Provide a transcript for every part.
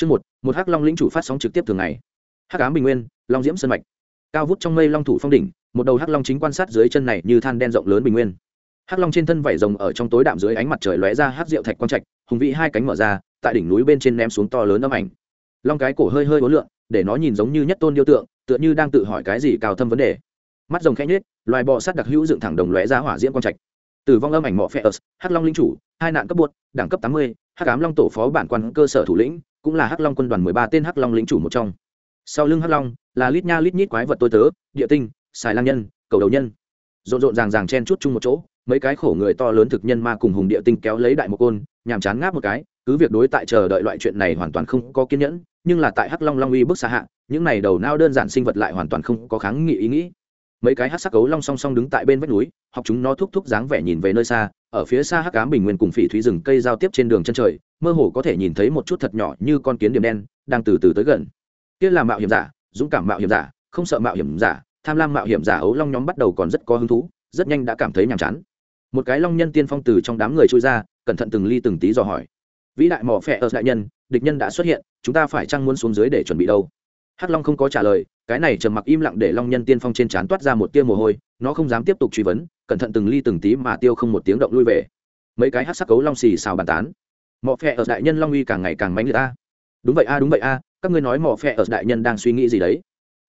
Chương một, một Hắc Long lĩnh chủ phát sóng trực tiếp thường ngày. Hắc ám bình nguyên, Long Diễm sơn mạch. Cao vút trong mây long thủ phong đỉnh, một đầu Hắc Long chính quan sát dưới chân này như than đen rộng lớn bình nguyên. Hắc Long trên thân vảy rồng ở trong tối đạm dưới ánh mặt trời lóe ra hắc diệu thạch quang trạch, hùng vĩ hai cánh mở ra, tại đỉnh núi bên trên ném xuống to lớn âm ảnh. Long cái cổ hơi hơi uốn lượn, để nó nhìn giống như nhất tôn điêu tượng, tựa như đang tự hỏi cái gì cao thâm vấn đề. Mắt rồng khẽ nhếch, loài bò sát đặc hữu dựng thẳng đồng lóe ra hỏa diễm quang trạch. Tử vong âm ảnh mọ phệ Hắc Long linh chủ, hai nạn cấp buộc, đẳng cấp tám mươi, Hắc ám long tổ phó bản quan cơ sở thủ lĩnh, cũng là hắc long quân đoàn mười ba tên hắc long lính chủ một trong. Sau lưng hắc long là lít nha lít nhít quái vật tôi tớ, địa tinh xài lang nhân, cầu đầu nhân. Rộn rộn ràng ràng chen chút chung một chỗ, mấy cái khổ người to lớn thực nhân ma cùng hùng địa tinh kéo lấy đại một côn, nhàm chán ngáp một cái, cứ việc đối tại chờ đợi loại chuyện này hoàn toàn không có kiên nhẫn, nhưng là tại hắc long long uy bức xa hạ, những này đầu nao đơn giản sinh vật lại hoàn toàn không có kháng nghị ý nghĩ. Mấy cái hắc sắc cấu long song song đứng tại bên vách núi, học chúng nó thúc thúc dáng vẻ nhìn về nơi xa ở phía xa hắc cám bình nguyên cùng phỉ thúy rừng cây giao tiếp trên đường chân trời, mơ hồ có thể nhìn thấy một chút thật nhỏ như con kiến điểm đen, đang từ từ tới gần. Kia là mạo hiểm giả, dũng cảm mạo hiểm giả, không sợ mạo hiểm giả, tham lam mạo hiểm giả ấu long nhóm bắt đầu còn rất có hứng thú, rất nhanh đã cảm thấy nhàm chán. Một cái long nhân tiên phong từ trong đám người trôi ra, cẩn thận từng ly từng tí dò hỏi. Vĩ đại mỏ phẹ ở đại nhân, địch nhân đã xuất hiện, chúng ta phải chăng muốn xuống dưới để chuẩn bị đâu? Hắc long không có trả lời, cái này trầm mặc im lặng để long nhân tiên phong trên trán toát ra một tia mồ hôi, nó không dám tiếp tục truy vấn cẩn thận từng ly từng tí mà tiêu không một tiếng động lui về. Mấy cái hát sắc cấu long xì xào bàn tán. Mọ phe ở đại nhân long uy càng ngày càng mánh người ta đúng vậy a, đúng vậy a, các ngươi nói mọ phe ở đại nhân đang suy nghĩ gì đấy?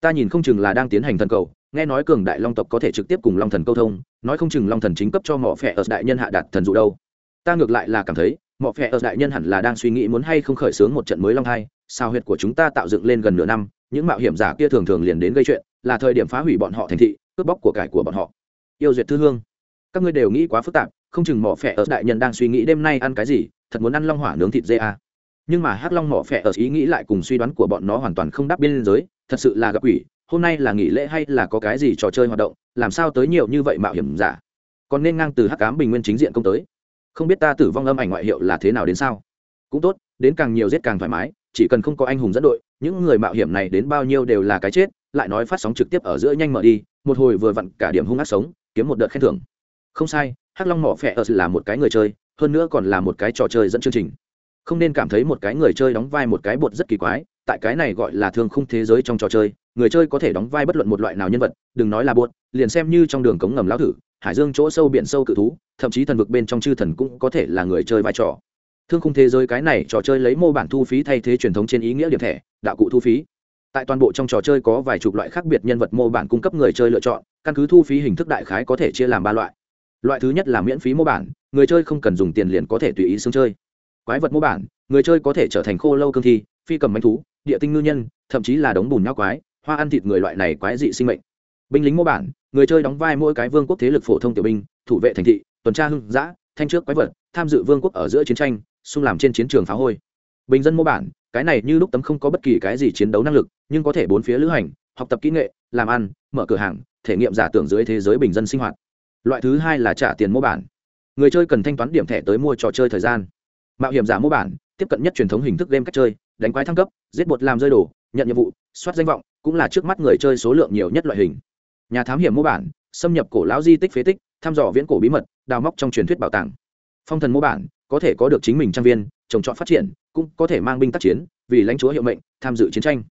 Ta nhìn không chừng là đang tiến hành thần cầu, nghe nói cường đại long tộc có thể trực tiếp cùng long thần câu thông, nói không chừng long thần chính cấp cho mỏ phẹ ở đại nhân hạ đạt thần dụ đâu. Ta ngược lại là cảm thấy mỏ phẹ ở đại nhân hẳn là đang suy nghĩ muốn hay không khởi xướng một trận mới long hai, sao huyệt của chúng ta tạo dựng lên gần nửa năm, những mạo hiểm giả kia thường thường liền đến gây chuyện, là thời điểm phá hủy bọn họ thành thị, cướp bóc của cải của bọn họ yêu duyệt thư hương. Các ngươi đều nghĩ quá phức tạp, không chừng mỏ phẻ ở đại nhân đang suy nghĩ đêm nay ăn cái gì, thật muốn ăn long hỏa nướng thịt dê à. nhưng mà hắc long mỏ phẻ ở ý nghĩ lại cùng suy đoán của bọn nó hoàn toàn không đáp biên giới, thật sự là gặp ủy hôm nay là nghỉ lễ hay là có cái gì trò chơi hoạt động, làm sao tới nhiều như vậy mạo hiểm giả. Còn nên ngang từ hắc cám bình nguyên chính diện công tới. Không biết ta tử vong âm ảnh ngoại hiệu là thế nào đến sao. Cũng tốt, đến càng nhiều giết càng thoải mái, chỉ cần không có anh hùng dẫn đội, những người mạo hiểm này đến bao nhiêu đều là cái chết, lại nói phát sóng trực tiếp ở giữa nhanh mở đi, một hồi vừa vặn cả điểm hung ác sống kiếm một đợt khen thưởng. Không sai, hắc long mỏ phẹ ở là một cái người chơi, hơn nữa còn là một cái trò chơi dẫn chương trình. Không nên cảm thấy một cái người chơi đóng vai một cái bột rất kỳ quái, tại cái này gọi là thương khung thế giới trong trò chơi, người chơi có thể đóng vai bất luận một loại nào nhân vật, đừng nói là bột, liền xem như trong đường cống ngầm lão thử hải dương chỗ sâu biển sâu cự thú, thậm chí thần vực bên trong chư thần cũng có thể là người chơi vai trò. Thương khung thế giới cái này trò chơi lấy mô bản thu phí thay thế truyền thống trên ý nghĩa điểm thẻ, đạo cụ thu phí. Tại toàn bộ trong trò chơi có vài chục loại khác biệt nhân vật mô bản cung cấp người chơi lựa chọn căn cứ thu phí hình thức đại khái có thể chia làm ba loại. Loại thứ nhất là miễn phí mô bản, người chơi không cần dùng tiền liền có thể tùy ý xương chơi. Quái vật mô bản, người chơi có thể trở thành khô lâu cương thi, phi cầm bánh thú, địa tinh ngư nhân, thậm chí là đống bùn nhau quái, hoa ăn thịt người loại này quái dị sinh mệnh. Binh lính mô bản, người chơi đóng vai mỗi cái vương quốc thế lực phổ thông tiểu binh, thủ vệ thành thị, tuần tra hưng giã thanh trước quái vật, tham dự vương quốc ở giữa chiến tranh, xung làm trên chiến trường phá hôi. Bình dân mô bản, cái này như lúc tấm không có bất kỳ cái gì chiến đấu năng lực, nhưng có thể bốn phía lữ hành, học tập kỹ nghệ, làm ăn, mở cửa hàng thể nghiệm giả tưởng dưới thế giới bình dân sinh hoạt. Loại thứ hai là trả tiền mô bản. Người chơi cần thanh toán điểm thẻ tới mua trò chơi thời gian. Mạo hiểm giả mô bản, tiếp cận nhất truyền thống hình thức game cách chơi, đánh quái thăng cấp, giết bột làm rơi đồ, nhận nhiệm vụ, soát danh vọng, cũng là trước mắt người chơi số lượng nhiều nhất loại hình. Nhà thám hiểm mô bản, xâm nhập cổ lão di tích phế tích, thăm dò viễn cổ bí mật, đào móc trong truyền thuyết bảo tàng. Phong thần mô bản, có thể có được chính mình trang viên, trồng trọt phát triển, cũng có thể mang binh tác chiến, vì lãnh chúa hiệu mệnh, tham dự chiến tranh.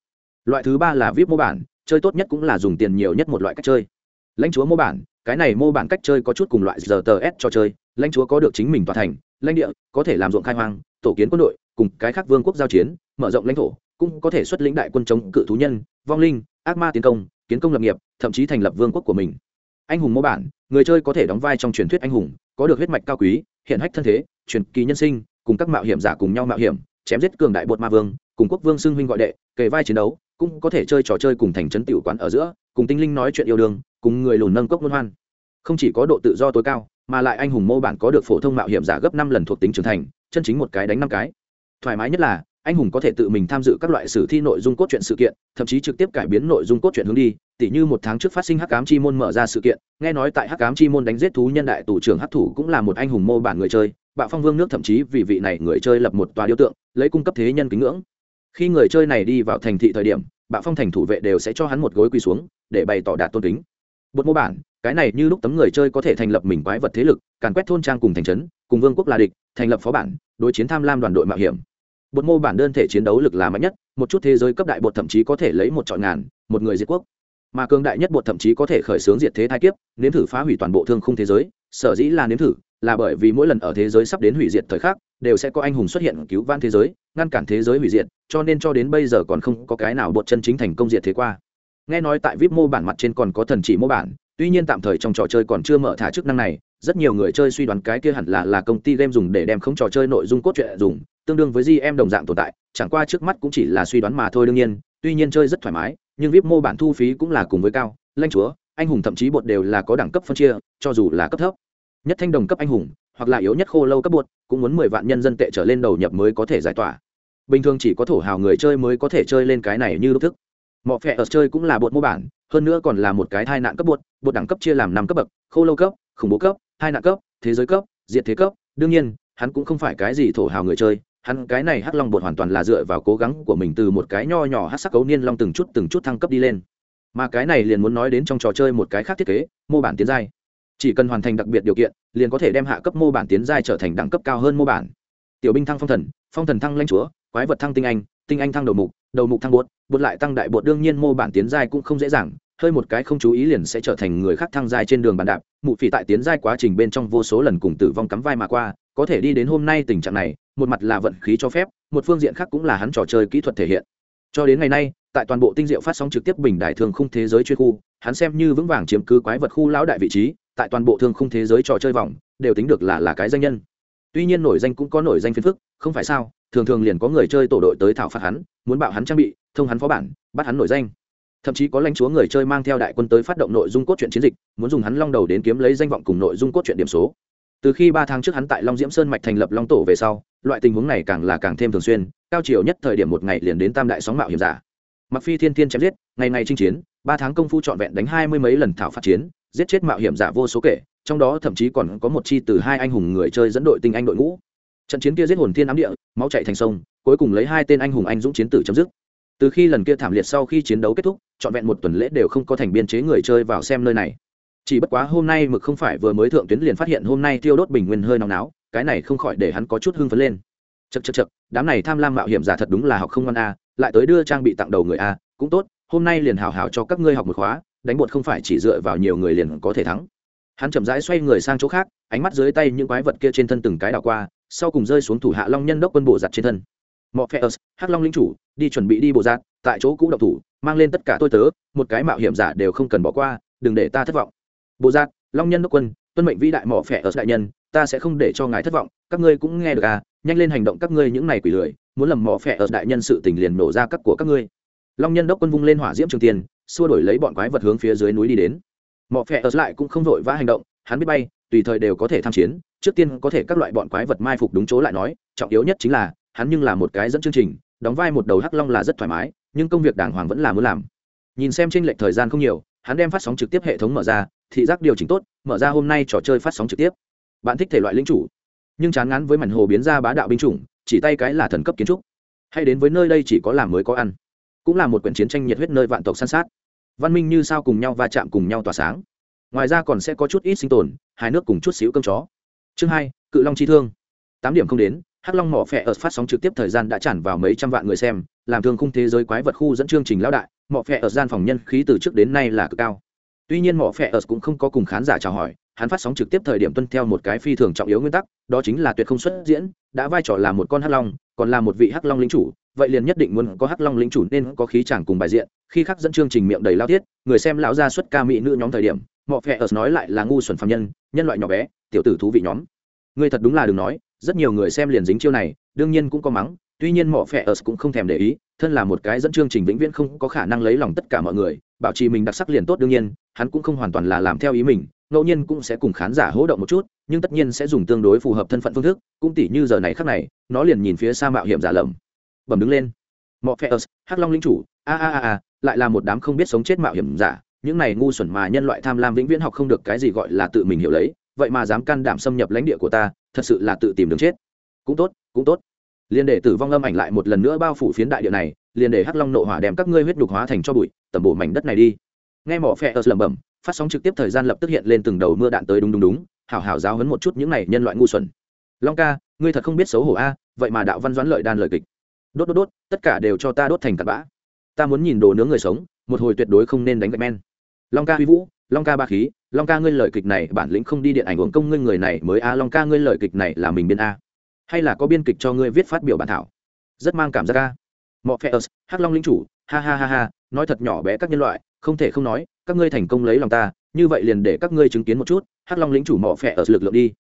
Loại thứ ba là vip mô bản chơi tốt nhất cũng là dùng tiền nhiều nhất một loại cách chơi. Lãnh chúa mô bản, cái này mô bản cách chơi có chút cùng loại giờ tờ s cho chơi, lãnh chúa có được chính mình tòa thành, lãnh địa, có thể làm ruộng khai hoang, tổ kiến quân đội, cùng cái khác vương quốc giao chiến, mở rộng lãnh thổ, cũng có thể xuất lĩnh đại quân chống cự thú nhân, vong linh, ác ma tiến công, kiến công lập nghiệp, thậm chí thành lập vương quốc của mình. Anh hùng mô bản, người chơi có thể đóng vai trong truyền thuyết anh hùng, có được huyết mạch cao quý, hiện hách thân thế, truyền kỳ nhân sinh, cùng các mạo hiểm giả cùng nhau mạo hiểm, chém giết cường đại bột ma vương, cùng quốc vương xưng huynh gọi đệ, kề vai chiến đấu cũng có thể chơi trò chơi cùng thành trấn tiểu quán ở giữa, cùng tinh linh nói chuyện yêu đương, cùng người lùn nâng cốc luân hoan. Không chỉ có độ tự do tối cao, mà lại anh hùng mô bản có được phổ thông mạo hiểm giả gấp năm lần thuộc tính trưởng thành, chân chính một cái đánh năm cái. Thoải mái nhất là, anh hùng có thể tự mình tham dự các loại sử thi nội dung cốt truyện sự kiện, thậm chí trực tiếp cải biến nội dung cốt truyện hướng đi, tỉ như một tháng trước phát sinh hắc cám chi môn mở ra sự kiện, nghe nói tại hắc cám chi môn đánh giết thú nhân đại tù trưởng hắc thủ cũng là một anh hùng mô bản người chơi, bạo phong vương nước thậm chí vì vị này người chơi lập một tòa điêu tượng, lấy cung cấp thế nhân kính ngưỡng khi người chơi này đi vào thành thị thời điểm, bạo phong thành thủ vệ đều sẽ cho hắn một gối quỳ xuống, để bày tỏ đạt tôn kính. Bột mô bản, cái này như lúc tấm người chơi có thể thành lập mình quái vật thế lực, càn quét thôn trang cùng thành trấn, cùng vương quốc là địch, thành lập phó bản, đối chiến tham lam đoàn đội mạo hiểm. Bột mô bản đơn thể chiến đấu lực là mạnh nhất, một chút thế giới cấp đại bột thậm chí có thể lấy một chọn ngàn, một người diệt quốc. Mà cường đại nhất bột thậm chí có thể khởi xướng diệt thế thai kiếp, nếm thử phá hủy toàn bộ thương khung thế giới, sở dĩ là nếm thử là bởi vì mỗi lần ở thế giới sắp đến hủy diệt thời khắc, đều sẽ có anh hùng xuất hiện cứu vãn thế giới, ngăn cản thế giới hủy diệt, cho nên cho đến bây giờ còn không có cái nào bột chân chính thành công diệt thế qua. Nghe nói tại vip mô bản mặt trên còn có thần chỉ mô bản, tuy nhiên tạm thời trong trò chơi còn chưa mở thả chức năng này, rất nhiều người chơi suy đoán cái kia hẳn là là công ty game dùng để đem không trò chơi nội dung cốt truyện dùng, tương đương với gm đồng dạng tồn tại, chẳng qua trước mắt cũng chỉ là suy đoán mà thôi đương nhiên, tuy nhiên chơi rất thoải mái, nhưng vip mô bản thu phí cũng là cùng với cao lanh chúa, anh hùng thậm chí bột đều là có đẳng cấp phân chia, cho dù là cấp thấp nhất thanh đồng cấp anh hùng, hoặc là yếu nhất khô lâu cấp bột cũng muốn mười vạn nhân dân tệ trở lên đầu nhập mới có thể giải tỏa. Bình thường chỉ có thổ hào người chơi mới có thể chơi lên cái này như lúc thức. Mọi phe ở chơi cũng là bột mô bản, hơn nữa còn là một cái thai nạn cấp bột bột đẳng cấp chia làm năm cấp bậc, khô lâu cấp, khủng bố cấp hai nạn cấp, thế giới cấp diện thế cấp. Đương nhiên, hắn cũng không phải cái gì thổ hào người chơi, hắn cái này hắc long bột hoàn toàn là dựa vào cố gắng của mình từ một cái nho nhỏ hắc sắc cấu niên long từng chút từng chút thăng cấp đi lên. Mà cái này liền muốn nói đến trong trò chơi một cái khác thiết kế, mô bản tiến giai chỉ cần hoàn thành đặc biệt điều kiện, liền có thể đem hạ cấp mô bản tiến giai trở thành đẳng cấp cao hơn mô bản. Tiểu binh thăng phong thần phong thần thăng lãnh chúa, quái vật thăng tinh anh tinh anh thăng đầu mục đầu mục thăng bột bột lại tăng đại bột đương nhiên mô bản tiến giai cũng không dễ dàng, hơi một cái không chú ý liền sẽ trở thành người khác thăng giai trên đường bàn đạp, mụ phỉ tại tiến giai quá trình bên trong vô số lần cùng tử vong cắm vai mà qua, có thể đi đến hôm nay tình trạng này, một mặt là vận khí cho phép, một phương diện khác cũng là hắn trò chơi kỹ thuật thể hiện. Cho đến ngày nay, tại toàn bộ tinh diệu phát sóng trực tiếp bình đại thường khung thế giới chuyên khu, hắn xem như vững vàng chiếm cứ quái vật khu lão đại vị trí tại toàn bộ thương khung thế giới trò chơi vòng, đều tính được là là cái danh nhân. Tuy nhiên nổi danh cũng có nổi danh phiền phức, không phải sao, thường thường liền có người chơi tổ đội tới thảo phạt hắn, muốn bạo hắn trang bị, thông hắn phó bản, bắt hắn nổi danh. Thậm chí có lãnh chúa người chơi mang theo đại quân tới phát động nội dung cốt truyện chiến dịch, muốn dùng hắn long đầu đến kiếm lấy danh vọng cùng nội dung cốt truyện điểm số. Từ khi ba tháng trước hắn tại long diễm sơn mạch thành lập long tổ về sau, loại tình huống này càng là càng thêm thường xuyên, cao chiều nhất thời điểm một ngày liền đến tam đại sóng mạo hiểm giả. Mặc phi thiên thiên chém giết, ngày ngày chinh chiến, ba tháng công phu trọn vẹn đánh hai mươi mấy lần thảo phát chiến giết chết mạo hiểm giả vô số kể, trong đó thậm chí còn có một chi từ hai anh hùng người chơi dẫn đội tinh anh đội ngũ. Trận chiến kia giết hồn thiên ám địa, máu chạy thành sông, cuối cùng lấy hai tên anh hùng anh dũng chiến tử chấm dứt. Từ khi lần kia thảm liệt sau khi chiến đấu kết thúc, trọn vẹn một tuần lễ đều không có thành biên chế người chơi vào xem nơi này. Chỉ bất quá hôm nay mực không phải vừa mới thượng tuyến liền phát hiện hôm nay tiêu đốt bình nguyên hơi nóng náo, cái này không khỏi để hắn có chút hưng phấn lên. Chật chật chật đám này tham lam mạo hiểm giả thật đúng là học không ngon a, lại tới đưa trang bị tặng đầu người a, cũng tốt, hôm nay liền hào hào cho các ngươi học một khóa đánh bột không phải chỉ dựa vào nhiều người liền có thể thắng. Hắn chậm rãi xoay người sang chỗ khác, ánh mắt dưới tay những quái vật kia trên thân từng cái đảo qua, sau cùng rơi xuống thủ hạ long nhân đốc quân bộ giặt trên thân. Mọ phe ớt, hắc long linh chủ, đi chuẩn bị đi bộ giặt, tại chỗ cũ độc thủ, mang lên tất cả tôi tớ, một cái mạo hiểm giả đều không cần bỏ qua, đừng để ta thất vọng. Bộ giặt, long nhân đốc quân, tuân mệnh vĩ đại mỏ phẻ ớt đại nhân, ta sẽ không để cho ngài thất vọng, các ngươi cũng nghe được à nhanh lên hành động các ngươi những này quỷ lười, muốn lầm mỏ phẻ ớt đại nhân sự tình liền nổ ra các của các ngươi. Long nhân đốc quân vung lên hỏa diễm trường tiền xua đổi lấy bọn quái vật hướng phía dưới núi đi đến. Mọ Phệ ớt lại cũng không vội vã hành động, hắn biết bay, tùy thời đều có thể tham chiến, trước tiên có thể các loại bọn quái vật mai phục đúng chỗ lại nói, trọng yếu nhất chính là, hắn nhưng là một cái dẫn chương trình, đóng vai một đầu hắc long là rất thoải mái, nhưng công việc đàng hoàng vẫn là muốn làm. Nhìn xem trên lệch thời gian không nhiều, hắn đem phát sóng trực tiếp hệ thống mở ra, thị giác điều chỉnh tốt, mở ra hôm nay trò chơi phát sóng trực tiếp. Bạn thích thể loại lính chủ, nhưng chán ngán với mảnh hồ biến ra bá đạo binh chủng, chỉ tay cái là thần cấp kiến trúc. Hay đến với nơi đây chỉ có làm mới có ăn. Cũng là một quyển chiến tranh nhiệt huyết nơi vạn tộc săn sát văn minh như sao cùng nhau va chạm cùng nhau tỏa sáng. Ngoài ra còn sẽ có chút ít sinh tồn, hai nước cùng chút xíu cơm chó. Chương hai, cự long chi thương. Tám điểm không đến, hắc long mỏ phẹ ở phát sóng trực tiếp thời gian đã tràn vào mấy trăm vạn người xem, làm thương khung thế giới quái vật khu dẫn chương trình lão đại, mỏ phẹ ở gian phòng nhân khí từ trước đến nay là cực cao. Tuy nhiên mỏ phẹ ở cũng không có cùng khán giả chào hỏi hắn phát sóng trực tiếp thời điểm tuân theo một cái phi thường trọng yếu nguyên tắc, đó chính là tuyệt không xuất diễn, đã vai trò là một con hắc long, còn là một vị hắc long lính chủ, vậy liền nhất định muốn có hắc long lính chủ nên có khí chàng cùng bài diện, khi khắc dẫn chương trình miệng đầy lao tiết người xem lão ra xuất ca mỹ nữ nhóm thời điểm, mọ phe ớt nói lại là ngu xuẩn phạm nhân nhân loại nhỏ bé, tiểu tử thú vị nhóm. Người thật đúng là đừng nói, rất nhiều người xem liền dính chiêu này, đương nhiên cũng có mắng, tuy nhiên mọ phe ớt cũng không thèm để ý, thân là một cái dẫn chương trình vĩnh viễn không có khả năng lấy lòng tất cả mọi người, bảo trì mình đặc sắc liền tốt đương nhiên, hắn cũng không hoàn toàn là làm theo ý mình ngẫu nhiên cũng sẽ cùng khán giả hỗ động một chút, nhưng tất nhiên sẽ dùng tương đối phù hợp thân phận phương thức, cũng tỉ như giờ này khác này, nó liền nhìn phía xa mạo hiểm giả lầm. Bẩm đứng lên. Mọ phe ớt, hắc long linh chủ, a a a a, lại là một đám không biết sống chết mạo hiểm giả, những này ngu xuẩn mà nhân loại tham lam vĩnh viễn học không được cái gì gọi là tự mình hiểu lấy, vậy mà dám can đảm xâm nhập lãnh địa của ta, thật sự là tự tìm đường chết. Cũng tốt cũng tốt. Liền để tử vong âm ảnh lại một lần nữa bao phủ phiến đại địa này liền để hắc long nộ hỏa đem các ngươi huyết đục hóa thành cho bụi, tẩm bổ mảnh đất này đi. Nghe mỏ phe ớt lẩm bẩm phát sóng trực tiếp thời gian lập tức hiện lên từng đầu mưa đạn tới đúng đúng đúng, hảo hảo giáo hấn một chút những này nhân loại ngu xuẩn. Long ca, ngươi thật không biết xấu hổ a, vậy mà đạo văn doãn lợi đan lời kịch. Đốt đốt đốt, tất cả đều cho ta đốt thành tạt bã. Ta muốn nhìn đồ nướng người sống, một hồi tuyệt đối không nên đánh gạch men. Long ca huy vũ, long ca ba khí, long ca ngươi lời kịch này bản lĩnh không đi điện ảnh uống công ngươi người này mới a, long ca ngươi lời kịch này là mình biên a. Hay là có biên kịch cho ngươi viết phát biểu bản thảo? Rất mang cảm giác a. Mọ phe ớt, hắc long linh chủ, ha ha ha ha, nói thật nhỏ bé các nhân loại, không thể không nói các ngươi thành công lấy lòng ta, như vậy liền để các ngươi chứng kiến một chút, hắc long lính chủ mỏ phẹ ở lực lượng đi.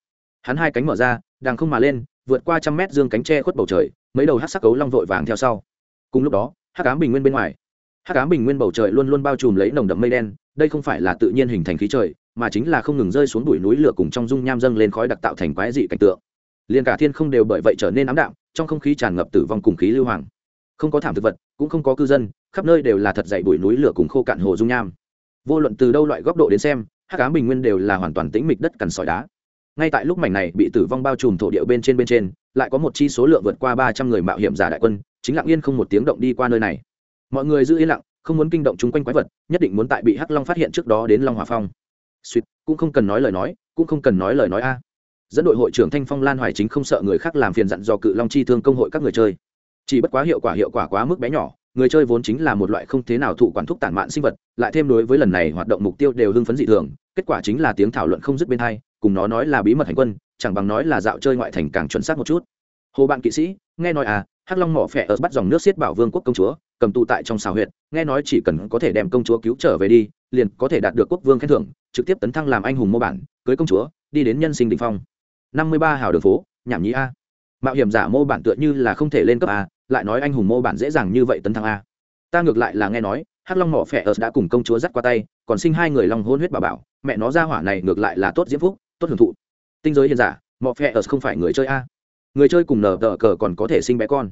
Hắn hai cánh mở ra đang không mà lên, vượt qua trăm mét dương cánh tre khuất bầu trời, mấy đầu hát sắc cấu long vội vàng theo sau. Cùng lúc đó hát cám bình nguyên bên ngoài. Hát cám bình nguyên bầu trời luôn luôn bao trùm lấy nồng đậm mây đen, đây không phải là tự nhiên hình thành khí trời, mà chính là không ngừng rơi xuống đùi núi lửa cùng trong dung nham dâng lên khói đặc tạo thành quái dị cảnh tượng. Liền cả thiên không đều bởi vậy trở nên ám đạm, trong không khí tràn ngập tử vong cùng khí lưu hoàng. Không có thảm thực vật, cũng không có cư dân, khắp nơi đều là thật dậy bụi núi lửa cùng khô cạn hồ dung nham vô luận từ đâu loại góc độ đến xem hát cám bình nguyên đều là hoàn toàn tĩnh mịch đất cằn sỏi đá. Ngay tại lúc mảnh này bị tử vong bao trùm thổ địa bên trên bên trên, lại có một chi số lượng vượt qua ba trăm người mạo hiểm giả đại quân, chính lặng yên không một tiếng động đi qua nơi này. Mọi người giữ yên lặng, không muốn kinh động chung quanh quái vật, nhất định muốn tại bị hắc long phát hiện trước đó đến long hòa phong. Suýt, cũng không cần nói lời nói, cũng không cần nói lời nói a. Dẫn đội hội trưởng thanh phong lan hoài chính không sợ người khác làm phiền dặn do cự long chi thương công hội các người chơi. Chỉ bất quá hiệu quả hiệu quả quá mức bé nhỏ người chơi vốn chính là một loại không thế nào thụ quản thúc tản mạn sinh vật, lại thêm đối với lần này hoạt động mục tiêu đều hưng phấn dị thường, kết quả chính là tiếng thảo luận không dứt bên hai, cùng nó nói là bí mật hành quân, chẳng bằng nói là dạo chơi ngoại thành càng chuẩn xác một chút. Hồ bạn kỵ sĩ, nghe nói à hắc long mỏ phẹ ở bắt dòng nước xiết bảo vương quốc công chúa, cầm tụ tại trong xào huyện nghe nói chỉ cần có thể đem công chúa cứu trở về đi, liền có thể đạt được quốc vương khen thưởng, trực tiếp tấn thăng làm anh hùng mô bản, cưới công chúa, đi đến nhân sinh đình phong. Năm mươi ba hào đường phố, nhảm nhí a. Mạo hiểm giả mô bản tựa như là không thể lên cấp a lại nói anh hùng mô bản dễ dàng như vậy tấn thăng a. Ta ngược lại là nghe nói, hắc long mỏ phẻ ớt đã cùng công chúa dắt qua tay, còn sinh hai người long hôn huyết bà bảo, mẹ nó ra hỏa này ngược lại là tốt diễm phúc, tốt hưởng thụ. Tinh giới hiền giả, mỏ phẻ ớt không phải người chơi a. Người chơi cùng nở tờ cờ còn có thể sinh bé con.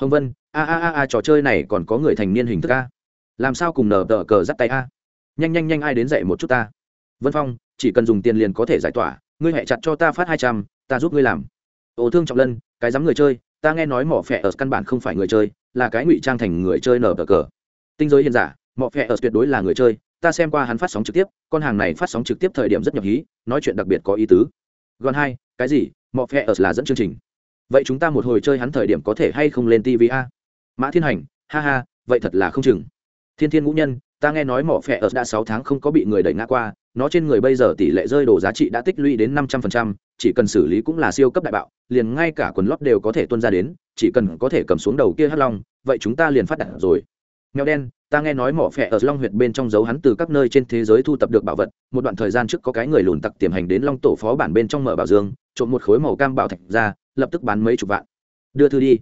Hồng vân, a a a a, trò chơi này còn có người thành niên hình thức a. Làm sao cùng nở tờ cờ dắt tay a? Nhanh nhanh nhanh ai đến dạy một chút ta. Vân phong, chỉ cần dùng tiền liền có thể giải tỏa, ngươi hẹ chặt cho ta phát hai trăm, ta giúp ngươi làm. Ồ thương trọng lân, cái dám người chơi ta nghe nói mỏ phẹ ở căn bản không phải người chơi, là cái ngụy trang thành người chơi nở tờ cờ. Tinh giới hiền giả, mỏ phẹ ở tuyệt đối là người chơi, ta xem qua hắn phát sóng trực tiếp, con hàng này phát sóng trực tiếp thời điểm rất nhập hí, nói chuyện đặc biệt có ý tứ. Gòn hai, cái gì? Mỏ phẹ ở là dẫn chương trình. Vậy chúng ta một hồi chơi hắn thời điểm có thể hay không lên tv a? Mã thiên hành, ha ha, vậy thật là không chừng. Thiên thiên ngũ nhân, ta nghe nói mỏ phẹ ở đã sáu tháng không có bị người đẩy ngã qua, nó trên người bây giờ tỷ lệ rơi đồ giá trị đã tích lũy đến năm trăm phần trăm chỉ cần xử lý cũng là siêu cấp đại bạo, liền ngay cả quần lót đều có thể tuân ra đến, chỉ cần có thể cầm xuống đầu kia hắc long, vậy chúng ta liền phát đạt rồi. Nghèo đen, ta nghe nói mỏ phẹ ở long huyệt bên trong dấu hắn từ các nơi trên thế giới thu tập được bảo vật, một đoạn thời gian trước có cái người lùn tặc tiềm hành đến long tổ phó bản bên trong mở bảo dương trộn một khối màu cam bảo thạch ra, lập tức bán mấy chục vạn. Đưa thư đi.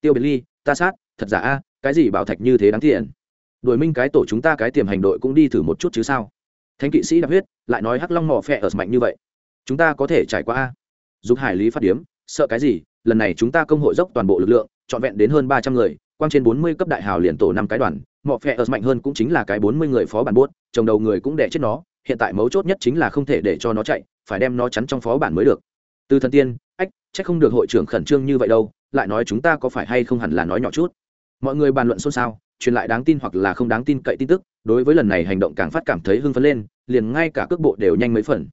Tiêu biệt ly, ta sát, thật giả a, cái gì bảo thạch như thế đáng tiền? Đổi minh cái tổ chúng ta cái tiềm hành đội cũng đi thử một chút chứ sao? Thánh kỵ sĩ đạp huyết, lại nói hắc long mỏ phẹ ở mạnh như vậy chúng ta có thể trải qua a. Giúp hải lý phát điếm, sợ cái gì? Lần này chúng ta công hội dốc toàn bộ lực lượng, trọn vẹn đến hơn ba trăm người, quang trên bốn mươi cấp đại hào liền tổ năm cái đoàn, mọ phe ớt mạnh hơn cũng chính là cái bốn mươi người phó bản buốt, chồng đầu người cũng đẻ chết nó, hiện tại mấu chốt nhất chính là không thể để cho nó chạy, phải đem nó chắn trong phó bản mới được. Từ thần tiên, ách, chắc không được hội trưởng khẩn trương như vậy đâu, lại nói chúng ta có phải hay không hẳn là nói nhỏ chút. Mọi người bàn luận xôn xao, truyền lại đáng tin hoặc là không đáng tin cậy tin tức, đối với lần này hành động càng phát cảm thấy hưng phấn lên, liền ngay cả cước bộ đều nhanh mấy phần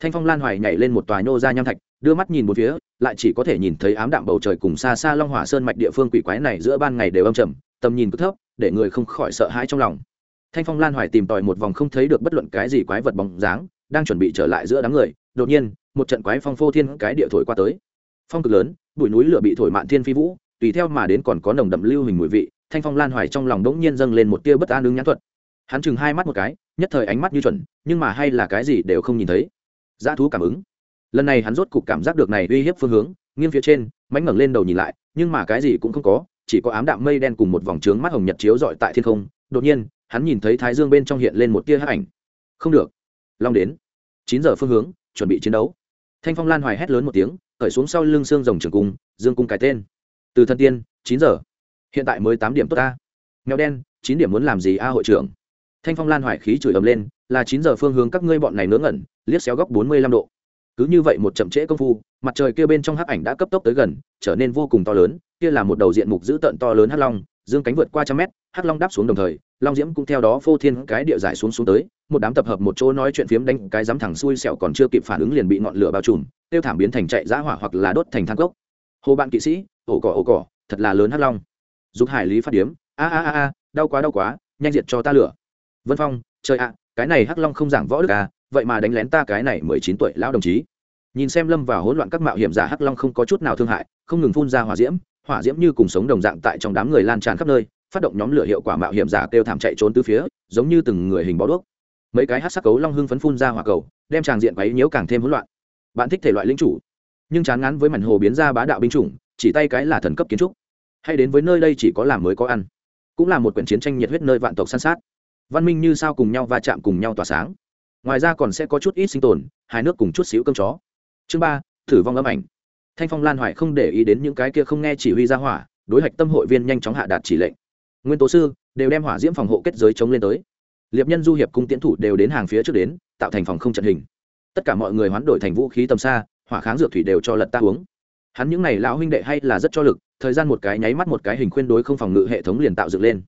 thanh phong lan hoài nhảy lên một tòa nhô ra nham thạch, đưa mắt nhìn một phía, lại chỉ có thể nhìn thấy ám đạm bầu trời cùng xa xa long hỏa sơn mạch địa phương quỷ quái này giữa ban ngày đều âm trầm, tầm nhìn cứ thấp, để người không khỏi sợ hãi trong lòng. Thanh phong lan hoài tìm tòi một vòng không thấy được bất luận cái gì quái vật bóng dáng, đang chuẩn bị trở lại giữa đám người, đột nhiên, một trận quái phong phô thiên cái địa thổi qua tới. Phong cực lớn, bụi núi lửa bị thổi mạn thiên phi vũ, tùy theo mà đến còn có nồng đậm lưu hình mùi vị, thanh phong lan hoài trong lòng đống nhiên dâng lên một tia bất an ứng nhãn thuật. Hắn chừng hai mắt một cái, nhất thời ánh mắt như chuẩn, nhưng mà hay là cái gì đều không nhìn thấy dã thú cảm ứng. Lần này hắn rốt cục cảm giác được này uy hiếp phương hướng, nghiêng phía trên mánh ngẩng lên đầu nhìn lại, nhưng mà cái gì cũng không có, chỉ có ám đạm mây đen cùng một vòng trướng mắt hồng nhật chiếu rọi tại thiên không. Đột nhiên, hắn nhìn thấy thái dương bên trong hiện lên một tia hắc ảnh. Không được. Long đến. Chín giờ phương hướng, chuẩn bị chiến đấu. Thanh phong lan hoài hét lớn một tiếng khởi xuống sau lưng xương rồng trường cung, dương cung cái tên. Từ thân tiên, chín giờ. Hiện tại mới tám điểm tốt ta. Mèo đen, chín điểm muốn làm gì a hội trưởng? Thanh phong lan hoài khí chửi ầm lên, là chín giờ phương hướng các ngươi bọn này ngớ ngẩn, liếc xéo góc bốn mươi lăm độ. Cứ như vậy một chậm trễ công phu, mặt trời kia bên trong hắc ảnh đã cấp tốc tới gần, trở nên vô cùng to lớn, kia là một đầu diện mục dữ tợn to lớn hắc long, dương cánh vượt qua trăm mét, hắc long đáp xuống đồng thời, long diễm cũng theo đó phô thiên cái địa giải xuống xuống tới, một đám tập hợp một chỗ nói chuyện phiếm đánh cái dám thẳng xuôi sẹo còn chưa kịp phản ứng liền bị ngọn lửa bao trùm, tiêu thảm biến thành chạy giã hỏa hoặc là đốt thành thang cốc. Hồ bạn kỵ sĩ, ổ cỏ ổ cỏ, thật là lớn hắc long. Dục hải lý phát điếm, a a a a, đau quá đau quá, nhanh diệt cho ta lửa vân phong, trời ạ, cái này hắc long không giảng võ đức à vậy mà đánh lén ta cái này mười chín tuổi lão đồng chí. Nhìn xem lâm vào hỗn loạn các mạo hiểm giả hắc long không có chút nào thương hại, không ngừng phun ra hỏa diễm hỏa diễm như cùng sống đồng dạng tại trong đám người lan tràn khắp nơi, phát động nhóm lửa hiệu quả mạo hiểm giả kêu thảm chạy trốn từ phía, giống như từng người hình bó đuốc. Mấy cái hát sắc cấu long hưng phấn phun ra hỏa cầu, đem tràng diện váy nhiễu càng thêm hỗn loạn. Bạn thích thể loại lính chủ, nhưng chán ngắn với mảnh hồ biến ra bá đạo binh chủng, chỉ tay cái là thần cấp kiến trúc. Hay đến với nơi đây chỉ có làm mới có ăn, cũng là một quyển chiến tranh nhiệt huyết nơi vạn tộc san sát văn minh như sao cùng nhau va chạm cùng nhau tỏa sáng. Ngoài ra còn sẽ có chút ít sinh tồn hai nước cùng chút xíu cơm chó. Chương ba, thử vong âm ảnh. Thanh phong lan hoài không để ý đến những cái kia không nghe chỉ huy ra hỏa, đối hạch tâm hội viên nhanh chóng hạ đạt chỉ lệnh. Nguyên tố sư đều đem hỏa diễm phòng hộ kết giới chống lên tới. Liệp nhân du hiệp cung tiến thủ đều đến hàng phía trước đến, tạo thành phòng không trận hình. Tất cả mọi người hoán đổi thành vũ khí tầm xa, hỏa kháng dược thủy đều cho lật ta uống. Hắn những n à y lão huynh đệ hay là rất cho lực, thời gian một cái, nháy mắt một cái hình khuyên đối không phòng ngự hệ thống liền tạo dựng lên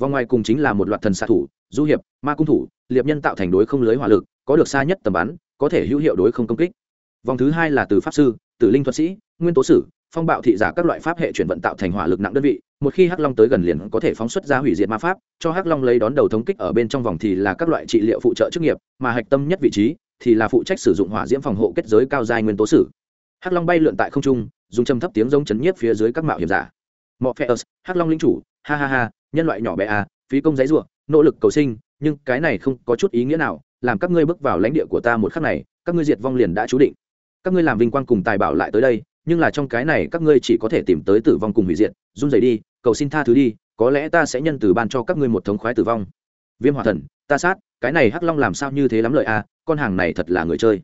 vòng ngoài cùng chính là một loạt thần xạ thủ, du hiệp, ma cung thủ, liệp nhân tạo thành đối không lưới hỏa lực, có được xa nhất tầm bắn, có thể hữu hiệu đối không công kích. Vòng thứ hai là từ pháp sư tử linh thuật sĩ, nguyên tố sử, phong bạo thị giả các loại pháp hệ chuyển vận tạo thành hỏa lực nặng đơn vị, một khi hắc long tới gần liền có thể phóng xuất ra hủy diệt ma pháp, cho hắc long lấy đón đầu thống kích ở bên trong vòng thì là các loại trị liệu phụ trợ chức nghiệp, mà hạch tâm nhất vị trí thì là phụ trách sử dụng hỏa diễm phòng hộ kết giới cao dài nguyên tố sử. Hắc long bay lượn tại không trung, dùng châm thấp tiếng rông chấn nhiếp phía dưới các mạo hiểm giả. Mọ phe hắc long linh chủ, ha ha ha nhân loại nhỏ bé à phí công giấy ruộng nỗ lực cầu sinh nhưng cái này không có chút ý nghĩa nào làm các ngươi bước vào lãnh địa của ta một khắc này các ngươi diệt vong liền đã chú định. Các ngươi làm vinh quang cùng tài bảo lại tới đây nhưng là trong cái này các ngươi chỉ có thể tìm tới tử vong cùng hủy diệt run rẩy đi cầu xin tha thứ đi có lẽ ta sẽ nhân từ ban cho các ngươi một thống khoái tử vong. Viêm hỏa thần ta sát cái này hắc long làm sao như thế lắm lợi a à, con hàng này thật là người chơi.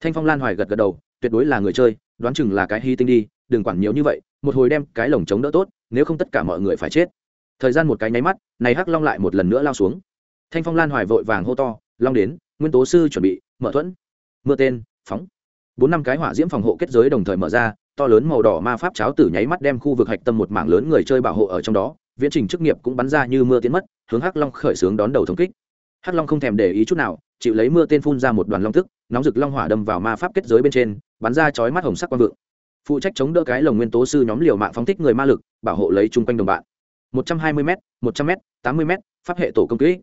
Thanh phong lan hoài gật gật đầu tuyệt đối là người chơi đoán chừng là cái hy tinh đi đừng quản nhiều như vậy một hồi đem cái lồng chống đỡ tốt nếu không tất cả mọi người phải chết thời gian một cái nháy mắt, này hắc long lại một lần nữa lao xuống. Thanh phong lan hoài vội vàng hô to, long đến, nguyên tố sư chuẩn bị, mở thuẫn, mưa tên, phóng. Bốn năm cái hỏa diễm phòng hộ kết giới đồng thời mở ra, to lớn màu đỏ ma pháp cháo tử nháy mắt đem khu vực hạch tâm một mảng lớn người chơi bảo hộ ở trong đó, viễn trình chức nghiệp cũng bắn ra như mưa tiến mất, hướng hắc long khởi xướng đón đầu thống kích. Hắc long không thèm để ý chút nào, chịu lấy mưa tên phun ra một đoàn long thức nóng rực long hỏa đâm vào ma pháp kết giới bên trên, bắn ra chói mắt hồng sắc quang vượng. Phụ trách chống đỡ cái lồng nguyên tố sư nhóm liều mạng phóng thích người ma lực, bảo hộ lấy chung quanh đồng bạn một trăm hai mươi m một trăm m tám mươi m pháp hệ tổ công kỹ.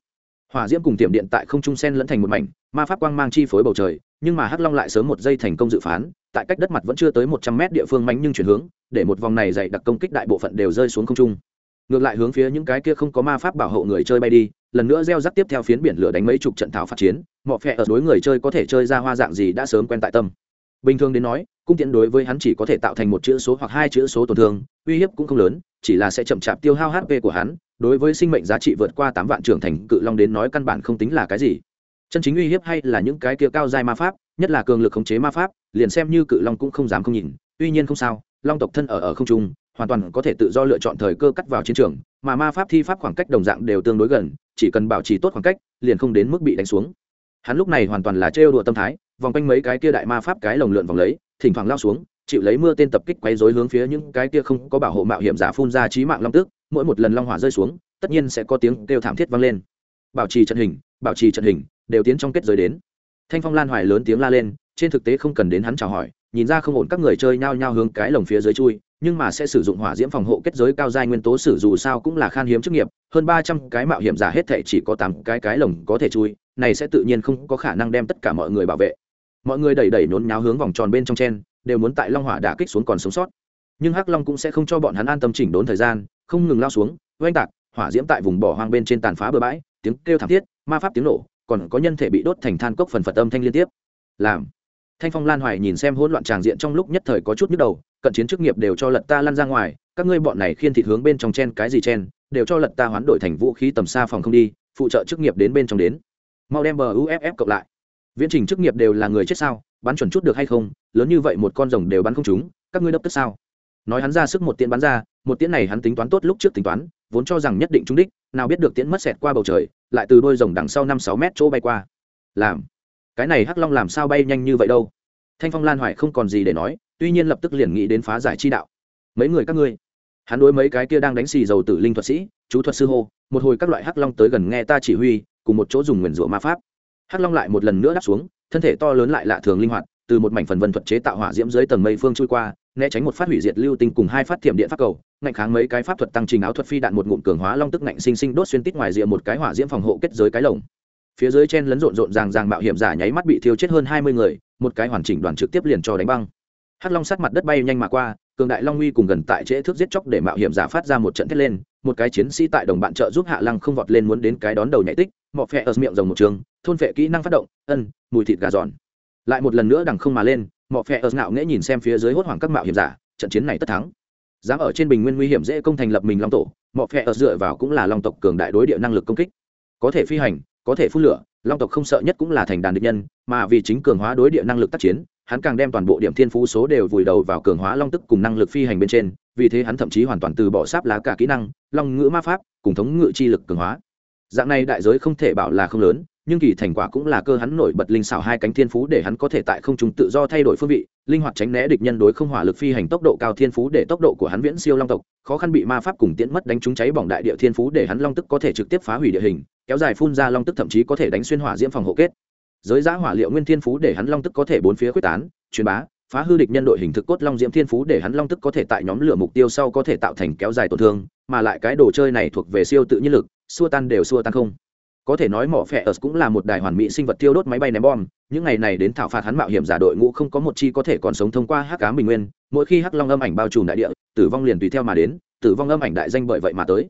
Hỏa diễm cùng tiệm điện tại không trung sen lẫn thành một mảnh, ma pháp quang mang chi phối bầu trời, nhưng mà hắc long lại sớm một giây thành công dự phán, tại cách đất mặt vẫn chưa tới một trăm mét địa phương mánh nhưng chuyển hướng, để một vòng này dày đặc công kích đại bộ phận đều rơi xuống không trung. Ngược lại hướng phía những cái kia không có ma pháp bảo hộ người chơi bay đi, lần nữa gieo rắc tiếp theo phiến biển lửa đánh mấy chục trận thảo phát chiến mọi phe ở đối người chơi có thể chơi ra hoa dạng gì đã sớm quen tại tâm. Bình thường đến nói cung tiễn đối với hắn chỉ có thể tạo thành một chữ số hoặc hai chữ số tổn thương, uy hiếp cũng không lớn, chỉ là sẽ chậm chạp tiêu hao hp của hắn, đối với sinh mệnh giá trị vượt qua tám vạn trưởng thành, cự long đến nói căn bản không tính là cái gì. Chân chính uy hiếp hay là những cái kia cao dai ma pháp, nhất là cường lực khống chế ma pháp, liền xem như cự long cũng không dám không nhìn, tuy nhiên không sao, long tộc thân ở ở không trung, hoàn toàn có thể tự do lựa chọn thời cơ cắt vào chiến trường, mà ma pháp thi pháp khoảng cách đồng dạng đều tương đối gần, chỉ cần bảo trì tốt khoảng cách, liền không đến mức bị đánh xuống. Hắn lúc này hoàn toàn là trêu đùa tâm thái, vòng quanh mấy cái kia đại ma pháp cái lồng lượn vòng lấy thỉnh thoảng lao xuống, chịu lấy mưa tên tập kích quấy rối hướng phía những cái kia không có bảo hộ mạo hiểm giả phun ra trí mạng long tức mỗi một lần long hỏa rơi xuống, tất nhiên sẽ có tiếng kêu thảm thiết vang lên. Bảo trì trận hình, bảo trì trận hình, đều tiến trong kết giới đến. Thanh phong lan hoài lớn tiếng la lên, trên thực tế không cần đến hắn chào hỏi, nhìn ra không ổn các người chơi nhao nhao hướng cái lồng phía dưới chui, nhưng mà sẽ sử dụng hỏa diễm phòng hộ kết giới cao giai nguyên tố sử dù sao cũng là khan hiếm chức nghiệp, hơn ba trăm cái mạo hiểm giả hết thể chỉ có tám cái cái lồng có thể chui, này sẽ tự nhiên không có khả năng đem tất cả mọi người bảo vệ mọi người đẩy đẩy nhốn nháo hướng vòng tròn bên trong chen, đều muốn tại long hỏa đả kích xuống còn sống sót. Nhưng hắc long cũng sẽ không cho bọn hắn an tâm chỉnh đốn thời gian, không ngừng lao xuống, oanh tạc, hỏa diễm tại vùng bỏ hoang bên trên tàn phá bừa bãi, tiếng kêu thảm thiết, ma pháp tiếng nổ, còn có nhân thể bị đốt thành than cốc phần phật âm thanh liên tiếp. Làm. Thanh phong lan hoài nhìn xem hỗn loạn tràng diện trong lúc nhất thời có chút nhức đầu, cận chiến chức nghiệp đều cho lật ta lăn ra ngoài, các ngươi bọn này khiên thịt hướng bên trong chen cái gì chen, đều cho lật ta hoán đổi thành vũ khí tầm xa phòng không đi, phụ trợ chức nghiệp đến bên trong đến. Mau đem bờ uff cộng lại viễn trình chức nghiệp đều là người chết sao? Bắn chuẩn chút được hay không? Lớn như vậy một con rồng đều bắn không trúng, các ngươi đập tức sao? Nói hắn ra sức một tiễn bắn ra, một tiễn này hắn tính toán tốt lúc trước tính toán, vốn cho rằng nhất định trúng đích, nào biết được tiễn mất xẹt qua bầu trời, lại từ đôi rồng đằng sau năm sáu mét chỗ bay qua. Làm. Cái này hắc long làm sao bay nhanh như vậy đâu? Thanh phong lan hoài không còn gì để nói, tuy nhiên lập tức liền nghĩ đến phá giải chi đạo. Mấy người các ngươi. Hắn đối mấy cái kia đang đánh xì dầu tử linh thuật sĩ, chú thuật sư hô, một hồi các loại hắc long tới gần nghe ta chỉ huy, cùng một chỗ dùng nguyền rủa ma pháp hắc long lại một lần nữa đáp xuống, thân thể to lớn lại lạ thường linh hoạt, từ một mảnh phần vân thuật chế tạo hỏa diễm dưới tầng mây phương trôi qua, né tránh một phát hủy diệt lưu tinh cùng hai phát thiểm điện pháp cầu, ngạnh kháng mấy cái pháp thuật tăng trình áo thuật phi đạn một ngụm cường hóa long tức ngạnh sinh sinh đốt xuyên tít ngoài rìa một cái hỏa diễm phòng hộ kết giới cái lồng. Phía dưới chen lấn rộn rộn ràng ràng mạo hiểm giả nháy mắt bị thiêu chết hơn hai mươi người, một cái hoàn chỉnh đoàn trực tiếp liền cho đánh băng. Hắc long sát mặt đất bay nhanh mà qua cường đại long uy cùng gần tại trễ thước giết chóc để mạo hiểm giả phát ra một trận thét lên, một cái chiến sĩ tại đồng bạn trợ giúp hạ lăng không vọt lên muốn đến cái đón đầu nhảy tích, mọ phẹ ở miệng rồng một trường, thôn vệ kỹ năng phát động, ân, mùi thịt gà giòn. Lại một lần nữa đằng không mà lên, mọ phẹ ở ngạo nghễ nhìn xem phía dưới hốt hoảng các mạo hiểm giả, trận chiến này tất thắng. Dám ở trên bình nguyên nguy hiểm dễ công thành lập mình long tổ, mọ phẹ ở dựa vào cũng là long tộc cường đại đối địa năng lực công kích. Có thể phi hành, có thể phun lửa, long tộc không sợ nhất cũng là thành đàn địch nhân, mà vì chính cường hóa đối địa năng lực tác chiến hắn càng đem toàn bộ điểm thiên phú số đều vùi đầu vào cường hóa long tức cùng năng lực phi hành bên trên, vì thế hắn thậm chí hoàn toàn từ bỏ sáp lá cả kỹ năng, long ngữ ma pháp, cùng thống ngự chi lực cường hóa. Dạng này đại giới không thể bảo là không lớn, nhưng kỳ thành quả cũng là cơ hắn nổi bật linh xảo hai cánh thiên phú để hắn có thể tại không trung tự do thay đổi phương vị, linh hoạt tránh né địch nhân đối không hỏa lực phi hành tốc độ cao thiên phú để tốc độ của hắn viễn siêu long tộc, khó khăn bị ma pháp cùng tiễn mất đánh trúng cháy bỏng đại địa thiên phú để hắn long tức có thể trực tiếp phá hủy địa hình, kéo dài phun ra long tức thậm chí có thể đánh xuyên hỏa diễm phòng hộ kết giới giã hỏa liệu nguyên thiên phú để hắn long tức có thể bốn phía quyết tán, truyền bá, phá hư địch nhân đội hình thực cốt long diễm thiên phú để hắn long tức có thể tại nhóm lửa mục tiêu sau có thể tạo thành kéo dài tổn thương, mà lại cái đồ chơi này thuộc về siêu tự nhiên lực, xua tan đều xua tan không. Có thể nói mỏ phẹ ớt cũng là một đài hoàn mỹ sinh vật tiêu đốt máy bay ném bom, những ngày này đến thảo phạt hắn mạo hiểm giả đội ngũ không có một chi có thể còn sống thông qua hắc cá bình nguyên, mỗi khi hắc long âm ảnh bao trùm đại địa, tử vong liền tùy theo mà đến, tử vong âm ảnh đại danh bởi vậy mà tới.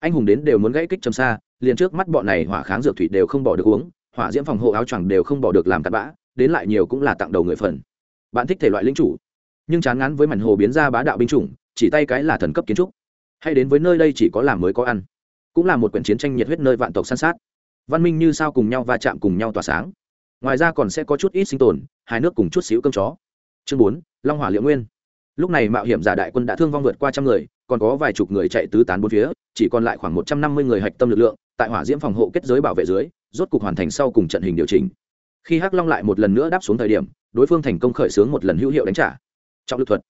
Anh hùng đến đều muốn gãy kích trầm xa, liền trước mắt bọn này hỏa kháng dược thủy đều không bỏ được uống hỏa diễm phòng hộ áo choàng đều không bỏ được làm cặn bã, đến lại nhiều cũng là tặng đầu người phần. Bạn thích thể loại linh chủ, nhưng chán ngán với mảnh hồ biến ra bá đạo binh chủng, chỉ tay cái là thần cấp kiến trúc. Hay đến với nơi đây chỉ có làm mới có ăn, cũng là một quyển chiến tranh nhiệt huyết nơi vạn tộc san sát. Văn minh như sao cùng nhau va chạm cùng nhau tỏa sáng. Ngoài ra còn sẽ có chút ít sinh tồn, hai nước cùng chút xíu cơm chó. Chương bốn, long hỏa liệu nguyên. Lúc này mạo hiểm giả đại quân đã thương vong vượt qua trăm người, còn có vài chục người chạy tứ tán bốn phía, chỉ còn lại khoảng một trăm năm mươi người hạch tâm lực lượng, tại hỏa diễm phòng hộ kết giới bảo vệ dưới rốt cục hoàn thành sau cùng trận hình điều chỉnh. Khi hắc long lại một lần nữa đáp xuống thời điểm, đối phương thành công khởi xướng một lần hữu hiệu đánh trả. Trọng lực thuật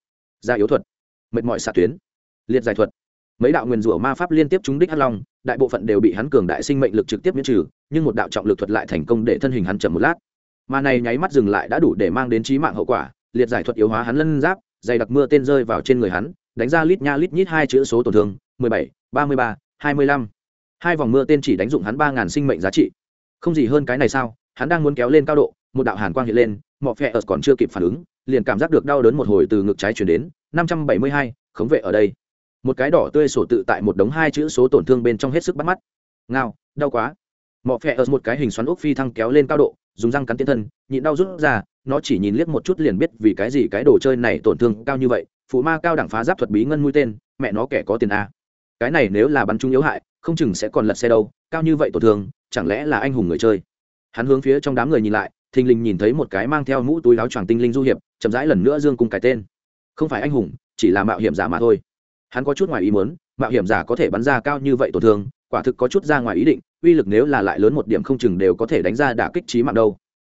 gia yếu thuật, mệt mỏi xạ tuyến, liệt giải thuật. Mấy đạo nguyên rủa ma pháp liên tiếp trúng đích hắc long, đại bộ phận đều bị hắn cường đại sinh mệnh lực trực tiếp miễn trừ, nhưng một đạo trọng lực thuật lại thành công để thân hình hắn chậm một lát. Mà này nháy mắt dừng lại đã đủ để mang đến trí mạng hậu quả, liệt giải thuật yếu hóa hắn lân giáp, dày đặc mưa tên rơi vào trên người hắn, đánh ra lít nha lít nhít hai chữ số tổn thương, mười bảy, ba mươi ba, hai mươi lăm. Hai vòng mưa tên chỉ đánh dụng hắn ba ngàn sinh mệnh giá trị không gì hơn cái này sao? Hắn đang muốn kéo lên cao độ, một đạo hàn quang hiện lên mọi phe ớt còn chưa kịp phản ứng, liền cảm giác được đau đớn một hồi từ ngực trái chuyển đến. Năm trăm bảy mươi hai, khống vệ ở đây. Một cái đỏ tươi sổ tự tại một đống hai chữ số tổn thương bên trong hết sức bắt mắt. Ngao, đau quá. Mọi phe ớt một cái hình xoắn ốc phi thăng kéo lên cao độ, dùng răng cắn tiến thân, nhịn đau rút ra, nó chỉ nhìn liếc một chút liền biết vì cái gì cái đồ chơi này tổn thương cao như vậy. Phụ ma cao đẳng phá giáp thuật bí ngân mũi tên, mẹ nó kẻ có tiền a. Cái này nếu là bắn trung yếu hại, không chừng sẽ còn lật xe đâu, cao như vậy tổn thương chẳng lẽ là anh hùng người chơi? Hắn hướng phía trong đám người nhìn lại, thình lình nhìn thấy một cái mang theo mũ túi láo choàng tinh linh du hiệp, chậm rãi lần nữa dương cung cái tên. Không phải anh hùng, chỉ là mạo hiểm giả mà thôi. Hắn có chút ngoài ý muốn, mạo hiểm giả có thể bắn ra cao như vậy tổn thương, quả thực có chút ra ngoài ý định, uy lực nếu là lại lớn một điểm không chừng đều có thể đánh ra đả kích trí mạng đâu.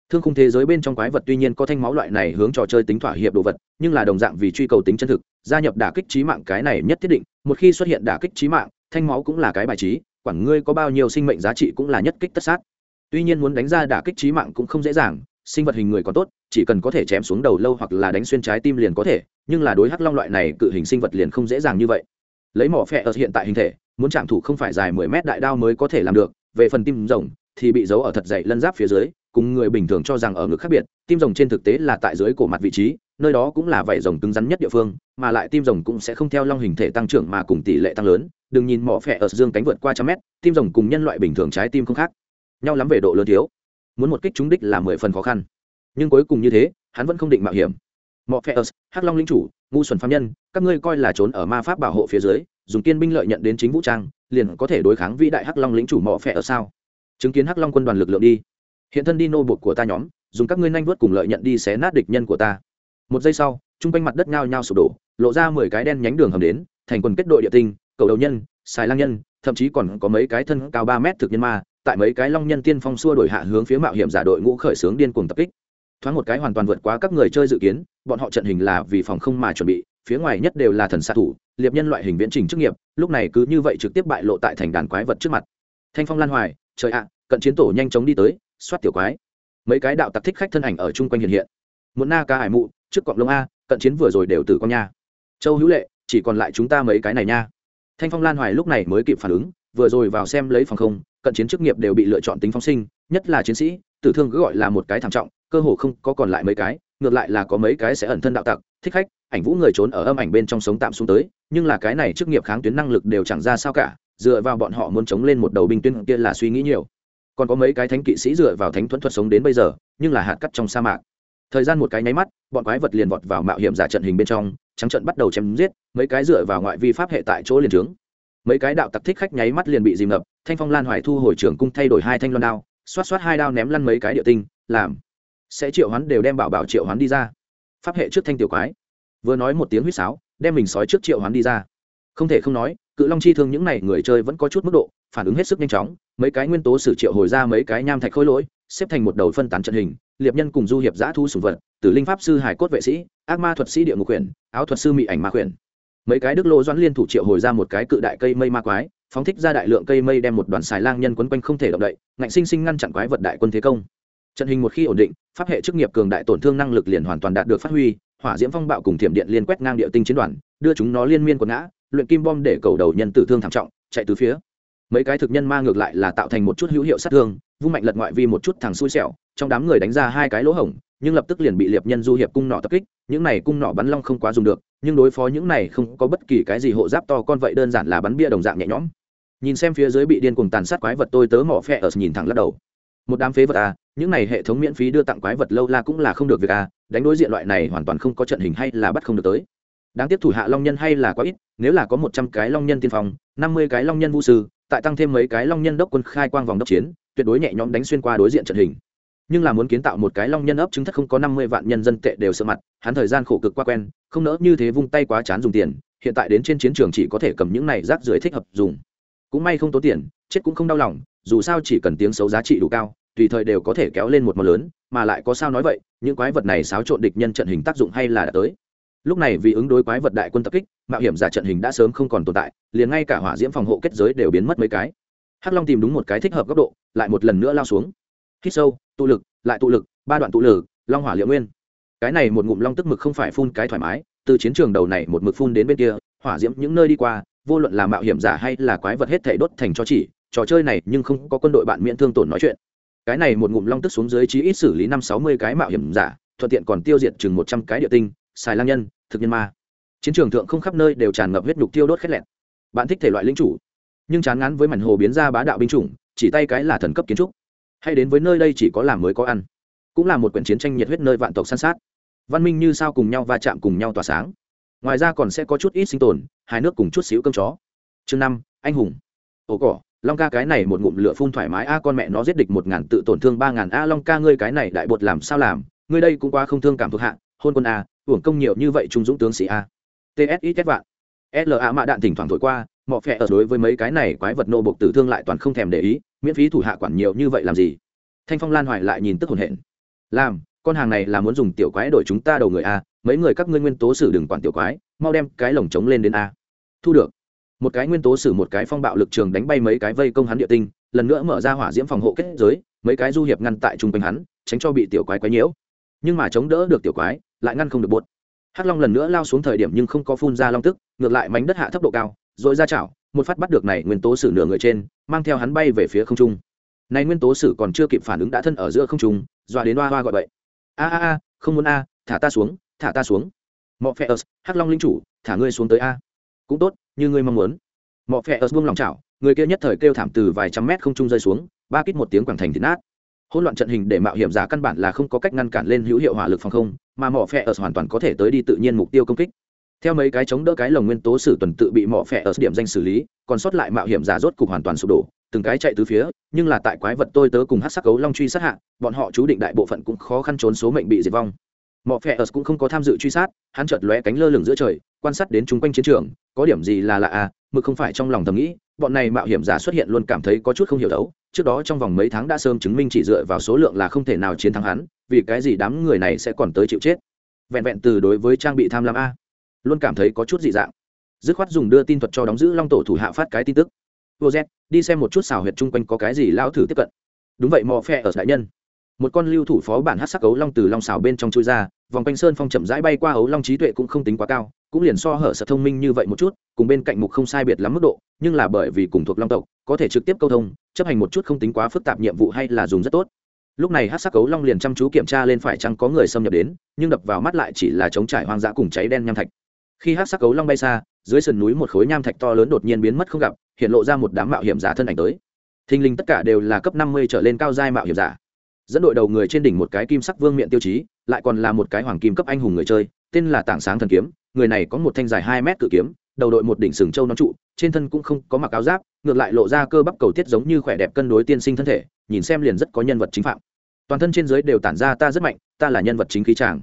Thương khung thế giới bên trong quái vật tuy nhiên có thanh máu loại này hướng trò chơi tính thỏa hiệp đồ vật, nhưng là đồng dạng vì truy cầu tính chân thực, gia nhập đả kích trí mạng cái này nhất thiết định, một khi xuất hiện đả kích trí mạng, thanh máu cũng là cái bài trí quản ngươi có bao nhiêu sinh mệnh giá trị cũng là nhất kích tất sát. Tuy nhiên muốn đánh ra đả kích trí mạng cũng không dễ dàng, sinh vật hình người còn tốt, chỉ cần có thể chém xuống đầu lâu hoặc là đánh xuyên trái tim liền có thể, nhưng là đối hắc long loại này cự hình sinh vật liền không dễ dàng như vậy. Lấy mỏ phe ở hiện tại hình thể, muốn chạm thủ không phải dài mười mét đại đao mới có thể làm được, về phần tim rồng thì bị giấu ở thật dày lân giáp phía dưới, cùng người bình thường cho rằng ở ngực khác biệt, tim rồng trên thực tế là tại dưới cổ mặt vị trí nơi đó cũng là vảy rồng cứng rắn nhất địa phương, mà lại tim rồng cũng sẽ không theo long hình thể tăng trưởng mà cùng tỷ lệ tăng lớn. Đừng nhìn mỏ phẹ ở dương cánh vượt qua trăm mét, tim rồng cùng nhân loại bình thường trái tim không khác. Nhau lắm về độ lớn thiếu. Muốn một kích trúng đích là mười phần khó khăn. Nhưng cuối cùng như thế, hắn vẫn không định mạo hiểm. Mỏ phẹ ở, hắc long linh chủ, ngu xuẩn phạm nhân, các ngươi coi là trốn ở ma pháp bảo hộ phía dưới, dùng kiên binh lợi nhận đến chính vũ trang, liền có thể đối kháng vĩ đại hắc long lĩnh chủ mỏ phẹ ở sao? Chứng kiến hắc long quân đoàn lực lượng đi. Hiện thân đi nô buộc của ta nhóm, dùng các ngươi nhanh vớt cùng lợi nhận đi xé nát địch nhân của ta một giây sau, chung quanh mặt đất nhao nhao sụp đổ, lộ ra mười cái đen nhánh đường hầm đến, thành quần kết đội địa tinh, cầu đầu nhân, xài lang nhân, thậm chí còn có mấy cái thân cao ba mét thực nhân ma, tại mấy cái long nhân tiên phong xua đổi hạ hướng phía mạo hiểm giả đội ngũ khởi xướng điên cuồng tập kích. Thoáng một cái hoàn toàn vượt quá các người chơi dự kiến, bọn họ trận hình là vì phòng không mà chuẩn bị, phía ngoài nhất đều là thần xạ thủ, liệp nhân loại hình viễn trình chức nghiệp, lúc này cứ như vậy trực tiếp bại lộ tại thành đàn quái vật trước mặt. Thanh phong lan hoài, trời ạ, cận chiến tổ nhanh chóng đi tới xoát tiểu quái. Mấy cái đạo tặc thích khách thân ảnh ở chung quanh hiện hiện. Muốn na ca hải mụ trước cọng lông a, cận chiến vừa rồi đều tử con nha. Châu hữu lệ, chỉ còn lại chúng ta mấy cái này nha. Thanh phong lan hoài lúc này mới kịp phản ứng, vừa rồi vào xem lấy phòng không, cận chiến chức nghiệp đều bị lựa chọn tính phóng sinh, nhất là chiến sĩ, tử thương cứ gọi là một cái thảm trọng, cơ hồ không có còn lại mấy cái, ngược lại là có mấy cái sẽ ẩn thân đạo tặc, thích khách, ảnh vũ người trốn ở âm ảnh bên trong sống tạm xuống tới, nhưng là cái này chức nghiệp kháng tuyến năng lực đều chẳng ra sao cả, dựa vào bọn họ muốn chống lên một đầu binh tuyến kia là suy nghĩ nhiều. Còn có mấy cái thánh kỵ sĩ dựa vào thánh thuẫn thuật sống đến bây giờ, nhưng là hạt cắt trong sa mạc thời gian một cái nháy mắt, bọn quái vật liền vọt vào mạo hiểm giả trận hình bên trong, trắng trận bắt đầu chém giết, mấy cái dựa vào ngoại vi pháp hệ tại chỗ liền trướng. Mấy cái đạo tặc thích khách nháy mắt liền bị dìm ngập, thanh phong lan hoài thu hồi trưởng cung thay đổi hai thanh loan đao, xoát xoát hai đao ném lăn mấy cái địa tinh, làm sẽ triệu hoán đều đem bảo bảo triệu hoán đi ra. Pháp hệ trước thanh tiểu quái, vừa nói một tiếng huýt sáo, đem mình sói trước triệu hoán đi ra. Không thể không nói, cự long chi thương những n à y người chơi vẫn có chút mức độ, phản ứng hết sức nhanh chóng, mấy cái nguyên tố sử triệu hồi ra mấy cái nham thạch khôi lỗi, xếp thành một đầu phân tán trận hình liệp nhân cùng du hiệp giã thu sùng vật, tử linh pháp sư hải cốt vệ sĩ, ác ma thuật sĩ địa ngục quyển, áo thuật sư mỹ ảnh ma quyển. Mấy cái đức lô doãn liên thủ triệu hồi ra một cái cự đại cây mây ma quái, phóng thích ra đại lượng cây mây đem một đoàn xài lang nhân quấn quanh không thể động đậy, ngạnh sinh sinh ngăn chặn quái vật đại quân thế công. Trận hình một khi ổn định, pháp hệ chức nghiệp cường đại tổn thương năng lực liền hoàn toàn đạt được phát huy, hỏa diễm phong bạo cùng thiểm điện liên quét ngang địa tinh chiến đoàn, đưa chúng nó liên miên quần ngã, luyện kim bom để cầu đầu nhân tử thương thảm trọng, chạy từ phía. Mấy cái thực nhân ma ngược lại là tạo thành một chút hữu hiệu sát thương, vung mạnh lật ngoại vi một chút thằng xui xẻo trong đám người đánh ra hai cái lỗ hổng, nhưng lập tức liền bị liệp nhân du hiệp cung nọ tập kích, những này cung nọ bắn long không quá dùng được, nhưng đối phó những này không có bất kỳ cái gì hộ giáp to con vậy đơn giản là bắn bia đồng dạng nhẹ nhõm. Nhìn xem phía dưới bị điên cuồng tàn sát quái vật tôi tớ mỏ phe ở nhìn thẳng lắc đầu. Một đám phế vật à những này hệ thống miễn phí đưa tặng quái vật lâu la cũng là không được việc à đánh đối diện loại này hoàn toàn không có trận hình hay là bắt không được tới. Đáng tiếc thủ hạ long nhân hay là quá ít, nếu là có một trăm cái long nhân tiên phong, năm mươi cái long nhân vũ sư, tại tăng thêm mấy cái long nhân đốc quân khai quang vòng đốc chiến, tuyệt đối nhẹ nhõm đánh xuyên qua đối diện trận hình nhưng là muốn kiến tạo một cái long nhân ấp chứng thất không có năm mươi vạn nhân dân tệ đều sợ mặt, hắn thời gian khổ cực qua quen, không nỡ như thế vung tay quá chán dùng tiền, hiện tại đến trên chiến trường chỉ có thể cầm những này rác rưởi thích hợp dùng. Cũng may không tốn tiền, chết cũng không đau lòng, dù sao chỉ cần tiếng xấu giá trị đủ cao, tùy thời đều có thể kéo lên một món lớn, mà lại có sao nói vậy, những quái vật này xáo trộn địch nhân trận hình tác dụng hay là đã tới. Lúc này vì ứng đối quái vật đại quân tập kích, mạo hiểm giả trận hình đã sớm không còn tồn tại, liền ngay cả hỏa diễm phòng hộ kết giới đều biến mất mấy cái. Hắc long tìm đúng một cái thích hợp góc độ, lại một lần nữa lao xuống hít sâu, tụ lực, lại tụ lực, ba đoạn tụ lực, long hỏa liệu nguyên. Cái này một ngụm long tức mực không phải phun cái thoải mái, từ chiến trường đầu này một mực phun đến bên kia, hỏa diễm những nơi đi qua, vô luận là mạo hiểm giả hay là quái vật hết thể đốt thành cho chỉ, trò chơi này nhưng không có quân đội bạn miễn thương tổn nói chuyện. Cái này một ngụm long tức xuống dưới chí ít xử lý năm sáu mươi cái mạo hiểm giả, thuận tiện còn tiêu diệt chừng một trăm cái địa tinh, xài lang nhân, thực nhân ma. Chiến trường thượng không khắp nơi đều tràn ngập huyết nhục tiêu đốt khét lẹn. Bạn thích thể loại lính chủ, nhưng chán ngán với mảnh hồ biến ra bá đạo binh chủng, chỉ tay cái là thần cấp kiến trúc hay đến với nơi đây chỉ có làm mới có ăn. Cũng là một quyển chiến tranh nhiệt huyết nơi vạn tộc san sát. Văn minh như sao cùng nhau va chạm cùng nhau tỏa sáng. Ngoài ra còn sẽ có chút ít sinh tồn, hai nước cùng chút xíu cơm chó. Chương năm, anh hùng. Ồ cỏ, long ca cái này một ngụm lửa phun thoải mái, a, con mẹ nó giết địch một ngàn tự tổn thương ba ngàn, a, long ca ngươi cái này đại bột làm sao làm? Ngươi đây cũng qua không thương cảm thuộc hạ, hôn quân a uổng công nhiều như vậy trung dũng tướng sĩ a. Tsi kết vạn. La mạ đạn thỉnh thoảng thổi qua mọ phẹ ở đối với mấy cái này quái vật nô bộc tử thương lại toàn không thèm để ý, miễn phí thủ hạ quản nhiều như vậy làm gì? Thanh phong lan hoài lại nhìn tức hồn hển. Làm, con hàng này là muốn dùng tiểu quái đổi chúng ta đầu người a, mấy người các ngươi nguyên tố sử đừng quản tiểu quái, mau đem cái lồng trống lên đến a. Thu được. Một cái nguyên tố sử một cái phong bạo lực trường đánh bay mấy cái vây công hắn địa tinh, lần nữa mở ra hỏa diễm phòng hộ kết giới, mấy cái du hiệp ngăn tại chung quanh hắn, tránh cho bị tiểu quái quái nhiễu. Nhưng mà chống đỡ được tiểu quái, lại ngăn không được bột. Hắc long lần nữa lao xuống thời điểm nhưng không có phun ra long tức, ngược lại mảnh đất hạ thấp độ cao rồi ra chảo, một phát bắt được này nguyên tố sử nửa người trên, mang theo hắn bay về phía không trung. Này nguyên tố sử còn chưa kịp phản ứng đã thân ở giữa không trung, dọa đến hoa hoa gọi vậy a a a, không muốn a, thả ta xuống, thả ta xuống. Mọ phe ớt, hắc long linh chủ, thả ngươi xuống tới a. Cũng tốt, như ngươi mong muốn. Mọ phe ớt buông lòng chảo, người kia nhất thời kêu thảm từ vài trăm mét không trung rơi xuống, ba kít một tiếng quảng thành thịt nát. Hỗn loạn trận hình để mạo hiểm giả căn bản là không có cách ngăn cản lên hữu hiệu hỏa lực phòng không, mà mỏ phe ở hoàn toàn có thể tới đi tự nhiên mục tiêu công kích theo mấy cái chống đỡ cái lồng nguyên tố sử tuần tự bị mỏ phẹ ở điểm danh xử lý, còn sót lại mạo hiểm giả rốt cục hoàn toàn sụp đổ, từng cái chạy từ phía, nhưng là tại quái vật tôi tớ cùng hát sắc cấu long truy sát hạ, bọn họ chú định đại bộ phận cũng khó khăn trốn số mệnh bị diệt vong. Mỏ phẹ ở cũng không có tham dự truy sát, hắn chợt lóe cánh lơ lửng giữa trời, quan sát đến chung quanh chiến trường, có điểm gì là lạ à mực không phải trong lòng thầm nghĩ, bọn này mạo hiểm giả xuất hiện luôn cảm thấy có chút không hiểu đấu, trước đó trong vòng mấy tháng đã sớm chứng minh chỉ dựa vào số lượng là không thể nào chiến thắng hắn, vì cái gì đám người này sẽ còn tới chịu chết. Vẹn vẹn từ đối với trang bị tham lam a luôn cảm thấy có chút dị dạng. Dứt khoát dùng đưa tin thuật cho đóng giữ long tổ thủ hạ phát cái tin tức. Vô z, đi xem một chút xào huyệt chung quanh có cái gì lao thử tiếp cận. Đúng vậy, mò phe ở đại nhân. Một con lưu thủ phó bản hát sắc cấu long từ long xào bên trong chui ra, vòng quanh sơn phong chậm rãi bay qua ấu long trí tuệ cũng không tính quá cao, cũng liền so hở sợ thông minh như vậy một chút, cùng bên cạnh mục không sai biệt lắm mức độ, nhưng là bởi vì cùng thuộc long tộc, có thể trực tiếp câu thông, chấp hành một chút không tính quá phức tạp nhiệm vụ hay là dùng rất tốt. Lúc này hát sắc cấu long liền chăm chú kiểm tra lên phải chăng có người xâm nhập đến, nhưng đập vào mắt lại chỉ là chống trải hoang dã cùng cháy đen nham thạch khi hát sắc cấu long bay xa, dưới sườn núi một khối nham thạch to lớn đột nhiên biến mất không gặp, hiện lộ ra một đám mạo hiểm giả thân ảnh tới. Thình lình tất cả đều là cấp năm mươi trở lên cao giai mạo hiểm giả. Dẫn đội đầu người trên đỉnh một cái kim sắc vương miện tiêu chí, lại còn là một cái hoàng kim cấp anh hùng người chơi, tên là tảng sáng thần kiếm, người này có một thanh dài hai mét cự kiếm, đầu đội một đỉnh sừng châu nón trụ, trên thân cũng không có mặc áo giáp, ngược lại lộ ra cơ bắp cầu tiết giống như khỏe đẹp cân đối tiên sinh thân thể, nhìn xem liền rất có nhân vật chính phạm. Toàn thân trên dưới đều tản ra ta rất mạnh, ta là nhân vật chính khí tràng.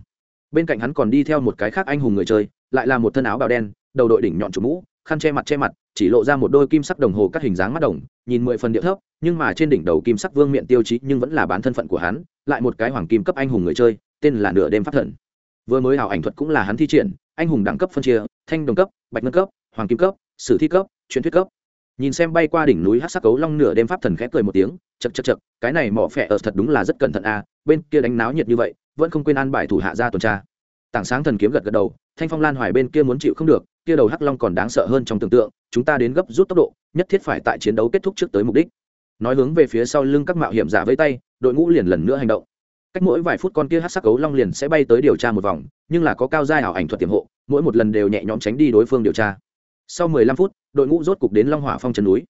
Bên cạnh hắn còn đi theo một cái khác anh hùng người chơi lại là một thân áo bào đen, đầu đội đỉnh nhọn chủ mũ, khăn che mặt che mặt, chỉ lộ ra một đôi kim sắc đồng hồ các hình dáng mắt đồng, nhìn mười phần điệu thấp, nhưng mà trên đỉnh đầu kim sắc vương miện tiêu chí nhưng vẫn là bán thân phận của hắn, lại một cái hoàng kim cấp anh hùng người chơi, tên là nửa đêm phát thần. Vừa mới hảo ảnh thuật cũng là hắn thi triển, anh hùng đẳng cấp phân chia, thanh đồng cấp, bạch ngân cấp, hoàng kim cấp, sử thi cấp, truyền thuyết cấp. Nhìn xem bay qua đỉnh núi hát sắc cấu long nửa đêm pháp thần khép cười một tiếng chật chật chật cái này mỏ phẹ ở thật đúng là rất cẩn thận à bên kia đánh náo nhiệt như vậy, vẫn không quên an bài thủ hạ ra tuần tra tảng sáng thần kiếm gật gật đầu, thanh phong lan hoài bên kia muốn chịu không được, kia đầu hắc long còn đáng sợ hơn trong tưởng tượng, chúng ta đến gấp rút tốc độ, nhất thiết phải tại chiến đấu kết thúc trước tới mục đích. Nói hướng về phía sau lưng các mạo hiểm giả với tay, đội ngũ liền lần nữa hành động. Cách mỗi vài phút con kia hát sắc cấu long liền sẽ bay tới điều tra một vòng, nhưng là có cao giai ảo ảnh thuật tiềm hộ, mỗi một lần đều nhẹ nhõm tránh đi đối phương điều tra. Sau mười lăm phút, đội ngũ rốt cục đến long hỏa phong trần núi.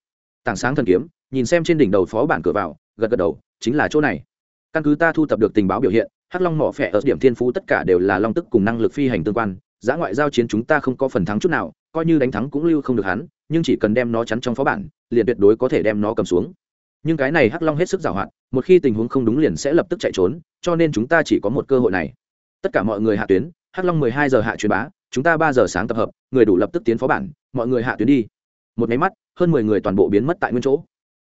Tảng sáng thần kiếm, nhìn xem trên đỉnh đầu phó bản cửa vào, gật gật đầu, chính là chỗ này. Căn cứ ta thu thập được tình báo biểu hiện hắc long mỏ phẹ ở điểm thiên phú tất cả đều là long tức cùng năng lực phi hành tương quan, giá ngoại giao chiến chúng ta không có phần thắng chút nào, coi như đánh thắng cũng lưu không được hắn, nhưng chỉ cần đem nó chắn trong phó bản, liền tuyệt đối có thể đem nó cầm xuống. Nhưng cái này hắc long hết sức giảo hoạt, một khi tình huống không đúng liền sẽ lập tức chạy trốn, cho nên chúng ta chỉ có một cơ hội này. Tất cả mọi người hạ tuyến, hắc long mười hai giờ hạ truyền bá, chúng ta ba giờ sáng tập hợp, người đủ lập tức tiến phó bản, mọi người hạ tuyến đi. Một máy mắt, hơn mười người toàn bộ biến mất tại nguyên chỗ.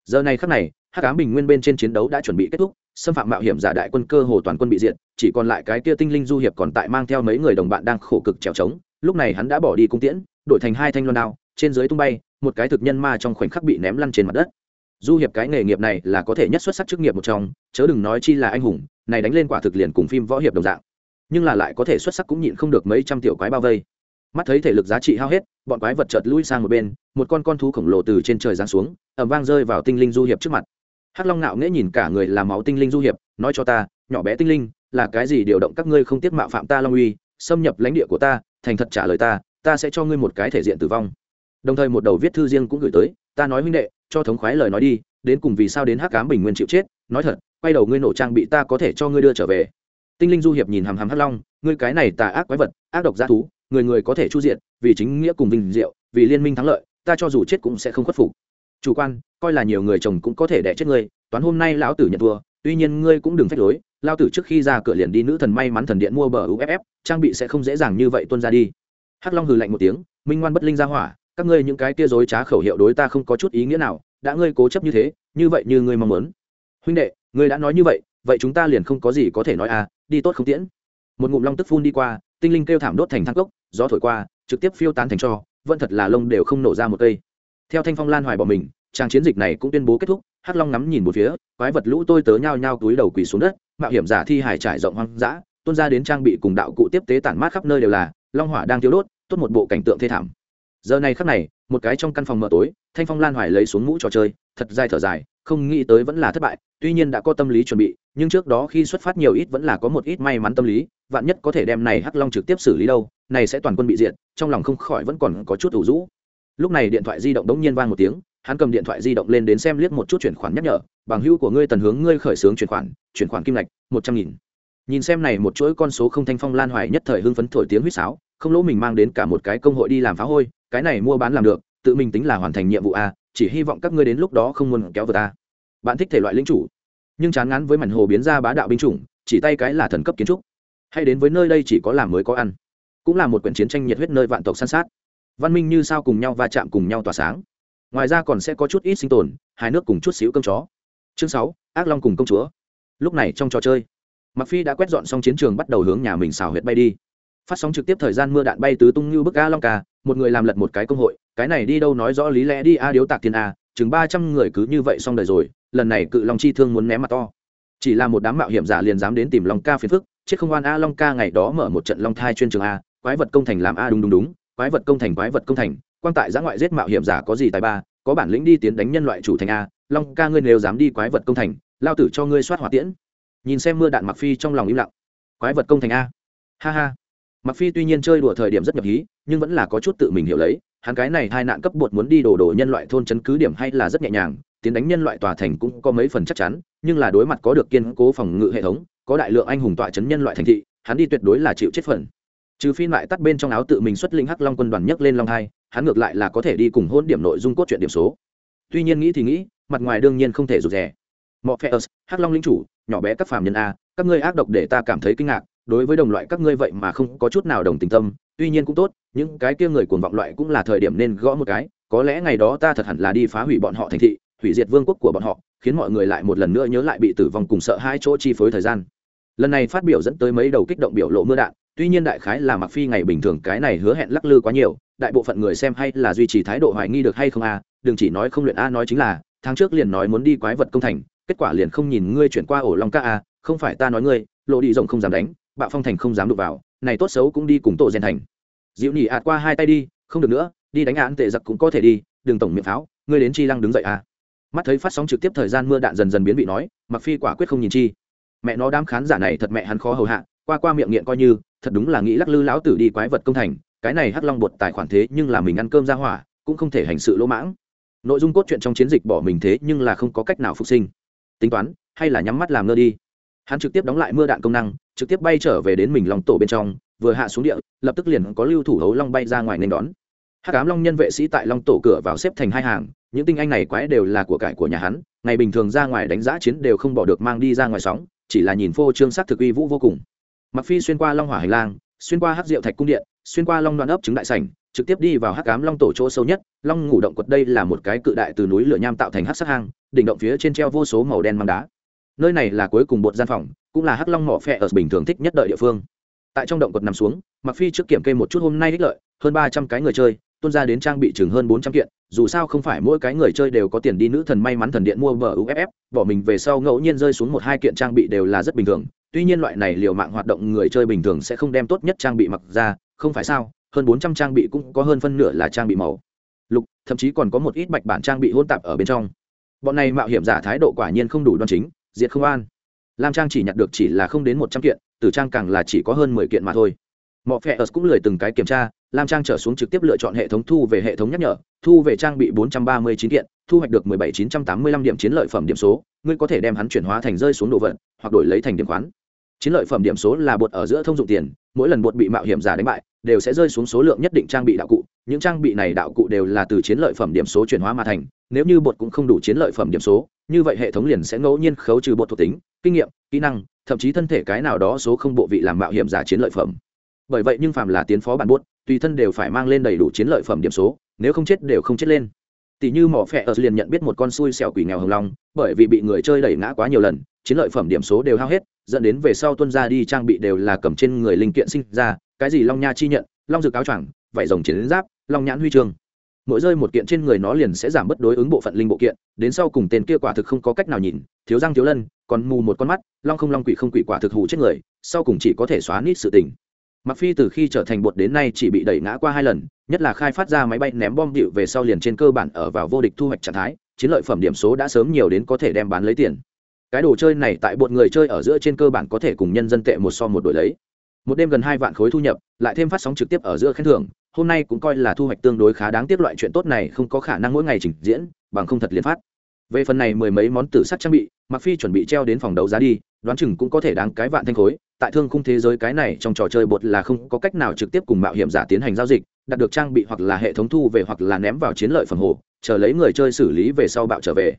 Giờ này khắc này hắc ám bình nguyên bên trên chiến đấu đã chuẩn bị kết thúc, xâm phạm mạo hiểm giả đại quân cơ hồ toàn quân bị diệt, chỉ còn lại cái kia tinh linh du hiệp còn tại mang theo mấy người đồng bạn đang khổ cực trèo trống. Lúc này hắn đã bỏ đi cung tiễn, đổi thành hai thanh loan đao, trên dưới tung bay, một cái thực nhân ma trong khoảnh khắc bị ném lăn trên mặt đất. Du hiệp cái nghề nghiệp này là có thể nhất xuất sắc chức nghiệp một trong, chớ đừng nói chi là anh hùng, này đánh lên quả thực liền cùng phim võ hiệp đồng dạng. Nhưng là lại có thể xuất sắc cũng nhịn không được mấy trăm tiểu quái bao vây. Mắt thấy thể lực giá trị hao hết, bọn quái vật chợt lui sang một bên, một con con thú khổng lồ từ trên trời giáng xuống ẩm vang rơi vào tinh linh du hiệp trước mặt hắc long ngạo nghễ nhìn cả người làm máu tinh linh du hiệp, nói cho ta, nhỏ bé tinh linh, là cái gì điều động các ngươi không tiết mạo phạm ta long uy, xâm nhập lãnh địa của ta, thành thật trả lời ta ta sẽ cho ngươi một cái thể diện tử vong. Đồng thời một đầu viết thư riêng cũng gửi tới, ta nói huynh đệ, cho thống khoái lời nói đi, đến cùng vì sao đến hắc cám bình nguyên chịu chết, nói thật, quay đầu ngươi nổ trang bị ta có thể cho ngươi đưa trở về. Tinh linh du hiệp nhìn hàm hàm hắc long, ngươi cái này tà ác quái vật, ác độc g thú, người người có thể chu diện, vì chính nghĩa cùng vinh diệu, vì liên minh thắng lợi, ta cho dù chết cũng sẽ không khuất phục chủ quan, coi là nhiều người chồng cũng có thể đẻ chết ngươi, toán hôm nay lão tử nhận thua, tuy nhiên ngươi cũng đừng phép lối lao tử trước khi ra cửa liền đi nữ thần may mắn thần điện mua bờ uff trang bị sẽ không dễ dàng như vậy tuân ra đi. Hắc long hừ lạnh một tiếng, minh ngoan bất linh ra hỏa, các ngươi những cái kia dối trá khẩu hiệu đối ta không có chút ý nghĩa nào, đã ngươi cố chấp như thế, như vậy như ngươi mong muốn. Huynh đệ, ngươi đã nói như vậy vậy chúng ta liền không có gì có thể nói à đi tốt không tiễn. Một ngụm long tức phun đi qua, tinh linh kêu thảm đốt thành thang cốc, gió thổi qua, trực tiếp phiêu tán thành cho, vẫn thật là lông đều không nổ ra một cây theo thanh phong lan hoài bỏ mình trang chiến dịch này cũng tuyên bố kết thúc, hắc long ngắm nhìn một phía, quái vật lũ tôi tớ nhao nhao túi đầu quỳ xuống đất, mạo hiểm giả thi hải trải rộng hoang dã, tuôn ra đến trang bị cùng đạo cụ tiếp tế tản mát khắp nơi đều là, long hỏa đang thiếu đốt, tốt một bộ cảnh tượng thê thảm. Giờ này khắc này, một cái trong căn phòng mờ tối, thanh phong lan hoài lấy xuống mũ trò chơi, thật dài thở dài, không nghĩ tới vẫn là thất bại, tuy nhiên đã có tâm lý chuẩn bị, nhưng trước đó khi xuất phát nhiều ít vẫn là có một ít may mắn tâm lý, vạn nhất có thể đem này hắc long trực tiếp xử lý đâu, này sẽ toàn quân bị diện trong lòng không khỏi vẫn còn có chút ủ rũ lúc này điện thoại di động đống nhiên vang một tiếng, hắn cầm điện thoại di động lên đến xem liếc một chút chuyển khoản nhắc nhở, bằng hữu của ngươi tần hướng ngươi khởi xướng chuyển khoản chuyển khoản kim lạch một trăm nghìn. Nhìn xem này một chuỗi con số không thanh phong lan hoài nhất thời hưng phấn thổi tiếng huýt sáo, không lỗ mình mang đến cả một cái công hội đi làm phá hôi, cái này mua bán làm được, tự mình tính là hoàn thành nhiệm vụ a, chỉ hy vọng các ngươi đến lúc đó không muốn kéo vào ta bạn thích thể loại lính chủ, nhưng chán ngán với mảnh hồ biến ra bá đạo binh chủng, chỉ tay cái là thần cấp kiến trúc. Hay đến với nơi đây chỉ có làm mới có ăn, cũng là một quyển chiến tranh nhiệt huyết nơi vạn tộc san sát văn minh như sao cùng nhau va chạm cùng nhau tỏa sáng. Ngoài ra còn sẽ có chút ít sinh tồn hai nước cùng chút xíu cơm chó. Chương sáu, ác long cùng công chúa. Lúc này trong trò chơi mặc phi đã quét dọn xong chiến trường bắt đầu hướng nhà mình xào huyệt bay đi. Phát sóng trực tiếp thời gian mưa đạn bay tứ tung như bức a long ca, một người làm lật một cái công hội, cái này đi đâu nói rõ lý lẽ đi a điếu tạc thiên a, chừng ba trăm người cứ như vậy xong đời rồi, lần này cự long chi thương muốn ném mặt to. Chỉ là một đám mạo hiểm giả liền dám đến tìm long ca phiền phức, chết không oan a long ca ngày đó mở một trận long thai chuyên trường a, quái vật công thành làm a đúng đúng đúng quái vật công thành quái vật công thành quan tại giã ngoại giết mạo hiểm giả có gì tài ba, có bản lĩnh đi tiến đánh nhân loại chủ thành a, long ca ngươi nếu dám đi quái vật công thành, lao tử cho ngươi soát hỏa tiễn. Nhìn xem mưa đạn mặc phi trong lòng im lặng. Quái vật công thành a. Ha ha. Mặc phi tuy nhiên chơi đùa thời điểm rất nhập hí, nhưng vẫn là có chút tự mình hiểu lấy, hắn cái này hai nạn cấp bột muốn đi đổ đổ nhân loại thôn chấn cứ điểm hay là rất nhẹ nhàng, tiến đánh nhân loại tòa thành cũng có mấy phần chắc chắn, nhưng là đối mặt có được kiên cố phòng ngự hệ thống, có đại lượng anh hùng tọa chấn nhân loại thành thị, hắn đi tuyệt đối là chịu chết phần trừ phi lại tắt bên trong áo tự mình xuất linh hắc long quân đoàn nhấc lên long hai hắn ngược lại là có thể đi cùng hôn điểm nội dung cốt truyện điểm số. Tuy nhiên nghĩ thì nghĩ, mặt ngoài đương nhiên không thể rụt rè. Mọi phe hắc long linh chủ, nhỏ bé các phàm nhân a, các ngươi ác độc để ta cảm thấy kinh ngạc, đối với đồng loại các ngươi vậy mà không có chút nào đồng tình tâm, tuy nhiên cũng tốt, những cái kia người cuồng vọng loại cũng là thời điểm nên gõ một cái, có lẽ ngày đó ta thật hẳn là đi phá hủy bọn họ thành thị, hủy diệt vương quốc của bọn họ, khiến mọi người lại một lần nữa nhớ lại bị tử vong cùng sợ hai chỗ chi phối thời gian. Lần này phát biểu dẫn tới mấy đầu kích động biểu lộ mưa đạn tuy nhiên đại khái là mặc phi ngày bình thường cái này hứa hẹn lắc lư quá nhiều, đại bộ phận người xem hay là duy trì thái độ hoài nghi được hay không a đừng chỉ nói không luyện a, nói chính là, tháng trước liền nói muốn đi quái vật công thành, kết quả liền không nhìn ngươi chuyển qua ổ long ca a, không phải ta nói ngươi, lộ đi rộng không dám đánh, bạo phong thành không dám đụng vào, này tốt xấu cũng đi cùng tổ gen thành. Diệu nhỉ ạt qua hai tay đi, không được nữa, đi đánh án tệ giặc cũng có thể đi, đừng tổng miệng pháo, ngươi đến chi lăng đứng dậy a mắt thấy phát sóng trực tiếp thời gian mưa đạn dần dần biến vị nói mặc phi quả quyết không nhìn chi. Mẹ nó đám khán giả này thật mẹ hắn khó hầu hạ qua qua miệng nghiện coi như, thật đúng là nghĩ lắc lư lão tử đi quái vật công thành, cái này hắc long bột tài khoản thế nhưng là mình ăn cơm ra hỏa, cũng không thể hành sự lỗ mãng. Nội dung cốt truyện trong chiến dịch bỏ mình thế nhưng là không có cách nào phục sinh. Tính toán, hay là nhắm mắt làm ngơ đi. Hắn trực tiếp đóng lại mưa đạn công năng, trực tiếp bay trở về đến mình lòng tổ bên trong, vừa hạ xuống địa, lập tức liền có lưu thủ hấu long bay ra ngoài nên đón. Hắc ám long nhân vệ sĩ tại long tổ cửa vào xếp thành hai hàng, những tinh anh này quái đều là của cải của nhà hắn, ngày bình thường ra ngoài đánh giá chiến đều không bỏ được mang đi ra ngoài sóng, chỉ là nhìn phô trương sắc thực uy vũ vô cùng mặc phi xuyên qua long hỏa hành lang, xuyên qua hắc diệu thạch cung điện, xuyên qua long Đoạn ấp trứng đại sảnh, trực tiếp đi vào hắc Cám long tổ chỗ sâu nhất. Long ngủ động quật đây là một cái cự đại từ núi lửa nham tạo thành hắc sắc hang, đỉnh động phía trên treo vô số màu đen mang đá. Nơi này là cuối cùng bột gian phòng, cũng là hắc long mỏ phe ở bình thường thích nhất đợi địa phương. Tại trong động quật nằm xuống mặc phi trước kiểm kê một chút hôm nay ích lợi, hơn ba trăm cái người chơi Tuôn ra đến trang bị chừng hơn bốn trăm kiện, dù sao không phải mỗi cái người chơi đều có tiền đi nữ thần may mắn thần điện mua bờ uff bỏ mình về sau ngẫu nhiên rơi xuống một hai kiện trang bị đều là rất bình thường. Tuy nhiên loại này liều mạng hoạt động người chơi bình thường sẽ không đem tốt nhất trang bị mặc ra, không phải sao, hơn bốn trăm trang bị cũng có hơn phân nửa là trang bị màu. Lục, thậm chí còn có một ít bạch bản trang bị hôn tạp ở bên trong. Bọn này mạo hiểm giả thái độ quả nhiên không đủ đoan chính, diệt không an. Lam trang chỉ nhặt được chỉ là không đến một trăm kiện, tử trang càng là chỉ có hơn mười kiện mà thôi. Mọi phe ớt cũng lười từng cái kiểm tra lam trang trở xuống trực tiếp lựa chọn hệ thống thu về hệ thống nhắc nhở, thu về trang bị bốn trăm ba mươi chín kiện, thu hoạch được mười bảy chín trăm tám mươi lăm điểm chiến lợi phẩm điểm số. Ngươi có thể đem hắn chuyển hóa thành rơi xuống đồ vật, hoặc đổi lấy thành điểm khoán. Chiến lợi phẩm điểm số là bột ở giữa thông dụng tiền, mỗi lần bột bị mạo hiểm giả đánh bại, đều sẽ rơi xuống số lượng nhất định trang bị đạo cụ. Những trang bị này đạo cụ đều là từ chiến lợi phẩm điểm số chuyển hóa mà thành, nếu như bột cũng không đủ chiến lợi phẩm điểm số, như vậy hệ thống liền sẽ ngẫu nhiên khấu trừ bột thuộc tính, kinh nghiệm, kỹ năng, thậm chí thân thể cái nào đó số không bộ vị làm mạo hiểm giả chiến lợi phẩm. Bởi vậy nhưng phàm là tiến phó bản bốt tùy thân đều phải mang lên đầy đủ chiến lợi phẩm điểm số, nếu không chết đều không chết lên. Tỷ như mỏ phẹ ở liền nhận biết một con xui xẻo quỷ nghèo hồng long, bởi vì bị người chơi đẩy ngã quá nhiều lần, chiến lợi phẩm điểm số đều hao hết, dẫn đến về sau tuân ra đi trang bị đều là cầm trên người linh kiện sinh ra, cái gì long nha chi nhận, long dược áo choàng, vải rồng chiến giáp, long nhãn huy chương. Mỗi rơi một kiện trên người nó liền sẽ giảm bất đối ứng bộ phận linh bộ kiện, đến sau cùng tên kia quả thực không có cách nào nhìn, thiếu răng thiếu lân, còn mù một con mắt, long không long quỷ không quỷ quả thực hù chết người, sau cùng chỉ có thể xóa nít sự tình mặc phi từ khi trở thành bột đến nay chỉ bị đẩy ngã qua hai lần, nhất là khai phát ra máy bay ném bom điệu về sau liền trên cơ bản ở vào vô địch thu hoạch trạng thái, chiến lợi phẩm điểm số đã sớm nhiều đến có thể đem bán lấy tiền. Cái đồ chơi này tại bột người chơi ở giữa trên cơ bản có thể cùng nhân dân tệ một so một đổi lấy. Một đêm gần hai vạn khối thu nhập, lại thêm phát sóng trực tiếp ở giữa khen thưởng, hôm nay cũng coi là thu hoạch tương đối khá đáng tiếc loại chuyện tốt này không có khả năng mỗi ngày trình diễn, bằng không thật liên phát. Về phần này mười mấy món tử sắc trang bị mặc phi chuẩn bị treo đến phòng đấu giá đi, đoán chừng cũng có thể đáng cái vạn thanh khối tại thương khung thế giới cái này trong trò chơi bột là không có cách nào trực tiếp cùng mạo hiểm giả tiến hành giao dịch đạt được trang bị hoặc là hệ thống thu về hoặc là ném vào chiến lợi phẩm hồ, chờ lấy người chơi xử lý về sau bạo trở về.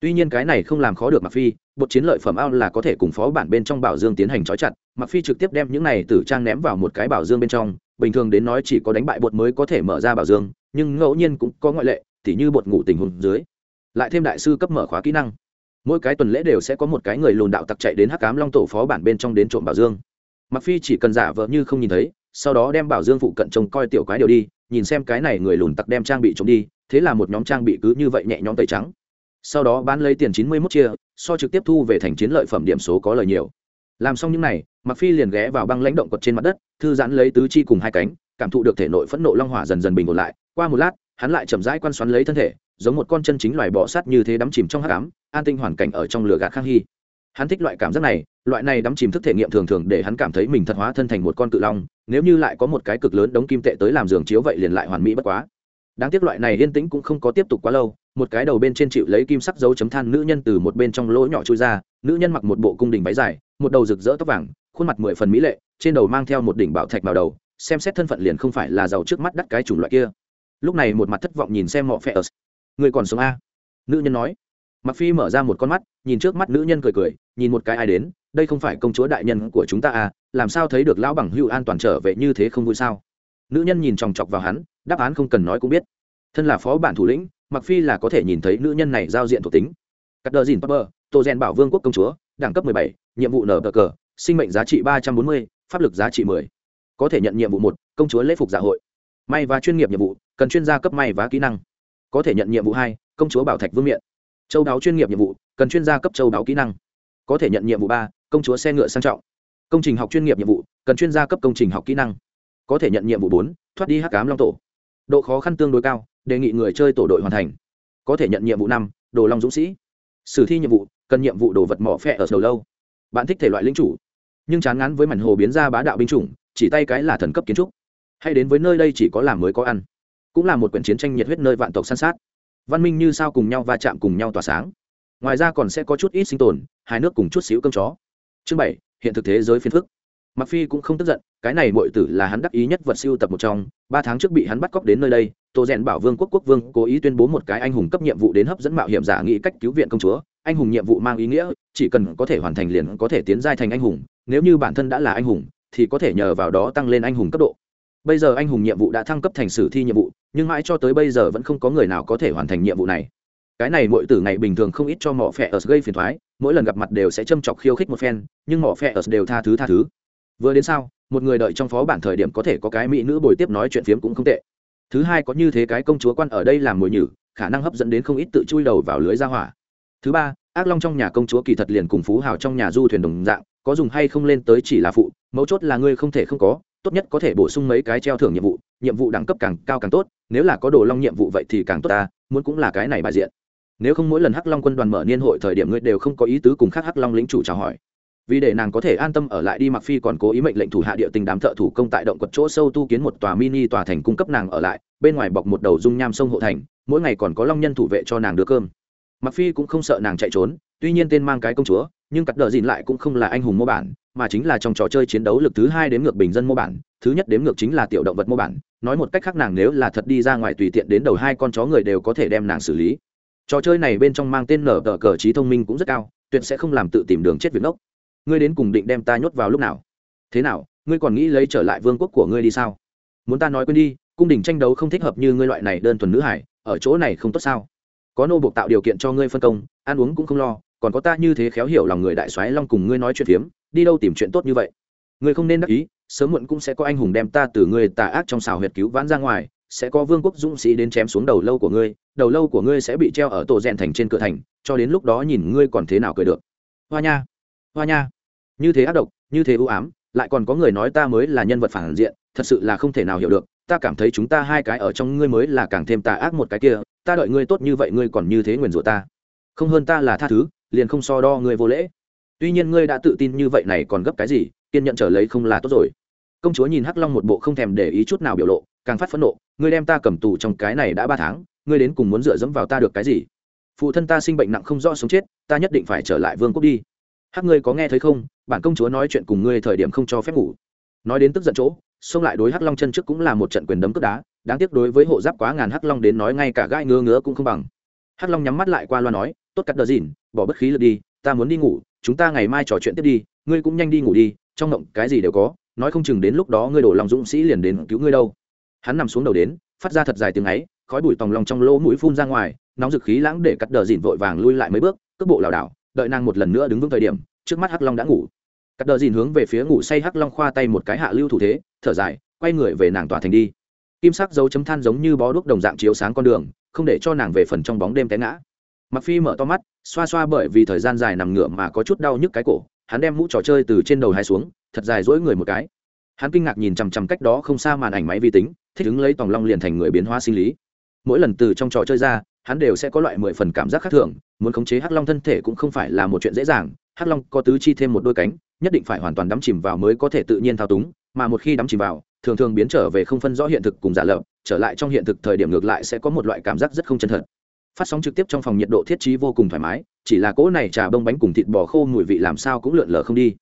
Tuy nhiên cái này không làm khó được mặc phi, bột chiến lợi phẩm ao là có thể cùng phó bản bên trong bảo dương tiến hành trói chặt mặc phi trực tiếp đem những này từ trang ném vào một cái bảo dương bên trong, bình thường đến nói chỉ có đánh bại bột mới có thể mở ra bảo dương, nhưng ngẫu nhiên cũng có ngoại lệ, tỉ như bột ngủ tình huống dưới. Lại thêm đại sư cấp mở khóa kỹ năng mỗi cái tuần lễ đều sẽ có một cái người lùn đạo tặc chạy đến hắc cám long tổ phó bản bên trong đến trộm bảo dương. Mặc phi chỉ cần giả vờ như không nhìn thấy sau đó đem bảo dương phụ cận trông coi tiểu quái điều đi nhìn xem cái này người lùn tặc đem trang bị trộm đi thế là một nhóm trang bị cứ như vậy nhẹ nhõm tẩy trắng. Sau đó bán lấy tiền chín mươi 91 chia so trực tiếp thu về thành chiến lợi phẩm điểm số có lời nhiều. Làm xong những này, mặc phi liền ghé vào băng lãnh động quật trên mặt đất thư giãn lấy tứ chi cùng hai cánh cảm thụ được thể nội phẫn nộ long hỏa dần dần bình ổn lại. Qua một lát hắn lại chậm rãi quan xoắn lấy thân thể giống một con chân chính loài bọ sát như thế đắm chìm trong hắc ám, an tinh hoàn cảnh ở trong lửa gạt khang hy. Hắn thích loại cảm giác này loại này đắm chìm thức thể nghiệm thường thường để hắn cảm thấy mình thật hóa thân thành một con cự long nếu như lại có một cái cực lớn đống kim tệ tới làm giường chiếu vậy liền lại hoàn mỹ bất quá. Đáng tiếc loại này yên tĩnh cũng không có tiếp tục quá lâu một cái đầu bên trên chịu lấy kim sắc dấu chấm than nữ nhân từ một bên trong lỗ nhỏ trôi ra nữ nhân mặc một bộ cung đình váy dài một đầu rực rỡ tóc vàng khuôn mặt mười phần mỹ lệ trên đầu mang theo một đỉnh bảo thạch vào đầu xem xét thân phận liền không phải là giàu trước mắt đắt cái chủng loại kia. Lúc này một mặt thất vọng nhìn xem mọ phe người còn sống a? Nữ nhân nói. Mặc phi mở ra một con mắt nhìn trước mắt nữ nhân cười cười nhìn một cái ai đến đây không phải công chúa đại nhân của chúng ta à làm sao thấy được lão bằng hữu an toàn trở về như thế không vui sao? Nữ nhân nhìn chòng chọc vào hắn đáp án không cần nói cũng biết. Thân là phó bản thủ lĩnh mặc phi là có thể nhìn thấy nữ nhân này giao diện thuộc tính. Cắt đờ dìn popper tô gen bảo vương quốc công chúa đẳng cấp 17, nhiệm vụ nở cờ sinh mệnh giá trị 340, pháp lực giá trị 10. có thể nhận nhiệm vụ một công chúa lễ phục dạ hội. May và chuyên nghiệp nhiệm vụ cần chuyên gia cấp may và kỹ năng có thể nhận nhiệm vụ hai, công chúa bảo thạch vương miện. Châu đáo chuyên nghiệp nhiệm vụ, cần chuyên gia cấp châu đáo kỹ năng. Có thể nhận nhiệm vụ ba, công chúa xe ngựa sang trọng. Công trình học chuyên nghiệp nhiệm vụ, cần chuyên gia cấp công trình học kỹ năng. Có thể nhận nhiệm vụ bốn, thoát đi hắc cám long tổ. Độ khó khăn tương đối cao, đề nghị người chơi tổ đội hoàn thành. Có thể nhận nhiệm vụ năm, đồ long dũng sĩ. Sử thi nhiệm vụ, cần nhiệm vụ đồ vật mỏ phe ở đầu lâu. Bạn thích thể loại lính chủ, nhưng chán ngắn với mảnh hồ biến ra bá đạo binh chủng, chỉ tay cái là thần cấp kiến trúc. Hay đến với nơi đây chỉ có làm mới có ăn cũng là một quyển chiến tranh nhiệt huyết nơi vạn tộc săn sát. Văn minh như sao cùng nhau va chạm cùng nhau tỏa sáng. Ngoài ra còn sẽ có chút ít sinh tồn, hai nước cùng chút xíu cơm chó. Chương bảy, hiện thực thế giới phiền phức. Mặc phi cũng không tức giận, cái này mọi tử là hắn đắc ý nhất vật siêu tập một trong, ba tháng trước bị hắn bắt cóc đến nơi đây, tô rèn bảo vương quốc quốc vương cố ý tuyên bố một cái anh hùng cấp nhiệm vụ đến hấp dẫn mạo hiểm giả nghĩ cách cứu viện công chúa. Anh hùng nhiệm vụ mang ý nghĩa, chỉ cần có thể hoàn thành liền có thể tiến giai thành anh hùng, nếu như bản thân đã là anh hùng, thì có thể nhờ vào đó tăng lên anh hùng cấp độ bây giờ anh hùng nhiệm vụ đã thăng cấp thành sử thi nhiệm vụ, nhưng mãi cho tới bây giờ vẫn không có người nào có thể hoàn thành nhiệm vụ này. Cái này mỗi từ ngày bình thường không ít cho mỏ phe ở gây phiền thoái, mỗi lần gặp mặt đều sẽ châm chọc khiêu khích một phen, nhưng mỏ phe ở đều tha thứ tha thứ. Vừa đến sau, một người đợi trong phó bản thời điểm có thể có cái mỹ nữ bồi tiếp nói chuyện phiếm cũng không tệ. Thứ hai có như thế cái công chúa quan ở đây làm mồi nhử, khả năng hấp dẫn đến không ít tự chui đầu vào lưới ra hỏa. Thứ ba, ác long trong nhà công chúa kỳ thật liền cùng phú hào trong nhà du thuyền đồng dạng, có dùng hay không lên tới chỉ là phụ, mấu chốt là ngươi không thể không có tốt nhất có thể bổ sung mấy cái treo thưởng nhiệm vụ nhiệm vụ đẳng cấp càng cao càng tốt, nếu là có đồ long nhiệm vụ vậy thì càng tốt ta, muốn cũng là cái này bài diện. Nếu không mỗi lần hắc long quân đoàn mở niên hội thời điểm ngươi đều không có ý tứ cùng khác hắc long lĩnh chủ chào hỏi. Vì để nàng có thể an tâm ở lại đi mặc phi còn cố ý mệnh lệnh thủ hạ địa tình đám thợ thủ công tại động quật chỗ sâu tu kiến một tòa mini tòa thành cung cấp nàng ở lại, bên ngoài bọc một đầu dung nham sông hộ thành, mỗi ngày còn có long nhân thủ vệ cho nàng đưa cơm mặc phi cũng không sợ nàng chạy trốn, tuy nhiên tên mang cái công chúa, nhưng cắt đờ dìn lại cũng không là anh hùng mô bản, mà chính là trong trò chơi chiến đấu lực thứ hai đến ngược bình dân mô bản, thứ nhất đếm ngược chính là tiểu động vật mô bản. Nói một cách khác nàng nếu là thật đi ra ngoài tùy tiện đến đầu hai con chó người đều có thể đem nàng xử lý. Trò chơi này bên trong mang tên nở tờ cờ trí thông minh cũng rất cao, tuyệt sẽ không làm tự tìm đường chết việc ốc ngươi đến cùng định đem ta nhốt vào lúc nào? Thế nào, ngươi còn nghĩ lấy trở lại vương quốc của ngươi đi sao? Muốn ta nói quên đi, cung đình tranh đấu không thích hợp như ngươi loại này đơn thuần nữ hải, ở chỗ này không tốt sao? Có nô buộc tạo điều kiện cho ngươi phân công, ăn uống cũng không lo, còn có ta như thế khéo hiểu lòng người đại soái long cùng ngươi nói chuyện phiếm, đi đâu tìm chuyện tốt như vậy? Ngươi không nên đắc ý, sớm muộn cũng sẽ có anh hùng đem ta từ ngươi tà ác trong xào huyệt cứu vãn ra ngoài, sẽ có vương quốc dũng sĩ đến chém xuống đầu lâu của ngươi, đầu lâu của ngươi sẽ bị treo ở tổ rèn thành trên cửa thành, cho đến lúc đó nhìn ngươi còn thế nào cười được. Hoa nha hoa nha, như thế ác độc, như thế ưu ám, lại còn có người nói ta mới là nhân vật phản diện, thật sự là không thể nào hiểu được, ta cảm thấy chúng ta hai cái ở trong ngươi mới là càng thêm tà ác một cái kia ta đợi ngươi tốt như vậy ngươi còn như thế nguyền rủa ta. Không hơn ta là tha thứ, liền không so đo ngươi vô lễ. Tuy nhiên ngươi đã tự tin như vậy này còn gấp cái gì, kiên nhận trở lấy không là tốt rồi. Công chúa nhìn hắc long một bộ không thèm để ý chút nào biểu lộ, càng phát phẫn nộ, ngươi đem ta cầm tù trong cái này đã ba tháng, ngươi đến cùng muốn dựa dẫm vào ta được cái gì? Phụ thân ta sinh bệnh nặng không rõ sống chết, ta nhất định phải trở lại vương quốc đi. Hắc ngươi có nghe thấy không? Bản công chúa nói chuyện cùng ngươi thời điểm không cho phép ngủ. Nói đến tức giận chỗ, xông lại đối hắc long chân trước cũng là một trận quyền đấm cướp đá đáng tiếc đối với hộ giáp quá ngàn hắc long đến nói ngay cả gai ngứa ngứa cũng không bằng. Hắc long nhắm mắt lại qua loa nói, tốt cắt đờ dìn, bỏ bất khí lượt đi, ta muốn đi ngủ, chúng ta ngày mai trò chuyện tiếp đi, ngươi cũng nhanh đi ngủ đi, trong động cái gì đều có, nói không chừng đến lúc đó ngươi đổ lòng dũng sĩ liền đến cứu ngươi đâu. Hắn nằm xuống đầu đến, phát ra thật dài tiếng ấy, khói bụi tòng lòng trong lỗ mũi phun ra ngoài, nóng dực khí lãng để cắt đờ dìn vội vàng lui lại mấy bước, cước bộ lảo đảo, đợi nàng một lần nữa đứng vững thời điểm, trước mắt hắc long đã ngủ. Cắt đờ dìn hướng về phía ngủ say hắc long khoa tay một cái hạ lưu thủ thế, thở dài, quay người về nàng tòa thành đi kim sắc dấu chấm than giống như bó đuốc đồng dạng chiếu sáng con đường, không để cho nàng về phần trong bóng đêm té ngã. Mặc phi mở to mắt, xoa xoa bởi vì thời gian dài nằm ngửa mà có chút đau nhức cái cổ, hắn đem mũ trò chơi từ trên đầu hai xuống, thật dài dỗi người một cái. Hắn kinh ngạc nhìn chằm chằm cách đó không xa màn ảnh máy vi tính, thích ứng lấy tòng long liền thành người biến hóa sinh lý. Mỗi lần từ trong trò chơi ra, hắn đều sẽ có loại mười phần cảm giác khác thường, muốn khống chế hắc long thân thể cũng không phải là một chuyện dễ dàng, hắc long có tứ chi thêm một đôi cánh, nhất định phải hoàn toàn đắm chìm vào mới có thể tự nhiên thao túng, mà một khi đắm chìm vào thường thường biến trở về không phân rõ hiện thực cùng giả lập, trở lại trong hiện thực thời điểm ngược lại sẽ có một loại cảm giác rất không chân thật. Phát sóng trực tiếp trong phòng nhiệt độ thiết trí vô cùng thoải mái, chỉ là cỗ này trà bông bánh cùng thịt bò khô mùi vị làm sao cũng lượn lờ không đi.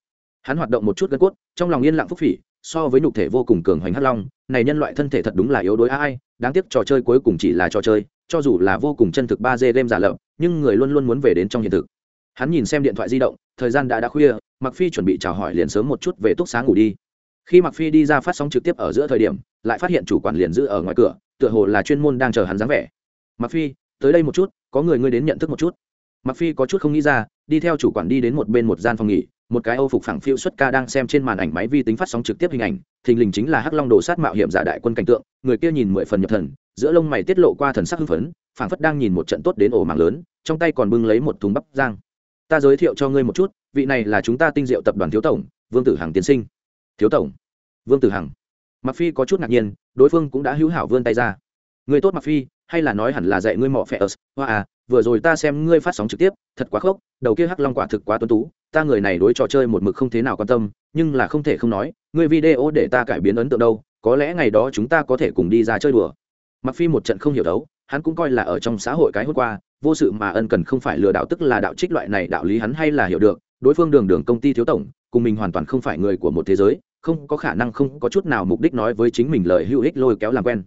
Hắn hoạt động một chút gân cốt, trong lòng yên lặng phúc phỉ, so với nhục thể vô cùng cường hoành hắt long, này nhân loại thân thể thật đúng là yếu đuối ai, đáng tiếc trò chơi cuối cùng chỉ là trò chơi, cho dù là vô cùng chân thực ba d game giả lập, nhưng người luôn luôn muốn về đến trong hiện thực. Hắn nhìn xem điện thoại di động, thời gian đã đã khuya mặc phi chuẩn bị chào hỏi liền sớm một chút về túc sáng ngủ đi khi mặc phi đi ra phát sóng trực tiếp ở giữa thời điểm, lại phát hiện chủ quản liền giữ ở ngoài cửa, tựa hồ là chuyên môn đang chờ hắn dáng vẻ. Mặc phi, tới đây một chút, có người ngươi đến nhận thức một chút. Mặc phi có chút không nghĩ ra, đi theo chủ quản đi đến một bên một gian phòng nghỉ, một cái âu phục phẳng phiêu xuất ca đang xem trên màn ảnh máy vi tính phát sóng trực tiếp hình ảnh, thình lình chính là hắc long đồ sát mạo hiểm giả đại quân cảnh tượng, người kia nhìn mười phần nhập thần, giữa lông mày tiết lộ qua thần sắc hưng phấn, phảng phất đang nhìn một trận tốt đến ổ mạng lớn, trong tay còn bưng lấy một thùng bắp giang ta giới thiệu cho ngươi một chút, vị này là chúng ta tinh diệu tập đoàn thiếu tổng, vương tử hằng tiến sinh thiếu tổng. Vương tử hằng. Mặc phi có chút ngạc nhiên, đối phương cũng đã hữu hảo vươn tay ra. Người tốt mặc phi, hay là nói hẳn là dạy ngươi mỏ phẹ ớt? Hoa à vừa rồi ta xem ngươi phát sóng trực tiếp, thật quá khốc, đầu kia hắc long quả thực quá tuấn tú, ta người này đối trò chơi một mực không thế nào quan tâm, nhưng là không thể không nói, ngươi video để ta cải biến ấn tượng đâu, có lẽ ngày đó chúng ta có thể cùng đi ra chơi đùa. Mặc phi một trận không hiểu đấu, hắn cũng coi là ở trong xã hội cái hôm qua, vô sự mà ân cần không phải lừa đảo tức là đạo trích loại này đạo lý hắn hay là hiểu được, đối phương đường đường công ty thiếu tổng cùng mình hoàn toàn không phải người của một thế giới, không có khả năng không có chút nào mục đích nói với chính mình lời hữu ích lôi kéo làm quen.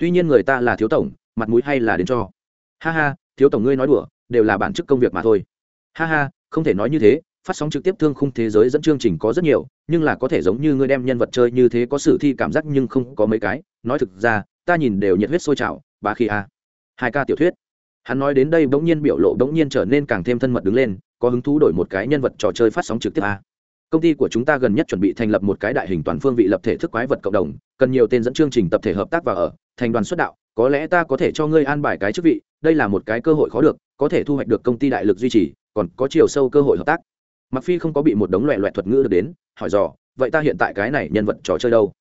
Tuy nhiên người ta là thiếu tổng, mặt mũi hay là đến cho. Ha ha, thiếu tổng ngươi nói đùa, đều là bản chức công việc mà thôi. Ha ha, không thể nói như thế, phát sóng trực tiếp thương khung thế giới dẫn chương trình có rất nhiều, nhưng là có thể giống như ngươi đem nhân vật chơi như thế có sự thi cảm giác nhưng không có mấy cái. Nói thực ra, ta nhìn đều nhiệt huyết sôi trào ba khi a. Hai ca tiểu thuyết. Hắn nói đến đây bỗng nhiên biểu lộ bỗng nhiên trở nên càng thêm thân mật đứng lên, có hứng thú đổi một cái nhân vật trò chơi phát sóng trực tiếp a công ty của chúng ta gần nhất chuẩn bị thành lập một cái đại hình toàn phương vị lập thể thức quái vật cộng đồng, cần nhiều tên dẫn chương trình tập thể hợp tác và ở, thành đoàn xuất đạo, có lẽ ta có thể cho ngươi an bài cái chức vị, đây là một cái cơ hội khó được, có thể thu hoạch được công ty đại lực duy trì, còn có chiều sâu cơ hội hợp tác. Mặc phi không có bị một đống loẹ loẹt thuật ngữ được đến, hỏi dò, vậy ta hiện tại cái này nhân vật trò chơi đâu?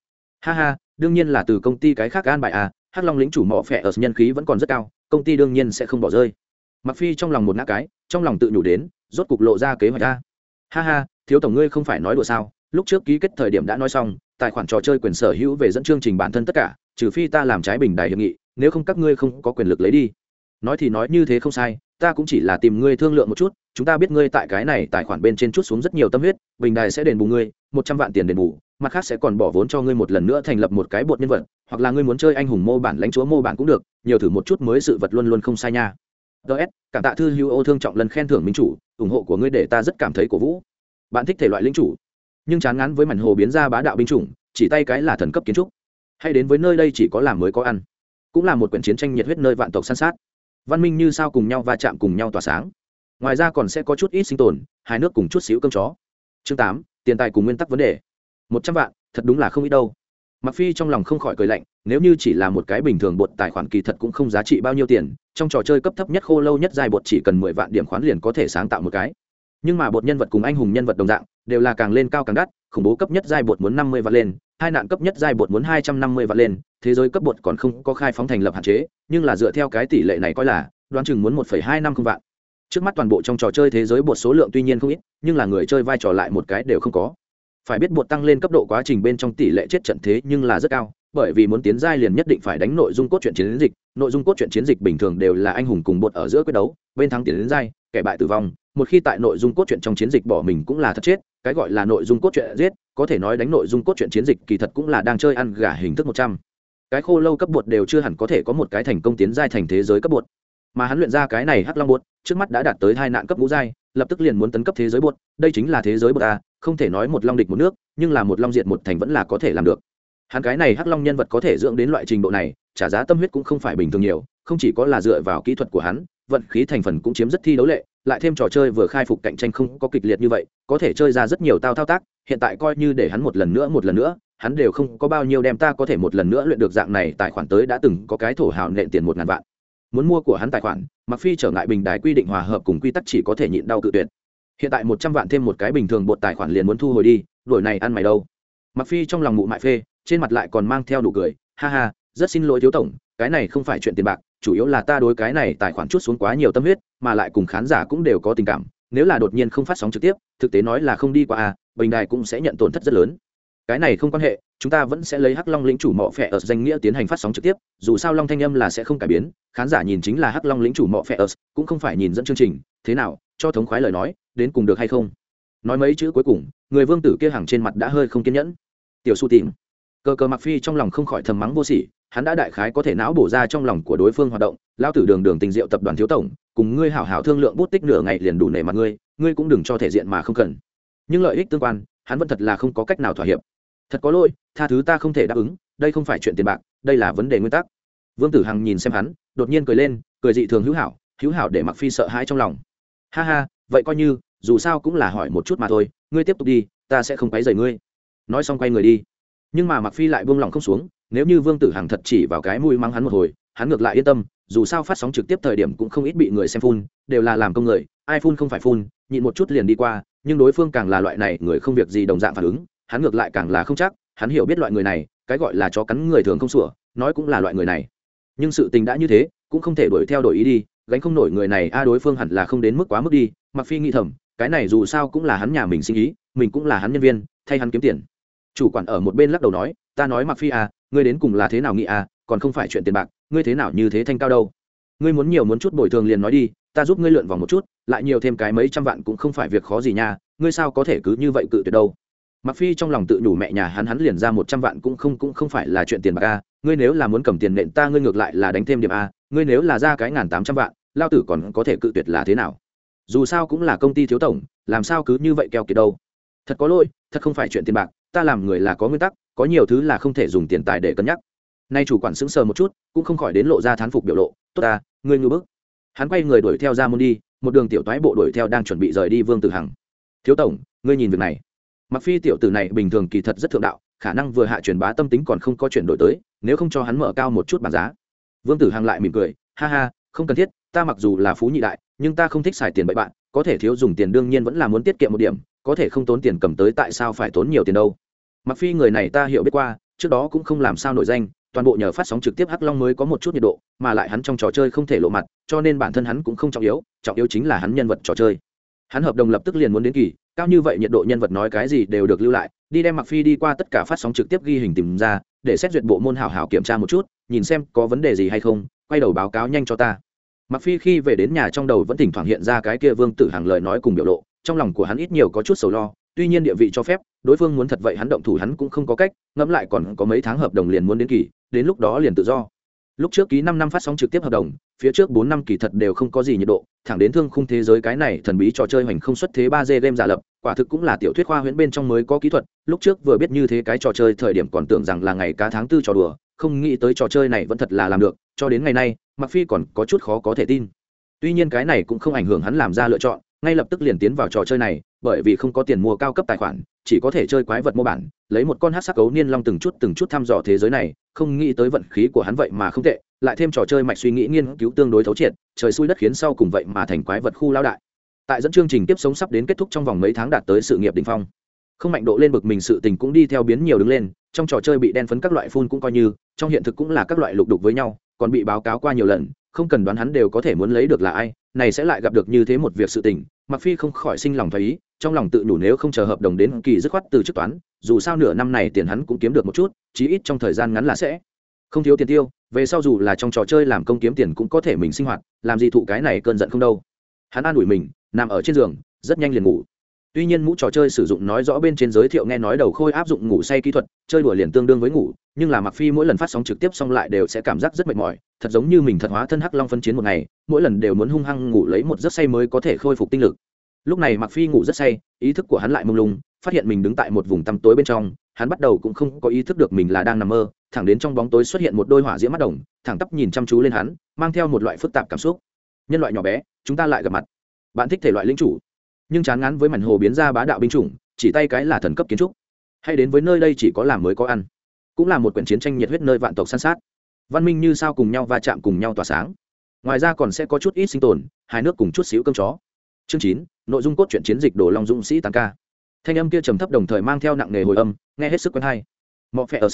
Ha ha, đương nhiên là từ công ty cái khác an bài à hắc long lĩnh chủ mỏ phẻ ở nhân khí vẫn còn rất cao, công ty đương nhiên sẽ không bỏ rơi. Mặc phi trong lòng một ngã cái, trong lòng tự nhủ đến, rốt cục lộ ra kế hoạch ra. Ha ha thiếu tổng ngươi không phải nói đùa sao? Lúc trước ký kết thời điểm đã nói xong, tài khoản trò chơi quyền sở hữu về dẫn chương trình bản thân tất cả, trừ phi ta làm trái bình đài hiệp nghị, nếu không các ngươi không có quyền lực lấy đi. Nói thì nói như thế không sai, ta cũng chỉ là tìm ngươi thương lượng một chút, chúng ta biết ngươi tại cái này tài khoản bên trên chút xuống rất nhiều tâm huyết, bình đài sẽ đền bù ngươi, một trăm vạn tiền đền bù, mặt khác sẽ còn bỏ vốn cho ngươi một lần nữa thành lập một cái bột nhân vật, hoặc là ngươi muốn chơi anh hùng mô bản lãnh chúa mô bản cũng được, nhiều thử một chút mới sự vật luôn luôn không sai nha. Ts cảm tạ thư hữu ô thương trọng lần khen thưởng minh chủ, ủng hộ của ngươi để ta rất cảm thấy cổ vũ bạn thích thể loại lính chủ, nhưng chán ngắn với mảnh hồ biến ra bá đạo binh chủng, chỉ tay cái là thần cấp kiến trúc. Hay đến với nơi đây chỉ có làm mới có ăn, cũng là một quyển chiến tranh nhiệt huyết nơi vạn tộc săn sát. Văn minh như sao cùng nhau va chạm cùng nhau tỏa sáng. Ngoài ra còn sẽ có chút ít sinh tồn hai nước cùng chút xíu cơm chó. Chương tám, tiền tài cùng nguyên tắc vấn đề. Một trăm vạn, thật đúng là không ít đâu. Mặc phi trong lòng không khỏi cười lạnh, nếu như chỉ là một cái bình thường bột tài khoản kỳ thật cũng không giá trị bao nhiêu tiền, trong trò chơi cấp thấp nhất khô lâu nhất dài bột chỉ cần mười vạn điểm khoán liền có thể sáng tạo một cái nhưng mà bột nhân vật cùng anh hùng nhân vật đồng dạng, đều là càng lên cao càng đắt, khủng bố cấp nhất giai bột muốn năm mươi vạn lên, hai nạn cấp nhất giai bột muốn hai trăm năm mươi vạn lên, thế giới cấp bột còn không có khai phóng thành lập hạn chế, nhưng là dựa theo cái tỷ lệ này coi là, đoán chừng muốn một phẩy hai năm không vạn. Trước mắt toàn bộ trong trò chơi thế giới bột số lượng tuy nhiên không ít, nhưng là người chơi vai trò lại một cái đều không có. Phải biết bột tăng lên cấp độ quá trình bên trong tỷ lệ chết trận thế nhưng là rất cao, bởi vì muốn tiến giai liền nhất định phải đánh nội dung cốt truyện chiến dịch, nội dung cốt truyện chiến dịch bình thường đều là anh hùng cùng bột ở giữa quyết đấu, bên thắng tiến đến giai, kẻ bại tử vong một khi tại nội dung cốt truyện trong chiến dịch bỏ mình cũng là thật chết, cái gọi là nội dung cốt truyện giết, có thể nói đánh nội dung cốt truyện chiến dịch kỳ thật cũng là đang chơi ăn gà hình thức một trăm. Cái khô lâu cấp bột đều chưa hẳn có thể có một cái thành công tiến giai thành thế giới cấp bột. Mà hắn luyện ra cái này hắc long bột, trước mắt đã đạt tới hai nạn cấp ngũ giai, lập tức liền muốn tấn cấp thế giới bột, đây chính là thế giới bột a không thể nói một long địch một nước, nhưng là một long diệt một thành vẫn là có thể làm được. Hắn cái này hắc long nhân vật có thể dưỡng đến loại trình độ này, trả giá tâm huyết cũng không phải bình thường nhiều, không chỉ có là dựa vào kỹ thuật của hắn, vận khí thành phần cũng chiếm rất thi đấu lệ lại thêm trò chơi vừa khai phục cạnh tranh không có kịch liệt như vậy, có thể chơi ra rất nhiều tao thao tác, hiện tại coi như để hắn một lần nữa, một lần nữa, hắn đều không có bao nhiêu đem ta có thể một lần nữa luyện được dạng này, tài khoản tới đã từng có cái thổ hào nện tiền một ngàn vạn. Muốn mua của hắn tài khoản mặc phi trở ngại bình đài quy định hòa hợp cùng quy tắc chỉ có thể nhịn đau cự tuyệt. Hiện tại một trăm vạn thêm một cái bình thường bột tài khoản liền muốn thu hồi đi đổi này ăn mày đâu. Mặc phi trong lòng mụ mại phê, trên mặt lại còn mang theo đủ cười, ha ha, rất xin lỗi thiếu tổng, cái này không phải chuyện tiền bạc chủ yếu là ta đối cái này tài khoản chút xuống quá nhiều tâm huyết, mà lại cùng khán giả cũng đều có tình cảm, nếu là đột nhiên không phát sóng trực tiếp, thực tế nói là không đi qua à bình đài cũng sẽ nhận tổn thất rất lớn. Cái này không quan hệ, chúng ta vẫn sẽ lấy hắc long lĩnh chủ mọ phẹ ở danh nghĩa tiến hành phát sóng trực tiếp, dù sao long thanh âm là sẽ không cải biến, khán giả nhìn chính là hắc long lĩnh chủ mọ phẹ ở, cũng không phải nhìn dẫn chương trình, thế nào, cho thống khoái lời nói, đến cùng được hay không? Nói mấy chữ cuối cùng, người vương tử kia hàng trên mặt đã hơi không kiên nhẫn. Tiểu su tìm. Cờ cờ mặc phi trong lòng không khỏi thầm mắng vô sỉ hắn đã đại khái có thể não bổ ra trong lòng của đối phương hoạt động, lao tử đường đường tình diệu tập đoàn thiếu tổng, cùng ngươi hảo hảo thương lượng bút tích nửa ngày liền đủ nể mặt ngươi ngươi cũng đừng cho thể diện mà không cần. Nhưng lợi ích tương quan, hắn vẫn thật là không có cách nào thỏa hiệp. Thật có lỗi, tha thứ ta không thể đáp ứng, đây không phải chuyện tiền bạc, đây là vấn đề nguyên tắc. Vương tử hằng nhìn xem hắn, đột nhiên cười lên, cười dị thường hữu hảo hữu hảo để mặc phi sợ hãi trong lòng. Ha ha, vậy coi như, dù sao cũng là hỏi một chút mà thôi, ngươi tiếp tục đi, ta sẽ không quấy rầy ngươi. Nói xong quay người đi. Nhưng mà mặc phi lại buông lòng không xuống nếu như vương tử hằng thật chỉ vào cái mũi mắng hắn một hồi, hắn ngược lại yên tâm, dù sao phát sóng trực tiếp thời điểm cũng không ít bị người xem phun, đều là làm công người, ai phun không phải phun, nhịn một chút liền đi qua, nhưng đối phương càng là loại này, người không việc gì đồng dạng phản ứng, hắn ngược lại càng là không chắc, hắn hiểu biết loại người này, cái gọi là chó cắn người thường không sủa, nói cũng là loại người này. Nhưng sự tình đã như thế, cũng không thể đuổi theo đổi ý đi, gánh không nổi người này, a, đối phương hẳn là không đến mức quá mức đi, mặc phi nghĩ thầm, cái này dù sao cũng là hắn nhà mình sinh ý, mình cũng là hắn nhân viên, thay hắn kiếm tiền. Chủ quản ở một bên lắc đầu nói, ta nói mặc phi à ngươi đến cùng là thế nào nghĩ à còn không phải chuyện tiền bạc, ngươi thế nào như thế thanh cao đâu. Ngươi muốn nhiều muốn chút bồi thường liền nói đi, ta giúp ngươi lượn vòng một chút, lại nhiều thêm cái mấy trăm vạn cũng không phải việc khó gì nha, ngươi sao có thể cứ như vậy cự tuyệt đâu. Mặc phi trong lòng tự nhủ mẹ nhà hắn hắn liền ra một trăm vạn cũng không cũng không phải là chuyện tiền bạc a ngươi nếu là muốn cầm tiền nện ta ngươi ngược lại là đánh thêm điểm a ngươi nếu là ra cái ngàn tám trăm vạn, lao tử còn có thể cự tuyệt là thế nào? Dù sao cũng là công ty thiếu tổng, làm sao cứ như vậy keo kiệt đâu. Thật có lỗi, thật không phải chuyện tiền bạc ta làm người là có nguyên tắc, có nhiều thứ là không thể dùng tiền tài để cân nhắc. Nay chủ quản sững sờ một chút, cũng không khỏi đến lộ ra thán phục biểu lộ, tốt ta, ngươi ngư bức. Hắn quay người đuổi theo ra môn đi, một đường tiểu toái bộ đuổi theo đang chuẩn bị rời đi vương tử hằng. Thiếu tổng, ngươi nhìn việc này. Mặc phi tiểu tử này bình thường kỳ thật rất thượng đạo, khả năng vừa hạ truyền bá tâm tính còn không có chuyển đổi tới, nếu không cho hắn mở cao một chút bản giá. Vương tử hằng lại mỉm cười, ha ha, không cần thiết, ta mặc dù là phú nhị đại, nhưng ta không thích xài tiền bậy bạn, có thể thiếu dùng tiền đương nhiên vẫn là muốn tiết kiệm một điểm, có thể không tốn tiền cầm tới tại sao phải tốn nhiều tiền đâu? Mặc phi người này ta hiểu biết qua, trước đó cũng không làm sao nổi danh, toàn bộ nhờ phát sóng trực tiếp hắc long mới có một chút nhiệt độ, mà lại hắn trong trò chơi không thể lộ mặt, cho nên bản thân hắn cũng không trọng yếu trọng yếu chính là hắn nhân vật trò chơi. Hắn hợp đồng lập tức liền muốn đến kỳ, cao như vậy nhiệt độ nhân vật nói cái gì đều được lưu lại, đi đem mặc phi đi qua tất cả phát sóng trực tiếp ghi hình tìm ra, để xét duyệt bộ môn hảo hảo kiểm tra một chút, nhìn xem có vấn đề gì hay không, quay đầu báo cáo nhanh cho ta. Mặc phi khi về đến nhà trong đầu vẫn thỉnh thoảng hiện ra cái kia vương tử hàng lời nói cùng biểu lộ, trong lòng của hắn ít nhiều có chút sầu lo tuy nhiên địa vị cho phép, đối phương muốn thật vậy hắn động thủ hắn cũng không có cách, ngẫm lại còn có mấy tháng hợp đồng liền muốn đến kỳ, đến lúc đó liền tự do. Lúc trước ký năm năm phát sóng trực tiếp hợp đồng, phía trước bốn năm kỳ thật đều không có gì nhiệt độ, thẳng đến thương khung thế giới cái này thần bí trò chơi hoành không xuất thế ba d game giả lập, quả thực cũng là tiểu thuyết khoa huyễn bên trong mới có kỹ thuật, lúc trước vừa biết như thế cái trò chơi thời điểm còn tưởng rằng là ngày cá tháng tư trò đùa, không nghĩ tới trò chơi này vẫn thật là làm được, cho đến ngày nay mặc phi còn có chút khó có thể tin. Tuy nhiên cái này cũng không ảnh hưởng hắn làm ra lựa chọn ngay lập tức liền tiến vào trò chơi này, bởi vì không có tiền mua cao cấp tài khoản, chỉ có thể chơi quái vật mô bản, lấy một con hát sắc cấu niên long từng chút từng chút thăm dò thế giới này, không nghĩ tới vận khí của hắn vậy mà không tệ, lại thêm trò chơi mạch suy nghĩ nghiên cứu tương đối thấu triệt, trời xui đất khiến sau cùng vậy mà thành quái vật khu lao đại. Tại dẫn chương trình tiếp sống sắp đến kết thúc trong vòng mấy tháng đạt tới sự nghiệp đ ỉ n h phong. Không mạnh độ lên bực mình sự tình cũng đi theo biến nhiều đứng lên, trong trò chơi bị đen phấn các loại phun cũng coi như, trong hiện thực cũng là các loại lục đục với nhau, còn bị báo cáo qua nhiều lần, không cần đoán hắn đều có thể muốn lấy được là ai này sẽ lại gặp được như thế một việc sự tình mặc phi không khỏi sinh lòng thấy ý, trong lòng tự nhủ nếu không chờ hợp đồng đến kỳ dứt khoát từ chức toán, dù sao nửa năm này tiền hắn cũng kiếm được một chút, chí ít trong thời gian ngắn là sẽ không thiếu tiền tiêu, về sau dù là trong trò chơi làm công kiếm tiền cũng có thể mình sinh hoạt, làm gì thụ cái này cơn giận không đâu. Hắn an ủi mình, nằm ở trên giường, rất nhanh liền ngủ tuy nhiên mũ trò chơi sử dụng nói rõ bên trên giới thiệu nghe nói đầu khôi áp dụng ngủ say kỹ thuật, chơi đùa liền tương đương với ngủ, nhưng là mặc phi mỗi lần phát sóng trực tiếp xong lại đều sẽ cảm giác rất mệt mỏi, thật giống như mình thật hóa thân hắc long phân chiến một ngày, mỗi lần đều muốn hung hăng ngủ lấy một giấc say mới có thể khôi phục tinh lực. Lúc này mặc phi ngủ rất say, ý thức của hắn lại mông lung, phát hiện mình đứng tại một vùng tăm tối bên trong, hắn bắt đầu cũng không có ý thức được mình là đang nằm mơ, thẳng đến trong bóng tối xuất hiện một đôi hỏa diễm mắt đồng, thẳng tắp nhìn chăm chú lên hắn, mang theo một loại phức tạp cảm xúc. Nhân loại nhỏ bé, chúng ta lại gặp mặt. Bạn thích thể loại lính chủ nhưng chán ngán với mảnh hồ biến ra bá đạo binh chủng, chỉ tay cái là thần cấp kiến trúc. Hay đến với nơi đây chỉ có làm mới có ăn, cũng là một quyển chiến tranh nhiệt huyết nơi vạn tộc san sát. Văn minh như sao cùng nhau va chạm cùng nhau tỏa sáng. Ngoài ra còn sẽ có chút ít sinh tồn, hai nước cùng chút xíu cơm chó. Chương chín, nội dung cốt truyện chiến dịch đồ long dũng sĩ tăng ca. Thanh âm kia trầm thấp đồng thời mang theo nặng nề hồi âm, nghe hết sức quen hay. Mọ phe ớt.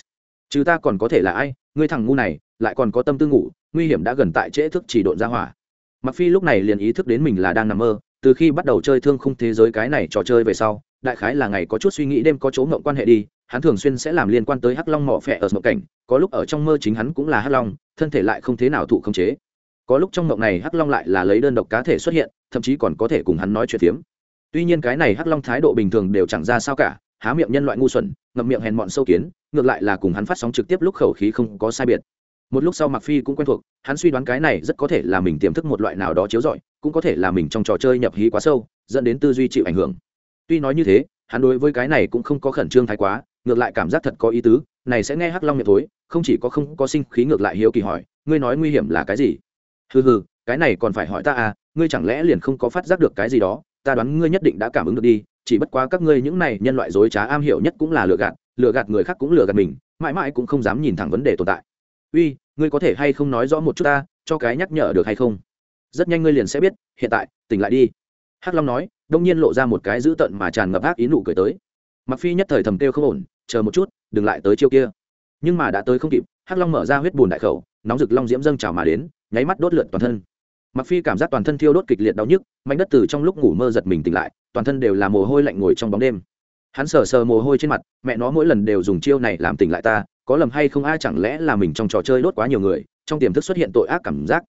Chứ ta còn có thể là ai, ngươi thằng ngu này, lại còn có tâm tư ngủ, nguy hiểm đã gần tại trễ thức chỉ độn ra hỏa. Mặc phi lúc này liền ý thức đến mình là đang nằm mơ từ khi bắt đầu chơi thương khung thế giới cái này trò chơi về sau, đại khái là ngày có chút suy nghĩ đêm có chỗ ngộng quan hệ đi, hắn thường xuyên sẽ làm liên quan tới hắc long mỏ phẹ ở mộng cảnh, có lúc ở trong mơ chính hắn cũng là hắc long, thân thể lại không thế nào thụ khống chế. Có lúc trong mộng này hắc long lại là lấy đơn độc cá thể xuất hiện, thậm chí còn có thể cùng hắn nói chuyện phiếm. Tuy nhiên cái này hắc long thái độ bình thường đều chẳng ra sao cả, há miệng nhân loại ngu xuẩn, ngậm miệng hèn mọn sâu kiến, ngược lại là cùng hắn phát sóng trực tiếp lúc khẩu khí không có sai biệt. Một lúc sau mặc phi cũng quen thuộc, hắn suy đoán cái này rất có thể là mình tiềm thức một loại nào đó chiếu rọi cũng có thể là mình trong trò chơi nhập hí quá sâu, dẫn đến tư duy chịu ảnh hưởng. Tuy nói như thế, hắn đối với cái này cũng không có khẩn trương thái quá, ngược lại cảm giác thật có ý tứ, này sẽ nghe hắc long miệng thối, không chỉ có không có sinh khí ngược lại hiếu kỳ hỏi, ngươi nói nguy hiểm là cái gì? Hừ hừ, cái này còn phải hỏi ta à ngươi chẳng lẽ liền không có phát giác được cái gì đó, ta đoán ngươi nhất định đã cảm ứng được đi, chỉ bất quá các ngươi những này nhân loại dối trá am hiểu nhất cũng là lừa gạt lừa gạt người khác cũng lừa gạt mình, mãi mãi cũng không dám nhìn thẳng vấn đề tồn tại. Uy, ngươi có thể hay không nói rõ một chút ta, cho cái nhắc nhở được hay không? Rất nhanh ngươi liền sẽ biết, hiện tại, tỉnh lại đi. Hắc long nói, đông nhiên lộ ra một cái dữ tợn mà tràn ngập ác ý nụ cười tới. Mặc phi nhất thời thầm kêu không ổn, chờ một chút, đừng lại tới chiêu kia. Nhưng mà đã tới không kịp, hắc long mở ra huyết bùn đại khẩu, nóng rực long diễm dâng trào mà đến, nháy mắt đốt lượn toàn thân. Mặc phi cảm giác toàn thân thiêu đốt kịch liệt đau nhức mạnh đất từ trong lúc ngủ mơ giật mình tỉnh lại, toàn thân đều là mồ hôi lạnh ngồi trong bóng đêm. Hắn sờ sờ mồ hôi trên mặt, mẹ nó, mỗi lần đều dùng chiêu này làm tỉnh lại ta, có lầm hay không ai chẳng lẽ là mình trong trò chơi đốt quá nhiều người, trong tiềm thức xuất hiện tội ác cảm giác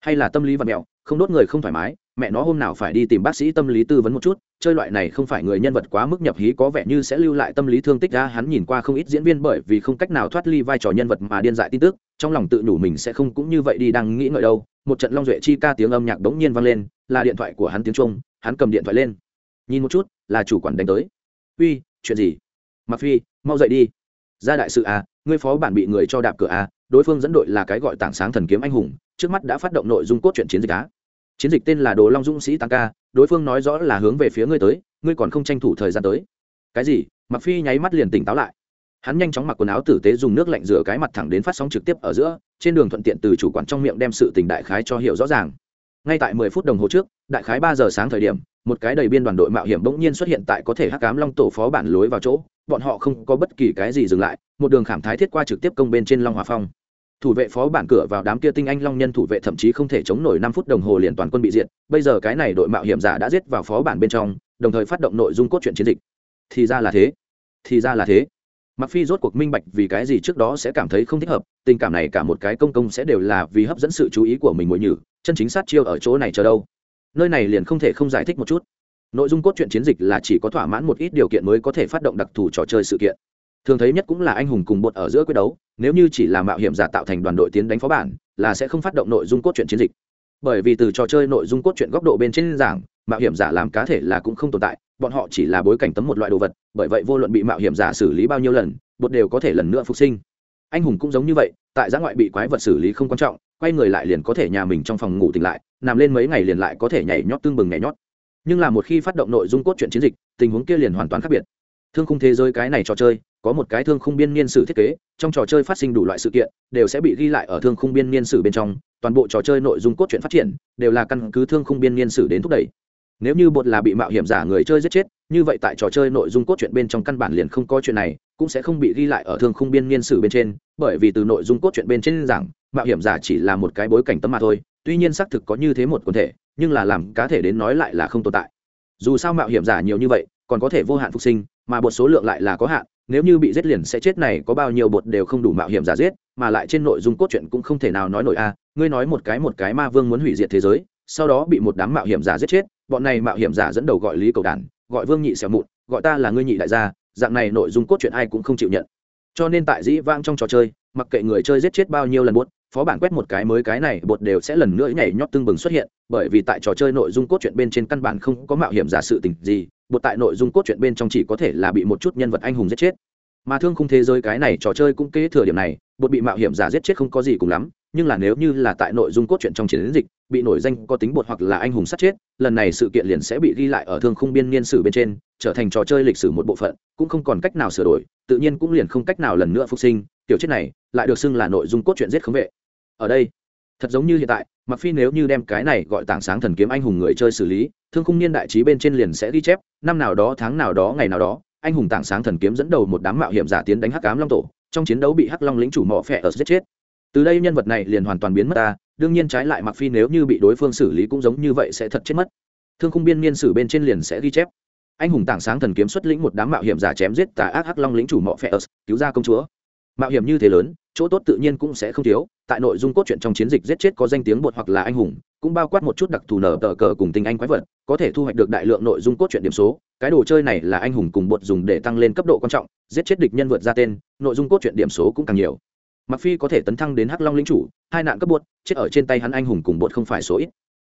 hay là tâm lý vật mẹo, không đốt người không thoải mái, mẹ nó hôm nào phải đi tìm bác sĩ tâm lý tư vấn một chút, chơi loại này không phải người nhân vật quá mức nhập hí có vẻ như sẽ lưu lại tâm lý thương tích ra, hắn nhìn qua không ít diễn viên bởi vì không cách nào thoát ly vai trò nhân vật mà điên dại tin tức, trong lòng tự nhủ mình sẽ không cũng như vậy đi đang nghĩ ngợi đâu. Một trận long duệ chi ca tiếng âm nhạc đống nhiên vang lên, là điện thoại của hắn tiếng trung, hắn cầm điện thoại lên. Nhìn một chút, là chủ quản đánh tới. Uy, chuyện gì? Mặc phi, mau dậy đi. Ra đại sự à ngươi phó bản bị người cho đạp cửa à đối phương dẫn đội là cái gọi tảng sáng thần kiếm anh hùng, trước mắt đã phát động nội dung cốt truyện chiến dịch á. Chiến dịch tên là đồ long dũng sĩ tăng ca, đối phương nói rõ là hướng về phía ngươi tới, ngươi còn không tranh thủ thời gian tới. Cái gì? Mặc phi nháy mắt liền tỉnh táo lại. Hắn nhanh chóng mặc quần áo tử tế dùng nước lạnh rửa cái mặt thẳng đến phát sóng trực tiếp ở giữa, trên đường thuận tiện từ chủ quản trong miệng đem sự tình đại khái cho hiểu rõ ràng. Ngay tại 10 phút đồng hồ trước, đại khái 3 giờ sáng thời điểm, một cái đầy biên đoàn đội mạo hiểm bỗng nhiên xuất hiện tại có thể hắc cám long tổ phó bản lối vào chỗ, bọn họ không có bất kỳ cái gì dừng lại, một đường khảm thái thiết qua trực tiếp công bên trên long hòa phong thủ vệ phó bản cửa vào đám kia tinh anh long nhân thủ vệ thậm chí không thể chống nổi năm phút đồng hồ liền toàn quân bị diệt. Bây giờ cái này đội mạo hiểm giả đã giết vào phó bản bên trong, đồng thời phát động nội dung cốt truyện chiến dịch. Thì ra là thế. Thì ra là thế. Mặc phi rốt cuộc minh bạch vì cái gì trước đó sẽ cảm thấy không thích hợp, tình cảm này cả một cái công công sẽ đều là vì hấp dẫn sự chú ý của mình muội nhử, chân chính sát chiêu ở chỗ này chờ đâu. Nơi này liền không thể không giải thích một chút. Nội dung cốt truyện chiến dịch là chỉ có thỏa mãn một ít điều kiện mới có thể phát động đặc thù trò chơi sự kiện thường thấy nhất cũng là anh hùng cùng bột ở giữa quyết đấu, nếu như chỉ là mạo hiểm giả tạo thành đoàn đội tiến đánh phó bản, là sẽ không phát động nội dung cốt truyện chiến dịch. Bởi vì từ trò chơi nội dung cốt truyện góc độ bên trên giảng, mạo hiểm giả làm cá thể là cũng không tồn tại, bọn họ chỉ là bối cảnh tấm một loại đồ vật, bởi vậy vô luận bị mạo hiểm giả xử lý bao nhiêu lần, bột đều có thể lần nữa phục sinh. Anh hùng cũng giống như vậy, tại giã ngoại bị quái vật xử lý không quan trọng, quay người lại liền có thể nhà mình trong phòng ngủ tỉnh lại, nằm lên mấy ngày liền lại có thể nhảy nhót tương bừng nhảy nhót. Nhưng là một khi phát động nội dung cốt truyện chiến dịch, tình huống kia liền hoàn toàn khác biệt. Thương khung thế giới cái này trò chơi có một cái thương khung biên niên sử thiết kế, trong trò chơi phát sinh đủ loại sự kiện, đều sẽ bị ghi lại ở thương khung biên niên sử bên trong, toàn bộ trò chơi nội dung cốt truyện phát triển, đều là căn cứ thương khung biên niên sử đến thúc đẩy. Nếu như bột là bị mạo hiểm giả người chơi giết chết, như vậy tại trò chơi nội dung cốt truyện bên trong căn bản liền không có chuyện này, cũng sẽ không bị ghi lại ở thương khung biên niên sử bên trên, bởi vì từ nội dung cốt truyện bên trên rằng, mạo hiểm giả chỉ là một cái bối cảnh tấm mà thôi, tuy nhiên xác thực có như thế một quần thể, nhưng là làm cá thể đến nói lại là không tồn tại. Dù sao mạo hiểm giả nhiều như vậy, còn có thể vô hạn phục sinh, mà bột số lượng lại là có hạn nếu như bị giết liền sẽ chết này có bao nhiêu bột đều không đủ mạo hiểm giả giết, mà lại trên nội dung cốt truyện cũng không thể nào nói nổi a. Ngươi nói một cái một cái ma vương muốn hủy diệt thế giới, sau đó bị một đám mạo hiểm giả giết chết, bọn này mạo hiểm giả dẫn đầu gọi lý cầu đàn gọi vương nhị xẻo mụn, gọi ta là ngươi nhị đại gia, dạng này nội dung cốt truyện ai cũng không chịu nhận. Cho nên tại dĩ vang trong trò chơi, mặc kệ người chơi giết chết bao nhiêu lần bột, phó bản quét một cái mới cái này bột đều sẽ lần nữa nhảy nhót tương bừng xuất hiện, bởi vì tại trò chơi nội dung cốt truyện bên trên căn bản không có mạo hiểm giả sự tình gì bột tại nội dung cốt truyện bên trong chỉ có thể là bị một chút nhân vật anh hùng giết chết. Mà thương khung thế giới cái này trò chơi cũng kế thừa điểm này, bột bị mạo hiểm giả giết chết không có gì cùng lắm, nhưng là nếu như là tại nội dung cốt truyện trong chiến dịch, bị nổi danh có tính bột hoặc là anh hùng sát chết, lần này sự kiện liền sẽ bị ghi lại ở thương khung biên niên sử bên trên, trở thành trò chơi lịch sử một bộ phận, cũng không còn cách nào sửa đổi, tự nhiên cũng liền không cách nào lần nữa phục sinh, tiểu chết này lại được xưng là nội dung cốt truyện giết khống vệ. Ở đây thật giống như hiện tại mặc phi nếu như đem cái này gọi tảng sáng thần kiếm anh hùng người chơi xử lý, thương khung niên đại trí bên trên liền sẽ ghi chép, năm nào đó, tháng nào đó, ngày nào đó, anh hùng tảng sáng thần kiếm dẫn đầu một đám mạo hiểm giả tiến đánh hắc cám long tổ, trong chiến đấu bị hắc long lính chủ mỏ phẹ ở giết chết. Từ đây nhân vật này liền hoàn toàn biến mất ta, đương nhiên trái lại mặc phi nếu như bị đối phương xử lý cũng giống như vậy sẽ thật chết mất. Thương khung biên niên sử bên trên liền sẽ ghi chép. Anh hùng tảng sáng thần kiếm xuất lĩnh một đám mạo hiểm giả chém giết tà ác hắc long lĩnh chủ mọ phe ớt, cứu ra công chúa mạo hiểm như thế lớn, chỗ tốt tự nhiên cũng sẽ không thiếu. Tại nội dung cốt truyện trong chiến dịch giết chết có danh tiếng bột hoặc là anh hùng, cũng bao quát một chút đặc thù nở tờ cờ cùng tình anh quái vật, có thể thu hoạch được đại lượng nội dung cốt truyện điểm số. Cái đồ chơi này là anh hùng cùng bột dùng để tăng lên cấp độ quan trọng, giết chết địch nhân vượt ra tên, nội dung cốt truyện điểm số cũng càng nhiều. Mặc phi có thể tấn thăng đến hắc long lĩnh chủ, hai nạn cấp bột, chết ở trên tay hắn anh hùng cùng bột không phải số ít.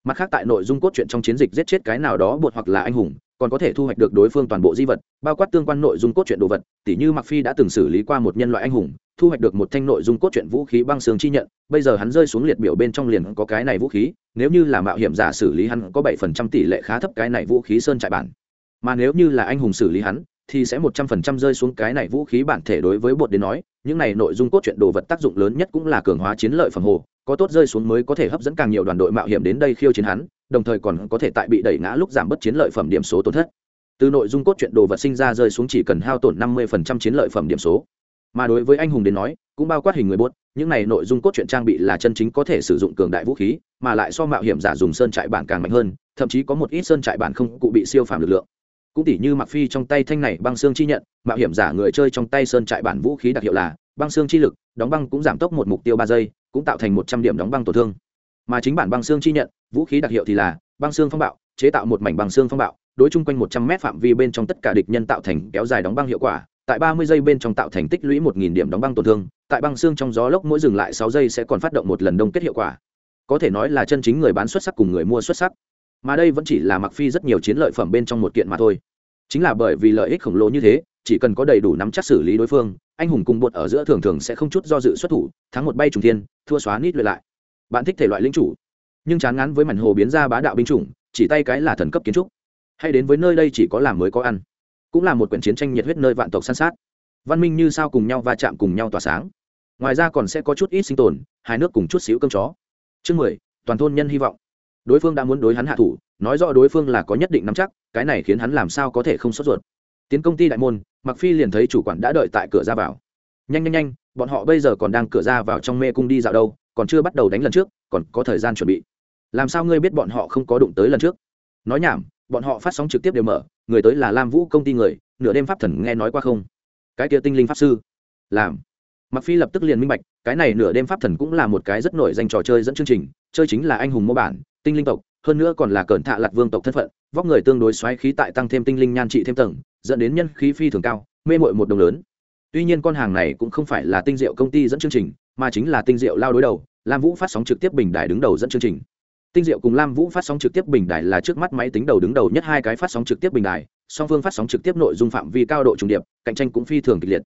Mặt khác tại nội dung cốt truyện trong chiến dịch giết chết cái nào đó bột hoặc là anh hùng còn có thể thu hoạch được đối phương toàn bộ di vật, bao quát tương quan nội dung cốt truyện đồ vật, tỉ như mặc phi đã từng xử lý qua một nhân loại anh hùng, thu hoạch được một thanh nội dung cốt truyện vũ khí băng xương chi nhận, bây giờ hắn rơi xuống liệt biểu bên trong liền có cái này vũ khí, nếu như là mạo hiểm giả xử lý hắn có bảy phần trăm tỷ lệ khá thấp cái này vũ khí sơn trại bản. Mà nếu như là anh hùng xử lý hắn thì sẽ một trăm phần trăm rơi xuống cái này vũ khí bản thể đối với bột đến nói, những này nội dung cốt truyện đồ vật tác dụng lớn nhất cũng là cường hóa chiến lợi phẩm hồ, có tốt rơi xuống mới có thể hấp dẫn càng nhiều đoàn đội mạo hiểm đến đây khiêu chiến hắn, đồng thời còn có thể tại bị đẩy ngã lúc giảm bớt chiến lợi phẩm điểm số tổn thất. Từ nội dung cốt truyện đồ vật sinh ra rơi xuống chỉ cần hao tổn năm mươi chiến lợi phẩm điểm số. Mà đối với anh hùng đến nói, cũng bao quát hình người bốt những này nội dung cốt truyện trang bị là chân chính có thể sử dụng cường đại vũ khí, mà lại so mạo hiểm giả dùng sơn trại bản càng mạnh hơn, thậm chí có một ít sơn trại bản không cụ bị siêu phàm lực lượng cũng tỉ như mặc phi trong tay thanh này băng xương chi nhận, mạo hiểm giả người chơi trong tay sơn trại bản vũ khí đặc hiệu là băng xương chi lực, đóng băng cũng giảm tốc một mục tiêu ba giây, cũng tạo thành một trăm điểm đóng băng tổn thương. Mà chính bản băng xương chi nhận, vũ khí đặc hiệu thì là băng xương phong bạo, chế tạo một mảnh băng xương phong bạo, đối chung quanh một trăm mét phạm vi bên trong tất cả địch nhân tạo thành kéo dài đóng băng hiệu quả, tại ba mươi giây bên trong tạo thành tích lũy một nghìn điểm đóng băng tổn thương, tại băng xương trong gió lốc mỗi dừng lại sáu giây sẽ còn phát động một lần đông kết hiệu quả. Có thể nói là chân chính người bán xuất sắc cùng người mua xuất sắc mà đây vẫn chỉ là mặc phi rất nhiều chiến lợi phẩm bên trong một kiện mà thôi. Chính là bởi vì lợi ích khổng lồ như thế, chỉ cần có đầy đủ nắm chắc xử lý đối phương, anh hùng cùng bột ở giữa thường thường sẽ không chút do dự xuất thủ, thắng một bay trùng thiên, thua xóa nít luyện lại. Bạn thích thể loại lính chủ, nhưng chán ngán với mảnh hồ biến ra bá đạo binh chủng, chỉ tay cái là thần cấp kiến trúc. Hay đến với nơi đây chỉ có làm mới có ăn, cũng là một quyển chiến tranh nhiệt huyết nơi vạn tộc săn sát. Văn minh như sao cùng nhau va chạm cùng nhau tỏa sáng. Ngoài ra còn sẽ có chút ít sinh tồn hai nước cùng chút xíu cơm chó. Chương mười, toàn thôn nhân hy vọng đối phương đã muốn đối hắn hạ thủ, nói rõ đối phương là có nhất định nắm chắc, cái này khiến hắn làm sao có thể không sốt ruột. Tiến công ty đại môn mặc phi liền thấy chủ quản đã đợi tại cửa ra vào. Nhanh nhanh nhanh, bọn họ bây giờ còn đang cửa ra vào trong mê cung đi dạo đâu, còn chưa bắt đầu đánh lần trước, còn có thời gian chuẩn bị. Làm sao ngươi biết bọn họ không có đụng tới lần trước? Nói nhảm, bọn họ phát sóng trực tiếp đều mở, người tới là lam vũ công ty người, nửa đêm pháp thần nghe nói qua không? Cái kia tinh linh pháp sư. Làm. Mặc phi lập tức liền minh bạch, cái này nửa đêm pháp thần cũng là một cái rất nổi danh trò chơi dẫn chương trình, chơi chính là anh hùng mô bản tinh linh tộc, hơn nữa còn là cẩn thạ lạc vương tộc thân phận, vóc người tương đối xoáy khí tại tăng thêm tinh linh nhan trị thêm tầng, dẫn đến nhân khí phi thường cao, mê mội một đồng lớn. Tuy nhiên con hàng này cũng không phải là tinh diệu công ty dẫn chương trình, mà chính là tinh diệu lao đối đầu, lam vũ phát sóng trực tiếp bình đài đứng đầu dẫn chương trình. Tinh diệu cùng lam vũ phát sóng trực tiếp bình đài là trước mắt máy tính đầu đứng đầu nhất hai cái phát sóng trực tiếp bình đài, song phương phát sóng trực tiếp nội dung phạm vi cao độ trùng điệp, cạnh tranh cũng phi thường kịch liệt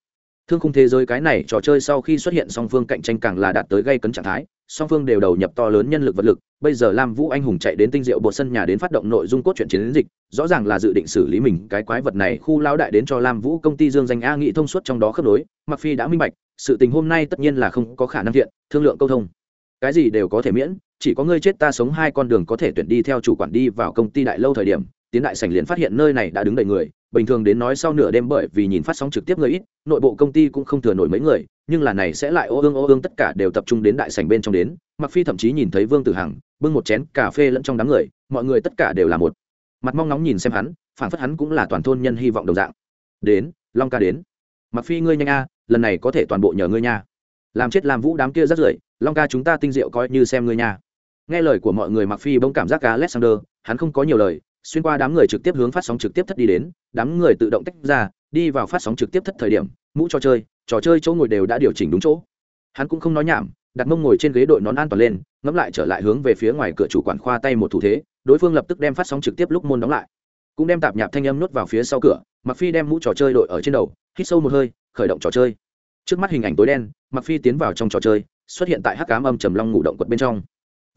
thương khung thế giới cái này trò chơi sau khi xuất hiện song phương cạnh tranh càng là đạt tới gây cấn trạng thái, song phương đều đầu nhập to lớn nhân lực vật lực. Bây giờ lam vũ anh hùng chạy đến tinh diệu bộ sân nhà đến phát động nội dung cốt truyện chiến dịch, rõ ràng là dự định xử lý mình cái quái vật này khu lao đại đến cho lam vũ công ty dương danh a nghị thông suốt trong đó khớp nối. Mặc phi đã minh bạch, sự tình hôm nay tất nhiên là không có khả năng thiện, thương lượng câu thông. Cái gì đều có thể miễn, chỉ có ngươi chết ta sống hai con đường có thể tuyển đi theo chủ quản đi vào công ty đại lâu thời điểm, tiến đại sảnh liền phát hiện nơi này đã đứng đầy người bình thường đến nói sau nửa đêm bởi vì nhìn phát sóng trực tiếp người ít, nội bộ công ty cũng không thừa nổi mấy người, nhưng là này sẽ lại ô ương ô ương tất cả đều tập trung đến đại sảnh bên trong đến. Mặc phi thậm chí nhìn thấy vương tử hằng, bưng một chén cà phê lẫn trong đám người, mọi người tất cả đều là một. Mặt mong nóng nhìn xem hắn phản phất hắn cũng là toàn thôn nhân hy vọng đồng dạng. Đến, long ca đến. Mặc phi, ngươi nhanh a, lần này có thể toàn bộ nhờ ngươi nha. Làm chết làm vũ đám kia rất rưởi long ca chúng ta tinh diệu coi như xem ngươi nha. Nghe lời của mọi người mặc phi bỗng cảm giác alexander, hắn không có nhiều lời xuyên qua đám người trực tiếp hướng phát sóng trực tiếp thất đi đến, đám người tự động tách ra, đi vào phát sóng trực tiếp thất thời điểm, mũ trò chơi trò chơi chỗ ngồi đều đã điều chỉnh đúng chỗ. Hắn cũng không nói nhảm, đặt mông ngồi trên ghế đội nón an toàn lên, ngẫm lại trở lại hướng về phía ngoài cửa chủ quản khoa tay một thủ thế, đối phương lập tức đem phát sóng trực tiếp lúc môn đóng lại. Cũng đem tạp nhạp thanh âm nuốt vào phía sau cửa mặc phi đem mũ trò chơi đội ở trên đầu, hít sâu một hơi, khởi động trò chơi. Trước mắt hình ảnh tối đen mặc phi tiến vào trong trò chơi, xuất hiện tại hắc cám âm trầm long ngủ động quật bên trong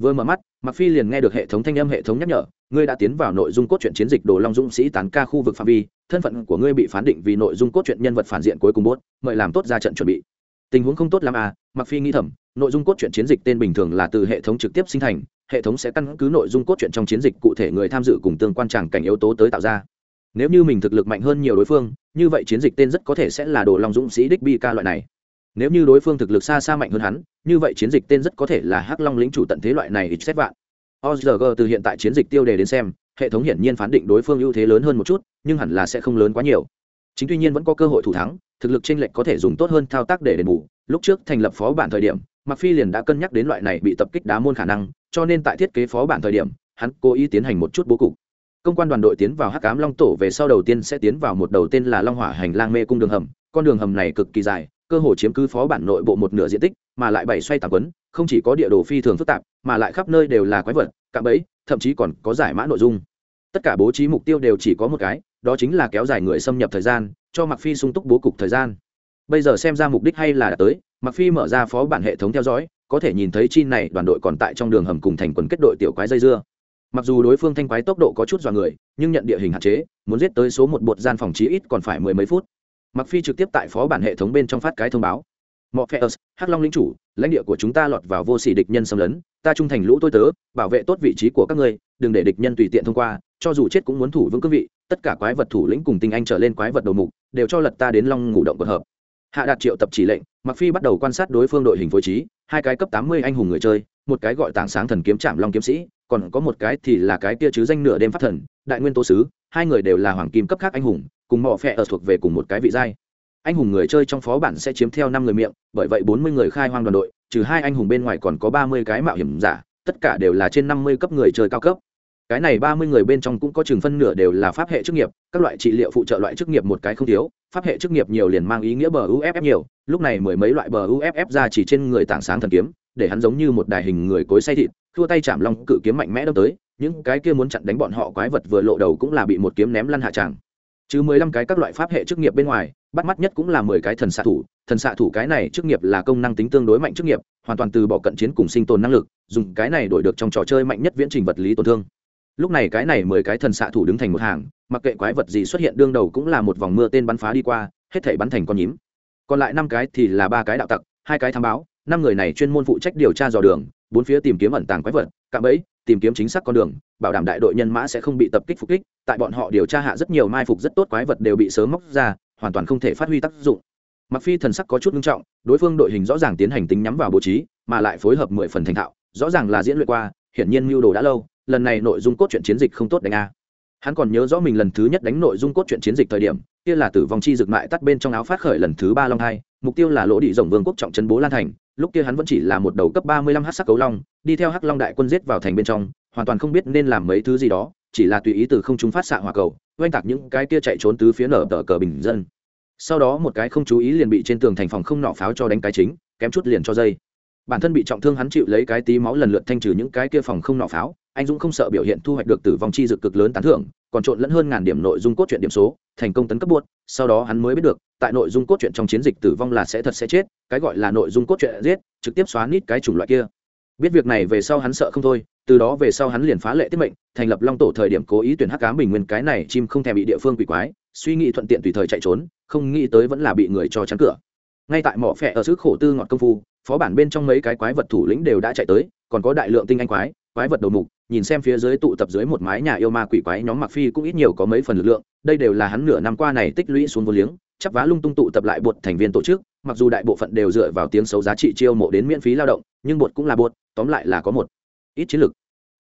vừa mở mắt mặc phi liền nghe được hệ thống thanh âm hệ thống nhắc nhở, ngươi đã tiến vào nội dung cốt truyện chiến dịch đồ long dũng sĩ tán ca khu vực phạm vi, thân phận của ngươi bị phán định vì nội dung cốt truyện nhân vật phản diện cuối cùng bốt, mời làm tốt ra trận chuẩn bị. Tình huống không tốt lắm à mặc phi nghĩ thầm, nội dung cốt truyện chiến dịch tên bình thường là từ hệ thống trực tiếp sinh thành, hệ thống sẽ căn cứ nội dung cốt truyện trong chiến dịch cụ thể người tham dự cùng tương quan tràng cảnh yếu tố tới tạo ra. Nếu như mình thực lực mạnh hơn nhiều đối phương, như vậy chiến dịch tên rất có thể sẽ là đồ long dũng sĩ đích bi ca loại này. Nếu như đối phương thực lực xa xa mạnh hơn hắn như vậy chiến dịch tên rất có thể là hắc long lĩnh chủ tận thế loại này ít xét vạn. Ozg từ hiện tại chiến dịch tiêu đề đến xem, hệ thống hiển nhiên phán định đối phương ưu thế lớn hơn một chút, nhưng hẳn là sẽ không lớn quá nhiều. Chính tuy nhiên vẫn có cơ hội thủ thắng, thực lực chênh lệch có thể dùng tốt hơn thao tác để đền bù. Lúc trước thành lập phó bản thời điểm mặc phi liền đã cân nhắc đến loại này bị tập kích đá môn khả năng, cho nên tại thiết kế phó bản thời điểm, hắn cố ý tiến hành một chút bố cục. Công quan đoàn đội tiến vào hắc cám long tổ về sau đầu tiên sẽ tiến vào một đầu tên là long hỏa hành lang mê cung đường hầm. Con đường hầm này cực kỳ dài cơ hồ chiếm cứ phó bản nội bộ một nửa diện tích, mà lại bảy xoay tạm quấn, không chỉ có địa đồ phi thường phức tạp, mà lại khắp nơi đều là quái vật, cạm bẫy, thậm chí còn có giải mã nội dung. Tất cả bố trí mục tiêu đều chỉ có một cái, đó chính là kéo dài người xâm nhập thời gian, cho mặc phi sung túc bố cục thời gian. Bây giờ xem ra mục đích hay là đã tới mặc phi mở ra phó bản hệ thống theo dõi, có thể nhìn thấy chi này đoàn đội còn tại trong đường hầm cùng thành quần kết đội tiểu quái dây dưa. Mặc dù đối phương thanh quái tốc độ có chút dọa người, nhưng nhận địa hình hạn chế, muốn giết tới số một bột gian phòng chí ít còn phải mười mấy phút mặc phi trực tiếp tại phó bản hệ thống bên trong phát cái thông báo Morpheus, Hắc Long lĩnh chủ, lãnh địa của chúng ta lọt vào vô sỉ địch nhân xâm lấn, ta trung thành lũ tôi tớ, bảo vệ tốt vị trí của các ngươi, đừng để địch nhân tùy tiện thông qua, cho dù chết cũng muốn thủ vững cương vị, tất cả quái vật thủ lĩnh cùng tinh anh trở lên quái vật đầu mục, đều cho lật ta đến Long ngủ động quật hợp. Hạ đạt triệu tập chỉ lệnh, Mặc Phi bắt đầu quan sát đối phương đội hình phối trí, hai cái cấp 80 anh hùng người chơi, một cái gọi tảng sáng thần kiếm trạm long kiếm sĩ, còn có một cái thì là cái kia chứ danh nửa đêm pháp thần, đại nguyên tố sứ, hai người đều là hoàng kim cấp khác anh hùng, cùng mỏ phẹ ở thuộc về cùng một cái vị giai. Anh hùng người chơi trong phó bản sẽ chiếm theo năm người miệng, bởi vậy bốn mươi người khai hoang đoàn đội, trừ hai anh hùng bên ngoài còn có ba mươi cái mạo hiểm giả, tất cả đều là trên năm mươi cấp người chơi cao cấp. Cái này ba mươi người bên trong cũng có chừng phân nửa đều là pháp hệ chức nghiệp, các loại trị liệu phụ trợ loại chức nghiệp một cái không thiếu, pháp hệ chức nghiệp nhiều liền mang ý nghĩa bờ uff nhiều, lúc này mười mấy loại bờ uff ra chỉ trên người tảng sáng thần kiếm, để hắn giống như một đài hình người cối say thịt thua tay chạm long cự kiếm mạnh mẽ đâm tới, những cái kia muốn chặn đánh bọn họ quái vật vừa lộ đầu cũng là bị một kiếm ném lăn hạ tràng chứ mười lăm cái các loại pháp hệ chức nghiệp bên ngoài, bắt mắt nhất cũng là mười cái thần xạ thủ. Thần xạ thủ cái này chức nghiệp là công năng tính tương đối mạnh chức nghiệp, hoàn toàn từ bỏ cận chiến cùng sinh tồn năng lực, dùng cái này đổi được trong trò chơi mạnh nhất viễn trình vật lý tổn thương. Lúc này cái này mười cái thần xạ thủ đứng thành một hàng, mặc kệ quái vật gì xuất hiện đương đầu cũng là một vòng mưa tên bắn phá đi qua, hết thể bắn thành con nhím. Còn lại năm cái thì là ba cái đạo tặc, hai cái tham báo, năm người này chuyên môn phụ trách điều tra dò đường, bốn phía tìm kiếm ẩn tàng quái vật, cạm bẫy tìm kiếm chính xác con đường, bảo đảm đại đội nhân mã sẽ không bị tập kích phục kích, tại bọn họ điều tra hạ rất nhiều mai phục rất tốt quái vật đều bị sớm móc ra, hoàn toàn không thể phát huy tác dụng. Mặc phi thần sắc có chút nghiêm trọng, đối phương đội hình rõ ràng tiến hành tính nhắm vào bố trí, mà lại phối hợp mười phần thành thạo, rõ ràng là diễn luyện qua, hiển nhiên mưu đồ đã lâu, lần này nội dung cốt truyện chiến dịch không tốt đánh a. Hắn còn nhớ rõ mình lần thứ nhất đánh nội dung cốt truyện chiến dịch thời điểm, kia là tử vong chi dược mại tắt bên trong áo phát khởi lần thứ ba long hai mục tiêu là lỗ đi rồng vương quốc trọng trấn bố lan thành lúc kia hắn vẫn chỉ là một đầu cấp ba mươi lăm hắc sắc cấu long, đi theo hắc long đại quân giết vào thành bên trong, hoàn toàn không biết nên làm mấy thứ gì đó, chỉ là tùy ý từ không trung phát xạ hỏa cầu, oanh tạc những cái kia chạy trốn tứ phía nở tờ cờ bình dân. Sau đó một cái không chú ý liền bị trên tường thành phòng không nọ pháo cho đánh cái chính, kém chút liền cho dây bản thân bị trọng thương hắn chịu lấy cái tí máu lần lượt thanh trừ những cái kia phòng không nọ pháo, anh dũng không sợ biểu hiện thu hoạch được tử vong chi dược cực lớn tán thưởng, còn trộn lẫn hơn ngàn điểm nội dung cốt truyện điểm số, thành công tấn cấp buốt, sau đó hắn mới biết được, tại nội dung cốt truyện trong chiến dịch tử vong là sẽ thật sẽ chết, cái gọi là nội dung cốt truyện giết, trực tiếp xóa nít cái chủng loại kia. Biết việc này về sau hắn sợ không thôi, từ đó về sau hắn liền phá lệ tiết mệnh, thành lập long tổ thời điểm cố ý tuyển hắc cám bình nguyên cái này chim không thèm bị địa phương quỷ quái, suy nghĩ thuận tiện tùy thời chạy trốn, không nghĩ tới vẫn là bị người cho chắn cửa. Ngay tại mỏ phẹ ở sức khổ tư ngọt công phu phó bản bên trong mấy cái quái vật thủ lĩnh đều đã chạy tới, còn có đại lượng tinh anh quái quái vật đầu mục, nhìn xem phía dưới tụ tập dưới một mái nhà yêu ma quỷ quái nhóm mặc phi cũng ít nhiều có mấy phần lực lượng, đây đều là hắn nửa năm qua này tích lũy xuống vô liếng, chắp vá lung tung tụ tập lại bột thành viên tổ chức, mặc dù đại bộ phận đều dựa vào tiếng xấu giá trị chiêu mộ đến miễn phí lao động, nhưng bột cũng là bột tóm lại là có một ít chiến lực.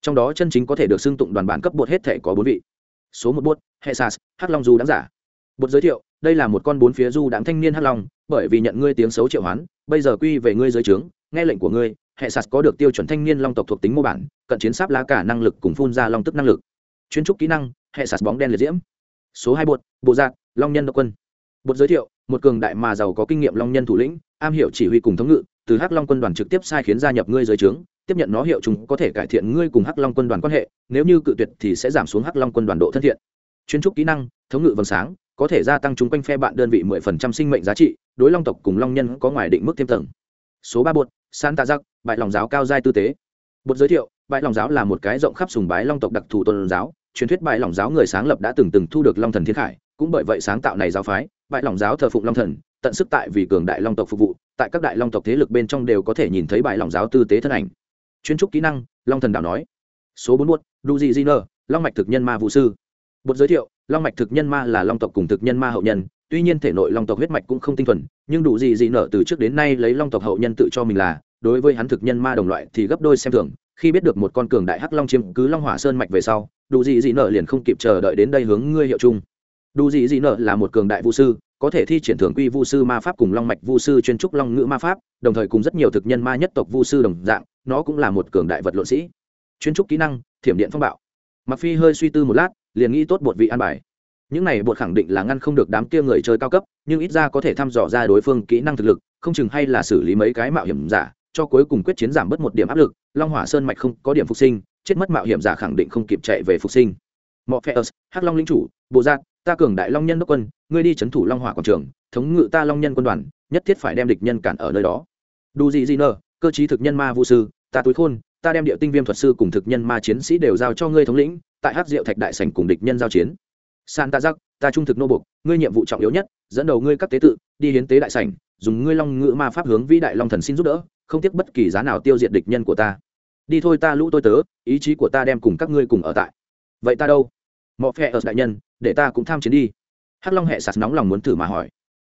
trong đó chân chính có thể được xưng tụng đoàn bản cấp bột hết thể có bốn vị số một bột hệ sas hắc long du đáng giả bột giới thiệu, đây là một con bốn phía du đáng thanh niên hắc long bởi vì nhận ngươi tiếng xấu triệu hoán, bây giờ quy về ngươi dưới trướng, nghe lệnh của ngươi, hệ sạt có được tiêu chuẩn thanh niên long tộc thuộc tính mô bản, cận chiến sáp lá cả năng lực cùng phun ra long tức năng lực. Chuyên trúc kỹ năng, hệ sạt bóng đen liệt diễm. Số hai bột, bộ giạt, long nhân độc quân. Bột giới thiệu, một cường đại mà giàu có kinh nghiệm long nhân thủ lĩnh, am hiểu chỉ huy cùng thống ngự, từ hắc long quân đoàn trực tiếp sai khiến gia nhập ngươi dưới trướng, tiếp nhận nó hiệu chúng có thể cải thiện ngươi cùng hắc long quân đoàn quan hệ, nếu như cự tuyệt thì sẽ giảm xuống hắc long quân đoàn độ thân thiện. Chuyên trúc kỹ năng, thống ngự vầng sáng có thể gia tăng chúng quanh phe bạn đơn vị mười phần trăm sinh mệnh giá trị đối long tộc cùng long nhân có ngoài định mức thêm tầng. Số ba bột san tạ giặc bại lòng giáo cao giai tư tế. Bột giới thiệu bại lòng giáo là một cái rộng khắp sùng bái long tộc đặc thù tôn giáo truyền thuyết bại lòng giáo người sáng lập đã từng từng thu được long thần thiên khải cũng bởi vậy sáng tạo này giáo phái bại lòng giáo thờ phụng long thần tận sức tại vì cường đại long tộc phục vụ tại các đại long tộc thế lực bên trong đều có thể nhìn thấy bại lòng giáo tư tế thân ảnh. Chuyên trúc kỹ năng long thần đạo nói. Số bốn buốt Duji Jiner, long mạch thực nhân ma vũ sư. Bột giới thiệu long mạch thực nhân ma là long tộc cùng thực nhân ma hậu nhân, tuy nhiên thể nội long tộc huyết mạch cũng không tinh thuần, nhưng đủ gì gì nở từ trước đến nay lấy long tộc hậu nhân tự cho mình là, đối với hắn thực nhân ma đồng loại thì gấp đôi xem thường, khi biết được một con cường đại hắc long chiếm cứ long hỏa sơn mạch về sau, đủ gì gì nở liền không kịp chờ đợi đến đây hướng ngươi hiệu chung. Đủ gì gì nở là một cường đại vũ sư, có thể thi triển thường quy vu sư ma pháp cùng long mạch vu sư chuyên trúc long ngữ ma pháp, đồng thời cùng rất nhiều thực nhân ma nhất tộc vu sư đồng dạng, nó cũng là một cường đại vật lộn sĩ. Chuyên trúc kỹ năng, thiểm điện phong bạo. Mặc phi hơi suy tư một lát liền nghĩ tốt bột vị an bài. Những này bột khẳng định là ngăn không được đám kia người chơi cao cấp, nhưng ít ra có thể thăm dò ra đối phương kỹ năng thực lực, không chừng hay là xử lý mấy cái mạo hiểm giả, cho cuối cùng quyết chiến giảm bớt một điểm áp lực, long hỏa sơn mạch không có điểm phục sinh, chết mất mạo hiểm giả khẳng định không kịp chạy về phục sinh. Mọ phe hắc long linh chủ bộ giác ta cường đại long nhân đốc quân, ngươi đi c h ấ n thủ long hỏa quảng trường, thống ngự ta long nhân quân đoàn, nhất thiết phải đem địch nhân cản ở nơi đó. Đu gì gì nơ, cơ chí thực nhân ma vũ sư, ta túi khôn ta đem điệu tinh viêm thuật sư cùng thực nhân ma chiến sĩ đều giao cho ngươi thống lĩnh, tại hát diệu thạch đại sảnh cùng địch nhân giao chiến. San ta giác ta trung thực nô bục ngươi nhiệm vụ trọng yếu nhất, dẫn đầu ngươi các tế tự, đi hiến tế đại sảnh, dùng ngươi long ngữ ma pháp hướng vĩ đại long thần xin giúp đỡ, không tiếc bất kỳ giá nào tiêu diệt địch nhân của ta. Đi thôi ta lũ tôi tớ, ý chí của ta đem cùng các ngươi cùng ở tại. Vậy ta đâu? Mọ phe ở đại nhân, để ta cũng tham chiến đi. Hắc long hệ sạt nóng lòng muốn thử mà hỏi.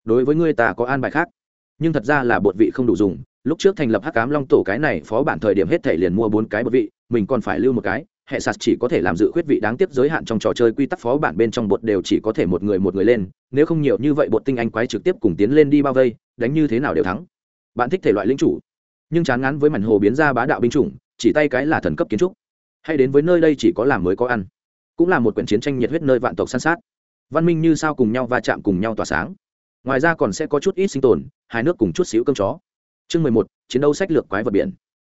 Đối với ngươi ta có an bài khác, nhưng thật ra là bột vị không đủ dùng lúc trước thành lập hắc cám long tổ cái này phó bản thời điểm hết thể liền mua bốn cái bột vị, mình còn phải lưu một cái, hệ sạt chỉ có thể làm dự khuyết vị đáng tiếc giới hạn trong trò chơi quy tắc phó bản bên trong bột đều chỉ có thể một người một người lên, nếu không nhiều như vậy bột tinh anh quái trực tiếp cùng tiến lên đi bao vây, đánh như thế nào đều thắng. Bạn thích thể loại lính chủ, nhưng chán ngắn với mảnh hồ biến ra bá đạo binh chủng, chỉ tay cái là thần cấp kiến trúc. Hay đến với nơi đây chỉ có làm mới có ăn, cũng là một quyển chiến tranh nhiệt huyết nơi vạn tộc săn sát. Văn minh như sao cùng nhau va chạm cùng nhau tỏa sáng. Ngoài ra còn sẽ có chút ít sinh tồn hai nước cùng chút xíu cơm chó chương mười một, chiến đấu sách lược quái vật biển.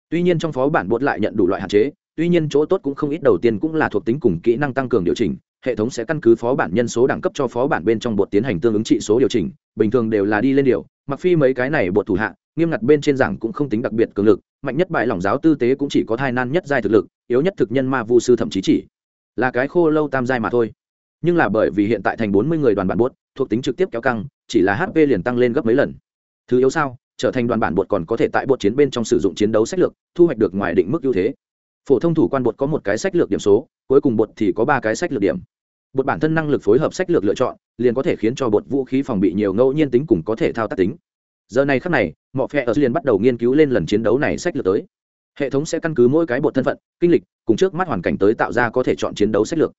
Tuy nhiên trong phó bản bột lại nhận đủ loại hạn chế, tuy nhiên chỗ tốt cũng không ít, đầu tiên cũng là thuộc tính cùng kỹ năng tăng cường điều chỉnh, hệ thống sẽ căn cứ phó bản nhân số đẳng cấp cho phó bản bên trong bột tiến hành tương ứng trị số điều chỉnh, bình thường đều là đi lên điều, mặc phi mấy cái này bột thủ hạ, nghiêm ngặt bên trên giảng cũng không tính đặc biệt cường lực, mạnh nhất bại lỏng giáo tư tế cũng chỉ có thai nan nhất giai thực lực, yếu nhất thực nhân ma vu sư thậm chí chỉ là cái khô lâu tam giai mà thôi. Nhưng là bởi vì hiện tại thành bốn mươi người đoàn bản bột, thuộc tính trực tiếp kéo căng, chỉ là hp liền tăng lên gấp mấy lần. Thứ yếu sao? Trở thành đoàn bản bột còn có thể tại bột chiến bên trong sử dụng chiến đấu sách lược, thu hoạch được ngoài định mức ưu thế. Phổ thông thủ quan bột có một cái sách lược điểm số, cuối cùng bột thì có ba cái sách lược điểm. Bột bản thân năng lực phối hợp sách lược lựa chọn, liền có thể khiến cho bột vũ khí phòng bị nhiều ngẫu nhiên tính cùng có thể thao tác tính. Giờ này khắc này mọi phe ở liền bắt đầu nghiên cứu lên lần chiến đấu này sách lược tới. Hệ thống sẽ căn cứ mỗi cái bột thân phận, kinh lịch, cùng trước mắt hoàn cảnh tới tạo ra có thể chọn chiến đấu sách lược.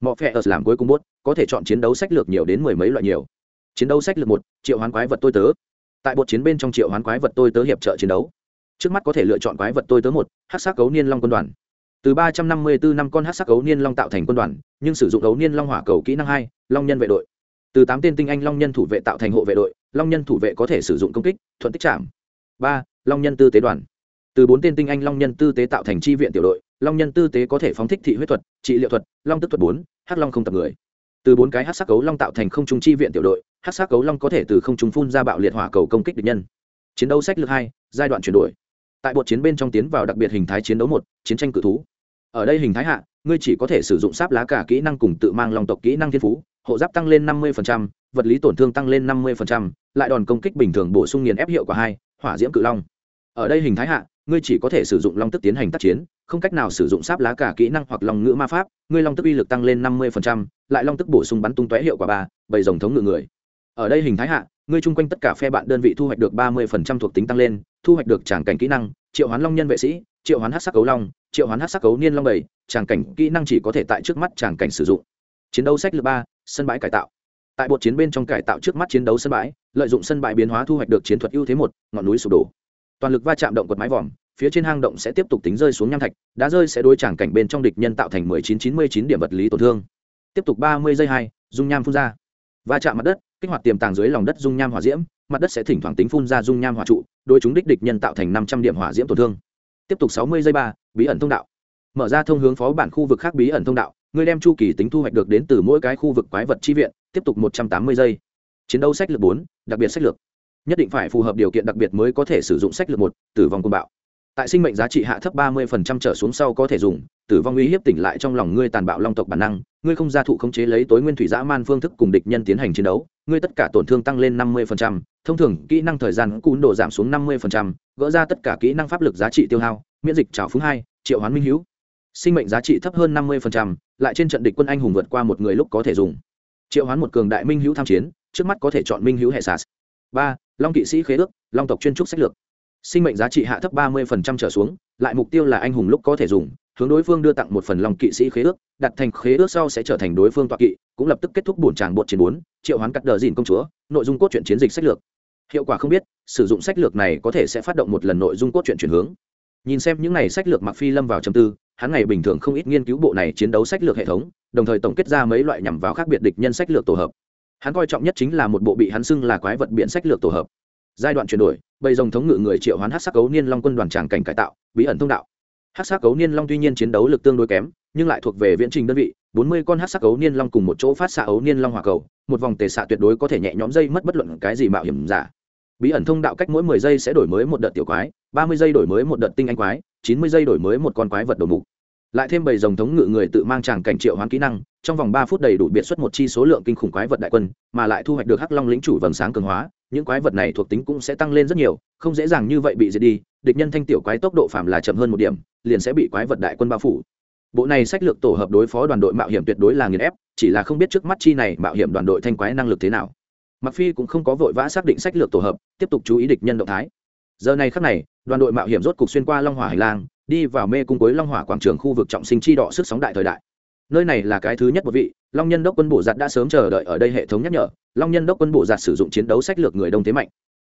Mọi phe ở làm cuối cùng bốt có thể chọn chiến đấu sách lược nhiều đến mười mấy loại nhiều. Chiến đấu sách lược một, triệu hoán quái vật tôi tớ tại bột chiến bên trong triệu hoán quái vật tôi tớ hiệp trợ chiến đấu. Trước mắt có thể lựa chọn quái vật tôi tớ một hát sắc cấu niên long quân đoàn. Từ ba trăm năm mươi bốn năm con hát sắc cấu niên long tạo thành quân đoàn, nhưng sử dụng cấu niên long hỏa cầu kỹ năng hai, long nhân vệ đội. Từ tám tên tinh anh long nhân thủ vệ tạo thành hộ vệ đội, long nhân thủ vệ có thể sử dụng công kích, thuận tích chạm ba, long nhân tư tế đoàn. Từ bốn tên tinh anh long nhân tư tế tạo thành tri viện tiểu đội, long nhân tư tế có thể phóng thích thị huyết thuật, trị liệu thuật, long tức thuật bốn, hắc long không tập người. Từ bốn cái hát sắc cấu long tạo thành không trung chi viện tiểu đội hát sắc cấu long có thể từ không trung phun ra bạo liệt hỏa cầu công kích địch nhân. Chiến đấu sách lược hai, giai đoạn chuyển đổi. Tại bột chiến bên trong tiến vào đặc biệt hình thái chiến đấu một, chiến tranh cự thú. Ở đây hình thái hạ, ngươi chỉ có thể sử dụng sáp lá cả kỹ năng cùng tự mang lòng tộc kỹ năng thiên phú, hộ giáp tăng lên năm mươi vật lý tổn thương tăng lên năm mươi lại đòn công kích bình thường bổ sung nghiền ép hiệu quả hai, hỏa diễm cự long. Ở đây hình thái hạ, ngươi chỉ có thể sử dụng long tức tiến hành tác chiến, không cách nào sử dụng sáp lá cả kỹ năng hoặc lòng ngữ ma pháp, ngươi long tức uy lực tăng lên năm mươi lại long tức bổ sung bắn tung tóe hiệu quả ba bầy dòng thống ngự người ở đây hình thái hạ, ngươi chung quanh tất cả phe bạn đơn vị thu hoạch được ba mươi phần trăm thuộc tính tăng lên, thu hoạch được tràng cảnh kỹ năng, triệu hoán long nhân vệ sĩ, triệu hoán hát sắc cấu long, triệu hoán hát sắc cấu niên long bảy, tràng cảnh kỹ năng chỉ có thể tại trước mắt tràng cảnh sử dụng. Chiến đấu sách lược ba, sân bãi cải tạo. Tại bột chiến bên trong cải tạo trước mắt chiến đấu sân bãi, lợi dụng sân bãi biến hóa thu hoạch được chiến thuật ưu thế một, ngọn núi sụp đổ. Toàn lực va chạm động quật mái vòm, phía trên hang động sẽ tiếp tục tính rơi xuống nham thạch, đá rơi sẽ đối tràng cảnh bên trong địch nhân tạo thành mười chín chín mươi chín điểm vật lý tổn thương. Tiếp tục ba mươi giây hai, dung nham phun ra. Va chạm mặt đất kích hoạt tiềm tàng dưới lòng đất dung nham hỏa diễm, mặt đất sẽ thỉnh thoảng tính phun ra dung nham hỏa trụ đôi chúng đích địch nhân tạo thành năm trăm điểm hỏa diễm tổn thương. Tiếp tục sáu mươi giây ba, bí ẩn thông đạo. Mở ra thông hướng phó bản khu vực khác bí ẩn thông đạo, người đem chu kỳ tính thu hoạch được đến từ mỗi cái khu vực quái vật chi viện, tiếp tục một trăm tám mươi giây. Chiến đấu sách lược bốn, đặc biệt sách lược. Nhất định phải phù hợp điều kiện đặc biệt mới có thể sử dụng sách lược một, tử vong côn bạo. Tại sinh mệnh giá trị hạ thấp ba mươi trở xuống sau có thể dùng tử vong uy hiếp tỉnh lại trong lòng ngươi tàn bạo long tộc bản năng, ngươi không gia thụ khống chế lấy tối nguyên thủy dã man phương thức cùng địch nhân tiến hành chiến đấu, ngươi tất cả tổn thương tăng lên năm mươi thông thường kỹ năng thời gian cún độ giảm xuống năm mươi gỡ ra tất cả kỹ năng pháp lực giá trị tiêu hao, miễn dịch trào phúng hai, triệu hoán minh hữu. Sinh mệnh giá trị thấp hơn năm mươi lại trên trận địch quân anh hùng vượt qua một người lúc có thể dùng. Triệu hoán một cường đại minh hữu tham chiến, trước mắt có thể chọn minh hữu hệ sas ba, long kỵ sĩ khế ước, long tộc chuyên trúc sách lược. Sinh mệnh giá trị hạ thấp ba mươi trở xuống, lại mục tiêu là anh hùng lúc có thể dùng hướng đối phương đưa tặng một phần long kỵ sĩ khế ước, đặt thành khế ước sau sẽ trở thành đối phương tọa kỵ, cũng lập tức kết thúc bổn tràng bột chiến bốn, triệu hoán cắt đờ dìn công chúa, nội dung cốt truyện chiến dịch sách lược. Hiệu quả không biết, sử dụng sách lược này có thể sẽ phát động một lần nội dung cốt truyện chuyển hướng. Nhìn xem những này sách lược mặc phi lâm vào châm tư, hắn ngày bình thường không ít nghiên cứu bộ này chiến đấu sách lược hệ thống, đồng thời tổng kết ra mấy loại nhằm vào khác biệt địch nhân sách lược tổ hợp. Hắn coi trọng nhất chính là một bộ bị hắn xưng là quái vật biện sách lược tổ hợp. Giai đoạn chuyển đổi, bầy dòng thống ngự người triệu hoán hát sắc cấu niên long quân đoàn tràng cảnh cải tạo, bí ẩn thông đạo hát sắc cấu niên long tuy nhiên chiến đấu lực tương đối kém, nhưng lại thuộc về viễn trình đơn vị, bốn mươi con hát sắc cấu niên long cùng một chỗ phát xạ ấu niên long hỏa cầu, một vòng tề xạ tuyệt đối có thể nhẹ nhõm dây mất bất luận cái gì mạo hiểm giả. Bí ẩn thông đạo cách mỗi mười giây sẽ đổi mới một đợt tiểu quái, ba mươi giây đổi mới một đợt tinh anh quái, chín mươi giây đổi mới một con quái vật đầu mục. Lại thêm bầy dòng thống ngự người tự mang tràng cảnh triệu hoán kỹ năng, trong vòng ba phút đầy đủ biệt xuất một chi số lượng kinh khủng quái vật đại quân, mà lại thu hoạch được hắc long lĩnh chủ vầng sáng cường hóa những quái vật này thuộc tính cũng sẽ tăng lên rất nhiều, không dễ dàng như vậy bị diệt đi, địch nhân thanh tiểu quái tốc độ phạm là chậm hơn một điểm, liền sẽ bị quái vật đại quân bao phủ. Bộ này sách lược tổ hợp đối phó đoàn đội mạo hiểm tuyệt đối là nghiền ép, chỉ là không biết trước mắt chi này mạo hiểm đoàn đội thanh quái năng lực thế nào. Mặc phi cũng không có vội vã xác định sách lược tổ hợp, tiếp tục chú ý địch nhân động thái. Giờ này khắc này, đoàn đội mạo hiểm rốt cục xuyên qua long hỏa hành lang, đi vào mê cung cuối long hỏa quảng trường khu vực trọng sinh chi đỏ sức sóng đại thời đại nơi này là cái thứ nhất một vị, long nhân đốc quân bộ giặt đã sớm chờ đợi ở đây hệ thống nhắc nhở, long nhân đốc quân bộ giặt sử dụng chiến đấu sách lược người đông thế mạnh.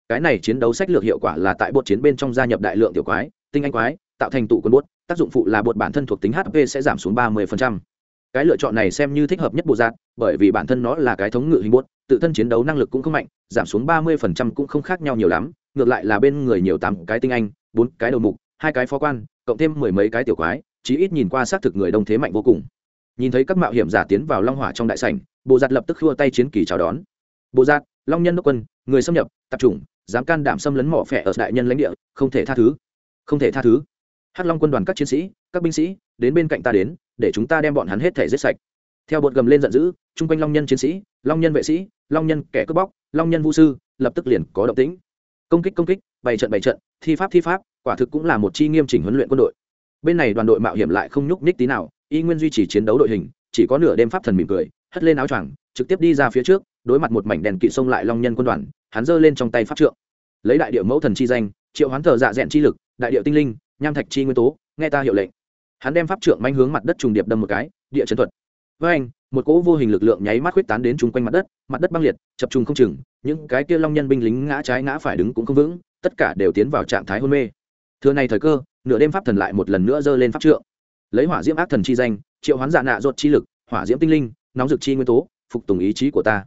Cái này chiến đấu sách lược hiệu quả là tại bột chiến bên trong gia nhập đại lượng tiểu quái, tinh anh quái, tạo thành tụ quân bốt tác dụng phụ là bột bản thân thuộc tính hp sẽ giảm xuống ba mươi cái lựa chọn này xem như thích hợp nhất bộ giặt bởi vì bản thân nó là cái thống ngự hình bốt tự thân chiến đấu năng lực cũng không mạnh, giảm xuống ba mươi cũng không khác nhau nhiều lắm, ngược lại là bên người nhiều tám cái tinh anh, bốn cái đầu mục, hai cái phó quan, cộng thêm mười mấy cái tiểu quái, chí ít nhìn qua xác thực người đông thế mạnh vô cùng nhìn thấy các mạo hiểm giả tiến vào long hỏa trong đại sảnh, bộ giặt lập tức khua tay chiến kỳ chào đón. Bộ giặt long nhân đốc quân, người xâm nhập, tập trung dám can đảm xâm lấn mỏ phẻ ở đại nhân lãnh địa, không thể tha thứ, không thể tha thứ. Hắc long quân đoàn các chiến sĩ, các binh sĩ, đến bên cạnh ta đến, để chúng ta đem bọn hắn hết thể giết sạch. Theo bột gầm lên giận dữ, chung quanh long nhân chiến sĩ, long nhân vệ sĩ, long nhân kẻ cướp bóc, long nhân vũ sư, lập tức liền có động tĩnh. Công kích công kích, bày trận bày trận, thi pháp thi pháp, quả thực cũng là một chi nghiêm chỉnh huấn luyện quân đội. Bên này đoàn đội mạo hiểm lại không nhúc nhích tí nào y nguyên duy trì chiến đấu đội hình, chỉ có nửa đêm pháp thần mỉm cười, hất lên áo choàng, trực tiếp đi ra phía trước, đối mặt một mảnh đèn kỵ sông lại long nhân quân đoàn, hắn giơ lên trong tay pháp trượng. Lấy đại điệu mẫu thần chi danh, triệu hoán thờ dạ dẹn chi lực, đại điệu tinh linh, nham thạch chi nguyên tố, nghe ta hiệu lệnh. Hắn đem pháp trượng manh hướng mặt đất trùng điệp đâm một cái, địa chấn thuật. Với anh, một cỗ vô hình lực lượng nháy mắt huyết tán đến chung quanh mặt đất mặt đất băng liệt, chập trùng không chừng, những cái kia long nhân binh lính ngã trái ngã phải đứng cũng không vững, tất cả đều tiến vào trạng thái hôn mê. Thưa này thời cơ, nửa đêm pháp thần lại một lần nữa giơ lên pháp trượng lấy hỏa diễm ác thần chi danh, triệu hoán dạ nạ ruột chi lực, hỏa diễm tinh linh, nóng dực chi nguyên tố, phục tùng ý chí của ta.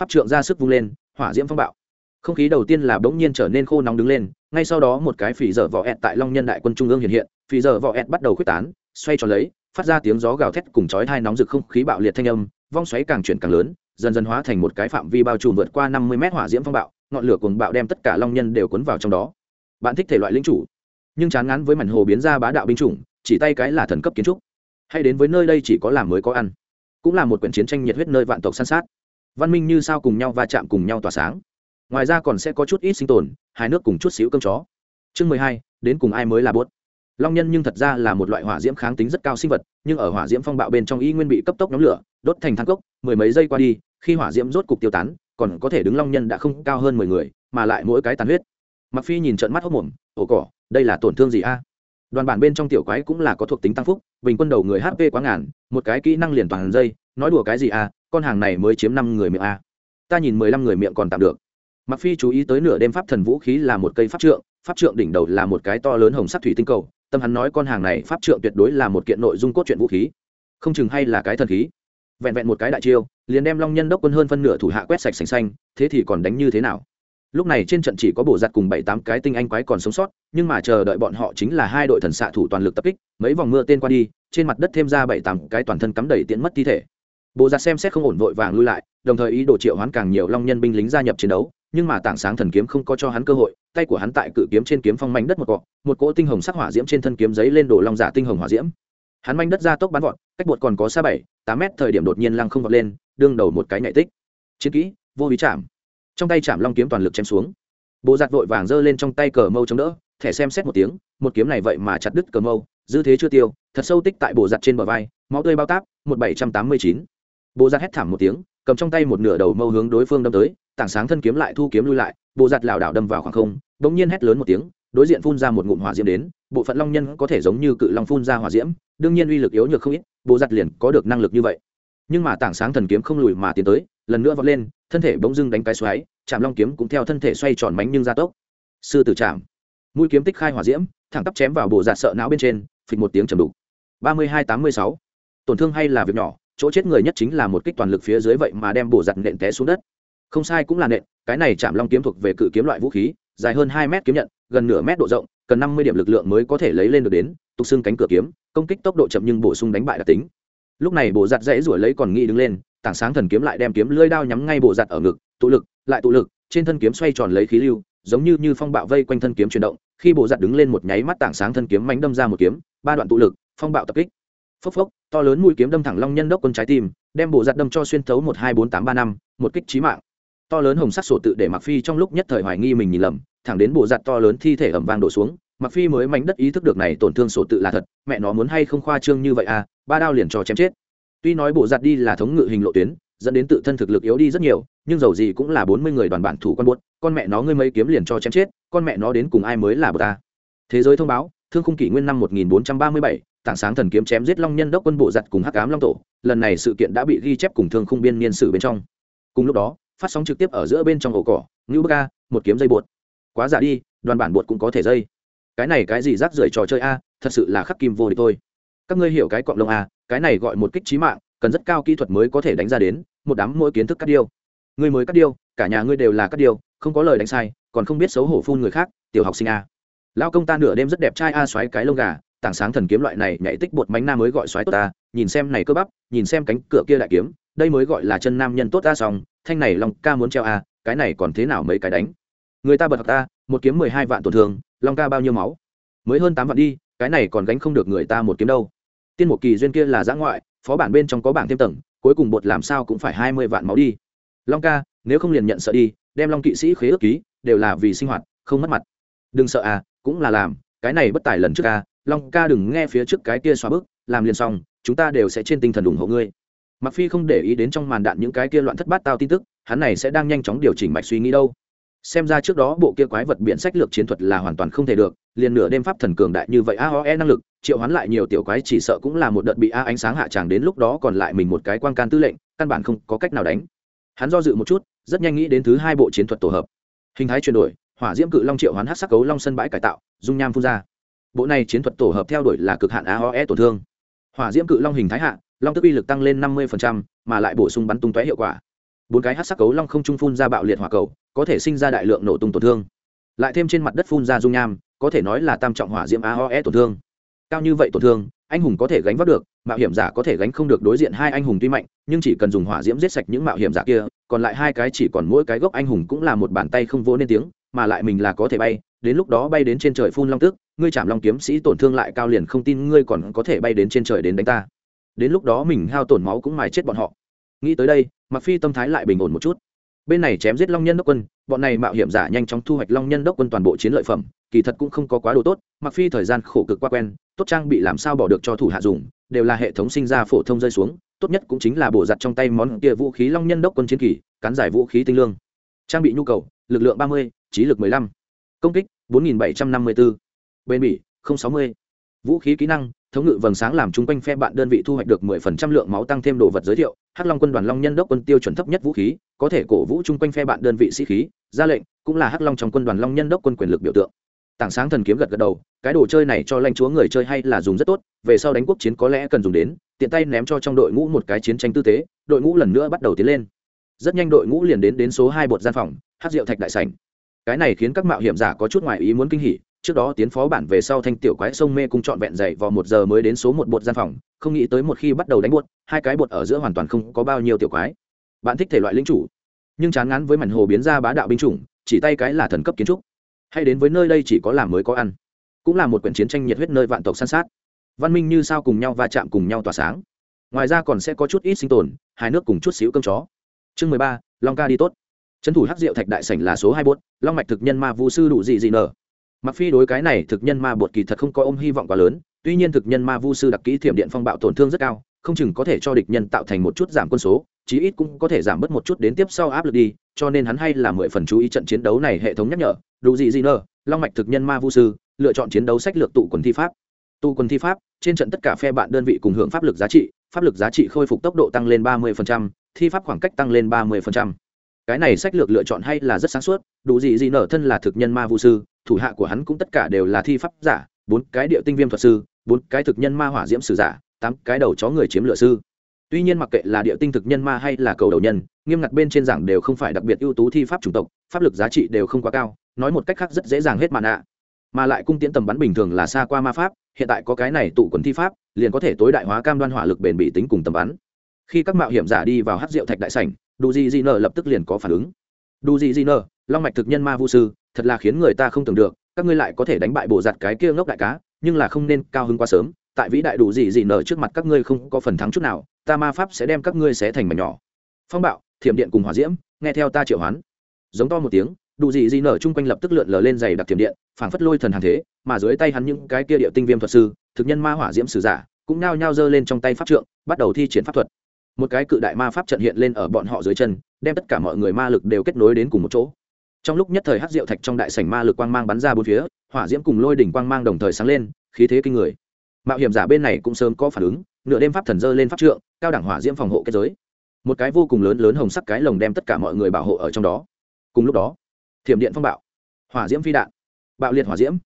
Pháp trượng ra sức vung lên, hỏa diễm phong bạo. Không khí đầu tiên là bỗng nhiên trở nên khô nóng đứng lên, ngay sau đó một cái phỉ dở vỏ ẹt tại long nhân đại quân trung ương hiện hiện, phỉ dở vỏ ẹt bắt đầu khuếch tán, xoay tròn lấy, phát ra tiếng gió gào thét cùng chói thai nóng rực không khí bạo liệt thanh âm, vong xoáy càng chuyển càng lớn, dần dần hóa thành một cái phạm vi bao trùm vượt qua năm mươi mét hỏa diễm phong bạo, ngọn lửa cùng bạo đem tất cả long nhân đều cuốn vào trong đó. Bạn thích thể loại lính chủ, nhưng chán ngán với mảnh hồ biến ra bá đạo binh chủng chỉ tay cái là thần cấp kiến trúc. Hay đến với nơi đây chỉ có làm mới có ăn. Cũng là một quyển chiến tranh nhiệt huyết nơi vạn tộc săn sát. Văn minh như sao cùng nhau va chạm cùng nhau tỏa sáng. Ngoài ra còn sẽ có chút ít sinh tồn hai nước cùng chút xíu cơm chó. Chương mười hai, đến cùng ai mới là bốt long nhân nhưng thật ra là một loại hỏa diễm kháng tính rất cao sinh vật, nhưng ở hỏa diễm phong bạo bên trong y nguyên bị cấp tốc nhóm lửa, đốt thành thang cốc, mười mấy giây qua đi, khi hỏa diễm rốt cục tiêu tán, còn có thể đứng long nhân đã không cao hơn mười người, mà lại mỗi cái tàn huyết. Mặc phi nhìn trận mắt hốc mồm, ổ cỏ, đây là tổn thương gì a? Đoàn bản bên trong tiểu quái cũng là có thuộc tính tăng phúc, bình quân đầu người hp quá ngàn, một cái kỹ năng liền toàn dây, nói đùa cái gì à con hàng này mới chiếm năm người miệng à ta nhìn mười lăm người miệng còn tạm được. Mặc phi chú ý tới nửa đêm pháp thần vũ khí là một cây pháp trượng pháp trượng đỉnh đầu là một cái to lớn hồng sắc thủy tinh cầu, tâm hắn nói con hàng này pháp trượng tuyệt đối là một kiện nội dung cốt truyện vũ khí. Không chừng hay là cái thần khí. Vẹn vẹn một cái đại chiêu, liền đem long nhân đốc quân hơn phân nửa thủ hạ quét sạch sành xanh, thế thì còn đánh như thế nào? Lúc này trên trận chỉ có bổ giặt cùng bảy tám cái tinh anh quái còn sống sót, nhưng mà chờ đợi bọn họ chính là hai đội thần xạ thủ toàn lực tập kích, mấy vòng mưa tên qua đi, trên mặt đất thêm ra bảy tám cái toàn thân cắm đầy tiễn mất thi thể. Bộ giặt xem xét không ổn vội vàng lui lại, đồng thời ý đồ triệu hoán càng nhiều long nhân binh lính gia nhập chiến đấu, nhưng mà tảng sáng thần kiếm không có cho hắn cơ hội, tay của hắn tại cự kiếm trên kiếm phong mảnh đất một cọ, một cỗ tinh hồng sắc hỏa diễm trên thân kiếm giấy lên đổ long giả tinh hồng hỏa diễm. Hắn manh đất ra tốc bắn vọt, cách bột còn có xa bảy, tám mét thời điểm đột nhiên lăng không vọt lên, đương đầu một cái nhạy tích. Chiến kỹ, vô ý chạm trong tay chạm long kiếm toàn lực chém xuống. Bộ giặt vội vàng giơ lên trong tay cờ mâu chống đỡ, thẻ xem xét một tiếng, một kiếm này vậy mà chặt đứt cờ mâu, dư thế chưa tiêu, thật sâu tích tại bộ giặt trên bờ vai, máu tươi bao táp, một bảy trăm tám mươi chín. Bộ giặt hét thảm một tiếng, cầm trong tay một nửa đầu mâu hướng đối phương đâm tới, tảng sáng thân kiếm lại thu kiếm lui lại, bộ giặt lảo đảo đâm vào khoảng không đ ỗ n g nhiên hét lớn một tiếng, đối diện phun ra một ngụm hỏa diễm đến, bộ phận long nhân có thể giống như cự long phun ra hỏa diễm, đương nhiên uy lực yếu nhược không ít, bộ giặt liền có được năng lực như vậy. Nhưng mà tảng sáng thần kiếm không lùi mà tiến tới lần nữa vọt lên, thân thể bỗng dưng đánh cái xoáy chạm long kiếm cũng theo thân thể xoay tròn mánh nhưng ra tốc. Sư tử chạm mũi kiếm tích khai hỏa diễm, thẳng tắp chém vào bộ giặt dạ sợ não bên trên, phịch một tiếng chầm đục. Ba mươi hai tám mươi sáu, tổn thương hay là việc nhỏ, chỗ chết người nhất chính là một kích toàn lực phía dưới vậy mà đem bộ giặt dạ nện té xuống đất. Không sai cũng là nện, cái này chạm long kiếm thuộc về cự kiếm loại vũ khí, dài hơn hai mét kiếm nhận, gần nửa mét độ rộng, cần năm mươi điểm lực lượng mới có thể lấy lên được đến, tục xương cánh cửa kiếm, công kích tốc độ chậm nhưng bổ sung đánh bại đặc tính. Lúc này bộ giặt dạ dãy ruổi lấy còn nghĩ đứng lên tảng sáng thần kiếm lại đem kiếm lưỡi đao nhắm ngay bộ giặt ở ngực, tụ lực, lại tụ lực, trên thân kiếm xoay tròn lấy khí lưu, giống như như phong bạo vây quanh thân kiếm chuyển động, khi bộ giặt đứng lên một nháy mắt tảng sáng thân kiếm mánh đâm ra một kiếm, ba đoạn tụ lực, phong bạo tập kích. Phốc phốc, to lớn mũi kiếm đâm thẳng long nhân đốc quân trái tim, đem bộ giặt đâm cho xuyên thấu một hai bốn tám ba năm, một kích trí mạng. To lớn hồng sắc sổ tự để mặc phi trong lúc nhất thời hoài nghi mình nhìn lầm, thẳng đến bộ giặt to lớn thi thể ẩm vang đổ xuống mặc phi mới mảnh đất ý thức được này tổn thương sổ tự là thật, mẹ nó muốn hay không khoa trương như vậy à ba đao liền cho chém chết tuy nói bộ giặt đi là thống ngự hình lộ tuyến, dẫn đến tự thân thực lực yếu đi rất nhiều, nhưng dầu gì cũng là bốn mươi người đoàn bản thủ con buốt, con mẹ nó ngươi mấy kiếm liền cho chém chết, con mẹ nó đến cùng ai mới là bờ ta thế giới thông báo, thương khung kỷ nguyên năm một nghìn bốn trăm ba mươi bảy, tảng sáng thần kiếm chém giết long nhân đốc quân bộ giặt cùng hắc ám long tổ, lần này sự kiện đã bị ghi chép cùng thương khung biên niên sử bên trong. Cùng lúc đó, phát sóng trực tiếp ở giữa bên trong ổ cỏ, ngưu bơ một kiếm dây bột quá giả đi, đoàn bản bột cũng có thể dây. Cái này cái gì rác rưởi trò chơi a, thật sự là khắc kim vô địch thôi các ngươi hiểu cái cọng lông à? cái này gọi một kích trí mạng, cần rất cao kỹ thuật mới có thể đánh ra đến, một đám mỗi kiến thức cắt điêu. Ngươi mới cắt điêu, cả nhà ngươi đều là cắt điêu, không có lời đánh sai, còn không biết xấu hổ phun người khác, tiểu học sinh à. a lao công ta nửa đêm rất đẹp trai a, xoáy cái lông gà, tảng sáng thần kiếm loại này nhảy tích bột mánh nam mới gọi xoáy tốt ta, nhìn xem này cơ bắp, nhìn xem cánh cửa kia đại kiếm, đây mới gọi là chân nam nhân tốt ta xong, thanh này long ca muốn treo a cái này còn thế nào mấy cái đánh. Người ta bật ta, một kiếm mười hai vạn tổn thương, long ca bao nhiêu máu? Mới hơn tám vạn đi cái này còn gánh không được người ta một kiếm đâu. Tiên một kỳ duyên kia là giã ngoại, phó bản bên trong có bảng thêm tầng, cuối cùng bột làm sao cũng phải hai mươi vạn máu đi. Long ca, nếu không liền nhận sợ đi, đem long kỵ sĩ khế ước ký, đều là vì sinh hoạt, không mất mặt. Đừng sợ à cũng là làm, cái này bất tài lần trước ca, long ca đừng nghe phía trước cái kia xóa bước làm liền xong, chúng ta đều sẽ trên tinh thần ủng hộ ngươi. Mặc phi không để ý đến trong màn đạn những cái kia loạn thất bát tao tin tức, hắn này sẽ đang nhanh chóng điều chỉnh mạch suy nghĩ đâu xem ra trước đó bộ kia quái vật biện sách lược chiến thuật là hoàn toàn không thể được, liền nửa đêm pháp thần cường đại như vậy aoe năng lực, triệu hoán lại nhiều tiểu quái chỉ sợ cũng là một đợt bị a ánh sáng hạ tràng đến lúc đó còn lại mình một cái quan can tư lệnh, căn bản không có cách nào đánh. Hắn do dự một chút, rất nhanh nghĩ đến thứ hai bộ chiến thuật tổ hợp. Hình thái chuyển đổi, hỏa diễm cự long triệu hoán hát sắc cấu long sân bãi cải tạo, dung nham phun ra. Bộ này chiến thuật tổ hợp theo đuổi là cực hạn aoe tổn thương. Hỏa diễm cự long hình thái hạ, long tức uy lực tăng lên năm mươi mà lại bổ sung bắn tung tóe hiệu quả bốn cái hát sắc cấu long không trung phun ra bạo liệt hỏa cầu, có thể sinh ra đại lượng nổ tung tổn thương. Lại thêm trên mặt đất phun ra dung nham, có thể nói là tam trọng hỏa diễm aoe tổn thương. Cao như vậy tổn thương, anh hùng có thể gánh vác được, mạo hiểm giả có thể gánh không được đối diện hai anh hùng tuy mạnh, nhưng chỉ cần dùng hỏa diễm giết sạch những mạo hiểm giả kia, còn lại hai cái chỉ còn mỗi cái gốc anh hùng cũng là một bàn tay không vỗ nên tiếng, mà lại mình là có thể bay, đến lúc đó bay đến trên trời phun long tức ngươi chạm long kiếm sĩ tổn thương lại cao liền không tin ngươi còn có thể bay đến trên trời đến đánh ta. Đến lúc đó mình hao tổn máu cũng mài chết bọn họ nghĩ tới đây mặc phi tâm thái lại bình ổn một chút bên này chém giết long nhân đốc quân, bọn này mạo hiểm giả nhanh chóng thu hoạch long nhân đốc quân toàn bộ chiến lợi phẩm, kỳ thật cũng không có quá đồ tốt mặc phi thời gian khổ cực quá quen, tốt trang bị làm sao bỏ được cho thủ hạ dùng, đều là hệ thống sinh ra phổ thông rơi xuống, tốt nhất cũng chính là bổ giặt trong tay món kia vũ khí long nhân đốc quân chiến kỳ, cán giải vũ khí tinh lương trang bị nhu cầu, lực lượng ba mươi, trí lực 15. công kích 4754. bên bỉ 060. vũ khí kỹ năng thống ngự vầng sáng làm chung quanh phe bạn đơn vị thu hoạch được 10% lượng máu tăng thêm đồ vật giới thiệu, hắc long quân đoàn long nhân đốc quân tiêu chuẩn thấp nhất vũ khí, có thể cổ vũ chung quanh phe bạn đơn vị sĩ khí, ra lệnh, cũng là hắc long trong quân đoàn long nhân đốc quân quyền lực biểu tượng. Tảng sáng thần kiếm gật gật đầu, cái đồ chơi này cho lãnh chúa người chơi hay là dùng rất tốt, về sau đánh quốc chiến có lẽ cần dùng đến, tiện tay ném cho trong đội ngũ một cái chiến tranh tư thế, đội ngũ lần nữa bắt đầu tiến lên. Rất nhanh đội ngũ liền đến đến số hai bột gian phòng hát rượu thạch đại sảnh. Cái này khiến các mạo hiểm giả có chút ngoài ý muốn kinh hỉ trước đó tiến phó bản về sau thanh tiểu quái sông mê cung trọn vẹn dậy vào một giờ mới đến số một bột gian phòng, không nghĩ tới một khi bắt đầu đánh bột, hai cái bột ở giữa hoàn toàn không có bao nhiêu tiểu quái. Bạn thích thể loại lính chủ, nhưng chán ngán với mảnh hồ biến ra bá đạo binh chủng, chỉ tay cái là thần cấp kiến trúc. Hay đến với nơi đây chỉ có làm mới có ăn, cũng là một quyển chiến tranh nhiệt huyết nơi vạn tộc san sát. Văn minh như sao cùng nhau va chạm cùng nhau tỏa sáng. Ngoài ra còn sẽ có chút ít sinh tồn, hai nước cùng chút xíu cơm chó. Chương mười ba, long ca đi tốt. Trấn thủ hắc diệu thạch đại sảnh là số hai bốt long mạch thực nhân ma vu sư đủ gì gì nở mặc phi đối cái này thực nhân ma bột kỳ thật không có ôm hy vọng quá lớn tuy nhiên thực nhân ma vu sư đặc kỹ thiểm điện phong bạo tổn thương rất cao không chừng có thể cho địch nhân tạo thành một chút giảm quân số chí ít cũng có thể giảm bớt một chút đến tiếp sau áp lực đi cho nên hắn hay là mười phần chú ý trận chiến đấu này hệ thống nhắc nhở đủ gì gì nở long mạch thực nhân ma vu sư lựa chọn chiến đấu sách lược tụ quần thi pháp tụ quần thi pháp trên trận tất cả phe bạn đơn vị cùng hưởng pháp lực giá trị pháp lực giá trị khôi phục tốc độ tăng lên ba 30%, thi pháp khoảng cách tăng lên ba 30% cái này sách lược lựa chọn hay là rất sáng suốt, đủ gì gì nở thân là thực nhân ma vũ sư, thủ hạ của hắn cũng tất cả đều là thi pháp giả, bốn cái điệu tinh viêm thuật sư, bốn cái thực nhân ma hỏa diễm sử giả, tám cái đầu chó người chiếm lựa sư. Tuy nhiên mặc kệ là địa tinh thực nhân ma hay là cầu đầu nhân, nghiêm ngặt bên trên giảng đều không phải đặc biệt ưu tú thi pháp chủng tộc, pháp lực giá trị đều không quá cao, nói một cách khác rất dễ dàng hết mạn ạ. Mà lại cung tiễn tầm bắn bình thường là xa qua ma pháp, hiện tại có cái này tụ quần thi pháp, liền có thể tối đại hóa cam đoan hỏa lực bền bỉ tính cùng tầm bắn. Khi các mạo hiểm giả đi vào hát rượu thạch đại sảnh đủ gì gì nở lập tức liền có phản ứng. Đủ gì gì nở long mạch thực nhân ma vu sư, thật là khiến người ta không tưởng được, các ngươi lại có thể đánh bại bộ giặt cái kia ngốc đại cá, nhưng là không nên cao hứng quá sớm, tại vĩ đại đủ gì gì nở trước mặt các ngươi không có phần thắng chút nào, ta ma pháp sẽ đem các ngươi xé thành mảnh nhỏ. Phong bạo, thiểm điện cùng hỏa diễm, nghe theo ta triệu hoán. Giống to một tiếng đủ gì gì nở chung quanh lập tức lượn lờ lên dày đặc thiểm điện, phảng phất lôi thần hàng thế, mà dưới tay hắn những cái kia địa tinh viêm thuật sư, thực nhân ma hỏa diễm sử giả, cũng nao nhao giơ lên trong tay pháp trượng, bắt đầu thi triển pháp thuật một cái cự đại ma pháp trận hiện lên ở bọn họ dưới chân, đem tất cả mọi người ma lực đều kết nối đến cùng một chỗ. Trong lúc nhất thời hát rượu thạch trong đại sảnh ma lực quang mang bắn ra bốn phía, hỏa diễm cùng lôi đỉnh quang mang đồng thời sáng lên, khí thế kinh người. Mạo hiểm giả bên này cũng sớm có phản ứng, nửa đêm pháp thần dơ lên pháp trượng, cao đẳng hỏa diễm phòng hộ kết giới. Một cái vô cùng lớn lớn hồng sắc cái lồng đem tất cả mọi người bảo hộ ở trong đó. Cùng lúc đó, thiểm điện phong bạo, hỏa diễm phi đạn, bạo liệt hỏa diễm.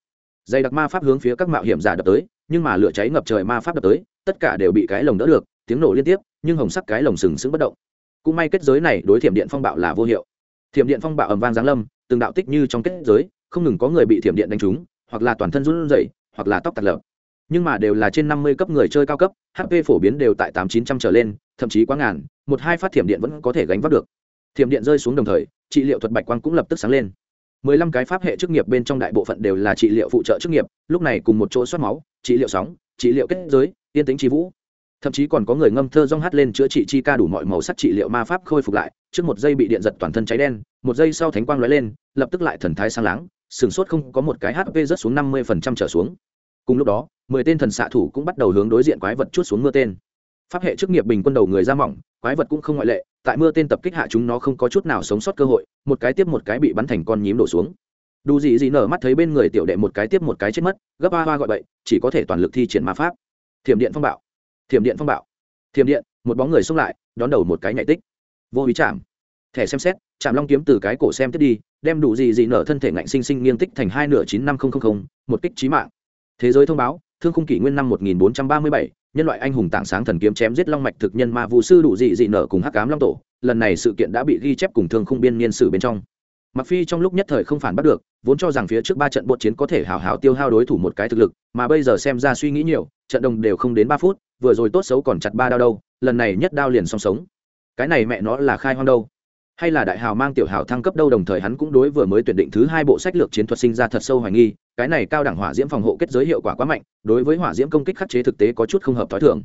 Dày đặc ma pháp hướng phía các mạo hiểm giả đập tới, nhưng mà lửa cháy ngập trời ma pháp đập tới, tất cả đều bị cái lồng đỡ được tiếng nổ liên tiếp, nhưng hồng sắc cái lồng sừng sững bất động. Cũng may kết giới này đối thiểm điện phong bạo là vô hiệu. Thiểm điện phong bạo ầm vang giáng lâm, từng đạo tích như trong kết giới, không ngừng có người bị thiểm điện đánh trúng, hoặc là toàn thân run rẩy, hoặc là tóc tạt lợp. Nhưng mà đều là trên năm mươi cấp người chơi cao cấp hp phổ biến đều tại tám chín trăm trở lên, thậm chí quá ngàn, một hai phát thiểm điện vẫn có thể gánh vác được. Thiểm điện rơi xuống đồng thời, trị liệu thuật bạch quang cũng lập tức sáng lên. mười lăm cái pháp hệ chức nghiệp bên trong đại bộ phận đều là trị liệu phụ trợ chức nghiệp, lúc này cùng một chỗ soát máu, trị liệu sóng, trị liệu kết giới tiên tính trí vũ thậm chí còn có người ngâm thơ rong hát lên chữa trị chi ca đủ mọi màu sắc trị liệu ma pháp khôi phục lại, trước một giây bị điện giật toàn thân cháy đen, một giây sau thánh quang lóe lên, lập tức lại thần thái sang láng sửng sốt không có một cái hp rớt xuống năm mươi phần trăm trở xuống. Cùng lúc đó, mười tên thần xạ thủ cũng bắt đầu hướng đối diện quái vật chút xuống mưa tên. Pháp hệ chức nghiệp bình quân đầu người ra mỏng, quái vật cũng không ngoại lệ, tại mưa tên tập kích hạ chúng nó không có chút nào sống sót cơ hội, một cái tiếp một cái bị bắn thành con nhím đổ xuống. Đủ gì gì nở mắt thấy bên người tiểu đệ một cái tiếp một cái chết mất, gấp ba hoa gọi bậy, chỉ có thể toàn lực thi triển ma pháp. Thiểm điện phong bạo thiểm điện phong bạo. Thiểm điện, một bóng người xông lại, đón đầu một cái nhạy tích. Vô ý chạm. Thẻ xem xét, chạm long kiếm từ cái cổ xem tiếp đi, đem đủ gì gì nở thân thể ngạnh sinh sinh nghiêng tích thành hai nửa chín năm nghìn một kích trí mạng. Thế giới thông báo, thương khung kỷ nguyên năm một nghìn bốn trăm ba mươi bảy, nhân loại anh hùng tảng sáng thần kiếm chém giết long mạch thực nhân ma vũ sư đủ dị dị nở cùng hắc cám long tổ, lần này sự kiện đã bị ghi chép cùng thương khung biên niên sử bên trong. Mặc phi trong lúc nhất thời không phản bắt được, vốn cho rằng phía trước ba trận bộ chiến có thể hào hào tiêu hao đối thủ một cái thực lực, mà bây giờ xem ra suy nghĩ nhiều, trận đồng đều không đến ba phút vừa rồi tốt xấu còn chặt ba đao đâu, lần này nhất đao liền song sống. Cái này mẹ nó là khai hoang đâu? Hay là đại hào mang tiểu hào thăng cấp đâu đồng thời hắn cũng đối vừa mới tuyển định thứ hai bộ sách lược chiến thuật sinh ra thật sâu hoài nghi, cái này cao đẳng hỏa diễm phòng hộ kết giới hiệu quả quá mạnh, đối với hỏa diễm công kích khắc chế thực tế có chút không hợp t h ó i thường.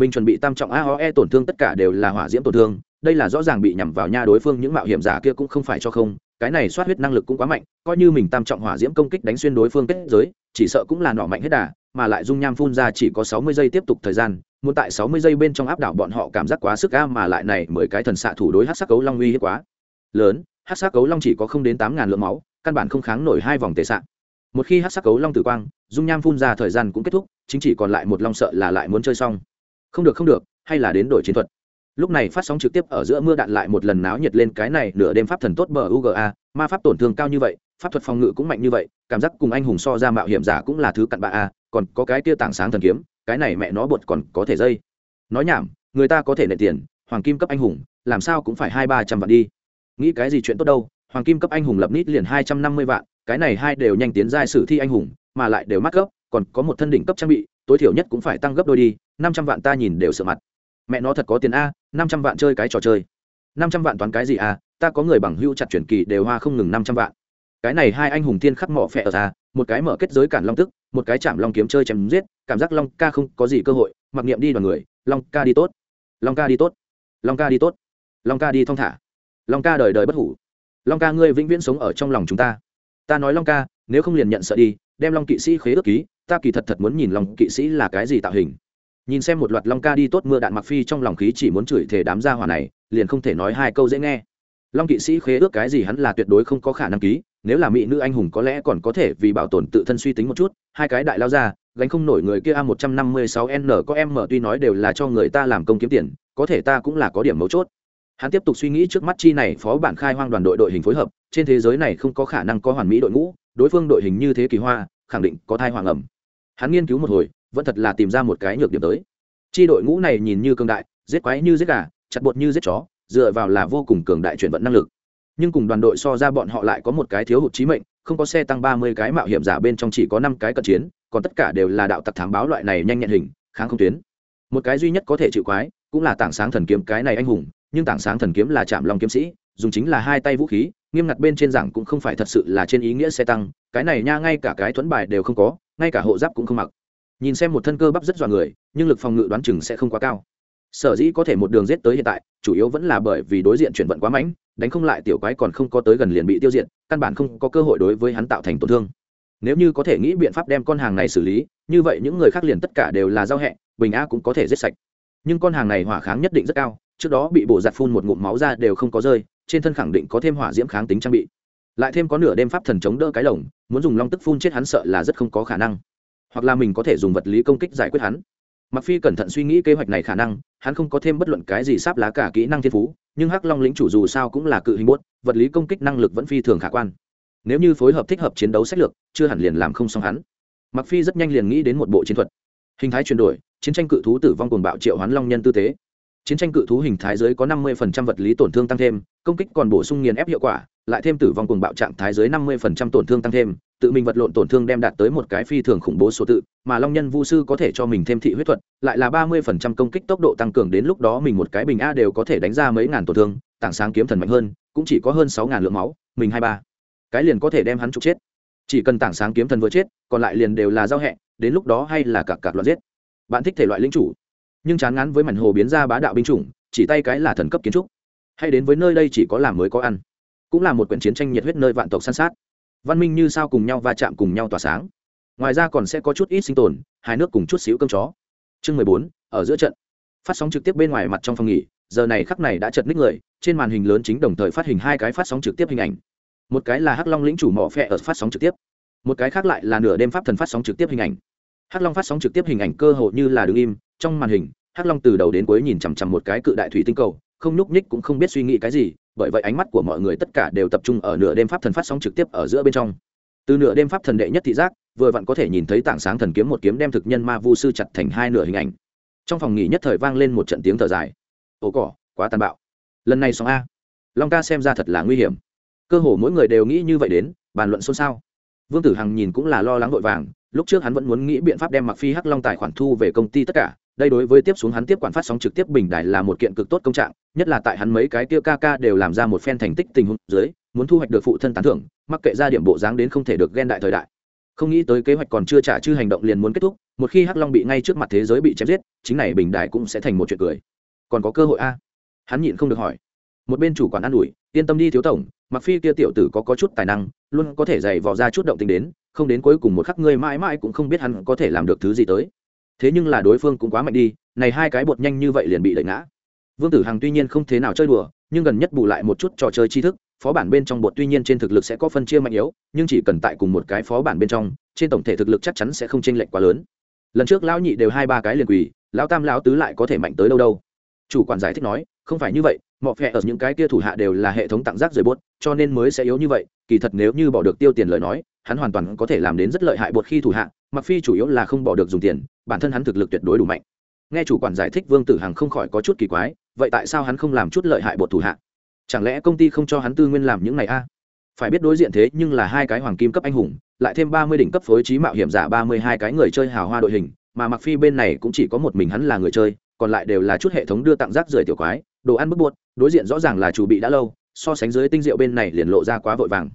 Mình chuẩn bị tam trọng aoe tổn thương tất cả đều là hỏa diễm tổn thương, đây là rõ ràng bị nhằm vào nha đối phương những mạo hiểm giả kia cũng không phải cho không, cái này soát huyết năng lực cũng quá mạnh, coi như mình tam trọng hỏa diễm công kích đánh xuyên đối phương kết giới, chỉ sợ cũng là nọ mạnh hết đà mà lại dung nham phun ra chỉ có sáu mươi giây tiếp tục thời gian, muốn tại sáu mươi giây bên trong áp đảo bọn họ cảm giác quá sức ca mà lại này mười cái thần xạ thủ đối hát sắc cấu long uy hiếp quá lớn hát sắc cấu long chỉ có không đến tám ngàn lượng máu, căn bản không kháng nổi hai vòng tệ sạn một khi hát sắc cấu long tử quang, dung nham phun ra thời gian cũng kết thúc, chính chỉ còn lại một long sợ là lại muốn chơi xong. Không được không được, hay là đến đổi chiến thuật. Lúc này phát sóng trực tiếp ở giữa mưa đạn lại một lần náo nhiệt lên cái này nửa đêm pháp thần tốt bờ uga ma pháp tổn thương cao như vậy, pháp thuật phòng ngự cũng mạnh như vậy, cảm giác cùng anh hùng so ra mạo hiểm giả cũng là thứ cặn bạ a còn có cái tia tảng sáng thần kiếm cái này mẹ nó bột còn có thể dây. Nói nhảm người ta có thể nệ tiền hoàng kim cấp anh hùng làm sao cũng phải hai ba trăm vạn đi. Nghĩ cái gì chuyện tốt đâu hoàng kim cấp anh hùng lập nít liền hai trăm năm mươi vạn cái này hai đều nhanh tiến giai sử thi anh hùng mà lại đều mắc cấp còn có một thân đỉnh cấp trang bị tối thiểu nhất cũng phải tăng gấp đôi đi năm trăm vạn ta nhìn đều sợ mặt. Mẹ nó thật có tiền a năm trăm vạn chơi cái trò chơi. Năm trăm vạn toán cái gì à, ta có người bằng hưu chặt chuyển kỳ đều hoa không ngừng năm trăm vạn. Cái này hai anh hùng tiên khắc mỏ phẹ ở ra một cái mở kết giới cản long tức một cái chạm long kiếm chơi chém giết, cảm giác long ca không có gì cơ hội, mặc niệm đi đoàn người, long ca đi tốt. Long ca đi tốt. Long ca đi tốt. Long ca đi thong thả. Long ca đời đời bất hủ. Long ca ngươi vĩnh viễn sống ở trong lòng chúng ta. Ta nói long ca, nếu không liền nhận sợ đi, đem long kỵ sĩ khế ước ký, ta kỳ thật thật muốn nhìn long kỵ sĩ là cái gì tạo hình. Nhìn xem một loạt long ca đi tốt mưa đạn mặc phi trong lòng khí chỉ muốn chửi thể đám gia hỏa này, liền không thể nói hai câu dễ nghe. Long kỵ sĩ khế ước cái gì hắn là tuyệt đối không có khả năng ký nếu là mỹ nữ anh hùng có lẽ còn có thể vì bảo tồn tự thân suy tính một chút, hai cái đại lao ra, gánh không nổi người kia a một trăm năm mươi sáu n có em mở tuy nói đều là cho người ta làm công kiếm tiền, có thể ta cũng là có điểm mấu chốt. Hắn tiếp tục suy nghĩ trước mắt chi này phó bản khai hoang đoàn đội đội hình phối hợp, trên thế giới này không có khả năng có hoàn mỹ đội ngũ, đối phương đội hình như thế kỳ hoa, khẳng định có thai hoàng ẩm. Hắn nghiên cứu một hồi, vẫn thật là tìm ra một cái nhược điểm tới. Chi đội ngũ này nhìn như cương đại, giết quái như giết gà, chặt bột như giết chó, dựa vào là vô cùng cường đại chuyển vận năng lực nhưng cùng đoàn đội so ra bọn họ lại có một cái thiếu hụt trí mệnh, không có xe tăng ba mươi cái mạo hiểm giả bên trong chỉ có năm cái cận chiến, còn tất cả đều là đạo tặc thám báo loại này nhanh nhẹn hình, kháng không tuyến. Một cái duy nhất có thể chịu quái, cũng là tảng sáng thần kiếm cái này anh hùng, nhưng tảng sáng thần kiếm là chạm lòng kiếm sĩ, dùng chính là hai tay vũ khí, nghiêm ngặt bên trên giảng cũng không phải thật sự là trên ý nghĩa xe tăng, cái này nha ngay cả cái thuẫn bài đều không có, ngay cả hộ giáp cũng không mặc. Nhìn xem một thân cơ bắp rất dọa người, nhưng lực phòng ngự đoán chừng sẽ không quá cao. Sở dĩ có thể một đường giết tới hiện tại, chủ yếu vẫn là bởi vì đối diện chuyển vận quá mãnh đánh không lại tiểu quái còn không có tới gần liền bị tiêu diệt, căn bản không có cơ hội đối với hắn tạo thành tổn thương. Nếu như có thể nghĩ biện pháp đem con hàng này xử lý, như vậy những người khác liền tất cả đều là giao hẹ, bình a cũng có thể giết sạch. Nhưng con hàng này hỏa kháng nhất định rất cao, trước đó bị bổ giặt phun một ngụm máu ra đều không có rơi, trên thân khẳng định có thêm hỏa diễm kháng tính trang bị. Lại thêm có nửa đêm pháp thần chống đỡ cái lồng, muốn dùng long tức phun chết hắn sợ là rất không có khả năng. Hoặc là mình có thể dùng vật lý công kích giải quyết hắn mặc phi cẩn thận suy nghĩ kế hoạch này khả năng, hắn không có thêm bất luận cái gì sáp lá cả kỹ năng thiên phú, nhưng hắc long lĩnh chủ dù sao cũng là cự hình bốt vật lý công kích năng lực vẫn phi thường khả quan. Nếu như phối hợp thích hợp chiến đấu sách lược, chưa hẳn liền làm không xong hắn. Mặc phi rất nhanh liền nghĩ đến một bộ chiến thuật. Hình thái chuyển đổi, chiến tranh cự thú tử vong cuồng bạo triệu hoán long nhân tư tế chiến tranh cự thú hình thái giới có 50% vật lý tổn thương tăng thêm, công kích còn bổ sung nghiền ép hiệu quả lại thêm tử vong cuồng bạo trạng thái giới 50% tổn thương tăng thêm, tự mình vật lộn tổn thương đem đạt tới một cái phi thường khủng bố số tự, mà long nhân vu sư có thể cho mình thêm thị huyết thuật, lại là 30% công kích tốc độ tăng cường đến lúc đó mình một cái bình a đều có thể đánh ra mấy ngàn tổn thương, tảng sáng kiếm thần mạnh hơn, cũng chỉ có hơn sáu ngàn lượng máu, mình hai ba. Cái liền có thể đem hắn trục chết. Chỉ cần tảng sáng kiếm thần vừa chết, còn lại liền đều là giao hẹ, đến lúc đó hay là cặc cặc loạn giết. Bạn thích thể loại linh chủ, nhưng chán ngán với mảnh hồ biến ra bá đạo binh chủng, chỉ tay cái là thần cấp kiến trúc. Hay đến với nơi đây chỉ có làm mới có ăn cũng là một quyển chiến tranh nhiệt huyết nơi vạn tộc san sát. Văn minh như sao cùng nhau va chạm cùng nhau tỏa sáng. Ngoài ra còn sẽ có chút ít sinh tồn, hai nước cùng chút xíu cơm chó. Chương mười bốn, ở giữa trận. Phát sóng trực tiếp bên ngoài mặt trong phòng nghỉ, giờ này khắc này đã chật ních người, trên màn hình lớn chính đồng thời phát hình hai cái phát sóng trực tiếp hình ảnh. Một cái là hắc long lĩnh chủ mỏ phe ở phát sóng trực tiếp. Một cái khác lại là nửa đêm pháp thần phát sóng trực tiếp hình ảnh. Hắc long phát sóng trực tiếp hình ảnh cơ hội như là đứng im, trong màn hình, hắc long từ đầu đến cuối nhìn chằm chằm một cái cự đại thủy tinh cầu không nhúc nhích cũng không biết suy nghĩ cái gì, bởi vậy ánh mắt của mọi người tất cả đều tập trung ở nửa đêm pháp thần phát sóng trực tiếp ở giữa bên trong. Từ nửa đêm pháp thần đệ nhất thị giác, vừa vặn có thể nhìn thấy tảng sáng thần kiếm một kiếm đem thực nhân ma vu sư chặt thành hai nửa hình ảnh. Trong phòng nghỉ nhất thời vang lên một trận tiếng thở dài. Ồ cỏ, quá tàn bạo. Lần này xong a. Long ca xem ra thật là nguy hiểm. Cơ hồ mỗi người đều nghĩ như vậy đến, bàn luận xôn xao. Vương tử hằng nhìn cũng là lo lắng vội vàng, lúc trước hắn vẫn muốn nghĩ biện pháp đem mặc phi hắc long tài khoản thu về công ty tất cả đây đối với tiếp xuống hắn tiếp quản phát sóng trực tiếp bình đài là một kiện cực tốt công trạng, nhất là tại hắn mấy cái kia ca ca đều làm ra một phen thành tích tình huống dưới, muốn thu hoạch được phụ thân tán thưởng mắc kệ ra điểm bộ dáng đến không thể được ghen đại thời đại. Không nghĩ tới kế hoạch còn chưa trả chư hành động liền muốn kết thúc, một khi hắc long bị ngay trước mặt thế giới bị chém giết, chính này bình đài cũng sẽ thành một chuyện cười. Còn có cơ hội a? Hắn nhịn không được hỏi. Một bên chủ quản an ủi, yên tâm đi thiếu tổng, mặc phi kia tiểu tử có có chút tài năng, luôn có thể dày vò ra chút động tình đến, không đến cuối cùng một khắc ngươi mãi mãi cũng không biết hắn có thể làm được thứ gì tới thế nhưng là đối phương cũng quá mạnh đi, này hai cái bột nhanh như vậy liền bị đẩy ngã. Vương tử hằng tuy nhiên không thế nào chơi đùa, nhưng gần nhất bù lại một chút trò chơi tri thức, phó bản bên trong bột tuy nhiên trên thực lực sẽ có phân chia mạnh yếu, nhưng chỉ cần tại cùng một cái phó bản bên trong, trên tổng thể thực lực chắc chắn sẽ không chênh lệch quá lớn. Lần trước lão nhị đều hai ba cái liền quỳ, lão tam lão tứ lại có thể mạnh tới đâu đâu. Chủ quản giải thích nói, không phải như vậy mọi phe ở những cái kia thủ hạ đều là hệ thống tặng rác rời bốt cho nên mới sẽ yếu như vậy, kỳ thật nếu như bỏ được tiêu tiền lời nói, hắn hoàn toàn có thể làm đến rất lợi hại bột khi thủ hạ, mặc phi chủ yếu là không bỏ được dùng tiền bản thân hắn thực lực tuyệt đối đủ mạnh. Nghe chủ quản giải thích vương tử hằng không khỏi có chút kỳ quái, vậy tại sao hắn không làm chút lợi hại bột thủ hạ? Chẳng lẽ công ty không cho hắn tư nguyên làm những này a? Phải biết đối diện thế nhưng là hai cái hoàng kim cấp anh hùng, lại thêm ba mươi đỉnh cấp phối trí mạo hiểm giả ba mươi hai cái người chơi hào hoa đội hình, mà mặc phi bên này cũng chỉ có một mình hắn là người chơi, còn lại đều là chút hệ thống đưa tặng rác rưởi tiểu quái, đồ ăn bức buột đối diện rõ ràng là chủ bị đã lâu, so sánh dưới tinh rượu bên này liền lộ ra quá vội vàng.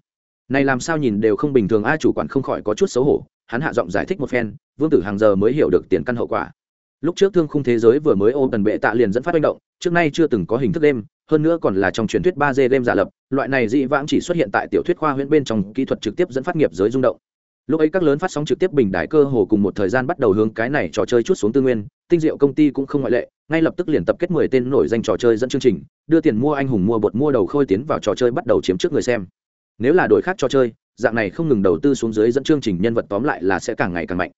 Này làm sao nhìn đều không bình thường a, chủ quản không khỏi có chút xấu hổ, hắn hạ giọng giải thích một phen vương tử hàng giờ mới hiểu được tiền căn hậu quả. Lúc trước thương khung thế giới vừa mới ôm tần bệ tạ liền dẫn phát manh động, trước nay chưa từng có hình thức đêm, hơn nữa còn là trong truyền thuyết ba d đêm giả lập, loại này dị vãng chỉ xuất hiện tại tiểu thuyết khoa huyễn bên trong kỹ thuật trực tiếp dẫn phát nghiệp giới rung động. Lúc ấy các lớn phát sóng trực tiếp bình đại cơ hồ cùng một thời gian bắt đầu hướng cái này trò chơi chút xuống tư nguyên, tinh diệu công ty cũng không ngoại lệ, ngay lập tức liền tập kết mười tên nổi danh trò chơi dẫn chương trình, đưa tiền mua anh hùng mua bột mua đầu khôi tiến vào trò chơi bắt đầu chiếm trước người xem. Nếu là đổi khác trò chơi, dạng này không ngừng đầu tư xuống dưới dẫn chương trình nhân vật tóm lại là sẽ càng ngày càng mạnh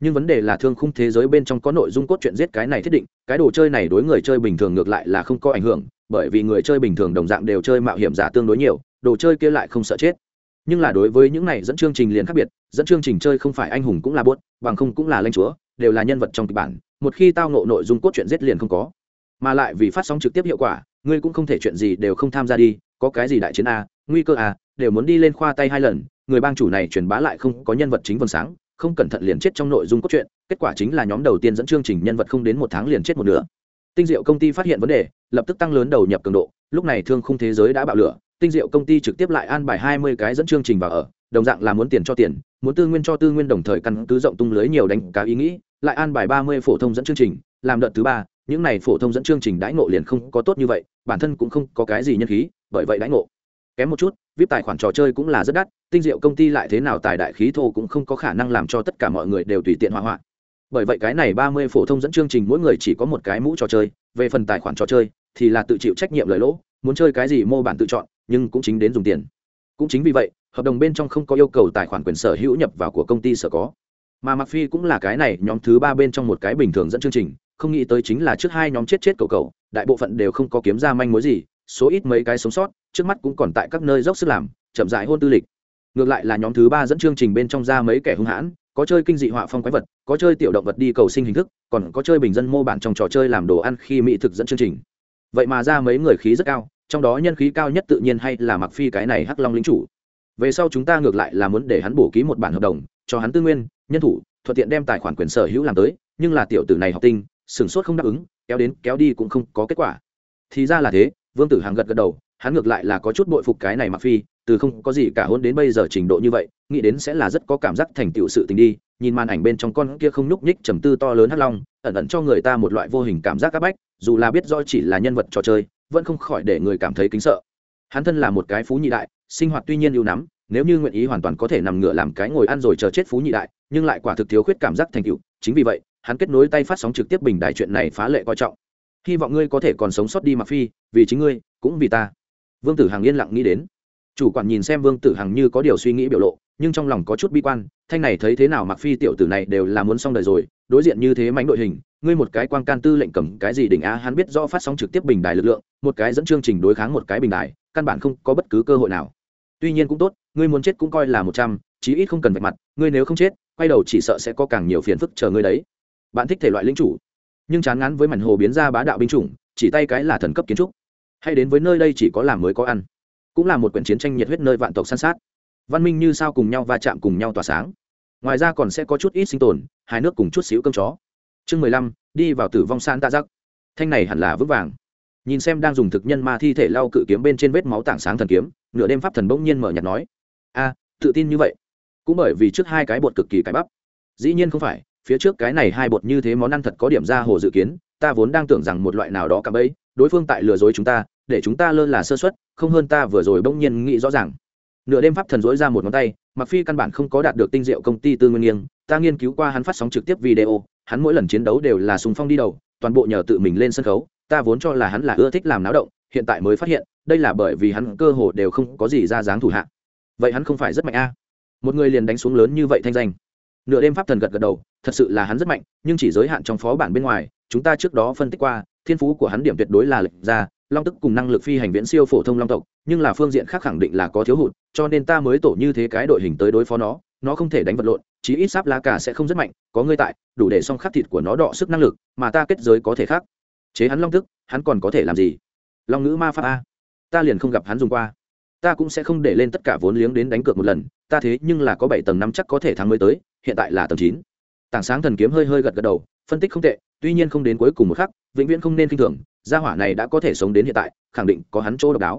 nhưng vấn đề là thương khung thế giới bên trong có nội dung cốt truyện giết cái này thiết định, cái đồ chơi này đối người chơi bình thường ngược lại là không có ảnh hưởng, bởi vì người chơi bình thường đồng dạng đều chơi mạo hiểm giả tương đối nhiều, đồ chơi kia lại không sợ chết. Nhưng là đối với những này dẫn chương trình liền khác biệt, dẫn chương trình chơi không phải anh hùng cũng là buốt, bằng không cũng là lanh chúa, đều là nhân vật trong kịch bản, một khi tao ngộ nội dung cốt truyện giết liền không có. Mà lại vì phát sóng trực tiếp hiệu quả, ngươi cũng không thể chuyện gì đều không tham gia đi, có cái gì đại chiến a, nguy cơ a, đều muốn đi lên khoa tay hai lần, người bang chủ này truyền bá lại không có nhân vật chính vầng sáng không cẩn thận liền chết trong nội dung cốt truyện, kết quả chính là nhóm đầu tiên dẫn chương trình nhân vật không đến một tháng liền chết một nửa. Tinh diệu công ty phát hiện vấn đề, lập tức tăng lớn đầu nhập cường độ, lúc này thương khung thế giới đã bạo lửa, tinh diệu công ty trực tiếp lại an bài hai mươi cái dẫn chương trình vào ở, đồng dạng là muốn tiền cho tiền, muốn tư nguyên cho tư nguyên đồng thời căn cứ rộng tung lưới nhiều đánh cá ý nghĩ, lại an bài ba mươi phổ thông dẫn chương trình, làm đợt thứ ba, những này phổ thông dẫn chương trình đãi ngộ liền không có tốt như vậy, bản thân cũng không có cái gì nhân khí, bởi vậy đãi ngộ. Kém một chút vip tài khoản trò chơi cũng là rất đắt, tinh diệu công ty lại thế nào tài đại khí thô cũng không có khả năng làm cho tất cả mọi người đều tùy tiện hỏa hoạn. Bởi vậy cái này ba mươi phổ thông dẫn chương trình mỗi người chỉ có một cái mũ trò chơi, về phần tài khoản trò chơi thì là tự chịu trách nhiệm lời lỗ, muốn chơi cái gì mô bản tự chọn, nhưng cũng chính đến dùng tiền. Cũng chính vì vậy, hợp đồng bên trong không có yêu cầu tài khoản quyền sở hữu nhập vào của công ty sở có. Mà mặc phi cũng là cái này, nhóm thứ ba bên trong một cái bình thường dẫn chương trình, không nghĩ tới chính là trước hai nhóm chết chết cầu cầu đại bộ phận đều không có kiếm ra manh mối gì, số ít mấy cái sống sót trước mắt cũng còn tại các nơi dốc sức làm, chậm dại hôn tư lịch. Ngược lại là nhóm thứ ba dẫn chương trình bên trong ra mấy kẻ hung hãn, có chơi kinh dị họa phong quái vật, có chơi tiểu động vật đi cầu sinh hình thức, còn có chơi bình dân mô bản trong trò chơi làm đồ ăn khi mỹ thực dẫn chương trình. Vậy mà ra mấy người khí rất cao, trong đó nhân khí cao nhất tự nhiên hay là mặc phi cái này hắc long lính chủ. Về sau chúng ta ngược lại là muốn để hắn bổ ký một bản hợp đồng, cho hắn tư nguyên, nhân thủ, thuận tiện đem tài khoản quyền sở hữu làm tới, nhưng là tiểu tử này học tinh sửng sốt không đáp ứng, kéo đến, kéo đi cũng không có kết quả. Thì ra là thế, vương tử hàng gật gật đầu hắn ngược lại là có chút bội phục cái này mặc phi, từ không có gì cả hôn đến bây giờ trình độ như vậy, nghĩ đến sẽ là rất có cảm giác thành tựu sự tình đi, nhìn màn ảnh bên trong con kia không nhúc nhích trầm tư to lớn hắc long, ẩn ẩn cho người ta một loại vô hình cảm giác áp bách, dù là biết rõ chỉ là nhân vật trò chơi, vẫn không khỏi để người cảm thấy kính sợ. Hắn thân là một cái phú nhị đại, sinh hoạt tuy nhiên ưu nắm, nếu như nguyện ý hoàn toàn có thể nằm ngửa làm cái ngồi ăn rồi chờ chết phú nhị đại, nhưng lại quả thực thiếu khuyết cảm giác thành tựu, chính vì vậy, hắn kết nối tay phát sóng trực tiếp bình đại chuyện này phá lệ coi trọng. Hy vọng ngươi có thể còn sống sót đi mặc phi, vì chính ngươi, cũng vì ta vương tử hằng yên lặng nghĩ đến. Chủ quản nhìn xem vương tử hằng như có điều suy nghĩ biểu lộ, nhưng trong lòng có chút bi quan, thanh này thấy thế nào mặc phi tiểu tử này đều là muốn xong đời rồi, đối diện như thế mánh đội hình, ngươi một cái quan can tư lệnh cầm cái gì đỉnh á, hắn biết rõ phát sóng trực tiếp bình đài lực lượng, một cái dẫn chương trình đối kháng một cái bình đài, căn bản không có bất cứ cơ hội nào. Tuy nhiên cũng tốt, ngươi muốn chết cũng coi là một trăm, chí ít không cần vạch mặt, ngươi nếu không chết, quay đầu chỉ sợ sẽ có càng nhiều phiền phức chờ ngươi đấy. Bạn thích thể loại lính chủ, nhưng chán ngán với mảnh hồ biến ra bá đạo binh chủng, chỉ tay cái là thần cấp kiến trúc hay đến với nơi đây chỉ có làm mới có ăn. Cũng là một quyển chiến tranh nhiệt huyết nơi vạn tộc san sát. Văn minh như sao cùng nhau va chạm cùng nhau tỏa sáng. Ngoài ra còn sẽ có chút ít sinh tồn hai nước cùng chút xíu cơm chó. Chương mười lăm, đi vào tử vong san tạ giắc thanh này hẳn là vững vàng. Nhìn xem đang dùng thực nhân ma thi thể lau cự kiếm bên trên vết máu tảng sáng thần kiếm, nửa đêm pháp thần bỗng nhiên mở nhạt nói. A, tự tin như vậy. Cũng bởi vì trước hai cái bột cực kỳ cái bắp. Dĩ nhiên không phải, phía trước cái này hai bột như thế món ăn thật có điểm ra hồ dự kiến, ta vốn đang tưởng rằng một loại nào đó cả ấy đối phương tại lừa dối chúng ta, để chúng ta lơ là sơ suất, không hơn ta vừa rồi bỗng nhiên nghĩ rõ ràng. Nửa đêm pháp thần dối ra một ngón tay mặc phi căn bản không có đạt được tinh diệu công ty tư nguyên nghiêng, ta nghiên cứu qua hắn phát sóng trực tiếp video, hắn mỗi lần chiến đấu đều là sùng phong đi đầu, toàn bộ nhờ tự mình lên sân khấu, ta vốn cho là hắn là ưa thích làm náo động, hiện tại mới phát hiện, đây là bởi vì hắn cơ hồ đều không có gì ra dáng thủ hạ. Vậy hắn không phải rất mạnh a? Một người liền đánh xuống lớn như vậy thanh danh. Nửa đêm pháp thần gật gật đầu, thật sự là hắn rất mạnh, nhưng chỉ giới hạn trong phó bản bên ngoài, chúng ta trước đó phân tích qua thiên phú của hắn điểm tuyệt đối là lệch ra long tức cùng năng lực phi hành viễn siêu phổ thông long tộc, nhưng là phương diện khác khẳng định là có thiếu hụt, cho nên ta mới tổ như thế cái đội hình tới đối phó nó nó không thể đánh vật lộn, chí ít sáp lá cả sẽ không rất mạnh, có ngươi tại, đủ để xong khắc thịt của nó đọ sức năng lực, mà ta kết giới có thể khác. Chế hắn long tức, hắn còn có thể làm gì? Long ngữ ma pháp a. Ta liền không gặp hắn dùng qua. Ta cũng sẽ không để lên tất cả vốn liếng đến đánh cược một lần, ta thế nhưng là có bảy tầng năm chắc có thể thắng mới tới, hiện tại là tầng chín. Tảng sáng thần kiếm hơi hơi gật gật đầu, phân tích không tệ tuy nhiên không đến cuối cùng một khắc, vĩnh viễn không nên k i n h thường, gia hỏa này đã có thể sống đến hiện tại, khẳng định có hắn chỗ độc đáo.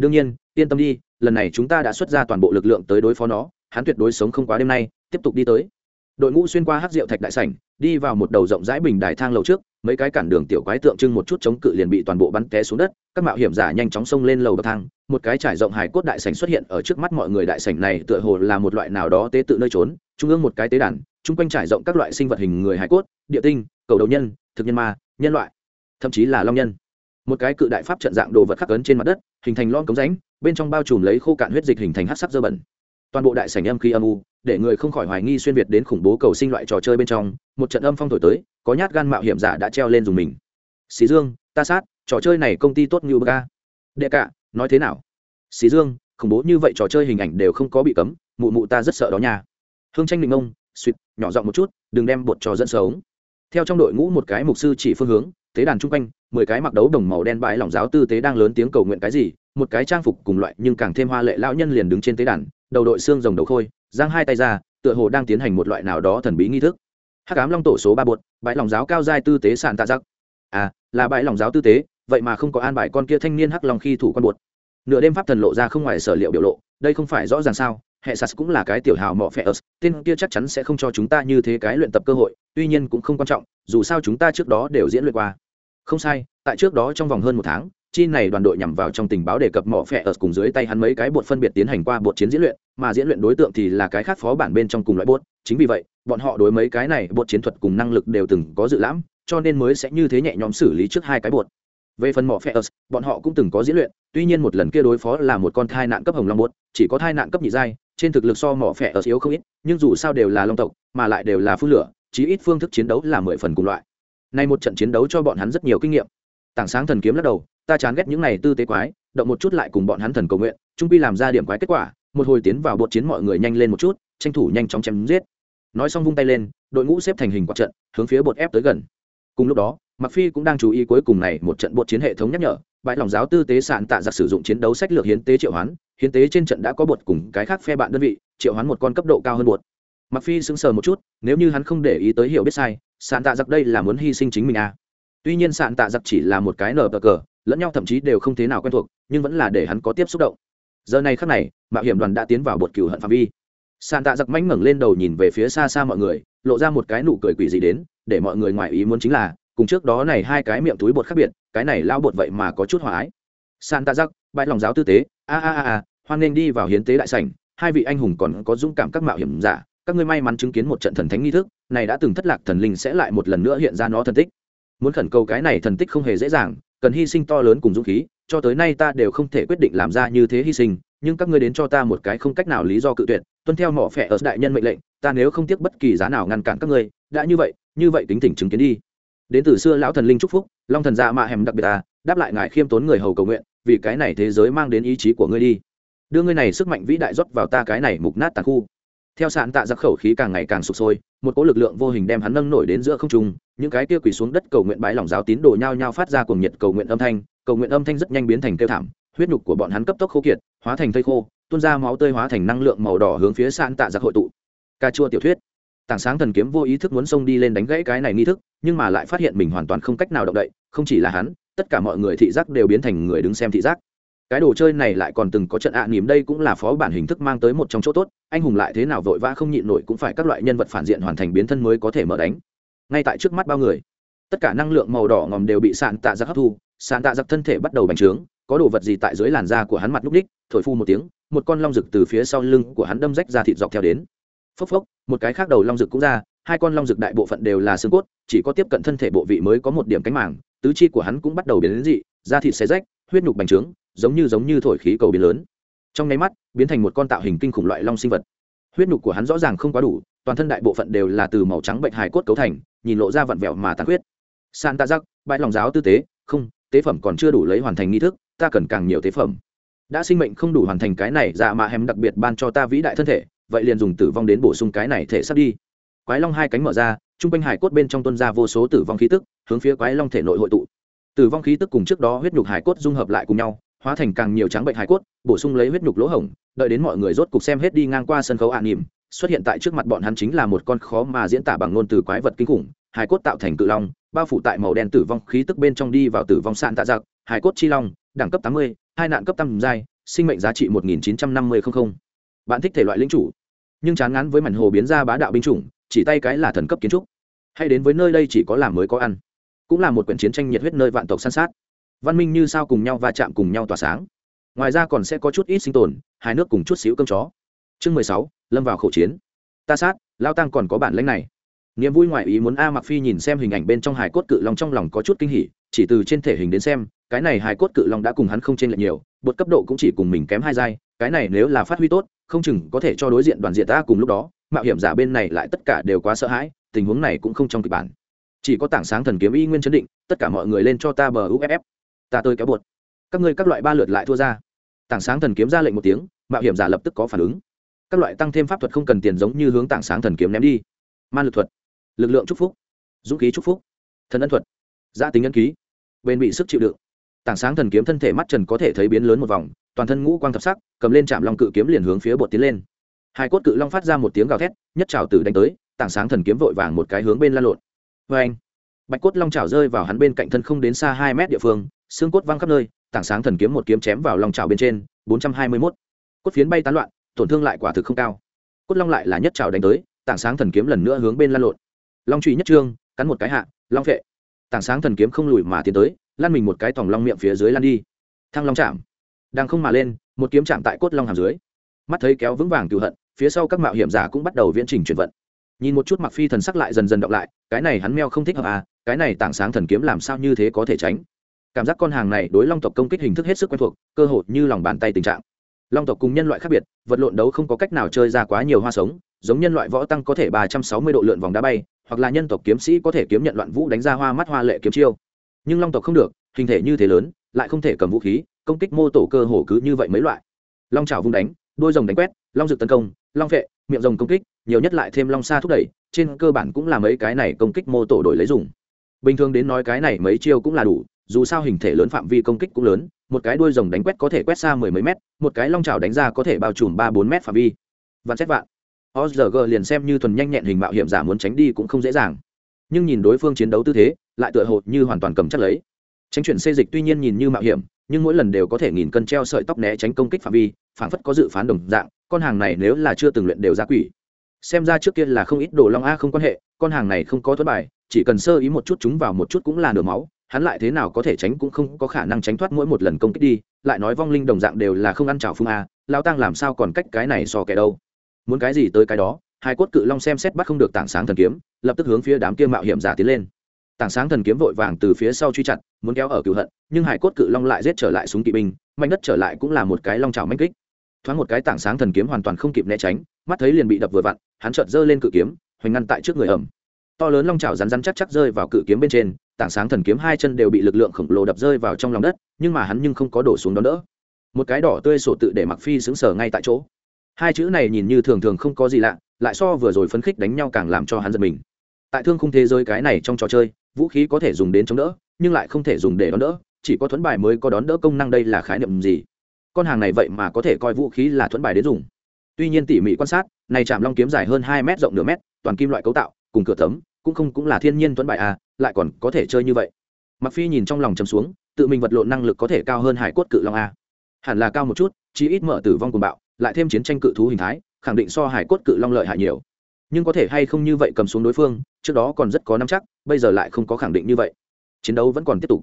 Đương nhiên, yên tâm đi, lần này chúng ta đã xuất ra toàn bộ lực lượng tới đối phó nó, hắn tuyệt đối sống không quá đêm nay, tiếp tục đi tới. Đội ngũ xuyên qua hát rượu thạch đại sảnh, đi vào một đầu rộng rãi bình đài thang lầu trước, mấy cái cản đường tiểu quái tượng trưng một chút chống cự liền bị toàn bộ bắn té xuống đất, các mạo hiểm giả nhanh chóng xông lên lầu bậc thang, một cái trải rộng hài cốt đại sảnh xuất hiện ở trước mắt mọi người đại sảnh này tựa hồ là một loại nào đó tế tự nơi trốn, trung ương một cái tế đàn, chung quanh trải rộng các loại sinh vật hình người hài cốt, địa tinh cầu đầu nhân, thực nhân ma, nhân loại, thậm chí là long nhân. Một cái cự đại pháp trận dạng đồ vật khắc ấn trên mặt đất, hình thành lon cống rãnh, bên trong bao trùm lấy khô cạn huyết dịch hình thành hát sắc dơ bẩn. Toàn bộ đại sảnh âm khi âm u, để người không khỏi hoài nghi xuyên việt đến khủng bố cầu sinh loại trò chơi bên trong, một trận âm phong thổi tới, có nhát gan mạo hiểm giả đã treo lên dùng mình. Xí dương, ta sát, trò chơi này công ty tốt như bờ ca. Đệ cả, nói thế nào? Xí dương, khủng bố như vậy trò chơi hình ảnh đều không có bị cấm, mụ mụ ta rất sợ đó nha. Hương tranh định ông, suýt, nhỏ giọng một chút, đừng đem bột trò dẫn sống theo trong đội ngũ một cái mục sư chỉ phương hướng, tế đàn chung quanh, mười cái mặc đấu đồng màu đen bãi lỏng giáo tư tế đang lớn tiếng cầu nguyện cái gì, một cái trang phục cùng loại nhưng càng thêm hoa lệ lão nhân liền đứng trên tế đàn, đầu đội xương rồng đầu khôi, giang hai tay ra, tựa hồ đang tiến hành một loại nào đó thần bí nghi thức. Hắc ám long tổ số ba bột bãi lòng giáo cao giai tư tế sàn tạ giặc. À là bãi lòng giáo tư tế, vậy mà không có an bài con kia thanh niên hắc long khi thủ con bột. Nửa đêm pháp thần lộ ra không ngoài sở liệu biểu lộ, đây không phải rõ ràng sao, hệ sas cũng là cái tiểu hào mọ phe ớt, tên kia chắc chắn sẽ không cho chúng ta như thế cái luyện tập cơ hội tuy nhiên cũng không quan trọng, dù sao chúng ta trước đó đều diễn luyện qua. Không sai, tại trước đó trong vòng hơn một tháng, chi này đoàn đội nhằm vào trong tình báo đề cập mỏ phẹ ở cùng dưới tay hắn mấy cái bột phân biệt tiến hành qua bột chiến diễn luyện, mà diễn luyện đối tượng thì là cái khác phó bản bên trong cùng loại bột, chính vì vậy, bọn họ đối mấy cái này bột chiến thuật cùng năng lực đều từng có dự lãm, cho nên mới sẽ như thế nhẹ nhõm xử lý trước hai cái bột. Về phần mỏ phẹ ở, bọn họ cũng từng có diễn luyện, tuy nhiên một lần kia đối phó là một con thai nạn cấp hồng long bột, chỉ có thai nạn cấp nhị giai, trên thực lực so mỏ phẹ ở yếu không ít, nhưng dù sao đều là long tộc, mà lại đều là phun lửa chí ít phương thức chiến đấu là mười phần cùng loại. Nay một trận chiến đấu cho bọn hắn rất nhiều kinh nghiệm. Tảng sáng thần kiếm lắc đầu, ta chán ghét những này tư tế quái, động một chút lại cùng bọn hắn thần cầu nguyện trung pi làm ra điểm quái kết quả, một hồi tiến vào bột chiến mọi người nhanh lên một chút, tranh thủ nhanh chóng chém giết. Nói xong vung tay lên, đội ngũ xếp thành hình quạt trận, hướng phía bột ép tới gần. Cùng lúc đó mặc phi cũng đang chú ý cuối cùng này một trận bột chiến hệ thống nhắc nhở, bãi lòng giáo tư tế sạn tạ giặc sử dụng chiến đấu sách lược hiến tế triệu hoán, hiến tế trên trận đã có bột cùng cái khác phe bạn đơn vị, triệu hoán một con cấp độ cao hơn bột mặc phi sững sờ một chút, nếu như hắn không để ý tới hiểu biết sai, sạn tạ giặc đây là muốn hy sinh chính mình à. Tuy nhiên sạn tạ giặc chỉ là một cái nở cờ, lẫn nhau thậm chí đều không thế nào quen thuộc, nhưng vẫn là để hắn có tiếp xúc động. Giờ này khắc này, mạo hiểm đoàn đã tiến vào bột cừu hận phạm vi. Sàn tạ giặc mánh ngẩng lên đầu nhìn về phía xa xa mọi người, lộ ra một cái nụ cười quỷ gì đến, để mọi người ngoài ý muốn chính là, cùng trước đó này hai cái miệng túi bột khác biệt, cái này lao bột vậy mà có chút hòa ái. Sàn tạ giặc, bãi lòng giáo tư tế, a a a a, hoan nghênh đi vào hiến tế đại sảnh, hai vị anh hùng còn có dũng cảm các mạo hiểm giả các ngươi may mắn chứng kiến một trận thần thánh nghi thức, này đã từng thất lạc thần linh sẽ lại một lần nữa hiện ra nó thần tích. Muốn khẩn cầu cái này thần tích không hề dễ dàng, cần hy sinh to lớn cùng dũng khí, cho tới nay ta đều không thể quyết định làm ra như thế hy sinh, nhưng các ngươi đến cho ta một cái không cách nào lý do cự tuyệt, tuân theo mỏ phẻ ở đại nhân mệnh lệnh, ta nếu không tiếc bất kỳ giá nào ngăn cản các ngươi, đã như vậy như vậy tính tỉnh chứng kiến đi. Đến từ xưa lão thần linh chúc phúc, long thần dạ mạ hèm đặc biệt ta đáp lại ngài khiêm tốn người hầu cầu nguyện, vì cái này thế giới mang đến ý chí của ngươi đi. Đưa ngươi này sức mạnh vĩ đại rót vào ta cái này mục nát tàn khu theo sạn tạ giặc khẩu khí càng ngày càng sụp sôi, một cỗ lực lượng vô hình đem hắn nâng nổi đến giữa không trung, những cái kia quỳ xuống đất cầu nguyện bái lòng giáo tín đồ nhao nhao phát ra cuồng nhiệt cầu nguyện âm thanh, cầu nguyện âm thanh rất nhanh biến thành kêu thảm, huyết nhục của bọn hắn cấp tốc khô kiệt, hóa thành thây khô, tuôn ra máu tươi hóa thành năng lượng màu đỏ hướng phía sạn tạ giặc hội tụ. Ca chua tiểu thuyết. Tảng sáng thần kiếm vô ý thức muốn xông đi lên đánh gãy cái này nghi thức, nhưng mà lại phát hiện mình hoàn toàn không cách nào động đậy, không chỉ là hắn, tất cả mọi người thị giác đều biến thành người đứng xem thị giác cái đồ chơi này lại còn từng có trận ạ à nỉm đây cũng là phó bản hình thức mang tới một trong chỗ tốt, anh hùng lại thế nào vội vã không nhịn nổi cũng phải các loại nhân vật phản diện hoàn thành biến thân mới có thể mở đánh. Ngay tại trước mắt bao người, tất cả năng lượng màu đỏ ngòm đều bị sạn tạ giặc hấp thu, sạn tạ giặc thân thể bắt đầu bành trướng, có đồ vật gì tại dưới làn da của hắn mặt lúc đích, thổi phu một tiếng, một con long rực từ phía sau lưng của hắn đâm rách ra thịt dọc theo đến. Phốc phốc, một cái khác đầu long rực cũng ra, hai con long rực đại bộ phận đều là xương cốt, chỉ có tiếp cận thân thể bộ vị mới có một điểm cánh màng, tứ chi của hắn cũng bắt đầu biến đến dị, da thịt xé rách, huyết nhục bành trướng giống như giống như thổi khí cầu biến lớn. Trong nháy mắt, biến thành một con tạo hình kinh khủng loại long sinh vật. Huyết nhục của hắn rõ ràng không quá đủ, toàn thân đại bộ phận đều là từ màu trắng bệnh hài cốt cấu thành, nhìn lộ ra vặn vẹo mà tàn huyết san ta giặc bãi lòng giáo tư tế, không, tế phẩm còn chưa đủ lấy hoàn thành nghi thức, ta cần càng nhiều tế phẩm. Đã sinh mệnh không đủ hoàn thành cái này dạ mà hèm đặc biệt ban cho ta vĩ đại thân thể, vậy liền dùng tử vong đến bổ sung cái này thể sắp đi. Quái long hai cánh mở ra, trung quanh hải cốt bên trong tuân ra vô số tử vong khí tức, hướng phía quái long thể nội hội tụ. Tử vong khí tức cùng trước đó huyết nhục hải cốt dung hợp lại cùng nhau hóa thành càng nhiều trắng bệnh hải cốt, bổ sung lấy huyết nhục lỗ hổng, đợi đến mọi người rốt cục xem hết đi ngang qua sân khấu an nỉm, xuất hiện tại trước mặt bọn hắn chính là một con khó mà diễn tả bằng ngôn từ quái vật kinh khủng hải cốt tạo thành cự long, bao phủ tại màu đen tử vong khí tức bên trong đi vào tử vong sạn tạ giặc hải cốt chi long, đẳng cấp tám mươi, hai nạn cấp tăng giai, sinh mệnh giá trị một nghìn chín trăm năm mươi không bạn thích thể loại lính chủ, nhưng chán ngán với mảnh hồ biến ra bá đạo binh chủng, chỉ tay cái là thần cấp kiến trúc. Hay đến với nơi đây chỉ có làm mới có ăn, cũng là một quyển chiến tranh nhiệt huyết nơi vạn tộc san sát văn minh như sao cùng nhau va chạm cùng nhau tỏa sáng. Ngoài ra còn sẽ có chút ít sinh tồn, hai nước cùng chút xíu cơm chó. Chương mười sáu, lâm vào khẩu chiến. Ta sát, lao tăng còn có bản lãnh này. Niềm vui ngoại ý muốn a mặc phi nhìn xem hình ảnh bên trong hải cốt cự long trong lòng có chút kinh hỉ, chỉ từ trên thể hình đến xem, cái này hải cốt cự long đã cùng hắn không trên lệch nhiều bột cấp độ cũng chỉ cùng mình kém hai giai, cái này nếu là phát huy tốt, không chừng có thể cho đối diện đoàn diện ta cùng lúc đó, mạo hiểm giả bên này lại tất cả đều quá sợ hãi, tình huống này cũng không trong kịch bản. Chỉ có tảng sáng thần kiếm y nguyên chấn định, tất cả mọi người lên cho ta bờ uff ta tôi kéo buột các ngươi các loại ba lượt lại thua ra. Tảng sáng thần kiếm ra lệnh một tiếng, mạo hiểm giả lập tức có phản ứng. Các loại tăng thêm pháp thuật không cần tiền giống như hướng tảng sáng thần kiếm ném đi. Man lực thuật, lực lượng chúc phúc, dũng khí chúc phúc, thần ân thuật, gia tính ân ký bên bị sức chịu đựng. Tảng sáng thần kiếm thân thể mắt trần có thể thấy biến lớn một vòng, toàn thân ngũ quang thập sắc, cầm lên chạm long cự kiếm liền hướng phía bột tiến lên. Hai cốt cự long phát ra một tiếng gào thét, nhất trào tử đánh tới, tảng sáng thần kiếm vội vàng một cái hướng bên lan lộn. Vê anh bạch cốt long trào rơi vào hắn bên cạnh thân không đến xa hai mét địa phương xương cốt văng khắp nơi, tảng sáng thần kiếm một kiếm chém vào lòng trào bên trên, bốn trăm hai mươi mốt. Cốt phiến bay tán loạn, tổn thương lại quả thực không cao. Cốt long lại là nhất trào đánh tới, tảng sáng thần kiếm lần nữa hướng bên lan lộn. Long trụy nhất trương, cắn một cái hạ, long vệ tảng sáng thần kiếm không lùi mà tiến tới, lan mình một cái tòng long miệng phía dưới lan đi. Thăng long chạm. Đang không mà lên, một kiếm chạm tại cốt long hàm dưới. Mắt thấy kéo vững vàng cựu hận, phía sau các mạo hiểm giả cũng bắt đầu viễn trình chuyển vận. Nhìn một chút mặc phi thần sắc lại dần dần động lại, cái này hắn meo không thích hợp à cái này tảng sáng thần kiếm làm sao như thế có thể tránh? Cảm giác con hàng này đối long tộc công kích hình thức hết sức quen thuộc, cơ hội như lòng bàn tay tình trạng. Long tộc cùng nhân loại khác biệt, vật lộn đấu không có cách nào chơi ra quá nhiều hoa sống, giống nhân loại võ tăng có thể ba trăm sáu mươi độ lượn vòng đá bay, hoặc là nhân tộc kiếm sĩ có thể kiếm nhận loạn vũ đánh ra hoa mắt hoa lệ kiếm chiêu. Nhưng long tộc không được, hình thể như thế lớn, lại không thể cầm vũ khí, công kích mô tổ cơ hồ cứ như vậy mấy loại. Long trào vung đánh, đôi rồng đánh quét, long rực tấn công, long vệ, miệng rồng công kích, nhiều nhất lại thêm long xa thúc đẩy, trên cơ bản cũng là mấy cái này công kích mô tổ đổi lấy dùng. Bình thường đến nói cái này mấy chiêu cũng là đủ dù sao hình thể lớn phạm vi công kích cũng lớn một cái đuôi rồng đánh quét có thể quét xa mười mấy mét một cái long trào đánh ra có thể bao trùm ba bốn mét phạm vi vạn xét vạn osg liền xem như thuần nhanh nhẹn hình mạo hiểm giả muốn tránh đi cũng không dễ dàng. Nhưng nhìn đối phương chiến đấu tư thế, lại tựa hồ như hoàn toàn cầm chắc lấy. Tránh chuyển xê dịch tuy nhiên nhìn như mạo hiểm, nhưng mỗi lần đều có thể nghìn cân treo sợi tóc né tránh công kích phạm vi, phản phất có dự phán đồng dạng, con hàng này nếu là chưa từng luyện đều ra quỷ. Xem ra trước kia là không ít đồ long a không quan hệ, con hàng này không có thất bài, chỉ cần sơ ý một chút chúng vào một chút cũng là nửa máu, hắn lại thế nào có thể tránh cũng không có khả năng tránh thoát mỗi một lần công kích đi, lại nói vong linh đồng dạng đều là không ăn chảo phung a, à, lão tăng làm sao còn cách cái này so kẻ đâu? Muốn cái gì tới cái đó hai cốt cự long xem xét bắt không được tảng sáng thần kiếm lập tức hướng phía đám kia mạo hiểm giả tiến lên. Tảng sáng thần kiếm vội vàng từ phía sau truy chặt muốn kéo ở cựu hận nhưng hải cốt cự long lại giết trở lại súng kỵ binh mạnh đất trở lại cũng là một cái long trào manh kích. Thoáng một cái tảng sáng thần kiếm hoàn toàn không kịp né tránh mắt thấy liền bị đập vừa vặn hắn chợt giơ lên cự kiếm hoành ngăn tại trước người ẩm. To lớn long trào rắn rắn chắc chắc rơi vào cự kiếm bên trên tảng sáng thần kiếm hai chân đều bị lực lượng khổng lồ đập rơi vào trong lòng đất, nhưng mà hắn nhưng không có đổ xuống đó đỡ. Một cái đỏ tươi sổ tự để mặc phi xứng sở ngay tại chỗ. Hai chữ này nhìn như thường thường không có gì lạ, lại so vừa rồi phấn khích đánh nhau càng làm cho hắn giật mình. Tại thương khung thế giới cái này trong trò chơi, vũ khí có thể dùng đến chống đỡ, nhưng lại không thể dùng để đón đỡ, chỉ có thuẫn bài mới có đón đỡ công năng đây là khái niệm gì? Con hàng này vậy mà có thể coi vũ khí là thuẫn bài đến dùng. Tuy nhiên tỉ mỉ quan sát, này chạm long kiếm dài hơn hai mét rộng nửa mét, toàn kim loại cấu tạo, cùng cửa tấm cũng không cũng là thiên nhiên thuẫn bài à lại còn có thể chơi như vậy. Mặc phi nhìn trong lòng chấm xuống, tự mình vật lộn năng lực có thể cao hơn hải cốt cự long a. Hẳn là cao một chút, chí ít mở tử vong cùng bạo, lại thêm chiến tranh cự thú hình thái, khẳng định so hải cốt cự long lợi hại nhiều. Nhưng có thể hay không như vậy cầm xuống đối phương, trước đó còn rất có nắm chắc, bây giờ lại không có khẳng định như vậy. Chiến đấu vẫn còn tiếp tục.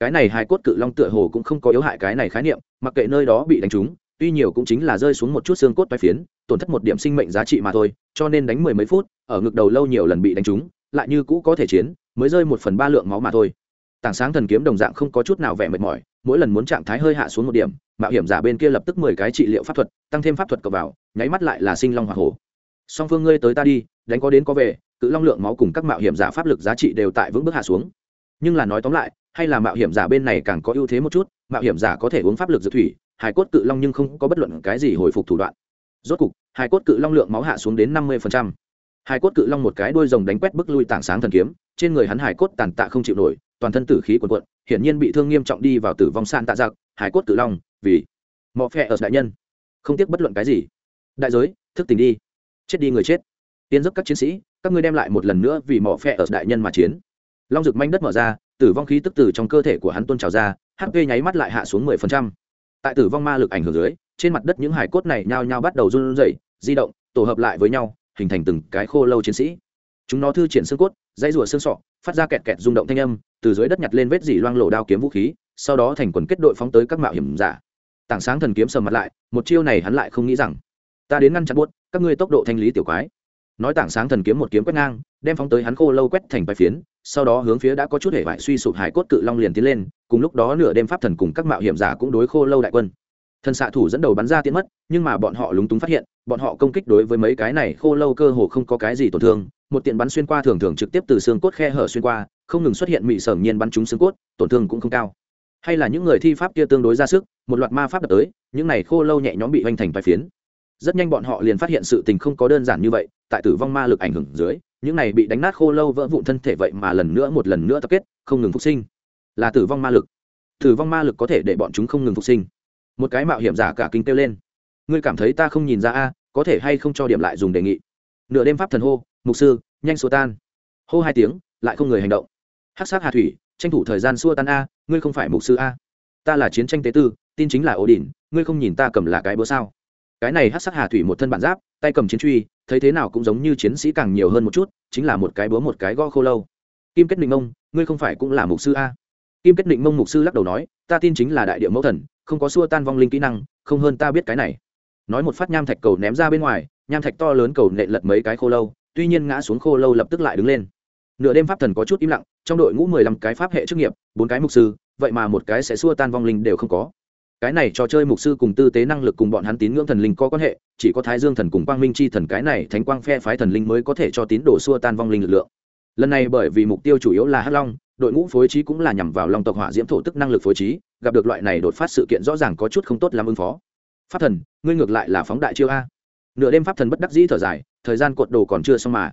Cái này hải cốt cự long tựa hồ cũng không có yếu hại cái này khái niệm, mặc kệ nơi đó bị đánh trúng, tuy nhiều cũng chính là rơi xuống một chút xương cốt vai phiến, tổn thất một điểm sinh mệnh giá trị mà thôi, cho nên đánh mười mấy phút, ở ngực đầu lâu nhiều lần bị đánh trúng, lại như cũ có thể chiến mới rơi một phần ba lượng máu mà thôi. Tảng sáng thần kiếm đồng dạng không có chút nào vẻ mệt mỏi, mỗi lần muốn trạng thái hơi hạ xuống một điểm, mạo hiểm giả bên kia lập tức mười cái trị liệu pháp thuật, tăng thêm pháp thuật cập vào, nháy mắt lại là sinh long hoa hổ. Song phương ngươi tới ta đi, đánh có đến có về, cự long lượng máu cùng các mạo hiểm giả pháp lực giá trị đều tại vững bước hạ xuống. Nhưng là nói tóm lại, hay là mạo hiểm giả bên này càng có ưu thế một chút, mạo hiểm giả có thể uống pháp lực dược thủy hải cốt cự long nhưng không có bất luận cái gì hồi phục thủ đoạn. Rốt cục hải cốt cự long lượng máu hạ xuống đến năm mươi hải cốt cự long một cái đuôi rồng đánh quét bức lui tảng sáng thần kiếm trên người hắn hải cốt tàn tạ không chịu nổi, toàn thân tử khí quần quận hiển nhiên bị thương nghiêm trọng đi vào tử vong san tạ giặc, hải cốt tử long, vì mọ phe ở đại nhân. Không tiếc bất luận cái gì. Đại giới, thức tỉnh đi. Chết đi người chết. Tiến giúp các chiến sĩ, các ngươi đem lại một lần nữa vì mỏ phe ở đại nhân mà chiến. Long rực manh đất mở ra, tử vong khí tức từ trong cơ thể của hắn tôn trào ra hp nháy mắt lại hạ xuống mười phần trăm. Tại tử vong ma lực ảnh hưởng dưới, trên mặt đất những hải cốt này nhao nhao bắt đầu run rẩy, di động, tổ hợp lại với nhau, hình thành từng cái khô lâu chiến sĩ chúng nó thư triển xương cốt, dãy rùa xương sọ, phát ra kẹt kẹt rung động thanh âm, từ dưới đất nhặt lên vết dỉ loang lổ đao kiếm vũ khí, sau đó thành quần kết đội phóng tới các mạo hiểm giả. Tảng sáng thần kiếm sầm mặt lại, một chiêu này hắn lại không nghĩ rằng, ta đến ngăn chặn buốt, các ngươi tốc độ thanh lý tiểu quái. Nói tảng sáng thần kiếm một kiếm quét ngang, đem phóng tới hắn khô lâu quét thành bài phiến, sau đó hướng phía đã có chút hệ vải suy sụp hải cốt cự long liền tiến lên, cùng lúc đó nửa đêm pháp thần cùng các mạo hiểm giả cũng đối khô lâu đại quân. Thần xạ thủ dẫn đầu bắn ra tiến mất, nhưng mà bọn họ lúng túng phát hiện, bọn họ công kích đối với mấy cái này khô lâu cơ hồ không có cái gì tổn thương một tiện bắn xuyên qua thường thường trực tiếp từ xương cốt khe hở xuyên qua, không ngừng xuất hiện mị sở nhiên bắn trúng xương cốt, tổn thương cũng không cao. Hay là những người thi pháp kia tương đối ra sức, một loạt ma pháp đập tới, những này khô lâu nhẹ nhõm bị hoành thành vài phiến. Rất nhanh bọn họ liền phát hiện sự tình không có đơn giản như vậy, tại tử vong ma lực ảnh hưởng dưới, những này bị đánh nát khô lâu vỡ vụn thân thể vậy mà lần nữa một lần nữa tập kết, không ngừng phục sinh. Là tử vong ma lực. Tử vong ma lực có thể để bọn chúng không ngừng phục sinh. Một cái mạo hiểm giả cả kinh kêu lên. Ngươi cảm thấy ta không nhìn ra a, có thể hay không cho điểm lại dùng đề nghị? Nửa đêm pháp thần hô, mục sư, nhanh xua tan. Hô hai tiếng, lại không người hành động. Hắc sát hà thủy, tranh thủ thời gian xua tan a, ngươi không phải mục sư a. Ta là chiến tranh tế tư, tin chính là ổ đỉnh, ngươi không nhìn ta cầm là cái bữa sao? Cái này hắc sát hà thủy một thân bản giáp, tay cầm chiến truy, thấy thế nào cũng giống như chiến sĩ càng nhiều hơn một chút, chính là một cái búa một cái gõ khô lâu. Kim kết định mông, ngươi không phải cũng là mục sư a? Kim kết định mông mục sư lắc đầu nói, ta tin chính là đại địa mẫu thần, không có xua tan vong linh kỹ năng, không hơn ta biết cái này. Nói một phát nham thạch cầu ném ra bên ngoài nham thạch to lớn cầu nện lật mấy cái khô lâu, tuy nhiên ngã xuống khô lâu lập tức lại đứng lên. Nửa đêm pháp thần có chút im lặng, trong đội ngũ mười lăm cái pháp hệ chức nghiệp, bốn cái mục sư, vậy mà một cái sẽ xua tan vong linh đều không có. Cái này trò chơi mục sư cùng tư tế năng lực cùng bọn hắn tín ngưỡng thần linh có quan hệ, chỉ có thái dương thần cùng quang minh chi thần cái này thánh quang phe phái thần linh mới có thể cho tín đồ xua tan vong linh lực lượng. Lần này bởi vì mục tiêu chủ yếu là hắc long, đội ngũ phối trí cũng là nhằm vào long tộc hỏa diễm thổ tức năng lực phối trí, gặp được loại này đột phát sự kiện rõ ràng có chút không tốt làm ứng phó. Pháp thần, ngươi ngược lại là phóng đại chiêu a nửa đêm pháp thần bất đắc dĩ thở dài, thời gian cột đồ còn chưa xong mà.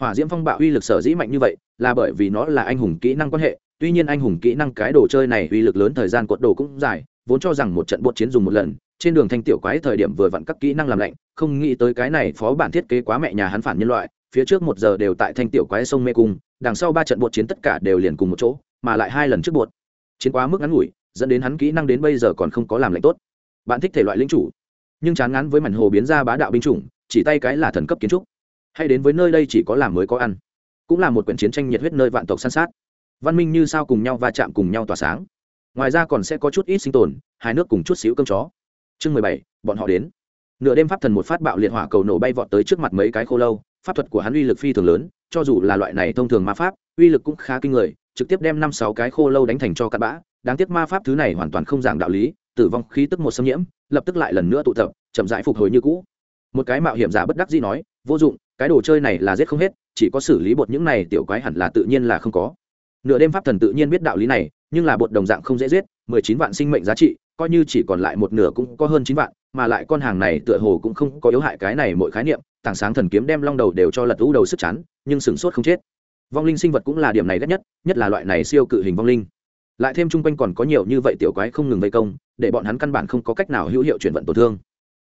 Hỏa diễm phong bạo uy lực sở dĩ mạnh như vậy, là bởi vì nó là anh hùng kỹ năng quan hệ, tuy nhiên anh hùng kỹ năng cái đồ chơi này uy lực lớn thời gian cột đồ cũng dài, vốn cho rằng một trận bột chiến dùng một lần, trên đường thanh tiểu quái thời điểm vừa vặn các kỹ năng làm lạnh, không nghĩ tới cái này phó bản thiết kế quá mẹ nhà hắn phản nhân loại, phía trước một giờ đều tại thanh tiểu quái sông mê cung, đằng sau ba trận bột chiến tất cả đều liền cùng một chỗ, mà lại hai lần trước bột chiến quá mức ngắn ngủi, dẫn đến hắn kỹ năng đến bây giờ còn không có làm lạnh tốt. Bạn thích thể loại lính chủ? Nhưng chán ngán với mảnh hồ biến ra bá đạo binh chủng, chỉ tay cái là thần cấp kiến trúc. Hay đến với nơi đây chỉ có làm mới có ăn, cũng là một quyển chiến tranh nhiệt huyết nơi vạn tộc san sát. Văn minh như sao cùng nhau va chạm cùng nhau tỏa sáng. Ngoài ra còn sẽ có chút ít sinh tồn, hai nước cùng chút xíu cơm chó. Chương mười bảy, bọn họ đến. Nửa đêm pháp thần một phát bạo liệt hỏa cầu nổ bay vọt tới trước mặt mấy cái khô lâu, pháp thuật của hắn uy lực phi thường lớn, cho dù là loại này thông thường ma pháp, uy lực cũng khá kinh người, trực tiếp đem năm sáu cái khô lâu đánh thành cho cặn bã. Đáng tiếc ma pháp thứ này hoàn toàn không giảng đạo lý tử vong khí tức một xâm nhiễm, lập tức lại lần nữa tụ tập, chậm rãi phục hồi như cũ. Một cái mạo hiểm giả bất đắc dĩ nói, vô dụng, cái đồ chơi này là giết không hết, chỉ có xử lý bột những này tiểu quái hẳn là tự nhiên là không có. Nửa đêm pháp thần tự nhiên biết đạo lý này, nhưng là bột đồng dạng không dễ giết, mười chín vạn sinh mệnh giá trị, coi như chỉ còn lại một nửa cũng có hơn chín vạn, mà lại con hàng này tựa hồ cũng không có yếu hại cái này mỗi khái niệm, tảng sáng thần kiếm đem long đầu đều cho lật lũ đầu sức chắn nhưng sửng sốt không chết. Vong linh sinh vật cũng là điểm này ghét nhất nhất là loại này siêu cự hình vong linh lại thêm chung quanh còn có nhiều như vậy tiểu quái không ngừng vây công, để bọn hắn căn bản không có cách nào hữu hiệu chuyển vận tổn thương.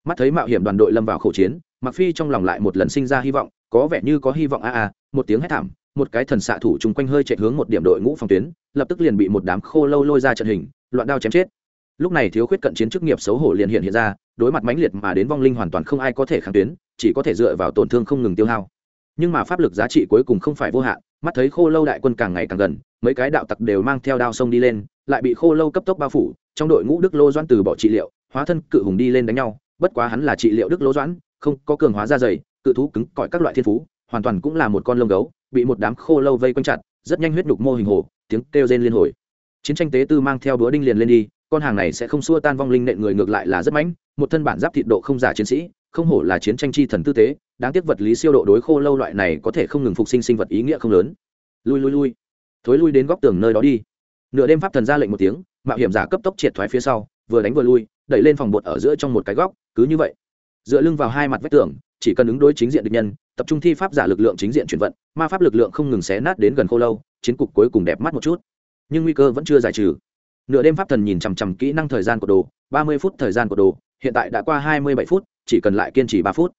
Mắt thấy mạo hiểm đoàn đội lâm vào khẩu chiến mặc phi trong lòng lại một lần sinh ra hy vọng, có vẻ như có hy vọng, a a, một tiếng hét thảm, một cái thần xạ thủ chung quanh hơi chạy hướng một điểm đội ngũ phòng tuyến, lập tức liền bị một đám khô lâu lôi ra trận hình, loạn đao chém chết. Lúc này thiếu khuyết cận chiến chức nghiệp xấu hổ liền hiện hiện ra, đối mặt mãnh liệt mà đến vong linh hoàn toàn không ai có thể kháng tuyến, chỉ có thể dựa vào tổn thương không ngừng tiêu hao. Nhưng mà pháp lực giá trị cuối cùng không phải vô hạn mắt thấy khô lâu đại quân càng ngày càng gần, mấy cái đạo tặc đều mang theo đao sông đi lên, lại bị khô lâu cấp tốc bao phủ, trong đội ngũ đức lô doãn từ bỏ trị liệu, hóa thân cự hùng đi lên đánh nhau, bất quá hắn là trị liệu đức lô doãn, không có cường hóa da dày, cự thú cứng cõi các loại thiên phú, hoàn toàn cũng là một con lông gấu, bị một đám khô lâu vây quanh chặt, rất nhanh huyết nhục mô hình hồ, tiếng kêu rên liên hồi. Chiến tranh tế tư mang theo búa đinh liền lên đi, con hàng này sẽ không xua tan vong linh nện người ngược lại là rất mãnh một thân bản giáp thịt độ không giả chiến sĩ không hổ là chiến tranh chi thần tư tế, đáng tiếc vật lý siêu độ đối khô lâu loại này có thể không ngừng phục sinh sinh vật ý nghĩa không lớn. Lui lui lui. Thối lui đến góc tường nơi đó đi. Nửa đêm pháp thần ra lệnh một tiếng, mạo hiểm giả cấp tốc triệt thoái phía sau, vừa đánh vừa lui, đẩy lên phòng bột ở giữa trong một cái góc, cứ như vậy. Dựa lưng vào hai mặt vách tường, chỉ cần ứng đối chính diện địch nhân, tập trung thi pháp giả lực lượng chính diện chuyển vận, ma pháp lực lượng không ngừng xé nát đến gần khô lâu, chiến cục cuối cùng đẹp mắt một chút. Nhưng nguy cơ vẫn chưa giải trừ. Nửa đêm pháp thần nhìn chằm chằm kỹ năng thời gian của đồ, ba mươi phút thời gian của đồ, hiện tại đã qua hai mươi bảy phút chỉ cần lại kiên trì ba phút.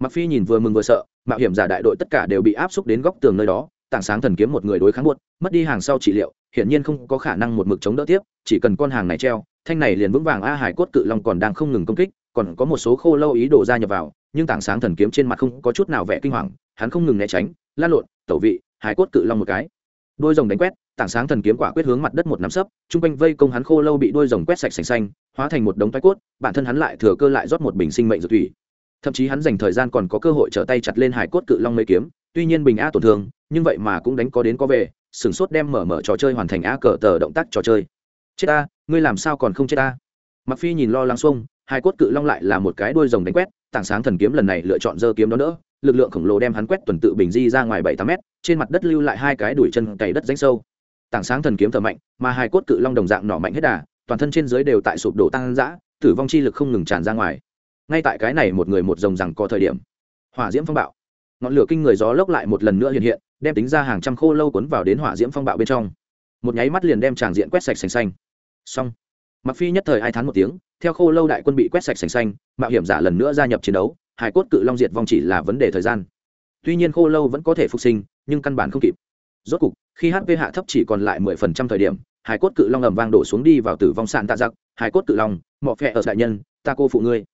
Mặc phi nhìn vừa mừng vừa sợ, mạo hiểm giả đại đội tất cả đều bị áp xúc đến góc tường nơi đó, tảng sáng thần kiếm một người đối kháng buốt mất đi hàng sau trị liệu, hiển nhiên không có khả năng một mực chống đỡ tiếp, chỉ cần con hàng này treo, thanh này liền vững vàng a hải cốt cự long còn đang không ngừng công kích, còn có một số khô lâu ý đồ ra nhập vào, nhưng tảng sáng thần kiếm trên mặt không có chút nào vẻ kinh hoàng, hắn không ngừng né tránh lan lộn, tẩu vị, hải cốt cự long một cái. Đôi rồng đánh quét tảng sáng thần kiếm quả quyết hướng mặt đất một nắm sấp chung quanh vây công hắn khô lâu bị đôi rồng quét sạch sành xanh, hóa thành một đống toái cốt, bản thân hắn lại thừa cơ lại rót một bình sinh mệnh dược thủy. Thậm chí hắn dành thời gian còn có cơ hội trở tay chặt lên hải cốt cự long mấy kiếm, tuy nhiên bình a tổn thương, nhưng vậy mà cũng đánh có đến có về sửng sốt đem mở mở trò chơi hoàn thành a cờ tờ động tác trò chơi. Chết ta, ngươi làm sao còn không chết ta? Mặc phi nhìn lo lắng xuông hai cốt cự long lại là một cái đuôi rồng đánh quét, tảng sáng thần kiếm lần này lựa chọn dơ kiếm đó nữa lực lượng khổng lồ đem hắn quét tuần tự bình di ra ngoài bảy tám mét, trên mặt đất lưu lại hai cái đuổi chân cày đất rãnh sâu tảng sáng thần kiếm thở mạnh, mà hai cốt cự long đồng dạng nỏ mạnh hết đà, toàn thân trên dưới đều tại sụp đổ tăng dã, tử vong chi lực không ngừng tràn ra ngoài. Ngay tại cái này một người một rồng rằng có thời điểm, hỏa diễm phong bạo. Ngọn lửa kinh người gió lốc lại một lần nữa hiện hiện, đem tính ra hàng trăm khô lâu cuốn vào đến hỏa diễm phong bạo bên trong. Một nháy mắt liền đem tràng diện quét sạch sành xanh. Xong. Mặc phi nhất thời ai thán một tiếng, theo khô lâu đại quân bị quét sạch sành xanh, mạo hiểm giả lần nữa gia nhập chiến đấu hải cốt cự long diệt vong chỉ là vấn đề thời gian. Tuy nhiên khô lâu vẫn có thể phục sinh, nhưng căn bản không kịp. Rốt cục khi hp hạ thấp chỉ còn lại mười phần trăm thời điểm hải cốt cự long ầm vang đổ xuống đi vào tử vong sàn tạ giặc hải cốt cự long, mọ phẹ ở đại nhân, ta cô phụ ngươi.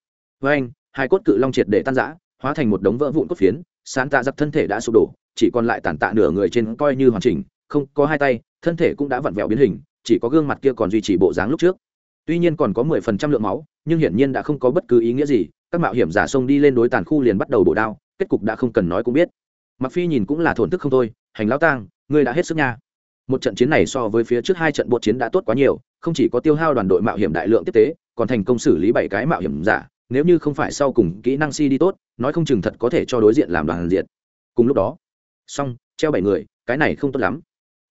Với anh hải cốt cự long triệt để tan rã, hóa thành một đống vỡ vụn cốt phiến sàn tạ giặc thân thể đã sụp đổ, chỉ còn lại tàn tạ nửa người trên coi như hoàn chỉnh, không có hai tay, thân thể cũng đã vặn vẹo biến hình, chỉ có gương mặt kia còn duy trì bộ dáng lúc trước. Tuy nhiên còn có mười phần trăm lượng máu, nhưng hiển nhiên đã không có bất cứ ý nghĩa gì, các mạo hiểm giả xông đi lên đối tàn khu liền bắt đầu bổ đao, kết cục đã không cần nói cũng biết. Mặc phi nhìn cũng là thổn thức không thôi, hành lão tang ngươi đã hết sức nha. Một trận chiến này so với phía trước hai trận bộ chiến đã tốt quá nhiều, không chỉ có tiêu hao đoàn đội mạo hiểm đại lượng tiếp tế, còn thành công xử lý bảy cái mạo hiểm giả, nếu như không phải sau cùng kỹ năng si đi tốt, nói không chừng thật có thể cho đối diện làm đoàn diện. Cùng lúc đó xong treo bảy người, cái này không tốt lắm.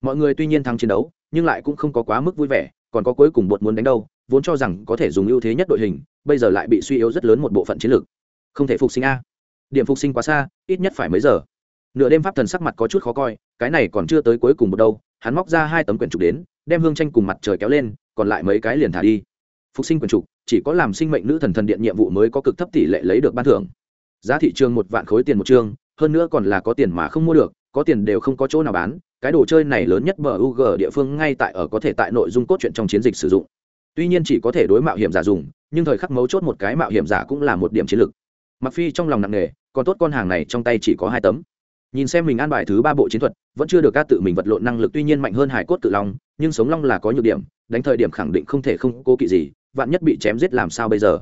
Mọi người tuy nhiên thắng chiến đấu, nhưng lại cũng không có quá mức vui vẻ, còn có cuối cùng bột muốn đánh đâu, vốn cho rằng có thể dùng ưu thế nhất đội hình, bây giờ lại bị suy yếu rất lớn một bộ phận chiến lược. Không thể phục sinh a. Điểm phục sinh quá xa, ít nhất phải mấy giờ? Nửa đêm pháp thần sắc mặt có chút khó coi cái này còn chưa tới cuối cùng một đâu hắn móc ra hai tấm quyển trục đến đem hương tranh cùng mặt trời kéo lên còn lại mấy cái liền thả đi phục sinh quyển trục chỉ có làm sinh mệnh nữ thần thần điện nhiệm vụ mới có cực thấp tỷ lệ lấy được ban thưởng giá thị trường một vạn khối tiền một chương hơn nữa còn là có tiền mà không mua được có tiền đều không có chỗ nào bán cái đồ chơi này lớn nhất bờ UG địa phương ngay tại ở có thể tại nội dung cốt truyện trong chiến dịch sử dụng. Tuy nhiên chỉ có thể đối mạo hiểm giả dùng, nhưng thời khắc mấu chốt một cái mạo hiểm giả cũng là một điểm chiến lược. Mặc Phi trong lòng nặng nề, còn tốt con hàng này trong tay chỉ có hai tấm. Nhìn xem mình an bài thứ ba bộ chiến thuật, vẫn chưa được ca tự mình vật lộn năng lực tuy nhiên mạnh hơn hải cốt tự long, nhưng sống long là có nhược điểm, đánh thời điểm khẳng định không thể không cố kỵ gì, vạn nhất bị chém giết làm sao bây giờ?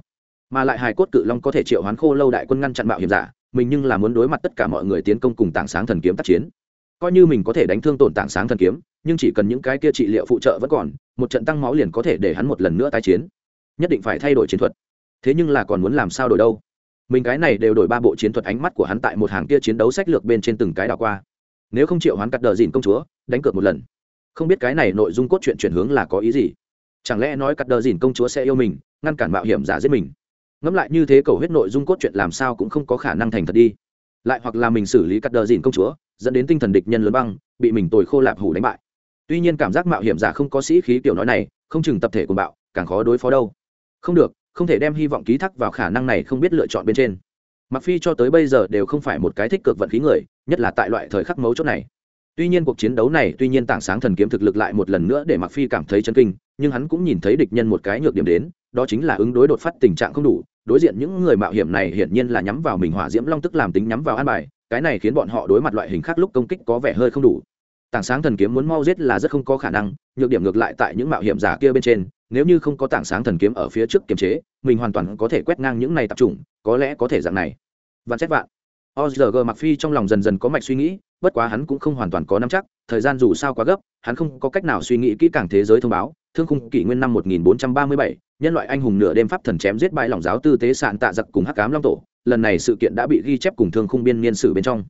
Mà lại hải cốt cự long có thể triệu hoán khô lâu đại quân ngăn chặn bạo hiểm giả, mình nhưng là muốn đối mặt tất cả mọi người tiến công cùng tảng sáng thần kiếm tác chiến. Coi như mình có thể đánh thương tổn tảng sáng thần kiếm nhưng chỉ cần những cái kia trị liệu phụ trợ vẫn còn một trận tăng máu liền có thể để hắn một lần nữa tái chiến. Nhất định phải thay đổi chiến thuật. Thế nhưng là còn muốn làm sao đổi đâu? Mình cái này đều đổi ba bộ chiến thuật ánh mắt của hắn tại một hàng kia chiến đấu sách lược bên trên từng cái đảo qua. Nếu không chịu hắn cắt đờ dìn công chúa, đánh cược một lần. Không biết cái này nội dung cốt truyện chuyển hướng là có ý gì? Chẳng lẽ nói cắt đờ dìn công chúa sẽ yêu mình, ngăn cản mạo hiểm giả giết mình? Ngẫm lại như thế cầu hết nội dung cốt truyện làm sao cũng không có khả năng thành thật đi. Lại hoặc là mình xử lý cắt đờ dìn công chúa, dẫn đến tinh thần địch nhân lớn băng, bị mình tồi khô lạp hủ đánh bại. Tuy nhiên cảm giác mạo hiểm giả không có sĩ khí kiểu nói này, không chừng tập thể của bạo, càng khó đối phó đâu. Không được không thể đem hy vọng ký thác vào khả năng này không biết lựa chọn bên trên. Mặc phi cho tới bây giờ đều không phải một cái thích cực vận khí người, nhất là tại loại thời khắc mấu chốt này. Tuy nhiên cuộc chiến đấu này, tuy nhiên tảng sáng thần kiếm thực lực lại một lần nữa để mặc phi cảm thấy chấn kinh, nhưng hắn cũng nhìn thấy địch nhân một cái nhược điểm đến, đó chính là ứng đối đột phát tình trạng không đủ. Đối diện những người mạo hiểm này hiển nhiên là nhắm vào mình hỏa diễm long tức làm tính nhắm vào an bài, cái này khiến bọn họ đối mặt loại hình khác lúc công kích có vẻ hơi không đủ. Tảng sáng thần kiếm muốn mau giết là rất không có khả năng, nhược điểm ngược lại tại những mạo hiểm giả kia bên trên nếu như không có tảng sáng thần kiếm ở phía trước kiềm chế mình hoàn toàn có thể quét ngang những này tập trung có lẽ có thể dạng này. Vạn chết vạn. Ozg mặc phi trong lòng dần dần có mạch suy nghĩ bất quá hắn cũng không hoàn toàn có nắm chắc thời gian dù sao quá gấp hắn không có cách nào suy nghĩ kỹ càng thế giới thông báo. Thương khung kỷ nguyên năm 1437, nhân loại anh hùng nửa đêm pháp thần chém giết bại lòng giáo tư tế sạn tạ giặc cùng hắc cám long tổ lần này sự kiện đã bị ghi chép cùng thương khung biên niên sử bên trong.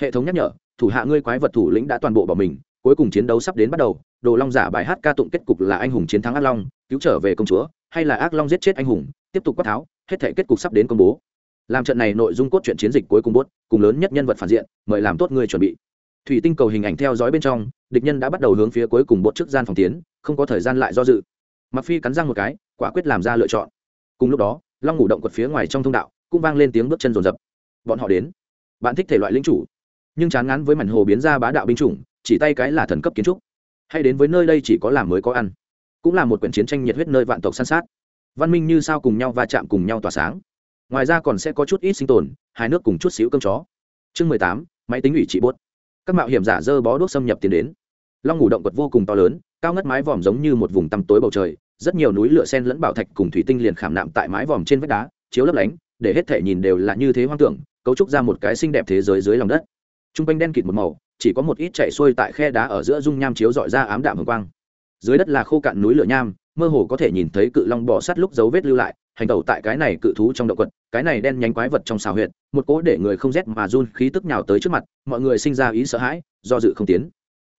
Hệ thống nhắc nhở thủ hạ ngươi quái vật thủ lĩnh đã toàn bộ bỏ mình cuối cùng chiến đấu sắp đến bắt đầu đồ long giả bài hát ca tụng kết cục là anh hùng chiến thắng ác long, cứu trở về công chúa, hay là ác long giết chết anh hùng, tiếp tục quát tháo, hết thể kết cục sắp đến công bố. Làm trận này nội dung cốt truyện chiến dịch cuối cùng bốt cùng lớn nhất nhân vật phản diện, mời làm tốt người chuẩn bị. Thủy tinh cầu hình ảnh theo dõi bên trong, địch nhân đã bắt đầu hướng phía cuối cùng bốt trước gian phòng tiến, không có thời gian lại do dự. Mặc phi cắn răng một cái, quả quyết làm ra lựa chọn. Cùng lúc đó, long ngủ động quật phía ngoài trong thông đạo, cũng vang lên tiếng bước chân rồn rập bọn họ đến. Bạn thích thể loại lính chủ. Nhưng chán ngán với mảnh hồ biến ra bá đạo binh chủng, chỉ tay cái là thần cấp kiến trúc hay đến với nơi đây chỉ có làm mới có ăn. Cũng là một quyển chiến tranh nhiệt huyết nơi vạn tộc săn sát. Văn minh như sao cùng nhau va chạm cùng nhau tỏa sáng. Ngoài ra còn sẽ có chút ít sinh tồn hai nước cùng chút xíu cơm chó. Chương mười tám, máy tính ủy trị bốt. Các mạo hiểm giả dơ bó đuốc xâm nhập tiến đến. Long ngủ động vật vô cùng to lớn, cao ngất mái vòm giống như một vùng tăm tối bầu trời, rất nhiều núi lửa sen lẫn bảo thạch cùng thủy tinh liền khảm nạm tại mái vòm trên vách đá, chiếu lấp lánh, để hết thể nhìn đều là như thế hoang tưởng, cấu trúc ra một cái xinh đẹp thế giới dưới lòng đất. T r u n g quanh đen kịt một màu chỉ có một ít chạy xuôi tại khe đá ở giữa dung nham chiếu dọi ra ám đạm hồng quang. Dưới đất là khô cạn núi lửa nham, mơ hồ có thể nhìn thấy cự long bò sắt lúc dấu vết lưu lại, hành tẩu tại cái này cự thú trong động quật, cái này đen nhánh quái vật trong xào huyệt, một cỗ để người không rét mà run khí tức nhào tới trước mặt, mọi người sinh ra ý sợ hãi, do dự không tiến.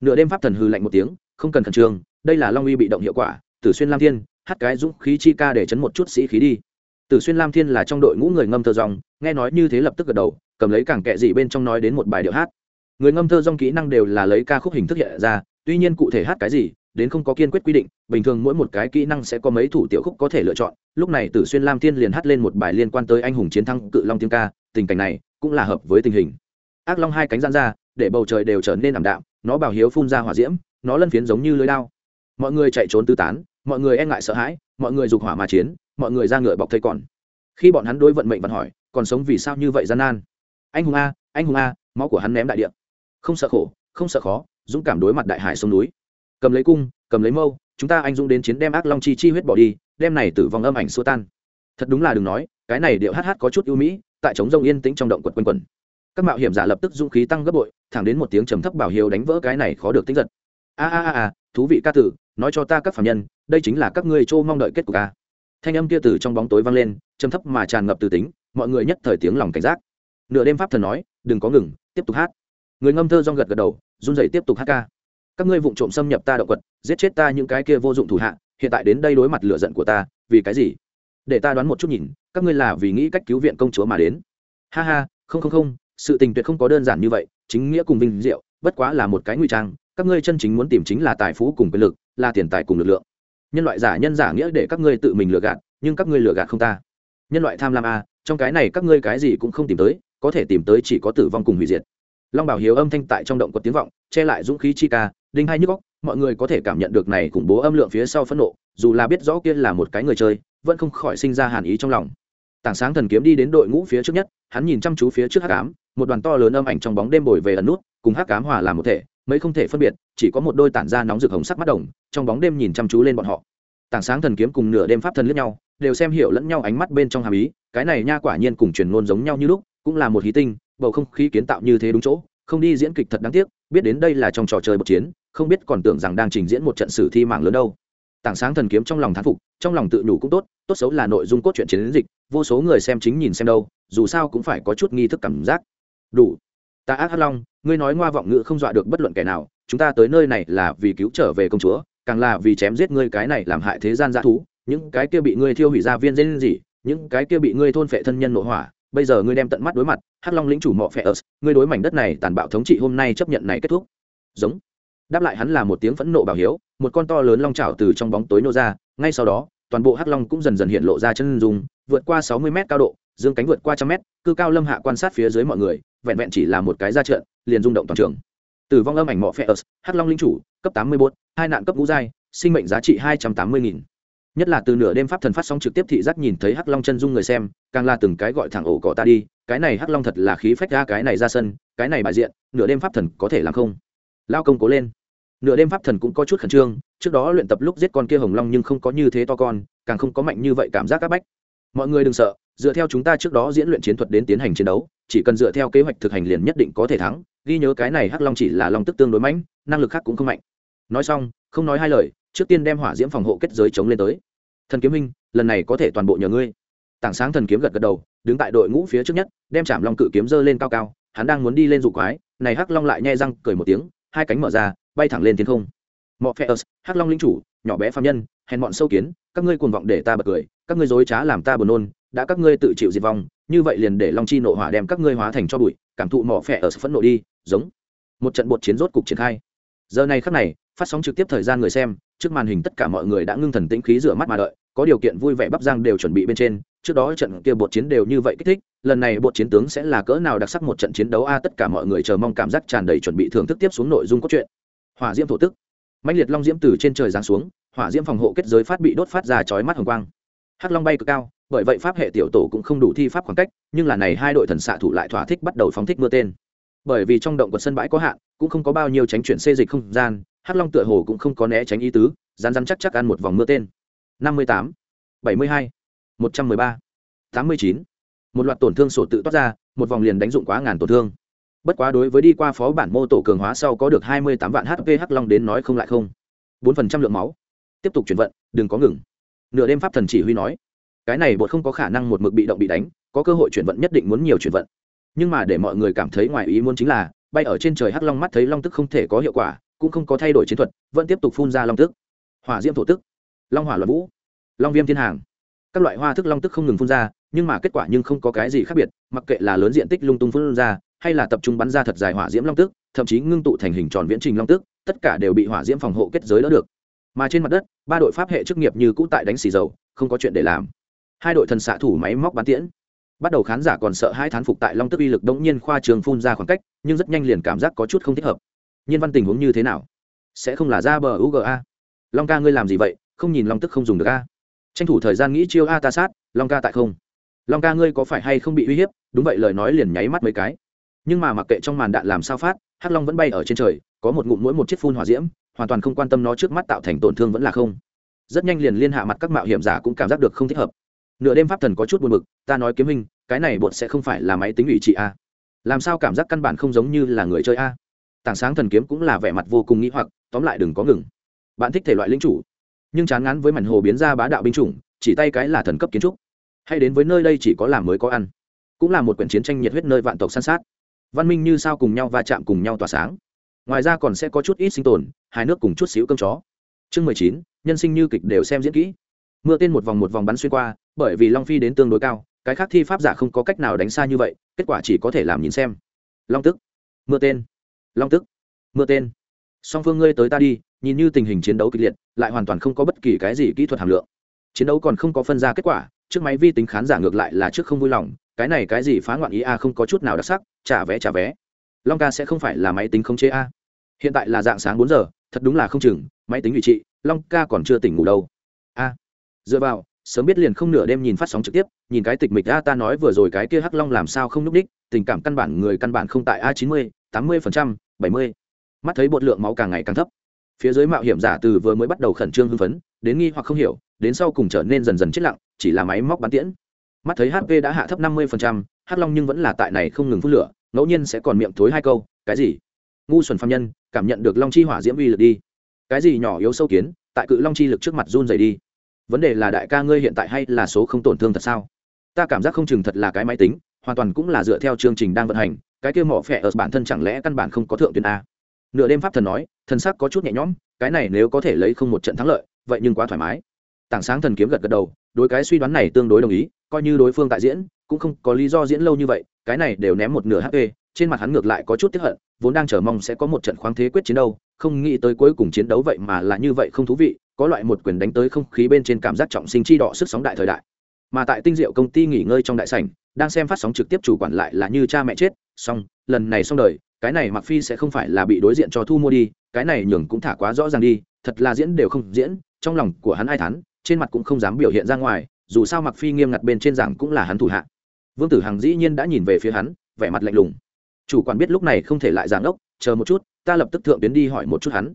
Nửa đêm pháp thần hư lạnh một tiếng, không cần khẩn trương, đây là long uy bị động hiệu quả, tử xuyên lam thiên, hát cái dũng khí chi ca để chấn một chút sĩ khí đi. Tử xuyên lam thiên là trong đội ngũ người ngâm thơ dòng, nghe nói như thế lập tức gật đầu, cầm lấy càng kệ gì bên trong nói đến một bài điệu hát người ngâm thơ dòng kỹ năng đều là lấy ca khúc hình thức hiện ra, tuy nhiên cụ thể hát cái gì, đến không có kiên quyết quy định, bình thường mỗi một cái kỹ năng sẽ có mấy thủ tiểu khúc có thể lựa chọn. Lúc này tử xuyên lam thiên liền hát lên một bài liên quan tới anh hùng chiến thắng cự long tiếng ca, tình cảnh này cũng là hợp với tình hình. Ác long hai cánh gian ra, để bầu trời đều trở nên ảm đạm, nó bảo hiếu phun ra hỏa diễm, nó lân phiến giống như lưới lao mọi người chạy trốn tứ tán, mọi người e ngại sợ hãi, mọi người dục hỏa mà chiến, mọi người ra ngựa bọc thây còn. Khi bọn hắn đối vận mệnh vận hỏi, còn sống vì sao như vậy gian nan? Anh hùng a, anh hùng a, máu của hắn ném đại địa không sợ khổ, không sợ khó, dũng cảm đối mặt đại hải sông núi. Cầm lấy cung, cầm lấy mâu, chúng ta anh dũng đến chiến đem ác long chi chi huyết bỏ đi, đem này tử vong âm ảnh xua tan. Thật đúng là đừng nói, cái này điệu hát hát có chút ưu mỹ, tại trống rông yên tĩnh trong động quật quanh quẩn. Các mạo hiểm giả lập tức dũng khí tăng gấp bội, thẳng đến một tiếng trầm thấp bảo hiếu đánh vỡ cái này khó được tính giật. A a a a, thú vị ca tử, nói cho ta các phạm nhân, đây chính là các ngươi châu mong đợi kết cục ca thanh âm kia từ trong bóng tối vang lên, trầm thấp mà tràn ngập từ tính, mọi người nhất thời tiếng lòng cảnh giác. Nửa đêm pháp thần nói, đừng có ngừng, tiếp tục hát người ngâm thơ rong gật gật đầu run rẩy tiếp tục hát ca. Các ngươi vụng trộm xâm nhập ta động quật giết chết ta những cái kia vô dụng thủ hạ hiện tại đến đây đối mặt lửa giận của ta vì cái gì? Để ta đoán một chút nhìn các ngươi là vì nghĩ cách cứu viện công chúa mà đến. Ha ha không không không sự tình tuyệt không có đơn giản như vậy chính nghĩa cùng vinh diệu bất quá là một cái nguy trang các ngươi chân chính muốn tìm chính là tài phú cùng quyền lực là tiền tài cùng lực lượng. Nhân loại giả nhân giả nghĩa để các ngươi tự mình lừa gạt nhưng các ngươi lừa gạt không ta. Nhân loại tham lam a à, trong cái này các ngươi cái gì cũng không tìm tới có thể tìm tới chỉ có tử vong cùng hủy diệt long bảo hiếu âm thanh tại trong động có tiếng vọng, che lại dũng khí chi ca, đinh hai nhức góc mọi người có thể cảm nhận được này khủng bố âm lượng phía sau phẫn nộ, dù là biết rõ kia là một cái người chơi, vẫn không khỏi sinh ra hàn ý trong lòng. Tảng sáng thần kiếm đi đến đội ngũ phía trước nhất, hắn nhìn chăm chú phía trước hắc ám, một đoàn to lớn âm ảnh trong bóng đêm bồi về ẩn nút, cùng hắc ám hòa làm một thể, mấy không thể phân biệt, chỉ có một đôi tản ra nóng rực hồng sắc mắt đồng, trong bóng đêm nhìn chăm chú lên bọn họ. Tảng sáng thần kiếm cùng nửa đêm pháp thần lẫn nhau, đều xem hiểu lẫn nhau ánh mắt bên trong hàm ý, cái này nha quả nhiên cùng truyền ngôn giống nhau như lúc cũng là một hí tinh, bầu không khí kiến tạo như thế đúng chỗ, không đi diễn kịch thật đáng tiếc, biết đến đây là trong trò chơi bậc chiến, không biết còn tưởng rằng đang trình diễn một trận sử thi mạng lớn đâu. Tảng sáng thần kiếm trong lòng thán phục, trong lòng tự nhủ cũng tốt tốt xấu là nội dung cốt truyện chiến dịch, vô số người xem chính nhìn xem đâu, dù sao cũng phải có chút nghi thức cảm giác. Đủ. Ta ác hắc long, ngươi nói ngoa vọng ngữ không dọa được bất luận kẻ nào, chúng ta tới nơi này là vì cứu trở về công chúa, càng là vì chém giết ngươi cái này làm hại thế gian dã thú, những cái kia bị ngươi thiêu hủy ra viên dễ gì những cái kia bị ngươi thôn phệ thân nhân nội hỏa bây giờ ngươi đem tận mắt đối mặt, hắc long lĩnh chủ mọ phệ ớt, ngươi đối mảnh đất này tàn bạo thống trị hôm nay chấp nhận này kết thúc. Giống. Đáp lại hắn là một tiếng phẫn nộ bảo hiếu, một con to lớn long trào từ trong bóng tối nô ra, ngay sau đó, toàn bộ hắc long cũng dần dần hiện lộ ra chân dùng vượt qua sáu mươi mét cao độ, dương cánh vượt qua trăm mét, cư cao lâm hạ quan sát phía dưới mọi người, vẹn vẹn chỉ là một cái ra trận, liền rung động toàn trường. Tử vong âm ảnh mọ phe ớt, hắc long linh chủ, cấp tám mươi bốn hai nạn cấp ngũ giai, sinh mệnh giá trị hai trăm tám mươi nghìn nhất là từ nửa đêm pháp thần phát sóng trực tiếp thị giác nhìn thấy hắc long chân dung người xem, càng là từng cái gọi thẳng ổ cỏ ta đi, cái này hắc long thật là khí phách ra, cái này ra sân, cái này bại diện, nửa đêm pháp thần có thể làm không? Lao công cố lên. Nửa đêm pháp thần cũng có chút khẩn trương, trước đó luyện tập lúc giết con kia hồng long nhưng không có như thế to con, càng không có mạnh như vậy cảm giác áp bách. Mọi người đừng sợ, dựa theo chúng ta trước đó diễn luyện chiến thuật đến tiến hành chiến đấu, chỉ cần dựa theo kế hoạch thực hành liền nhất định có thể thắng, ghi nhớ cái này hắc long chỉ là long tức tương đối mạnh, năng lực khác cũng không mạnh. Nói xong, không nói hai lời trước tiên đem hỏa diễm phòng hộ kết giới chống lên tới. Thần kiếm minh lần này có thể toàn bộ nhờ ngươi. Tảng sáng thần kiếm gật gật đầu, đứng tại đội ngũ phía trước nhất, đem chạm long cự kiếm dơ lên cao cao, hắn đang muốn đi lên dụ quái, này hắc long lại nhai răng, cười một tiếng, hai cánh mở ra, bay thẳng lên thiên không. Mọ phe ớt hắc long linh chủ, nhỏ bé phạm nhân, hèn bọn sâu kiến, các ngươi cuồng vọng để ta bật cười, các ngươi dối trá làm ta buồn nôn, đã các ngươi tự chịu diệt vong, như vậy liền để long chi nộ hỏa đem các ngươi hóa thành cho bụi, cảm thụ mỏ phẹ ở phẫn nộ đi, giống. Một trận bột chiến rốt cục triển khai. Giờ này khắc này, phát sóng trực tiếp thời gian người xem trước màn hình tất cả mọi người đã ngưng thần tĩnh khí rửa mắt mà đợi, có điều kiện vui vẻ bắp giang đều chuẩn bị bên trên, trước đó trận kia bột chiến đều như vậy kích thích, lần này bột chiến tướng sẽ là cỡ nào đặc sắc một trận chiến đấu a, tất cả mọi người chờ mong cảm giác tràn đầy chuẩn bị thưởng thức tiếp xuống nội dung cốt truyện. Hỏa diễm thổ tức. Mạnh liệt long diễm từ trên trời giáng xuống, hỏa diễm phòng hộ kết giới phát bị đốt phát ra chói mắt hồng quang. Hắc long bay cực cao, bởi vậy pháp hệ tiểu tổ cũng không đủ thi pháp khoảng cách, nhưng là này hai đội thần xạ thủ lại thỏa thích bắt đầu phóng thích mưa tên. Bởi vì trong động quật sân bãi có hạn, cũng không có bao nhiêu tránh chuyển xê dịch không gian hắc long tựa hồ cũng không có né tránh ý tứ rán rán chắc chắc ăn một vòng mưa tên. Năm mươi tám, bảy mươi hai, một trăm mười ba, tám mươi chín. Một loạt tổn thương sổ tự toát ra, một vòng liền đánh dụng quá ngàn tổn thương. Bất quá đối với đi qua phó bản mô tổ cường hóa sau có được hai mươi tám vạn hp hắc long đến nói không lại không. bốn phần trăm lượng máu. Tiếp tục chuyển vận, đừng có ngừng. Nửa đêm pháp thần chỉ huy nói, cái này bột không có khả năng một mực bị động bị đánh, có cơ hội chuyển vận nhất định muốn nhiều chuyển vận. Nhưng mà để mọi người cảm thấy ngoài ý muốn chính là, bay ở trên trời hắc long mắt thấy long tức không thể có hiệu quả cũng không có thay đổi chiến thuật, vẫn tiếp tục phun ra long tức. Hỏa diễm thổ tức, long hỏa loạn vũ, long viêm thiên hàng. Các loại hoa thức long tức không ngừng phun ra, nhưng mà kết quả nhưng không có cái gì khác biệt, mặc kệ là lớn diện tích lung tung phun ra, hay là tập trung bắn ra thật dài hỏa diễm long tức, thậm chí ngưng tụ thành hình tròn viễn trình long tức, tất cả đều bị hỏa diễm phòng hộ kết giới đỡ được. Mà trên mặt đất, ba đội pháp hệ chức nghiệp như cũ tại đánh xì dầu, không có chuyện để làm. Hai đội thần xạ thủ máy móc bắn tiễn. Bắt đầu khán giả còn sợ hai thán phục tại long tức uy lực đống nhiên khoa trường phun ra khoảng cách, nhưng rất nhanh liền cảm giác có chút không thích hợp nhiên văn tình huống như thế nào? Sẽ không là ra bờ uga long ca ngươi làm gì vậy? Không nhìn long tức không dùng được a? Tranh thủ thời gian nghĩ chiêu a ta sát, long ca tại không? Long ca ngươi có phải hay không bị uy hiếp? Đúng vậy, lời nói liền nháy mắt mấy cái. Nhưng mà mặc kệ trong màn đạn làm sao phát, hắc long vẫn bay ở trên trời, có một ngụm mỗi một chiếc phun hỏa diễm, hoàn toàn không quan tâm nó trước mắt tạo thành tổn thương vẫn là không. Rất nhanh liền liên hạ mặt các mạo hiểm giả cũng cảm giác được không thích hợp. Nửa đêm pháp thần có chút buồn bực, ta nói kiếm hình, cái này bột sẽ không phải là máy tính ủy trị a. Làm sao cảm giác căn bản không giống như là người chơi a? Tảng sáng thần kiếm cũng là vẻ mặt vô cùng nghĩ hoặc, tóm lại đừng có ngừng. Bạn thích thể loại lính chủ, nhưng chán ngán với mảnh hồ biến ra bá đạo binh chủng, chỉ tay cái là thần cấp kiến trúc. Hay đến với nơi đây chỉ có làm mới có ăn, cũng là một quyển chiến tranh nhiệt huyết nơi vạn tộc san sát. Văn minh như sao cùng nhau va chạm cùng nhau tỏa sáng. Ngoài ra còn sẽ có chút ít sinh tồn, hai nước cùng chút xíu cơm chó. Chương mười chín, nhân sinh như kịch đều xem diễn kỹ. Mưa tên một vòng một vòng bắn xuyên qua, bởi vì long phi đến tương đối cao, cái khác thi pháp giả không có cách nào đánh xa như vậy, kết quả chỉ có thể làm nhìn xem. Long tức. Mưa tên long tức. Mưa tên. Song phương ngươi tới ta đi, nhìn như tình hình chiến đấu kịch liệt, lại hoàn toàn không có bất kỳ cái gì kỹ thuật hàm lượng. Chiến đấu còn không có phân ra kết quả, trước máy vi tính khán giả ngược lại là trước không vui lòng, cái này cái gì phá ngoạn ý a à không có chút nào đặc sắc, trả vé trả vé. Long ca sẽ không phải là máy tính không chế a. Hiện tại là dạng sáng bốn giờ, thật đúng là không chừng, máy tính vị trị, long ca còn chưa tỉnh ngủ đâu. A. Dựa vào, sớm biết liền không nửa đêm nhìn phát sóng trực tiếp, nhìn cái tịch mịch a ta nói vừa rồi cái kia hắc long làm sao không núp đích, tình cảm căn bản người căn bản không tại a chín mươi tám mươi phần trăm, bảy mươi. Mắt thấy bột lượng máu càng ngày càng thấp. Phía dưới mạo hiểm giả từ vừa mới bắt đầu khẩn trương hưng phấn, đến nghi hoặc không hiểu, đến sau cùng trở nên dần dần chết lặng, chỉ là máy móc bắn tiễn. Mắt thấy hp đã hạ thấp năm mươi hắc long nhưng vẫn là tại này không ngừng phun lửa, ngẫu nhiên sẽ còn miệng thối hai câu, cái gì? Ngu xuẩn phạm nhân, cảm nhận được long chi hỏa diễm uy lực đi. Cái gì nhỏ yếu sâu kiến, tại cự long chi lực trước mặt run dày đi. Vấn đề là đại ca ngươi hiện tại hay là số không tổn thương thật sao? Ta cảm giác không chừng thật là cái máy tính, hoàn toàn cũng là dựa theo chương trình đang vận hành cái kia mỏ phẹ ở bản thân chẳng lẽ căn bản không có thượng tuyến a? Nửa đêm pháp thần nói, thần sắc có chút nhẹ nhõm, cái này nếu có thể lấy không một trận thắng lợi, vậy nhưng quá thoải mái. Tảng sáng thần kiếm gật gật đầu, đối cái suy đoán này tương đối đồng ý, coi như đối phương tại diễn, cũng không có lý do diễn lâu như vậy, cái này đều ném một nửa hp trên mặt hắn ngược lại có chút tiếp hận, vốn đang chờ mong sẽ có một trận khoáng thế quyết chiến đâu, không nghĩ tới cuối cùng chiến đấu vậy mà là như vậy không thú vị, có loại một quyền đánh tới không khí bên trên cảm giác trọng sinh chi đỏ sức sóng đại thời đại mà tại tinh diệu công ty nghỉ ngơi trong đại sảnh đang xem phát sóng trực tiếp chủ quản lại là như cha mẹ chết xong lần này xong đời cái này mặc phi sẽ không phải là bị đối diện cho thu mua đi cái này nhường cũng thả quá rõ ràng đi thật là diễn đều không diễn trong lòng của hắn ai thán, trên mặt cũng không dám biểu hiện ra ngoài dù sao mặc phi nghiêm ngặt bên trên giảng cũng là hắn thủ hạ. Vương tử hằng dĩ nhiên đã nhìn về phía hắn vẻ mặt lạnh lùng. Chủ quản biết lúc này không thể lại giảng ốc chờ một chút ta lập tức thượng tiến đi hỏi một chút hắn.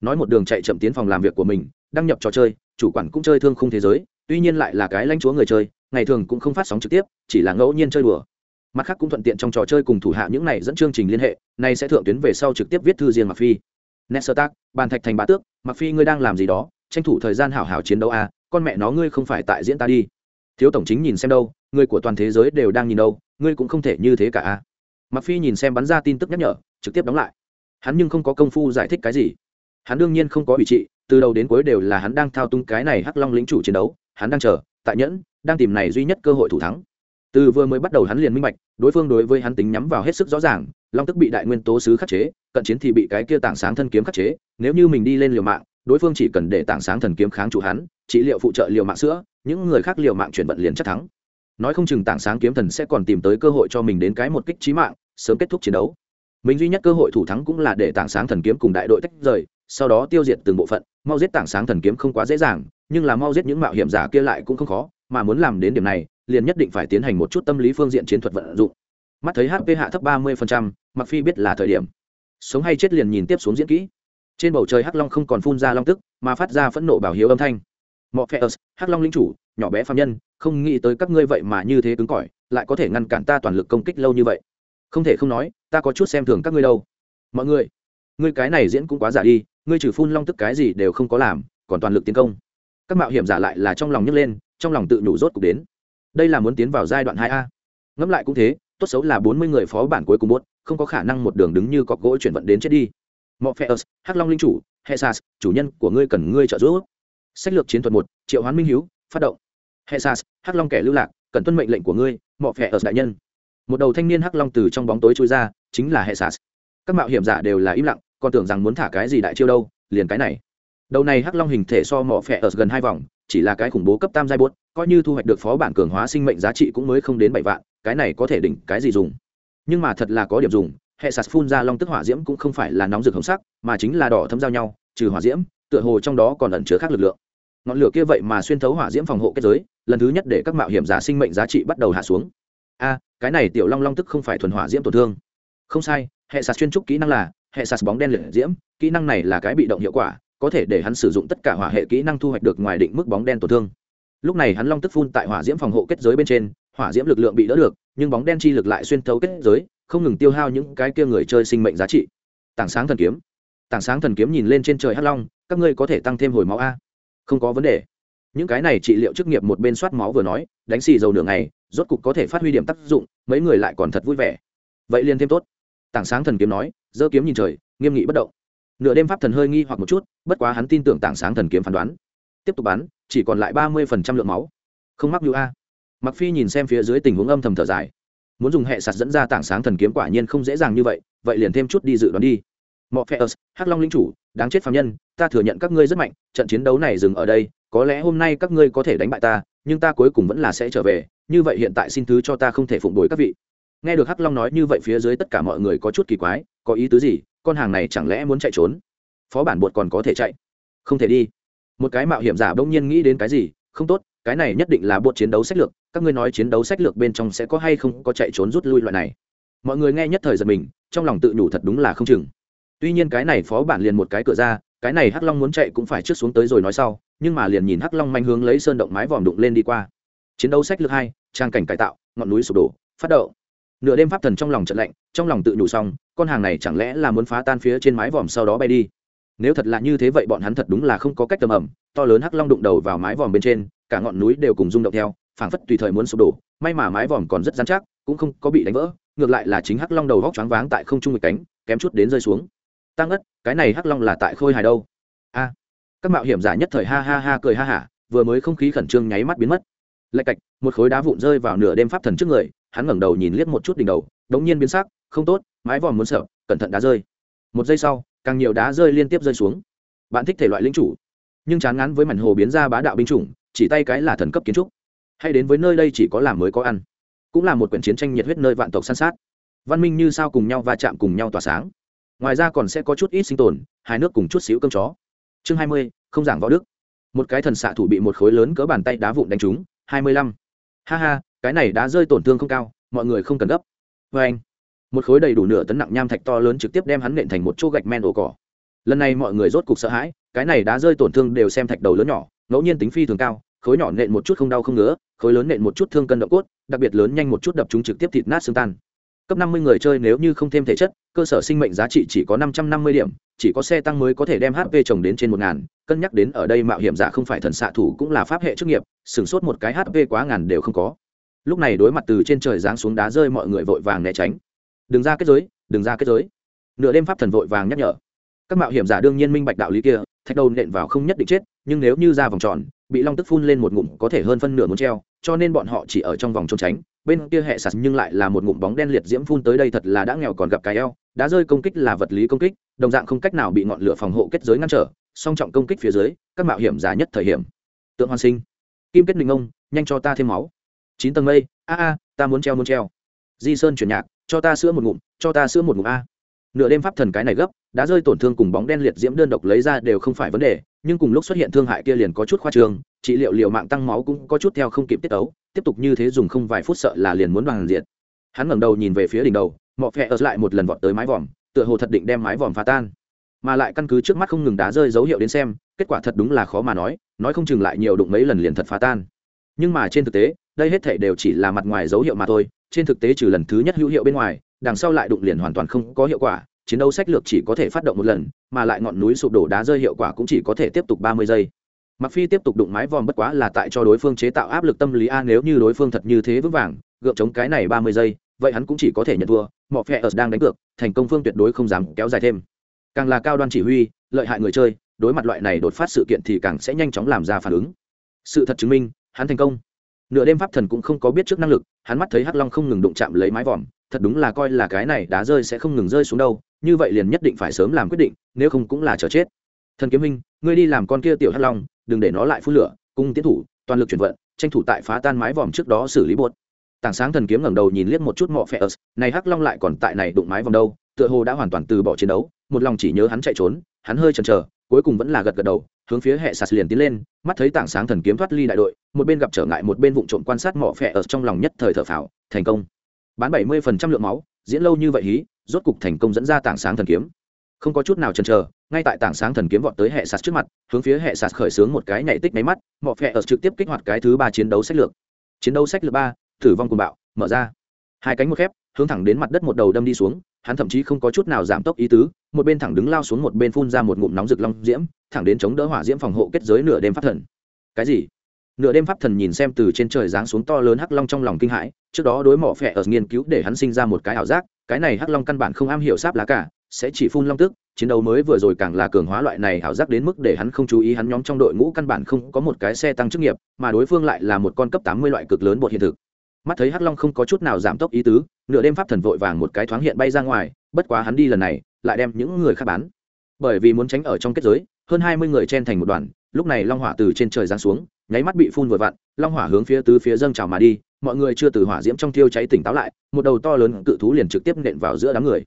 Nói một đường chạy chậm tiến phòng làm việc của mình đăng nhập trò chơi chủ quản cũng chơi thương khung thế giới tuy nhiên lại là cái lãnh chúa người chơi ngày thường cũng không phát sóng trực tiếp chỉ là ngẫu nhiên chơi đùa. Mặt khác cũng thuận tiện trong trò chơi cùng thủ hạ những này dẫn chương trình liên hệ nay sẽ thượng tuyến về sau trực tiếp viết thư riêng mặc phi. Nessertak bàn thạch thành bá tước mặc phi ngươi đang làm gì đó tranh thủ thời gian hảo hảo chiến đấu a à, con mẹ nó ngươi không phải tại diễn ta đi. Thiếu tổng chính nhìn xem đâu người của toàn thế giới đều đang nhìn đâu ngươi cũng không thể như thế cả a à. mặc phi nhìn xem bắn ra tin tức nhắc nhở trực tiếp đóng lại. Hắn nhưng không có công phu giải thích cái gì. Hắn đương nhiên không có ủy trị từ đầu đến cuối đều là hắn đang thao tung cái này hắc long lĩnh chủ chiến đấu, hắn đang chờ, tại nhẫn, đang tìm này duy nhất cơ hội thủ thắng. Từ vừa mới bắt đầu hắn liền minh bạch, đối phương đối với hắn tính nhắm vào hết sức rõ ràng, long tức bị đại nguyên tố sứ khắc chế, cận chiến thì bị cái kia tảng sáng thân kiếm khắc chế, nếu như mình đi lên liều mạng, đối phương chỉ cần để tảng sáng thần kiếm kháng chủ hắn, trị liệu phụ trợ liều mạng sữa, những người khác liều mạng chuyển vận liền chắc thắng. Nói không chừng tảng sáng kiếm thần sẽ còn tìm tới cơ hội cho mình đến cái một kích trí mạng, sớm kết thúc chiến đấu. Mình duy nhất cơ hội thủ thắng cũng là để tảng sáng thần kiếm cùng đại đội tách rời sau đó tiêu diệt từng bộ phận, mau giết tảng sáng thần kiếm không quá dễ dàng, nhưng là mau giết những mạo hiểm giả kia lại cũng không khó, mà muốn làm đến điểm này, liền nhất định phải tiến hành một chút tâm lý phương diện chiến thuật vận dụng. Mắt thấy hp hạ thấp ba mươi mặc phi biết là thời điểm. Sống hay chết liền nhìn tiếp xuống diễn kỹ. Trên bầu trời hắc long không còn phun ra long tức, mà phát ra phẫn nộ bảo hiếu âm thanh. Mọi phe ớt, hắc long linh chủ, nhỏ bé phạm nhân, không nghĩ tới các ngươi vậy mà như thế cứng cỏi, lại có thể ngăn cản ta toàn lực công kích lâu như vậy. Không thể không nói, ta có chút xem thường các ngươi đâu. Mọi người, ngươi cái này diễn cũng quá giả đi ngươi trừ phun long tức cái gì đều không có làm còn toàn lực tiến công các mạo hiểm giả lại là trong lòng nhấc lên trong lòng tự nhủ rốt cục đến đây là muốn tiến vào giai đoạn hai a ngẫm lại cũng thế tốt xấu là bốn mươi người phó bản cuối cùng bốt không có khả năng một đường đứng như cọc gỗ chuyển vận đến chết đi Morpheus, Hắc Long linh chủ, Hesas, chủ nhân của ngươi cần ngươi trợ giúp. Sách lược chiến thuật một, Triệu Hoán Minh Hiếu, phát động. Hesas, Hắc Long kẻ lưu lạc, cần tuân mệnh lệnh của ngươi, Morpheus đại nhân. Một đầu thanh niên Hắc Long từ trong bóng tối trôi ra, chính là Hesas. Các mạo hiểm giả đều là im lặng, còn tưởng rằng muốn thả cái gì đại chiêu đâu, liền cái này. Đầu này Hắc Long hình thể so mỏ phệ ở gần hai vòng, chỉ là cái khủng bố cấp tam giai bốt, coi như thu hoạch được phó bản cường hóa sinh mệnh giá trị cũng mới không đến bảy vạn, cái này có thể đỉnh cái gì dùng. Nhưng mà thật là có điểm dùng, hệ sạt phun ra long tức hỏa diễm cũng không phải là nóng rực hồng sắc mà chính là đỏ thấm giao nhau trừ hỏa diễm tựa hồ trong đó còn ẩn chứa khác lực lượng ngọn lửa kia vậy mà xuyên thấu hỏa diễm phòng hộ kết giới lần thứ nhất để các mạo hiểm giả sinh mệnh giá trị bắt đầu hạ xuống a cái này tiểu long long tức không phải thuần hỏa diễm tổn thương không sai hệ sạt chuyên trúc kỹ năng là hệ sạt bóng đen liệt diễm, kỹ năng này là cái bị động hiệu quả, có thể để hắn sử dụng tất cả hỏa hệ kỹ năng thu hoạch được ngoài định mức bóng đen tổn thương. Lúc này hắn long tức phun tại hỏa diễm phòng hộ kết giới bên trên, hỏa diễm lực lượng bị đỡ được, nhưng bóng đen chi lực lại xuyên thấu kết giới, không ngừng tiêu hao những cái kia người chơi sinh mệnh giá trị. Tảng sáng thần kiếm. Tảng sáng thần kiếm nhìn lên trên trời hắc long, các ngươi có thể tăng thêm hồi máu a. Không có vấn đề. Những cái này trị liệu chức nghiệp một bên soát máu vừa nói, đánh xì dầu nửa ngày, rốt cục có thể phát huy điểm tác dụng, mấy người lại còn thật vui vẻ. Vậy liền thêm tốt. Tảng sáng thần kiếm nói giơ kiếm nhìn trời, nghiêm nghị bất động. Nửa đêm pháp thần hơi nghi hoặc một chút, bất quá hắn tin tưởng tảng sáng thần kiếm phán đoán. Tiếp tục bắn, chỉ còn lại ba mươi phần trăm lượng máu. Không mắc như a. Mặc phi nhìn xem phía dưới tình huống âm thầm thở dài. Muốn dùng hệ sạt dẫn ra tảng sáng thần kiếm quả nhiên không dễ dàng như vậy vậy liền thêm chút đi dự đoán đi. Mọi phe hắc long linh chủ, đáng chết phạm nhân, ta thừa nhận các ngươi rất mạnh, trận chiến đấu này dừng ở đây, có lẽ hôm nay các ngươi có thể đánh bại ta, nhưng ta cuối cùng vẫn là sẽ trở về, như vậy hiện tại xin thứ cho ta không thể phụng đổi các vị. Nghe được hắc long nói như vậy phía dưới tất cả mọi người có chút kỳ quái có ý tứ gì, con hàng này chẳng lẽ muốn chạy trốn? Phó bản bột còn có thể chạy. Không thể đi. Một cái mạo hiểm giả bỗng nhiên nghĩ đến cái gì, không tốt, cái này nhất định là bột chiến đấu sách lược, các ngươi nói chiến đấu sách lược bên trong sẽ có hay không có chạy trốn rút lui loại này. Mọi người nghe nhất thời giật mình, trong lòng tự nhủ thật đúng là không chừng. Tuy nhiên cái này phó bản liền một cái cửa ra, cái này hắc long muốn chạy cũng phải trước xuống tới rồi nói sau, nhưng mà liền nhìn hắc long manh hướng lấy sơn động mái vòm đụng lên đi qua. Chiến đấu sách lược hai, trang cảnh cải tạo, ngọn núi sụp đổ, phát động nửa đêm pháp thần trong lòng trận lạnh, trong lòng tự nhủ xong, con hàng này chẳng lẽ là muốn phá tan phía trên mái vòm sau đó bay đi? Nếu thật là như thế vậy bọn hắn thật đúng là không có cách tầm ẩm, to lớn hắc long đụng đầu vào mái vòm bên trên, cả ngọn núi đều cùng rung động theo, phảng phất tùy thời muốn sụp đổ, may mà mái vòm còn rất dán chắc, cũng không có bị đánh vỡ, ngược lại là chính hắc long đầu vóc choáng váng tại không trung một cánh, kém chút đến rơi xuống. Tăng ất cái này hắc long là tại khôi hài đâu? A, các mạo hiểm giả nhất thời ha ha ha cười ha hả, vừa mới không khí khẩn trương nháy mắt biến mất. Lạch cạch, một khối đá vụn rơi vào nửa đêm pháp thần trước người hắn ngẩng đầu nhìn liếc một chút đỉnh đầu, đống nhiên biến sắc, không tốt, mái vòm muốn sợ, cẩn thận đá rơi. Một giây sau, càng nhiều đá rơi liên tiếp rơi xuống. Bạn thích thể loại lính chủ, nhưng chán ngán với mảnh hồ biến ra bá đạo binh chủng, chỉ tay cái là thần cấp kiến trúc. Hay đến với nơi đây chỉ có làm mới có ăn, cũng là một quyển chiến tranh nhiệt huyết nơi vạn tộc san sát. Văn minh như sao cùng nhau va chạm cùng nhau tỏa sáng. Ngoài ra còn sẽ có chút ít sinh tồn, hai nước cùng chút xíu cơm chó. Chương hai mươi, không giảng võ đức. Một cái thần xạ thủ bị một khối lớn cỡ bàn tay đá vụn đánh trúng, hai mươi lăm. Ha ha cái này đã rơi tổn thương không cao, mọi người không cần gấp. Vê anh, một khối đầy đủ nửa tấn nặng nham thạch to lớn trực tiếp đem hắn nện thành một chỗ gạch men ổ cỏ. Lần này mọi người rốt cục sợ hãi, cái này đã rơi tổn thương đều xem thạch đầu lớn nhỏ, ngẫu nhiên tính phi thường cao, khối nhỏ nện một chút không đau không ngứa, khối lớn nện một chút thương cân động cốt, đặc biệt lớn nhanh một chút đập chúng trực tiếp thịt nát xương tan. Cấp năm mươi người chơi nếu như không thêm thể chất, cơ sở sinh mệnh giá trị chỉ có năm trăm năm mươi điểm, chỉ có xe tăng mới có thể đem hp trồng đến trên một ngàn, cân nhắc đến ở đây mạo hiểm giả không phải thần xạ thủ cũng là pháp hệ chức nghiệp sửng sốt một cái hp quá ngàn đều không có lúc này đối mặt từ trên trời giáng xuống đá rơi mọi người vội vàng né tránh. Đừng ra kết giới, đừng ra kết giới. Nửa đêm pháp thần vội vàng nhắc nhở. Các mạo hiểm giả đương nhiên minh bạch đạo lý kia, thạch đầu nện vào không nhất định chết, nhưng nếu như ra vòng tròn, bị long tức phun lên một ngụm có thể hơn phân nửa muốn treo, cho nên bọn họ chỉ ở trong vòng trốn tránh. Bên kia hệ sạt nhưng lại là một ngụm bóng đen liệt diễm phun tới đây thật là đã nghèo còn gặp cái eo đã rơi công kích là vật lý công kích, đồng dạng không cách nào bị ngọn lửa phòng hộ kết giới ngăn trở, song trọng công kích phía dưới, các mạo hiểm giả nhất thời hiểm. Tượng hoàn sinh. Kim kết đình ông, nhanh cho ta thêm máu chín tầng mây, a a, ta muốn treo muốn treo. Di sơn chuyển nhạc, cho ta sữa một ngụm, cho ta sữa một ngụm a. Nửa đêm pháp thần cái này gấp, đã rơi tổn thương cùng bóng đen liệt diễm đơn độc lấy ra đều không phải vấn đề, nhưng cùng lúc xuất hiện thương hại kia liền có chút khoa trương, trị liệu liệu mạng tăng máu cũng có chút theo không kịp tiết ấu, tiếp tục như thế dùng không vài phút sợ là liền muốn đoàn diện hắn ngẩng đầu nhìn về phía đỉnh đầu, mọ phe ớt lại một lần vọt tới mái vòm, tựa hồ thật định đem mái vòm phá tan. Mà lại căn cứ trước mắt không ngừng đá rơi dấu hiệu đến xem, kết quả thật đúng là khó mà nói nói không chừng lại nhiều đụng mấy lần liền thật phá tan nhưng mà trên thực tế, đây hết thể đều chỉ là mặt ngoài dấu hiệu mà thôi, trên thực tế trừ lần thứ nhất hữu hiệu bên ngoài, đằng sau lại đụng liền hoàn toàn không có hiệu quả, chiến đấu sách lược chỉ có thể phát động một lần, mà lại ngọn núi sụp đổ đá rơi hiệu quả cũng chỉ có thể tiếp tục ba mươi giây. Mặc phi tiếp tục đụng mái vòm bất quá là tại cho đối phương chế tạo áp lực tâm lý a, nếu như đối phương thật như thế vững vàng, gượng chống cái này ba mươi giây, vậy hắn cũng chỉ có thể nhận thua. Mọi phe ở đang đánh cược, thành công phương tuyệt đối không dám kéo dài thêm. Càng là cao đoan chỉ huy, lợi hại người chơi, đối mặt loại này đột phát sự kiện thì càng sẽ nhanh chóng làm ra phản ứng. Sự thật chứng minh hắn thành công. Nửa đêm pháp thần cũng không có biết trước năng lực, hắn mắt thấy hắc long không ngừng đụng chạm lấy mái vòm, thật đúng là coi là cái này đá rơi sẽ không ngừng rơi xuống đâu, như vậy liền nhất định phải sớm làm quyết định, nếu không cũng là chờ chết. Thần kiếm minh ngươi đi làm con kia tiểu hắc long, đừng để nó lại phun lửa, cung tiến thủ, toàn lực chuyển vận, tranh thủ tại phá tan mái vòm trước đó xử lý buốt tảng sáng thần kiếm ngẩng đầu nhìn liếc một chút mọ phe ớt, này hắc long lại còn tại này đụng mái vòng đâu, tựa hồ đã hoàn toàn từ bỏ chiến đấu, một lòng chỉ nhớ hắn chạy trốn, hắn hơi chần chờ, cuối cùng vẫn là gật gật đầu hướng phía hệ sạt liền tiến lên, mắt thấy tảng sáng thần kiếm thoát ly đại đội, một bên gặp trở ngại một bên vụ trộm quan sát mỏ phẹ ở trong lòng nhất thời thở phào, thành công. Bán bảy mươi phần trăm lượng máu, diễn lâu như vậy hí, rốt cục thành công dẫn ra tảng sáng thần kiếm. Không có chút nào chần chờ, ngay tại tảng sáng thần kiếm vọt tới hệ sạt trước mặt, hướng phía hệ sạt khởi xướng một cái nhảy tích máy mắt, mỏ phẹ ở trực tiếp kích hoạt cái thứ ba chiến đấu sách lược. Chiến đấu sách lược ba thử vong cùng bạo, mở ra. Hai cánh một khép, hướng thẳng đến mặt đất một đầu đâm đi xuống hắn thậm chí không có chút nào giảm tốc ý tứ, một bên thẳng đứng lao xuống một bên phun ra một ngụm nóng rực long diễm, thẳng đến chống đỡ hỏa diễm phòng hộ kết giới nửa đêm pháp thần. Cái gì? Nửa đêm pháp thần nhìn xem từ trên trời giáng xuống to lớn hắc long trong lòng kinh hãi, trước đó đối mỏ phẹ ở nghiên cứu để hắn sinh ra một cái ảo giác, cái này hắc long căn bản không am hiểu sáp lá cả, sẽ chỉ phun long tức, chiến đấu mới vừa rồi càng là cường hóa loại này ảo giác đến mức để hắn không chú ý hắn nhóm trong đội ngũ căn bản không có một cái xe tăng chức nghiệp, mà đối phương lại là một con cấp tám mươi loại cực lớn bột hiện thực mắt thấy hắc long không có chút nào giảm tốc ý tứ, nửa đêm pháp thần vội vàng một cái thoáng hiện bay ra ngoài, bất quá hắn đi lần này, lại đem những người khác bán. Bởi vì muốn tránh ở trong kết giới, hơn hai mươi người chen thành một đoàn, lúc này long hỏa từ trên trời giáng xuống, nháy mắt bị phun vừa vặn, long hỏa hướng phía tứ phía dâng trào mà đi, mọi người chưa từ hỏa diễm trong thiêu cháy tỉnh táo lại, một đầu to lớn cự thú liền trực tiếp nện vào giữa đám người.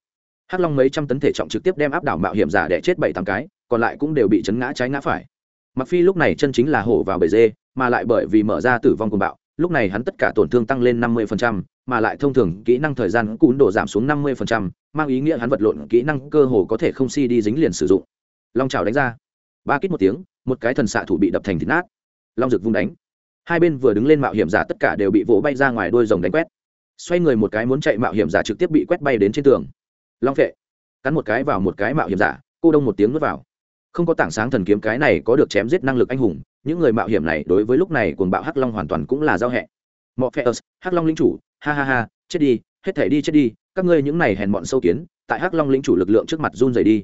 Hắc long mấy trăm tấn thể trọng trực tiếp đem áp đảo mạo hiểm giả đẻ chết bảy tám cái, còn lại cũng đều bị chấn ngã trái ngã phải. Mặc phi lúc này chân chính là hổ vào bể dê, mà lại bởi vì mở ra tử vong cùng bạo lúc này hắn tất cả tổn thương tăng lên 50%, mà lại thông thường kỹ năng thời gian cún đổ giảm xuống 50%, mang ý nghĩa hắn vật lộn kỹ năng cơ hồ có thể không si đi dính liền sử dụng. Long chảo đánh ra. Ba kích một tiếng, một cái thần xạ thủ bị đập thành thịt nát. Long rực vung đánh. Hai bên vừa đứng lên mạo hiểm giả tất cả đều bị vỗ bay ra ngoài đuôi rồng đánh quét. Xoay người một cái muốn chạy mạo hiểm giả trực tiếp bị quét bay đến trên tường. Long phệ. Cắn một cái vào một cái mạo hiểm giả, cô đông một tiếng nuốt vào. Không có tảng sáng thần kiếm cái này có được chém giết năng lực anh hùng, những người mạo hiểm này đối với lúc này cuồng bạo hắc long hoàn toàn cũng là giao hẹ. Mọ phe hắc long lĩnh chủ, ha ha ha, chết đi, hết thể đi chết đi, các ngươi những này hèn mọn sâu kiến, tại hắc long lĩnh chủ lực lượng trước mặt run rẩy đi.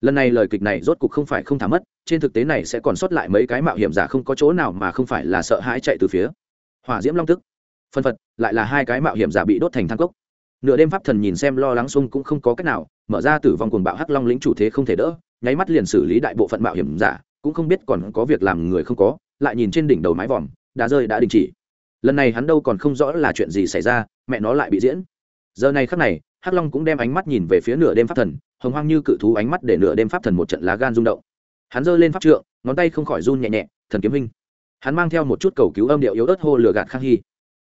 Lần này lời kịch này rốt cục không phải không thả mất, trên thực tế này sẽ còn sót lại mấy cái mạo hiểm giả không có chỗ nào mà không phải là sợ hãi chạy từ phía hỏa diễm long tức. Phân phật, lại là hai cái mạo hiểm giả bị đốt thành thang cốc. Nửa đêm pháp thần nhìn xem lo lắng sung cũng không có cách nào, mở ra tử vong cuồng bạo hắc long lĩnh chủ thế không thể đỡ, nháy mắt liền xử lý đại bộ phận mạo hiểm giả cũng không biết còn có việc làm người không có, lại nhìn trên đỉnh đầu mái vòm đã rơi đã đình chỉ. Lần này hắn đâu còn không rõ là chuyện gì xảy ra, mẹ nó lại bị diễn. Giờ này khắc này, hắc long cũng đem ánh mắt nhìn về phía nửa đêm pháp thần, hồng hoang như cự thú ánh mắt để nửa đêm pháp thần một trận lá gan rung động. Hắn giơ lên pháp trượng, ngón tay không khỏi run nhẹ nhẹ, thần kiếm hình hắn mang theo một chút cầu cứu âm điệu yếu ớt hô lừa gạt khang hy.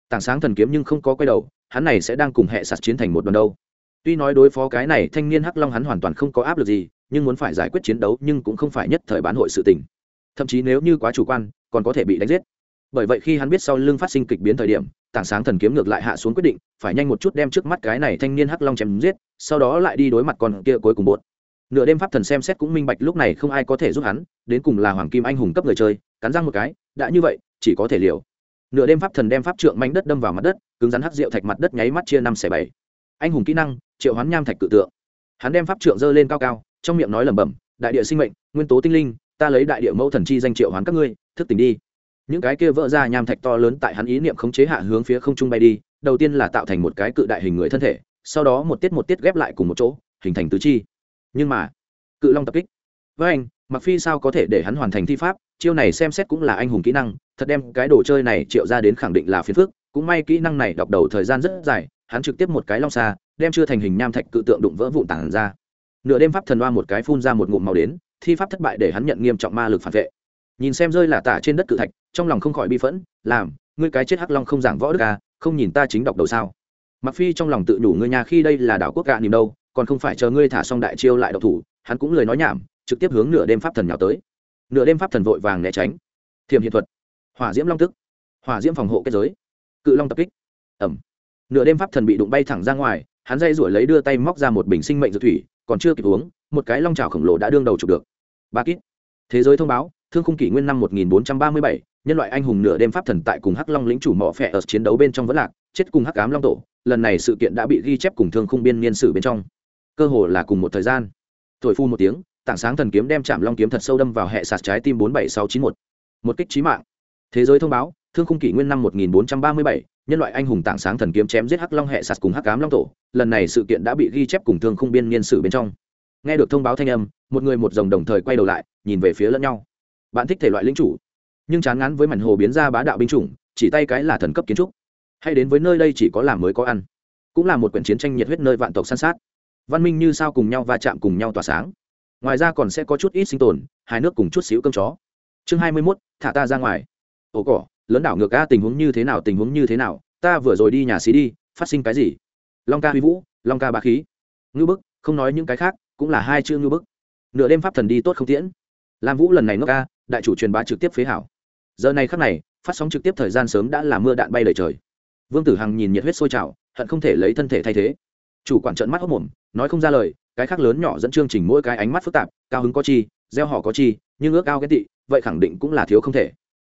Tảng sáng thần kiếm nhưng không có quay đầu, hắn này sẽ đang cùng hệ sạt chiến thành một đoàn đâu. Tuy nói đối phó cái này thanh niên hắc long hắn hoàn toàn không có áp lực gì nhưng muốn phải giải quyết chiến đấu nhưng cũng không phải nhất thời bán hội sự tình. Thậm chí nếu như quá chủ quan, còn có thể bị đánh giết. Bởi vậy khi hắn biết sau lưng phát sinh kịch biến thời điểm, tảng sáng thần kiếm ngược lại hạ xuống quyết định, phải nhanh một chút đem trước mắt cái này thanh niên hắc long chém giết, sau đó lại đi đối mặt con kia cuối cùng bột. Nửa đêm pháp thần xem xét cũng minh bạch lúc này không ai có thể giúp hắn, đến cùng là hoàng kim anh hùng cấp người chơi, cắn răng một cái, đã như vậy, chỉ có thể liều. Nửa đêm pháp thần đem pháp trượng manh đất đâm vào mặt đất, cứng rắn hắc rượu thạch mặt đất nháy mắt chia năm xẻ bảy. Anh hùng kỹ năng, triệu hoán nham thạch cự tượng. Hắn đem pháp trượng dơ lên cao cao trong miệng nói lẩm bẩm, đại địa sinh mệnh, nguyên tố tinh linh, ta lấy đại địa mẫu thần chi danh triệu hoán các ngươi, thức tỉnh đi. Những cái kia vỡ ra nham thạch to lớn tại hắn ý niệm khống chế hạ hướng phía không trung bay đi, đầu tiên là tạo thành một cái cự đại hình người thân thể, sau đó một tiết một tiết ghép lại cùng một chỗ, hình thành tứ chi. Nhưng mà, cự long tập kích. Với anh mặc phi sao có thể để hắn hoàn thành thi pháp? Chiêu này xem xét cũng là anh hùng kỹ năng, thật đem cái đồ chơi này triệu ra đến khẳng định là phiền phức. Cũng may kỹ năng này đọc đầu thời gian rất dài, hắn trực tiếp một cái long xa, đem chưa thành hình nham thạch cự tượng đụng vỡ vụn tảng ra nửa đêm pháp thần oa một cái phun ra một ngụm màu đến, thi pháp thất bại để hắn nhận nghiêm trọng ma lực phản vệ. Nhìn xem rơi là tả trên đất cự thạch, trong lòng không khỏi bi phẫn, làm, ngươi cái chết hắc long không giảng võ đức à không nhìn ta chính đọc đầu sao? Mặc phi trong lòng tự đủ ngươi nhà khi đây là đảo quốc gạ niềm đâu, còn không phải chờ ngươi thả xong đại chiêu lại độc thủ. Hắn cũng lời nói nhảm, trực tiếp hướng nửa đêm pháp thần nhào tới. Nửa đêm pháp thần vội vàng né tránh. Thiềm hiện thuật. Hỏa diễm long tức. Hỏa diễm phòng hộ kết giới. Cự long tập kích. Ẩm. Nửa đêm pháp thần bị đụng bay thẳng ra ngoài, hắn dây rủi lấy đưa tay móc ra một bình sinh mệnh dược thủy còn chưa kịp uống một cái long trào khổng lồ đã đương đầu chụp được. Ba kít. Thế giới thông báo thương khung kỷ nguyên năm 1437, nhân loại anh hùng nửa đêm pháp thần tại cùng hắc long lĩnh chủ mỏ phẹ ở chiến đấu bên trong vẫn lạc chết cùng hắc ám long tổ. Lần này sự kiện đã bị ghi chép cùng thương khung biên niên sử bên trong. Cơ hồ là cùng một thời gian. Thổi phu một tiếng tảng sáng thần kiếm đem chạm long kiếm thật sâu đâm vào hệ sạt trái tim bốn bảy sáu chín một. Một kích trí mạng. Thế giới thông báo thương khung kỷ nguyên năm một nghìn bốn trăm ba mươi bảy, nhân loại anh hùng tảng sáng thần kiếm chém giết hắc long hệ sạt cùng hắc cám long tổ. Lần này sự kiện đã bị ghi chép cùng thương khung biên niên sử bên trong. Nghe được thông báo thanh âm, một người một dòng đồng thời quay đầu lại, nhìn về phía lẫn nhau. Bạn thích thể loại lính chủ, nhưng chán ngán với mảnh hồ biến ra bá đạo binh chủng, chỉ tay cái là thần cấp kiến trúc. Hay đến với nơi đây chỉ có làm mới có ăn, cũng là một quyển chiến tranh nhiệt huyết nơi vạn tộc san sát. Văn minh như sao cùng nhau va chạm cùng nhau tỏa sáng. Ngoài ra còn sẽ có chút ít sinh tồn hai nước cùng chút xíu cơm chó. Chương hai mươi mốt, thả ta ra ngoài. Ồ cỏ lớn đảo ngược ca tình huống như thế nào, tình huống như thế nào? Ta vừa rồi đi nhà xí đi, phát sinh cái gì? Long ca huy vũ, long ca bá khí. Ngư bức, không nói những cái khác, cũng là hai chữ ngư bức. Nửa đêm pháp thần đi tốt không tiễn. Lam vũ lần này ngốc ca đại chủ truyền bá trực tiếp phế hảo. Giờ này khắc này, phát sóng trực tiếp thời gian sớm đã là mưa đạn bay lời trời. Vương tử hằng nhìn nhiệt huyết sôi trào, hận không thể lấy thân thể thay thế. Chủ quản trận mắt hốc mồm, nói không ra lời, cái khác lớn nhỏ dẫn chương trình mỗi cái ánh mắt phức tạp, cao hứng có chi, gieo họ có chi, nhưng ước ao ghét tị, vậy khẳng định cũng là thiếu không thể.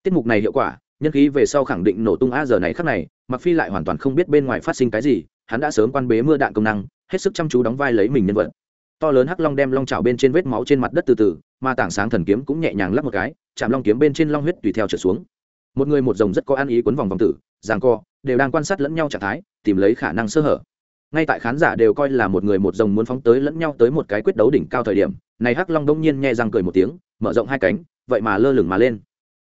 Tiết mục này hiệu quả nhân khí về sau khẳng định nổ tung a giờ này khắc này mặc phi lại hoàn toàn không biết bên ngoài phát sinh cái gì, hắn đã sớm quan bế mưa đạn công năng, hết sức chăm chú đóng vai lấy mình nhân vật. To lớn hắc long đem long trào bên trên vết máu trên mặt đất từ từ, mà tảng sáng thần kiếm cũng nhẹ nhàng lắp một cái, chạm long kiếm bên trên long huyết tùy theo trở xuống. Một người một rồng rất có ăn ý quấn vòng vòng tử giảng co, đều đang quan sát lẫn nhau trạng thái, tìm lấy khả năng sơ hở. Ngay tại khán giả đều coi là một người một rồng muốn phóng tới lẫn nhau tới một cái quyết đấu đỉnh cao thời điểm, này hắc long đông nhiên nhẹ răng cười một tiếng, mở rộng hai cánh, vậy mà lơ lửng mà lên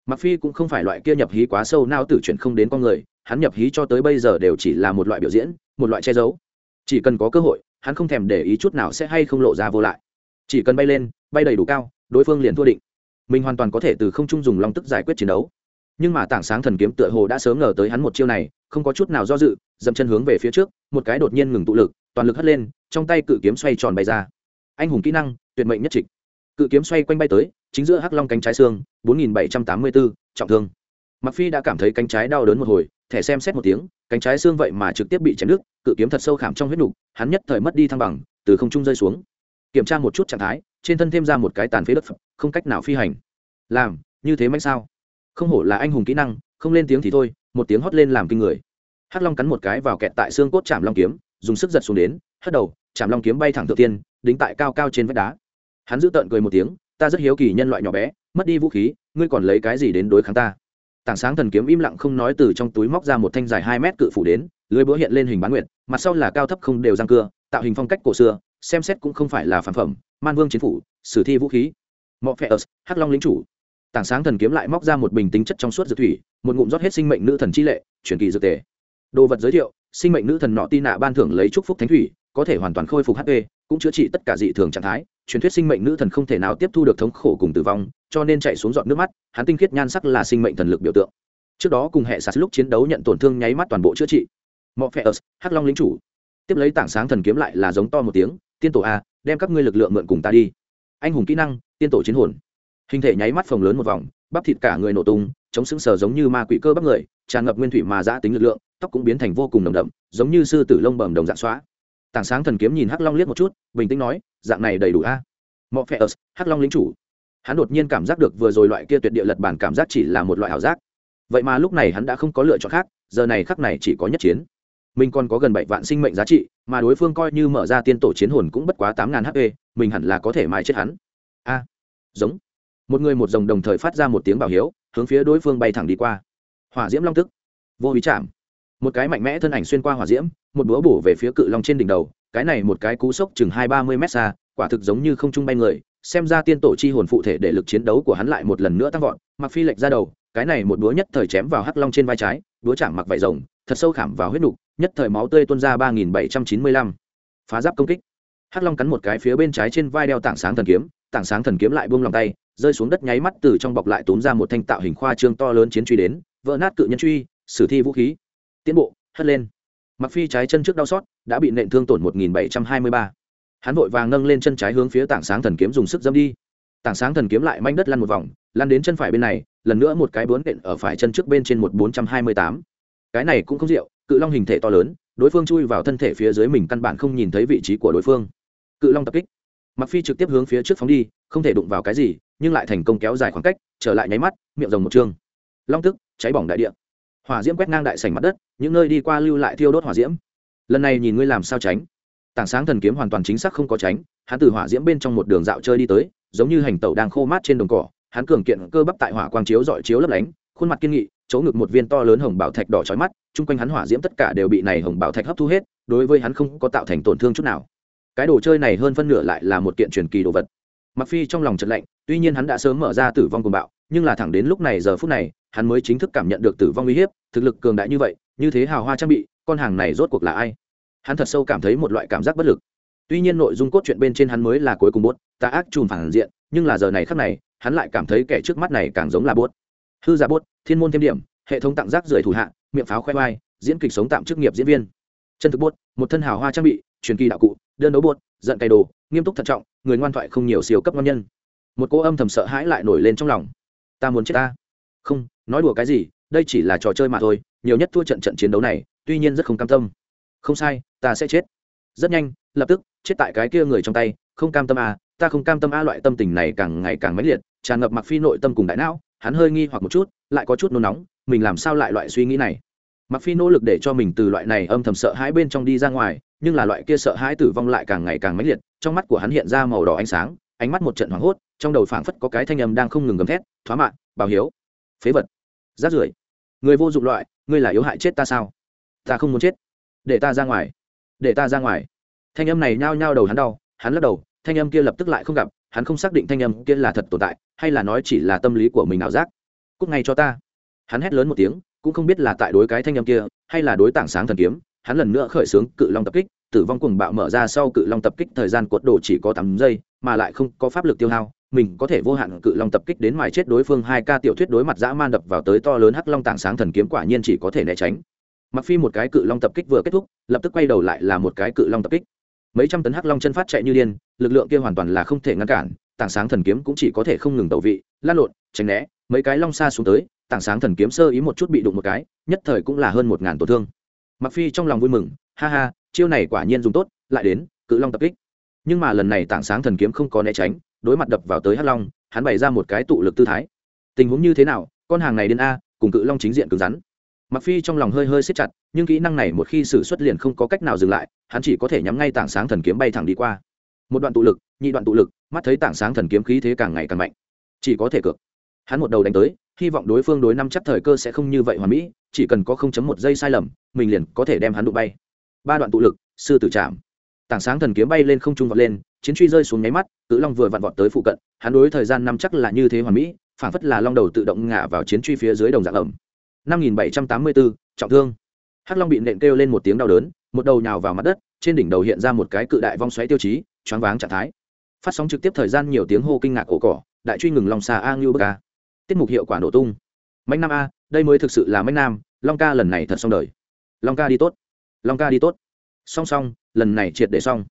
mặc phi cũng không phải loại kia nhập hí quá sâu nao tử chuyển không đến con người, hắn nhập hí cho tới bây giờ đều chỉ là một loại biểu diễn, một loại che giấu. Chỉ cần có cơ hội, hắn không thèm để ý chút nào sẽ hay không lộ ra vô lại. Chỉ cần bay lên, bay đầy đủ cao, đối phương liền thua định. Mình hoàn toàn có thể từ không trung dùng long tức giải quyết chiến đấu. Nhưng mà tảng sáng thần kiếm tựa hồ đã sớm ngờ tới hắn một chiêu này, không có chút nào do dự, dậm chân hướng về phía trước, một cái đột nhiên ngừng tụ lực, toàn lực hất lên, trong tay cự kiếm xoay tròn bay ra. Anh hùng kỹ năng, tuyệt mệnh nhất trịch. Cự kiếm xoay quanh bay tới chính giữa hắc long cánh trái xương 4784, trọng thương. Mặc phi đã cảm thấy cánh trái đau đớn một hồi thẻ xem xét một tiếng cánh trái xương vậy mà trực tiếp bị chém nước, cự kiếm thật sâu khảm trong huyết nục hắn nhất thời mất đi thăng bằng từ không trung rơi xuống. Kiểm tra một chút trạng thái trên thân thêm ra một cái tàn phế đất không cách nào phi hành. Làm như thế mạnh sao? Không hổ là anh hùng kỹ năng không lên tiếng thì thôi một tiếng hót lên làm kinh người. Hắc long cắn một cái vào kẹt tại xương cốt chạm long kiếm dùng sức giật xuống đến hất đầu chạm long kiếm bay thẳng tự tiên đính tại cao cao trên vách đá. Hắn giữ tợn cười một tiếng ta rất hiếu kỳ nhân loại nhỏ bé, mất đi vũ khí, ngươi còn lấy cái gì đến đối kháng ta? Tảng sáng thần kiếm im lặng không nói từ trong túi móc ra một thanh dài hai mét cự phủ đến, lưới búa hiện lên hình bán nguyệt, mặt sau là cao thấp không đều răng cưa, tạo hình phong cách cổ xưa, xem xét cũng không phải là phản phẩm, man vương chiến phủ, sử thi vũ khí. Mọ phe ớt, hắc long lính chủ. Tảng sáng thần kiếm lại móc ra một bình tính chất trong suốt dược thủy, một ngụm rót hết sinh mệnh nữ thần chi lệ truyền kỳ dược tề. Đồ vật giới thiệu, sinh mệnh nữ thần nọ tin nạ ban thưởng lấy chúc phúc thánh thủy, có thể hoàn toàn khôi phục hp cũng chữa trị tất cả dị thường trạng thái truyền thuyết sinh mệnh nữ thần không thể nào tiếp thu được thống khổ cùng tử vong, cho nên chạy xuống dọn nước mắt, hắn tinh khiết nhan sắc là sinh mệnh thần lực biểu tượng. Trước đó cùng hệ sạt lúc chiến đấu nhận tổn thương nháy mắt toàn bộ chữa trị. Mọ phe ớt, hắc long lính chủ. Tiếp lấy tảng sáng thần kiếm lại là giống to một tiếng, tiên tổ a, đem các ngươi lực lượng mượn cùng ta đi. Anh hùng kỹ năng, tiên tổ chiến hồn. Hình thể nháy mắt phồng lớn một vòng, bắp thịt cả người nổ tung, chống sững sờ giống như ma quỷ cơ bắp người, tràn ngập nguyên thủy mà giã tính lực lượng, tóc cũng biến thành vô cùng nồng đậm, giống như sư tử lông bầm đồng dạng xóa tảng sáng thần kiếm nhìn hắc long liếc một chút, bình tĩnh nói, dạng này đầy đủ a. Mọ phe ớt, hắc long lính chủ. Hắn đột nhiên cảm giác được vừa rồi loại kia tuyệt địa lật bản cảm giác chỉ là một loại ảo giác. Vậy mà lúc này hắn đã không có lựa chọn khác, giờ này khắc này chỉ có nhất chiến. Mình còn có gần bảy vạn sinh mệnh giá trị, mà đối phương coi như mở ra tiên tổ chiến hồn cũng bất quá tám ngàn hp, mình hẳn là có thể mài chết hắn. A, giống. Một người một rồng đồng thời phát ra một tiếng bảo hiếu, hướng phía đối phương bay thẳng đi qua. Hỏa diễm long tức. Vô ý chạm một cái mạnh mẽ thân ảnh xuyên qua hỏa diễm, một búa bổ về phía cự long trên đỉnh đầu, cái này một cái cú sốc chừng hai ba mươi m xa, quả thực giống như không trung bay người, xem ra tiên tổ chi hồn phụ thể để lực chiến đấu của hắn lại một lần nữa tăng vọt, mặc phi lệch ra đầu, cái này một búa nhất thời chém vào hắc long trên vai trái, búa chạm mặc vải rồng, thật sâu khảm vào huyết nục, nhất thời máu tươi tuôn ra ba nghìn bảy trăm chín mươi lăm. Phá giáp công kích. Hắc long cắn một cái phía bên trái trên vai đeo tảng sáng thần kiếm, tảng sáng thần kiếm lại buông lòng tay, rơi xuống đất nháy mắt từ trong bọc lại tốn ra một thanh tạo hình khoa trương to lớn chiến truy đến, vỡ nát cự nhân truy, sử thi vũ khí tiến bộ hất lên. Mặc phi trái chân trước đau xót đã bị nện thương tổn một nghìn bảy trăm hai mươi ba. Hắn vội vàng nâng lên chân trái hướng phía tảng sáng thần kiếm dùng sức dâm đi. Tảng sáng thần kiếm lại manh đất lăn một vòng lăn đến chân phải bên này lần nữa một cái bướn nện ở phải chân trước bên trên một bốn trăm hai mươi tám. Cái này cũng không rượu cự long hình thể to lớn đối phương chui vào thân thể phía dưới mình căn bản không nhìn thấy vị trí của đối phương. Cự long tập kích. Mặc phi trực tiếp hướng phía trước phóng đi không thể đụng vào cái gì nhưng lại thành công kéo dài khoảng cách trở lại nháy mắt miệng rồng một trương, long tức cháy bỏng đại địa hỏa diễm quét ngang đại sảnh mặt đất, những nơi đi qua lưu lại thiêu đốt hỏa diễm. Lần này nhìn ngươi làm sao tránh? Tảng sáng thần kiếm hoàn toàn chính xác không có tránh, hắn từ hỏa diễm bên trong một đường dạo chơi đi tới, giống như hành tẩu đang khô mát trên đồng cỏ, hắn cường kiện cơ bắp tại hỏa quang chiếu dọi chiếu lấp lánh, khuôn mặt kiên nghị, chỗ ngực một viên to lớn hồng bảo thạch đỏ chói mắt, chung quanh hắn hỏa diễm tất cả đều bị này hồng bảo thạch hấp thu hết, đối với hắn không có tạo thành tổn thương chút nào. Cái đồ chơi này hơn phân nửa lại là một kiện truyền kỳ đồ vật. Mặc phi trong lòng chợt lạnh, tuy nhiên hắn đã sớm mở ra tử vong cùng bạo nhưng là thẳng đến lúc này giờ phút này, hắn mới chính thức cảm nhận được tử vong uy hiếp, thực lực cường đại như vậy, như thế hào hoa trang bị, con hàng này rốt cuộc là ai? Hắn thật sâu cảm thấy một loại cảm giác bất lực. Tuy nhiên nội dung cốt truyện bên trên hắn mới là cuối cùng bốt ta ác trùm phản diện, nhưng là giờ này khắc này, hắn lại cảm thấy kẻ trước mắt này càng giống là bốt. Hư giả bốt, thiên môn thêm điểm, hệ thống tặng rác rưởi thủ hạ, miệng pháo khoe vai, diễn kịch sống tạm chức nghiệp diễn viên. Chân thực bốt, một thân hào hoa trang bị, truyền kỳ đạo cụ, đơn đấu bốt, giận cày đồ, nghiêm túc thận trọng, người ngoan thoại không nhiều siêu cấp ngon nhân. Một cô âm thầm sợ hãi lại nổi lên trong lòng ta muốn chết ta. Không, nói đùa cái gì, đây chỉ là trò chơi mà thôi, nhiều nhất thua trận trận chiến đấu này, tuy nhiên rất không cam tâm. Không sai, ta sẽ chết. Rất nhanh, lập tức, chết tại cái kia người trong tay, không cam tâm à ta không cam tâm a loại tâm tình này càng ngày càng mãnh liệt, tràn ngập mặc phi nội tâm cùng đại não, hắn hơi nghi hoặc một chút, lại có chút nôn nóng, mình làm sao lại loại suy nghĩ này? Mặc phi nỗ lực để cho mình từ loại này âm thầm sợ hãi bên trong đi ra ngoài, nhưng là loại kia sợ hãi tử vong lại càng ngày càng mãnh liệt, trong mắt của hắn hiện ra màu đỏ ánh sáng ánh mắt một trận hoảng hốt trong đầu phảng phất có cái thanh âm đang không ngừng gầm thét thoá mạ, bảo hiếu phế vật rát rưởi. Người vô dụng loại ngươi là yếu hại chết ta sao? Ta không muốn chết. Để ta ra ngoài để ta ra ngoài. Thanh âm này nhao nhao đầu hắn đau hắn lắc đầu thanh âm kia lập tức lại không gặp hắn không xác định thanh âm kia là thật tồn tại hay là nói chỉ là tâm lý của mình ảo giác. Cúc ngay cho ta. Hắn hét lớn một tiếng cũng không biết là tại đối cái thanh âm kia hay là đối tảng sáng thần kiếm hắn lần nữa khởi xướng cự long tập kích tử vong cùng bạo mở ra sau cự long tập kích thời gian cuột đổ chỉ có tám giây mà lại không có pháp lực tiêu hao, mình có thể vô hạn cự long tập kích đến mài chết đối phương hai ca tiểu thuyết đối mặt dã man đập vào tới to lớn hắc long tảng sáng thần kiếm quả nhiên chỉ có thể né tránh. Mặc phi một cái cự long tập kích vừa kết thúc, lập tức quay đầu lại là một cái cự long tập kích. Mấy trăm tấn hắc long chân phát chạy như điên, lực lượng kia hoàn toàn là không thể ngăn cản, tảng sáng thần kiếm cũng chỉ có thể không ngừng tẩu vị, lan lộn, tránh né, mấy cái long xa xuống tới, tảng sáng thần kiếm sơ ý một chút bị đụng một cái, nhất thời cũng là hơn một ngàn tổn thương. Mặc phi trong lòng vui mừng, ha ha, chiêu này quả nhiên dùng tốt, lại đến, cự long tập kích nhưng mà lần này tảng sáng thần kiếm không có né tránh, đối mặt đập vào tới hắc long, hắn bày ra một cái tụ lực tư thái. Tình huống như thế nào, con hàng này đến a, cùng cự long chính diện cứng rắn. Mặc phi trong lòng hơi hơi siết chặt, nhưng kỹ năng này một khi sử xuất liền không có cách nào dừng lại, hắn chỉ có thể nhắm ngay tảng sáng thần kiếm bay thẳng đi qua. Một đoạn tụ lực, nhị đoạn tụ lực, mắt thấy tảng sáng thần kiếm khí thế càng ngày càng mạnh. Chỉ có thể cược. Hắn một đầu đánh tới, hy vọng đối phương đối năm chắc thời cơ sẽ không như vậy hoàn mỹ, chỉ cần có 0.1 giây sai lầm, mình liền có thể đem hắn đụng bay. Ba đoạn tụ lực, sư tử chạm tảng sáng thần kiếm bay lên không trung vọt lên, chiến truy rơi xuống nháy mắt, cự long vừa vặn vọt tới phụ cận, hắn đối thời gian năm chắc là như thế hoàn mỹ phản phất là long đầu tự động ngả vào chiến truy phía dưới đồng dạng ẩm. Năm nghìn bảy trăm tám mươi bốn, trọng thương. Hắc long bị nện kêu lên một tiếng đau đớn, một đầu nhào vào mặt đất, trên đỉnh đầu hiện ra một cái cự đại vong xoáy tiêu chí, choáng váng trạng thái. Phát sóng trực tiếp thời gian nhiều tiếng hô kinh ngạc ổ cỏ, đại truy ngừng lòng xà a ngưu bờ ca tiết mục hiệu quả nổ tung. Mạnh nam a, đây mới thực sự là mạnh nam, long ca lần này thật xong đời. Long ca đi tốt. Long ca đi tốt. Song song lần này triệt để xong.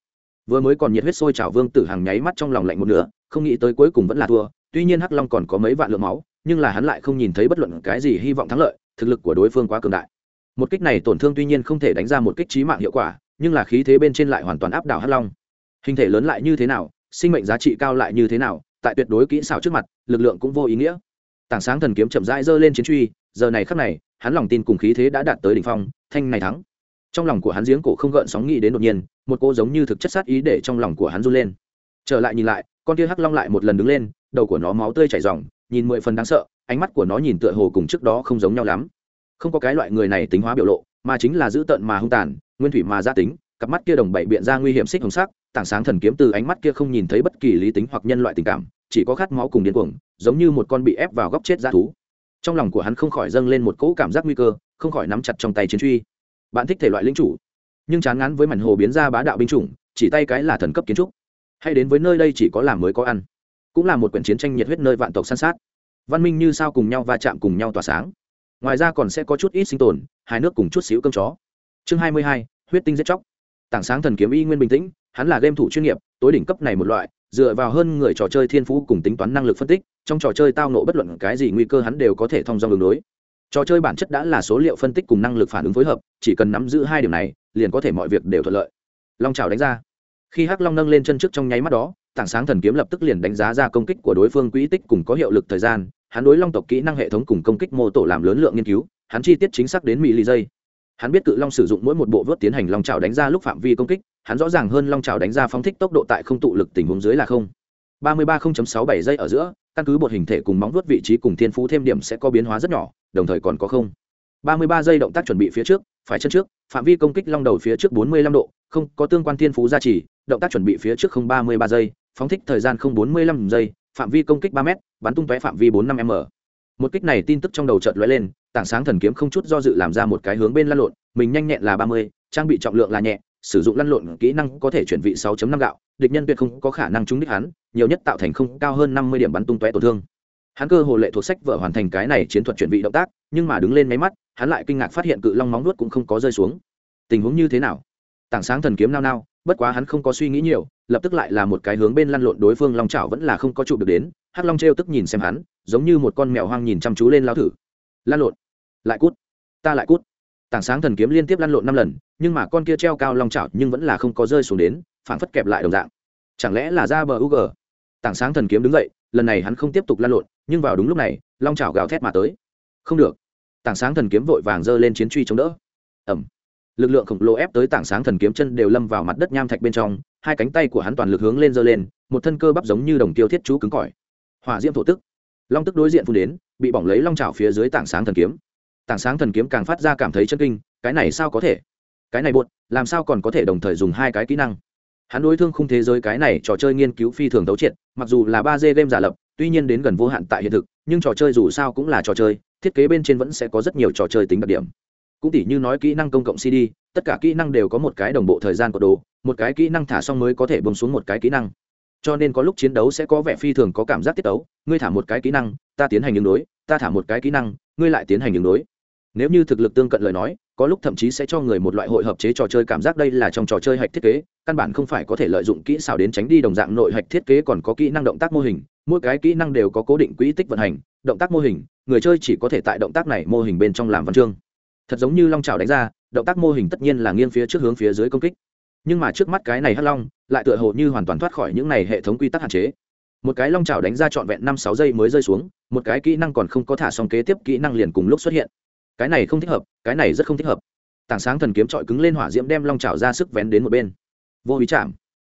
Vừa mới còn nhiệt huyết sôi trào vương tử hàng nháy mắt trong lòng lạnh một nửa, không nghĩ tới cuối cùng vẫn là thua, tuy nhiên hắc long còn có mấy vạn lượng máu, nhưng là hắn lại không nhìn thấy bất luận cái gì hy vọng thắng lợi, thực lực của đối phương quá cường đại. Một kích này tổn thương tuy nhiên không thể đánh ra một kích trí mạng hiệu quả, nhưng là khí thế bên trên lại hoàn toàn áp đảo hắc long. Hình thể lớn lại như thế nào, sinh mệnh giá trị cao lại như thế nào, tại tuyệt đối kỹ xảo trước mặt, lực lượng cũng vô ý nghĩa. Tảng sáng thần kiếm chậm rãi giơ lên chiến truy, giờ này khắc này, hắn lòng tin cùng khí thế đã đạt tới đỉnh phong, thanh này thắng trong lòng của hắn giếng cổ không gợn sóng nghĩ đến đột nhiên, một cô giống như thực chất sát ý để trong lòng của hắn run lên. Trở lại nhìn lại, con kia hắc long lại một lần đứng lên, đầu của nó máu tươi chảy ròng, nhìn mười phần đáng sợ, ánh mắt của nó nhìn tựa hồ cùng trước đó không giống nhau lắm. Không có cái loại người này tính hóa biểu lộ, mà chính là giữ tận mà hung tàn, nguyên thủy mà gia tính, cặp mắt kia đồng bảy biện ra nguy hiểm xích hồng sắc, tảng sáng thần kiếm từ ánh mắt kia không nhìn thấy bất kỳ lý tính hoặc nhân loại tình cảm, chỉ có khát máu cùng điên cuồng, giống như một con bị ép vào góc chết ra thú. Trong lòng của hắn không khỏi dâng lên một cỗ cảm giác nguy cơ, không khỏi nắm chặt trong tay chiến truy bạn thích thể loại lính chủ, nhưng chán ngán với mảnh hồ biến ra bá đạo binh chủng, chỉ tay cái là thần cấp kiến trúc. Hay đến với nơi đây chỉ có làm mới có ăn, cũng là một quyển chiến tranh nhiệt huyết nơi vạn tộc săn sát. Văn minh như sao cùng nhau va chạm cùng nhau tỏa sáng. Ngoài ra còn sẽ có chút ít sinh tồn hai nước cùng chút xíu cơm chó. Chương hai mươi hai, huyết tinh giết chóc. Tảng sáng thần kiếm y nguyên bình tĩnh, hắn là game thủ chuyên nghiệp, tối đỉnh cấp này một loại, dựa vào hơn người trò chơi thiên phú cùng tính toán năng lực phân tích, trong trò chơi tao nộ bất luận cái gì nguy cơ hắn đều có thể thông dong đường đối trò chơi bản chất đã là số liệu phân tích cùng năng lực phản ứng phối hợp, chỉ cần nắm giữ hai điểm này, liền có thể mọi việc đều thuận lợi. Long trào đánh ra. Khi hắc long nâng lên chân trước trong nháy mắt đó, tảng sáng thần kiếm lập tức liền đánh giá ra công kích của đối phương quỹ tích cùng có hiệu lực thời gian, hắn đối long tộc kỹ năng hệ thống cùng công kích mô tổ làm lớn lượng nghiên cứu, hắn chi tiết chính xác đến mỹ ly giây hắn biết cự long sử dụng mỗi một bộ vớt tiến hành long trào đánh ra lúc phạm vi công kích, hắn rõ ràng hơn long trào đánh ra phóng thích tốc độ tại không tụ lực tình huống dưới là không ba mươi ba sáu bảy giây ở giữa căn cứ bột hình thể cùng móng vuốt vị trí cùng thiên phú thêm điểm sẽ có biến hóa rất nhỏ đồng thời còn có không. ba mươi ba giây động tác chuẩn bị phía trước phải chân trước phạm vi công kích long đầu phía trước bốn mươi lăm độ không có tương quan thiên phú gia trì động tác chuẩn bị phía trước không ba mươi ba giây phóng thích thời gian không bốn mươi lăm giây phạm vi công kích 3m, bắn tung tóe phạm vi bốn năm m. Một kích này tin tức trong đầu chợt lóe lên tảng sáng thần kiếm không chút do dự làm ra một cái hướng bên lăn lộn mình nhanh nhẹn là ba mươi trang bị trọng lượng là nhẹ sử dụng lăn lộn kỹ năng có thể chuyển vị 6.5 gạo, địch nhân tuyệt không có khả năng trúng đích hắn, nhiều nhất tạo thành không cao hơn năm mươi điểm bắn tung tóe tổn thương. Hắn cơ hồ lệ thuộc sách vợ hoàn thành cái này chiến thuật chuyển vị động tác, nhưng mà đứng lên máy mắt, hắn lại kinh ngạc phát hiện cự long móng nuốt cũng không có rơi xuống. Tình huống như thế nào? Tảng sáng thần kiếm nao nao, bất quá hắn không có suy nghĩ nhiều, lập tức lại là một cái hướng bên lăn lộn đối phương long chảo vẫn là không có trụ được đến, hắc long trêu tức nhìn xem hắn, giống như một con mèo hoang nhìn chăm chú lên lao thử. Lăn lộn. Lại cút. Ta lại cút tảng sáng thần kiếm liên tiếp lăn lộn năm lần, nhưng mà con kia treo cao long chảo nhưng vẫn là không có rơi xuống đến phản phất kẹp lại đồng dạng. Chẳng lẽ là ra bờ u g tảng sáng thần kiếm đứng dậy, lần này hắn không tiếp tục lăn lộn, nhưng vào đúng lúc này, long chảo gào thét mà tới. Không được. Tảng sáng thần kiếm vội vàng giơ lên chiến truy chống đỡ. Ẩm lực lượng khổng lồ ép tới tảng sáng thần kiếm chân đều lâm vào mặt đất nham thạch bên trong, hai cánh tay của hắn toàn lực hướng lên giơ lên, một thân cơ bắp giống như đồng tiêu thiết chú cứng cỏi. Hỏa diễm thổ tức. Long tức đối diện phun đến, bị bỏng lấy long trào phía dưới tảng sáng thần kiếm tảng sáng thần kiếm càng phát ra cảm thấy chân kinh, cái này sao có thể? Cái này buột làm sao còn có thể đồng thời dùng hai cái kỹ năng? Hắn đối thương khung thế giới cái này trò chơi nghiên cứu phi thường đấu triệt, mặc dù là ba d game giả lập, tuy nhiên đến gần vô hạn tại hiện thực, nhưng trò chơi dù sao cũng là trò chơi, thiết kế bên trên vẫn sẽ có rất nhiều trò chơi tính đặc điểm. Cũng tỉ như nói kỹ năng công cộng cd tất cả kỹ năng đều có một cái đồng bộ thời gian của đồ, một cái kỹ năng thả xong mới có thể bông xuống một cái kỹ năng. Cho nên có lúc chiến đấu sẽ có vẻ phi thường có cảm giác tiết tấu, ngươi thả một cái kỹ năng, ta tiến hành ứng đối, ta thả một cái kỹ năng, ngươi lại tiến hành ứng đối nếu như thực lực tương cận lời nói, có lúc thậm chí sẽ cho người một loại hội hợp chế trò chơi cảm giác đây là trong trò chơi hạch thiết kế, căn bản không phải có thể lợi dụng kỹ xảo đến tránh đi đồng dạng nội hạch thiết kế còn có kỹ năng động tác mô hình, mỗi cái kỹ năng đều có cố định quỹ tích vận hành, động tác mô hình, người chơi chỉ có thể tại động tác này mô hình bên trong làm văn chương. Thật giống như long trào đánh ra, động tác mô hình tất nhiên là nghiêng phía trước hướng phía dưới công kích. Nhưng mà trước mắt cái này hắc long, lại tựa hồ như hoàn toàn thoát khỏi những này hệ thống quy tắc hạn chế. Một cái long trào đánh ra trọn vẹn năm sáu giây mới rơi xuống, một cái kỹ năng còn không có thả xong kế tiếp kỹ năng liền cùng lúc xuất hiện cái này không thích hợp, cái này rất không thích hợp. Tảng sáng thần kiếm trọi cứng lên hỏa diễm đem long trào ra sức vén đến một bên. Vô ý chạm.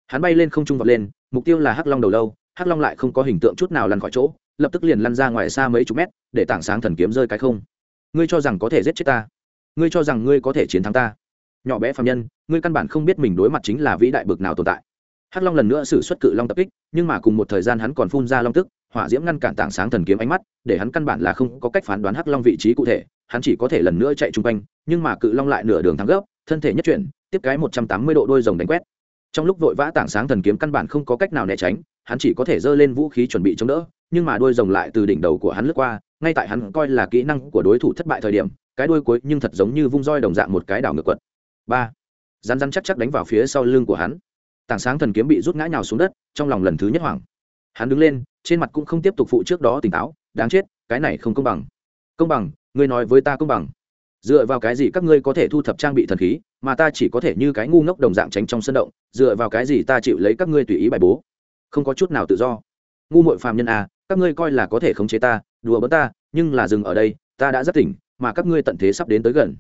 Hắn bay lên không trung vọt lên, mục tiêu là hắc long đầu lâu, hắc long lại không có hình tượng chút nào lăn khỏi chỗ, lập tức liền lăn ra ngoài xa mấy chục mét, để tảng sáng thần kiếm rơi cái không. Ngươi cho rằng có thể giết chết ta? Ngươi cho rằng ngươi có thể chiến thắng ta? Nhỏ bé phạm nhân, ngươi căn bản không biết mình đối mặt chính là vĩ đại bực nào tồn tại. Hắc long lần nữa xử xuất cự long tập kích, nhưng mà cùng một thời gian hắn còn phun ra long tức, hỏa diễm ngăn cản tảng sáng thần kiếm ánh mắt, để hắn căn bản là không có cách phán đoán hắc long vị trí cụ thể hắn chỉ có thể lần nữa chạy chung quanh, nhưng mà cự long lại nửa đường thắng gấp, thân thể nhất chuyển, tiếp cái một trăm tám mươi độ đôi rồng đánh quét. Trong lúc vội vã tảng sáng thần kiếm căn bản không có cách nào né tránh, hắn chỉ có thể giơ lên vũ khí chuẩn bị chống đỡ, nhưng mà đôi rồng lại từ đỉnh đầu của hắn lướt qua, ngay tại hắn coi là kỹ năng của đối thủ thất bại thời điểm, cái đuôi cuối nhưng thật giống như vung roi đồng dạng một cái đảo ngược quật. Ba. Rán rán chắc chắc đánh vào phía sau lưng của hắn. Tảng sáng thần kiếm bị rút ngã nhào xuống đất, trong lòng lần thứ nhất hoảng. Hắn đứng lên, trên mặt cũng không tiếp tục phụ trước đó tỉnh táo, đáng chết, cái này không công bằng. Công bằng ngươi nói với ta công bằng. Dựa vào cái gì các ngươi có thể thu thập trang bị thần khí, mà ta chỉ có thể như cái ngu ngốc đồng dạng tránh trong sân động, dựa vào cái gì ta chịu lấy các ngươi tùy ý bài bố? Không có chút nào tự do. Ngu mội phàm nhân à các ngươi coi là có thể khống chế ta, đùa bớt ta, nhưng là dừng ở đây, ta đã rất tỉnh, mà các ngươi tận thế sắp đến tới gần.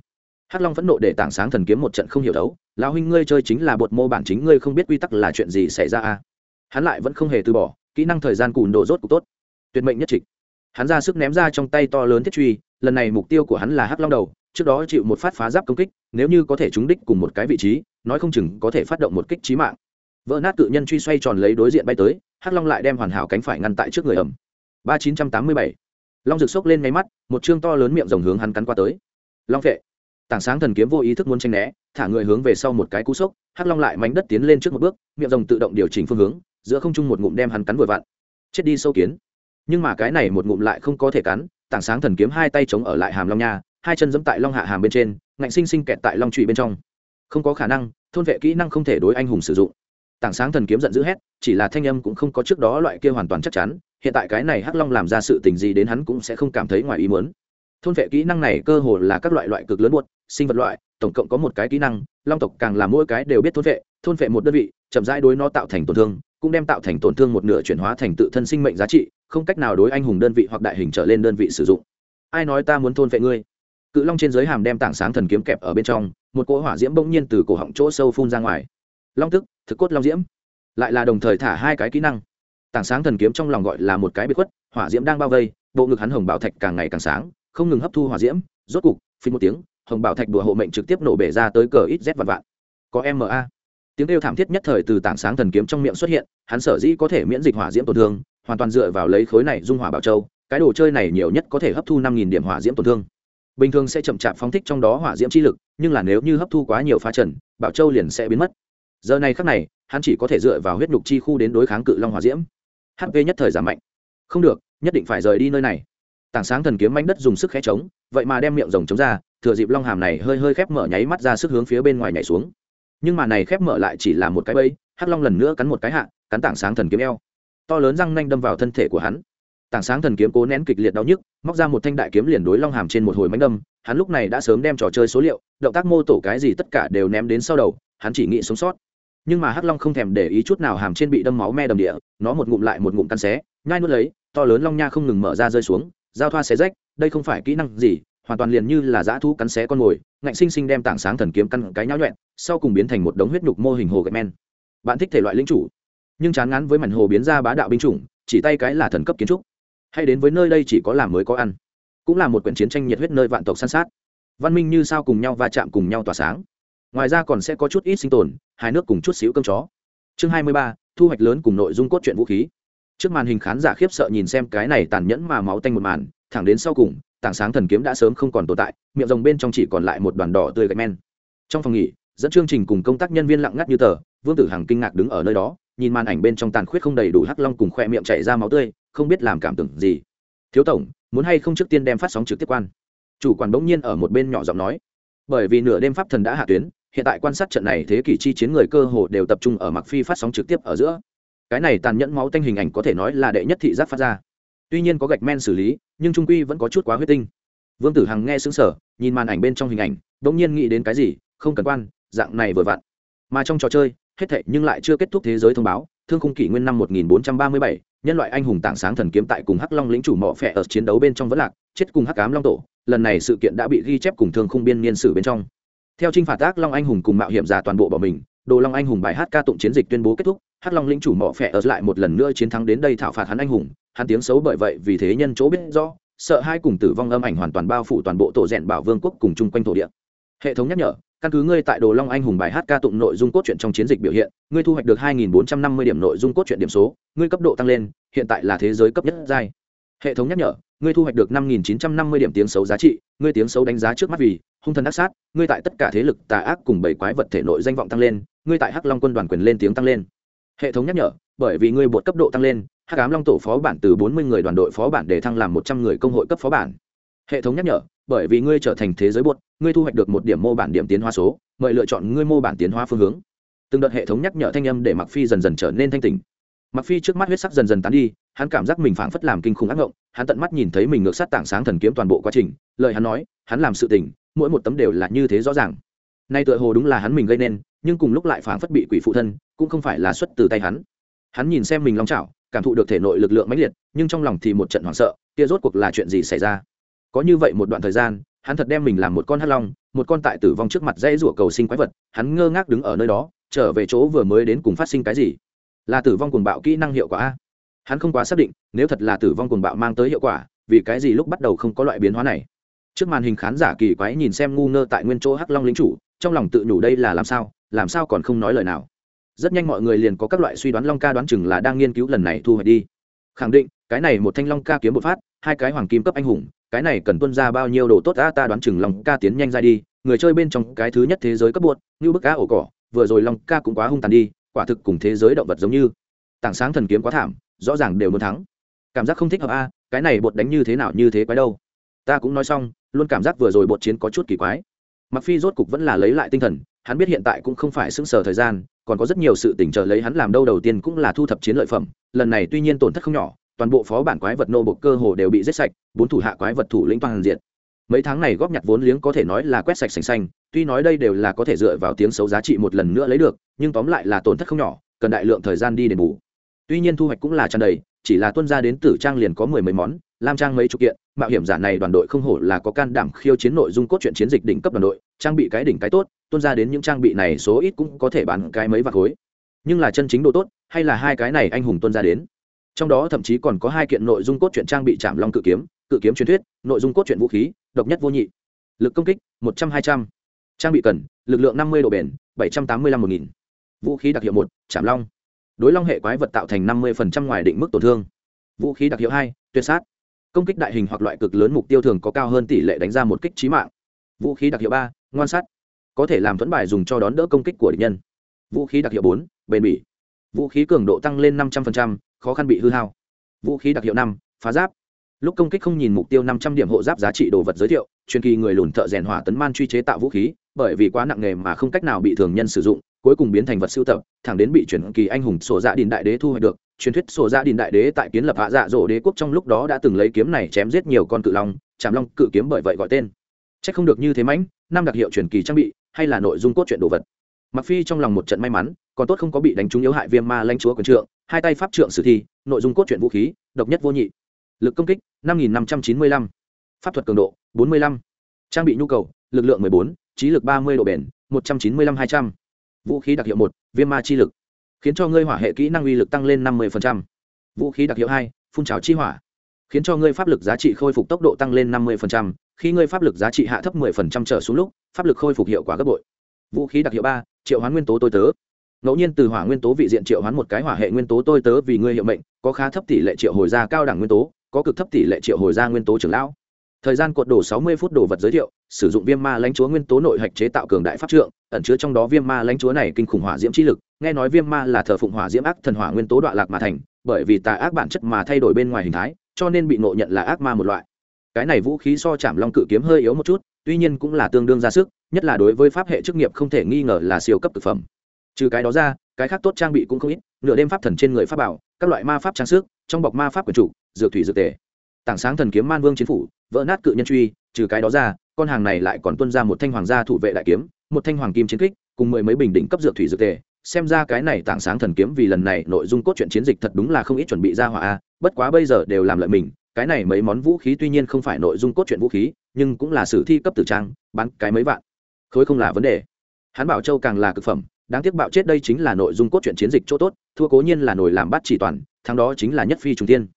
Hắc long phẫn nộ để tảng sáng thần kiếm một trận không hiểu đấu, lão huynh ngươi chơi chính là bột mô bản chính ngươi không biết quy tắc là chuyện gì xảy ra à. Hắn lại vẫn không hề từ bỏ, kỹ năng thời gian cùn đồ rốt cục tốt. Tuyệt mệnh nhất trịch. Hắn ra sức ném ra trong tay to lớn thiết truy lần này mục tiêu của hắn là hắc long đầu, trước đó chịu một phát phá giáp công kích, nếu như có thể trúng đích cùng một cái vị trí, nói không chừng có thể phát động một kích trí mạng. Vỡ nát cự nhân truy xoay tròn lấy đối diện bay tới, hắc long lại đem hoàn hảo cánh phải ngăn tại trước người ẩm ba chín trăm tám mươi bảy. Long rực sốc lên máy mắt, một chương to lớn miệng rồng hướng hắn cắn qua tới. Long vệ. Tảng sáng thần kiếm vô ý thức muốn tranh né, thả người hướng về sau một cái cú sốc, hắc long lại mánh đất tiến lên trước một bước, miệng rồng tự động điều chỉnh phương hướng, giữa không trung một ngụm đem hắn cắn vừa vặn. Chết đi sâu kiến. Nhưng mà cái này một ngụm lại không có thể cắn tảng sáng thần kiếm hai tay chống ở lại hàm long nha, hai chân giẫm tại long hạ hàm bên trên, ngạnh sinh sinh kẹt tại long trụy bên trong. Không có khả năng, thôn vệ kỹ năng không thể đối anh hùng sử dụng. Tảng sáng thần kiếm giận dữ hét, chỉ là thanh âm cũng không có trước đó loại kia hoàn toàn chắc chắn, hiện tại cái này hắc long làm ra sự tình gì đến hắn cũng sẽ không cảm thấy ngoài ý muốn. Thôn vệ kỹ năng này cơ hồ là các loại loại cực lớn buốt sinh vật loại, tổng cộng có một cái kỹ năng, long tộc càng làm mỗi cái đều biết thôn vệ thôn vệ một đơn vị, chậm rãi đối nó tạo thành tổn thương, cũng đem tạo thành tổn thương một nửa chuyển hóa thành tự thân sinh mệnh giá trị không cách nào đối anh hùng đơn vị hoặc đại hình trở lên đơn vị sử dụng. Ai nói ta muốn thôn vệ ngươi? Cự long trên giới hàm đem tảng sáng thần kiếm kẹp ở bên trong, một cỗ hỏa diễm bỗng nhiên từ cổ họng chỗ sâu phun ra ngoài. Long tức, thực cốt long diễm. Lại là đồng thời thả hai cái kỹ năng. Tảng sáng thần kiếm trong lòng gọi là một cái biệt khuất, hỏa diễm đang bao vây, bộ ngực hắn hồng bảo thạch càng ngày càng sáng, không ngừng hấp thu hỏa diễm, rốt cục phí một tiếng, hồng bảo thạch đùa hộ mệnh trực tiếp nổ bể ra tới cờ ít z vạn vạn. Có ma tiếng kêu thảm thiết nhất thời từ tảng sáng thần kiếm trong miệng xuất hiện, hắn sở dĩ có thể miễn dịch hỏa diễm tổn thương hoàn toàn dựa vào lấy khối này dung hỏa bảo châu, cái đồ chơi này nhiều nhất có thể hấp thu năm nghìn điểm hỏa diễm tổn thương. Bình thường sẽ chậm chạp phóng thích trong đó hỏa diễm chi lực, nhưng là nếu như hấp thu quá nhiều phá trần, bảo châu liền sẽ biến mất. Giờ này khắc này, hắn chỉ có thể dựa vào huyết nhục chi khu đến đối kháng cự long hỏa diễm. Hp nhất thời giảm mạnh. Không được, nhất định phải rời đi nơi này. Tảng sáng thần kiếm manh đất dùng sức khẽ chống, vậy mà đem miệng rồng chống ra, thừa dịp long hàm này hơi hơi khép mở nháy mắt ra sức hướng phía bên ngoài nhảy xuống. Nhưng mà này khép mở lại chỉ là một cái bẫy, hắc long lần nữa cắn một cái hạ, cắn tảng sáng thần kiếm eo to lớn răng nanh đâm vào thân thể của hắn. Tảng sáng thần kiếm cố nén kịch liệt đau nhức, móc ra một thanh đại kiếm liền đối long hàm trên một hồi mánh đâm. Hắn lúc này đã sớm đem trò chơi số liệu, động tác mô tổ cái gì tất cả đều ném đến sau đầu, hắn chỉ nghĩ sống sót. Nhưng mà hắc long không thèm để ý chút nào hàm trên bị đâm máu me đầm địa, nó một ngụm lại một ngụm căn xé, nhai nuốt lấy, to lớn long nha không ngừng mở ra rơi xuống, giao thoa xé rách, đây không phải kỹ năng gì, hoàn toàn liền như là dã thu cắn xé con mồi, ngạnh sinh sinh đem tảng sáng thần kiếm căn cái nháo nhuẹn, sau cùng biến thành một đống huyết nhục mô hình hồ gạch men. Bạn thích thể loại lính chủ? Nhưng chán ngán với mảnh hồ biến ra bá đạo binh chủng, chỉ tay cái là thần cấp kiến trúc. Hay đến với nơi đây chỉ có làm mới có ăn, cũng là một quyển chiến tranh nhiệt huyết nơi vạn tộc săn sát. Văn minh như sao cùng nhau va chạm cùng nhau tỏa sáng. Ngoài ra còn sẽ có chút ít sinh tồn hai nước cùng chút xíu cơm chó. Chương hai mươi ba, thu hoạch lớn cùng nội dung cốt truyện vũ khí. Trước màn hình khán giả khiếp sợ nhìn xem cái này tàn nhẫn mà máu tanh một màn, thẳng đến sau cùng, tảng sáng thần kiếm đã sớm không còn tồn tại, miệng rồng bên trong chỉ còn lại một đoàn đỏ tươi gạch men. Trong phòng nghỉ, dẫn chương trình cùng công tác nhân viên lặng ngắt như tờ, vương tử hằng kinh ngạc đứng ở nơi đó nhìn màn ảnh bên trong tàn khuyết không đầy đủ hắc long cùng khoe miệng chảy ra máu tươi, không biết làm cảm tưởng gì. Thiếu tổng, muốn hay không trước tiên đem phát sóng trực tiếp quan? Chủ quản bỗng nhiên ở một bên nhỏ giọng nói. Bởi vì nửa đêm pháp thần đã hạ tuyến, hiện tại quan sát trận này thế kỷ chi chiến người cơ hồ đều tập trung ở mặc phi phát sóng trực tiếp ở giữa. Cái này tàn nhẫn máu tanh hình ảnh có thể nói là đệ nhất thị giác phát ra. Tuy nhiên có gạch men xử lý, nhưng trung quy vẫn có chút quá huyết tinh. Vương tử hằng nghe xứng sở nhìn màn ảnh bên trong hình ảnh đ ỗ n g nhiên nghĩ đến cái gì, không cần quan, dạng này vừa vặn. Mà trong trò chơi hết thệ nhưng lại chưa kết thúc thế giới thông báo thương khung kỷ nguyên năm 1437, nhân loại anh hùng tảng sáng thần kiếm tại cùng hắc long lĩnh chủ mọ phẹ ở chiến đấu bên trong vẫn lạc chết cùng hắc cám long tổ lần này sự kiện đã bị ghi chép cùng thương khung biên niên sử bên trong. Theo trinh phạt ác long anh hùng cùng mạo hiểm giả toàn bộ bỏ mình đồ long anh hùng bài hát ca tụng chiến dịch tuyên bố kết thúc hắc long lĩnh chủ mọ phẹ ở lại một lần nữa chiến thắng đến đây thảo phạt hắn anh hùng hắn tiếng xấu bởi vậy vì thế nhân chỗ biết rõ sợ hai cùng tử vong âm ảnh hoàn toàn bao phủ toàn bộ tổ rèn bảo vương quốc cùng chung quanh thổ địa. Hệ thống nhắc nhở căn cứ ngươi tại đồ long anh hùng bài hát ca tụng nội dung cốt truyện trong chiến dịch biểu hiện, ngươi thu hoạch được 2.450 điểm nội dung cốt truyện điểm số, ngươi cấp độ tăng lên, hiện tại là thế giới cấp nhất giai. Hệ thống nhắc nhở, ngươi thu hoạch được 5.950 điểm tiếng xấu giá trị, ngươi tiếng xấu đánh giá trước mắt vì hung thần ác sát, ngươi tại tất cả thế lực, tà ác cùng bảy quái vật thể nội danh vọng tăng lên, ngươi tại hắc long quân đoàn quyền lên tiếng tăng lên. Hệ thống nhắc nhở, bởi vì ngươi bột cấp độ tăng lên, hắc ám long tổ phó bản từ 40 người đoàn đội phó bản để thăng làm 100 người công hội cấp phó bản. Hệ thống nhắc nhở bởi vì ngươi trở thành thế giới buột ngươi thu hoạch được một điểm mô bản điểm tiến hóa số, mời lựa chọn ngươi mô bản tiến hóa phương hướng. Từng đợt hệ thống nhắc nhở thanh âm để mặc phi dần dần trở nên thanh tỉnh. Mặc phi trước mắt huyết sắc dần dần tán đi, hắn cảm giác mình phảng phất làm kinh khủng ác ngộng, hắn tận mắt nhìn thấy mình ngược sát tảng sáng thần kiếm toàn bộ quá trình, lời hắn nói, hắn làm sự tình, mỗi một tấm đều là như thế rõ ràng. Nay tựa hồ đúng là hắn mình gây nên, nhưng cùng lúc lại phảng phất bị quỷ phụ thân, cũng không phải là xuất từ tay hắn. Hắn nhìn xem mình long chảo, cảm thụ được thể nội lực lượng mãnh liệt, nhưng trong lòng thì một trận hoảng sợ, kia rốt cuộc là chuyện gì xảy ra? Có như vậy một đoạn thời gian, hắn thật đem mình làm một con hắc long, một con tại tử vong trước mặt dãy rủa cầu sinh quái vật, hắn ngơ ngác đứng ở nơi đó, trở về chỗ vừa mới đến cùng phát sinh cái gì? Là tử vong cuồng bạo kỹ năng hiệu quả a. Hắn không quá xác định, nếu thật là tử vong cuồng bạo mang tới hiệu quả, vì cái gì lúc bắt đầu không có loại biến hóa này? Trước màn hình khán giả kỳ quái nhìn xem ngu ngơ tại nguyên chỗ hắc long lính chủ, trong lòng tự nhủ đây là làm sao làm sao còn không nói lời nào? Rất nhanh mọi người liền có các loại suy đoán long ca đoán chừng là đang nghiên cứu lần này thu hoạch đi. Khẳng định, cái này một thanh long ca kiếm một phát hai cái hoàng kim cấp anh hùng, cái này cần tuân ra bao nhiêu đồ tốt ta ta đoán chừng lòng ca tiến nhanh ra đi, người chơi bên trong cái thứ nhất thế giới cấp buốt như bức cá ổ cỏ, vừa rồi long ca cũng quá hung tàn đi, quả thực cùng thế giới động vật giống như. Tảng sáng thần kiếm quá thảm, rõ ràng đều muốn thắng. Cảm giác không thích hợp a, cái này bột đánh như thế nào, như thế quái đâu. Ta cũng nói xong, luôn cảm giác vừa rồi bột chiến có chút kỳ quái. Mặc phi rốt cục vẫn là lấy lại tinh thần, hắn biết hiện tại cũng không phải xứng sở thời gian, còn có rất nhiều sự tỉnh chờ lấy hắn làm đâu, đầu tiên cũng là thu thập chiến lợi phẩm, lần này tuy nhiên tổn thất không nhỏ toàn bộ phó bản quái vật nô bộc cơ hồ đều bị giết sạch, bốn thủ hạ quái vật thủ lĩnh toàn diện mấy tháng này góp nhặt vốn liếng có thể nói là quét sạch sành xanh, tuy nói đây đều là có thể dựa vào tiếng xấu giá trị một lần nữa lấy được, nhưng tóm lại là tổn thất không nhỏ, cần đại lượng thời gian đi đền bù. Tuy nhiên thu hoạch cũng là tràn đầy, chỉ là tuân ra đến tử trang liền có mười mấy món, lam trang mấy chục kiện, mạo hiểm giả này đoàn đội không hổ là có can đảm khiêu chiến nội dung cốt truyện chiến dịch đỉnh cấp đoàn đội, trang bị cái đỉnh cái tốt, tuân ra đến những trang bị này số ít cũng có thể bán cái mấy vạt khối. Nhưng là chân chính độ tốt, hay là hai cái này anh hùng tuân ra đến? Trong đó thậm chí còn có hai kiện nội dung cốt truyện trang bị chạm long cự kiếm cự kiếm truyền thuyết, nội dung cốt truyện vũ khí, độc nhất vô nhị. Lực công kích, một trăm hai trăm. Trang bị cần, lực lượng năm mươi độ bền, bảy trăm tám mươi lăm một nghìn. Vũ khí đặc hiệu một chạm long. Đối long hệ quái vật tạo thành năm mươi ngoài định mức tổn thương. Vũ khí đặc hiệu hai, tuyệt sát. Công kích đại hình hoặc loại cực lớn mục tiêu thường có cao hơn tỷ lệ đánh ra một kích trí mạng. Vũ khí đặc hiệu ba, ngoan sát. Có thể làm thuẫn bài dùng cho đón đỡ công kích của địch nhân. Vũ khí đặc hiệu bốn, bền bỉ. Vũ khí cường độ tăng lên năm trăm linh khó khăn bị hư hao. Vũ khí đặc hiệu năm, phá giáp. Lúc công kích không nhìn mục tiêu năm trăm điểm hộ giáp giá trị đồ vật giới thiệu, truyền kỳ người lùn thợ rèn hỏa tấn man truy chế tạo vũ khí, bởi vì quá nặng nghề mà không cách nào bị thường nhân sử dụng, cuối cùng biến thành vật sưu tập, thẳng đến bị truyền kỳ anh hùng sổ dạ đình đại đế thu hoạch được. Truyền thuyết sổ dạ đình đại đế tại kiến lập hạ dạ dỗ đế quốc trong lúc đó đã từng lấy kiếm này chém giết nhiều con cự long chạm long cự kiếm bởi vậy gọi tên. C h ắ c không được như thế mãnh, năm đặc hiệu truyền kỳ trang bị, hay là nội dung cốt truyện đồ vật. Mặc phi trong lòng một trận may mắn, còn tốt không có bị đánh trúng yếu hại viêm ma lanh chúa quần trượng hai tay pháp trượng sử thi, nội dung cốt truyện vũ khí, độc nhất vô nhị. Lực công kích, năm nghìn năm trăm chín mươi lăm. Pháp thuật cường độ, bốn mươi lăm. Trang bị nhu cầu, lực lượng mười bốn, trí lực ba mươi độ bền, một trăm chín mươi lăm hai trăm. Vũ khí đặc hiệu một, viêm ma chi lực. Khiến cho ngươi hỏa hệ kỹ năng uy lực tăng lên năm mươi vũ khí đặc hiệu hai, phun trào chi hỏa. Khiến cho ngươi pháp lực giá trị khôi phục tốc độ tăng lên năm mươi khi ngươi pháp lực giá trị hạ thấp 10% trở xuống lúc, pháp lực khôi phục hiệu quả gấp bội. Vũ khí đặc hiệu ba, triệu hoán nguyên tố tôi tớ ngẫu nhiên từ hỏa nguyên tố vị diện triệu hoán một cái hỏa hệ nguyên tố tôi tớ vì ngươi hiệu mệnh, có khá thấp tỷ lệ triệu hồi ra cao đẳng nguyên tố, có cực thấp tỷ lệ triệu hồi ra nguyên tố trưởng lão. Thời gian cột đổ 60 phút đồ vật giới thiệu, sử dụng viêm ma lãnh chúa nguyên tố nội hạch chế tạo cường đại pháp trượng, ẩn chứa trong đó viêm ma lãnh chúa này kinh khủng hỏa diễm chi lực, nghe nói viêm ma là thờ phụng hỏa diễm ác thần hỏa nguyên tố đoạn lạc mà thành, bởi vì tà ác bản chất mà thay đổi bên ngoài hình thái, cho nên bị ngộ nhận là ác ma một loại. Cái này vũ khí so chạm long cự kiếm hơi yếu một chút, tuy nhiên cũng là tương đương ra sức, nhất là đối với pháp hệ chức nghiệp không thể nghi ngờ là siêu cấp thực phẩm trừ cái đó ra, cái khác tốt trang bị cũng không ít, nửa đêm pháp thần trên người pháp bảo, các loại ma pháp trang sức, trong bọc ma pháp quyền chủ, dược thủy dược tề. Tảng sáng thần kiếm man vương chiến phủ, vỡ nát cự nhân truy, trừ cái đó ra, con hàng này lại còn tuân ra một thanh hoàng gia thủ vệ đại kiếm, một thanh hoàng kim chiến kích, cùng mười mấy bình định cấp dược thủy dược tề. Xem ra cái này tảng sáng thần kiếm vì lần này nội dung cốt truyện chiến dịch thật đúng là không ít chuẩn bị ra hỏa a, bất quá bây giờ đều làm lợi mình, cái này mấy món vũ khí tuy nhiên không phải nội dung cốt truyện vũ khí, nhưng cũng là sử thi cấp tử trang, bán cái mấy vạn. Khối không là vấn đề. Hắn bảo châu càng là cực phẩm đáng tiếc bạo chết đây chính là nội dung cốt truyện chiến dịch chỗ tốt, thua cố nhiên là nổi làm bắt chỉ toàn, thắng đó chính là nhất phi trung tiên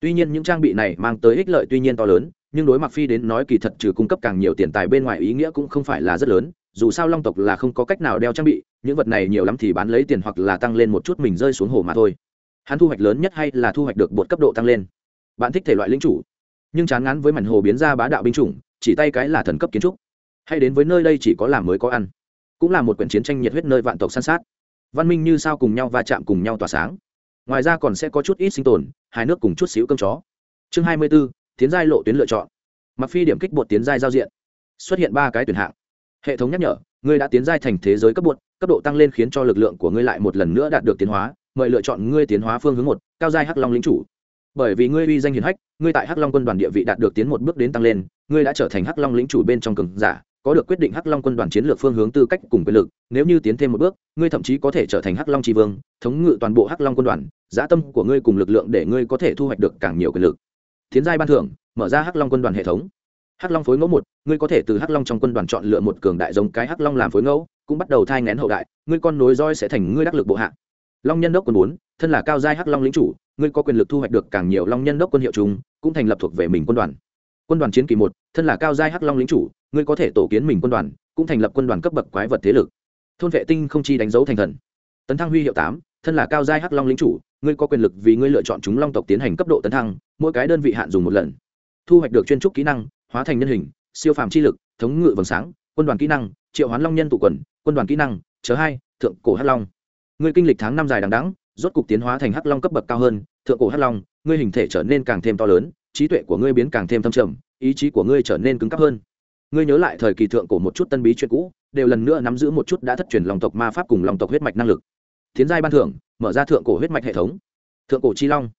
tuy nhiên những trang bị này mang tới ích lợi tuy nhiên to lớn, nhưng đối mặt phi đến nói kỳ thật trừ cung cấp càng nhiều tiền tài bên ngoài ý nghĩa cũng không phải là rất lớn, dù sao long tộc là không có cách nào đeo trang bị, những vật này nhiều lắm thì bán lấy tiền hoặc là tăng lên một chút mình rơi xuống hồ mà thôi. Hắn thu hoạch lớn nhất hay là thu hoạch được bột cấp độ tăng lên. Bạn thích thể loại lính chủ, nhưng chán ngán với mảnh hồ biến ra bá đạo binh chủng, chỉ tay cái là thần cấp kiến trúc. Hay đến với nơi đây chỉ có làm mới có ăn cũng là một quyển chiến tranh nhiệt huyết nơi vạn tộc san sát. Văn minh như sao cùng nhau va chạm cùng nhau tỏa sáng. Ngoài ra còn sẽ có chút ít sinh tồn hai nước cùng chút xíu cơm chó. Chương hai mươi 24, tiến giai lộ tuyến lựa chọn. Mặc phi điểm kích bột tiến giai giao diện. Xuất hiện ba cái tuyển hạng. Hệ thống nhắc nhở ngươi đã tiến giai thành thế giới cấp bột cấp độ tăng lên khiến cho lực lượng của ngươi lại một lần nữa đạt được tiến hóa mời lựa chọn ngươi tiến hóa phương hướng một cao giai hắc long lĩnh chủ bởi vì ngươi uy danh hiển hách, ngươi tại hắc long quân đoàn địa vị đạt được tiến một bước đến tăng lên, ngươi đã trở thành hắc long lĩnh chủ bên trong cường giả, có được quyết định hắc long quân đoàn chiến lược phương hướng tư cách cùng quyền lực, nếu như tiến thêm một bước, ngươi thậm chí có thể trở thành hắc long tri vương, thống ngự toàn bộ hắc long quân đoàn, giá tâm của ngươi cùng lực lượng để ngươi có thể thu hoạch được càng nhiều quyền lực. Tiến giai ban thưởng, mở ra hắc long quân đoàn hệ thống. Hắc long phối ngẫu một, ngươi có thể từ hắc long trong quân đoàn chọn lựa một cường đại giống cái hắc long làm phối ngẫu, cũng bắt đầu thai ngén hậu đại, ngươi con nối roi sẽ thành ngươi đắc lực bộ hạ. Long nhân đốc quân bốn thân là cao giai hắc long lĩnh chủ, ngươi có quyền lực thu hoạch được càng nhiều long nhân đốc quân hiệu chúng cũng thành lập thuộc về mình quân đoàn. Quân đoàn chiến kỳ một, thân là cao giai hắc long lĩnh chủ, ngươi có thể tổ kiến mình quân đoàn, cũng thành lập quân đoàn cấp bậc quái vật thế lực. Thôn vệ tinh không chi đánh dấu thành thần. Tấn thăng huy hiệu tám, thân là cao giai hắc long lĩnh chủ, ngươi có quyền lực vì ngươi lựa chọn chúng long tộc tiến hành cấp độ tấn thăng, mỗi cái đơn vị hạn dùng một lần. Thu hoạch được chuyên trúc kỹ năng, hóa thành nhân hình, siêu phàm chi lực, thống ngự vầng sáng, quân đoàn kỹ năng, triệu hoán long nhân tụ quần, quân đoàn kỹ năng, chớ hai, thượng cổ hắc long. Ngươi kinh lịch tháng năm dài đằng đẵng rốt cục tiến hóa thành hắc long cấp bậc cao hơn, thượng cổ hắc long, ngươi hình thể trở nên càng thêm to lớn, trí tuệ của ngươi biến càng thêm thâm trầm, ý chí của ngươi trở nên cứng cáp hơn. Ngươi nhớ lại thời kỳ thượng cổ một chút tân bí chuyện cũ, đều lần nữa nắm giữ một chút đã thất truyền lòng tộc ma pháp cùng lòng tộc huyết mạch năng lực. Tiến giai ban thưởng, mở ra thượng cổ huyết mạch hệ thống. Thượng cổ chi long.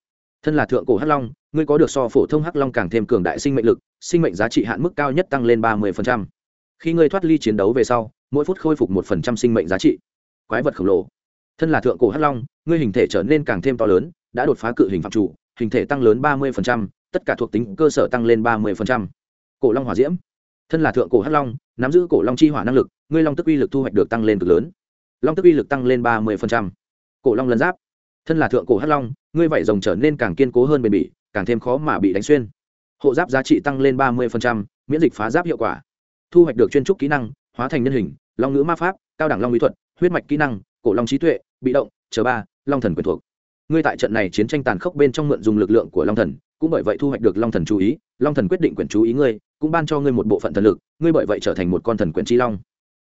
Thân là thượng cổ hắc long, ngươi có được so phổ thông hắc long càng thêm cường đại sinh mệnh lực, sinh mệnh giá trị hạn mức cao nhất tăng lên ba mươi khi ngươi thoát ly chiến đấu về sau, mỗi phút khôi phục một phần trăm sinh mệnh giá trị. Quái vật khổng lồ thân là thượng cổ hắc long, ngươi hình thể trở nên càng thêm to lớn, đã đột phá cự hình phạm chủ, hình thể tăng lớn ba mươi tất cả thuộc tính cơ sở tăng lên ba mươi cổ long hỏa diễm. Thân là thượng cổ hắc long, nắm giữ cổ long chi hỏa năng lực, ngươi long tức uy lực thu hoạch được tăng lên cực lớn. Long tức uy lực tăng lên ba mươi cổ long lân giáp. Thân là thượng cổ hắc long, ngươi vảy rồng trở nên càng kiên cố hơn bền bỉ, càng thêm khó mà bị đánh xuyên. Hộ giáp giá trị tăng lên ba mươi miễn dịch phá giáp hiệu quả. Thu hoạch được chuyên trúc kỹ năng, hóa thành nhân hình, long ngữ ma pháp, cao đẳng long mỹ thuật, huyết mạch kỹ năng, cổ long trí tuệ bị động, chờ ba, long thần quyền thuộc. Ngươi tại trận này chiến tranh tàn khốc bên trong mượn dùng lực lượng của long thần, cũng bởi vậy thu hoạch được long thần chú ý, long thần quyết định quyền chú ý ngươi, cũng ban cho ngươi một bộ phận thần lực, ngươi bởi vậy trở thành một con thần quyền chi long.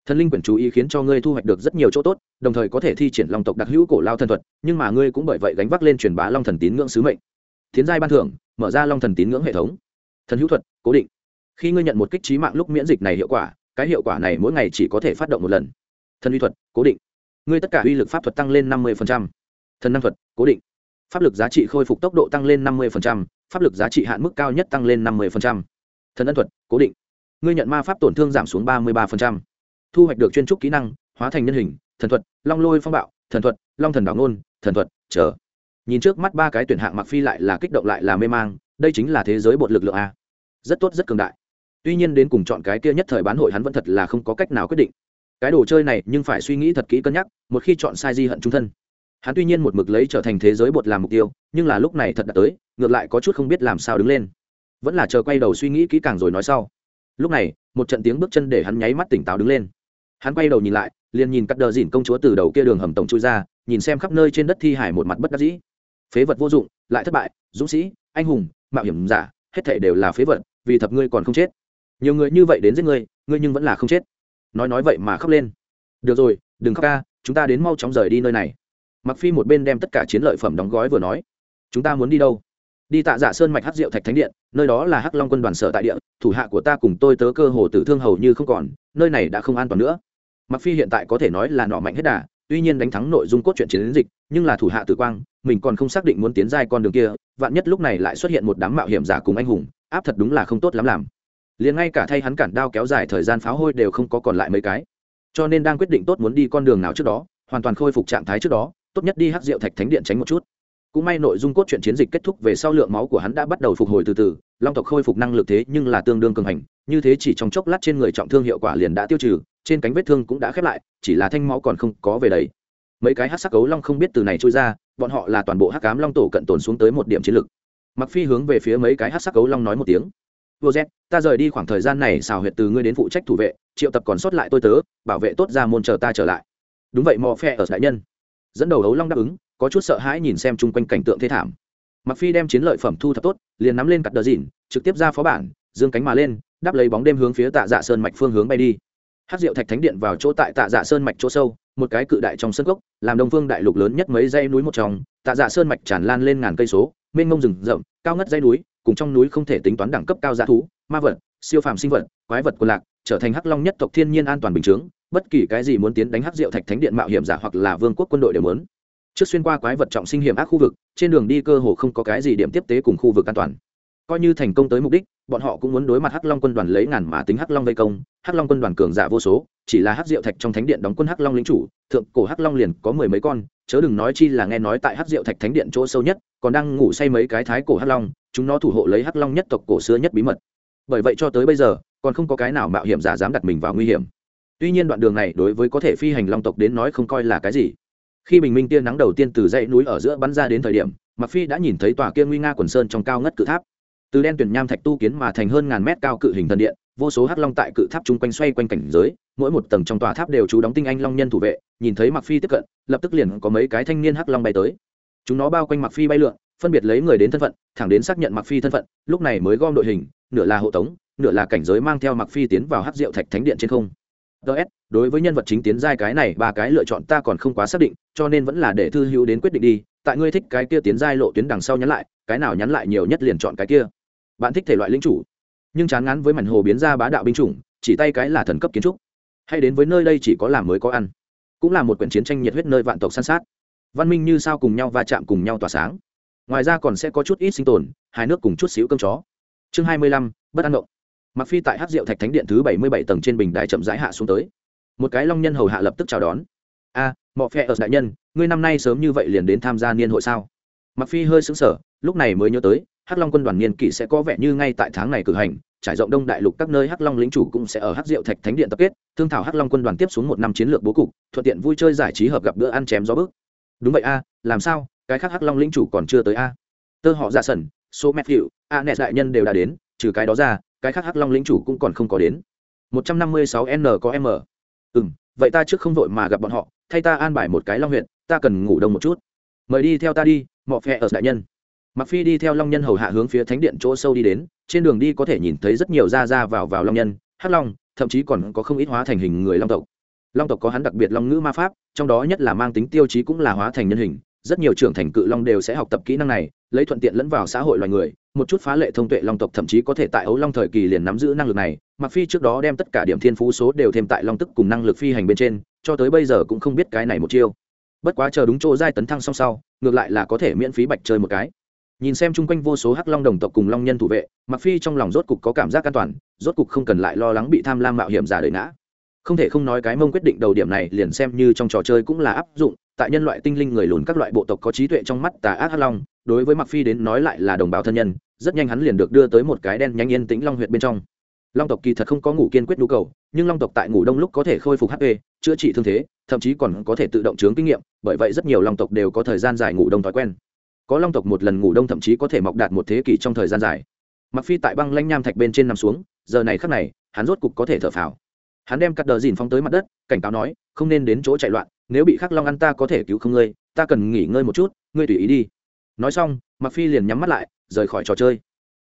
Thần linh quyền chú ý khiến cho ngươi thu hoạch được rất nhiều chỗ tốt, đồng thời có thể thi triển long tộc đặc hữu cổ lao thần thuật, nhưng mà ngươi cũng bởi vậy gánh vác lên truyền bá long thần tín ngưỡng sứ mệnh. Tiến giai ban thưởng, mở ra long thần tín ngưỡng hệ thống. Thần hữu thuật, cố định. Khi ngươi nhận một kích trí mạng lúc miễn dịch này hiệu quả, cái hiệu quả này mỗi ngày chỉ có thể phát động một lần. Thần uy thuật, cố định ngươi tất cả uy lực pháp thuật tăng lên năm mươi thần năng thuật, cố định. Pháp lực giá trị khôi phục tốc độ tăng lên năm mươi pháp lực giá trị hạn mức cao nhất tăng lên năm mươi thần ân thuật, cố định. Ngươi nhận ma pháp tổn thương giảm xuống ba mươi ba thu hoạch được chuyên trúc kỹ năng, hóa thành nhân hình, thần thuật, long lôi phong bạo, thần thuật, long thần đảo nôn thần thuật, chờ. Nhìn trước mắt ba cái tuyển hạng mặc phi lại là kích động lại là mê mang, đây chính là thế giới bột lực lượng a. Rất tốt, rất cường đại. Tuy nhiên đến cùng chọn cái kia nhất thời bán hội hắn vẫn thật là không có cách nào quyết định cái đồ chơi này nhưng phải suy nghĩ thật kỹ cân nhắc, một khi chọn sai di hận trung thân. Hắn tuy nhiên một mực lấy trở thành thế giới bột làm mục tiêu, nhưng là lúc này thật đã tới, ngược lại có chút không biết làm sao đứng lên. Vẫn là chờ quay đầu suy nghĩ kỹ càng rồi nói sau. Lúc này, một trận tiếng bước chân để hắn nháy mắt tỉnh táo đứng lên. Hắn quay đầu nhìn lại, liền nhìn cắt đờ dìn công chúa từ đầu kia đường hầm tổng chui ra, nhìn xem khắp nơi trên đất thi hải một mặt bất đắc dĩ. Phế vật vô dụng, lại thất bại, dũng sĩ, anh hùng, mạo hiểm giả, hết thể đều là phế vật, vì thập ngươi còn không chết. Nhiều người như vậy đến giết ngươi ngươi nhưng vẫn là không chết nói nói vậy mà khóc lên. Được rồi, đừng khóc ca, chúng ta đến mau chóng rời đi nơi này. Mặc phi một bên đem tất cả chiến lợi phẩm đóng gói vừa nói. Chúng ta muốn đi đâu? Đi tạ dạ sơn mạch hát rượu thạch thánh điện, nơi đó là hắc long quân đoàn sở tại địa, thủ hạ của ta cùng tôi tớ cơ hồ tử thương hầu như không còn, nơi này đã không an toàn nữa. Mặc phi hiện tại có thể nói là nọ mạnh hết đà, tuy nhiên đánh thắng nội dung cốt truyện chiến dịch, nhưng là thủ hạ tử quang, mình còn không xác định muốn tiến giai con đường kia, vạn nhất lúc này lại xuất hiện một đám mạo hiểm giả cùng anh hùng, áp thật đúng là không tốt lắm làm liền ngay cả thay hắn cản đao kéo dài thời gian pháo hôi đều không có còn lại mấy cái. Cho nên đang quyết định tốt muốn đi con đường nào trước đó, hoàn toàn khôi phục trạng thái trước đó, tốt nhất đi hắc rượu thạch thánh điện tránh một chút. Cũng may nội dung cốt truyện chiến dịch kết thúc về sau lượng máu của hắn đã bắt đầu phục hồi từ từ, long tộc khôi phục năng lực thế nhưng là tương đương cường hành, như thế chỉ trong chốc lát trên người trọng thương hiệu quả liền đã tiêu trừ, trên cánh vết thương cũng đã khép lại, chỉ là thanh máu còn không có về đấy mấy cái hát sắc cấu long không biết từ này trôi ra, bọn họ là toàn bộ hắc cám long tổ cận tồn xuống tới một điểm chiến lực. Mặc phi hướng về phía mấy cái hát sắc cấu long nói một tiếng vô z, ta rời đi khoảng thời gian này xào huyệt từ ngươi đến phụ trách thủ vệ, triệu tập còn sót lại tôi tớ, bảo vệ tốt ra môn chờ ta trở lại. Đúng vậy, mò phe ở đại nhân. Dẫn đầu hấu long đáp ứng, có chút sợ hãi nhìn xem chung quanh cảnh tượng thế thảm. Mặc phi đem chiến lợi phẩm thu thập tốt, liền nắm lên cặp đờ dìn trực tiếp ra phó bản, dương cánh mà lên đáp lấy bóng đêm hướng phía tạ dạ sơn mạch phương hướng bay đi. Hát rượu thạch thánh điện vào chỗ tại tạ dạ sơn mạch chỗ sâu, một cái cự đại trong sân gốc, làm đông phương đại lục lớn nhất mấy dãy núi một tròng tạ dạ sơn mạch tràn lan lên ngàn cây số, mênh mông rừng rậm, cao ngất dãy núi cùng trong núi không thể tính toán đẳng cấp cao giá thú, ma vật, siêu phàm sinh vật, quái vật của lạc, trở thành hắc long nhất tộc thiên nhiên an toàn bình chướng, bất kỳ cái gì muốn tiến đánh hắc rượu thạch thánh điện mạo hiểm giả hoặc là vương quốc quân đội đều muốn. Trước xuyên qua quái vật trọng sinh hiểm ác khu vực, trên đường đi cơ hồ không có cái gì điểm tiếp tế cùng khu vực an toàn. Coi như thành công tới mục đích, bọn họ cũng muốn đối mặt hắc long quân đoàn lấy ngàn mà tính hắc long vây công, hắc long quân đoàn cường giả vô số, chỉ là hắc diệu thạch trong thánh điện đóng quân hắc long lính chủ, thượng cổ hắc long liền có mười mấy con, chớ đừng nói chi là nghe nói tại hắc diệu thạch thánh điện chỗ sâu nhất, còn đang ngủ say mấy cái thái cổ hắc long chúng nó thủ hộ lấy hắc long nhất tộc cổ xưa nhất bí mật. Bởi vậy cho tới bây giờ, còn không có cái nào mạo hiểm giả dám đặt mình vào nguy hiểm. Tuy nhiên đoạn đường này đối với có thể phi hành long tộc đến nói không coi là cái gì. Khi bình minh tia nắng đầu tiên từ dãy núi ở giữa bắn ra đến thời điểm mặc phi đã nhìn thấy tòa kia nguy nga quần sơn trong cao ngất cự tháp. Từ đen tuyển nham thạch tu kiến mà thành hơn ngàn mét cao cự hình thần điện, vô số hắc long tại cự tháp chung quanh xoay quanh cảnh giới, mỗi một tầng trong tòa tháp đều trú đóng tinh anh long nhân thủ vệ, nhìn thấy mặc phi tiếp cận, lập tức liền có mấy cái thanh niên hắc long bay tới. Chúng nó bao quanh mặc phi bay lượn phân biệt lấy người đến thân phận, thẳng đến xác nhận mặc phi thân phận, lúc này mới gom đội hình, nửa là hộ tống, nửa là cảnh giới mang theo mặc phi tiến vào hát rượu thạch thánh điện trên không. Ts đối với nhân vật chính tiến giai cái này, ba cái lựa chọn ta còn không quá xác định, cho nên vẫn là để thư hữu đến quyết định đi, tại ngươi thích cái kia tiến giai lộ tuyến đằng sau nhắn lại, cái nào nhắn lại nhiều nhất liền chọn cái kia. Bạn thích thể loại lính chủ, nhưng chán ngắn với mảnh hồ biến ra bá đạo binh chủng, chỉ tay cái là thần cấp kiến trúc. Hay đến với nơi đây chỉ có làm mới có ăn, cũng là một quyển chiến tranh nhiệt huyết nơi vạn tộc san sát. Văn minh như sao cùng nhau va chạm cùng nhau tỏa sáng ngoài ra còn sẽ có chút ít sinh tồn hai nước cùng chút xíu cơm chó. Chương hai mươi lăm bất ăn động mặc phi tại hát rượu thạch thánh điện thứ bảy mươi bảy tầng trên bình đài chậm rãi hạ xuống tới. Một cái long nhân hầu hạ lập tức chào đón. A à, mọ phe ở đại nhân ngươi năm nay sớm như vậy liền đến tham gia niên hội sao? Mặc phi hơi sững sờ lúc này mới nhớ tới hắc long quân đoàn niên kỷ sẽ có vẻ như ngay tại tháng này cử hành trải rộng đông đại lục các nơi hắc long lính chủ cũng sẽ ở hắc diệu thạch thánh điện tập kết thương thảo hắc long quân đoàn tiếp xuống một năm chiến lược bố cục thuận tiện vui chơi giải trí hợp gặp bữa ăn chém gió bước. Đúng vậy a làm sao? Cái khác hắc long lĩnh chủ còn chưa tới a. Tơ họ dạ ra sần số matthew, a nes đại nhân đều đã đến, trừ cái đó ra, cái khác hắc long lĩnh chủ cũng còn không có đến. 156 n có m. Ừ vậy ta trước không vội mà gặp bọn họ, thay ta an bài một cái long huyện, ta cần ngủ đông một chút. Mời đi theo ta đi, mọ phe ở đại nhân. Mặc phi đi theo long nhân hầu hạ hướng phía thánh điện chỗ sâu đi đến, trên đường đi có thể nhìn thấy rất nhiều ra ra vào vào long nhân, hắc long, thậm chí còn có không ít hóa thành hình người long tộc. Long tộc có hắn đặc biệt long ngữ ma pháp, trong đó nhất là mang tính tiêu chí cũng là hóa thành nhân hình rất nhiều trưởng thành cự long đều sẽ học tập kỹ năng này, lấy thuận tiện lẫn vào xã hội loài người, một chút phá lệ thông tuệ long tộc thậm chí có thể tại ấu long thời kỳ liền nắm giữ năng lực này mặc phi trước đó đem tất cả điểm thiên phú số đều thêm tại long tức cùng năng lực phi hành bên trên, cho tới bây giờ cũng không biết cái này một chiêu. Bất quá chờ đúng chỗ giai tấn thăng song sau, ngược lại là có thể miễn phí bạch chơi một cái. Nhìn xem chung quanh vô số hắc long đồng tộc cùng long nhân thủ vệ mặc phi trong lòng rốt cục có cảm giác an toàn, rốt cục không cần lại lo lắng bị tham lam mạo hiểm giả đời ngã không thể không nói cái mông quyết định đầu điểm này liền xem như trong trò chơi cũng là áp dụng, tại nhân loại tinh linh người lùn các loại bộ tộc có trí tuệ trong mắt tà ác hắc long, đối với mặc phi đến nói lại là đồng bào thân nhân, rất nhanh hắn liền được đưa tới một cái đen nhanh yên tĩnh long huyệt bên trong. Long tộc kỳ thật không có ngủ kiên quyết nhu cầu, nhưng long tộc tại ngủ đông lúc có thể khôi phục hp chữa trị thương thế, thậm chí còn có thể tự động chướng kinh nghiệm, bởi vậy rất nhiều long tộc đều có thời gian dài ngủ đông thói quen. Có long tộc một lần ngủ đông thậm chí có thể mọc đạt một thế kỷ trong thời gian dài. Mặc phi tại băng lanh nham thạch bên trên nằm xuống, giờ này khắc này, hắn rốt cục có thể thở phào hắn đem cắt đờ dìn phóng tới mặt đất, cảnh cáo nói, không nên đến chỗ chạy loạn, nếu bị khắc long ăn ta có thể cứu không ngươi, ta cần nghỉ ngơi một chút, ngươi tùy ý đi. Nói xong mặc phi liền nhắm mắt lại, rời khỏi trò chơi.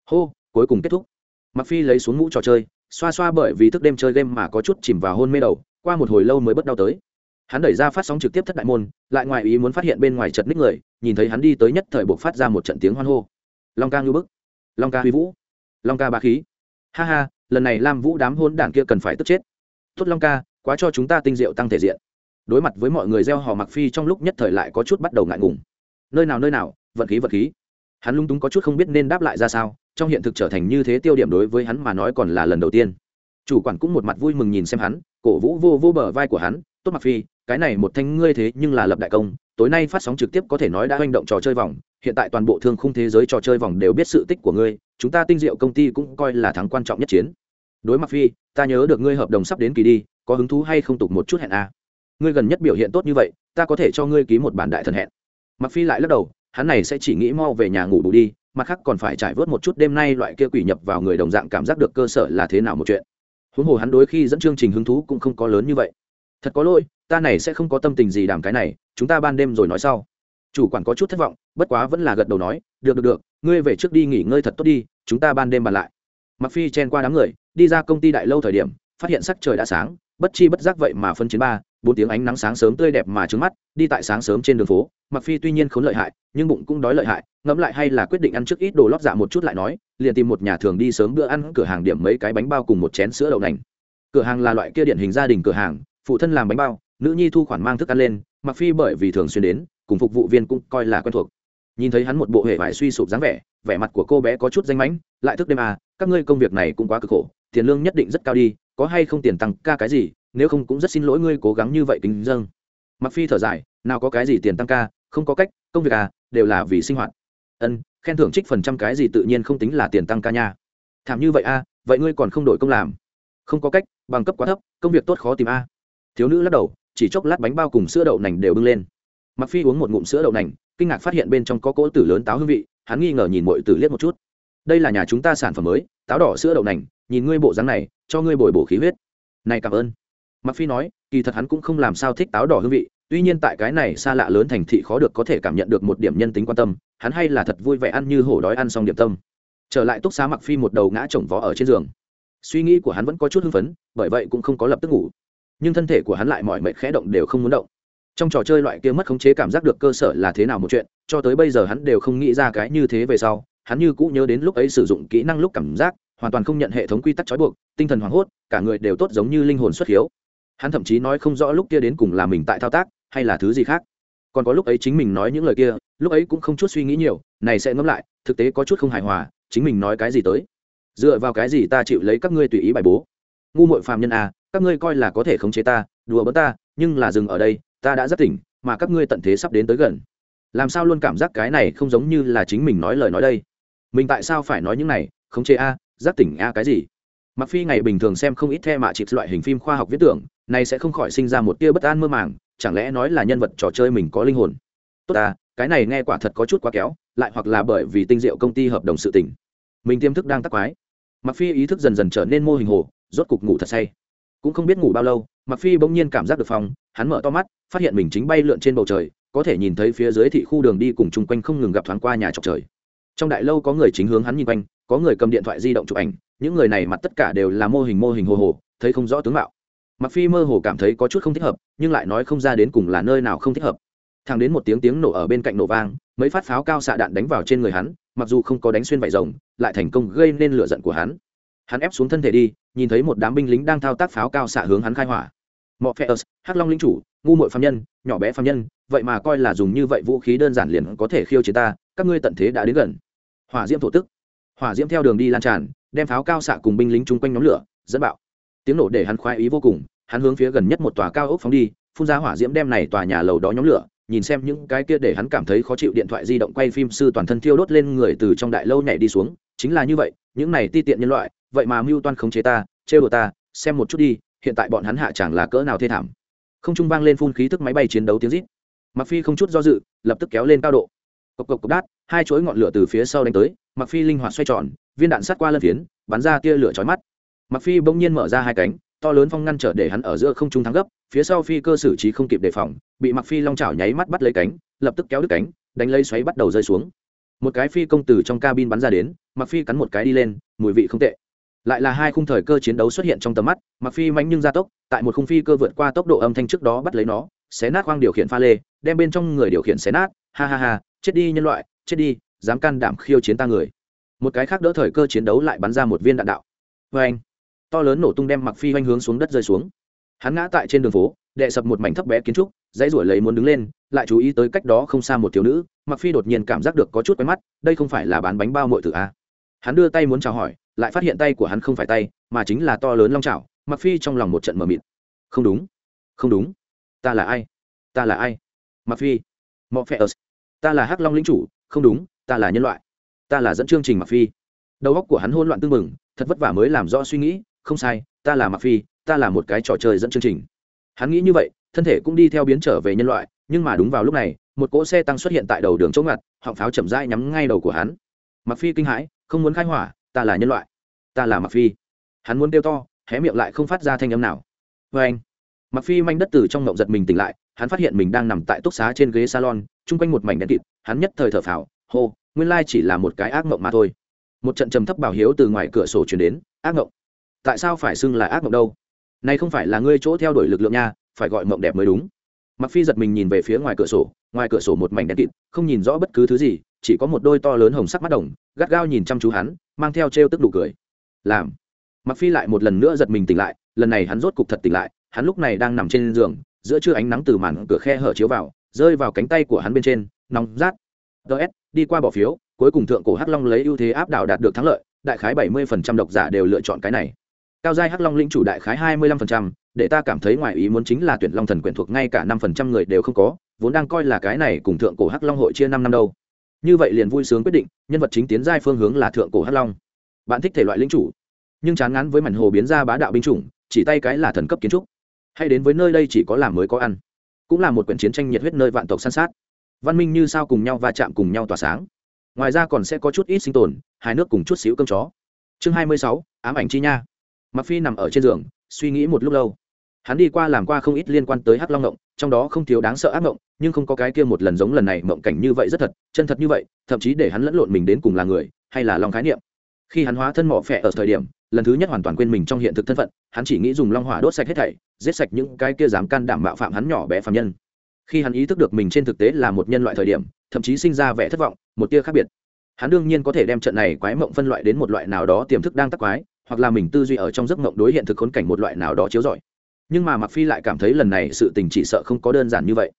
Hô, cuối cùng kết thúc. Mặc phi lấy xuống mũ trò chơi, xoa xoa bởi vì thức đêm chơi game mà có chút chìm vào hôn mê đầu, qua một hồi lâu mới bất đau tới. Hắn đẩy ra phát sóng trực tiếp thất đại môn, lại ngoài ý muốn phát hiện bên ngoài chật ních người, nhìn thấy hắn đi tới nhất thời buộc phát ra một trận tiếng hoan hô. Long ca ngưu bức. Long ca huy vũ. Long ca ba khí. Ha ha, lần này lam vũ đám hôn đảng kia cần phải tức chết tốt long ca, quá cho chúng ta tinh diệu tăng thể diện. Đối mặt với mọi người gieo hò mặc phi trong lúc nhất thời lại có chút bắt đầu ngại ngùng. Nơi nào nơi nào, vận khí vật khí. Hắn lung túng có chút không biết nên đáp lại ra sao, trong hiện thực trở thành như thế tiêu điểm đối với hắn mà nói còn là lần đầu tiên. Chủ quản cũng một mặt vui mừng nhìn xem hắn, cổ vũ vô vô bờ vai của hắn, tốt mặc phi, cái này một thanh ngươi thế nhưng là lập đại công, tối nay phát sóng trực tiếp có thể nói đã hành động trò chơi vòng, hiện tại toàn bộ thương khung thế giới trò chơi vòng đều biết sự tích của ngươi, chúng ta tinh diệu công ty cũng coi là thắng quan trọng nhất chiến đối mặt phi, ta nhớ được ngươi hợp đồng sắp đến kỳ đi, có hứng thú hay không tục một chút hẹn a à? ngươi gần nhất biểu hiện tốt như vậy, ta có thể cho ngươi ký một bản đại thần hẹn. Mặc phi lại lắc đầu, hắn này sẽ chỉ nghĩ mau về nhà ngủ bù đi, mặt khác còn phải trải vớt một chút đêm nay loại kia quỷ nhập vào người đồng dạng cảm giác được cơ sở là thế nào một chuyện. Huống hồ hắn đối khi dẫn chương trình hứng thú cũng không có lớn như vậy. Thật có lỗi, ta này sẽ không có tâm tình gì đàm cái này, chúng ta ban đêm rồi nói sau. Chủ quản có chút thất vọng, bất quá vẫn là gật đầu nói, được được được, ngươi về trước đi nghỉ ngơi thật tốt đi, chúng ta ban đêm bàn lại. Mặc phi chen qua đám người đi ra công ty đại lâu thời điểm, phát hiện sắc trời đã sáng, bất chi bất giác vậy mà phân chiến ba, bốn tiếng ánh nắng sáng sớm tươi đẹp mà trứng mắt, đi tại sáng sớm trên đường phố mặc phi tuy nhiên khốn lợi hại, nhưng bụng cũng đói lợi hại, ngẫm lại hay là quyết định ăn trước ít đồ lót dạ một chút lại nói, liền tìm một nhà thường đi sớm bữa ăn cửa hàng điểm mấy cái bánh bao cùng một chén sữa đậu nành. Cửa hàng là loại kia điển hình gia đình cửa hàng, phụ thân làm bánh bao, nữ nhi thu khoản mang thức ăn lên mặc phi bởi vì thường xuyên đến, cùng phục vụ viên cũng coi là quen thuộc. Nhìn thấy hắn một bộ hệ vải suy sụp dáng vẻ vẻ mặt của cô bé có chút danh mãnh, lại thức đêm à các ngươi công việc này cũng quá cực khổ tiền lương nhất định rất cao đi có hay không tiền tăng ca cái gì nếu không cũng rất xin lỗi ngươi cố gắng như vậy kính dâng mặc phi thở dài nào có cái gì tiền tăng ca không có cách công việc à đều là vì sinh hoạt. Ân khen thưởng trích phần trăm cái gì tự nhiên không tính là tiền tăng ca nha. Thảm như vậy a à, vậy ngươi còn không đổi công làm. Không có cách bằng cấp quá thấp công việc tốt khó tìm a. À. thiếu nữ lắc đầu chỉ chốc lát bánh bao cùng sữa đậu nành đều bưng lên. Mặc phi uống một ngụm sữa đậu nành kinh ngạc phát hiện bên trong có cỗ tử lớn táo hương vị hắn nghi ngờ nhìn mọi tử liếc một chút. Đây là nhà chúng ta sản phẩm mới táo đỏ sữa đậu nành nhìn ngươi bộ dáng này, cho ngươi bồi bổ khí huyết. Này cảm ơn. Mặc phi nói, kỳ thật hắn cũng không làm sao thích táo đỏ hương vị, tuy nhiên tại cái này xa lạ lớn thành thị khó được có thể cảm nhận được một điểm nhân tính quan tâm, hắn hay là thật vui vẻ ăn như hổ đói ăn xong điểm tâm. Trở lại túc xá mặc phi một đầu ngã chồng vó ở trên giường. Suy nghĩ của hắn vẫn có chút hưng phấn, bởi vậy cũng không có lập tức ngủ. Nhưng thân thể của hắn lại mọi mệt khẽ động đều không muốn động. Trong trò chơi loại kia mất khống chế cảm giác được cơ sở là thế nào một chuyện, cho tới bây giờ hắn đều không nghĩ ra cái như thế về sau, hắn như cũ nhớ đến lúc ấy sử dụng kỹ năng lúc cảm giác hoàn toàn không nhận hệ thống quy tắc trói buộc, tinh thần hoảng hốt, cả người đều tốt giống như linh hồn xuất hiếu hắn thậm chí nói không rõ lúc kia đến cùng là mình tại thao tác, hay là thứ gì khác. Còn có lúc ấy chính mình nói những lời kia, lúc ấy cũng không chút suy nghĩ nhiều, này sẽ ngẫm lại, thực tế có chút không hài hòa, chính mình nói cái gì tới? Dựa vào cái gì ta chịu lấy các ngươi tùy ý bài bố? Ngu mội phàm nhân à các ngươi coi là có thể khống chế ta, đùa bớt ta, nhưng là dừng ở đây, ta đã rất tỉnh, mà các ngươi tận thế sắp đến tới gần. Làm sao luôn cảm giác cái này không giống như là chính mình nói lời nói đây? Mình tại sao phải nói những này, khống chế a giác tỉnh a cái gì? Mặc phi ngày bình thường xem không ít the mạ chịt loại hình phim khoa học viết tưởng này sẽ không khỏi sinh ra một tia bất an mơ màng, chẳng lẽ nói là nhân vật trò chơi mình có linh hồn? Tốt ta, cái này nghe quả thật có chút quá kéo lại hoặc là bởi vì tinh diệu công ty hợp đồng sự tỉnh mình tiêm thức đang tắc quái. Mặc phi ý thức dần dần trở nên mô hình hồ, rốt cục ngủ thật say. Cũng không biết ngủ bao lâu mặc phi bỗng nhiên cảm giác được phòng, hắn mở to mắt, phát hiện mình chính bay lượn trên bầu trời, có thể nhìn thấy phía dưới thị khu đường đi cùng chung quanh không ngừng gặp thoáng qua nhà trọc trời. Trong đại lâu có người chính hướng hắn nhìn quanh có người cầm điện thoại di động chụp ảnh, những người này mặt tất cả đều là mô hình mô hình hồ hồ, thấy không rõ tướng mạo. Mặc phi mơ hồ cảm thấy có chút không thích hợp, nhưng lại nói không ra đến cùng là nơi nào không thích hợp. Thang đến một tiếng tiếng nổ ở bên cạnh nổ vang, mấy phát pháo cao xạ đạn đánh vào trên người hắn, mặc dù không có đánh xuyên vải rồng, lại thành công gây nên lửa giận của hắn. Hắn ép xuống thân thể đi, nhìn thấy một đám binh lính đang thao tác pháo cao xạ hướng hắn khai hỏa. Mọi phe hắc long linh chủ, ngu muội phạm nhân, nhỏ bé phạm nhân, vậy mà coi là dùng như vậy vũ khí đơn giản liền có thể khiêu chiến ta, các ngươi tận thế đã đến gần. Hỏa diễm thổ tức hỏa diễm theo đường đi lan tràn, đem pháo cao xạ cùng binh lính chung quanh nhóm lửa, dẫn bạo. Tiếng nổ để hắn khoái ý vô cùng, hắn hướng phía gần nhất một tòa cao ốc phóng đi, phun ra hỏa diễm đem này tòa nhà lầu đó nhóm lửa, nhìn xem những cái kia để hắn cảm thấy khó chịu điện thoại di động quay phim sư toàn thân thiêu đốt lên người từ trong đại lâu nhảy đi xuống, chính là như vậy, những này ti tiện nhân loại, vậy mà mưu toan khống chế ta, trêu đồ ta, xem một chút đi, hiện tại bọn hắn hạ chẳng là cỡ nào thê thảm. Không trung vang lên phun khí thức máy bay chiến đấu tiếng rít. Mặc phi không chút do dự, lập tức kéo lên cao độ. Cộc cộc cộc, đát, hai chuỗi ngọn lửa từ phía sau đánh tới mặc phi linh hoạt xoay tròn, viên đạn sát qua lân phiến, bắn ra tia lửa chói mắt. Mặc phi bỗng nhiên mở ra hai cánh, to lớn phong ngăn trở để hắn ở giữa không trung thắng gấp, phía sau phi cơ xử trí không kịp đề phòng, bị mặc phi long chảo nháy mắt bắt lấy cánh, lập tức kéo đứt cánh, đánh lấy xoáy bắt đầu rơi xuống. Một cái phi công từ trong cabin bắn ra đến mặc phi cắn một cái đi lên, mùi vị không tệ. Lại là hai khung thời cơ chiến đấu xuất hiện trong tầm mắt mặc phi mạnh nhưng gia tốc, tại một khung phi cơ vượt qua tốc độ âm thanh trước đó bắt lấy nó, xé nát khoang điều khiển pha lê, đem bên trong người điều khiển xé nát, ha ha ha, chết đi nhân loại, chết đi dám can đảm khiêu chiến ta người. Một cái khác đỡ thời cơ chiến đấu lại bắn ra một viên đạn đạo. Vê anh, to lớn nổ tung đem mặc phi oanh hướng xuống đất rơi xuống. Hắn ngã tại trên đường phố đệ sập một mảnh thấp bé kiến trúc, dãy ruổi lấy muốn đứng lên, lại chú ý tới cách đó không xa một thiếu nữ. Mặc phi đột nhiên cảm giác được có chút quen mắt, đây không phải là bán bánh bao mội tử a à. hắn đưa tay muốn chào hỏi, lại phát hiện tay của hắn không phải tay, mà chính là to lớn long chảo. Mặc phi trong lòng một trận mờ mịt. Không đúng không đúng. Ta là ai? Ta là ai? Mặc phi, mọ phe ta là hắc long lĩnh chủ, không đúng ta là nhân loại, ta là dẫn chương trình mặc phi. Đầu óc của hắn hôn loạn tương mừng thật vất vả mới làm rõ suy nghĩ, không sai, ta là mặc phi, ta là một cái trò chơi dẫn chương trình. Hắn nghĩ như vậy, thân thể cũng đi theo biến trở về nhân loại, nhưng mà đúng vào lúc này, một cỗ xe tăng xuất hiện tại đầu đường chống ngặt, họng pháo chậm rãi nhắm ngay đầu của hắn. Mặc phi kinh hãi, không muốn khai hỏa, ta là nhân loại, ta là mặc phi. Hắn muốn kêu to, hé miệng lại không phát ra thanh âm nào. Vê anh mặc phi manh đất từ trong ngộng giật mình tỉnh lại, hắn phát hiện mình đang nằm tại túc xá trên ghế salon, chung quanh một mảnh đen kịt, hắn nhất thời thở phào hô, nguyên lai chỉ là một cái ác mộng mà thôi. Một trận trầm thấp bảo hiếu từ ngoài cửa sổ chuyển đến, ác mộng? Tại sao phải xưng là ác mộng đâu? Này không phải là ngươi chỗ theo đuổi lực lượng nha, phải gọi mộng đẹp mới đúng. Mặc phi giật mình nhìn về phía ngoài cửa sổ, ngoài cửa sổ một mảnh đen kịt, không nhìn rõ bất cứ thứ gì, chỉ có một đôi to lớn hồng sắc mắt đồng, gắt gao nhìn chăm chú hắn, mang theo trêu tức đủ cười. Làm. Mặc phi lại một lần nữa giật mình tỉnh lại, lần này hắn rốt cục thật tỉnh lại, hắn lúc này đang nằm trên giường, giữa trưa ánh nắng từ màn cửa khe hở chiếu vào, rơi vào cánh tay của hắn bên trên, nóng rát. Ts đi qua bỏ phiếu cuối cùng thượng cổ hắc long lấy ưu thế áp đảo đạt được thắng lợi đại khái 70% độc giả đều lựa chọn cái này. Cao giai hắc long lĩnh chủ đại khái 25%, để ta cảm thấy ngoài ý muốn chính là tuyển long thần quyển thuộc ngay cả 5% người đều không có vốn đang coi là cái này cùng thượng cổ hắc long hội chia năm năm đâu. Như vậy liền vui sướng quyết định nhân vật chính tiến giai phương hướng là thượng cổ hắc long. Bạn thích thể loại lĩnh chủ nhưng chán ngán với mảnh hồ biến ra bá đạo binh chủng chỉ tay cái là thần cấp kiến trúc. Hay đến với nơi đây chỉ có làm mới có ăn cũng là một quyển chiến tranh nhiệt huyết nơi vạn tộc san sát văn minh như sao cùng nhau va chạm cùng nhau tỏa sáng. Ngoài ra còn sẽ có chút ít sinh tồn hai nước cùng chút xíu cơm chó. Chương hai mươi sáu, ám ảnh chi nha. Mặc phi nằm ở trên giường, suy nghĩ một lúc lâu. Hắn đi qua làm qua không ít liên quan tới hắc long ngộng, trong đó không thiếu đáng sợ ác ngộng, nhưng không có cái kia một lần giống lần này mộng cảnh như vậy rất thật, chân thật như vậy, thậm chí để hắn lẫn lộn mình đến cùng là người, hay là long khái niệm. Khi hắn hóa thân mỏ phẹ ở thời điểm, lần thứ nhất hoàn toàn quên mình trong hiện thực thân phận, hắn chỉ nghĩ dùng long hỏa đốt sạch hết thảy, giết sạch những cái kia dám can đảm bạo phạm hắn nhỏ bé phạm nhân khi hắn ý thức được mình trên thực tế là một nhân loại thời điểm, thậm chí sinh ra vẻ thất vọng, một tia khác biệt. Hắn đương nhiên có thể đem trận này quái mộng phân loại đến một loại nào đó tiềm thức đang tắc quái, hoặc là mình tư duy ở trong giấc mộng đối hiện thực khốn cảnh một loại nào đó chiếu rọi. Nhưng mà mặc phi lại cảm thấy lần này sự tình chỉ sợ không có đơn giản như vậy.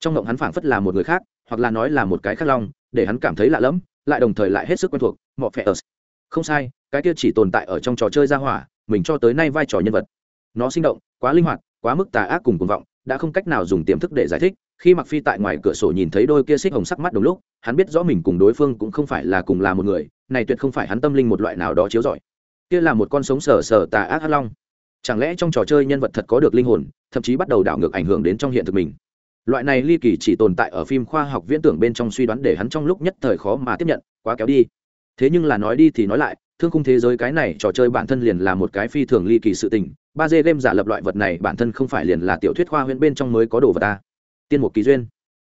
Trong mộng hắn phảng phất là một người khác, hoặc là nói là một cái khác long, để hắn cảm thấy lạ lẫm, lại đồng thời lại hết sức quen thuộc, mọ phẹ ở. Không sai, cái kia chỉ tồn tại ở trong trò chơi gia hỏa, mình cho tới nay vai trò nhân vật. Nó sinh động, quá linh hoạt, quá mức tà ác cùng cuồng vọng đã không cách nào dùng tiềm thức để giải thích. Khi mặc phi tại ngoài cửa sổ nhìn thấy đôi kia xích hồng sắc mắt đồng lúc, hắn biết rõ mình cùng đối phương cũng không phải là cùng là một người, này tuyệt không phải hắn tâm linh một loại nào đó chiếu rọi. Kia là một con sống sờ sờ tà ác hắc long. Chẳng lẽ trong trò chơi nhân vật thật có được linh hồn, thậm chí bắt đầu đảo ngược ảnh hưởng đến trong hiện thực mình? Loại này ly kỳ chỉ tồn tại ở phim khoa học viễn tưởng bên trong suy đoán để hắn trong lúc nhất thời khó mà tiếp nhận, quá kéo đi. Thế nhưng là nói đi thì nói lại thương khung thế giới cái này trò chơi bản thân liền là một cái phi thường ly kỳ sự tình, ba d game giả lập loại vật này bản thân không phải liền là tiểu thuyết khoa huyễn bên trong mới có đồ vật ta. Tiên một kỳ duyên.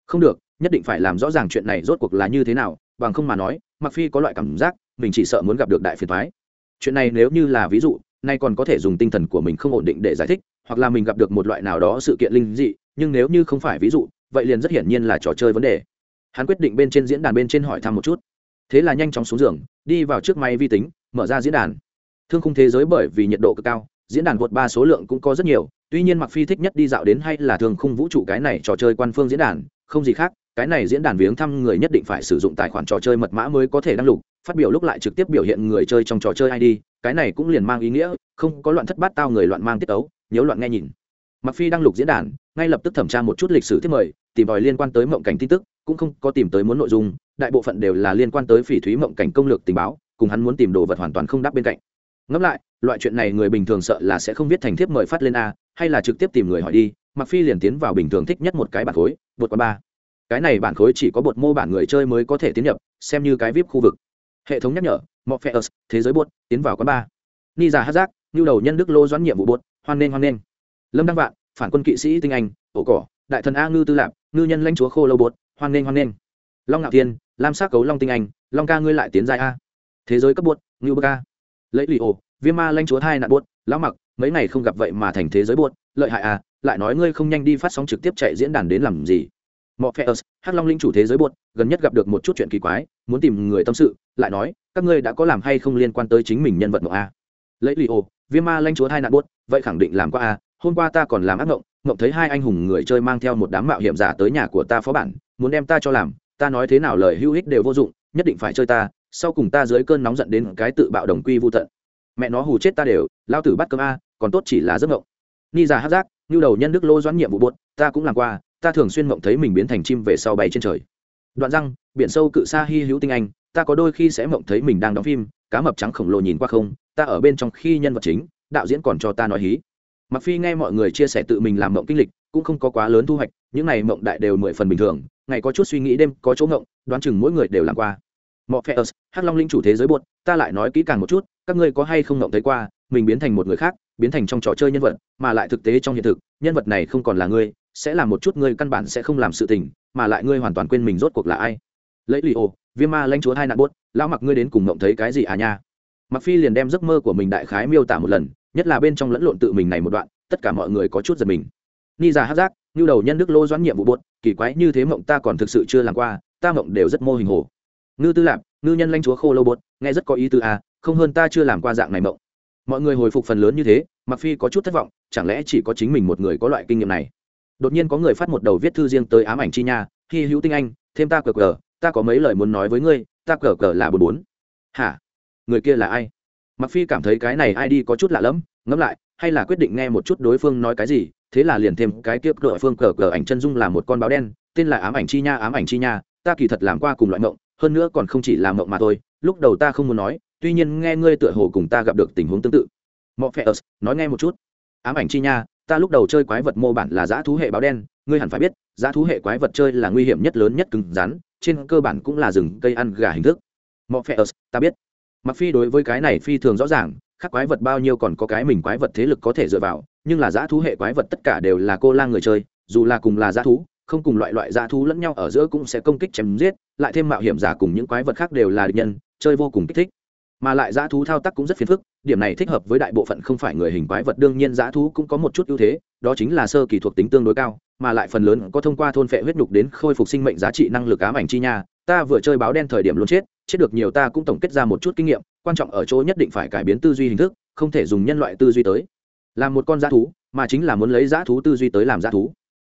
Không được, nhất định phải làm rõ ràng chuyện này rốt cuộc là như thế nào, bằng không mà nói mặc phi có loại cảm giác, mình chỉ sợ muốn gặp được đại phiền thoái chuyện này nếu như là ví dụ, nay còn có thể dùng tinh thần của mình không ổn định để giải thích, hoặc là mình gặp được một loại nào đó sự kiện linh dị, nhưng nếu như không phải ví dụ, vậy liền rất hiển nhiên là trò chơi vấn đề. Hắn quyết định bên trên diễn đàn bên trên hỏi thăm một chút thế là nhanh chóng xuống giường, đi vào trước máy vi tính, mở ra diễn đàn. Thương khung thế giới bởi vì nhiệt độ cực cao, diễn đàn vượt ba số lượng cũng có rất nhiều, tuy nhiên mặc phi thích nhất đi dạo đến hay là thương khung vũ trụ cái này trò chơi quan phương diễn đàn, không gì khác, cái này diễn đàn viếng thăm người nhất định phải sử dụng tài khoản trò chơi mật mã mới có thể đăng lục, phát biểu lúc lại trực tiếp biểu hiện người chơi trong trò chơi id cái này cũng liền mang ý nghĩa, không có loạn thất bát tao người loạn mang tiết ấu nhớ loạn nghe nhìn. Mặc phi đăng lục diễn đàn, ngay lập tức thẩm tra một chút lịch sử thiết mời, tìm tòi liên quan tới mộng cảnh tin tức cũng không có tìm tới muốn nội dung, đại bộ phận đều là liên quan tới phỉ thúy mộng cảnh công lược tình báo, cùng hắn muốn tìm đồ vật hoàn toàn không đáp bên cạnh. Ngẫm lại, loại chuyện này người bình thường sợ là sẽ không viết thành thiếp mời phát lên a, hay là trực tiếp tìm người hỏi đi mặc phi liền tiến vào bình thường thích nhất một cái bản khối vượt qua ba. Cái này bản khối chỉ có bột mô bản người chơi mới có thể tiến nhập, xem như cái vip khu vực. Hệ thống nhắc nhở, morpheus, thế giới bột, tiến vào quán ba. Ni già hát giác, nhu đầu nhân đức lô doãn nhiệm vụ bột, hoan nghênh hoan nghênh. Lâm đăng vạn, phản quân kỵ sĩ tinh anh, ổ cỏ, đại thần a ngư tư lạp, ngư nhân lãnh chúa khô lâu bột hoan nghênh hoan nghênh. Long ngạo thiên lam sắc cấu long tinh anh long ca ngươi lại tiến dài a. Thế giới cấp bột ngưu bơ ca. Lấy lì ổ viêm ma lanh chúa hai nạn buốt, lão mặc mấy ngày không gặp vậy mà thành thế giới bột lợi hại à lại nói ngươi không nhanh đi phát sóng trực tiếp chạy diễn đàn đến làm gì. Mọi phe hắc long linh chủ thế giới bột gần nhất gặp được một chút chuyện kỳ quái muốn tìm người tâm sự lại nói các ngươi đã có làm hay không liên quan tới chính mình nhân vật của a. Lấy lì ổ viêm ma lanh chúa hai nạn buốt, vậy khẳng định làm qua a hôm qua ta còn làm ác mộng mộng thấy hai anh hùng người chơi mang theo một đám mạo hiểm giả tới nhà của ta phó bản, muốn đem ta cho làm, ta nói thế nào lời hữu ích đều vô dụng, nhất định phải chơi ta, sau cùng ta dưới cơn nóng giận đến cái tự bạo đồng quy vô tận. Mẹ nó hù chết ta đều, lao tử bắt cơm a, còn tốt chỉ là giấc mộng ni già hát giác, như đầu nhân đức lô doãn nhiệm vụ buốt ta cũng làm qua, ta thường xuyên mộng thấy mình biến thành chim về sau bay trên trời. Đoạn răng, biển sâu cự xa hy hữu tinh anh, ta có đôi khi sẽ mộng thấy mình đang đóng phim, cá mập trắng khổng lồ nhìn qua không, ta ở bên trong khi nhân vật chính, đạo diễn còn cho ta nói hí mặc phi nghe mọi người chia sẻ tự mình làm mộng kinh lịch, cũng không có quá lớn thu hoạch, những này mộng đại đều mười phần bình thường, ngày có chút suy nghĩ đêm có chỗ mộng đoán chừng mỗi người đều làm qua. Mọi phe hắc long linh chủ thế giới buột, ta lại nói kỹ càng một chút, các ngươi có hay không mộng thấy qua, mình biến thành một người khác, biến thành trong trò chơi nhân vật, mà lại thực tế trong hiện thực, nhân vật này không còn là ngươi, sẽ là một chút ngươi căn bản sẽ không làm sự tình, mà lại ngươi hoàn toàn quên mình rốt cuộc là ai. Lấy lì ô viêm ma lãnh chúa hai nạn buốt, lão mặc ngươi đến cùng mộng thấy cái gì à nha? Mặc phi liền đem giấc mơ của mình đại khái miêu tả một lần nhất là bên trong lẫn lộn tự mình này một đoạn, tất cả mọi người có chút giật mình. Ni già hát giác, như đầu nhân đức lô doãn nhiệm vụ buốt kỳ quái như thế mộng ta còn thực sự chưa làm qua, ta mộng đều rất mô hình hồ. Ngư tư lạp, ngư nhân lãnh chúa khô lô bột nghe rất có ý tư à không hơn ta chưa làm qua dạng này mộng. Mọi người hồi phục phần lớn như thế mặc phi có chút thất vọng, chẳng lẽ chỉ có chính mình một người có loại kinh nghiệm này? Đột nhiên có người phát một đầu viết thư riêng tới ám ảnh chi nha khi hữu tinh anh, thêm ta cờ cờ, ta có mấy lời muốn nói với ngươi, ta cờ cờ là bốn bốn hả? Người kia là ai? Mặc phi cảm thấy cái này ai đi có chút lạ lẫm, ngẫm lại, hay là quyết định nghe một chút đối phương nói cái gì, thế là liền thêm cái kiếp đội phương cờ cờ ảnh chân dung là một con báo đen, tên là ám ảnh chi nha, ám ảnh chi nha, ta kỳ thật làm qua cùng loại mộng, hơn nữa còn không chỉ là mộng mà thôi, lúc đầu ta không muốn nói, tuy nhiên nghe ngươi tựa hồ cùng ta gặp được tình huống tương tự. Mọ phe nói nghe một chút. Ám ảnh chi nha, ta lúc đầu chơi quái vật mô bản là dã thú hệ báo đen, ngươi hẳn phải biết dã thú hệ quái vật chơi là nguy hiểm nhất lớn nhất cứng rắn, trên cơ bản cũng là rừng cây ăn gà hình thức. Mọ phe ta biết mặc phi đối với cái này phi thường rõ ràng khác quái vật bao nhiêu còn có cái mình quái vật thế lực có thể dựa vào, nhưng là dã thú hệ quái vật tất cả đều là cô lang người chơi, dù là cùng là dã thú, không cùng loại loại dã thú lẫn nhau ở giữa cũng sẽ công kích chém giết, lại thêm mạo hiểm giả cùng những quái vật khác đều là địch nhân, chơi vô cùng kích thích. Mà lại dã thú thao tác cũng rất phiền phức, điểm này thích hợp với đại bộ phận không phải người hình quái vật, đương nhiên dã thú cũng có một chút ưu thế, đó chính là sơ kỳ thuộc tính tương đối cao, mà lại phần lớn có thông qua thôn phệ huyết nhục đến khôi phục sinh mệnh giá trị năng lực ám ảnh chi nha ta vừa chơi báo đen thời điểm luôn chết chết được nhiều ta cũng tổng kết ra một chút kinh nghiệm, quan trọng ở chỗ nhất định phải cải biến tư duy hình thức, không thể dùng nhân loại tư duy tới. Làm một con dã thú, mà chính là muốn lấy dã thú tư duy tới làm dã thú.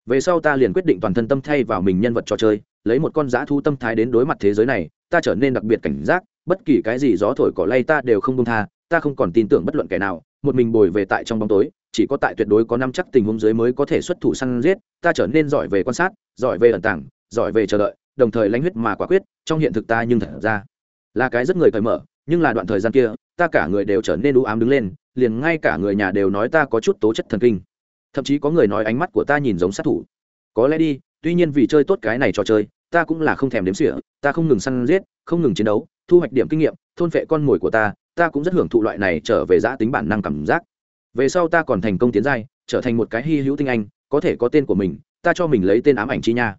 Về sau ta liền quyết định toàn thân tâm thay vào mình nhân vật trò chơi, lấy một con dã thú tâm thái đến đối mặt thế giới này, ta trở nên đặc biệt cảnh giác, bất kỳ cái gì gió thổi cỏ lay ta đều không công tha, ta không còn tin tưởng bất luận kẻ nào, một mình bồi về tại trong bóng tối, chỉ có tại tuyệt đối có năm chắc tình huống dưới mới có thể xuất thủ săn giết, ta trở nên giỏi về quan sát, giỏi về ẩn tàng, giỏi về chờ đợi đồng thời lãnh huyết mà quả quyết, trong hiện thực ta nhưng thật ra là cái rất người cởi mở, nhưng là đoạn thời gian kia, ta cả người đều trở nên u ám đứng lên, liền ngay cả người nhà đều nói ta có chút tố chất thần kinh. Thậm chí có người nói ánh mắt của ta nhìn giống sát thủ. Có lẽ đi, tuy nhiên vì chơi tốt cái này trò chơi, ta cũng là không thèm đếm xỉa, ta không ngừng săn giết, không ngừng chiến đấu, thu hoạch điểm kinh nghiệm, thôn phệ con mồi của ta ta cũng rất hưởng thụ loại này trở về giã tính bản năng cảm giác. Về sau ta còn thành công tiến giai, trở thành một cái hy hữu tinh anh, có thể có tên của mình, ta cho mình lấy tên ám ảnh chi nha.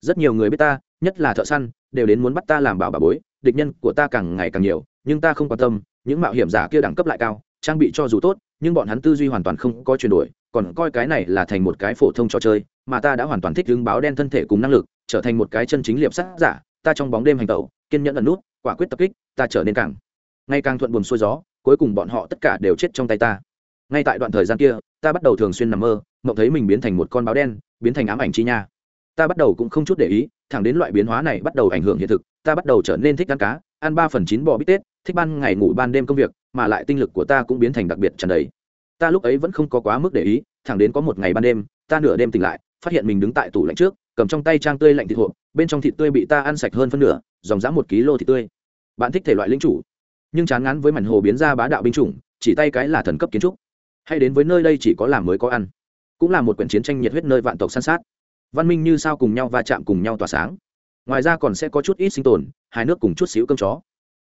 Rất nhiều người biết ta nhất là thợ săn, đều đến muốn bắt ta làm bảo bà bối, địch nhân của ta càng ngày càng nhiều, nhưng ta không quan tâm, những mạo hiểm giả kia đẳng cấp lại cao, trang bị cho dù tốt, nhưng bọn hắn tư duy hoàn toàn không có chuyển đổi, còn coi cái này là thành một cái phổ thông trò chơi, mà ta đã hoàn toàn thích đứng báo đen thân thể cùng năng lực, trở thành một cái chân chính liệp sát giả, ta trong bóng đêm hành tẩu, kiên nhẫn ẩn nút, quả quyết tập kích, ta trở nên càng, ngày càng thuận buồm xuôi gió, cuối cùng bọn họ tất cả đều chết trong tay ta. Ngay tại đoạn thời gian kia, ta bắt đầu thường xuyên nằm mơ, mộng thấy mình biến thành một con báo đen, biến thành ám ảnh chi nha ta bắt đầu cũng không chút để ý, thẳng đến loại biến hóa này bắt đầu ảnh hưởng hiện thực, ta bắt đầu trở nên thích ăn cá, ăn ba phần chín bò bít tết, thích ban ngày ngủ ban đêm công việc, mà lại tinh lực của ta cũng biến thành đặc biệt trần đầy. Ta lúc ấy vẫn không có quá mức để ý, thẳng đến có một ngày ban đêm, ta nửa đêm tỉnh lại, phát hiện mình đứng tại tủ lạnh trước, cầm trong tay trang tươi lạnh thịt hộp bên trong thịt tươi bị ta ăn sạch hơn phân nửa, dòng dã một ký lô thịt tươi. Bạn thích thể loại lính chủ, nhưng chán ngán với mảnh hồ biến ra bá đạo binh chủng, chỉ tay cái là thần cấp kiến trúc. Hay đến với nơi đây chỉ có làm mới có ăn. Cũng là một quyển chiến tranh nhiệt huyết nơi vạn tộc săn sát văn minh như sao cùng nhau va chạm cùng nhau tỏa sáng. Ngoài ra còn sẽ có chút ít sinh tồn, hai nước cùng chút xíu cơm chó.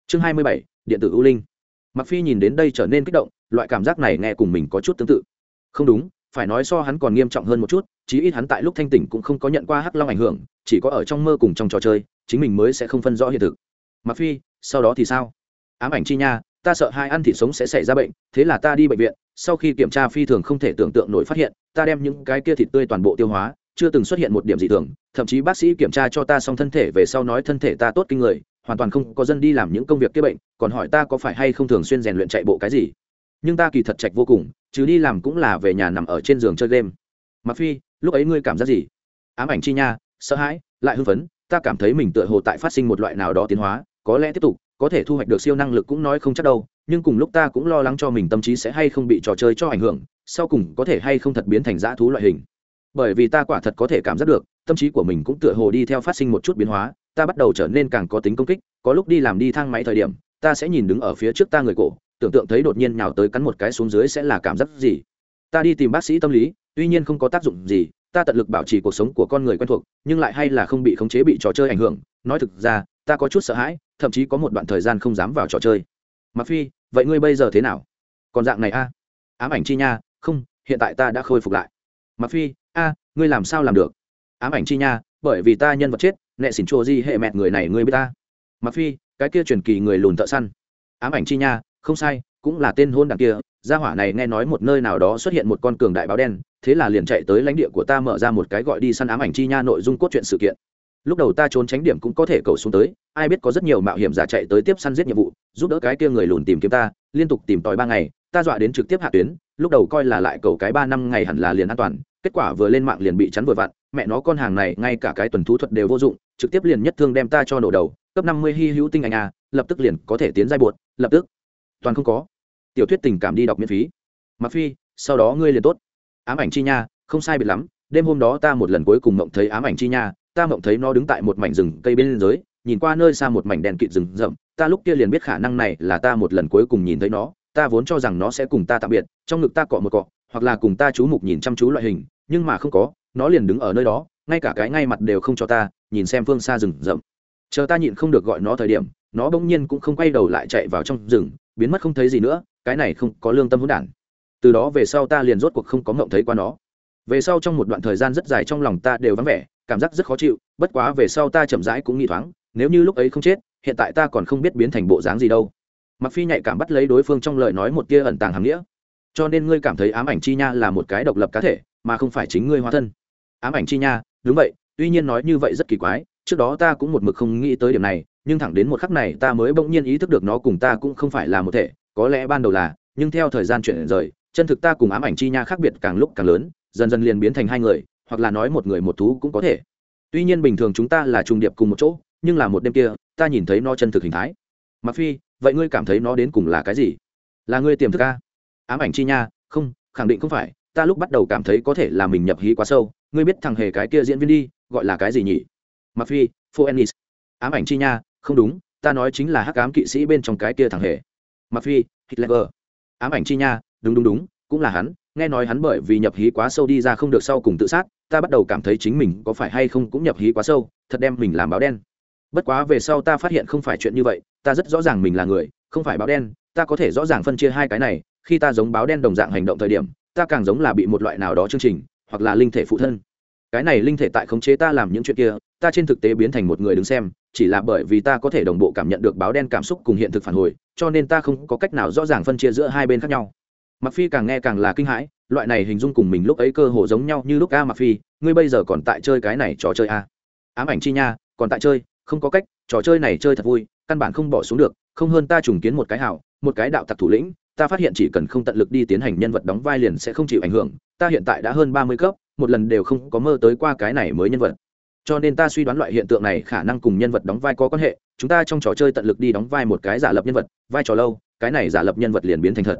Chương hai mươi bảy, điện tử ưu linh. Mặc phi nhìn đến đây trở nên kích động, loại cảm giác này nghe cùng mình có chút tương tự. Không đúng, phải nói so hắn còn nghiêm trọng hơn một chút, chí ít hắn tại lúc thanh tỉnh cũng không có nhận qua hắc long ảnh hưởng, chỉ có ở trong mơ cùng trong trò chơi, chính mình mới sẽ không phân rõ hiện thực. Mặc phi, sau đó thì sao? Ám ảnh chi nha, ta sợ hai ăn thịt sống sẽ xảy ra bệnh, thế là ta đi bệnh viện, sau khi kiểm tra phi thường không thể tưởng tượng nổi phát hiện, ta đem những cái kia thịt tươi toàn bộ tiêu hóa chưa từng xuất hiện một điểm dị thường, thậm chí bác sĩ kiểm tra cho ta xong thân thể về sau nói thân thể ta tốt kinh người, hoàn toàn không có dân đi làm những công việc kia bệnh, còn hỏi ta có phải hay không thường xuyên rèn luyện chạy bộ cái gì. Nhưng ta kỳ thật chạch vô cùng, chứ đi làm cũng là về nhà nằm ở trên giường chơi game. Mặc phi, lúc ấy ngươi cảm giác gì? Ám ảnh chi nha, sợ hãi, lại hưng phấn, ta cảm thấy mình tựa hồ tại phát sinh một loại nào đó tiến hóa, có lẽ tiếp tục, có thể thu hoạch được siêu năng lực cũng nói không chắc đâu, nhưng cùng lúc ta cũng lo lắng cho mình tâm trí sẽ hay không bị trò chơi cho ảnh hưởng, sau cùng có thể hay không thật biến thành dã thú loại hình bởi vì ta quả thật có thể cảm giác được, tâm trí của mình cũng tựa hồ đi theo phát sinh một chút biến hóa, ta bắt đầu trở nên càng có tính công kích, có lúc đi làm đi thang máy thời điểm, ta sẽ nhìn đứng ở phía trước ta người cổ, tưởng tượng thấy đột nhiên nhào tới cắn một cái xuống dưới sẽ là cảm giác gì. Ta đi tìm bác sĩ tâm lý, tuy nhiên không có tác dụng gì, ta tận lực bảo trì cuộc sống của con người quen thuộc, nhưng lại hay là không bị khống chế bị trò chơi ảnh hưởng. Nói thực ra, ta có chút sợ hãi, thậm chí có một đoạn thời gian không dám vào trò chơi. Mặc phi, vậy ngươi bây giờ thế nào? Còn dạng này a? Ám ảnh chi nha, không, hiện tại ta đã khôi phục lại. Mặc phi a, ngươi làm sao làm được? Ám ảnh chi nha, bởi vì ta nhân vật chết nệ xỉn chua di hệ mẹt người này ngươi biết ta. Mặc phi, cái kia truyền kỳ người lùn thợ săn. Ám ảnh chi nha, không sai, cũng là tên hôn đằng kia, gia hỏa này nghe nói một nơi nào đó xuất hiện một con cường đại báo đen, thế là liền chạy tới lãnh địa của ta mở ra một cái gọi đi săn ám ảnh chi nha nội dung cốt truyện sự kiện. Lúc đầu ta trốn tránh điểm cũng có thể cầu xuống tới, ai biết có rất nhiều mạo hiểm giả chạy tới tiếp săn giết nhiệm vụ, giúp đỡ cái kia người lùn tìm kiếm ta, liên tục tìm tòi ba ngày, ta dọa đến trực tiếp hạ tuyến, lúc đầu coi là lại cầu cái ba năm ngày hẳn là liền an toàn kết quả vừa lên mạng liền bị chắn vừa vặn, mẹ nó con hàng này, ngay cả cái tuần thú thuật đều vô dụng, trực tiếp liền nhất thương đem ta cho nổ đầu, cấp năm mươi hy hữu tinh anh a, lập tức liền có thể tiến giai buột lập tức. Toàn không có. Tiểu thuyết tình cảm đi đọc miễn phí. Mặc phi, sau đó ngươi liền tốt. Ám ảnh chi nha, không sai biệt lắm, đêm hôm đó ta một lần cuối cùng mộng thấy ám ảnh chi nha, ta mộng thấy nó đứng tại một mảnh rừng cây bên dưới, nhìn qua nơi xa một mảnh đèn kịt rừng rậm, ta lúc kia liền biết khả năng này là ta một lần cuối cùng nhìn thấy nó, ta vốn cho rằng nó sẽ cùng ta tạm biệt, trong ngực ta cọ một cọ hoặc là cùng ta chú mục nhìn chăm chú loại hình, nhưng mà không có, nó liền đứng ở nơi đó, ngay cả cái ngay mặt đều không cho ta, nhìn xem phương xa rừng rậm. Chờ ta nhịn không được gọi nó thời điểm, nó bỗng nhiên cũng không quay đầu lại chạy vào trong rừng, biến mất không thấy gì nữa, cái này không có lương tâm hỗn đản. Từ đó về sau ta liền rốt cuộc không có ngộng thấy qua nó. Về sau trong một đoạn thời gian rất dài trong lòng ta đều vắng vẻ, cảm giác rất khó chịu, bất quá về sau ta chậm rãi cũng nghĩ thoáng, nếu như lúc ấy không chết, hiện tại ta còn không biết biến thành bộ dáng gì đâu. Mặc phi nhạy cảm bắt lấy đối phương trong lời nói một tia ẩn tàng hàm nghĩa cho nên ngươi cảm thấy ám ảnh chi nha là một cái độc lập cá thể, mà không phải chính ngươi hóa thân. Ám ảnh chi nha, đúng vậy, tuy nhiên nói như vậy rất kỳ quái, trước đó ta cũng một mực không nghĩ tới điểm này, nhưng thẳng đến một khắc này ta mới bỗng nhiên ý thức được nó cùng ta cũng không phải là một thể, có lẽ ban đầu là, nhưng theo thời gian chuyển rời, chân thực ta cùng ám ảnh chi nha khác biệt càng lúc càng lớn, dần dần liền biến thành hai người, hoặc là nói một người một thú cũng có thể. Tuy nhiên bình thường chúng ta là trùng điệp cùng một chỗ, nhưng là một đêm kia, ta nhìn thấy nó chân thực hình thái. Mặc phi, vậy ngươi cảm thấy nó đến cùng là cái gì? Là ngươi tiềm thức ca ám ảnh chi nha, không, khẳng định không phải, ta lúc bắt đầu cảm thấy có thể là mình nhập hí quá sâu, ngươi biết thằng hề cái kia diễn viên đi, gọi là cái gì nhỉ? Mặc phi phoenix ám ảnh chi nha, không đúng, ta nói chính là hắc ám kỵ sĩ bên trong cái kia thằng hề. Mặc phi, hitler. Ám ảnh chi nha, đúng đúng đúng, cũng là hắn, nghe nói hắn bởi vì nhập hí quá sâu đi ra không được sau cùng tự sát, ta bắt đầu cảm thấy chính mình có phải hay không cũng nhập hí quá sâu, thật đem mình làm báo đen bất quá về sau ta phát hiện không phải chuyện như vậy, ta rất rõ ràng mình là người, không phải báo đen, ta có thể rõ ràng phân chia hai cái này, khi ta giống báo đen đồng dạng hành động thời điểm, ta càng giống là bị một loại nào đó chương trình, hoặc là linh thể phụ thân. Cái này linh thể tại khống chế ta làm những chuyện kia, ta trên thực tế biến thành một người đứng xem, chỉ là bởi vì ta có thể đồng bộ cảm nhận được báo đen cảm xúc cùng hiện thực phản hồi, cho nên ta không có cách nào rõ ràng phân chia giữa hai bên khác nhau. Mặc phi càng nghe càng là kinh hãi, loại này hình dung cùng mình lúc ấy cơ hồ giống nhau như lúc a mặc phi, ngươi bây giờ còn tại chơi cái này trò chơi a ám ảnh chi nha, còn tại chơi không có cách, trò chơi này chơi thật vui, căn bản không bỏ xuống được, không hơn ta trùng kiến một cái hảo, một cái đạo tặc thủ lĩnh, ta phát hiện chỉ cần không tận lực đi tiến hành nhân vật đóng vai liền sẽ không chịu ảnh hưởng, ta hiện tại đã hơn ba mươi cấp, một lần đều không có mơ tới qua cái này mới nhân vật. Cho nên ta suy đoán loại hiện tượng này khả năng cùng nhân vật đóng vai có quan hệ, chúng ta trong trò chơi tận lực đi đóng vai một cái giả lập nhân vật, vai trò lâu, cái này giả lập nhân vật liền biến thành thật.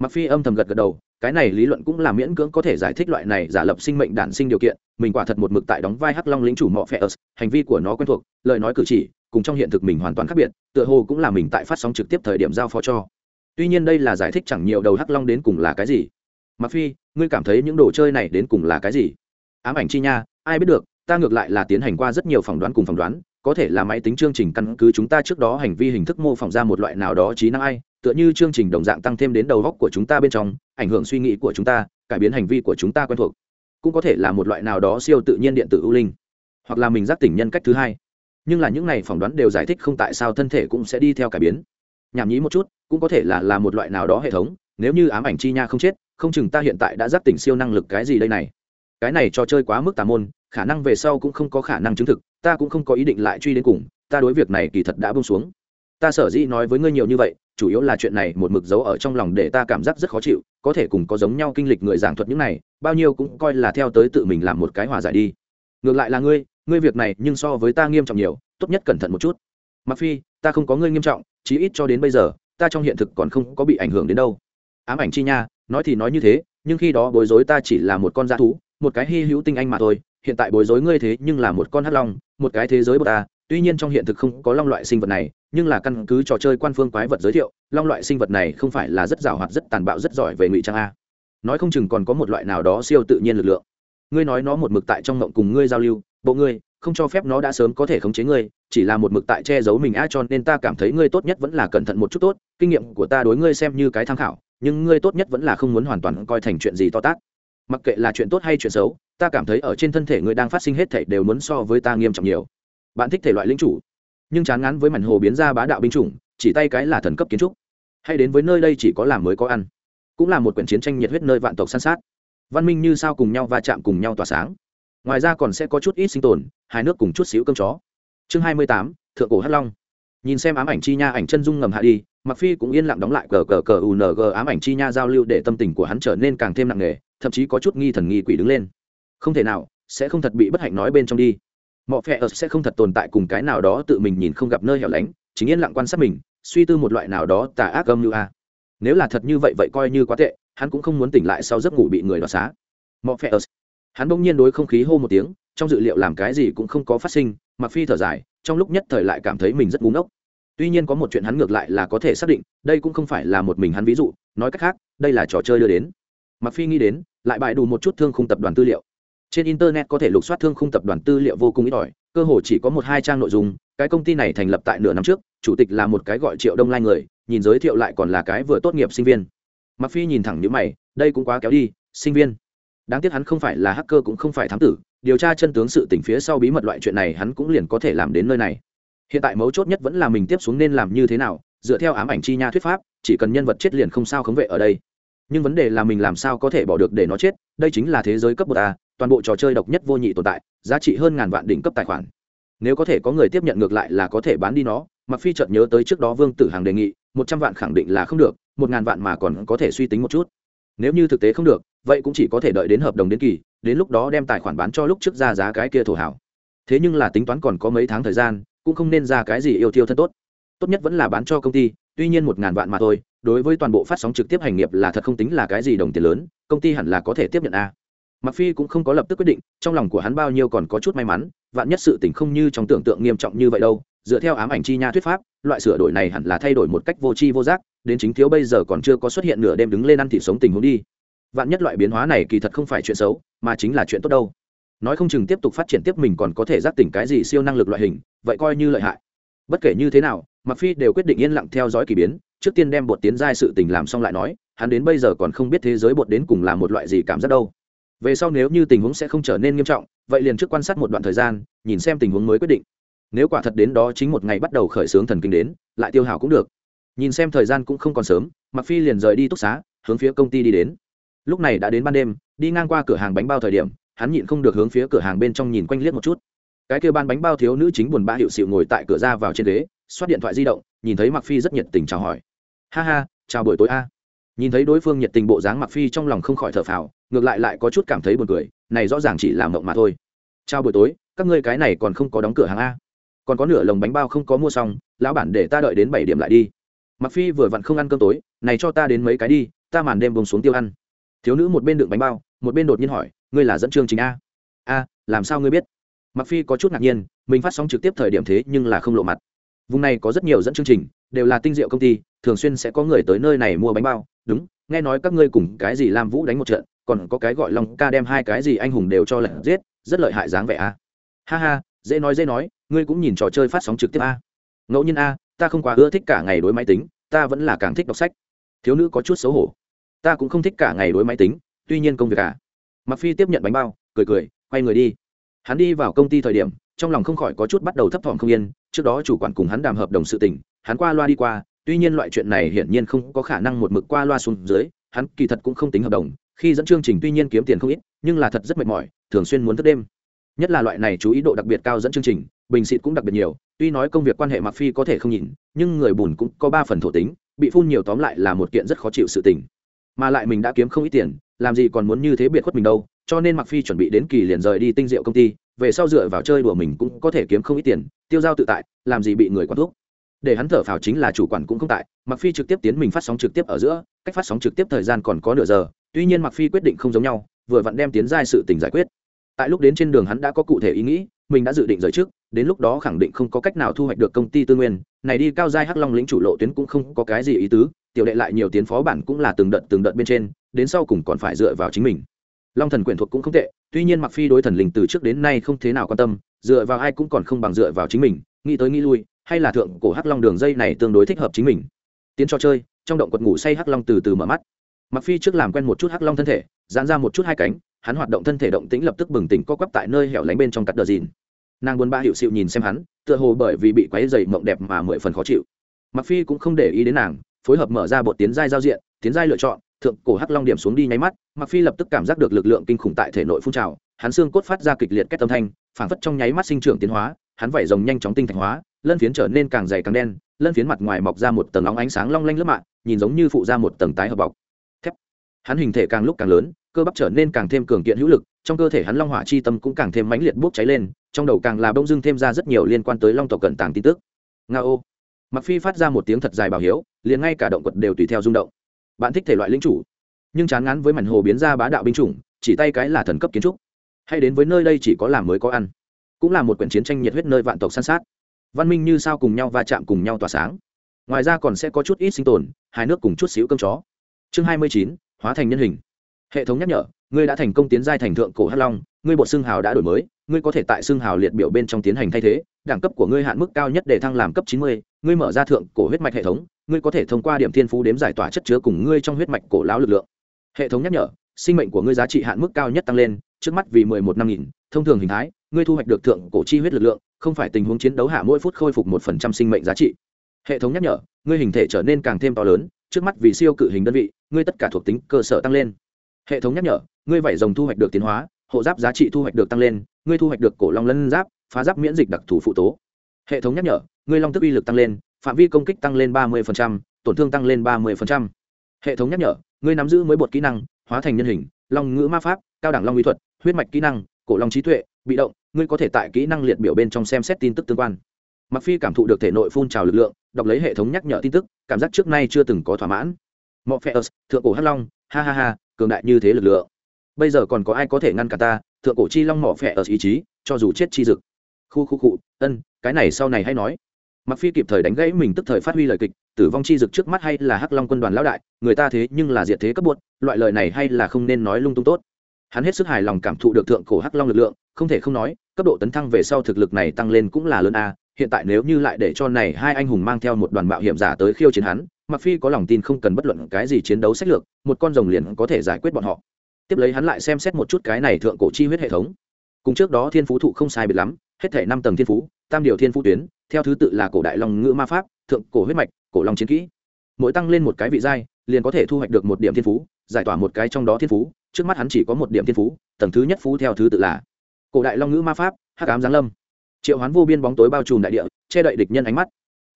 Mặc phi âm thầm gật gật đầu cái này lý luận cũng là miễn cưỡng có thể giải thích loại này giả lập sinh mệnh đản sinh điều kiện, mình quả thật một mực tại đóng vai hắc long lính chủ mọ phe hành vi của nó quen thuộc, lời nói cử chỉ, cùng trong hiện thực mình hoàn toàn khác biệt, tựa hồ cũng là mình tại phát sóng trực tiếp thời điểm giao phó cho. Tuy nhiên đây là giải thích chẳng nhiều đầu hắc long đến cùng là cái gì. Mặc phi, ngươi cảm thấy những đồ chơi này đến cùng là cái gì? Ám ảnh chi nha, ai biết được, ta ngược lại là tiến hành qua rất nhiều phỏng đoán cùng phỏng đoán, có thể là máy tính chương trình căn cứ chúng ta trước đó hành vi hình thức mô phỏng ra một loại nào đó trí năng ai tựa như chương trình đồng dạng tăng thêm đến đầu góc của chúng ta bên trong, ảnh hưởng suy nghĩ của chúng ta, cải biến hành vi của chúng ta quen thuộc. Cũng có thể là một loại nào đó siêu tự nhiên điện tử ưu linh, hoặc là mình giác tỉnh nhân cách thứ hai. Nhưng là những này phỏng đoán đều giải thích không tại sao thân thể cũng sẽ đi theo cải biến. Nhảm nhí một chút, cũng có thể là là một loại nào đó hệ thống, nếu như ám ảnh chi nha không chết, không chừng ta hiện tại đã giác tỉnh siêu năng lực cái gì đây này. Cái này cho chơi quá mức tà môn, khả năng về sau cũng không có khả năng chứng thực, ta cũng không có ý định lại truy đến cùng, ta đối việc này kỳ thật đã bông xuống. Ta sở dĩ nói với ngươi nhiều như vậy chủ yếu là chuyện này một mực dấu ở trong lòng để ta cảm giác rất khó chịu, có thể cùng có giống nhau kinh lịch người giảng thuật những này, bao nhiêu cũng coi là theo tới tự mình làm một cái hòa giải đi. Ngược lại là ngươi ngươi việc này nhưng so với ta nghiêm trọng nhiều, tốt nhất cẩn thận một chút. Mặc phi, ta không có ngươi nghiêm trọng, chí ít cho đến bây giờ, ta trong hiện thực còn không có bị ảnh hưởng đến đâu. Ám ảnh chi nha, nói thì nói như thế, nhưng khi đó bối rối ta chỉ là một con dã thú, một cái hy hữu tinh anh mà thôi, hiện tại bối rối ngươi thế nhưng là một con hắc long, một cái thế giới bột ta tuy nhiên trong hiện thực không có long loại sinh vật này, nhưng là căn cứ trò chơi quan phương quái vật giới thiệu, long loại sinh vật này không phải là rất giàu hoạt, rất tàn bạo, rất giỏi về ngụy trang a. Nói không chừng còn có một loại nào đó siêu tự nhiên lực lượng. Ngươi nói nó một mực tại trong ngộng cùng ngươi giao lưu, bộ ngươi, không cho phép nó đã sớm có thể khống chế ngươi, chỉ là một mực tại che giấu mình a cho nên ta cảm thấy ngươi tốt nhất vẫn là cẩn thận một chút tốt, kinh nghiệm của ta đối ngươi xem như cái tham khảo, nhưng ngươi tốt nhất vẫn là không muốn hoàn toàn coi thành chuyện gì to tát. Mặc kệ là chuyện tốt hay chuyện xấu, ta cảm thấy ở trên thân thể ngươi đang phát sinh hết thể đều muốn so với ta nghiêm trọng nhiều bạn thích thể loại lính chủ. Nhưng chán ngán với mảnh hồ biến ra bá đạo binh chủng, chỉ tay cái là thần cấp kiến trúc. Hay đến với nơi đây chỉ có làm mới có ăn. Cũng là một quyển chiến tranh nhiệt huyết nơi vạn tộc san sát. Văn minh như sao cùng nhau va chạm cùng nhau tỏa sáng. Ngoài ra còn sẽ có chút ít sinh tồn, hai nước cùng chút xíu cơm chó. Chương hai mươi tám, thượng cổ hắc long. Nhìn xem ám ảnh chi nha ảnh chân dung ngầm hạ đi mặc phi cũng yên lặng đóng lại cờ cờ cờ ung ám ảnh chi nha giao lưu để tâm tình của hắn trở nên càng thêm nặng nề, thậm chí có chút nghi thần nghi quỷ đứng lên. Không thể nào, sẽ không thật bị bất hạnh nói bên trong đi mọi phe ớt sẽ không thật tồn tại cùng cái nào đó tự mình nhìn không gặp nơi hẻo lánh, chính yên lặng quan sát mình, suy tư một loại nào đó tà ác âm như a. Nếu là thật như vậy vậy coi như quá tệ, hắn cũng không muốn tỉnh lại sau giấc ngủ bị người đoạt xá. Mọi phe ớt hắn bỗng nhiên đối không khí hô một tiếng, trong dự liệu làm cái gì cũng không có phát sinh mặc phi thở dài, trong lúc nhất thời lại cảm thấy mình rất búng ốc tuy nhiên có một chuyện hắn ngược lại là có thể xác định, đây cũng không phải là một mình hắn ví dụ, nói cách khác, đây là trò chơi đưa đến. Mặc phi nghĩ đến, lại bại đủ một chút thương khung tập đoàn tư liệu trên internet có thể lục soát thương khung tập đoàn tư liệu vô cùng ít ỏi, cơ hồ chỉ có một hai trang nội dung, cái công ty này thành lập tại nửa năm trước, chủ tịch là một cái gọi triệu đông lai người, nhìn giới thiệu lại còn là cái vừa tốt nghiệp sinh viên. Mặc phi nhìn thẳng những mày, đây cũng quá kéo đi, sinh viên. Đáng tiếc hắn không phải là hacker cũng không phải thám tử, điều tra chân tướng sự tình phía sau bí mật loại chuyện này hắn cũng liền có thể làm đến nơi này. Hiện tại mấu chốt nhất vẫn là mình tiếp xuống nên làm như thế nào, dựa theo ám ảnh chi nha thuyết pháp, chỉ cần nhân vật chết liền không sao khống vệ ở đây. Nhưng vấn đề là mình làm sao có thể bỏ được để nó chết, đây chính là thế giới cấp một a toàn bộ trò chơi độc nhất vô nhị tồn tại, giá trị hơn ngàn vạn đỉnh cấp tài khoản. Nếu có thể có người tiếp nhận ngược lại là có thể bán đi nó mặc phi chợt nhớ tới trước đó vương tử hàng đề nghị, một trăm vạn khẳng định là không được, một ngàn vạn mà còn có thể suy tính một chút. Nếu như thực tế không được, vậy cũng chỉ có thể đợi đến hợp đồng đến kỳ, đến lúc đó đem tài khoản bán cho lúc trước ra giá cái kia thổ hảo. Thế nhưng là tính toán còn có mấy tháng thời gian, cũng không nên ra cái gì yêu thiêu thân tốt. Tốt nhất vẫn là bán cho công ty, tuy nhiên một ngàn vạn mà thôi, đối với toàn bộ phát sóng trực tiếp hành nghiệp là thật không tính là cái gì đồng tiền lớn, công ty hẳn là có thể tiếp nhận a mặc phi cũng không có lập tức quyết định, trong lòng của hắn bao nhiêu còn có chút may mắn, vạn nhất sự tình không như trong tưởng tượng nghiêm trọng như vậy đâu. Dựa theo ám ảnh chi nha thuyết pháp, loại sửa đổi này hẳn là thay đổi một cách vô tri vô giác, đến chính thiếu bây giờ còn chưa có xuất hiện nửa đêm đứng lên ăn thịt sống tình huống đi. Vạn nhất loại biến hóa này kỳ thật không phải chuyện xấu, mà chính là chuyện tốt đâu. Nói không chừng tiếp tục phát triển tiếp mình còn có thể giác tỉnh cái gì siêu năng lực loại hình, vậy coi như lợi hại. Bất kể như thế nào mặc phi đều quyết định yên lặng theo dõi kỳ biến, trước tiên đem bột tiến giai sự tình làm xong lại nói, hắn đến bây giờ còn không biết thế giới bột đến cùng là một loại gì cảm giác đâu về sau nếu như tình huống sẽ không trở nên nghiêm trọng, vậy liền trước quan sát một đoạn thời gian, nhìn xem tình huống mới quyết định. Nếu quả thật đến đó chính một ngày bắt đầu khởi xướng thần kinh đến, lại tiêu hào cũng được. Nhìn xem thời gian cũng không còn sớm mặc phi liền rời đi túc xá, hướng phía công ty đi đến. Lúc này đã đến ban đêm, đi ngang qua cửa hàng bánh bao thời điểm, hắn nhịn không được hướng phía cửa hàng bên trong nhìn quanh liếc một chút. Cái kia ban bánh bao thiếu nữ chính buồn bã hiệu xịu ngồi tại cửa ra vào trên ghế, xoát điện thoại di động, nhìn thấy mặc phi rất nhiệt tình chào hỏi. Ha ha, chào buổi tối a. Nhìn thấy đối phương nhiệt tình bộ dáng mặc phi trong lòng không khỏi thở phào ngược lại lại có chút cảm thấy buồn cười, này rõ ràng chỉ là mộng mà thôi. Chào buổi tối, các ngươi cái này còn không có đóng cửa hàng a. Còn có nửa lồng bánh bao không có mua xong, lão bản để ta đợi đến bảy điểm lại đi. Mặc phi vừa vặn không ăn cơm tối, này cho ta đến mấy cái đi, ta màn đêm vùng xuống tiêu ăn. Thiếu nữ một bên đựng bánh bao, một bên đột nhiên hỏi, ngươi là dẫn chương trình a? A, làm sao ngươi biết? Mặc phi có chút ngạc nhiên, mình phát sóng trực tiếp thời điểm thế nhưng là không lộ mặt. Vùng này có rất nhiều dẫn chương trình, đều là tinh diệu công ty, thường xuyên sẽ có người tới nơi này mua bánh bao. Đúng, nghe nói các ngươi cùng cái gì làm vũ đánh một trận còn có cái gọi long ca đem hai cái gì anh hùng đều cho lật giết, rất lợi hại dáng vẻ a. Ha ha, dễ nói dễ nói, ngươi cũng nhìn trò chơi phát sóng trực tiếp a. Ngẫu nhiên a, ta không quá ưa thích cả ngày đối máy tính, ta vẫn là càng thích đọc sách. Thiếu nữ có chút xấu hổ. Ta cũng không thích cả ngày đối máy tính, tuy nhiên công việc à. Mặc phi tiếp nhận bánh bao, cười cười, quay người đi. Hắn đi vào công ty thời điểm, trong lòng không khỏi có chút bắt đầu thấp thỏm không yên, trước đó chủ quản cùng hắn đàm hợp đồng sự tình, hắn qua loa đi qua, tuy nhiên loại chuyện này hiển nhiên không có khả năng một mực qua loa xuống dưới, hắn kỳ thật cũng không tính hợp đồng khi dẫn chương trình tuy nhiên kiếm tiền không ít, nhưng là thật rất mệt mỏi, thường xuyên muốn thức đêm. Nhất là loại này chú ý độ đặc biệt cao dẫn chương trình, bình xịt cũng đặc biệt nhiều, tuy nói công việc quan hệ mặc phi có thể không nhìn, nhưng người bùn cũng có ba phần thổ tính, bị phun nhiều tóm lại là một kiện rất khó chịu sự tình. Mà lại mình đã kiếm không ít tiền, làm gì còn muốn như thế biệt khuất mình đâu, cho nên mặc phi chuẩn bị đến kỳ liền rời đi tinh diệu công ty, về sau dựa vào chơi đùa mình cũng có thể kiếm không ít tiền, tiêu giao tự tại, làm gì bị người quản thuốc để hắn thở phào chính là chủ quản cũng không tại mặc phi trực tiếp tiến mình phát sóng trực tiếp ở giữa cách phát sóng trực tiếp thời gian còn có nửa giờ, tuy nhiên mặc phi quyết định không giống nhau, vừa vặn đem tiến giai sự tình giải quyết. Tại lúc đến trên đường hắn đã có cụ thể ý nghĩ, mình đã dự định rời trước, đến lúc đó khẳng định không có cách nào thu hoạch được công ty tư nguyên, này đi cao giai hắc long lĩnh chủ lộ tuyến cũng không có cái gì ý tứ, tiểu đệ lại nhiều tiến phó bản cũng là từng đợt từng đợt bên trên, đến sau cùng còn phải dựa vào chính mình. Long thần quyển thuộc cũng không tệ, tuy nhiên mặc phi đối thần linh từ trước đến nay không thế nào quan tâm, dựa vào ai cũng còn không bằng dựa vào chính mình, nghĩ tới nghĩ lui, hay là thượng cổ hắc long đường dây này tương đối thích hợp chính mình. Tiến cho chơi trong động quật ngủ say hắc long từ từ mở mắt. Mặc phi trước làm quen một chút hắc long thân thể, giãn ra một chút hai cánh, hắn hoạt động thân thể động tĩnh lập tức bừng tỉnh co quắp tại nơi hẻo lánh bên trong cắt đờ dìn. Nàng buồn ba hiệu xịu nhìn xem hắn, tựa hồ bởi vì bị quấy dày mộng đẹp mà mười phần khó chịu. Mặc phi cũng không để ý đến nàng, phối hợp mở ra bột tiến giai giao diện, tiến giai lựa chọn, thượng cổ hắc long điểm xuống đi nháy mắt mặc phi lập tức cảm giác được lực lượng kinh khủng tại thể nội phun trào, hắn xương cốt phát ra kịch liệt kết âm thanh, phảng phất trong nháy mắt sinh trưởng tiến hóa, hắn vảy rồng nhanh chóng tinh thành hóa, lân phiến trở nên càng dày càng đen, lân phiến mặt ngoài mọc ra một tầng óng ánh sáng long lanh lớp mạng nhìn giống như phụ ra một tầng tái hợp bọc. Thép. Hắn hình thể càng lúc càng lớn, cơ bắp trở nên càng thêm cường kiện hữu lực, trong cơ thể hắn long hỏa chi tâm cũng càng thêm mãnh liệt bốc cháy lên, trong đầu càng là bông dưng thêm ra rất nhiều liên quan tới long tộc cận tàng tin tức. Nga ô. Mặc phi phát ra một tiếng thật dài bảo hiếu, liền ngay cả động vật đều tùy theo rung động. Bạn thích thể loại lính chủ, nhưng chán ngán với mảnh hồ biến ra bá đạo binh chủng, chỉ tay cái là thần cấp kiến trúc. Hay đến với nơi đây chỉ có làm mới có ăn, cũng là một quyển chiến tranh nhiệt huyết nơi vạn tộc san sát. Văn minh như sao cùng nhau va chạm cùng nhau tỏa sáng ngoài ra còn sẽ có chút ít sinh tồn, hai nước cùng chút xíu cơm chó. Chương hai mươi chín, hóa thành nhân hình. Hệ thống nhắc nhở, ngươi đã thành công tiến giai thành thượng cổ hắc long, ngươi bột xương hào đã đổi mới, ngươi có thể tại xương hào liệt biểu bên trong tiến hành thay thế, đẳng cấp của ngươi hạn mức cao nhất để thăng làm cấp chín mươi, ngươi mở ra thượng cổ huyết mạch hệ thống, ngươi có thể thông qua điểm thiên phú đếm giải tỏa chất chứa cùng ngươi trong huyết mạch cổ lão lực lượng. Hệ thống nhắc nhở, sinh mệnh của ngươi giá trị hạn mức cao nhất tăng lên, trước mắt vì mười một năm nghìn, thông thường hình thái, ngươi thu hoạch được thượng cổ chi huyết lực lượng, không phải tình huống chiến đấu hạ mỗi phút khôi phục một phần trăm sinh mệnh giá trị hệ thống nhắc nhở, ngươi hình thể trở nên càng thêm to lớn, trước mắt vì siêu cự hình đơn vị, ngươi tất cả thuộc tính cơ sở tăng lên. Hệ thống nhắc nhở, ngươi vải rồng thu hoạch được tiến hóa, hộ giáp giá trị thu hoạch được tăng lên, ngươi thu hoạch được cổ long lân giáp, phá giáp miễn dịch đặc thù phụ tố. Hệ thống nhắc nhở, ngươi long tức uy lực tăng lên, phạm vi công kích tăng lên ba mươi tổn thương tăng lên ba mươi hệ thống nhắc nhở, ngươi nắm giữ mới bột kỹ năng, hóa thành nhân hình, long ngữ ma pháp, cao đẳng long mỹ thuật, huyết mạch kỹ năng, cổ long trí tuệ, bị động, ngươi có thể tại kỹ năng liệt biểu bên trong xem xét tin tức tương quan mặc phi cảm thụ được thể nội phun trào lực lượng, đọc lấy hệ thống nhắc nhở tin tức, cảm giác trước nay chưa từng có thỏa mãn. Mọ phe thượng cổ hắc long, ha ha ha, cường đại như thế lực lượng. Bây giờ còn có ai có thể ngăn cả ta? Thượng cổ chi long mọ phe ý chí, cho dù chết chi dực. Khu khu cụ ân, cái này sau này hay nói. Mặc phi kịp thời đánh gãy mình tức thời phát huy lời kịch, tử vong chi dực trước mắt hay là hắc long quân đoàn lão đại, người ta thế nhưng là diệt thế cấp bột loại lời này hay là không nên nói lung tung tốt. Hắn hết sức hài lòng cảm thụ được thượng cổ hắc long lực lượng, không thể không nói, cấp độ tấn thăng về sau thực lực này tăng lên cũng là lớn a hiện tại nếu như lại để cho này hai anh hùng mang theo một đoàn mạo hiểm giả tới khiêu chiến hắn mặc phi có lòng tin không cần bất luận cái gì chiến đấu sách lược, một con rồng liền có thể giải quyết bọn họ. Tiếp lấy hắn lại xem xét một chút cái này thượng cổ chi huyết hệ thống. Cùng trước đó thiên phú thụ không sai biệt lắm, hết thể năm tầng thiên phú, tam điều thiên phú tuyến, theo thứ tự là cổ đại long ngữ ma pháp, thượng cổ huyết mạch, cổ long chiến kỹ. Mỗi tăng lên một cái vị giai, liền có thể thu hoạch được một điểm thiên phú, giải tỏa một cái trong đó thiên phú, trước mắt hắn chỉ có một điểm thiên phú, tầng thứ nhất phú theo thứ tự là cổ đại long ngữ ma pháp, hắc ám giáng lâm triệu hoán vô biên bóng tối bao trùm đại địa, che đậy địch nhân ánh mắt.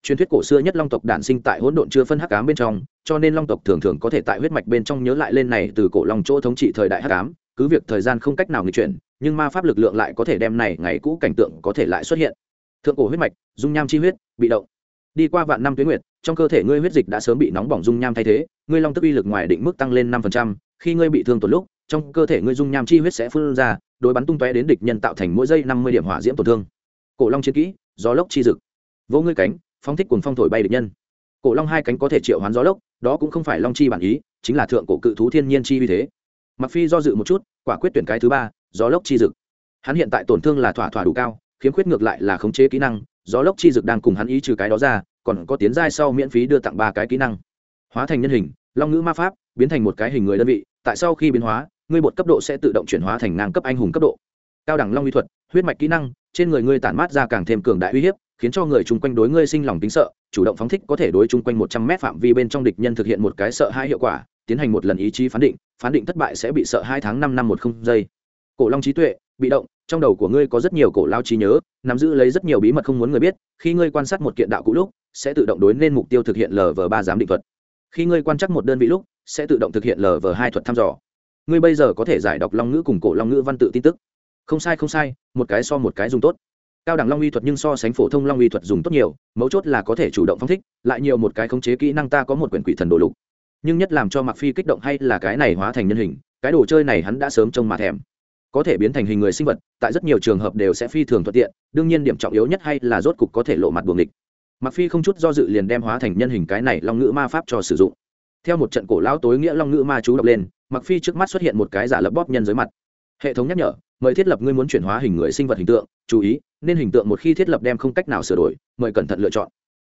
Truyền thuyết cổ xưa nhất long tộc đản sinh tại hỗn độn chưa phân hắc ám bên trong, cho nên long tộc thường thường có thể tại huyết mạch bên trong nhớ lại lên này từ cổ long chỗ thống trị thời đại hắc ám, cứ việc thời gian không cách nào nghịch chuyển, nhưng ma pháp lực lượng lại có thể đem này ngày cũ cảnh tượng có thể lại xuất hiện. Thượng cổ huyết mạch, dung nham chi huyết, bị động. Đi qua vạn năm tuyến nguyệt, trong cơ thể ngươi huyết dịch đã sớm bị nóng bỏng dung nham thay thế, ngươi long tức uy lực ngoài định mức tăng lên năm khi ngươi bị thương tổn lúc, trong cơ thể ngươi dung nham chi huyết sẽ phun ra, đối bắn tung tóe đến địch nhân tạo thành mỗi giây năm mươi điểm hỏa diễm tổn thương cổ long chiến kỹ, gió lốc chi dực. Vô ngươi cánh phong thích cuồng phong thổi bay địch nhân. Cổ long hai cánh có thể triệu hoán gió lốc, đó cũng không phải long chi bản ý, chính là thượng cổ cự thú thiên nhiên chi uy thế. Mặc phi do dự một chút, quả quyết tuyển cái thứ ba, gió lốc chi dực. Hắn hiện tại tổn thương là thỏa thỏa đủ cao, khiếm khuyết ngược lại là khống chế kỹ năng, gió lốc chi dực đang cùng hắn ý trừ cái đó ra, còn có tiến giai sau miễn phí đưa tặng ba cái kỹ năng. Hóa thành nhân hình, long ngữ ma pháp, biến thành một cái hình người đơn vị, tại sau khi biến hóa, ngươi bột cấp độ sẽ tự động chuyển hóa thành ngang cấp anh hùng cấp độ. Cao đẳng long uy thuật, huyết mạch kỹ năng trên người ngươi tản mát ra càng thêm cường đại uy hiếp, khiến cho người chung quanh đối ngươi sinh lòng tính sợ, chủ động phóng thích có thể đối chung quanh một trăm mét phạm vi bên trong địch nhân thực hiện một cái sợ hai hiệu quả, tiến hành một lần ý chí phán định phán định thất bại sẽ bị sợ hai tháng năm năm một không giây. Cổ long trí tuệ, bị động, trong đầu của ngươi có rất nhiều cổ lao trí nhớ, nắm giữ lấy rất nhiều bí mật không muốn người biết, khi ngươi quan sát một kiện đạo cũ lúc, sẽ tự động đối nên mục tiêu thực hiện lv ba giám định thuật. Khi ngươi quan trắc một đơn vị lúc, sẽ tự động thực hiện lv hai thuật thăm dò. Ngươi bây giờ có thể giải đọc long ngữ cùng cổ long ngữ văn tự tin tức không sai không sai, một cái so một cái dùng tốt. Cao đẳng long uy thuật nhưng so sánh phổ thông long uy thuật dùng tốt nhiều, mấu chốt là có thể chủ động phong thích, lại nhiều một cái khống chế kỹ năng ta có một quyển quỷ thần đồ lục. Nhưng nhất làm cho mặc phi kích động hay là cái này hóa thành nhân hình, cái đồ chơi này hắn đã sớm trông mà thèm. Có thể biến thành hình người sinh vật, tại rất nhiều trường hợp đều sẽ phi thường thuận tiện, đương nhiên điểm trọng yếu nhất hay là rốt cục có thể lộ mặt buồng địch. Mặc phi không chút do dự liền đem hóa thành nhân hình cái này long ngữ ma pháp cho sử dụng. Theo một trận cổ lão tối nghĩa long ngữ ma chú đọc lên mặc phi trước mắt xuất hiện một cái giả lập bóp nhân dưới mặt. Hệ thống nhắc nhở mời thiết lập ngươi muốn chuyển hóa hình người sinh vật hình tượng, chú ý, nên hình tượng một khi thiết lập đem không cách nào sửa đổi, mời cẩn thận lựa chọn.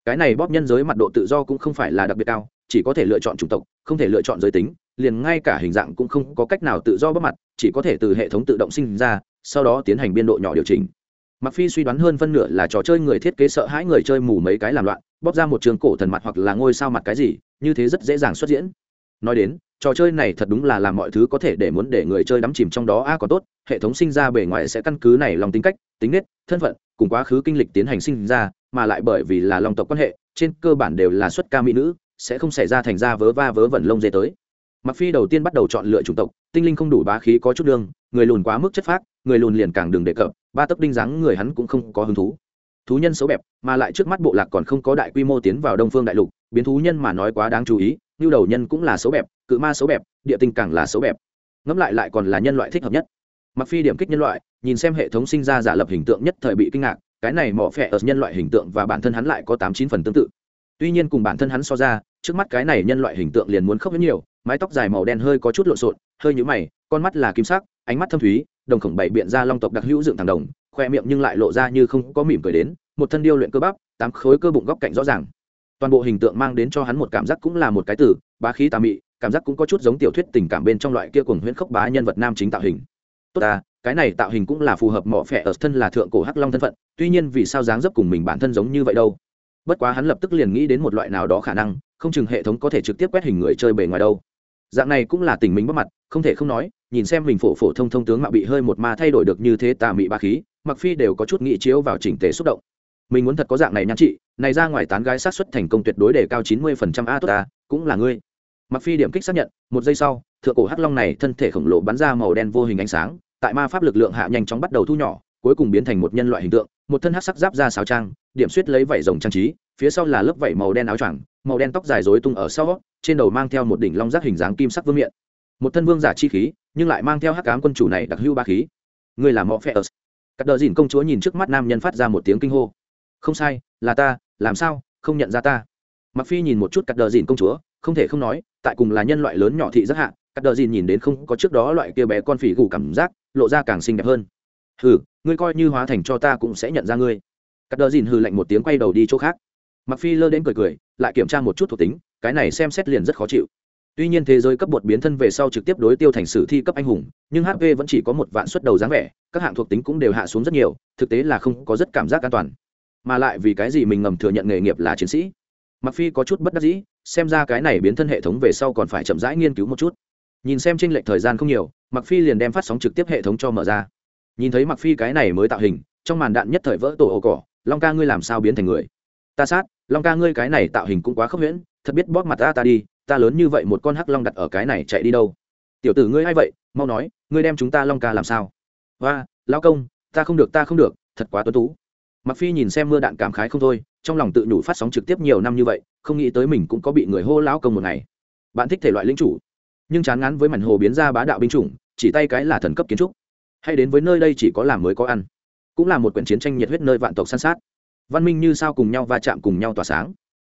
Cái này bóp nhân giới mặt độ tự do cũng không phải là đặc biệt cao, chỉ có thể lựa chọn chủng tộc, không thể lựa chọn giới tính, liền ngay cả hình dạng cũng không có cách nào tự do bóp mặt, chỉ có thể từ hệ thống tự động sinh ra, sau đó tiến hành biên độ nhỏ điều chỉnh. Mặc phi suy đoán hơn phân nửa là trò chơi người thiết kế sợ hãi người chơi mù mấy cái làm loạn, bóp ra một trường cổ thần mặt hoặc là ngôi sao mặt cái gì, như thế rất dễ dàng xuất diễn. Nói đến trò chơi này thật đúng là làm mọi thứ có thể để muốn để người chơi đắm chìm trong đó. A à, còn tốt hệ thống sinh ra bề ngoài sẽ căn cứ này lòng tính cách tính nết thân phận cùng quá khứ kinh lịch tiến hành sinh ra mà lại bởi vì là lòng tộc quan hệ trên cơ bản đều là xuất ca mỹ nữ sẽ không xảy ra thành ra vớ va vớ vẩn lông dê tới. Mặc phi đầu tiên bắt đầu chọn lựa chủng tộc tinh linh không đủ bá khí có chút đương người lùn quá mức chất phác người lùn liền càng đừng đề cập ba tấc đinh dáng người hắn cũng không có hứng thú. Thú nhân xấu bẹp mà lại trước mắt bộ lạc còn không có đại quy mô tiến vào đông phương đại lục biến thú nhân mà nói quá đáng chú ý như đầu nhân cũng là xấu bẹp cự ma xấu bẹp, địa tinh càng là xấu bẹp. Ngẫm lại lại còn là nhân loại thích hợp nhất. Mặc phi điểm kích nhân loại, nhìn xem hệ thống sinh ra giả lập hình tượng nhất thời bị kinh ngạc, cái này mỏ phẹ ở nhân loại hình tượng và bản thân hắn lại có tám chín phần tương tự. Tuy nhiên cùng bản thân hắn so ra, trước mắt cái này nhân loại hình tượng liền muốn khóc rất nhiều, mái tóc dài màu đen hơi có chút lộn xộn, hơi nhũ mày, con mắt là kim sắc, ánh mắt thâm thúy, đồng khổng bảy biện ra long tộc đặc hữu dựng thẳng đồng, khoe miệng nhưng lại lộ ra như không có mỉm cười đến, một thân điêu luyện cơ bắp, tám khối cơ bụng góc cạnh rõ ràng. Toàn bộ hình tượng mang đến cho hắn một cảm giác cũng là một cái từ, bá khí tà mị cảm giác cũng có chút giống tiểu thuyết tình cảm bên trong loại kia cùng huyễn khốc bá nhân vật nam chính tạo hình. Tốt à cái này tạo hình cũng là phù hợp mỏ phẹ ở thân là thượng cổ hắc long thân phận, tuy nhiên vì sao dáng dấp cùng mình bản thân giống như vậy đâu? Bất quá hắn lập tức liền nghĩ đến một loại nào đó khả năng, không chừng hệ thống có thể trực tiếp quét hình người chơi bề ngoài đâu. Dạng này cũng là tình mình bắt mặt, không thể không nói, nhìn xem mình phổ phổ thông thông tướng mạo bị hơi một ma thay đổi được như thế tà mị ba khí mặc phi đều có chút nghị chiếu vào chỉnh tề xúc động. Mình muốn thật có dạng này nhan trị này ra ngoài tán gái sát xuất thành công tuyệt đối đề cao chín mươi phần trăm a tốt ta, cũng là ngươi mặc phi điểm kích xác nhận, một giây sau, thượng cổ hắc long này thân thể khổng lồ bắn ra màu đen vô hình ánh sáng, tại ma pháp lực lượng hạ nhanh chóng bắt đầu thu nhỏ, cuối cùng biến thành một nhân loại hình tượng, một thân hắc sắc giáp ra xào trang, điểm suýt lấy vảy rồng trang trí, phía sau là lớp vảy màu đen áo choàng, màu đen tóc dài rối tung ở sau, trên đầu mang theo một đỉnh long giác hình dáng kim sắc vương miện. Một thân vương giả chi khí, nhưng lại mang theo hắc ám quân chủ này đặc hữu ba khí. Người là mọ phe ớt. Các đờ dìn công chúa nhìn trước mắt nam nhân phát ra một tiếng kinh hô. Không sai, là ta, làm sao, không nhận ra ta. Mặc phi nhìn một chút các đờ dìn công chúa, không thể không nói tại cùng là nhân loại lớn nhỏ thị rất hạ, cắt đờ dìn nhìn đến không có trước đó loại kia bé con phỉ gù cảm giác, lộ ra càng xinh đẹp hơn. Hừ, ngươi coi như hóa thành cho ta cũng sẽ nhận ra ngươi. Cắt đờ dìn hừ lạnh một tiếng quay đầu đi chỗ khác. Mặc phi lơ đến cười cười, lại kiểm tra một chút thuộc tính, cái này xem xét liền rất khó chịu. Tuy nhiên thế giới cấp bột biến thân về sau trực tiếp đối tiêu thành sử thi cấp anh hùng, nhưng hp vẫn chỉ có một vạn suất đầu dáng vẻ, các hạng thuộc tính cũng đều hạ xuống rất nhiều, thực tế là không có rất cảm giác an toàn. Mà lại vì cái gì mình ngầm thừa nhận nghề nghiệp là chiến sĩ? Mặc phi có chút bất đắc dĩ xem ra cái này biến thân hệ thống về sau còn phải chậm rãi nghiên cứu một chút. Nhìn xem tranh lệch thời gian không nhiều mặc phi liền đem phát sóng trực tiếp hệ thống cho mở ra. Nhìn thấy mặc phi cái này mới tạo hình, trong màn đạn nhất thời vỡ tổ ổ cỏ, long ca ngươi làm sao biến thành người? Ta sát, long ca ngươi cái này tạo hình cũng quá khốc huyễn, thật biết bóp mặt ta ta đi, ta lớn như vậy một con hắc long đặt ở cái này chạy đi đâu? Tiểu tử ngươi hay vậy? Mau nói, ngươi đem chúng ta long ca làm sao? Và lao công, ta không được, ta không được, thật quá tuấn tú. Mặc phi nhìn xem mưa đạn cảm khái không thôi trong lòng tự nhủ phát sóng trực tiếp nhiều năm như vậy, không nghĩ tới mình cũng có bị người hô lão công một ngày. Bạn thích thể loại lính chủ, nhưng chán ngắn với mảnh hồ biến ra bá đạo binh chủng, chỉ tay cái là thần cấp kiến trúc. Hay đến với nơi đây chỉ có làm mới có ăn, cũng là một quyển chiến tranh nhiệt huyết nơi vạn tộc săn sát. Văn minh như sao cùng nhau va chạm cùng nhau tỏa sáng.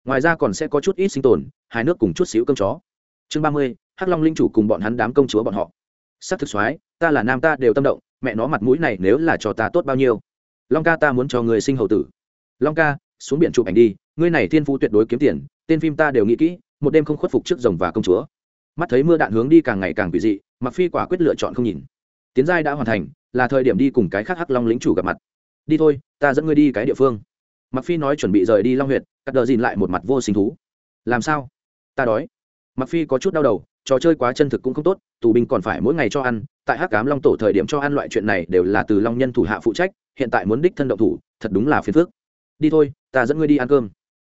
Ngoài ra còn sẽ có chút ít sinh tồn hai nước cùng chút xíu cơm chó. Chương ba mươi, hắc long linh chủ cùng bọn hắn đám công chúa bọn họ. S ắ c thực soái, ta là nam ta đều tâm động, mẹ nó mặt mũi này nếu là cho ta tốt bao nhiêu. Long ca ta muốn cho người sinh hậu tử. Long ca xuống biển chụp ảnh đi, ngươi này thiên phú tuyệt đối kiếm tiền, tên phim ta đều nghĩ kỹ, một đêm không khuất phục trước rồng và công chúa. Mắt thấy mưa đạn hướng đi càng ngày càng quỷ dị mặc phi quả quyết lựa chọn không nhìn. Tiến giai đã hoàn thành, là thời điểm đi cùng cái khác hắc long lính chủ gặp mặt. Đi thôi, ta dẫn ngươi đi cái địa phương. Mặc phi nói chuẩn bị rời đi long huyện cắt đờ dìn lại một mặt vô sinh thú. Làm sao? Ta đói. Mặc phi có chút đau đầu, trò chơi quá chân thực cũng không tốt, tù binh còn phải mỗi ngày cho ăn, tại hắc cám long tổ thời điểm cho ăn loại chuyện này đều là từ long nhân thủ hạ phụ trách, hiện tại muốn đích thân động thủ, thật đúng là phiền phức. Đi thôi ta dẫn ngươi đi ăn cơm.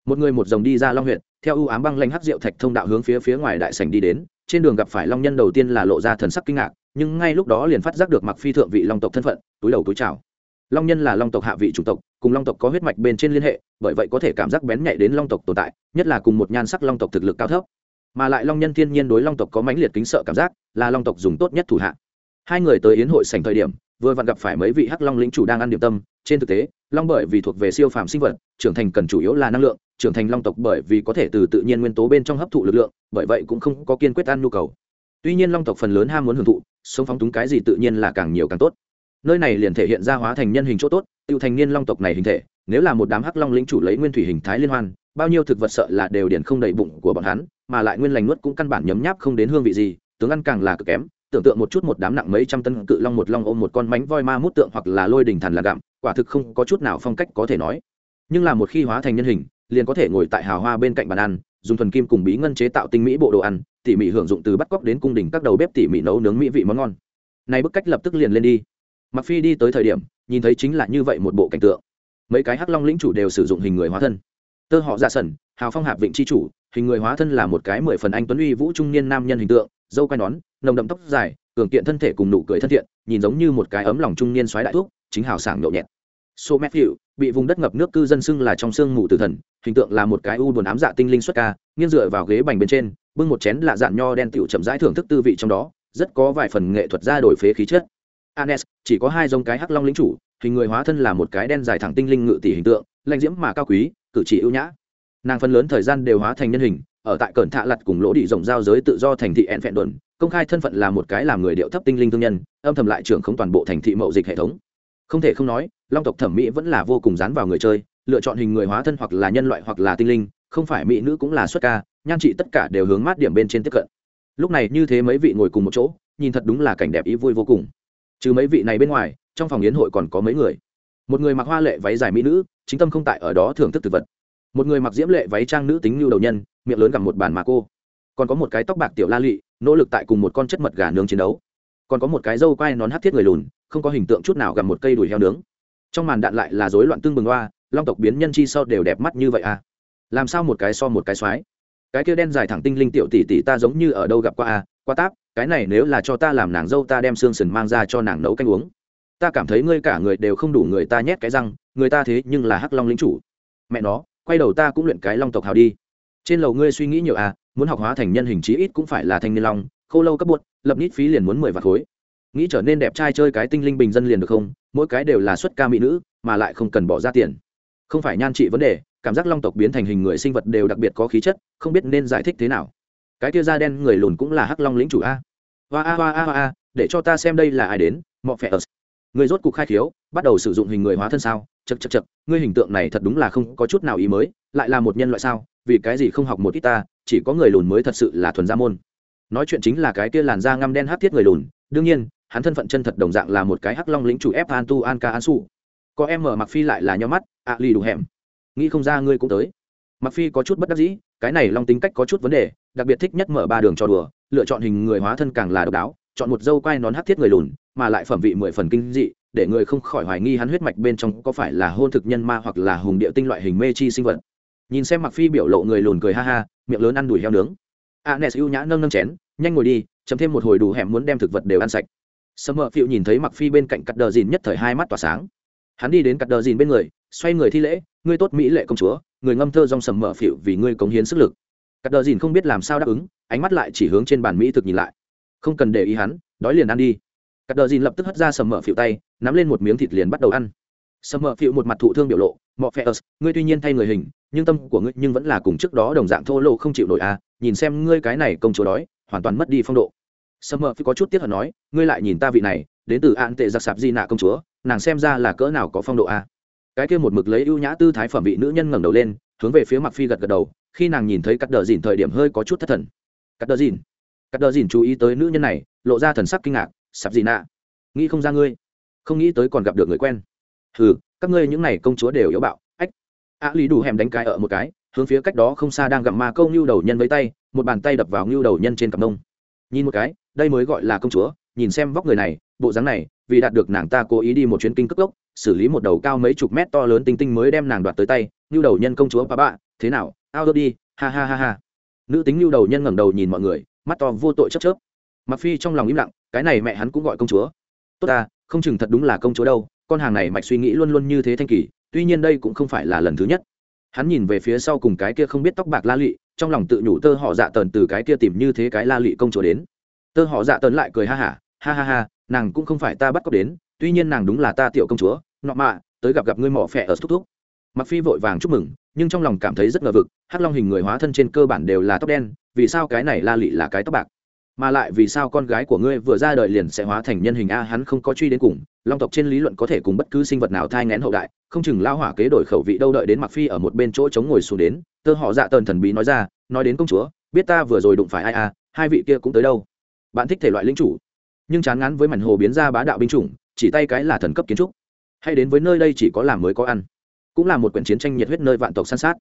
Một người một dòng đi ra long huyện theo ưu ám băng lanh hắc rượu thạch thông đạo hướng phía phía ngoài đại sảnh đi đến, trên đường gặp phải long nhân đầu tiên là lộ ra thần sắc kinh ngạc, nhưng ngay lúc đó liền phát giác được mặc phi thượng vị long tộc thân phận, túi đầu túi chào. Long nhân là long tộc hạ vị chủng tộc, cùng long tộc có huyết mạch bên trên liên hệ, bởi vậy có thể cảm giác bén nhạy đến long tộc tồn tại, nhất là cùng một nhan sắc long tộc thực lực cao thấp. Mà lại long nhân thiên nhiên đối long tộc có mãnh liệt kính sợ cảm giác, là long tộc dùng tốt nhất thủ hạ. Hai người tới yến hội sành thời điểm vừa vặn gặp phải mấy vị hắc long lĩnh chủ đang ăn điểm tâm. Trên thực tế, long bởi vì thuộc về siêu phàm sinh vật, trưởng thành cần chủ yếu là năng lượng, trưởng thành long tộc bởi vì có thể từ tự nhiên nguyên tố bên trong hấp thụ lực lượng, bởi vậy cũng không có kiên quyết ăn nhu cầu. Tuy nhiên long tộc phần lớn ham muốn hưởng thụ, sống phóng túng cái gì tự nhiên là càng nhiều càng tốt. Nơi này liền thể hiện ra hóa thành nhân hình chỗ tốt tiêu thành niên long tộc này hình thể, nếu là một đám hắc long lĩnh chủ lấy nguyên thủy hình thái liên hoan, bao nhiêu thực vật sợ là đều điển không đầy bụng của bọn hắn, mà lại nguyên lành nuốt cũng căn bản nhấm nháp không đến hương vị gì, tướng ăn càng là cực kém tưởng tượng một chút một đám nặng mấy trăm tấn cự long một long ôm một con mánh voi ma mút tượng hoặc là lôi đình thần là gặm, quả thực không có chút nào phong cách có thể nói. Nhưng là một khi hóa thành nhân hình, liền có thể ngồi tại hào hoa bên cạnh bàn ăn, dùng thuần kim cùng bí ngân chế tạo tinh mỹ bộ đồ ăn, tỉ mỉ hưởng dụng từ bắt cóc đến cung đình các đầu bếp tỉ mỉ nấu nướng mỹ vị món ngon. Này bức cách lập tức liền lên đi. Mặc phi đi tới thời điểm, nhìn thấy chính là như vậy một bộ cảnh tượng. Mấy cái hắc long lĩnh chủ đều sử dụng hình người hóa thân. Tơ họ ra dạ sẩn, hào phong hạp vịnh chi chủ, hình người hóa thân là một cái mười phần anh tuấn uy vũ trung niên nam nhân hình tượng, dâu quai nón nồng đậm tóc dài, cường kiện thân thể cùng nụ cười thân thiện, nhìn giống như một cái ấm lòng trung niên xoáy đại thuốc chính hào sảng nhậu nhẹt. So matthew bị vùng đất ngập nước cư dân xưng là trong xương mù tử thần, hình tượng là một cái u buồn ám dạ tinh linh xuất ca, nghiêng dựa vào ghế bành bên trên, bưng một chén lạ dạn nho đen tiểu chậm rãi thưởng thức tư vị trong đó, rất có vài phần nghệ thuật ra đổi phế khí chất. Anes, chỉ có hai giống cái hắc long lính chủ, hình người hóa thân là một cái đen dài thẳng tinh linh ngự tỷ hình tượng, lanh diễm mà cao quý, cử chỉ ưu nhã. Nàng phần lớn thời gian đều hóa thành nhân hình, ở tại cẩn thạ lặt cùng lỗ đi rộng giao giới tự do thành thị ẹn phẹn đồn công khai thân phận là một cái làm người điệu thấp tinh linh thương nhân, âm thầm lại trưởng không toàn bộ thành thị mậu dịch hệ thống. Không thể không nói, long tộc thẩm mỹ vẫn là vô cùng dán vào người chơi, lựa chọn hình người hóa thân hoặc là nhân loại hoặc là tinh linh, không phải mỹ nữ cũng là xuất ca, nhan trị tất cả đều hướng mát điểm bên trên tiếp cận. Lúc này như thế mấy vị ngồi cùng một chỗ, nhìn thật đúng là cảnh đẹp ý vui vô cùng. Trừ mấy vị này bên ngoài, trong phòng yến hội còn có mấy người. Một người mặc hoa lệ váy dài mỹ nữ, chính tâm không tại ở đó thưởng thức thực vật. Một người mặc diễm lệ váy trang nữ tính như đầu nhân, miệng lớn gặp một bàn mà cô. Còn có một cái tóc bạc tiểu la lụy nỗ lực tại cùng một con chất mật gà nướng chiến đấu. Còn có một cái dâu quai nón hát thiết người lùn không có hình tượng chút nào gặp một cây đùi heo nướng. Trong màn đạn lại là rối loạn tương bừng hoa, long tộc biến nhân chi sau đều đẹp mắt như vậy à? Làm sao một cái so một cái xoái? Cái kia đen dài thẳng tinh linh tiểu tỷ tỷ ta giống như ở đâu gặp qua à? qua táp cái này nếu là cho ta làm nàng dâu ta đem xương sần mang ra cho nàng nấu canh uống. Ta cảm thấy ngươi cả người đều không đủ người ta nhét cái răng người ta thế nhưng là hắc long lính chủ. Mẹ nó quay đầu ta cũng luyện cái long tộc hào đi. Trên lầu ngươi suy nghĩ nhiều à? Muốn học hóa thành nhân hình chí ít cũng phải là thanh niên long, khô lâu cấp bột lập nít phí liền muốn mười vạt khối. Nghĩ trở nên đẹp trai chơi cái tinh linh bình dân liền được không? Mỗi cái đều là xuất ca mỹ nữ, mà lại không cần bỏ ra tiền. Không phải nhan trị vấn đề, cảm giác long tộc biến thành hình người sinh vật đều đặc biệt có khí chất, không biết nên giải thích thế nào. Cái tia da đen người lùn cũng là hắc long lĩnh chủ a. Hoa a hoa a hoa a, để cho ta xem đây là ai đến, mọ phẹ người rốt cục khai khiếu, bắt đầu sử dụng hình người hóa thân sao? Chật chật chật ngươi hình tượng này thật đúng là không có chút nào ý mới, lại là một nhân loại sao? Vì cái gì không học một ít ta, chỉ có người lùn mới thật sự là thuần gia môn. Nói chuyện chính là cái kia làn da ngăm đen hát thiết người lùn, đương nhiên, hắn thân phận chân thật đồng dạng là một cái hắc long lĩnh chủ ép an tu an ca an su. Có em mở mặc phi lại là nhau mắt, ạ lì đủ hẻm. Nghĩ không ra ngươi cũng tới. Mặc phi có chút bất đắc dĩ, cái này long tính cách có chút vấn đề, đặc biệt thích nhất mở ba đường cho đùa, lựa chọn hình người hóa thân càng là độc đáo, chọn một dâu quai nón hát thiết người lùn mà lại phẩm vị mười phần kinh dị, để người không khỏi hoài nghi hắn huyết mạch bên trong có phải là hôn thực nhân ma hoặc là hùng địa tinh loại hình mê chi sinh vật. Nhìn xem mặc phi biểu lộ người lùn cười ha ha, miệng lớn ăn đùi heo nướng. A nes ưu nhã nâng nâng chén, nhanh ngồi đi chấm thêm một hồi đủ hẻm muốn đem thực vật đều ăn sạch. Sâm mợ phiệu nhìn thấy mặc phi bên cạnh cắt đờ dìn nhất thời hai mắt tỏa sáng. Hắn đi đến cắt đờ dìn bên người, xoay người thi lễ, ngươi tốt mỹ lệ công chúa, người ngâm thơ dòng sầm mợ phiệu vì ngươi cống hiến sức lực. Cắt đờ dìn không biết làm sao đáp ứng, ánh mắt lại chỉ hướng trên bàn mỹ thực nhìn lại. Không cần để ý hắn, đói liền ăn đi cắt đờ dìn lập tức hất ra sầm mỡ phiệu tay, nắm lên một miếng thịt liền bắt đầu ăn. Sầm mỡ phiệu một mặt thụ thương biểu lộ, mọ phe ớt, ngươi tuy nhiên thay người hình, nhưng tâm của ngươi nhưng vẫn là cùng trước đó đồng dạng thô lỗ không chịu nổi à nhìn xem ngươi cái này công chúa đói, hoàn toàn mất đi phong độ. Sầm mỡ phiệu có chút tiếc hận nói, ngươi lại nhìn ta vị này, đến từ an tệ giặc sạp di nạ công chúa, nàng xem ra là cỡ nào có phong độ à. Cái kia một mực lấy ưu nhã tư thái phẩm vị nữ nhân ngẩng đầu lên, hướng về phía mặc phi gật gật đầu, khi nàng nhìn thấy cắt đờ dìn thời điểm hơi có chút thất thần. Cắt đờ dìn, cắt đờ dìn chú ý tới nữ nhân này, lộ ra thần sắc kinh ngạc sạp gì nạ. Nghĩ không ra ngươi. Không nghĩ tới còn gặp được người quen. Hừ, các ngươi những này công chúa đều yếu bạo. Ách. Á lý đủ hẻm đánh cái ở một cái, hướng phía cách đó không xa đang gặm ma câu ngưu đầu nhân với tay, một bàn tay đập vào ngưu đầu nhân trên cặp nông nhìn một cái, đây mới gọi là công chúa, nhìn xem vóc người này, bộ dáng này, vì đạt được nàng ta cố ý đi một chuyến kinh cất gốc, xử lý một đầu cao mấy chục mét to lớn tinh tinh mới đem nàng đoạt tới tay, ngưu đầu nhân công chúa bà bạ, thế nào, ao đi, ha ha ha ha. Nữ tính ngưu đầu nhân ngẩng đầu nhìn mọi người, mắt to vô tội chấp chớp. Mặc phi trong lòng im lặng cái này mẹ hắn cũng gọi công chúa. Tốt ta, không chừng thật đúng là công chúa đâu, con hàng này mạch suy nghĩ luôn luôn như thế thanh kỳ, tuy nhiên đây cũng không phải là lần thứ nhất. Hắn nhìn về phía sau cùng cái kia không biết tóc bạc la lị, trong lòng tự nhủ tơ họ dạ tần từ cái kia tìm như thế cái la lị công chúa đến. Tơ họ dạ tần lại cười ha hả, ha ha ha, nàng cũng không phải ta bắt cóc đến, tuy nhiên nàng đúng là ta tiểu công chúa, nọ mạ, tới gặp gặp ngươi mỏ phẹ ở thúc thúc. Mặc phi vội vàng chúc mừng, nhưng trong lòng cảm thấy rất ngờ vực, hắc long hình người hóa thân trên cơ bản đều là tóc đen, vì sao cái này la lị là cái tóc bạc? Mà lại vì sao con gái của ngươi vừa ra đời liền sẽ hóa thành nhân hình a, hắn không có truy đến cùng, long tộc trên lý luận có thể cùng bất cứ sinh vật nào thai ngén hậu đại, không chừng lao hỏa kế đổi khẩu vị đâu đợi đến mặc phi ở một bên chỗ chống ngồi xuống đến, tơ họ dạ tần thần bí nói ra, nói đến công chúa, biết ta vừa rồi đụng phải ai a, hai vị kia cũng tới đâu? Bạn thích thể loại lính chủ. Nhưng chán ngán với mảnh hồ biến ra bá đạo binh chủng, chỉ tay cái là thần cấp kiến trúc. Hay đến với nơi đây chỉ có làm mới có ăn. Cũng là một quyển chiến tranh nhiệt huyết nơi vạn tộc săn sát.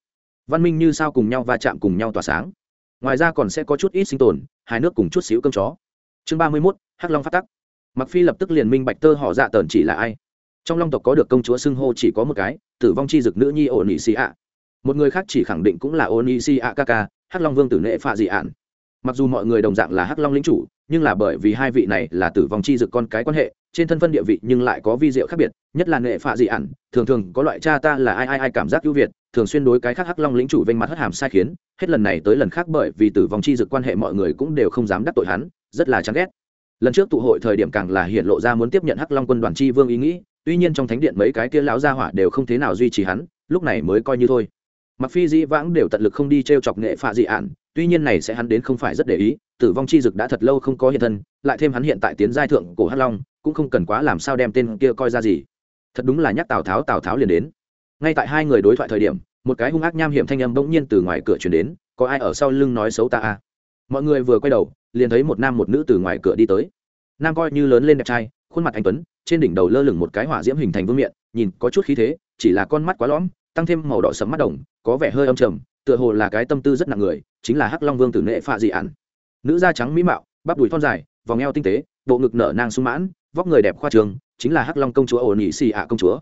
Văn minh như sao cùng nhau va chạm cùng nhau tỏa sáng ngoài ra còn sẽ có chút ít sinh tồn hai nước cùng chút xíu cơm chó. Chương ba mươi mốt, hắc long phát tắc. Mặc phi lập tức liền minh bạch tơ họ dạ tờn chỉ là ai. Trong long tộc có được công chúa xưng hô chỉ có một cái, tử vong chi dực nữ nhi ổn ị xì ạ một người khác chỉ khẳng định cũng là ổn ị xì ạ ca ca, hắc long vương tử nệ phạ dị ạn. Mặc dù mọi người đồng dạng là hắc long lính chủ, nhưng là bởi vì hai vị này là tử vong chi dực con cái quan hệ, trên thân phân địa vị nhưng lại có vi diệu khác biệt nhất là nệ phạ dị ản, thường thường có loại cha ta là ai ai ai cảm giác ưu việt, thường xuyên đối cái khác hắc long lĩnh chủ vênh mặt hất hàm sai khiến, hết lần này tới lần khác bởi vì tử vong chi dực quan hệ mọi người cũng đều không dám đắc tội hắn, rất là chán ghét. Lần trước tụ hội thời điểm càng là hiện lộ ra muốn tiếp nhận hắc long quân đoàn chi vương ý nghĩ, tuy nhiên trong thánh điện mấy cái kia lão gia hỏa đều không thế nào duy trì hắn, lúc này mới coi như thôi. Mặc phi dĩ vãng đều tận lực không đi t chọc nghệ phạ dị ản, tuy nhiên này sẽ hắn đến không phải rất để ý, tử vong chi dực đã thật lâu không có hiện thân, lại thêm hắn hiện tại tiến giai thượng cổ hắc long, cũng không cần quá làm sao đem tên kia coi ra gì thật đúng là nhắc tào tháo tào tháo liền đến. Ngay tại hai người đối thoại thời điểm, một cái hung ác nham hiểm thanh âm bỗng nhiên từ ngoài cửa chuyển đến, có ai ở sau lưng nói xấu ta à? Mọi người vừa quay đầu, liền thấy một nam một nữ từ ngoài cửa đi tới. Nam coi như lớn lên đẹp trai, khuôn mặt anh tuấn, trên đỉnh đầu lơ lửng một cái hỏa diễm hình thành vương miện, nhìn có chút khí thế, chỉ là con mắt quá lõm, tăng thêm màu đỏ sẫm mắt đồng, có vẻ hơi âm trầm, tựa hồ là cái tâm tư rất nặng người, chính là hắc long vương tử nệ phạ dị ản. Nữ da trắng mỹ mạo, bắp đùi thon dài, vòng eo tinh tế, bộ ngực nở nang sung mãn, vóc người đẹp khoa trường chính là hắc long công chúa ổ nhị xì ạ công chúa.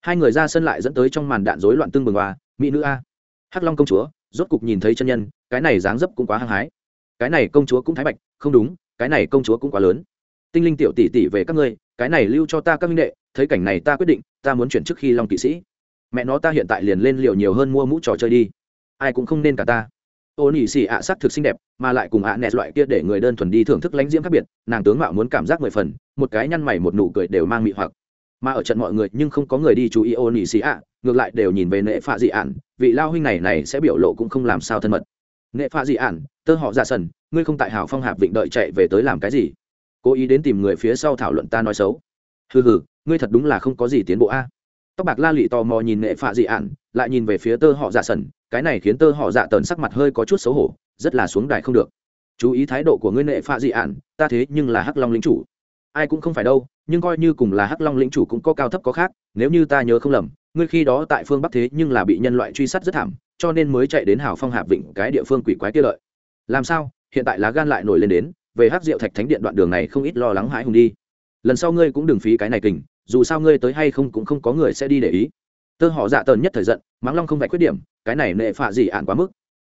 Hai người ra sân lại dẫn tới trong màn đạn rối loạn tương bừng hoa mỹ nữ a. Hắc long công chúa, rốt cục nhìn thấy chân nhân, cái này dáng dấp cũng quá hăng hái. Cái này công chúa cũng thái bạch, không đúng, cái này công chúa cũng quá lớn. Tinh linh tiểu tỷ tỷ về các ngươi, cái này lưu cho ta các minh đệ, thấy cảnh này ta quyết định, ta muốn chuyển trước khi long kỵ sĩ. Mẹ nó ta hiện tại liền lên liệu nhiều hơn mua mũ trò chơi đi. Ai cũng không nên cả ta ô nỉ xì ạ sắc thực xinh đẹp, mà lại cùng ạ nẹt loại kia để người đơn thuần đi thưởng thức lãnh diễm khác biệt, nàng tướng mạo muốn cảm giác mười phần, một cái nhăn mày một nụ cười đều mang mị hoặc. Mà ở trận mọi người nhưng không có người đi chú ý ô nỉ xì ạ, ngược lại đều nhìn về nệ phạ dị ạn vị lao huynh này này sẽ biểu lộ cũng không làm sao thân mật. Nệ phạ dị ạn tơ họ ra sần, ngươi không tại hảo phong hạp vịnh đợi chạy về tới làm cái gì? Cố ý đến tìm người phía sau thảo luận ta nói xấu. Hừ hừ, ngươi thật đúng là không có gì tiến bộ a tóc bạc la lị tò mò nhìn nệ phạ dị ạn lại nhìn về phía tơ họ dạ sần cái này khiến tơ họ dạ tần sắc mặt hơi có chút xấu hổ, rất là xuống đài không được. Chú ý thái độ của ngươi nệ phạ dị ạn ta thế nhưng là hắc long lính chủ. Ai cũng không phải đâu, nhưng coi như cùng là hắc long lĩnh chủ cũng có cao thấp có khác, nếu như ta nhớ không lầm, ngươi khi đó tại phương bắc thế nhưng là bị nhân loại truy sát rất thảm, cho nên mới chạy đến hào phong hạp vịnh, cái địa phương quỷ quái kia lợi. Làm sao? Hiện tại lá gan lại nổi lên đến, về hắc diệu thạch thánh điện đoạn đường này không ít lo lắng hãi hùng đi. Lần sau ngươi cũng đừng phí cái này kình dù sao ngươi tới hay không cũng không có người sẽ đi để ý. Tơ họ dạ tờn nhất thời giận, mắng long không vạch khuyết điểm, cái này nệ phạ gì ạn quá mức.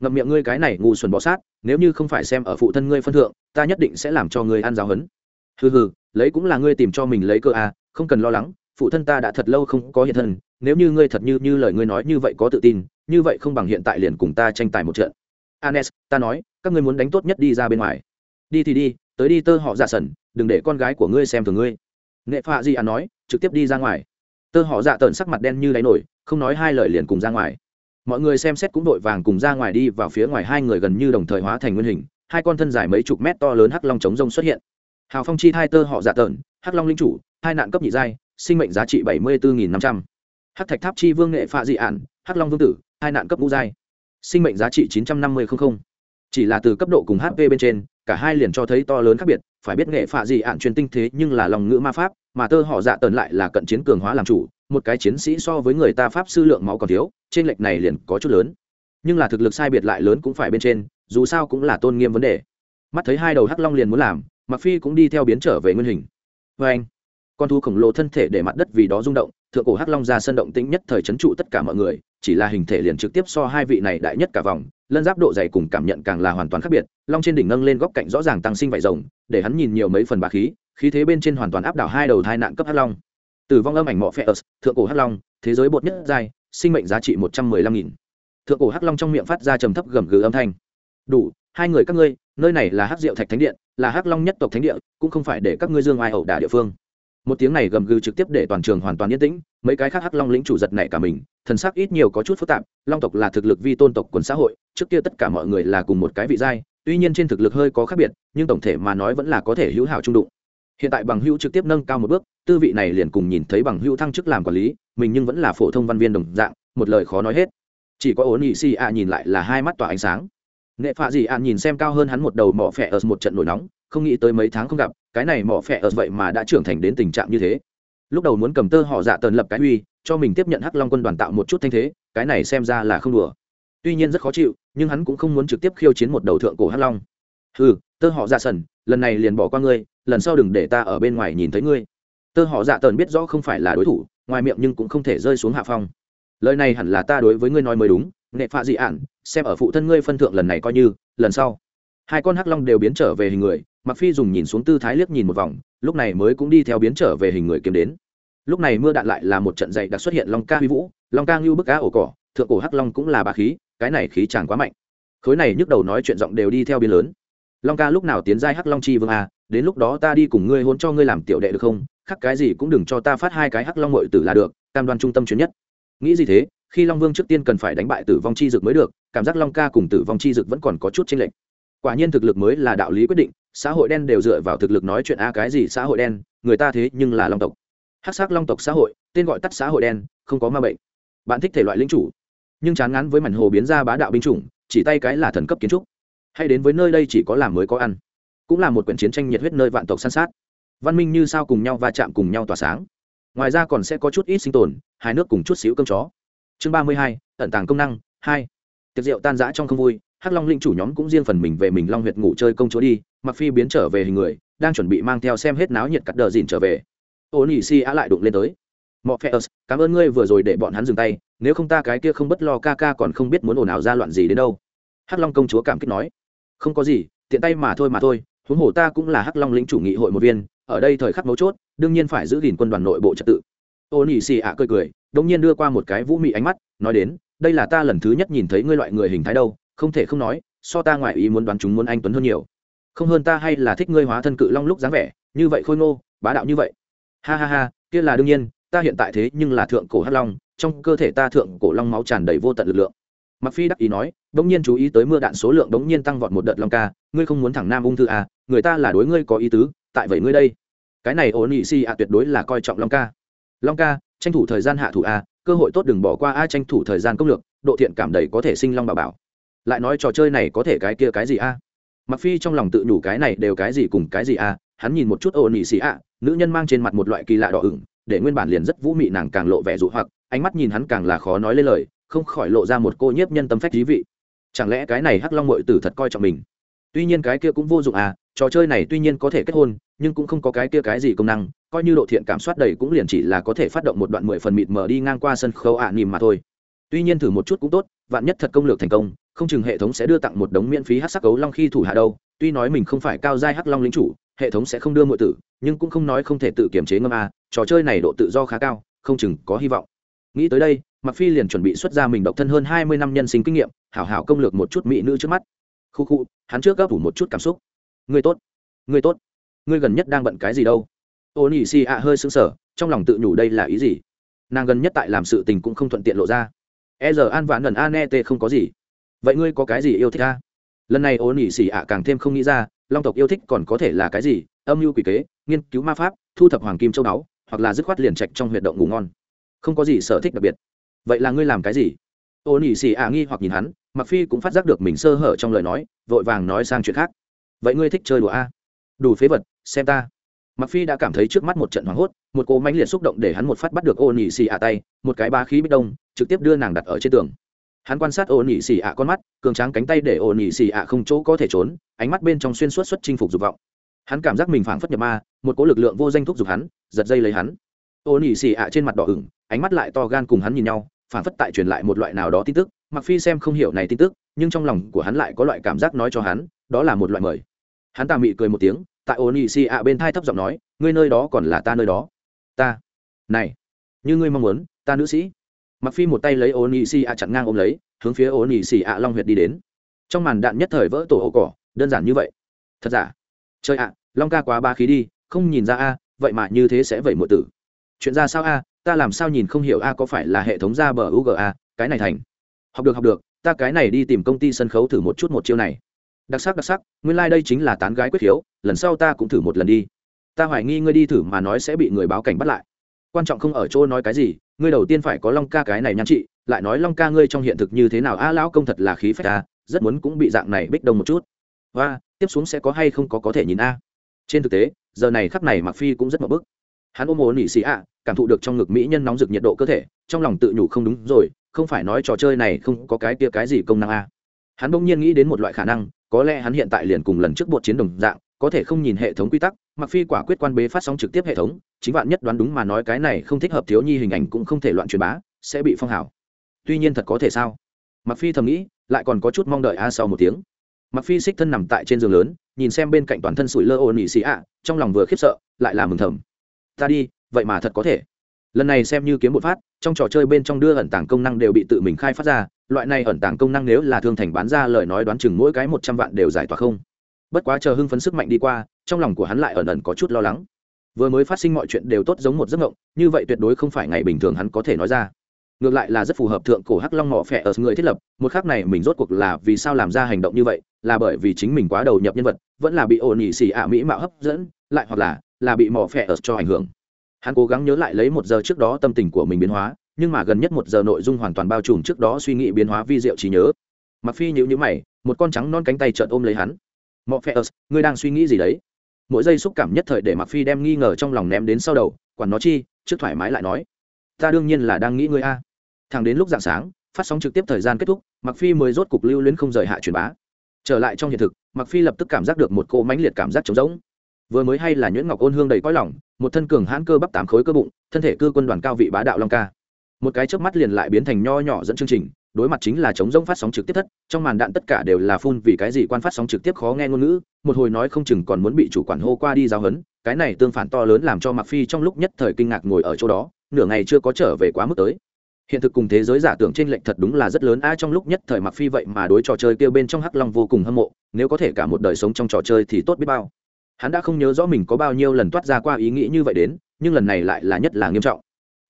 Ngậm miệng ngươi cái này ngu xuẩn bọ sát, nếu như không phải xem ở phụ thân ngươi phân thượng, ta nhất định sẽ làm cho ngươi ăn giáo hấn. Hừ hừ, lấy cũng là ngươi tìm cho mình lấy cơ à không cần lo lắng, phụ thân ta đã thật lâu không có hiện thân, nếu như ngươi thật như như lời ngươi nói như vậy có tự tin, như vậy không bằng hiện tại liền cùng ta tranh tài một trận. Anes, ta nói, các ngươi muốn đánh tốt nhất đi ra bên ngoài. Đi thì đi, tới đi tơ họ dạ sẩn, đừng để con gái của ngươi xem thường ngươi nghệ phạ di ăn nói, trực tiếp đi ra ngoài. Tơ họ dạ tợn sắc mặt đen như đáy nổi, không nói hai lời liền cùng ra ngoài. Mọi người xem xét cũng đội vàng cùng ra ngoài đi vào phía ngoài hai người gần như đồng thời hóa thành nguyên hình, hai con thân dài mấy chục mét to lớn hắc long chống rông xuất hiện. Hào phong chi hai tơ họ dạ tợn, hắc long linh chủ, hai nạn cấp nhị giai, sinh mệnh giá trị bảy mươi bốn năm trăm. H thạch tháp chi vương nghệ phạ dị ản hắc long vương tử, hai nạn cấp ngũ giai, sinh mệnh giá trị chín trăm năm mươi chỉ là từ cấp độ cùng hp bên trên, cả hai liền cho thấy to lớn khác biệt, phải biết nghệ phạ gì ạn truyền tinh thế nhưng là lòng ngữ ma pháp, mà tơ họ dạ tần lại là cận chiến cường hóa làm chủ, một cái chiến sĩ so với người ta pháp sư lượng máu còn thiếu, trên lệch này liền có chút lớn. Nhưng là thực lực sai biệt lại lớn cũng phải bên trên, dù sao cũng là tôn nghiêm vấn đề. Mắt thấy hai đầu hắc long liền muốn làm mặc phi cũng đi theo biến trở về nguyên hình. Vê anh, con thú khổng lồ thân thể để mặt đất vì đó rung động, thượng cổ hắc long ra sân động tĩnh nhất thời chấn trụ tất cả mọi người, chỉ là hình thể liền trực tiếp so hai vị này đại nhất cả vòng lân giáp độ dày cùng cảm nhận càng là hoàn toàn khác biệt, long trên đỉnh nâng lên góc cạnh rõ ràng tăng sinh vải rồng, để hắn nhìn nhiều mấy phần bà khí khí thế bên trên hoàn toàn áp đảo hai đầu thai nạn cấp hắc long. Tử vong âm ảnh mọ phe ớt, thượng cổ hắc long, thế giới bột nhất dài sinh mệnh giá trị một trăm mười lăm nghìn. Thượng cổ hắc long trong miệng phát ra trầm thấp gầm gừ âm thanh. Đủ, hai người các ngươi, nơi này là hắc diệu thạch thánh điện, là hắc long nhất tộc thánh địa, cũng không phải để các ngươi dương ai ẩu đả địa phương. Một tiếng này gầm gừ trực tiếp để toàn trường hoàn toàn yên tĩnh mấy cái khác hắc long lĩnh chủ giật này cả mình, thần sắc ít nhiều có chút phức tạp, long tộc là thực lực vi tôn tộc quần xã hội, trước kia tất cả mọi người là cùng một cái vị giai, tuy nhiên trên thực lực hơi có khác biệt, nhưng tổng thể mà nói vẫn là có thể hữu hảo trung đụng. Hiện tại bằng hữu trực tiếp nâng cao một bước, tư vị này liền cùng nhìn thấy bằng hữu thăng chức làm quản lý, mình nhưng vẫn là phổ thông văn viên đồng dạng, một lời khó nói hết. Chỉ có ổn ỉ si ạ nhìn lại là hai mắt tỏa ánh sáng. Nệ phạ gì an nhìn xem cao hơn hắn một đầu mỏ phẹ ở một trận nổi nóng, không nghĩ tới mấy tháng không gặp, cái này mỏ phẹ ở vậy mà đã trưởng thành đến tình trạng như thế lúc đầu muốn cầm tơ họ dạ tần lập cái uy, cho mình tiếp nhận hắc long quân đoàn tạo một chút thanh thế, cái này xem ra là không đùa. Tuy nhiên rất khó chịu, nhưng hắn cũng không muốn trực tiếp khiêu chiến một đầu thượng cổ hắc long. Ừ tơ họ dạ sần, lần này liền bỏ qua ngươi, lần sau đừng để ta ở bên ngoài nhìn thấy ngươi. Tơ họ dạ tần biết rõ không phải là đối thủ, ngoài miệng nhưng cũng không thể rơi xuống hạ phong. Lời này hẳn là ta đối với ngươi nói mới đúng, nghệ phạ dị ản, xem ở phụ thân ngươi phân thượng lần này coi như, lần sau. Hai con hắc long đều biến trở về hình người mặc phi dùng nhìn xuống tư thái liếc nhìn một vòng, lúc này mới cũng đi theo biến trở về hình người kiếm đến lúc này mưa đạn lại là một trận dày đặc xuất hiện long ca huy vũ, long ca ngưu bức cá ổ cỏ, thượng cổ hắc long cũng là bà khí, cái này khí chàng quá mạnh. Khối này nhức đầu nói chuyện giọng đều đi theo biến lớn. Long ca lúc nào tiến giai hắc long chi vương a đến lúc đó ta đi cùng ngươi hôn cho ngươi làm tiểu đệ được không? Khắc cái gì cũng đừng cho ta phát hai cái hắc long mội tử là được, cam đoan trung tâm chuyến nhất. Nghĩ gì thế, khi long vương trước tiên cần phải đánh bại tử vong chi dực mới được, cảm giác long ca cùng tử vong chi dực vẫn còn có chút tranh lệch. Quả nhiên thực lực mới là đạo lý quyết định, xã hội đen đều dựa vào thực lực nói chuyện a cái gì xã hội đen, người ta thế nhưng là long tộc hát sắc long tộc xã hội, tên gọi tắt xã hội đen, không có ma bệnh. Bạn thích thể loại lính chủ, nhưng chán ngán với mảnh hồ biến ra bá đạo binh chủng, chỉ tay cái là thần cấp kiến trúc. Hay đến với nơi đây chỉ có làm mới có ăn, cũng là một quyển chiến tranh nhiệt huyết nơi vạn tộc san sát. Văn minh như sao cùng nhau va chạm cùng nhau tỏa sáng. Ngoài ra còn sẽ có chút ít sinh tồn hai nước cùng chút xíu cơm chó. Chương ba mươi hai, ẩn tàng công năng, hai. Tiệc rượu tan rã trong không vui, hắc long linh chủ nhóm cũng riêng phần mình về mình long huyệt ngủ chơi công chúa đi mặc phi biến trở về hình người, đang chuẩn bị mang theo xem hết náo nhiệt cắt đờ dìn trở về ô nỉ si á lại đụng lên tới. Mọ phe cảm ơn ngươi vừa rồi để bọn hắn dừng tay, nếu không ta cái kia không bất lo ca ca còn không biết muốn ồn ào ra loạn gì đến đâu. Hắc long công chúa cảm kích nói. Không có gì, tiện tay mà thôi mà thôi, huống hồ ta cũng là hắc long lĩnh chủ nghị hội một viên, ở đây thời khắc mấu chốt, đương nhiên phải giữ gìn quân đoàn nội bộ trật tự. Ô nỉ xì ạ cười cười đông nhiên đưa qua một cái vũ mị ánh mắt, nói đến, đây là ta lần thứ nhất nhìn thấy ngươi loại người hình thái đâu, không thể không nói, so ta ngoại ý muốn đoán chúng muốn anh tuấn hơn nhiều. Không hơn ta hay là thích ngươi hóa thân cự long lúc dáng vẻ, như vậy khôi ngô, bá đạo như vậy ha ha ha, kia là đương nhiên, ta hiện tại thế nhưng là thượng cổ hắc long, trong cơ thể ta thượng cổ long máu tràn đầy vô tận lực lượng. Mặc phi đắc ý nói, đống nhiên chú ý tới mưa đạn số lượng đống nhiên tăng vọt một đợt long ca, ngươi không muốn thẳng nam ung thư à người ta là đối ngươi có ý tứ, tại vậy ngươi đây. Cái này ổn nhị si à tuyệt đối là coi trọng long ca. Long ca, tranh thủ thời gian hạ thủ a cơ hội tốt đừng bỏ qua a, tranh thủ thời gian công lược, độ thiện cảm đầy có thể sinh long bảo bảo. Lại nói trò chơi này có thể cái kia cái gì a? Mặc phi trong lòng tự nhủ cái này đều cái gì cùng cái gì a hắn nhìn một chút ổn nhị xì à nữ nhân mang trên mặt một loại kỳ lạ đỏ ửng, để nguyên bản liền rất vũ mị nàng càng lộ vẻ dụ hoặc, ánh mắt nhìn hắn càng là khó nói lên lời, không khỏi lộ ra một cô nhiếp nhân tâm phách thí vị. Chẳng lẽ cái này hắc long mội tử thật coi trọng mình? Tuy nhiên cái kia cũng vô dụng à trò chơi này tuy nhiên có thể kết hôn, nhưng cũng không có cái kia cái gì công năng, coi như độ thiện cảm soát đầy cũng liền chỉ là có thể phát động một đoạn mười phần mịt mờ đi ngang qua sân khấu ạ à nìm mà thôi. Tuy nhiên thử một chút cũng tốt, vạn nhất thật công lược thành công, không chừng hệ thống sẽ đưa tặng một đống miễn phí hát sắc cấu long khi thủ hạ đâu, tuy nói mình không phải cao giai hắc long lính chủ hệ thống sẽ không đưa mọi tử, nhưng cũng không nói không thể tự kiểm chế ngâm a, trò chơi này độ tự do khá cao, không chừng có hy vọng. Nghĩ tới đây mặc phi liền chuẩn bị xuất ra mình độc thân hơn hai mươi năm nhân sinh kinh nghiệm, hảo hảo công lược một chút mỹ nữ trước mắt. Khu khu, hắn trước gấp ủ một chút cảm xúc. Người tốt người tốt. Người gần nhất đang bận cái gì đâu? Ô nỉ si ạ hơi sững sờ, trong lòng tự nhủ đây là ý gì? Nàng gần nhất tại làm sự tình cũng không thuận tiện lộ ra. E giờ an vãn lần an e t không có gì. Vậy ngươi có cái gì yêu thích ta lần này ô nỉ xì ạ càng thêm không nghĩ ra long tộc yêu thích còn có thể là cái gì, âm mưu quỷ kế, nghiên cứu ma pháp, thu thập hoàng kim châu báu, hoặc là dứt khoát liền trạch trong huyệt động ngủ ngon. Không có gì sở thích đặc biệt. Vậy là ngươi làm cái gì? Ô nỉ xì ạ nghi hoặc nhìn hắn mặc phi cũng phát giác được mình sơ hở trong lời nói, vội vàng nói sang chuyện khác. Vậy ngươi thích chơi đùa a? Đủ phế vật, xem ta. Mặc phi đã cảm thấy trước mắt một trận hoảng hốt, một cô mãnh liệt xúc động để hắn một phát bắt được ô nỉ xì ạ tay, một cái ba khí bích đông, trực tiếp đưa nàng đặt ở trên tường hắn quan sát ô nỉ xì ạ con mắt, cường tráng cánh tay để ô nỉ xì ạ không chỗ có thể trốn, ánh mắt bên trong xuyên suốt xuất chinh phục dục vọng. Hắn cảm giác mình phảng phất nhập ma, một cỗ lực lượng vô danh thúc giục hắn, giật dây lấy hắn. Ô nỉ xì ạ trên mặt đỏ ửng, ánh mắt lại to gan cùng hắn nhìn nhau, phảng phất tại truyền lại một loại nào đó tin tức. Mặc phi xem không hiểu này tin tức, nhưng trong lòng của hắn lại có loại cảm giác nói cho hắn, đó là một loại mời. Hắn tà mị cười một tiếng, tại ô nỉ xì ạ bên thai thấp giọng nói, ngươi nơi đó còn là ta nơi đó. Ta. Này, như ngươi mong muốn, ta nữ sĩ mặc phi một tay lấy ô nị xì ạ chặn ngang ôm lấy, hướng phía ô nị xì ạ long huyệt đi đến. Trong màn đạn nhất thời vỡ tổ ổ cỏ, đơn giản như vậy. Thật giả? Chơi ạ, long ca quá ba khí đi, không nhìn ra a, vậy mà như thế sẽ vậy một tử. Chuyện ra sao a, ta làm sao nhìn không hiểu a có phải là hệ thống ra bờ uga cái này thành. Học được học được, ta cái này đi tìm công ty sân khấu thử một chút một chiêu này. Đặc sắc đặc sắc, nguyên lai đây chính là tán gái quyết khiếu, lần sau ta cũng thử một lần đi. Ta hoài nghi ngươi đi thử mà nói sẽ bị người báo cảnh bắt lại. Quan trọng không ở chỗ nói cái gì ngươi đầu tiên phải có long ca cái này nhan trị, lại nói long ca ngươi trong hiện thực như thế nào? A, lão công thật là khí phách ta, rất muốn cũng bị dạng này bích đông một chút. Và tiếp xuống sẽ có hay không có có thể nhìn a. Trên thực tế, giờ này khắc này mặc phi cũng rất mập bức. Hắn ôm ồn ỉ xì ạ cảm thụ được trong ngực mỹ nhân nóng rực nhiệt độ cơ thể, trong lòng tự nhủ không đúng rồi, không phải nói trò chơi này không có cái kia cái gì công năng a. Hắn bỗng nhiên nghĩ đến một loại khả năng, có lẽ hắn hiện tại liền cùng lần trước bộ chiến đồng dạng, có thể không nhìn hệ thống quy tắc mặc phi quả quyết quan bế phát sóng trực tiếp hệ thống, chính bạn nhất đoán đúng mà nói cái này không thích hợp thiếu nhi hình ảnh cũng không thể loạn truyền bá, sẽ bị phong hảo tuy nhiên thật có thể sao? Mặc phi thầm nghĩ, lại còn có chút mong đợi a sau một tiếng. Mặc phi xích thân nằm tại trên giường lớn, nhìn xem bên cạnh toàn thân sủi lơ ồn ỉ xì ạ, trong lòng vừa khiếp sợ, lại là mừng thầm. Ta đi, vậy mà thật có thể. Lần này xem như kiếm một phát, trong trò chơi bên trong đưa ẩn tàng công năng đều bị tự mình khai phát ra, loại này ẩn tàng công năng nếu là thương thành bán ra lời nói đoán chừng mỗi cái một trăm vạn đều giải tỏa không bất quá chờ hưng phấn sức mạnh đi qua, trong lòng của hắn lại ẩn ẩn có chút lo lắng. Vừa mới phát sinh mọi chuyện đều tốt giống một giấc mộng, như vậy tuyệt đối không phải ngày bình thường hắn có thể nói ra. Ngược lại là rất phù hợp thượng cổ hắc long mỏ phẹ ở người thiết lập, một khác này mình rốt cuộc là vì sao làm ra hành động như vậy, là bởi vì chính mình quá đầu nhập nhân vật, vẫn là bị ổn ỉ xì ạ mỹ mạo hấp dẫn, lại hoặc là là bị mỏ phẹ ở cho ảnh hưởng. Hắn cố gắng nhớ lại lấy một giờ trước đó tâm tình của mình biến hóa, nhưng mà gần nhất một giờ nội dung hoàn toàn bao trùm trước đó suy nghĩ biến hóa vi diệu trí nhớ. Mặc phi nhữ nhữ mày, một con trắng non cánh tay trợn ôm lấy hắn. Morpheus, phe ớt ngươi đang suy nghĩ gì đấy? Mỗi giây xúc cảm nhất thời để mặc phi đem nghi ngờ trong lòng ném đến sau đầu quản nó chi trước thoải mái lại nói. Ta đương nhiên là đang nghĩ ngươi a. Thằng đến lúc dạng sáng phát sóng trực tiếp thời gian kết thúc mặc phi mới rốt cục lưu luyến không rời hạ truyền bá. Trở lại trong hiện thực mặc phi lập tức cảm giác được một cô mãnh liệt cảm giác trống rỗng. Vừa mới hay là nhuyễn ngọc ôn hương đầy cõi lòng một thân cường hãn cơ bắp tám khối cơ bụng thân thể cơ quân đoàn cao vị bá đạo long ca. Một cái chớp mắt liền lại biến thành nho nhỏ dẫn chương trình đối mặt chính là chống rông phát sóng trực tiếp thất, trong màn đạn tất cả đều là phun vì cái gì quan phát sóng trực tiếp khó nghe ngôn ngữ, một hồi nói không chừng còn muốn bị chủ quản hô qua đi giáo hấn cái này tương phản to lớn làm cho mặc phi trong lúc nhất thời kinh ngạc ngồi ở chỗ đó, nửa ngày chưa có trở về quá mức tới. Hiện thực cùng thế giới giả tưởng trên lệnh thật đúng là rất lớn a trong lúc nhất thời mặc phi vậy mà đối trò chơi kêu bên trong hắc long vô cùng hâm mộ, nếu có thể cả một đời sống trong trò chơi thì tốt biết bao. Hắn đã không nhớ rõ mình có bao nhiêu lần toát ra qua ý nghĩ như vậy đến, nhưng lần này lại là nhất là nghiêm trọng.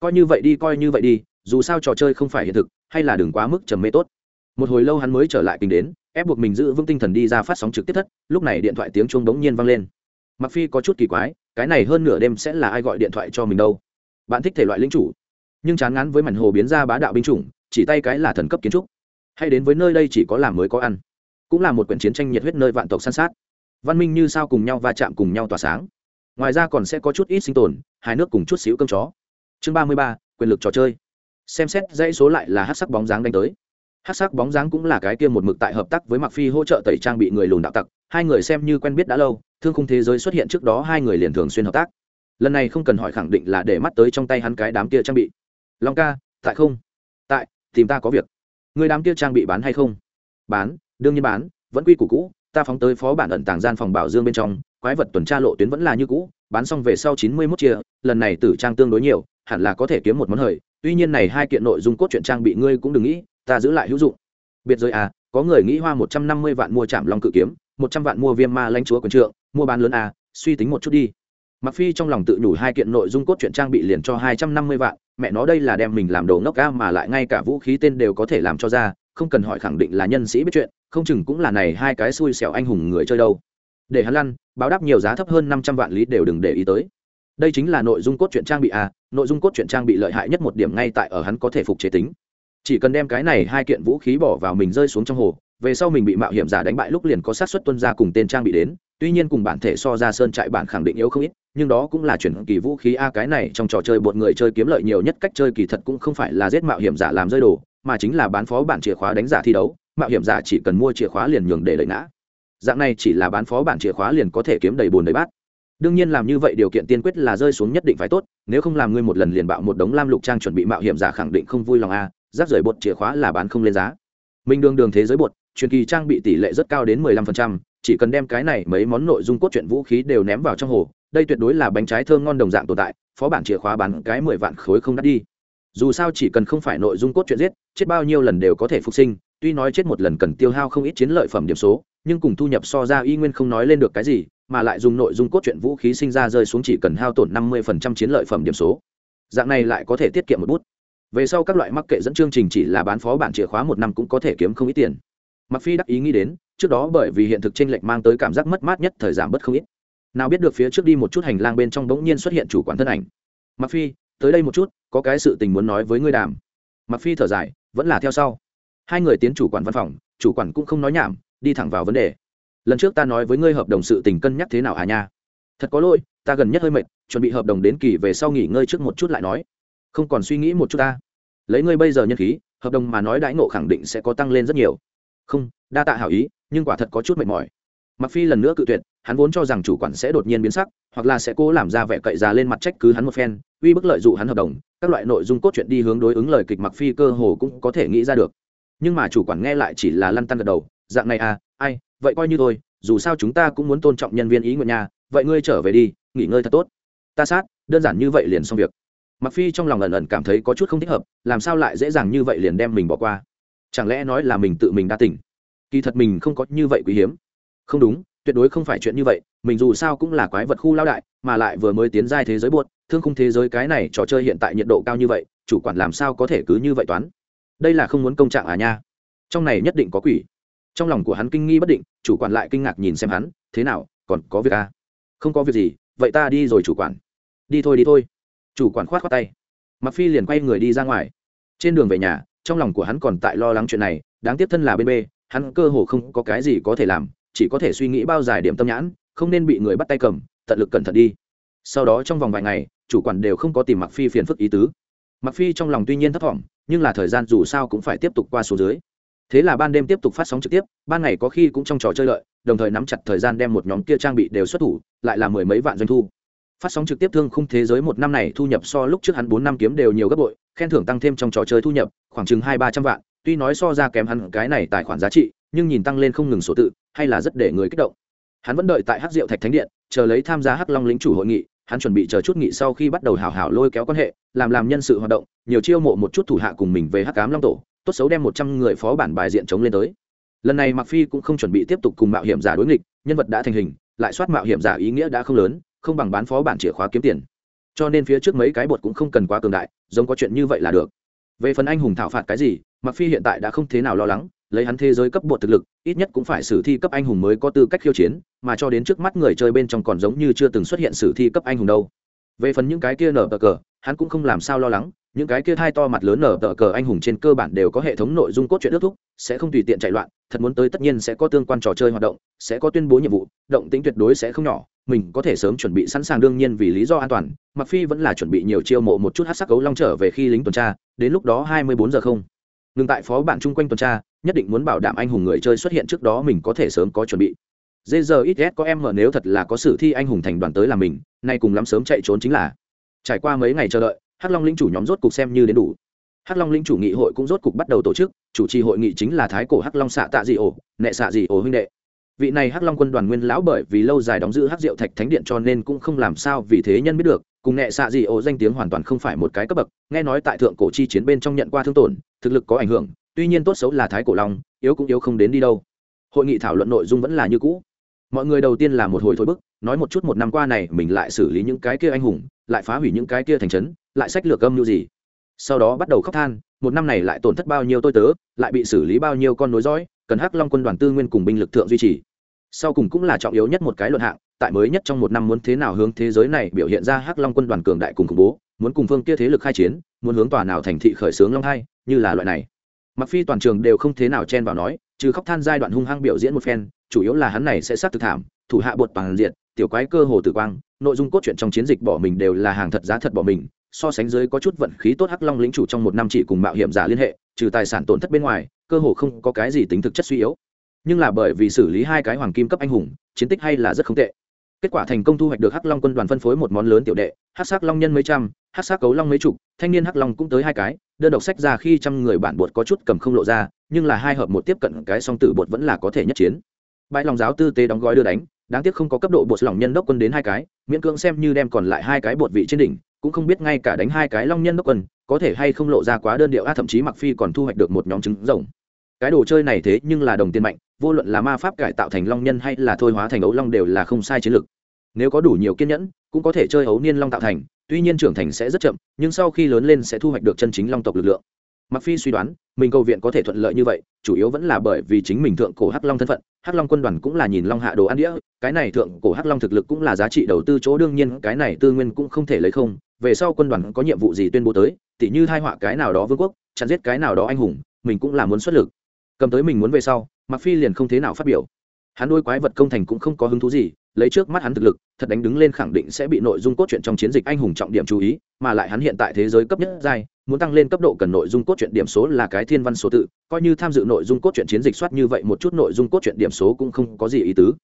Coi như vậy đi, coi như vậy đi dù sao trò chơi không phải hiện thực, hay là đừng quá mức trầm mê tốt. Một hồi lâu hắn mới trở lại kinh đến, ép buộc mình giữ vững tinh thần đi ra phát sóng trực tiếp thất, lúc này điện thoại tiếng chuông bỗng nhiên vang lên. Mặc phi có chút kỳ quái, cái này hơn nửa đêm sẽ là ai gọi điện thoại cho mình đâu? Bạn thích thể loại lính chủ. Nhưng chán ngán với mảnh hồ biến ra bá đạo binh chủng, chỉ tay cái là thần cấp kiến trúc. Hay đến với nơi đây chỉ có làm mới có ăn. Cũng là một quyển chiến tranh nhiệt huyết nơi vạn tộc săn sát. Văn minh như sao cùng nhau va chạm cùng nhau tỏa sáng. Ngoài ra còn sẽ có chút ít sinh tồn hai nước cùng chút xíu cơm chó. Chương ba mươi ba, quyền lực trò chơi xem xét dãy số lại là hát sắc bóng dáng đánh tới. Hát sắc bóng dáng cũng là cái kia một mực tại hợp tác với mặc phi hỗ trợ tẩy trang bị người lùn đạo tặc, hai người xem như quen biết đã lâu, thương khung thế giới xuất hiện trước đó hai người liền thường xuyên hợp tác. Lần này không cần hỏi khẳng định là để mắt tới trong tay hắn cái đám kia trang bị. Long ca, tại không? Tại, tìm ta có việc. Người đám kia trang bị bán hay không? Bán, đương nhiên bán, vẫn quy củ cũ, ta phóng tới phó bản ẩn tàng gian phòng bảo dương bên trong, quái vật tuần tra lộ tuyến vẫn là như cũ, bán xong về sau chín mươi mốt chia, lần này tử trang tương đối nhiều, hẳn là có thể kiếm một món hời tuy nhiên này hai kiện nội dung cốt truyện trang bị ngươi cũng đừng nghĩ, ta giữ lại hữu dụng. Biệt giới à có người nghĩ hoa một trăm năm mươi vạn mua chạm long cự kiếm, một trăm vạn mua viêm ma lãnh chúa quần trượng, mua bán lớn à suy tính một chút đi. Mặc phi trong lòng tự nhủ hai kiện nội dung cốt truyện trang bị liền cho hai trăm năm mươi vạn, mẹ nó đây là đem mình làm đồ ngốc ca mà lại ngay cả vũ khí tên đều có thể làm cho ra, không cần hỏi khẳng định là nhân sĩ biết chuyện, không chừng cũng là này hai cái xui xẻo anh hùng người chơi đâu. Để hắn lăn, báo đáp nhiều giá thấp hơn năm trăm vạn lý đều đừng để ý tới đây chính là nội dung cốt truyện trang bị à nội dung cốt truyện trang bị lợi hại nhất một điểm ngay tại ở hắn có thể phục chế tính. Chỉ cần đem cái này hai kiện vũ khí bỏ vào mình rơi xuống trong hồ, về sau mình bị mạo hiểm giả đánh bại lúc liền có sát xuất tuân ra cùng tên trang bị đến, tuy nhiên cùng bản thể so ra sơn trại bản khẳng định yếu không ít, nhưng đó cũng là chuyển kỳ vũ khí a, cái này trong trò chơi bột người chơi kiếm lợi nhiều nhất cách chơi kỳ thật cũng không phải là giết mạo hiểm giả làm rơi đồ, mà chính là bán phó bản chìa khóa đánh giả thi đấu, mạo hiểm giả chỉ cần mua chìa khóa liền nhường để lợi ngã. Dạng này chỉ là bán phó bản chìa khóa liền có thể kiếm đầy bùn đầy bát đương nhiên làm như vậy điều kiện tiên quyết là rơi xuống nhất định phải tốt, nếu không làm ngươi một lần liền bạo một đống lam lục trang chuẩn bị mạo hiểm giả khẳng định không vui lòng a, rác rời bột chìa khóa là bán không lên giá. Mình đường đường thế giới bột, truyền kỳ trang bị tỷ lệ rất cao đến mười lăm phần trăm, chỉ cần đem cái này mấy món nội dung cốt truyện vũ khí đều ném vào trong hồ, đây tuyệt đối là bánh trái thơm ngon đồng dạng tồn tại, phó bản chìa khóa bán cái mười vạn khối không đắt đi. Dù sao chỉ cần không phải nội dung cốt truyện giết, chết bao nhiêu lần đều có thể phục sinh, tuy nói chết một lần cần tiêu hao không ít chiến lợi phẩm điểm số nhưng cùng thu nhập so ra y nguyên không nói lên được cái gì, mà lại dùng nội dung cốt truyện vũ khí sinh ra rơi xuống chỉ cần hao tổn năm mươi phần trăm chiến lợi phẩm điểm số. Dạng này lại có thể tiết kiệm một bút. Về sau các loại mắc kệ dẫn chương trình chỉ là bán phó bản chìa khóa một năm cũng có thể kiếm không ít tiền. Mặc phi đắc ý nghĩ đến, trước đó bởi vì hiện thực tranh lệch mang tới cảm giác mất mát nhất thời giảm bất không ít. Nào biết được phía trước đi một chút hành lang bên trong bỗng nhiên xuất hiện chủ quản thân ảnh. Mặc phi, tới đây một chút, có cái sự tình muốn nói với ngươi đàm. Mặc phi thở dài, vẫn là theo sau. Hai người tiến chủ quản văn phòng, chủ quản cũng không nói nhảm đi thẳng vào vấn đề. Lần trước ta nói với ngươi hợp đồng sự tình cân nhắc thế nào à nha? Thật có lỗi, ta gần nhất hơi mệt, chuẩn bị hợp đồng đến kỳ về sau nghỉ ngơi trước một chút lại nói. Không còn suy nghĩ một chút ta. Lấy ngươi bây giờ nhân khí, hợp đồng mà nói đãi ngộ khẳng định sẽ có tăng lên rất nhiều. Không, đa tạ hảo ý, nhưng quả thật có chút mệt mỏi. Mặc phi lần nữa cự tuyệt, hắn vốn cho rằng chủ quản sẽ đột nhiên biến sắc, hoặc là sẽ cố làm ra vẻ cậy già lên mặt trách cứ hắn một phen, uy bức lợi dụ hắn hợp đồng, các loại nội dung cốt truyện đi hướng đối ứng lời kịch mặc phi cơ hồ cũng có thể nghĩ ra được. Nhưng mà chủ quản nghe lại chỉ là lăn tăn gật đầu dạng này à ai, vậy coi như tôi dù sao chúng ta cũng muốn tôn trọng nhân viên ý nguyện nhà, vậy ngươi trở về đi, nghỉ ngơi thật tốt. Ta sát, đơn giản như vậy liền xong việc. Mặc phi trong lòng ẩn ẩn cảm thấy có chút không thích hợp, làm sao lại dễ dàng như vậy liền đem mình bỏ qua? Chẳng lẽ nói là mình tự mình đa tỉnh? Kỳ thật mình không có như vậy quý hiếm. Không đúng, tuyệt đối không phải chuyện như vậy, mình dù sao cũng là quái vật khu lao đại, mà lại vừa mới tiến giai thế giới buốt, thương khung thế giới cái này trò chơi hiện tại nhiệt độ cao như vậy, chủ quản làm sao có thể cứ như vậy toán? Đây là không muốn công trạng à nha. Trong này nhất định có quỷ trong lòng của hắn kinh nghi bất định, chủ quản lại kinh ngạc nhìn xem hắn, thế nào, còn có việc à? Không có việc gì, vậy ta đi rồi chủ quản. Đi thôi đi thôi. Chủ quản khoát khoát tay. Mặc phi liền quay người đi ra ngoài. Trên đường về nhà, trong lòng của hắn còn tại lo lắng chuyện này, đáng tiếc thân là bên b hắn cơ hồ không có cái gì có thể làm, chỉ có thể suy nghĩ bao dài điểm tâm nhãn, không nên bị người bắt tay cầm, tận lực cẩn thận đi. Sau đó trong vòng vài ngày, chủ quản đều không có tìm mặc phi phiền phức ý tứ. Mặc phi trong lòng tuy nhiên thấp thỏm, nhưng là thời gian dù sao cũng phải tiếp tục qua số dưới thế là ban đêm tiếp tục phát sóng trực tiếp, ban ngày có khi cũng trong trò chơi lợi, đồng thời nắm chặt thời gian đem một nhóm kia trang bị đều xuất thủ, lại là mười mấy vạn doanh thu. Phát sóng trực tiếp thương khung thế giới một năm này thu nhập so lúc trước hắn bốn năm kiếm đều nhiều gấp bội, khen thưởng tăng thêm trong trò chơi thu nhập, khoảng chừng hai ba trăm vạn, tuy nói so ra kém hắn cái này tài khoản giá trị, nhưng nhìn tăng lên không ngừng số tự, hay là rất để người kích động. Hắn vẫn đợi tại hắc diệu thạch thánh điện, chờ lấy tham gia hắc long lính chủ hội nghị, hắn chuẩn bị chờ chút nghị sau khi bắt đầu hảo hảo lôi kéo quan hệ, làm làm nhân sự hoạt động, nhiều chiêu mộ một chút thủ hạ cùng mình về hắc cám long tổ tốt xấu đem một trăm người phó bản bài diện chống lên tới. Lần này mặc phi cũng không chuẩn bị tiếp tục cùng mạo hiểm giả đối nghịch, nhân vật đã thành hình, lại soát mạo hiểm giả ý nghĩa đã không lớn, không bằng bán phó bản chìa khóa kiếm tiền. Cho nên phía trước mấy cái bột cũng không cần quá cường đại, giống có chuyện như vậy là được. Về phần anh hùng thảo phạt cái gì mặc phi hiện tại đã không thế nào lo lắng, lấy hắn thế giới cấp bột thực lực, ít nhất cũng phải sử thi cấp anh hùng mới có tư cách khiêu chiến, mà cho đến trước mắt người chơi bên trong còn giống như chưa từng xuất hiện sử thi cấp anh hùng đâu về phần những cái kia nở tờ cờ, hắn cũng không làm sao lo lắng, những cái kia thai to mặt lớn nở tờ cờ anh hùng trên cơ bản đều có hệ thống nội dung cốt truyện ước thúc, sẽ không tùy tiện chạy loạn, thật muốn tới tất nhiên sẽ có tương quan trò chơi hoạt động, sẽ có tuyên bố nhiệm vụ, động tính tuyệt đối sẽ không nhỏ, mình có thể sớm chuẩn bị sẵn sàng đương nhiên vì lý do an toàn mặc phi vẫn là chuẩn bị nhiều chiêu mộ một chút hát sắc cấu long trở về khi lính tuần tra, đến lúc đó 24 giờ không. Ngừng tại phó bạn chung quanh tuần tra, nhất định muốn bảo đảm anh hùng người chơi xuất hiện trước đó mình có thể sớm có chuẩn bị dê giờ ít ghét có em mở nếu thật là có sử thi anh hùng thành đoàn tới là mình, nay cùng lắm sớm chạy trốn chính là. Trải qua mấy ngày chờ đợi, hắc long lĩnh chủ nhóm rốt cục xem như đến đủ. Hắc long lĩnh chủ nghị hội cũng rốt cục bắt đầu tổ chức, chủ trì hội nghị chính là thái cổ hắc long xạ tạ dị ổ, nệ xạ dị ổ huynh đệ. Vị này hắc long quân đoàn nguyên lão bởi vì lâu dài đóng giữ hắc diệu thạch thánh điện cho nên cũng không làm sao vì thế nhân biết được, cùng nệ xạ dị ổ danh tiếng hoàn toàn không phải một cái cấp bậc, nghe nói tại thượng cổ chi chiến bên trong nhận qua thương tổn, thực lực có ảnh hưởng, tuy nhiên tốt xấu là thái cổ long, yếu cũng yếu không đến đi đâu. Hội nghị thảo luận nội dung vẫn là như cũ mọi người đầu tiên là một hồi thôi bức, nói một chút một năm qua này mình lại xử lý những cái kia anh hùng, lại phá hủy những cái kia thành trấn, lại sách lược âm như gì. Sau đó bắt đầu khóc than, một năm này lại tổn thất bao nhiêu tôi tớ, lại bị xử lý bao nhiêu con nối dõi, cần hắc long quân đoàn tư nguyên cùng binh lực thượng duy trì. Sau cùng cũng là trọng yếu nhất một cái luận hạng, tại mới nhất trong một năm muốn thế nào hướng thế giới này biểu hiện ra hắc long quân đoàn cường đại cùng khủng bố, muốn cùng phương kia thế lực khai chiến, muốn hướng tòa nào thành thị khởi xướng long hai, như là loại này. Mặc phi toàn trường đều không thế nào chen vào nói trừ khóc than giai đoạn hung hăng biểu diễn một phen, chủ yếu là hắn này sẽ sát thực thảm, thủ hạ bột bằng diện, tiểu quái cơ hồ tử quang, nội dung cốt truyện trong chiến dịch bỏ mình đều là hàng thật giá thật bỏ mình, so sánh dưới có chút vận khí tốt hắc long lĩnh chủ trong một năm chỉ cùng mạo hiểm giả liên hệ, trừ tài sản tổn thất bên ngoài, cơ hồ không có cái gì tính thực chất suy yếu. Nhưng là bởi vì xử lý hai cái hoàng kim cấp anh hùng, chiến tích hay là rất không tệ. Kết quả thành công thu hoạch được hắc long quân đoàn phân phối một món lớn tiểu đệ, hắc sắc long nhân mấy trăm, hắc sắc cấu long mấy chục, thanh niên hắc long cũng tới hai cái, đơn độc sách ra khi trăm người bản bột có chút cầm không lộ ra nhưng là hai hợp một tiếp cận cái song tử bột vẫn là có thể nhất chiến. Bãi lòng giáo tư tế đóng gói đưa đánh, đáng tiếc không có cấp độ bột lòng nhân đốc quân đến hai cái, miễn cưỡng xem như đem còn lại hai cái bột vị trên đỉnh, cũng không biết ngay cả đánh hai cái long nhân đốc quân, có thể hay không lộ ra quá đơn điệu, a, thậm chí mặc phi còn thu hoạch được một nhóm trứng rồng. Cái đồ chơi này thế nhưng là đồng tiền mạnh, vô luận là ma pháp cải tạo thành long nhân hay là thôi hóa thành ấu long đều là không sai chiến lược. Nếu có đủ nhiều kiên nhẫn, cũng có thể chơi ấu niên long tạo thành, tuy nhiên trưởng thành sẽ rất chậm, nhưng sau khi lớn lên sẽ thu hoạch được chân chính long tộc lực lượng mặc phi suy đoán, mình cầu viện có thể thuận lợi như vậy, chủ yếu vẫn là bởi vì chính mình thượng cổ hắc long thân phận. Hắc long quân đoàn cũng là nhìn long hạ đồ ăn đĩa, cái này thượng cổ hắc long thực lực cũng là giá trị đầu tư chỗ, đương nhiên cái này tư nguyên cũng không thể lấy không. Về sau quân đoàn có nhiệm vụ gì tuyên bố tới, tỉ như thai họa cái nào đó vương quốc, chặn giết cái nào đó anh hùng, mình cũng là muốn xuất lực. Cầm tới mình muốn về sau mặc phi liền không thế nào phát biểu. Hắn đôi quái vật công thành cũng không có hứng thú gì, lấy trước mắt hắn thực lực, thật đánh đứng lên khẳng định sẽ bị nội dung cốt truyện trong chiến dịch anh hùng trọng điểm chú ý, mà lại hắn hiện tại thế giới cấp nhất giai muốn tăng lên cấp độ cần nội dung cốt truyện điểm số là cái thiên văn số tự, coi như tham dự nội dung cốt truyện chiến dịch soát như vậy một chút nội dung cốt truyện điểm số cũng không có gì ý tứ.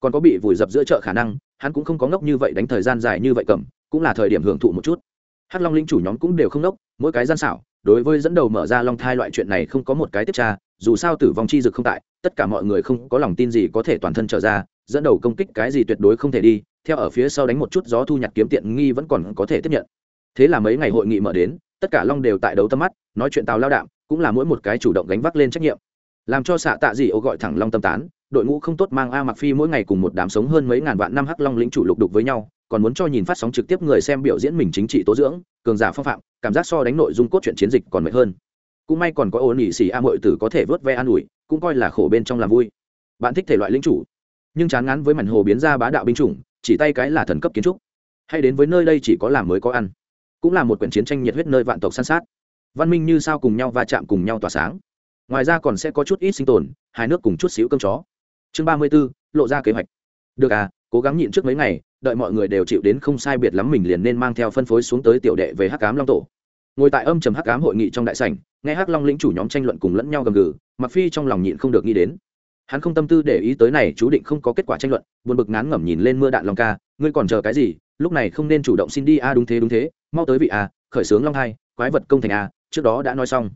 Còn có bị vùi dập giữa chợ khả năng, hắn cũng không có ngốc như vậy đánh thời gian dài như vậy cầm, cũng là thời điểm hưởng thụ một chút. Hắc long linh chủ nhóm cũng đều không ngốc, mỗi cái gian xảo, đối với dẫn đầu mở ra long thai loại chuyện này không có một cái tiếp tra, dù sao tử vong chi dực không tại, tất cả mọi người không có lòng tin gì có thể toàn thân trở ra, dẫn đầu công kích cái gì tuyệt đối không thể đi, theo ở phía sau đánh một chút gió thu nhặt kiếm tiện nghi vẫn còn có thể tiếp nhận. Thế là mấy ngày hội nghị mở đến tất cả long đều tại đấu tâm mắt, nói chuyện tào lao đạm, cũng là mỗi một cái chủ động gánh vác lên trách nhiệm. Làm cho xạ tạ dị ô gọi thẳng long tâm tán, đội ngũ không tốt mang a mặc phi mỗi ngày cùng một đám sống hơn mấy ngàn vạn năm hắc long lĩnh chủ lục đục với nhau, còn muốn cho nhìn phát sóng trực tiếp người xem biểu diễn mình chính trị tố dưỡng, cường giả phong phạm, cảm giác so đánh nội dung cốt truyện chiến dịch còn mệt hơn. Cũng may còn có ổn ỉ xì a mội tử có thể vớt ve an ủi, cũng coi là khổ bên trong làm vui. Bạn thích thể loại lính chủ, nhưng chán ngán với mảnh hồ biến ra bá đạo binh chủng, chỉ tay cái là thần cấp kiến trúc. Hay đến với nơi đây chỉ có làm mới có ăn cũng là một quyển chiến tranh nhiệt huyết nơi vạn tộc san sát. Văn minh như sao cùng nhau va chạm cùng nhau tỏa sáng. Ngoài ra còn sẽ có chút ít sinh tồn hai nước cùng chút xíu cơm chó. Chương ba mươi b ố lộ ra kế hoạch. Được à cố gắng nhịn trước mấy ngày, đợi mọi người đều chịu đến không sai biệt lắm mình liền nên mang theo phân phối xuống tới tiểu đệ về hắc cám long tổ. Ngồi tại âm trầm hắc cám hội nghị trong đại sảnh, nghe hắc long lĩnh chủ nhóm tranh luận cùng lẫn nhau gầm gừ mặc phi trong lòng nhịn không được nghĩ đến. Hắn không tâm tư để ý tới này, chú định không có kết quả tranh luận, buồn bực ngán ngẩm nhìn lên mưa đạn long ca, ngươi còn chờ cái gì? Lúc này không nên chủ động xin đi. A, đúng thế đúng thế mau tới vị a, khởi sướng long hai, quái vật công thành a, trước đó đã nói xong.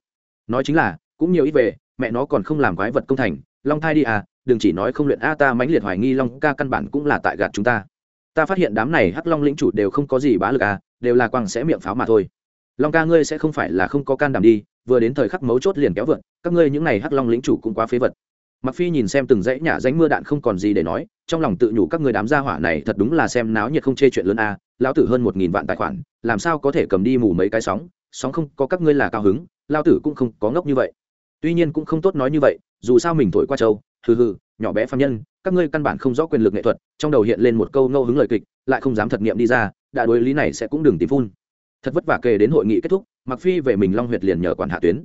Nói chính là, cũng nhiều ít về, mẹ nó còn không làm quái vật công thành, long thai đi à đừng chỉ nói không luyện a, ta mãnh liệt hoài nghi long ca căn bản cũng là tại gạt chúng ta. Ta phát hiện đám này hắc long lĩnh chủ đều không có gì bá lực à đều là quăng sẽ miệng pháo mà thôi. Long ca ngươi sẽ không phải là không có can đảm đi, vừa đến thời khắc mấu chốt liền kéo vượt, các ngươi những này hắc long lĩnh chủ cũng quá phế vật. Mặc phi nhìn xem từng dãy nhả ránh mưa đạn không còn gì để nói, trong lòng tự nhủ các người đám gia hỏa này thật đúng là xem náo nhiệt không chê chuyện lớn a lão tử hơn một nghìn vạn tài khoản, làm sao có thể cầm đi mù mấy cái sóng? Sóng không có các ngươi là cao hứng lao tử cũng không có ngốc như vậy. Tuy nhiên cũng không tốt nói như vậy, dù sao mình thổi qua châu, hừ hừ, nhỏ bé phạm nhân, các ngươi căn bản không rõ quyền lực nghệ thuật, trong đầu hiện lên một câu ngâu hứng lời kịch, lại không dám thật nghiệm đi ra đại đối lý này sẽ cũng đừng tìm phun. Thật vất vả kề đến hội nghị kết thúc mặc phi về mình long huyệt liền nhờ quản hạ tuyến.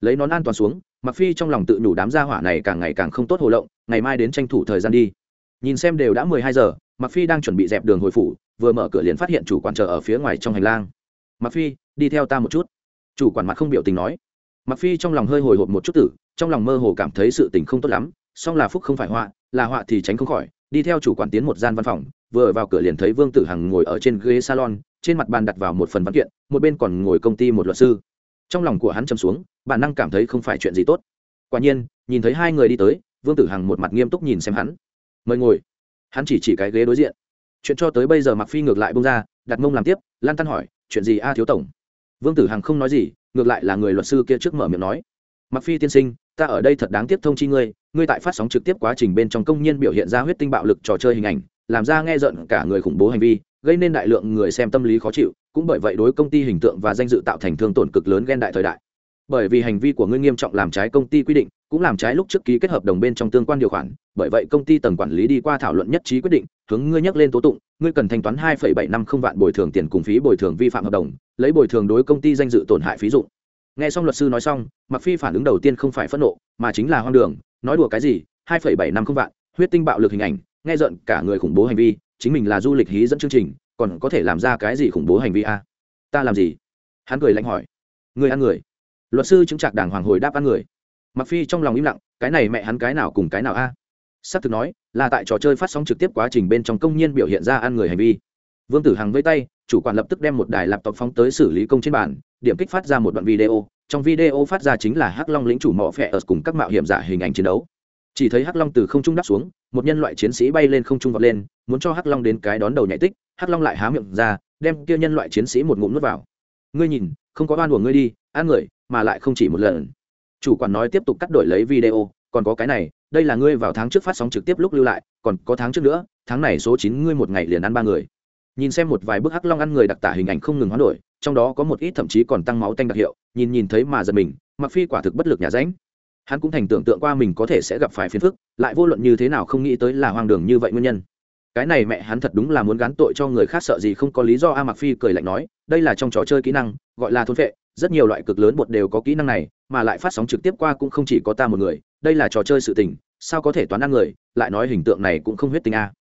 Lấy nón an toàn xuống mặc phi trong lòng tự nhủ đám gia hỏa này càng ngày càng không tốt hồ lộng, ngày mai đến tranh thủ thời gian đi. Nhìn xem đều đã mười hai giờ mặc phi đang chuẩn bị dẹp đường hồi phủ, vừa mở cửa liền phát hiện chủ quản chờ ở phía ngoài trong hành lang. Mặc phi, đi theo ta một chút. Chủ quản mặt không biểu tình nói. Mặc phi trong lòng hơi hồi hộp một chút tử, trong lòng mơ hồ cảm thấy sự tình không tốt lắm, song là phúc không phải họa, là họa thì tránh không khỏi, đi theo chủ quản tiến một gian văn phòng, vừa vào cửa liền thấy vương tử hằng ngồi ở trên ghế salon, trên mặt bàn đặt vào một phần văn kiện, một bên còn ngồi công ty một luật sư. Trong lòng của hắn châm xuống, bản năng cảm thấy không phải chuyện gì tốt. Quả nhiên, nhìn thấy hai người đi tới, vương tử hằng một mặt nghiêm túc nhìn xem hắn. Mời ngồi hắn chỉ chỉ cái ghế đối diện. Chuyện cho tới bây giờ mặc phi ngược lại bông ra, đặt mông làm tiếp, lan tăn hỏi, chuyện gì a thiếu tổng? Vương tử hằng không nói gì, ngược lại là người luật sư kia trước mở miệng nói mặc phi tiên sinh, ta ở đây thật đáng tiếc thông chi ngươi ngươi tại phát sóng trực tiếp quá trình bên trong công nhân biểu hiện ra huyết tinh bạo lực trò chơi hình ảnh, làm ra nghe giận cả người khủng bố hành vi, gây nên đại lượng người xem tâm lý khó chịu, cũng bởi vậy đối công ty hình tượng và danh dự tạo thành thương tổn cực lớn ghen đại thời đại bởi vì hành vi của ngươi nghiêm trọng làm trái công ty quy định, cũng làm trái lúc trước ký kết hợp đồng bên trong tương quan điều khoản, bởi vậy công ty tầng quản lý đi qua thảo luận nhất trí quyết định, hướng ngươi nhắc lên tố tụng, ngươi cần thanh toán hai bảy năm không vạn bồi thường tiền cùng phí bồi thường vi phạm hợp đồng, lấy bồi thường đối công ty danh dự tổn hại phí dụng. Nghe xong luật sư nói xong mặc phi phản ứng đầu tiên không phải phẫn nộ, mà chính là hoang đường, nói đùa cái gì, hai bảy năm không vạn, huyết tinh bạo lực hình ảnh, nghe giận cả người khủng bố hành vi, chính mình là du lịch hí dẫn chương trình, còn có thể làm ra cái gì khủng bố hành vi a? À? ta làm gì? Hắn cười lạnh hỏi. Người ăn người luật sư chứng trạc đàng hoàng hồi đáp ăn người. Mặc phi trong lòng im lặng, cái này mẹ hắn cái nào cùng cái nào a? À? s thực nói, là tại trò chơi phát sóng trực tiếp quá trình bên trong công nhân biểu hiện ra ăn người hành vi. Vương tử hằng vây tay, chủ quản lập tức đem một đài laptop phóng tới xử lý công trên bàn, điểm kích phát ra một đoạn video, trong video phát ra chính là hắc long lĩnh chủ mỏ phẹ ở cùng các mạo hiểm giả hình ảnh chiến đấu. Chỉ thấy hắc long từ không trung đáp xuống, một nhân loại chiến sĩ bay lên không trung vọt lên, muốn cho hắc long đến cái đón đầu nhảy tích, hắc long lại há miệng ra, đem kia nhân loại chiến sĩ một ngụm nuốt vào. Ngươi nhìn, không có oan của ngươi đi, ăn người mà lại không chỉ một lần. Chủ quản nói tiếp tục cắt đổi lấy video, còn có cái này, đây là ngươi vào tháng trước phát sóng trực tiếp lúc lưu lại, còn có tháng trước nữa, tháng này số chín ngươi một ngày liền ăn ba người. Nhìn xem một vài bức hắc long ăn người đặc tả hình ảnh không ngừng hoán đổi, trong đó có một ít thậm chí còn tăng máu tanh đặc hiệu, nhìn nhìn thấy mà giật mình mặc phi quả thực bất lực nhà ránh. Hắn cũng thành tưởng tượng qua mình có thể sẽ gặp phải phiền phức, lại vô luận như thế nào không nghĩ tới là hoang đường như vậy nguyên nhân. Cái này mẹ hắn thật đúng là muốn gán tội cho người khác sợ gì không có lý do a mặc phi cười lạnh nói, đây là trong trò chơi kỹ năng, gọi là thôn vệ rất nhiều loại cực lớn bột đều có kỹ năng này, mà lại phát sóng trực tiếp qua cũng không chỉ có ta một người, đây là trò chơi sự tình, sao có thể toán ăn người, lại nói hình tượng này cũng không huyết tình a.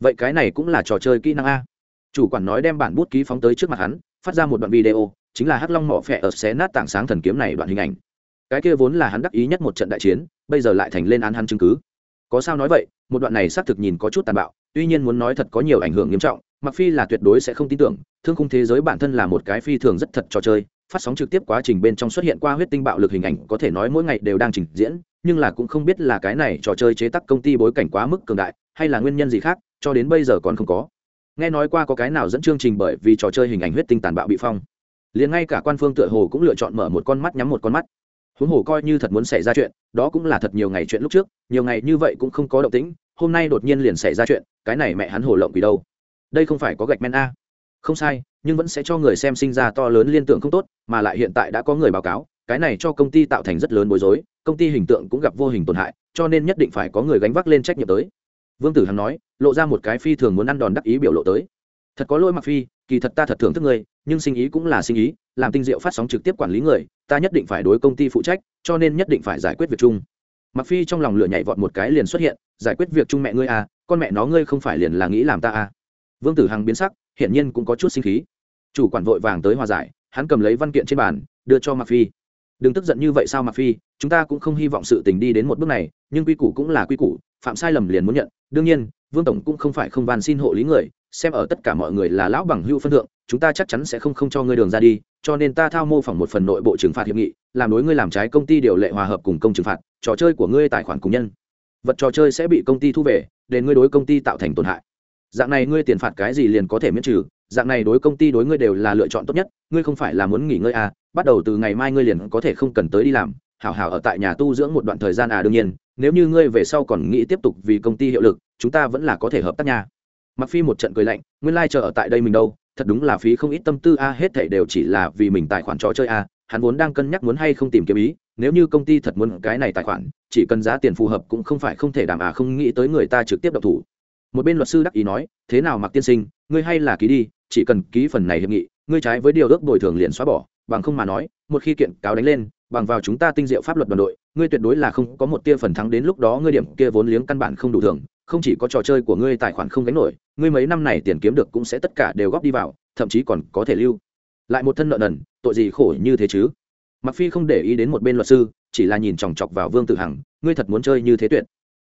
Vậy cái này cũng là trò chơi kỹ năng a. Chủ quản nói đem bản bút ký phóng tới trước mặt hắn, phát ra một đoạn video, chính là hắc long mỏ phẹ ở xé nát tảng sáng thần kiếm này đoạn hình ảnh. Cái kia vốn là hắn đắc ý nhất một trận đại chiến, bây giờ lại thành lên án hắn chứng cứ. Có sao nói vậy, một đoạn này xác thực nhìn có chút tàn bạo, tuy nhiên muốn nói thật có nhiều ảnh hưởng nghiêm trọng mặc phi là tuyệt đối sẽ không tin tưởng, thương khung thế giới bản thân là một cái phi thường rất thật trò chơi phát sóng trực tiếp quá trình bên trong xuất hiện qua huyết tinh bạo lực hình ảnh có thể nói mỗi ngày đều đang trình diễn, nhưng là cũng không biết là cái này trò chơi chế tác công ty bối cảnh quá mức cường đại, hay là nguyên nhân gì khác, cho đến bây giờ còn không có. Nghe nói qua có cái nào dẫn chương trình bởi vì trò chơi hình ảnh huyết tinh tàn bạo bị phong. Liền ngay cả quan phương tựa hồ cũng lựa chọn mở một con mắt nhắm một con mắt. Huống hồ coi như thật muốn xảy ra chuyện, đó cũng là thật nhiều ngày chuyện lúc trước, nhiều ngày như vậy cũng không có động tĩnh, hôm nay đột nhiên liền xảy ra chuyện, cái này mẹ hắn hồ lộng vì đâu. Đây không phải có gạch men a không sai, nhưng vẫn sẽ cho người xem sinh ra to lớn liên tưởng không tốt, mà lại hiện tại đã có người báo cáo, cái này cho công ty tạo thành rất lớn bối rối, công ty hình tượng cũng gặp vô hình tổn hại, cho nên nhất định phải có người gánh vác lên trách nhiệm tới. Vương tử hằng nói, lộ ra một cái phi thường muốn ăn đòn đắc ý biểu lộ tới. Thật có lỗi mặc phi, kỳ thật ta thật thưởng thức ngươi, nhưng sinh ý cũng là sinh ý, làm tinh diệu phát sóng trực tiếp quản lý người, ta nhất định phải đối công ty phụ trách, cho nên nhất định phải giải quyết việc chung. Mặc phi trong lòng lửa nhảy vọt một cái liền xuất hiện, giải quyết việc chung mẹ ngươi à con mẹ nó ngươi không phải liền là nghĩ làm ta à. Vương tử hằng biến sắc hiển nhiên cũng có chút sinh khí. Chủ quản vội vàng tới hòa giải, hắn cầm lấy văn kiện trên bàn, đưa cho mặc phi. Đừng tức giận như vậy sao mặc phi? Chúng ta cũng không hy vọng sự tình đi đến một bước này, nhưng quy củ cũng là quy củ, phạm sai lầm liền muốn nhận. Đương nhiên, vương tổng cũng không phải không van xin hộ lý người, xem ở tất cả mọi người là lão bằng hữu phân thượng, chúng ta chắc chắn sẽ không không cho ngươi đường ra đi, cho nên ta thao mô phỏng một phần nội bộ trừng phạt hiệp nghị, làm đối ngươi làm trái công ty điều lệ hòa hợp cùng công trừng phạt, trò chơi của ngươi tài khoản cùng nhân. Vật trò chơi sẽ bị công ty thu về, để ngươi đối công ty tạo thành tổn hại dạng này ngươi tiền phạt cái gì liền có thể miễn trừ, dạng này đối công ty đối ngươi đều là lựa chọn tốt nhất, ngươi không phải là muốn nghỉ ngơi à bắt đầu từ ngày mai ngươi liền có thể không cần tới đi làm. Hảo hảo ở tại nhà tu dưỡng một đoạn thời gian à đương nhiên, nếu như ngươi về sau còn nghĩ tiếp tục vì công ty hiệu lực, chúng ta vẫn là có thể hợp tác nha. Mặc phi một trận cười lạnh, nguyên lai、like、chờ ở tại đây mình đâu, thật đúng là phí không ít tâm tư a hết thảy đều chỉ là vì mình tài khoản trò chơi a hắn vốn đang cân nhắc muốn hay không tìm kiếm ý, nếu như công ty thật muốn cái này tài khoản, chỉ cần giá tiền phù hợp cũng không phải không thể đảm à không nghĩ tới người ta trực tiếp độc thủ một bên luật sư đắc ý nói, thế nào mặc tiên sinh, ngươi hay là ký đi, chỉ cần ký phần này hiệp nghị, ngươi trái với điều ước bồi thường liền xóa bỏ, bằng không mà nói, một khi kiện cáo đánh lên, bằng vào chúng ta tinh diệu pháp luật đoàn đội, ngươi tuyệt đối là không có một tia phần thắng đến lúc đó ngươi điểm kia vốn liếng căn bản không đủ thường không chỉ có trò chơi của ngươi tài khoản không gánh nổi, ngươi mấy năm này tiền kiếm được cũng sẽ tất cả đều góp đi vào, thậm chí còn có thể lưu lại một thân nợ nần, tội gì khổ như thế chứ? Mặc phi không để ý đến một bên luật sư, chỉ là nhìn chòng chọc vào vương tử hằng, ngươi thật muốn chơi như thế tuyệt.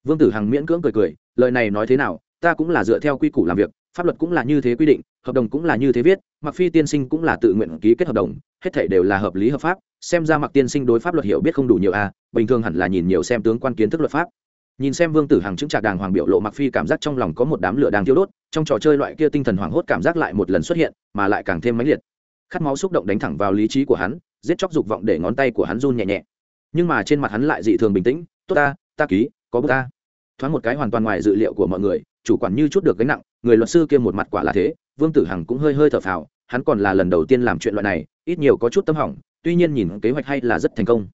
Vương tử hằng miễn cưỡng cười cười, lời này nói thế nào ta cũng là dựa theo quy củ làm việc pháp luật cũng là như thế quy định hợp đồng cũng là như thế viết mặc phi tiên sinh cũng là tự nguyện ký kết hợp đồng hết thể đều là hợp lý hợp pháp xem ra mặc tiên sinh đối pháp luật hiểu biết không đủ nhiều a à, bình thường hẳn là nhìn nhiều xem tướng quan kiến thức luật pháp. Nhìn xem vương tử hằng chứng trạc đàng hoàng biểu lộ mặc phi cảm giác trong lòng có một đám lửa đang thiêu đốt trong trò chơi loại kia tinh thần hoảng hốt cảm giác lại một lần xuất hiện mà lại càng thêm mãnh liệt. Khát máu xúc động đánh thẳng vào lý trí của hắn giết chóc dục vọng để ngón tay của hắn run nhẹ nhẹ. Nhưng mà trên mặt hắn lại dị thường bình tĩnh tốt ta ta ký có bức ta. Thoáng một cái hoàn toàn ngoài dự liệu của mọi người chủ quản như chút được gánh nặng, người luật sư kia một mặt quả là thế, vương tử hằng cũng hơi hơi thở phào, hắn còn là lần đầu tiên làm chuyện loại này, ít nhiều có chút tâm hỏng, tuy nhiên nhìn kế hoạch hay là rất thành công.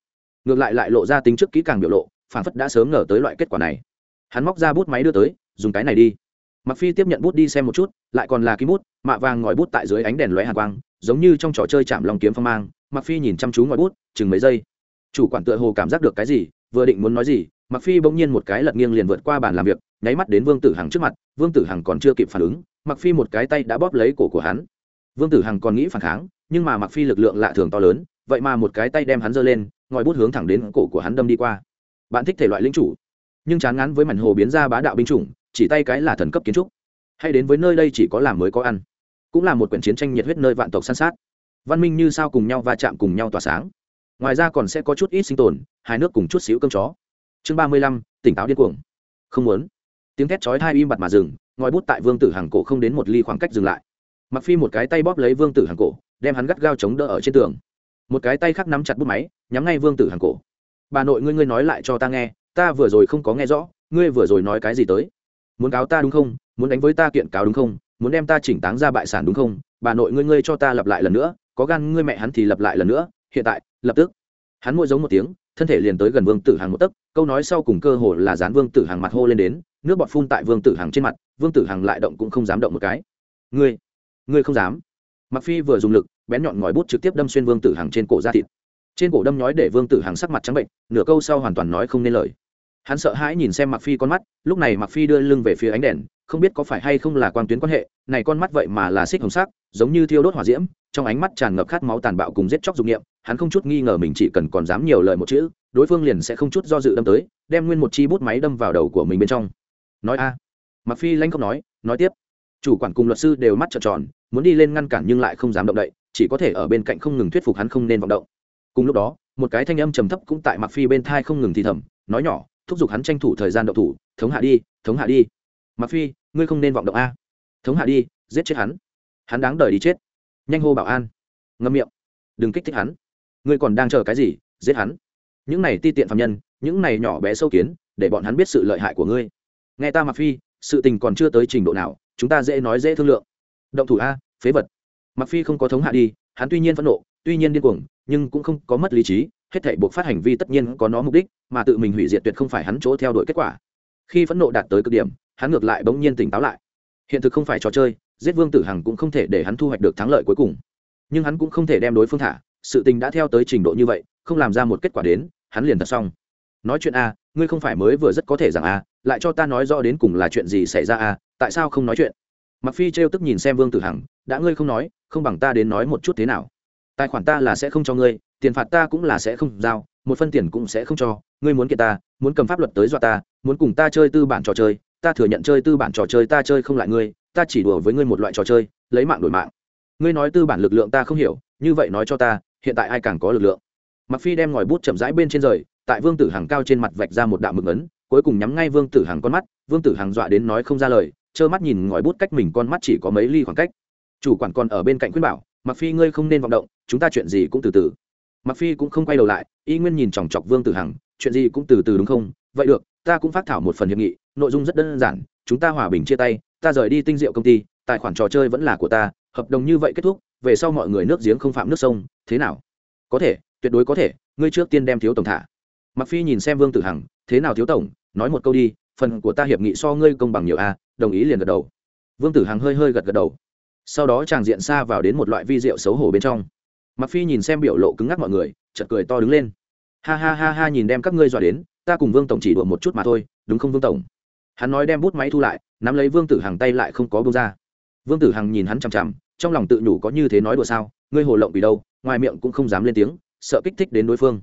Ngược lại lại lộ ra tính trước kỹ càng biểu lộ, phản phất đã sớm ngờ tới loại kết quả này. Hắn móc ra bút máy đưa tới, dùng cái này đi. Mặc phi tiếp nhận bút đi xem một chút, lại còn là ký bút, mạ vàng ngòi bút tại dưới ánh đèn lóe hàn quang, giống như trong trò chơi chạm lòng kiếm phong mang mặc phi nhìn chăm chú ngòi bút, chừng mấy giây. Chủ quản tựa hồ cảm giác được cái gì, vừa định muốn nói gì mặc phi bỗng nhiên một cái lật nghiêng liền vượt qua bàn làm việc nháy mắt đến vương tử hằng trước mặt, vương tử hằng còn chưa kịp phản ứng mặc phi một cái tay đã bóp lấy cổ của hắn. Vương tử hằng còn nghĩ phản kháng, nhưng mà mặc phi lực lượng lạ thường to lớn, vậy mà một cái tay đem hắn giơ lên, ngòi bút hướng thẳng đến cổ của hắn đâm đi qua. Bạn thích thể loại lính chủ, nhưng chán ngán với mảnh hồ biến ra bá đạo binh chủng, chỉ tay cái là thần cấp kiến trúc. Hay đến với nơi đây chỉ có làm mới có ăn, cũng là một quyển chiến tranh nhiệt huyết nơi vạn tộc san sát. Văn minh như sao cùng nhau va chạm cùng nhau tỏa sáng. Ngoài ra còn sẽ có chút ít sinh tồn hai nước cùng chút xíu cơm chó. Chương ba mươi lăm, tỉnh táo điên cuồng. Không muốn tiếng thét chói hai im bặt mà dừng, ngòi bút tại vương tử hàng cổ không đến một ly khoảng cách dừng lại. Mặc phi một cái tay bóp lấy vương tử hàng cổ, đem hắn gắt gao chống đỡ ở trên tường. Một cái tay khác nắm chặt bút máy, nhắm ngay vương tử hàng cổ. Bà nội ngươi ngươi nói lại cho ta nghe, ta vừa rồi không có nghe rõ, ngươi vừa rồi nói cái gì tới? Muốn cáo ta đúng không? Muốn đánh với ta kiện cáo đúng không? Muốn đem ta chỉnh táng ra bại sản đúng không? Bà nội ngươi ngươi cho ta lặp lại lần nữa, có gan ngươi mẹ hắn thì lặp lại lần nữa, hiện tại, lập tức. Hắn môi giống một tiếng, thân thể liền tới gần vương tử hàng một tấc, câu nói sau cùng cơ hồ là dán vương tử hàng mặt hô lên đến nước bọt phun tại vương tử Hằng trên mặt, vương tử Hằng lại động cũng không dám động một cái. Ngươi ngươi không dám. Mặc phi vừa dùng lực, bén nhọn ngòi bút trực tiếp đâm xuyên vương tử Hằng trên cổ da thịt. Trên cổ đâm nhói để vương tử Hằng sắc mặt trắng bệnh, nửa câu sau hoàn toàn nói không nên lời. Hắn sợ hãi nhìn xem mặc phi con mắt, lúc này mặc phi đưa lưng về phía ánh đèn, không biết có phải hay không là quang tuyến quan hệ, này con mắt vậy mà là xích hồng sắc, giống như thiêu đốt hỏa diễm, trong ánh mắt tràn ngập khát máu tàn bạo cùng giết chóc dục nghiệm hắn không chút nghi ngờ mình chỉ cần còn dám nhiều lời một chữ, đối phương liền sẽ không chút do dự đâm tới, đem nguyên một chi bút máy đâm vào đầu của mình bên trong nói a. Mặc phi lanh không nói nói tiếp. Chủ quản cùng luật sư đều mắt trợn tròn, muốn đi lên ngăn cản nhưng lại không dám động đậy, chỉ có thể ở bên cạnh không ngừng thuyết phục hắn không nên vọng động. Cùng lúc đó, một cái thanh âm trầm thấp cũng tại mặc phi bên thai không ngừng thì thầm, nói nhỏ, thúc giục hắn tranh thủ thời gian động thủ, thống hạ đi, thống hạ đi. Mặc phi, ngươi không nên vọng động a. Thống hạ đi, giết chết hắn. Hắn đáng đời đi chết. Nhanh hô bảo an. Ngâm miệng. Đừng kích thích hắn. Ngươi còn đang chờ cái gì, giết hắn. Những này ti tiện phạm nhân, những này nhỏ bé sâu kiến, để bọn hắn biết sự lợi hại của ngươi nghe ta mặc phi, sự tình còn chưa tới trình độ nào, chúng ta dễ nói dễ thương lượng. Động thủ a, phế vật. Mặc phi không có thống hạ đi, hắn tuy nhiên phẫn nộ, tuy nhiên điên cuồng, nhưng cũng không có mất lý trí, hết thảy buộc phát hành vi tất nhiên có nó mục đích, mà tự mình hủy diệt tuyệt không phải hắn chỗ theo đuổi kết quả. Khi phẫn nộ đạt tới cực điểm, hắn ngược lại bỗng nhiên tỉnh táo lại. Hiện thực không phải trò chơi, giết vương tử hằng cũng không thể để hắn thu hoạch được thắng lợi cuối cùng. Nhưng hắn cũng không thể đem đối phương thả, sự tình đã theo tới trình độ như vậy, không làm ra một kết quả đến, hắn liền thật xong nói chuyện a, ngươi không phải mới vừa rất có thể rằng a, lại cho ta nói rõ đến cùng là chuyện gì xảy ra a, tại sao không nói chuyện? Mặc phi trêu tức nhìn xem vương tử hằng, đã ngươi không nói, không bằng ta đến nói một chút thế nào. Tài khoản ta là sẽ không cho ngươi, tiền phạt ta cũng là sẽ không giao, một phân tiền cũng sẽ không cho, ngươi muốn kiện ta, muốn cầm pháp luật tới dọa ta, muốn cùng ta chơi tư bản trò chơi, ta thừa nhận chơi tư bản trò chơi ta chơi không lại ngươi, ta chỉ đùa với ngươi một loại trò chơi, lấy mạng đổi mạng. Ngươi nói tư bản lực lượng ta không hiểu, như vậy nói cho ta, hiện tại ai càng có lực lượng? Mặc phi đem ngòi bút chậm rãi bên trên rời tại vương tử hằng cao trên mặt vạch ra một đạo mực ấn, cuối cùng nhắm ngay vương tử hằng con mắt, vương tử hằng dọa đến nói không ra lời, trơ mắt nhìn ngòi bút cách mình con mắt chỉ có mấy ly khoảng cách. Chủ quản còn ở bên cạnh khuyên bảo mặc phi ngươi không nên vọng động, chúng ta chuyện gì cũng từ từ. Mặc phi cũng không quay đầu lại, y nguyên nhìn chòng chọc vương tử hằng, chuyện gì cũng từ từ đúng không? Vậy được, ta cũng phát thảo một phần hiệp nghị, nội dung rất đơn giản, chúng ta hòa bình chia tay, ta rời đi tinh diệu công ty, tài khoản trò chơi vẫn là của ta, hợp đồng như vậy kết thúc, về sau mọi người nước giếng không phạm nước sông, thế nào? Có thể, tuyệt đối có thể, ngươi trước tiên đem thiếu tổng thả mặc phi nhìn xem vương tử hằng, thế nào thiếu tổng, nói một câu đi, phần của ta hiệp nghị so ngươi công bằng nhiều a, đồng ý liền gật đầu. Vương tử hằng hơi hơi gật gật đầu. Sau đó chàng diện xa vào đến một loại vi rượu xấu hổ bên trong. Mặc phi nhìn xem biểu lộ cứng ngắc mọi người, chợt cười to đứng lên. Ha ha ha ha, nhìn đem các ngươi dọa đến, ta cùng vương tổng chỉ đùa một chút mà thôi, đúng không vương tổng? Hắn nói đem bút máy thu lại, nắm lấy vương tử hằng tay lại không có bông ra. Vương tử hằng nhìn hắn chằm chằm, trong lòng tự nhủ có như thế nói đùa sao, ngươi hồ lộng vì đâu, ngoài miệng cũng không dám lên tiếng, sợ kích thích đến đối phương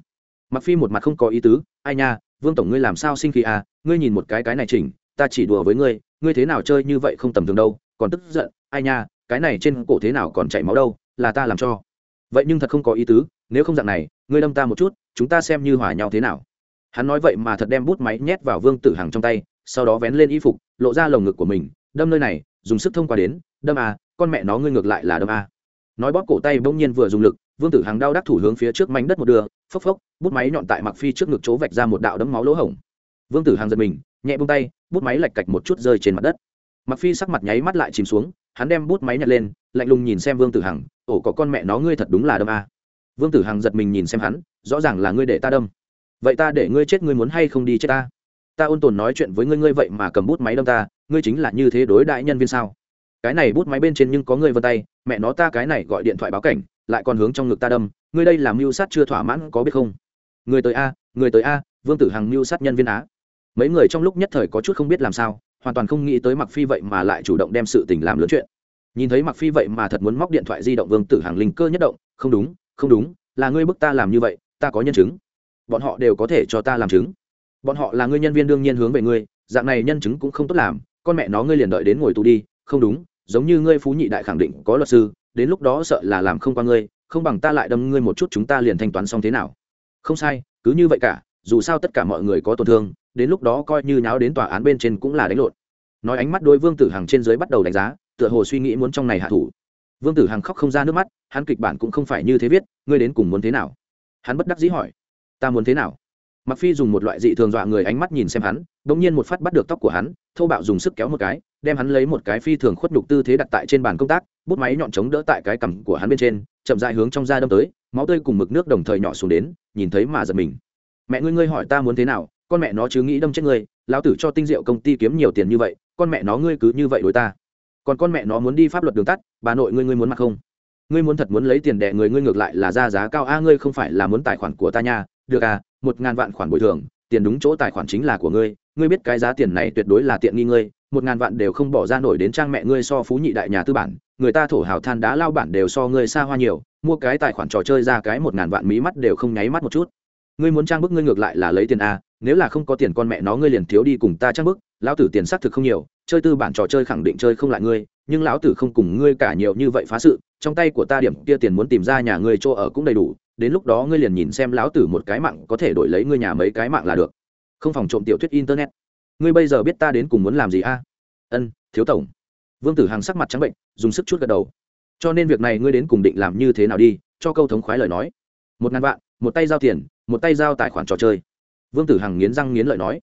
mặc phi một mặt không có ý tứ, ai nha, vương tổng ngươi làm sao sinh khí à? Ngươi nhìn một cái cái này chỉnh, ta chỉ đùa với ngươi ngươi thế nào chơi như vậy không tầm thường đâu, còn tức giận, ai nha, cái này trên cổ thế nào còn chảy máu đâu, là ta làm cho. Vậy nhưng thật không có ý tứ, nếu không dạng này, ngươi đâm ta một chút, chúng ta xem như hòa nhau thế nào. Hắn nói vậy mà thật đem bút máy nhét vào vương tử hằng trong tay, sau đó vén lên y phục, lộ ra lồng ngực của mình, đâm nơi này, dùng sức thông qua đến, đâm à con mẹ nó ngươi ngược lại là đâm à. nói bóp cổ tay bỗng nhiên vừa dùng lực vương tử hằng đau đắc thủ hướng phía trước mảnh đất một đường, phốc phốc, bút máy nhọn tại mặc phi trước ngực chỗ vạch ra một đạo đấm máu lỗ hổng. Vương tử hằng giật mình, nhẹ bông tay, bút máy lạch cạch một chút rơi trên mặt đất. Mặc phi sắc mặt nháy mắt lại chìm xuống, hắn đem bút máy nhặt lên, lạnh lùng nhìn xem vương tử hằng, ổ, có con mẹ nó ngươi thật đúng là đâm a. Vương tử hằng giật mình nhìn xem hắn, rõ ràng là ngươi để ta đâm. Vậy ta để ngươi chết ngươi muốn hay không đi chết ta? Ta ôn tồn nói chuyện với ngươi ngươi vậy mà cầm bút máy đâm ta, ngươi chính là như thế đối đại nhân viên sao? Cái này bút máy bên trên nhưng có ngươi vân tay, mẹ nó ta cái này gọi điện thoại báo cảnh lại còn hướng trong ngực ta đâm, ngươi đây làm mưu sát chưa thỏa mãn có biết không? Người tới a, người tới a, vương tử hằng mưu sát nhân viên á. Mấy người trong lúc nhất thời có chút không biết làm sao, hoàn toàn không nghĩ tới mặc phi vậy mà lại chủ động đem sự tình làm lớn chuyện. Nhìn thấy mặc phi vậy mà thật muốn móc điện thoại di động vương tử hàng linh cơ nhất động, không đúng không đúng, là ngươi bức ta làm như vậy, ta có nhân chứng. Bọn họ đều có thể cho ta làm chứng. Bọn họ là ngươi nhân viên đương nhiên hướng về ngươi, dạng này nhân chứng cũng không tốt làm, con mẹ nó ngươi liền đợi đến ngồi tù đi, không đúng, giống như ngươi phú nhị đại khẳng định có luật sư đến lúc đó sợ là làm không qua ngươi, không bằng ta lại đâm ngươi một chút chúng ta liền thanh toán xong thế nào. Không sai, cứ như vậy cả, dù sao tất cả mọi người có tổn thương, đến lúc đó coi như nháo đến tòa án bên trên cũng là đánh lộn. Nói ánh mắt đôi vương tử hằng trên dưới bắt đầu đánh giá, tựa hồ suy nghĩ muốn trong này hạ thủ. Vương tử hằng khóc không ra nước mắt, hắn kịch bản cũng không phải như thế viết, ngươi đến cùng muốn thế nào? Hắn bất đắc dĩ hỏi. Ta muốn thế nào? Mặc phi dùng một loại dị thường dọa người ánh mắt nhìn xem hắn đ ỗ n g nhiên một phát bắt được tóc của hắn, thô bạo dùng sức kéo một cái, đem hắn lấy một cái phi thường khuất nhục tư thế đặt tại trên bàn công tác bút máy nhọn chống đỡ tại cái cằm của hắn bên trên, chậm dại hướng trong da đâm tới, máu tươi cùng mực nước đồng thời nhỏ xuống đến, nhìn thấy mà giật mình. Mẹ ngươi ngươi hỏi ta muốn thế nào? Con mẹ nó chứ nghĩ đâm chết ngươi. Lão tử cho tinh diệu công ty kiếm nhiều tiền như vậy, con mẹ nó ngươi cứ như vậy đối ta. Còn con mẹ nó muốn đi pháp luật đường tắt, bà nội ngươi ngươi muốn mặc không? Ngươi muốn thật muốn lấy tiền đẻ người ngươi ngược lại là ra giá cao a, ngươi không phải là muốn tài khoản của ta nha. Được à một ngàn vạn khoản bồi thường, tiền đúng chỗ tài khoản chính là của ngươi. Ngươi biết cái giá tiền này tuyệt đối là tiện nghi ngươi, một ngàn vạn đều không bỏ ra nổi đến trang mẹ ngươi so phú nhị đại nhà tư bản người ta thổ hào than đá lao bản đều so ngươi xa hoa nhiều, mua cái tài khoản trò chơi ra cái một ngàn vạn mí mắt đều không nháy mắt một chút. Ngươi muốn trang bức ngươi ngược lại là lấy tiền a, nếu là không có tiền con mẹ nó ngươi liền thiếu đi cùng ta trang bức, lão tử tiền xác thực không nhiều, chơi tư bản trò chơi khẳng định chơi không lại ngươi, nhưng lão tử không cùng ngươi cả nhiều như vậy phá sự, trong tay của ta điểm kia tiền muốn tìm ra nhà ngươi chỗ ở cũng đầy đủ, đến lúc đó ngươi liền nhìn xem lão tử một cái mạng có thể đổi lấy ngươi nhà mấy cái mạng là được. Không phòng trộm tiểu thuyết internet. Ngươi bây giờ biết ta đến cùng muốn làm gì a? Ân, thiếu tổng vương tử Hằng sắc mặt trắng bệnh, dùng sức chút gật đầu. Cho nên việc này ngươi đến cùng định làm như thế nào đi, cho câu thống khoái lời nói. Một ngàn vạn, một tay giao tiền, một tay giao tài khoản trò chơi. Vương tử hằng nghiến răng nghiến lợi nói.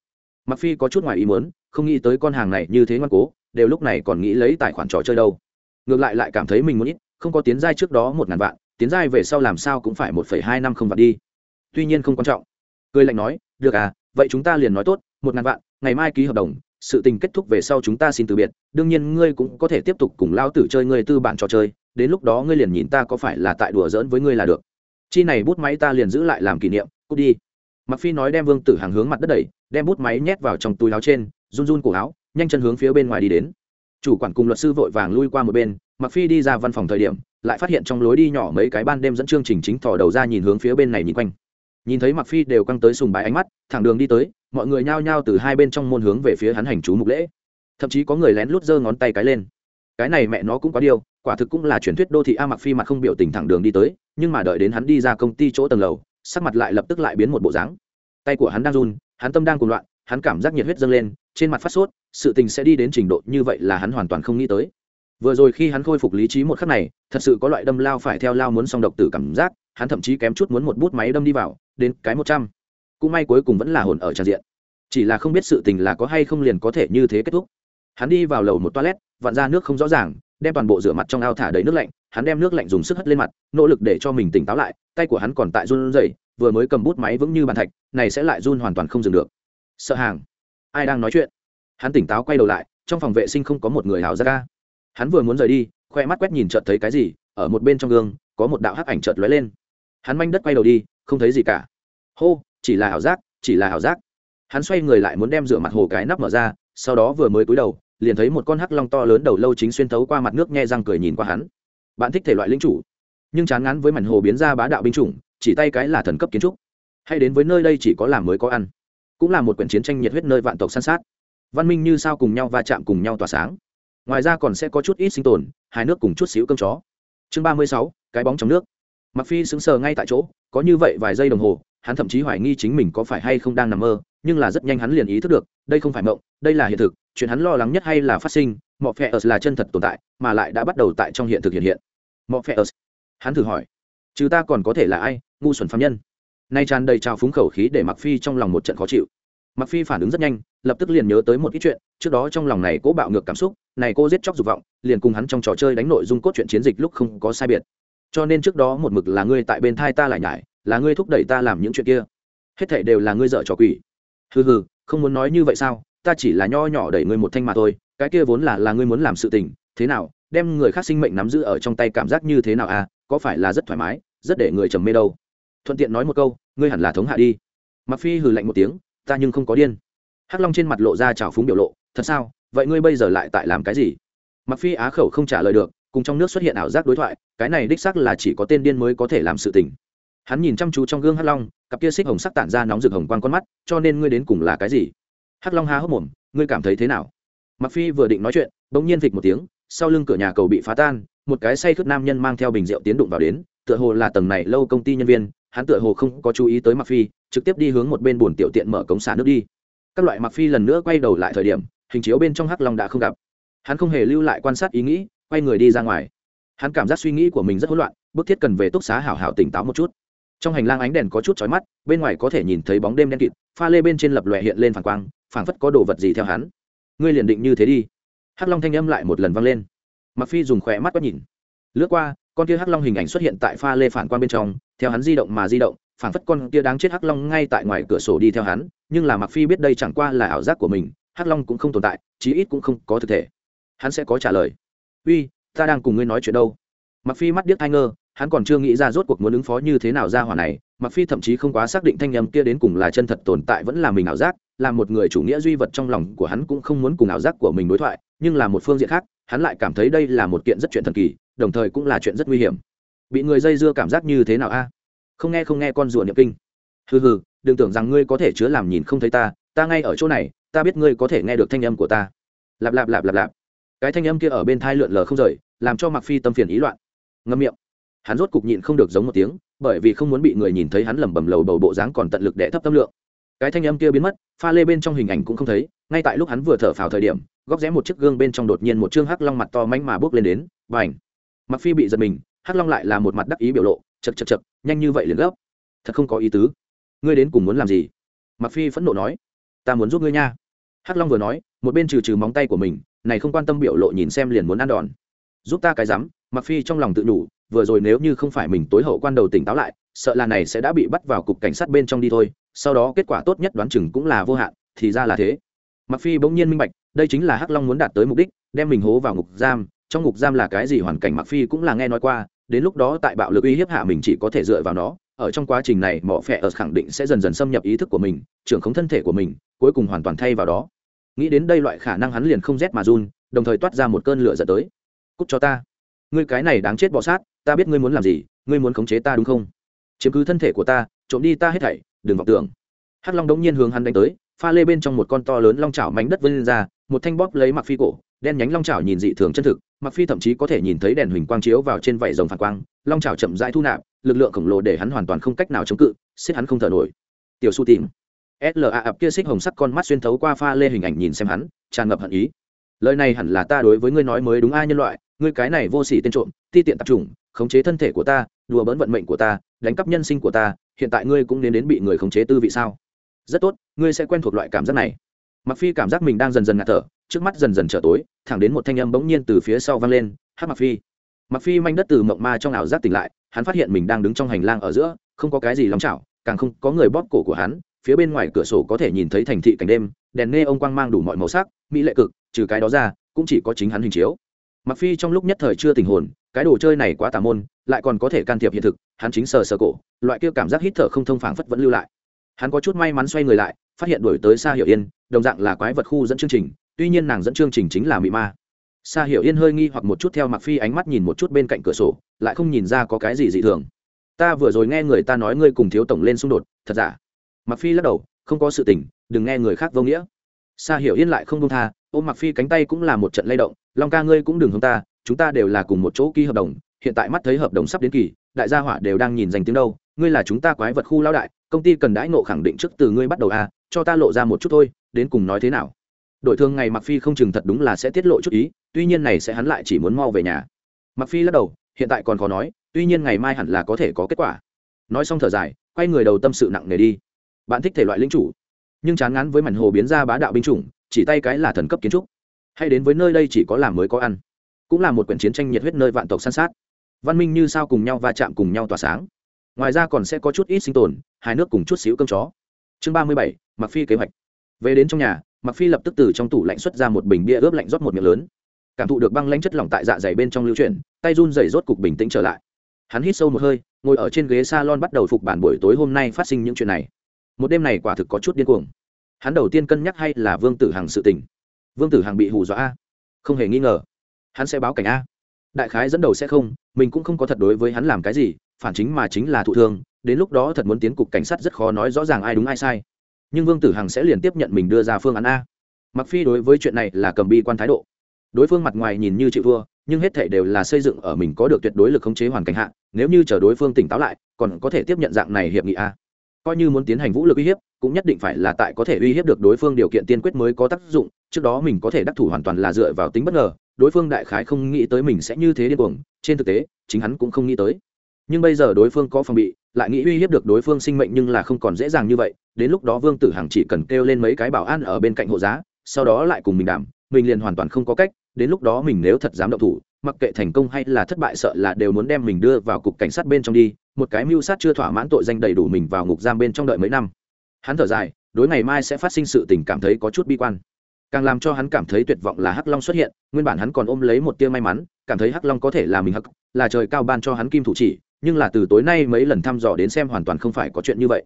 Mặc phi có chút ngoài ý muốn, không nghĩ tới con hàng này như thế ngoan cố, đều lúc này còn nghĩ lấy tài khoản trò chơi đâu. Ngược lại lại cảm thấy mình muốn ít, không có tiến giai trước đó một ngàn vạn, tiến giai về sau làm sao cũng phải một phẩy hai năm không vạn đi. Tuy nhiên không quan trọng. Cười lạnh nói, được à vậy chúng ta liền nói tốt, một ngàn vạn, ngày mai ký hợp đồng sự tình kết thúc về sau chúng ta xin từ biệt, đương nhiên ngươi cũng có thể tiếp tục cùng lao tử chơi ngươi tư bản trò chơi, đến lúc đó ngươi liền nhìn ta có phải là tại đùa giỡn với ngươi là được. Chi này bút máy ta liền giữ lại làm kỷ niệm, cút đi. Mặc phi nói đem vương tử hàng hướng mặt đất đẩy, đem bút máy nhét vào trong túi áo trên, run run cổ áo, nhanh chân hướng phía bên ngoài đi đến. Chủ quản cùng luật sư vội vàng lui qua một bên mặc phi đi ra văn phòng thời điểm, lại phát hiện trong lối đi nhỏ mấy cái ban đêm dẫn chương trình chính thò đầu ra nhìn hướng phía bên này nhìn quanh. Nhìn thấy mặc phi đều căng tới sùng bái ánh mắt, thẳng đường đi tới mọi người nhao nhao từ hai bên trong môn hướng về phía hắn hành chú mục lễ. Thậm chí có người lén lút giơ ngón tay cái lên. Cái này mẹ nó cũng quá điêu, quả thực cũng là truyền thuyết đô thị a mặc phi mặt không biểu tình thẳng đường đi tới, nhưng mà đợi đến hắn đi ra công ty chỗ tầng lầu, sắc mặt lại lập tức lại biến một bộ dáng. Tay của hắn đang run, hắn tâm đang cuồng loạn, hắn cảm giác nhiệt huyết dâng lên, trên mặt phát sốt, sự tình sẽ đi đến trình độ như vậy là hắn hoàn toàn không nghĩ tới. Vừa rồi khi hắn khôi phục lý trí một khắc này, thật sự có loại đâm lao phải theo lao muốn xong độc tử cảm giác, hắn thậm chí kém chút muốn một bút máy đâm đi vào, đến cái một trăm cũng may cuối cùng vẫn là hồn ở tràn diện. Chỉ là không biết sự tình là có hay không liền có thể như thế kết thúc. Hắn đi vào lầu một toilet, vặn ra nước không rõ ràng, đem toàn bộ rửa mặt trong ao thả đầy nước lạnh, hắn đem nước lạnh dùng sức hất lên mặt, nỗ lực để cho mình tỉnh táo lại, tay của hắn còn tại run rẩy, vừa mới cầm bút máy vững như bàn thạch, này sẽ lại run hoàn toàn không dừng được. Sợ hàng. Ai đang nói chuyện? Hắn tỉnh táo quay đầu lại, trong phòng vệ sinh không có một người hào ra ca hắn vừa muốn rời đi, khoe mắt quét nhìn chợt thấy cái gì, ở một bên trong gương, có một đạo hắc ảnh chợt lóe lên. Hắn manh đất quay đầu đi, không thấy gì cả. Hô chỉ là ảo giác, chỉ là ảo giác. Hắn xoay người lại muốn đem rửa mặt hồ cái nắp mở ra, sau đó vừa mới cúi đầu, liền thấy một con hắc long to lớn đầu lâu chính xuyên thấu qua mặt nước, nghe răng cười nhìn qua hắn. Bạn thích thể loại linh chủ, nhưng chán ngán với mảnh hồ biến ra bá đạo binh chủng, chỉ tay cái là thần cấp kiến trúc. Hay đến với nơi đây chỉ có làm mới có ăn, cũng là một quyển chiến tranh nhiệt huyết nơi vạn tộc san sát. Văn minh như sao cùng nhau va chạm cùng nhau tỏa sáng. Ngoài ra còn sẽ có chút ít sinh tồn, hai nước cùng chút xíu cơm chó. Chương ba mươi sáu, cái bóng trong nước. Mặc phi sững sờ ngay tại chỗ, có như vậy vài giây đồng hồ hắn thậm chí hoài nghi chính mình có phải hay không đang nằm mơ, nhưng là rất nhanh hắn liền ý thức được, đây không phải mộng, đây là hiện thực, chuyện hắn lo lắng nhất hay là phát sinh mọi phe ớt là chân thật tồn tại, mà lại đã bắt đầu tại trong hiện thực hiện hiện. Mọi phe ớt hắn thử hỏi, chứ ta còn có thể là ai, ngu xuẩn phạm nhân? Nay tràn đầy trào phúng khẩu khí để mặc phi trong lòng một trận khó chịu. Mặc phi phản ứng rất nhanh, lập tức liền nhớ tới một ít chuyện, trước đó trong lòng này cố bạo ngược cảm xúc, này cô giết chóc dục vọng, liền cùng hắn trong trò chơi đánh nội dung cốt truyện chiến dịch lúc không có sai biệt. Cho nên trước đó một mực là ngươi tại bên thai ta lại nhải là ngươi thúc đẩy ta làm những chuyện kia. Hết thảy đều là ngươi dở trò quỷ. Hừ hừ, không muốn nói như vậy sao? Ta chỉ là nho nhỏ đẩy ngươi một thanh mà thôi, cái kia vốn là là ngươi muốn làm sự tình, thế nào? Đem người khác sinh mệnh nắm giữ ở trong tay cảm giác như thế nào à? Có phải là rất thoải mái, rất để người trầm mê đâu? Thuận tiện nói một câu, ngươi hẳn là thống hạ đi. Mặc phi hừ lạnh một tiếng, ta nhưng không có điên. Hắc long trên mặt lộ ra trào phúng biểu lộ, thật sao? Vậy ngươi bây giờ lại tại làm cái gì? Mặc phi á khẩu không trả lời được, cùng trong nước xuất hiện ảo giác đối thoại, cái này đích xác là chỉ có tên điên mới có thể làm sự tình hắn nhìn chăm chú trong gương hắc long, cặp kia xích hồng sắc tản ra nóng rực hồng quang con mắt, cho nên ngươi đến cùng là cái gì? Hắc long há hốc mồm, ngươi cảm thấy thế nào? Mặc phi vừa định nói chuyện, bỗng nhiên vịch một tiếng, sau lưng cửa nhà cầu bị phá tan, một cái say khướt nam nhân mang theo bình rượu tiến đụng vào đến, tựa hồ là tầng này lâu công ty nhân viên, hắn tựa hồ không có chú ý tới mặc phi, trực tiếp đi hướng một bên buồn tiểu tiện mở cống xả nước đi. Các loại mặc phi lần nữa quay đầu lại thời điểm, hình chiếu bên trong hắc long đã không gặp. Hắn không hề lưu lại quan sát ý nghĩ, quay người đi ra ngoài. Hắn cảm giác suy nghĩ của mình rất hỗn loạn, bức thiết cần về túc xá hảo hảo tỉnh táo một chút trong hành lang ánh đèn có chút chói mắt, bên ngoài có thể nhìn thấy bóng đêm đen kịt, pha lê bên trên lập lòe hiện lên phản quang, phảng phất có đồ vật gì theo hắn. Ngươi liền định như thế đi. Hắc long thanh âm lại một lần vang lên. Mặc phi dùng khỏe mắt quét nhìn. Lướt qua, con kia hắc long hình ảnh xuất hiện tại pha lê phản quang bên trong, theo hắn di động mà di động, phảng phất con kia đáng chết hắc long ngay tại ngoài cửa sổ đi theo hắn, nhưng là mặc phi biết đây chẳng qua là ảo giác của mình, hắc long cũng không tồn tại, chí ít cũng không có thực thể. Hắn sẽ có trả lời. Uy, ta đang cùng ngươi nói chuyện đâu? Mặc phi mắt điếc thai ngơ, hắn còn chưa nghĩ ra rốt cuộc muốn ứng phó như thế nào ra hỏa này mặc phi thậm chí không quá xác định thanh nhầm kia đến cùng là chân thật tồn tại vẫn là mình ảo giác, là một người chủ nghĩa duy vật trong lòng của hắn cũng không muốn cùng ảo giác của mình đối thoại, nhưng là một phương diện khác, hắn lại cảm thấy đây là một kiện rất chuyện thần kỳ, đồng thời cũng là chuyện rất nguy hiểm. Bị người dây dưa cảm giác như thế nào a? Không nghe không nghe con rùa niệm kinh. Hừ hừ, đừng tưởng rằng ngươi có thể chứa làm nhìn không thấy ta ta ngay ở chỗ này, ta biết ngươi có thể nghe được thanh âm của ta. Lạp lạp lạp lạp lạp. Cái thanh âm kia ở bên thai lượn lờ không rời, làm cho mặc phi tâm phiền ý loạn ngâm miệng. Hắn rốt cục nhịn không được giống một tiếng, bởi vì không muốn bị người nhìn thấy hắn lẩm bẩm lầu bầu bộ dáng còn tận lực để thấp tâm lượng. Cái thanh âm kia biến mất, pha lê bên trong hình ảnh cũng không thấy, ngay tại lúc hắn vừa thở phào thời điểm, góc rẽ một chiếc gương bên trong đột nhiên một chương hắc long mặt to mánh mà bước lên đến và ảnh mặc phi bị giật mình, hắc long lại là một mặt đắc ý biểu lộ chật chật chật nhanh như vậy liền gấp. Thật không có ý tứ. Ngươi đến cùng muốn làm gì? Mặc phi phẫn nộ nói. Ta muốn giúp ngươi nha. Hắc long vừa nói, một bên trừ trừ móng tay của mình, này không quan tâm biểu lộ nhìn xem liền muốn ăn đòn. Giúp ta cái rắm mặc phi trong lòng tự nhủ, vừa rồi nếu như không phải mình tối hậu quan đầu tỉnh táo lại sợ là này sẽ đã bị bắt vào cục cảnh sát bên trong đi thôi sau đó kết quả tốt nhất đoán chừng cũng là vô hạn thì ra là thế. Mặc phi bỗng nhiên minh bạch đây chính là hắc long muốn đạt tới mục đích đem mình hố vào ngục giam trong ngục giam là cái gì hoàn cảnh mặc phi cũng là nghe nói qua đến lúc đó tại bạo lực uy hiếp hạ mình chỉ có thể dựa vào nó ở trong quá trình này mỏ phẹ ở khẳng định sẽ dần dần xâm nhập ý thức của mình trưởng khống thân thể của mình cuối cùng hoàn toàn thay vào đó. Nghĩ đến đây loại khả năng hắn liền không rét mà run đồng thời toát ra một cơn lửa giật tới. Cút cho ta! Ngươi cái này đáng chết bọ sát, ta biết ngươi muốn làm gì, ngươi muốn khống chế ta đúng không? Chiếm cứ thân thể của ta, trộm đi ta hết thảy, đừng vọng tưởng. Hắc long đống nhiên hướng hắn đánh tới, pha lê bên trong một con to lớn long chảo mánh đất vươn ra, một thanh bóp lấy mặc phi cổ, đen nhánh long Chảo nhìn dị thường chân thực mặc phi thậm chí có thể nhìn thấy đèn huỳnh quang chiếu vào trên vảy rồng phản quang, long Chảo chậm rãi thu nạp, lực lượng khổng lồ để hắn hoàn toàn không cách nào chống cự xích hắn không thở nổi. Tiểu su tìm. Sla ập kia xích hồng sắc con mắt xuyên thấu qua pha lê hình ảnh nhìn xem hắn, tràn ngập hận ý. Lời này hẳn là ta đối với ngươi nói mới đúng ai nhân loại ngươi cái này vô sỉ tên trộm, ti tiện tạp chủng, khống chế thân thể của ta, đùa bỡn vận mệnh của ta, đánh cắp nhân sinh của ta, hiện tại ngươi cũng nên đến bị người khống chế tư vị sao? Rất tốt, ngươi sẽ quen thuộc loại cảm giác này. Mặc phi cảm giác mình đang dần dần ngạt thở, trước mắt dần dần trở tối, thẳng đến một thanh âm bỗng nhiên từ phía sau vang lên, hát mặc phi. Mặc phi manh đất từ mộng ma trong ảo giác tỉnh lại, hắn phát hiện mình đang đứng trong hành lang ở giữa, không có cái gì lóng chảo, càng không có người bóp cổ của hắn, phía bên ngoài cửa sổ có thể nhìn thấy thành thị cảnh đêm, đèn nghe ông quang mang đủ mọi màu sắc, mỹ lệ cực, trừ cái đó ra, cũng chỉ có chính hắn hình chiếu mặc phi trong lúc nhất thời chưa tình hồn, cái đồ chơi này quá tà môn, lại còn có thể can thiệp hiện thực, hắn chính sờ sờ cổ, loại kia cảm giác hít thở không thông phảng phất vẫn lưu lại. Hắn có chút may mắn xoay người lại, phát hiện đuổi tới xa hiểu yên, đồng dạng là quái vật khu dẫn chương trình, tuy nhiên nàng dẫn chương trình chính là mị ma. Xa hiểu yên hơi nghi hoặc một chút theo mặc phi ánh mắt nhìn một chút bên cạnh cửa sổ, lại không nhìn ra có cái gì dị thường. Ta vừa rồi nghe người ta nói ngươi cùng thiếu tổng lên xung đột, thật giả? Mặc phi lắc đầu, không có sự tình, đừng nghe người khác vô nghĩa. Xa hiểu yên lại không công tha, ôm mặc phi cánh tay cũng là một trận lay động long ca ngươi cũng đừng hướng ta chúng ta đều là cùng một chỗ ký hợp đồng hiện tại mắt thấy hợp đồng sắp đến kỳ đại gia hỏa đều đang nhìn danh tiếng đâu ngươi là chúng ta quái vật khu lão đại công ty cần đãi ngộ khẳng định trước từ ngươi bắt đầu à, cho ta lộ ra một chút thôi đến cùng nói thế nào? Đội thương ngày mặc phi không chừng thật đúng là sẽ tiết lộ chút ý tuy nhiên này sẽ hắn lại chỉ muốn mau về nhà. Mặc phi lắc đầu hiện tại còn khó nói tuy nhiên ngày mai hẳn là có thể có kết quả. Nói xong thở dài quay người đầu tâm sự nặng nề đi. Bạn thích thể loại linh chủ nhưng chán ngán với mảnh hồ biến ra bá đạo binh chủng chỉ tay cái là thần cấp kiến trúc hay đến với nơi đây chỉ có làm mới có ăn. Cũng là một quyển chiến tranh nhiệt huyết nơi vạn tộc san sát. Văn minh như sao cùng nhau va chạm cùng nhau tỏa sáng. Ngoài ra còn sẽ có chút ít sinh tồn hai nước cùng chút xíu cơm chó. Chương ba mươi bảy mặc phi kế hoạch. Về đến trong nhà mặc phi lập tức từ trong tủ lạnh xuất ra một bình bia ướp lạnh rót một miệng lớn. Cảm thụ được băng lãnh chất lỏng tại dạ dày bên trong lưu chuyển, tay run rẩy rốt cục bình tĩnh trở lại. Hắn hít sâu một hơi, ngồi ở trên ghế salon bắt đầu phục bản buổi tối hôm nay phát sinh những chuyện này. Một đêm này quả thực có chút điên cuồng. Hắn đầu tiên cân nhắc hay là vương tử hằng sự tình vương tử hằng bị hù dọa a. Không hề nghi ngờ. Hắn sẽ báo cảnh a. Đại khái dẫn đầu sẽ không mình cũng không có thật đối với hắn làm cái gì phản chính mà chính là thụ thương đến lúc đó thật muốn tiến cục cảnh sát rất khó nói rõ ràng ai đúng ai sai. Nhưng vương tử hằng sẽ liền tiếp nhận mình đưa ra phương án a. Mặc phi đối với chuyện này là cầm bi quan thái độ. Đối phương mặt ngoài nhìn như chịu vua, nhưng hết thể đều là xây dựng ở mình có được tuyệt đối lực khống chế hoàn cảnh hạ nếu như chờ đối phương tỉnh táo lại còn có thể tiếp nhận dạng này hiệp nghị a. Coi như muốn tiến hành vũ lực uy hiếp cũng nhất định phải là tại có thể uy hiếp được đối phương điều kiện tiên quyết mới có tác dụng, trước đó mình có thể đắc thủ hoàn toàn là dựa vào tính bất ngờ, đối phương đại khái không nghĩ tới mình sẽ như thế điên cuồng, trên thực tế, chính hắn cũng không nghĩ tới. Nhưng bây giờ đối phương có phòng bị, lại nghĩ uy hiếp được đối phương sinh mệnh nhưng là không còn dễ dàng như vậy, đến lúc đó vương tử hằng chỉ cần kêu lên mấy cái bảo an ở bên cạnh hộ giá, sau đó lại cùng mình đảm mình liền hoàn toàn không có cách, đến lúc đó mình nếu thật dám động thủ, mặc kệ thành công hay là thất bại sợ là đều muốn đem mình đưa vào cục cảnh sát bên trong đi, một cái mưu sát chưa thỏa mãn tội danh đầy đủ mình vào ngục giam bên trong đợi mấy năm hắn thở dài, đối ngày mai sẽ phát sinh sự tình cảm thấy có chút bi quan. Càng làm cho hắn cảm thấy tuyệt vọng là hắc long xuất hiện, nguyên bản hắn còn ôm lấy một tia may mắn, cảm thấy hắc long có thể là mình hắc, là trời cao ban cho hắn kim thủ chỉ, nhưng là từ tối nay mấy lần thăm dò đến xem hoàn toàn không phải có chuyện như vậy.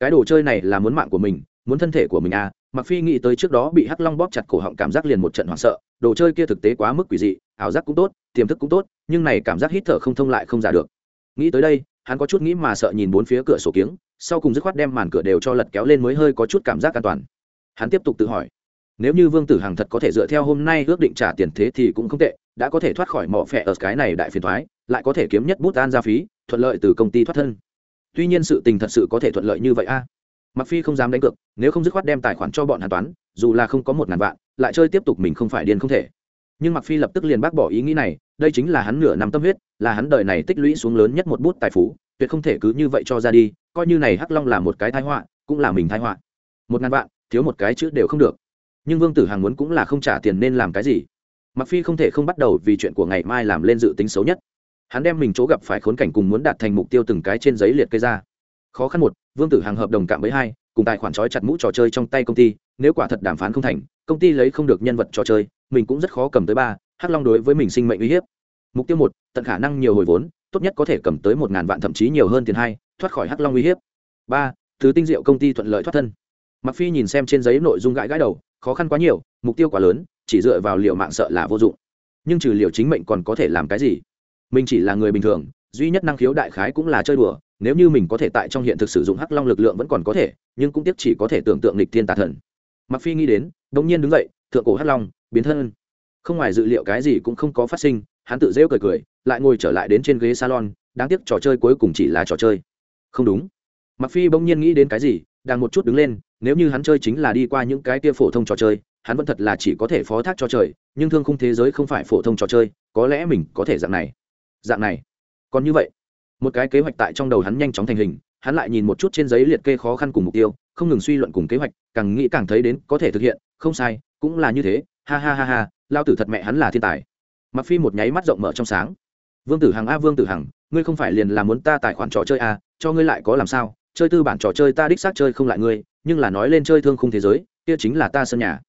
Cái đồ chơi này là muốn mạng của mình, muốn thân thể của mình à mặc phi nghĩ tới trước đó bị hắc long bóp chặt cổ họng cảm giác liền một trận hoảng sợ, đồ chơi kia thực tế quá mức quỷ dị, ảo giác cũng tốt, tiềm thức cũng tốt, nhưng này cảm giác hít thở không thông lại không giả được. Nghĩ tới đây hắn có chút nghĩ mà sợ nhìn bốn phía cửa sổ kiếng, sau cùng dứt khoát đem màn cửa đều cho lật kéo lên mới hơi có chút cảm giác an toàn. Hắn tiếp tục tự hỏi, nếu như vương tử hằng thật có thể dựa theo hôm nay ước định trả tiền thế thì cũng không tệ, đã có thể thoát khỏi mỏ phẹ ở cái này đại phiền thoái, lại có thể kiếm nhất bút an ra phí, thuận lợi từ công ty thoát thân. Tuy nhiên sự tình thật sự có thể thuận lợi như vậy a. Mặc phi không dám đánh cược, nếu không dứt khoát đem tài khoản cho bọn hàn toán, dù là không có một ngàn vạn, lại chơi tiếp tục mình không phải điên không thể nhưng mặc phi lập tức liền bác bỏ ý nghĩ này, đây chính là hắn nửa năm tâm huyết, là hắn đời này tích lũy xuống lớn nhất một bút tài phú, tuyệt không thể cứ như vậy cho ra đi, coi như này hắc long là một cái thái họa, cũng là mình thái họa. Một ngàn vạn, thiếu một cái chữ đều không được. Nhưng vương tử hàng muốn cũng là không trả tiền nên làm cái gì? Mặc phi không thể không bắt đầu vì chuyện của ngày mai làm lên dự tính xấu nhất. Hắn đem mình chỗ gặp phải khốn cảnh cùng muốn đạt thành mục tiêu từng cái trên giấy liệt kê ra. Khó khăn một, vương tử hàng hợp đồng cạm với hai, cùng tài khoản trói chặt mũ trò chơi trong tay công ty, nếu quả thật đàm phán không thành, công ty lấy không được nhân vật trò chơi mình cũng rất khó cầm tới ba, hắc long đối với mình sinh mệnh uy hiếp. Mục tiêu một, tận khả năng nhiều hồi vốn, tốt nhất có thể cầm tới một ngàn vạn thậm chí nhiều hơn tiền hai, thoát khỏi hắc long uy hiếp. Ba, thứ tinh diệu công ty thuận lợi thoát thân. Mặc phi nhìn xem trên giấy nội dung gãi gãi đầu, khó khăn quá nhiều, mục tiêu quá lớn, chỉ dựa vào liệu mạng sợ là vô dụng. Nhưng trừ liệu chính mệnh còn có thể làm cái gì? Mình chỉ là người bình thường, duy nhất năng khiếu đại khái cũng là chơi đùa, nếu như mình có thể tại trong hiện thực sử dụng hắc long lực lượng vẫn còn có thể, nhưng cũng tiếc chỉ có thể tưởng tượng lịch thiên tà thần. Mặc phi nghĩ đến đống nhiên đứng dậy, thượng cổ hắc long biến thân. Không ngoài dự liệu cái gì cũng không có phát sinh, hắn tự rêu cười cười, lại ngồi trở lại đến trên ghế salon, đáng tiếc trò chơi cuối cùng chỉ là trò chơi. Không đúng. Mặc phi bỗng nhiên nghĩ đến cái gì, đang một chút đứng lên, nếu như hắn chơi chính là đi qua những cái kia phổ thông trò chơi, hắn vẫn thật là chỉ có thể phó thác cho trời, nhưng thương khung thế giới không phải phổ thông trò chơi, có lẽ mình có thể dạng này. Dạng này. Còn như vậy, một cái kế hoạch tại trong đầu hắn nhanh chóng thành hình, hắn lại nhìn một chút trên giấy liệt kê khó khăn cùng mục tiêu, không ngừng suy luận cùng kế hoạch, càng nghĩ càng thấy đến có thể thực hiện, không sai, cũng là như thế ha ha ha ha, lao tử thật mẹ hắn là thiên tài. Mặc phi một nháy mắt rộng mở trong sáng. Vương tử hằng a, vương tử hằng, ngươi không phải liền là muốn ta tài khoản trò chơi a, cho ngươi lại có làm sao? Chơi tư bản trò chơi ta đích xác chơi không lại ngươi, nhưng là nói lên chơi thương khung thế giới, kia chính là ta sân nhà.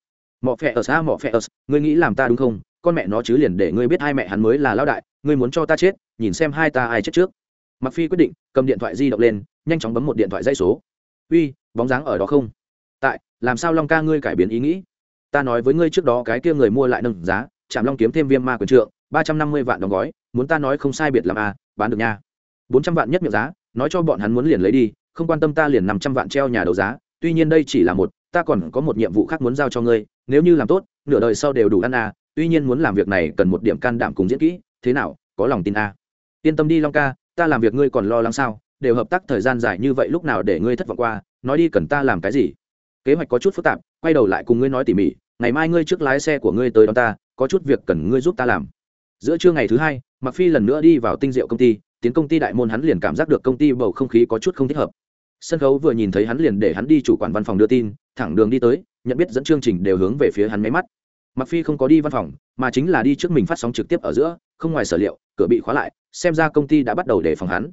Mọ phẹ ở xa mọ phẹ ở ngươi nghĩ làm ta đúng không? Con mẹ nó chứ liền để ngươi biết hai mẹ hắn mới là lão đại, ngươi muốn cho ta chết, nhìn xem hai ta ai chết trước. Mặc phi quyết định, cầm điện thoại di động lên, nhanh chóng bấm một điện thoại dây số. Uy, bóng dáng ở đó không? Tại, làm sao long ca ngươi cải biến ý nghĩ? Ta nói với ngươi trước đó cái kia người mua lại nâng giá chạm long kiếm thêm viêm ma quyền trượng, ba trăm năm mươi vạn đóng gói, muốn ta nói không sai biệt làm à bán được nha bốn trăm vạn nhất miệng giá, nói cho bọn hắn muốn liền lấy đi, không quan tâm ta liền năm trăm vạn treo nhà đấu giá, tuy nhiên đây chỉ là một, ta còn có một nhiệm vụ khác muốn giao cho ngươi, nếu như làm tốt, nửa đời sau đều đủ ăn à tuy nhiên muốn làm việc này cần một điểm can đảm cùng diễn kỹ, thế nào, có lòng tin à. yên tâm đi long ca, ta làm việc ngươi còn lo lắng sao, đều hợp tác thời gian dài như vậy lúc nào để ngươi thất vọng qua, nói đi cần ta làm cái gì kế hoạch có chút phức tạp, quay đầu lại cùng ngươi nói tỉ mỉ, ngày mai ngươi trước lái xe của ngươi tới đón ta, có chút việc cần ngươi giúp ta làm. Giữa trưa ngày thứ hai mặc phi lần nữa đi vào tinh diệu công ty, tiến công ty đại môn hắn liền cảm giác được công ty bầu không khí có chút không thích hợp. Sân khấu vừa nhìn thấy hắn liền để hắn đi chủ quản văn phòng đưa tin, thẳng đường đi tới, nhận biết dẫn chương trình đều hướng về phía hắn máy mắt. Mặc phi không có đi văn phòng, mà chính là đi trước mình phát sóng trực tiếp ở giữa, không ngoài sở liệu, cửa bị khóa lại, xem ra công ty đã bắt đầu để phòng hắn.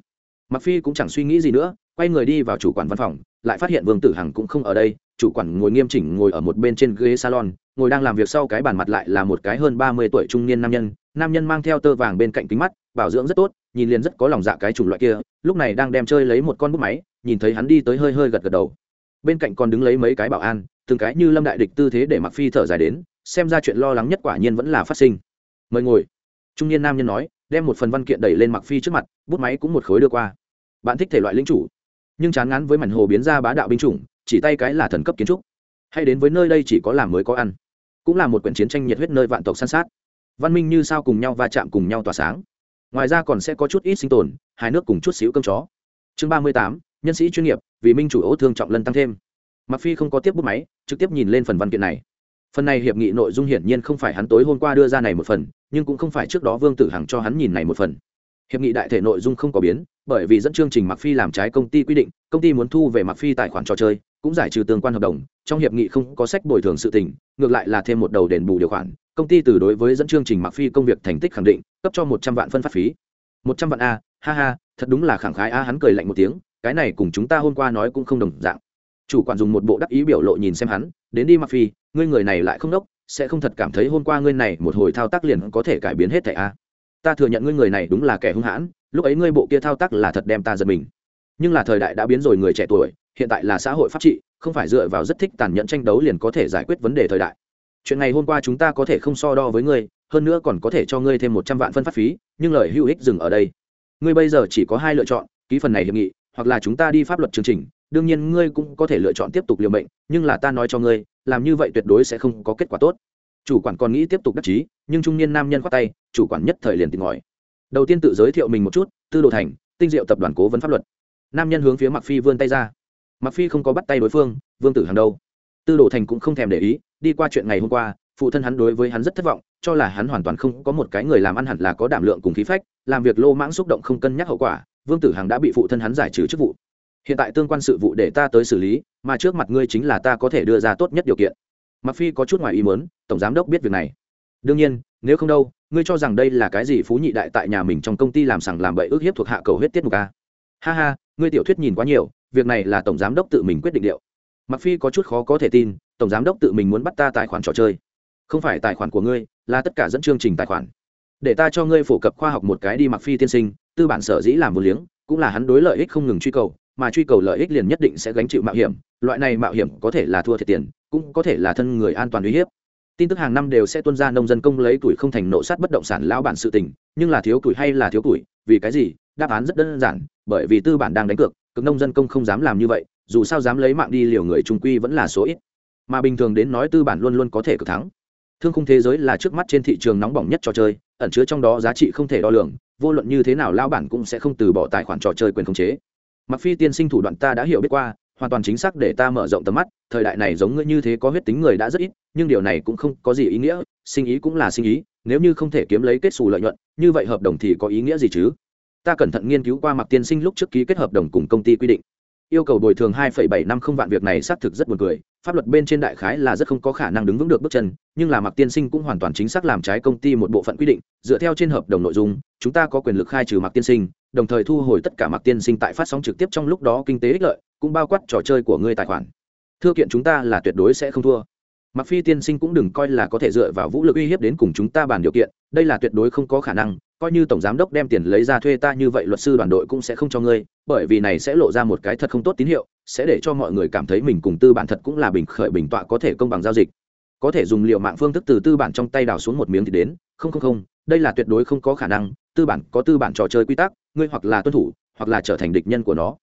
Mặc phi cũng chẳng suy nghĩ gì nữa, quay người đi vào chủ quản văn phòng, lại phát hiện vương tử hằng cũng không ở đây chủ quản ngồi nghiêm chỉnh ngồi ở một bên trên ghế salon, ngồi đang làm việc sau cái bàn mặt lại là một cái hơn ba mươi tuổi trung niên nam nhân. Nam nhân mang theo tơ vàng bên cạnh kính mắt, bảo dưỡng rất tốt, nhìn liền rất có lòng dạ cái chủng loại kia, lúc này đang đem chơi lấy một con bút máy, nhìn thấy hắn đi tới hơi hơi gật gật đầu. Bên cạnh còn đứng lấy mấy cái bảo an, từng cái như lâm đại địch tư thế để mặc phi thở dài đến, xem ra chuyện lo lắng nhất quả nhiên vẫn là phát sinh. Mời ngồi. Trung niên nam nhân nói, đem một phần văn kiện đẩy lên mặc phi trước mặt, bút máy cũng một khối đưa qua. Bạn thích thể loại lính chủ. Nhưng chán ngán với mảnh hồ biến ra bá đạo binh chủng chỉ tay cái là thần cấp kiến trúc. Hay đến với nơi đây chỉ có làm mới có ăn. Cũng là một quyển chiến tranh nhiệt huyết nơi vạn tộc săn sát. Văn minh như sao cùng nhau va chạm cùng nhau tỏa sáng. Ngoài ra còn sẽ có chút ít sinh tồn hai nước cùng chút xíu cơm chó. Chương ba mươi tám, nhân sĩ chuyên nghiệp, vì minh chủ ố thương trọng lân tăng thêm. Mặc phi không có tiếp bút máy, trực tiếp nhìn lên phần văn kiện này. Phần này hiệp nghị nội dung hiển nhiên không phải hắn tối hôm qua đưa ra này một phần, nhưng cũng không phải trước đó vương tử hằng cho hắn nhìn này một phần. Hiệp nghị đại thể nội dung không có biến, bởi vì dẫn chương trình mặc phi làm trái công ty quy định, công ty muốn thu về mặc phi tài khoản trò chơi cũng giải trừ tương quan hợp đồng, trong hiệp nghị không có sách bồi thường sự tình, ngược lại là thêm một đầu đền bù điều khoản, công ty từ đối với dẫn chương trình mặc phi công việc thành tích khẳng định, cấp cho một trăm vạn phân phát phí. Một trăm vạn a, ha ha, thật đúng là khẳng khái a, hắn cười lạnh một tiếng, cái này cùng chúng ta hôm qua nói cũng không đồng dạng. Chủ quản dùng một bộ đắc ý biểu lộ nhìn xem hắn, đến đi mặc phi, ngươi người này lại không đốc, sẽ không thật cảm thấy hôm qua ngươi này một hồi thao tác liền có thể cải biến hết thẻ a. Ta thừa nhận ngươi người này đúng là kẻ hung hãn, lúc ấy ngươi bộ kia thao tác là thật đem ta giật mình. Nhưng là thời đại đã biến rồi, người trẻ tuổi hiện tại là xã hội pháp trị, không phải dựa vào rất thích tàn nhẫn tranh đấu liền có thể giải quyết vấn đề thời đại. Chuyện này hôm qua chúng ta có thể không so đo với ngươi, hơn nữa còn có thể cho ngươi thêm một trăm vạn phân phát phí, nhưng lời hữu ích dừng ở đây. Ngươi bây giờ chỉ có hai lựa chọn, ký phần này hiệp nghị, hoặc là chúng ta đi pháp luật chương trình, đương nhiên ngươi cũng có thể lựa chọn tiếp tục liều mệnh, nhưng là ta nói cho ngươi, làm như vậy tuyệt đối sẽ không có kết quả tốt. Chủ quản còn nghĩ tiếp tục đắc chí, nhưng trung niên nam nhân khoát tay, chủ quản nhất thời liền tìm ngòi đầu tiên tự giới thiệu mình một chút, tư đồ thành, tinh diệu tập đoàn cố vấn pháp luật. Nam nhân hướng phía mặc phi vươn tay ra mặc phi không có bắt tay đối phương, vương tử hàng đâu. Tư đồ thành cũng không thèm để ý, đi qua chuyện ngày hôm qua, phụ thân hắn đối với hắn rất thất vọng, cho là hắn hoàn toàn không có một cái người làm ăn hẳn là có đảm lượng cùng khí phách, làm việc lô mãng xúc động không cân nhắc hậu quả, vương tử hằng đã bị phụ thân hắn giải trừ chức vụ. Hiện tại tương quan sự vụ để ta tới xử lý, mà trước mặt ngươi chính là ta có thể đưa ra tốt nhất điều kiện. Mặc phi có chút ngoài ý muốn, tổng giám đốc biết việc này. Đương nhiên, nếu không đâu, ngươi cho rằng đây là cái gì phú nhị đại tại nhà mình trong công ty làm sằng làm bậy ước hiếp thuộc hạ cầu huyết tiết mục a ha ha, ngươi tiểu thuyết nhìn quá nhiều việc này là tổng giám đốc tự mình quyết định điệu. Mặc phi có chút khó có thể tin, tổng giám đốc tự mình muốn bắt ta tài khoản trò chơi. Không phải tài khoản của ngươi, là tất cả dẫn chương trình tài khoản. Để ta cho ngươi phổ cập khoa học một cái đi mặc phi tiên sinh, tư bản sở dĩ làm một liếng, cũng là hắn đối lợi ích không ngừng truy cầu, mà truy cầu lợi ích liền nhất định sẽ gánh chịu mạo hiểm, loại này mạo hiểm có thể là thua thiệt tiền, cũng có thể là thân người an toàn uy hiếp. Tin tức hàng năm đều sẽ tuân ra nông dân công lấy tuổi không thành nộ sát bất động sản lão bản sự tình, nhưng là thiếu tuổi hay là thiếu tuổi, vì cái gì? Đáp án rất đơn giản, bởi vì tư bản đang đánh cược cực nông dân công không dám làm như vậy, dù sao dám lấy mạng đi liều người trung quy vẫn là số ít. Mà bình thường đến nói tư bản luôn luôn có thể cực thắng. Thương khung thế giới là trước mắt trên thị trường nóng bỏng nhất trò chơi, ẩn chứa trong đó giá trị không thể đo lường, vô luận như thế nào lao bản cũng sẽ không từ bỏ tài khoản trò chơi quyền khống chế. Mặc phi tiên sinh thủ đoạn ta đã hiểu biết qua, hoàn toàn chính xác để ta mở rộng tầm mắt, thời đại này giống ngươi như thế có huyết tính người đã rất ít, nhưng điều này cũng không có gì ý nghĩa, sinh ý cũng là sinh ý, nếu như không thể kiếm lấy kết xù lợi nhuận, như vậy hợp đồng thì có ý nghĩa gì chứ? Ta cẩn thận nghiên cứu qua mặc tiên sinh lúc trước ký kết hợp đồng cùng công ty quy định. Yêu cầu bồi thường hai bảy năm không vạn việc này xác thực rất buồn cười, pháp luật bên trên đại khái là rất không có khả năng đứng vững được bước chân, nhưng là mặc tiên sinh cũng hoàn toàn chính xác làm trái công ty một bộ phận quy định, dựa theo trên hợp đồng nội dung, chúng ta có quyền lực khai trừ mặc tiên sinh, đồng thời thu hồi tất cả mặc tiên sinh tại phát sóng trực tiếp trong lúc đó kinh tế ích lợi, cũng bao quát trò chơi của ngươi tài khoản. Thưa kiện chúng ta là tuyệt đối sẽ không thua. Mặc phi tiên sinh cũng đừng coi là có thể dựa vào vũ lực uy hiếp đến cùng chúng ta bàn điều kiện, đây là tuyệt đối không có khả năng coi như tổng giám đốc đem tiền lấy ra thuê ta như vậy luật sư đoàn đội cũng sẽ không cho ngươi, bởi vì này sẽ lộ ra một cái thật không tốt tín hiệu, sẽ để cho mọi người cảm thấy mình cùng tư bản thật cũng là bình khởi bình tọa có thể công bằng giao dịch. Có thể dùng liệu mạng phương thức từ tư bản trong tay đào xuống một miếng thì đến, không không không, đây là tuyệt đối không có khả năng, tư bản có tư bản trò chơi quy tắc, ngươi hoặc là tuân thủ, hoặc là trở thành địch nhân của nó.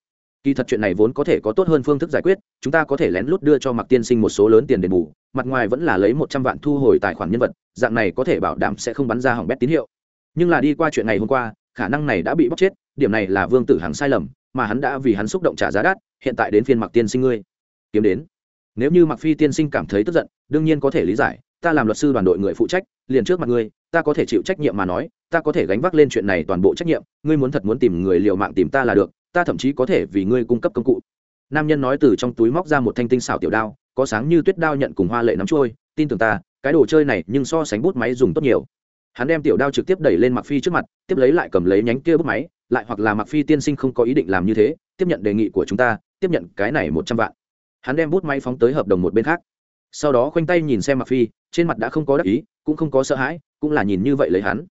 Kỳ thật chuyện này vốn có thể có tốt hơn phương thức giải quyết, chúng ta có thể lén lút đưa cho mặc tiên sinh một số lớn tiền đền bù, mặt ngoài vẫn là lấy một trăm vạn thu hồi tài khoản nhân vật, dạng này có thể bảo đảm sẽ không bắn ra hỏng bét tín hiệu nhưng là đi qua chuyện ngày hôm qua, khả năng này đã bị bóc chết, điểm này là vương tử hằng sai lầm, mà hắn đã vì hắn xúc động trả giá đắt, hiện tại đến phiên mặc tiên sinh ngươi. Kiếm đến. Nếu như mặc phi tiên sinh cảm thấy tức giận, đương nhiên có thể lý giải, ta làm luật sư đoàn đội người phụ trách, liền trước mặt ngươi, ta có thể chịu trách nhiệm mà nói, ta có thể gánh vác lên chuyện này toàn bộ trách nhiệm, ngươi muốn thật muốn tìm người liều mạng tìm ta là được, ta thậm chí có thể vì ngươi cung cấp công cụ. Nam nhân nói từ trong túi móc ra một thanh tinh xảo tiểu đao, có sáng như tuyết đao nhận cùng hoa lệ nắm trôi, tin tưởng ta, cái đồ chơi này nhưng so sánh bút máy dùng tốt nhiều hắn đem tiểu đao trực tiếp đẩy lên mặc phi trước mặt, tiếp lấy lại cầm lấy nhánh kia bút máy, lại hoặc là mặc phi tiên sinh không có ý định làm như thế, tiếp nhận đề nghị của chúng ta, tiếp nhận cái này một trăm vạn. Hắn đem bút máy phóng tới hợp đồng một bên khác. Sau đó khoanh tay nhìn xem mặc phi, trên mặt đã không có đắc ý, cũng không có sợ hãi, cũng là nhìn như vậy lấy hắn.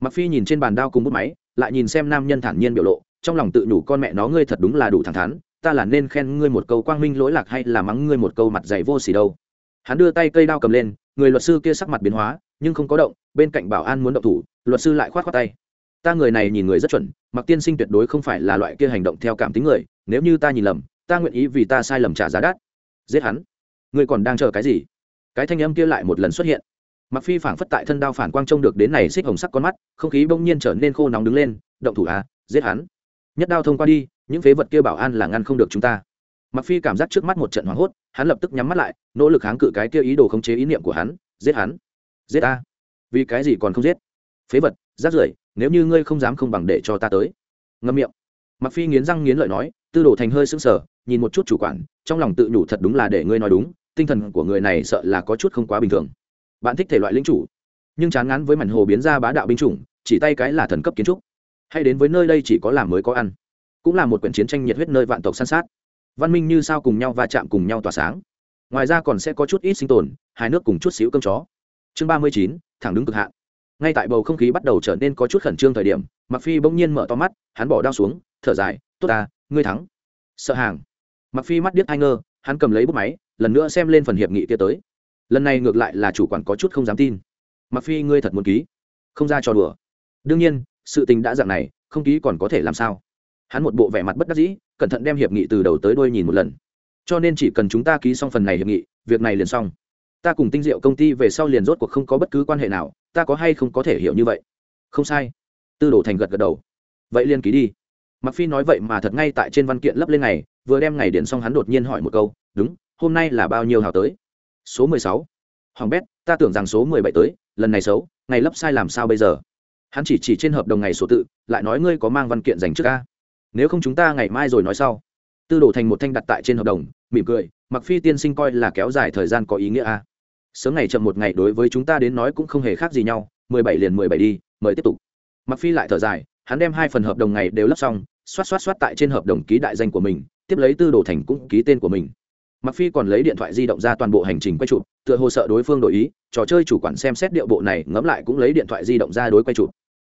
Mặc phi nhìn trên bàn đao cùng bút máy, lại nhìn xem nam nhân thản nhiên biểu lộ, trong lòng tự nhủ con mẹ nó ngươi thật đúng là đủ thẳng thắn, ta là nên khen ngươi một câu quang minh lỗi lạc hay là mắng ngươi một câu mặt dày vô xỉ đâu. Hắn đưa tay cây đao cầm lên, người luật sư kia sắc mặt biến hóa nhưng không có động, bên cạnh bảo an muốn động thủ, luật sư lại khoát khoát tay. Ta người này nhìn người rất chuẩn, mặc tiên sinh tuyệt đối không phải là loại kia hành động theo cảm tính người, nếu như ta nhìn lầm, ta nguyện ý vì ta sai lầm trả giá đắt. Giết hắn. Ngươi còn đang chờ cái gì? Cái thanh âm kia lại một lần xuất hiện. Mặc phi phảng phất tại thân đao phản quang trông được đến này xích hồng sắc con mắt, không khí bỗng nhiên trở nên khô nóng đứng lên, động thủ à giết hắn. Nhất đao thông qua đi, những phế vật kia bảo an là ngăn không được chúng ta. Mặc phi cảm giác trước mắt một trận hoảng hốt, hắn lập tức nhắm mắt lại, nỗ lực kháng cự cái kia ý đồ khống chế ý niệm của hắn, giết hắn giết ta. Vì cái gì còn không giết? Phế vật rát rưởi, nếu như ngươi không dám không bằng để cho ta tới. Ngâm miệng. Mặc phi nghiến răng nghiến lợi nói, tư đồ thành hơi sững sờ, nhìn một chút chủ quản, trong lòng tự nhủ thật đúng là để ngươi nói đúng, tinh thần của người này sợ là có chút không quá bình thường. Bạn thích thể loại lính chủ, nhưng chán ngán với mảnh hồ biến ra bá đạo binh chủng, chỉ tay cái là thần cấp kiến trúc. Hay đến với nơi đây chỉ có làm mới có ăn, cũng là một quyển chiến tranh nhiệt huyết nơi vạn tộc san sát. Văn minh như sao cùng nhau va chạm cùng nhau tỏa sáng. Ngoài ra còn sẽ có chút ít sinh tồn hai nước cùng chút xíu cơm chó chương ba mươi chín, thẳng đứng cực hạn. Ngay tại bầu không khí bắt đầu trở nên có chút khẩn trương thời điểm mặc phi bỗng nhiên mở to mắt, hắn bỏ đao xuống, thở dài, tốt ta, ngươi thắng. Sợ hàng. Mặc phi mắt điếc ai ngơ, hắn cầm lấy bút máy, lần nữa xem lên phần hiệp nghị kia tới. Lần này ngược lại là chủ quản có chút không dám tin. Mặc phi, ngươi thật muốn ký? Không ra trò đùa. Đương nhiên, sự tình đã dạng này, không ký còn có thể làm sao? Hắn một bộ vẻ mặt bất đắc dĩ, cẩn thận đem hiệp nghị từ đầu tới đuôi nhìn một lần. Cho nên chỉ cần chúng ta ký xong phần này hiệp nghị, việc này liền xong ta cùng tinh diệu công ty về sau liền rốt cuộc không có bất cứ quan hệ nào, ta có hay không có thể hiểu như vậy? Không sai. Tư đồ thành gật gật đầu. Vậy liên ký đi. Mặc phi nói vậy mà thật ngay tại trên văn kiện lấp lên ngày, vừa đem ngày điện xong hắn đột nhiên hỏi một câu, đúng, hôm nay là bao nhiêu hào tới? Số mười sáu. Hoàng bét, ta tưởng rằng số mười bảy tới, lần này xấu, ngày lấp sai làm sao bây giờ? Hắn chỉ chỉ trên hợp đồng ngày số tự, lại nói, ngươi có mang văn kiện dành trước ca nếu không chúng ta ngày mai rồi nói sau. Tư đồ thành một thanh đặt tại trên hợp đồng, mỉm cười mặc phi tiên sinh coi là kéo dài thời gian có ý nghĩa a sớm ngày chậm một ngày đối với chúng ta đến nói cũng không hề khác gì nhau, mười bảy liền mười bảy đi, mời tiếp tục. Mặc phi lại thở dài, hắn đem hai phần hợp đồng ngày đều lắp xong, xoát xoát xoát tại trên hợp đồng ký đại danh của mình, tiếp lấy tư đồ thành cũng ký tên của mình. Mặc phi còn lấy điện thoại di động ra toàn bộ hành trình quay chụp, tựa hồ sợ đối phương đổi ý, trò chơi chủ quản xem xét điệu bộ này ngẫm lại cũng lấy điện thoại di động ra đối quay chụp.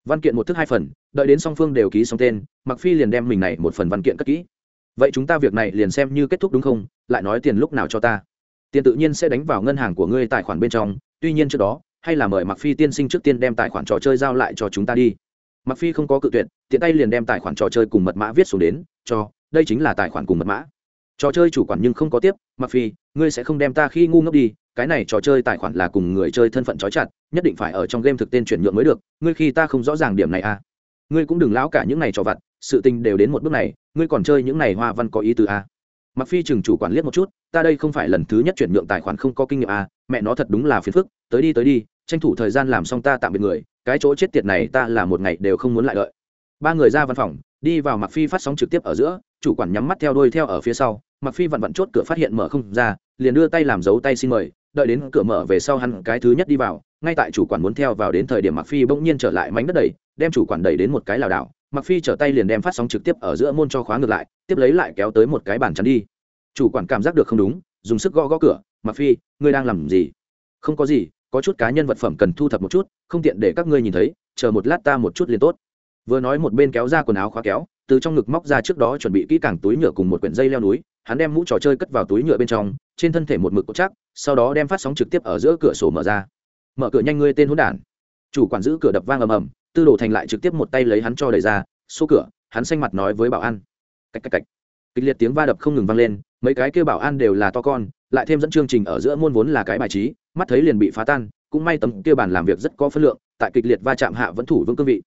Văn kiện một thức hai phần, đợi đến song phương đều ký xong tên mặc phi liền đem mình này một phần văn kiện cất kỹ. Vậy chúng ta việc này liền xem như kết thúc đúng không? Lại nói tiền lúc nào cho ta? Tiền tự nhiên sẽ đánh vào ngân hàng của ngươi tài khoản bên trong, tuy nhiên trước đó, hay là mời mặc phi tiên sinh trước tiên đem tài khoản trò chơi giao lại cho chúng ta đi. Mặc phi không có cự tuyệt, tiện tay liền đem tài khoản trò chơi cùng mật mã viết xuống đến, cho, đây chính là tài khoản cùng mật mã. Trò chơi chủ quản nhưng không có tiếp mặc phi, ngươi sẽ không đem ta khi ngu ngốc đi, cái này trò chơi tài khoản là cùng người chơi thân phận trói chặt, nhất định phải ở trong game thực tên chuyển nhượng mới được, ngươi khi ta không rõ ràng điểm này à. Ngươi cũng đừng lão cả những này trò vặt, sự tình đều đến một bước này, ngươi còn chơi những này hoa văn có ý từ à mặc phi chừng chủ quản liếc một chút, ta đây không phải lần thứ nhất chuyển nhượng tài khoản không có kinh nghiệm à mẹ nó thật đúng là phiền phức, tới đi tới đi, tranh thủ thời gian làm xong ta tạm biệt người, cái chỗ chết tiệt này ta là một ngày đều không muốn lại đợi. Ba người ra văn phòng, đi vào mặc phi phát sóng trực tiếp ở giữa, chủ quản nhắm mắt theo đuôi theo ở phía sau mặc phi vặn vặn chốt cửa phát hiện mở không ra, liền đưa tay làm dấu tay xin mời, đợi đến cửa mở về sau hắn cái thứ nhất đi vào, ngay tại chủ quản muốn theo vào đến thời điểm mặc phi bỗng nhiên trở lại mánh đất đẩy đem chủ quản đẩy đến một cái lảo đảo mặc phi trở tay liền đem phát sóng trực tiếp ở giữa môn cho khóa ngược lại, tiếp lấy lại kéo tới một cái bàn chắn đi. Chủ quản cảm giác được không đúng, dùng sức gõ gõ cửa mặc phi, ngươi đang làm gì? Không có gì, có chút cá nhân vật phẩm cần thu thập một chút, không tiện để các ngươi nhìn thấy, chờ một lát ta một chút liền tốt. Vừa nói một bên kéo ra quần áo khóa kéo, từ trong ngực móc ra trước đó chuẩn bị kỹ càng túi nhựa cùng một quyển dây leo núi, hắn đem mũ trò chơi cất vào túi nhựa bên trong, trên thân thể một mực cột chắc, sau đó đem phát sóng trực tiếp ở giữa cửa sổ mở ra. Mở cửa nhanh ngươi tên hỗn đản. Chủ quản giữ cửa đập vang ầm ầm tư đồ thành lại trực tiếp một tay lấy hắn cho đẩy ra, xô cửa, hắn xanh mặt nói với bảo an. Cách cách cách. Kịch liệt tiếng va đập không ngừng vang lên, mấy cái kêu bảo an đều là to con, lại thêm dẫn chương trình ở giữa môn vốn là cái bài trí, mắt thấy liền bị phá tan, cũng may tấm kia bàn làm việc rất có phân lượng, tại kịch liệt va chạm hạ vẫn thủ vững cương vị.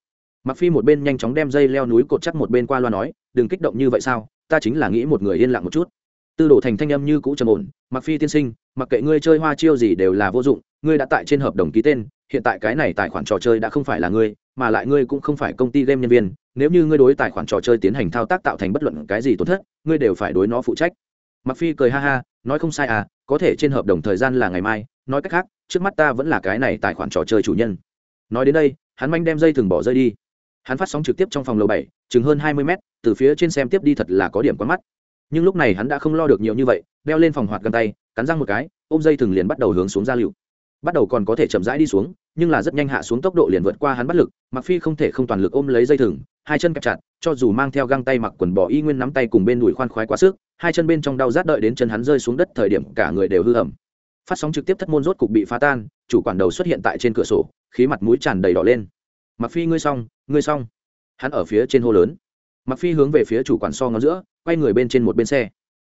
Mặc phi một bên nhanh chóng đem dây leo núi cột chắc một bên qua loa nói, đừng kích động như vậy sao, ta chính là nghĩ một người yên lặng một chút. Tư đồ thành thanh âm như cũ trầm ổn mặc phi tiên sinh, mặc kệ ngươi chơi hoa chiêu gì đều là vô dụng, ngươi đã tại trên hợp đồng ký tên, hiện tại cái này tài khoản trò chơi đã không phải là ngươi mà lại ngươi cũng không phải công ty game nhân viên, nếu như ngươi đối tài khoản trò chơi tiến hành thao tác tạo thành bất luận cái gì tổn thất, ngươi đều phải đối nó phụ trách. Mặc phi cười ha ha, nói không sai à có thể trên hợp đồng thời gian là ngày mai, nói cách khác, trước mắt ta vẫn là cái này tài khoản trò chơi chủ nhân. Nói đến đây, hắn manh đem dây thừng bỏ rơi đi. Hắn phát sóng trực tiếp trong phòng lầu bảy, chừng hơn hai mươi mét, từ phía trên xem tiếp đi thật là có điểm quán mắt. Nhưng lúc này hắn đã không lo được nhiều như vậy, đeo lên phòng hoạt găng tay, cắn răng một cái, ôm dây thừng liền bắt đầu hướng xuống ra lựu. Bắt đầu còn có thể chậm rãi đi xuống nhưng là rất nhanh hạ xuống tốc độ liền vượt qua hắn bắt lực mặc phi không thể không toàn lực ôm lấy dây thừng, hai chân kẹp chặt, cho dù mang theo găng tay mặc quần bò y nguyên nắm tay cùng bên đùi khoan khoái quá sức, hai chân bên trong đau rát đợi đến chân hắn rơi xuống đất thời điểm cả người đều hư hầm phát sóng trực tiếp thất môn rốt cục bị phá tan, chủ quản đầu xuất hiện tại trên cửa sổ, khí mặt mũi tràn đầy đỏ lên. Mặc phi ngươi xong ngươi xong. Hắn ở phía trên hô lớn. Mặc phi hướng về phía chủ quản so ngón giữa, quay người bên trên một bên xe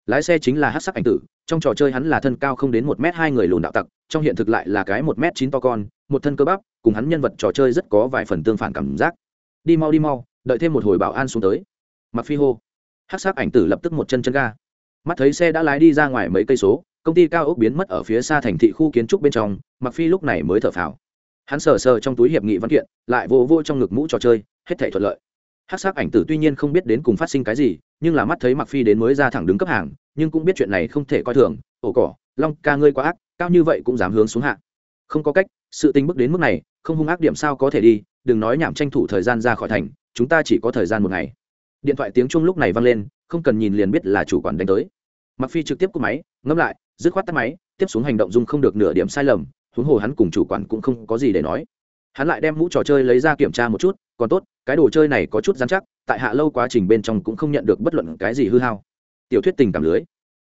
lái xe chính là hát sắc ảnh tử, trong trò chơi hắn là thân cao không đến một m hai người lùn đạo tặc, trong hiện thực lại là cái một m chín to con, một thân cơ bắp, cùng hắn nhân vật trò chơi rất có vài phần tương phản cảm giác. Đi mau đi mau, đợi thêm một hồi bảo an xuống tới. Mặc phi hô. Hát sắc ảnh tử lập tức một chân chân ga. Mắt thấy xe đã lái đi ra ngoài mấy cây số, công ty cao ốc biến mất ở phía xa thành thị khu kiến trúc bên trong mặc phi lúc này mới thở phào. Hắn sờ sờ trong túi hiệp nghị văn kiện, lại vô vô trong ngực mũ trò chơi, hết thể thuận lợi hát sắc ảnh tử tuy nhiên không biết đến cùng phát sinh cái gì, nhưng là mắt thấy mặc phi đến mới ra thẳng đứng cấp hàng, nhưng cũng biết chuyện này không thể coi thường. Ổ cỏ, long ca ngươi quá ác, cao như vậy cũng dám hướng xuống hạ. Không có cách, sự tình bước đến mức này, không hung ác điểm sao có thể đi, đừng nói nhảm tranh thủ thời gian ra khỏi thành, chúng ta chỉ có thời gian một ngày. Điện thoại tiếng chuông lúc này vang lên, không cần nhìn liền biết là chủ quản đánh tới. Mặc phi trực tiếp cúp máy, ngâm lại, dứt khoát tắt máy, tiếp xuống hành động dung không được nửa điểm sai lầm, huống hồ hắn cùng chủ quản cũng không có gì để nói hắn lại đem mũ trò chơi lấy ra kiểm tra một chút, còn tốt, cái đồ chơi này có chút dán chắc, tại hạ lâu quá trình bên trong cũng không nhận được bất luận cái gì hư hao. Tiểu thuyết tình cảm lưới.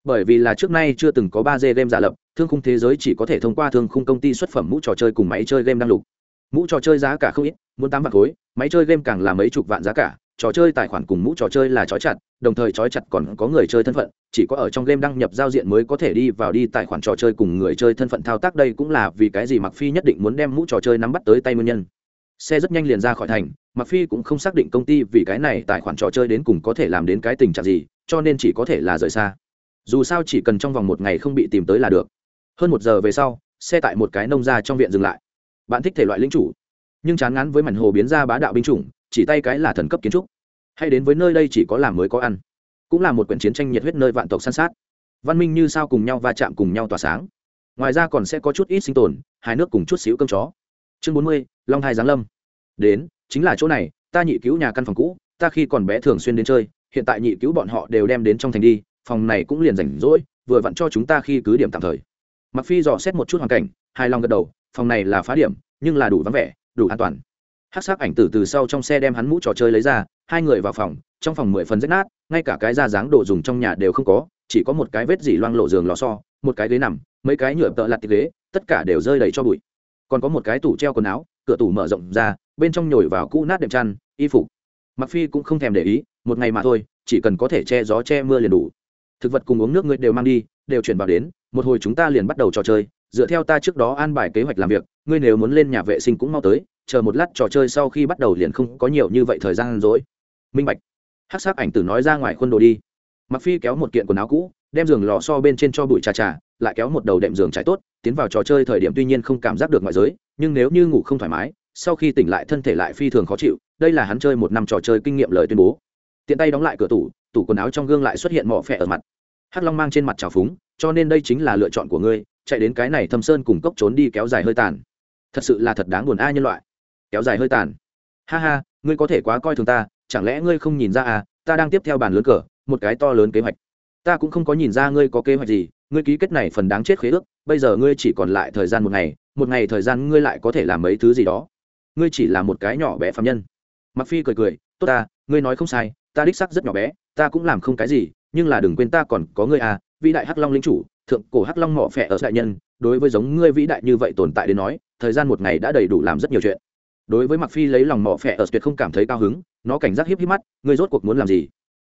Bởi vì là trước nay chưa từng có ba d game giả lập, thương khung thế giới chỉ có thể thông qua thương khung công ty xuất phẩm mũ trò chơi cùng máy chơi game đăng lục. Mũ trò chơi giá cả không ít, muốn tám vạn khối, máy chơi game càng là mấy chục vạn giá cả trò chơi tài khoản cùng mũ trò chơi là trói chặt, đồng thời trói chặt còn có người chơi thân phận, chỉ có ở trong game đăng nhập giao diện mới có thể đi vào đi tài khoản trò chơi cùng người chơi thân phận thao tác, đây cũng là vì cái gì mặc phi nhất định muốn đem mũ trò chơi nắm bắt tới tay nguyên nhân. Xe rất nhanh liền ra khỏi thành mặc phi cũng không xác định công ty vì cái này tài khoản trò chơi đến cùng có thể làm đến cái tình trạng gì, cho nên chỉ có thể là rời xa. Dù sao chỉ cần trong vòng một ngày không bị tìm tới là được. Hơn một giờ về sau, xe tại một cái nông gia trong viện dừng lại. Bạn thích thể loại lính chủ. Nhưng chán ngán với mảnh hồ biến ra bá đạo binh chủng chỉ tay cái là thần cấp kiến trúc. Hay đến với nơi đây chỉ có làm mới có ăn. Cũng là một quyển chiến tranh nhiệt huyết nơi vạn tộc săn sát. Văn minh như sao cùng nhau va chạm cùng nhau tỏa sáng. Ngoài ra còn sẽ có chút ít sinh tồn hai nước cùng chút xíu cơm chó. Chương bốn mươi, long hai giáng lâm. Đến, chính là chỗ này, ta nhị cứu nhà căn phòng cũ, ta khi còn bé thường xuyên đến chơi, hiện tại nhị cứu bọn họ đều đem đến trong thành đi, phòng này cũng liền rảnh rỗi, vừa vặn cho chúng ta khi cứ điểm tạm thời. Mặc phi dò xét một chút hoàn cảnh, hài lòng gật đầu, phòng này là phá điểm, nhưng là đủ vắng vẻ, đủ an toàn hát sắc ảnh tử từ sau trong xe đem hắn mũ trò chơi lấy ra, hai người vào phòng, trong phòng mười phần rách nát, ngay cả cái da dáng đồ dùng trong nhà đều không có, chỉ có một cái vết dỉ loang lộ giường lò so một cái ghế nằm, mấy cái nhựa tợ lặt ghế, tất cả đều rơi đầy cho bụi. Còn có một cái tủ treo quần áo, cửa tủ mở rộng ra, bên trong nhồi vào cũ nát đệm chăn, y phục. Mặc phi cũng không thèm để ý, một ngày mà thôi, chỉ cần có thể che gió che mưa liền đủ. Thực vật cùng uống nước ngươi đều mang đi, đều chuyển vào đến, một hồi chúng ta liền bắt đầu trò chơi, dựa theo ta trước đó an bài kế hoạch làm việc, ngươi nếu muốn lên nhà vệ sinh cũng mau tới chờ một lát trò chơi sau khi bắt đầu liền không có nhiều như vậy thời gian rỗi. Minh bạch. Hát sắc ảnh tử nói ra ngoài khuôn đồ đi. Mặc phi kéo một kiện quần áo cũ, đem giường lò so bên trên cho bụi trà trà lại kéo một đầu đệm giường trái tốt, tiến vào trò chơi thời điểm tuy nhiên không cảm giác được ngoại giới, nhưng nếu như ngủ không thoải mái, sau khi tỉnh lại thân thể lại phi thường khó chịu, đây là hắn chơi một năm trò chơi kinh nghiệm lời tuyên bố. Tiện tay đóng lại cửa tủ tủ quần áo trong gương lại xuất hiện mỏ phẹ ở mặt. Hắc long mang trên mặt trào phúng, cho nên đây chính là lựa chọn của ngươi, chạy đến cái này thâm sơn cùng cốc trốn đi kéo dài hơi tàn. Thật sự là thật đáng buồn a nhân loại kéo dài hơi tàn. Ha ha, ngươi có thể quá coi thường ta, chẳng lẽ ngươi không nhìn ra à ta đang tiếp theo bàn lớn cờ, một cái to lớn kế hoạch. Ta cũng không có nhìn ra ngươi có kế hoạch gì, ngươi ký kết này phần đáng chết khế ước, bây giờ ngươi chỉ còn lại thời gian một ngày một ngày thời gian ngươi lại có thể làm mấy thứ gì đó. Ngươi chỉ là một cái nhỏ bé phạm nhân. Mặc phi cười cười, tốt ta, ngươi nói không sai, ta đích sắc rất nhỏ bé, ta cũng làm không cái gì, nhưng là đừng quên ta còn có ngươi à vĩ đại hắc long linh chủ, thượng cổ hắc long mỏ phẻ ở đại nhân, đối với giống ngươi vĩ đại như vậy tồn tại đến nói, thời gian một ngày đã đầy đủ làm rất nhiều chuyện đối với mặc phi lấy lòng mỏ phẹ ở tuyệt không cảm thấy cao hứng, nó cảnh giác hiếp hiếp mắt, ngươi rốt cuộc muốn làm gì?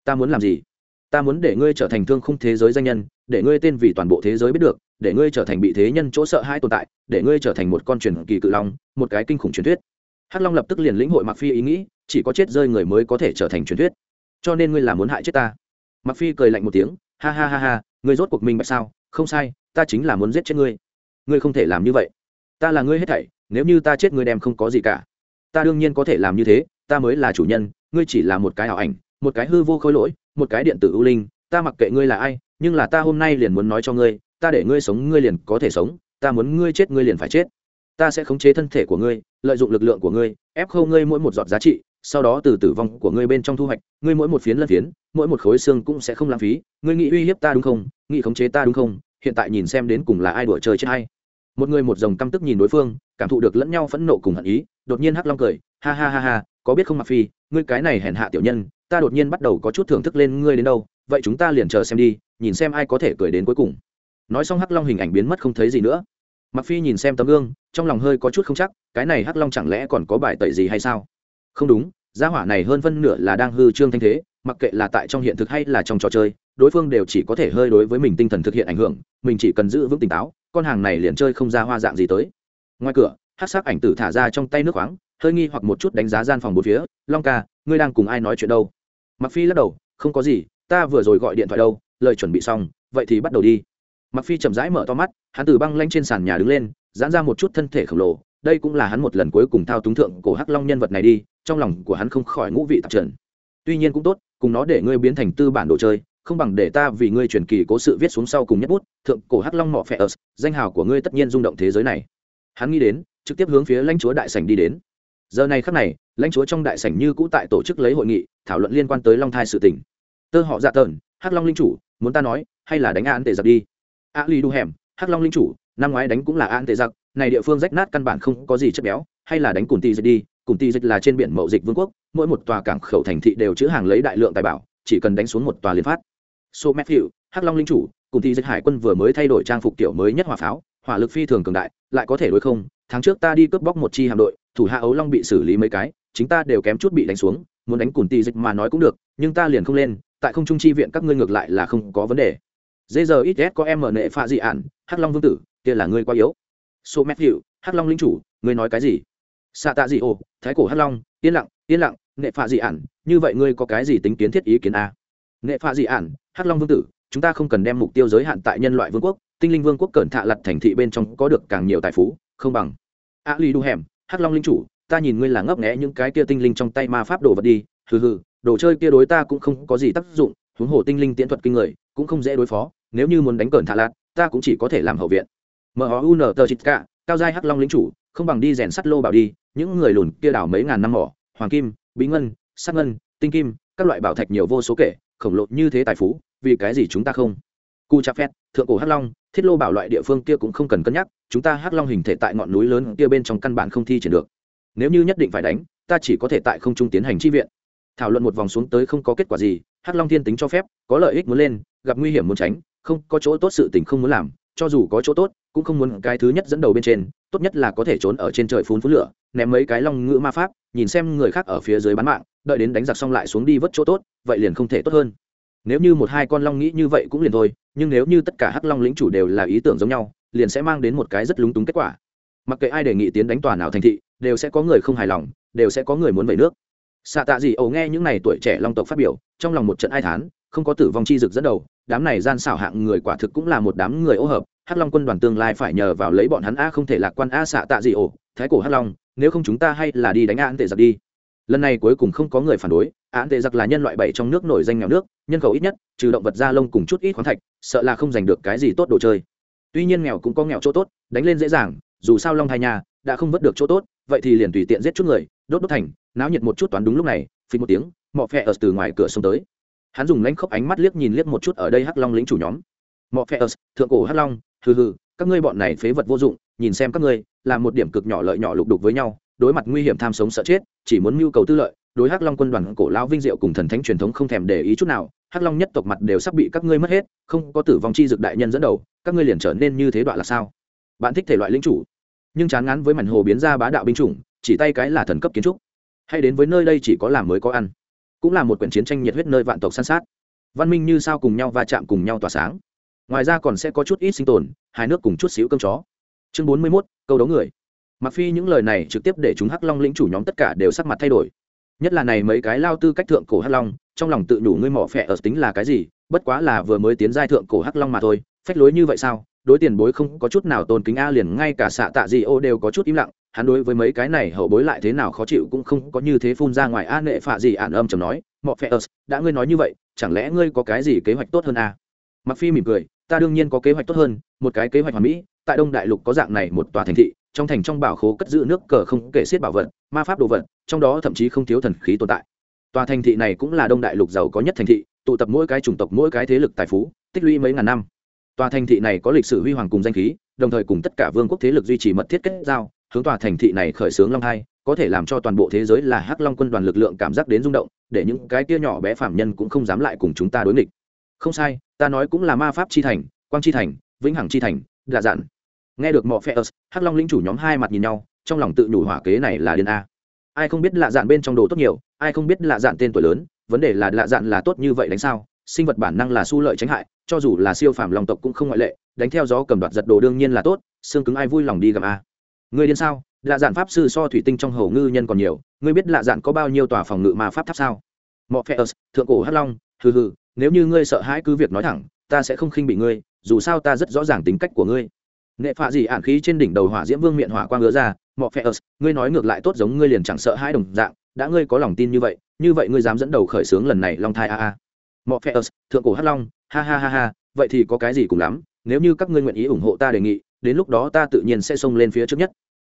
Ta muốn làm gì? Ta muốn để ngươi trở thành thương khung thế giới danh nhân, để ngươi tên vì toàn bộ thế giới biết được, để ngươi trở thành bị thế nhân chỗ sợ hai tồn tại, để ngươi trở thành một con truyền kỳ cự long, một cái kinh khủng truyền thuyết. Hắc long lập tức liền lĩnh hội mặc phi ý nghĩ, chỉ có chết rơi người mới có thể trở thành truyền thuyết. Cho nên ngươi là muốn hại chết ta. Mặc phi cười lạnh một tiếng, ha ha ha ha, ngươi rốt cuộc mình bạch sao? Không sai, ta chính là muốn giết chết ngươi. Ngươi không thể làm như vậy ta là ngươi hết thảy, nếu như ta chết ngươi đem không có gì cả. Ta đương nhiên có thể làm như thế, ta mới là chủ nhân, ngươi chỉ là một cái ảo ảnh, một cái hư vô khối lỗi, một cái điện tử ưu linh, ta mặc kệ ngươi là ai, nhưng là ta hôm nay liền muốn nói cho ngươi, ta để ngươi sống ngươi liền có thể sống, ta muốn ngươi chết ngươi liền phải chết. Ta sẽ khống chế thân thể của ngươi, lợi dụng lực lượng của ngươi, ép khâu ngươi mỗi một giọt giá trị, sau đó từ tử vong của ngươi bên trong thu hoạch, ngươi mỗi một phiến lân phiến, mỗi một khối xương cũng sẽ không lãng phí, ngươi nghĩ uy hiếp ta đúng không, nghĩ khống chế ta đúng không, hiện tại nhìn xem đến cùng là ai đùa chơi chết hay một người một dòng căm tức nhìn đối phương, cảm thụ được lẫn nhau phẫn nộ cùng hận ý, đột nhiên hắc long cười, ha ha ha ha, có biết không mặc phi, ngươi cái này hèn hạ tiểu nhân, ta đột nhiên bắt đầu có chút thưởng thức lên ngươi đến đâu, vậy chúng ta liền chờ xem đi, nhìn xem ai có thể cười đến cuối cùng. Nói xong hắc long hình ảnh biến mất không thấy gì nữa. Mặc phi nhìn xem tấm gương, trong lòng hơi có chút không chắc, cái này hắc long chẳng lẽ còn có bài tẩy gì hay sao? Không đúng, gia hỏa này hơn phân nửa là đang hư trương thanh thế, mặc kệ là tại trong hiện thực hay là trong trò chơi, đối phương đều chỉ có thể hơi đối với mình tinh thần thực hiện ảnh hưởng, mình chỉ cần giữ vững tỉnh táo con hàng này liền chơi không ra hoa dạng gì tới. Ngoài cửa hát sắc ảnh tử thả ra trong tay nước khoáng, hơi nghi hoặc một chút đánh giá gian phòng bốn phía, long ca, ngươi đang cùng ai nói chuyện đâu? Mặc phi lắc đầu, không có gì, ta vừa rồi gọi điện thoại đâu, lời chuẩn bị xong, vậy thì bắt đầu đi. Mặc phi chậm rãi mở to mắt, hắn từ băng lanh trên sàn nhà đứng lên, giãn ra một chút thân thể khổng lồ, đây cũng là hắn một lần cuối cùng thao túng thượng cổ hắc long nhân vật này đi, trong lòng của hắn không khỏi ngũ vị tạp trần. Tuy nhiên cũng tốt, cùng nó để ngươi biến thành tư bản đồ chơi không bằng để ta vì ngươi truyền kỳ cố sự viết xuống sau cùng nhất bút, thượng cổ hắc long mọ phẹ ớt, danh hào của ngươi tất nhiên rung động thế giới này. Hắn nghĩ đến, trực tiếp hướng phía lãnh chúa đại sảnh đi đến. Giờ này khắc này, lãnh chúa trong đại sảnh như cũ tại tổ chức lấy hội nghị, thảo luận liên quan tới long thai sự tình. Tơ họ dạ tờn, hắc long linh chủ, muốn ta nói, hay là đánh án tệ giặc đi? A Li đu hẻm, hắc long linh chủ, năm ngoái đánh cũng là án tệ giặc, này địa phương rách nát căn bản không có gì chất béo, hay là đánh cùng tì dịch đi? Cùng tì dịch là trên biển mậu dịch vương quốc, mỗi một tòa cảng khẩu thành thị đều chứa hàng lấy đại lượng tài bảo, chỉ cần đánh xuống một tòa liên phát so matthew hắc long linh chủ, cùng thì dịch hải quân vừa mới thay đổi trang phục kiểu mới nhất hỏa pháo, hỏa lực phi thường cường đại, lại có thể đối không, tháng trước ta đi cướp bóc một chi hạm đội, thủ hạ ấu long bị xử lý mấy cái, chính ta đều kém chút bị đánh xuống, muốn đánh cùng tì dịch mà nói cũng được, nhưng ta liền không lên, tại không trung chi viện các ngươi ngược lại là không có vấn đề. Dây giờ ít có em mở nệ pha dị ản, hắc long vương tử, kia là ngươi quá yếu. Số matthew hắc long linh chủ, ngươi nói cái gì? Xạ tạ dị ồ, thái cổ hắc long, yên lặng yên lặng, nệ pha dị ản, như vậy ngươi có cái gì tính kiến thiết ý kiến a? Nệ pha dị ản hắc long vương tử, chúng ta không cần đem mục tiêu giới hạn tại nhân loại vương quốc, tinh linh vương quốc cẩn thạ lặt thành thị bên trong có được càng nhiều tài phú, không bằng. A lì đu hẻm, hắc long linh chủ, ta nhìn ngươi là ngấp nghẽ những cái kia tinh linh trong tay ma pháp đồ vật đi, hừ hừ, đồ chơi kia đối ta cũng không có gì tác dụng, huống hồ tinh linh tiễn thuật kinh người, cũng không dễ đối phó, nếu như muốn đánh cẩn thạ lạt, ta cũng chỉ có thể làm hậu viện. Mun tờ chít cả cao giai hắc long lính chủ, không bằng đi rèn sắt lô bảo đi, những người lùn kia đảo mấy ngàn năm mỏ, hoàng kim, bí ngân sắt ngân, tinh kim, các loại bảo thạch nhiều vô số kể khổng lồ như thế tài phú, vì cái gì chúng ta không? Cu cha phét, thượng cổ hắc long, thiết lô bảo loại địa phương kia cũng không cần cân nhắc, chúng ta hắc long hình thể tại ngọn núi lớn kia bên trong căn bản không thi triển được. Nếu như nhất định phải đánh, ta chỉ có thể tại không trung tiến hành chi viện. Thảo luận một vòng xuống tới không có kết quả gì, hắc long thiên tính cho phép, có lợi ích muốn lên, gặp nguy hiểm muốn tránh, không có chỗ tốt sự tình không muốn làm, cho dù có chỗ tốt, cũng không muốn cái thứ nhất dẫn đầu bên trên, tốt nhất là có thể trốn ở trên trời phun phú lửa, ném mấy cái long ngữ ma pháp, nhìn xem người khác ở phía dưới bán mạng đợi đến đánh giặc xong lại xuống đi vớt chỗ tốt, vậy liền không thể tốt hơn. Nếu như một hai con long nghĩ như vậy cũng liền thôi, nhưng nếu như tất cả hắc long lĩnh chủ đều là ý tưởng giống nhau, liền sẽ mang đến một cái rất lúng túng kết quả. Mặc kệ ai đề nghị tiến đánh tòa nào thành thị, đều sẽ có người không hài lòng, đều sẽ có người muốn về nước. Xạ tạ gì ồ nghe những n à y tuổi trẻ long tộc phát biểu, trong lòng một trận ai thán, không có tử vong chi dực dẫn đầu, đám này gian xảo hạng người quả thực cũng là một đám người ô hợp, hắc long quân đoàn tương lai phải nhờ vào lấy bọn hắn a không thể lạc quan a xạ tạ gì ổ thái cổ hắc long, nếu không chúng ta hay là đi đánh an tệ giặc đi lần này cuối cùng không có người phản đối, án tệ giặc là nhân loại bảy trong nước nổi danh nghèo nước, nhân khẩu ít nhất, trừ động vật da lông cùng chút ít khoáng thạch, sợ là không giành được cái gì tốt đồ chơi. Tuy nhiên nghèo cũng có nghèo chỗ tốt, đánh lên dễ dàng, dù sao long thai nhà đã không vớt được chỗ tốt, vậy thì liền tùy tiện giết chút người, đốt đốt thành, náo nhiệt một chút toán đúng lúc này, phí một tiếng, mọ phe ở từ ngoài cửa xông tới. Hắn dùng lanh khóc ánh mắt liếc nhìn liếc một chút ở đây hắc long lính chủ nhóm. Mọ phe ở thượng cổ hắc long, hừ hừ, các ngươi bọn này phế vật vô dụng, nhìn xem các ngươi làm một điểm cực nhỏ lợi nhỏ lục đục với nhau đối mặt nguy hiểm tham sống sợ chết, chỉ muốn mưu cầu tư lợi, đối hắc long quân đoàn cổ lão vinh diệu cùng thần thánh truyền thống không thèm để ý chút nào, hắc long nhất tộc mặt đều sắp bị các ngươi mất hết, không có tử vong chi dực đại nhân dẫn đầu, các ngươi liền trở nên như thế đoạn là sao? Bạn thích thể loại lính chủ, nhưng chán ngán với mảnh hồ biến ra bá đạo binh chủng, chỉ tay cái là thần cấp kiến trúc. Hay đến với nơi đây chỉ có làm mới có ăn, cũng là một quyển chiến tranh nhiệt huyết nơi vạn tộc săn sát. Văn minh như sao cùng nhau va chạm cùng nhau tỏa sáng. Ngoài ra còn sẽ có chút ít sinh tồn hai nước cùng chút xíu cơm chó. Chương bốn mươi mốt, câu đấu người mặc phi những lời này trực tiếp để chúng hắc long lĩnh chủ nhóm tất cả đều sắc mặt thay đổi. Nhất là này mấy cái lao tư cách thượng cổ hắc long, trong lòng tự nhủ ngươi mỏ phẹ ở tính là cái gì, bất quá là vừa mới tiến giai thượng cổ hắc long mà thôi, phách lối như vậy sao? Đối tiền bối không có chút nào tôn kính a, liền ngay cả xạ tạ gì ô đều có chút im lặng, hắn đối với mấy cái này hậu bối lại thế nào khó chịu cũng không có như thế phun ra ngoài a, nệ phạ gì ản âm chầm nói mọ phe ớt đã ngươi nói như vậy, chẳng lẽ ngươi có cái gì kế hoạch tốt hơn a? Mặc phi mỉm cười, ta đương nhiên có kế hoạch tốt hơn, một cái kế hoạch hoàn mỹ, tại đông đại lục có dạng này một tòa thành thị trong thành trong bảo khố cất giữ nước cờ không kể xiết bảo vật, ma pháp đồ vật, trong đó thậm chí không thiếu thần khí tồn tại. Tòa thành thị này cũng là đông đại lục giàu có nhất thành thị, tụ tập mỗi cái chủng tộc, mỗi cái thế lực tài phú, tích lũy mấy ngàn năm. Tòa thành thị này có lịch sử huy hoàng cùng danh khí, đồng thời cùng tất cả vương quốc thế lực duy trì mật thiết kết giao, hướng tòa thành thị này khởi xướng long hai, có thể làm cho toàn bộ thế giới là hắc long quân đoàn lực lượng cảm giác đến rung động, để những cái kia nhỏ bé phạm nhân cũng không dám lại cùng chúng ta đối nghịch. Không sai, ta nói cũng là ma pháp chi thành, quang chi thành, vĩnh hằng chi thành lạ dạn nghe được mọ phe ớt, hắc long lĩnh chủ nhóm hai mặt nhìn nhau, trong lòng tự nhủ hỏa kế này là điên a. Ai không biết lạ dạn bên trong đồ tốt nhiều, ai không biết lạ dạn tên tuổi lớn, vấn đề là lạ dạn là tốt như vậy đánh sao, sinh vật bản năng là su lợi tránh hại, cho dù là siêu phàm lòng tộc cũng không ngoại lệ, đánh theo gió cầm đoạt giật đồ đương nhiên là tốt, xương cứng ai vui lòng đi gặp a. Người điên sao? Lạ dạn pháp sư so thủy tinh trong hầu ngư nhân còn nhiều, ngươi biết lạ dạn có bao nhiêu tòa phòng ngự mà pháp tháp sao? Mọ phe ớt, thượng cổ hắc long, hừ hừ, nếu như ngươi sợ hãi cứ việc nói thẳng, ta sẽ không khinh bị ngươi, dù sao ta rất rõ ràng tính cách của ngươi nệ phạ gì ản khí trên đỉnh đầu hỏa diễm vương miệng hỏa quang ngứa ra, mọ phe ớt, ngươi nói ngược lại tốt giống ngươi liền chẳng sợ hai đồng dạng, đã ngươi có lòng tin như vậy như vậy ngươi dám dẫn đầu khởi xướng lần này long thai a a. Mọ phe ớt, thượng cổ hắc long, ha ha ha ha, vậy thì có cái gì cùng lắm, nếu như các ngươi nguyện ý ủng hộ ta đề nghị, đến lúc đó ta tự nhiên sẽ xông lên phía trước nhất.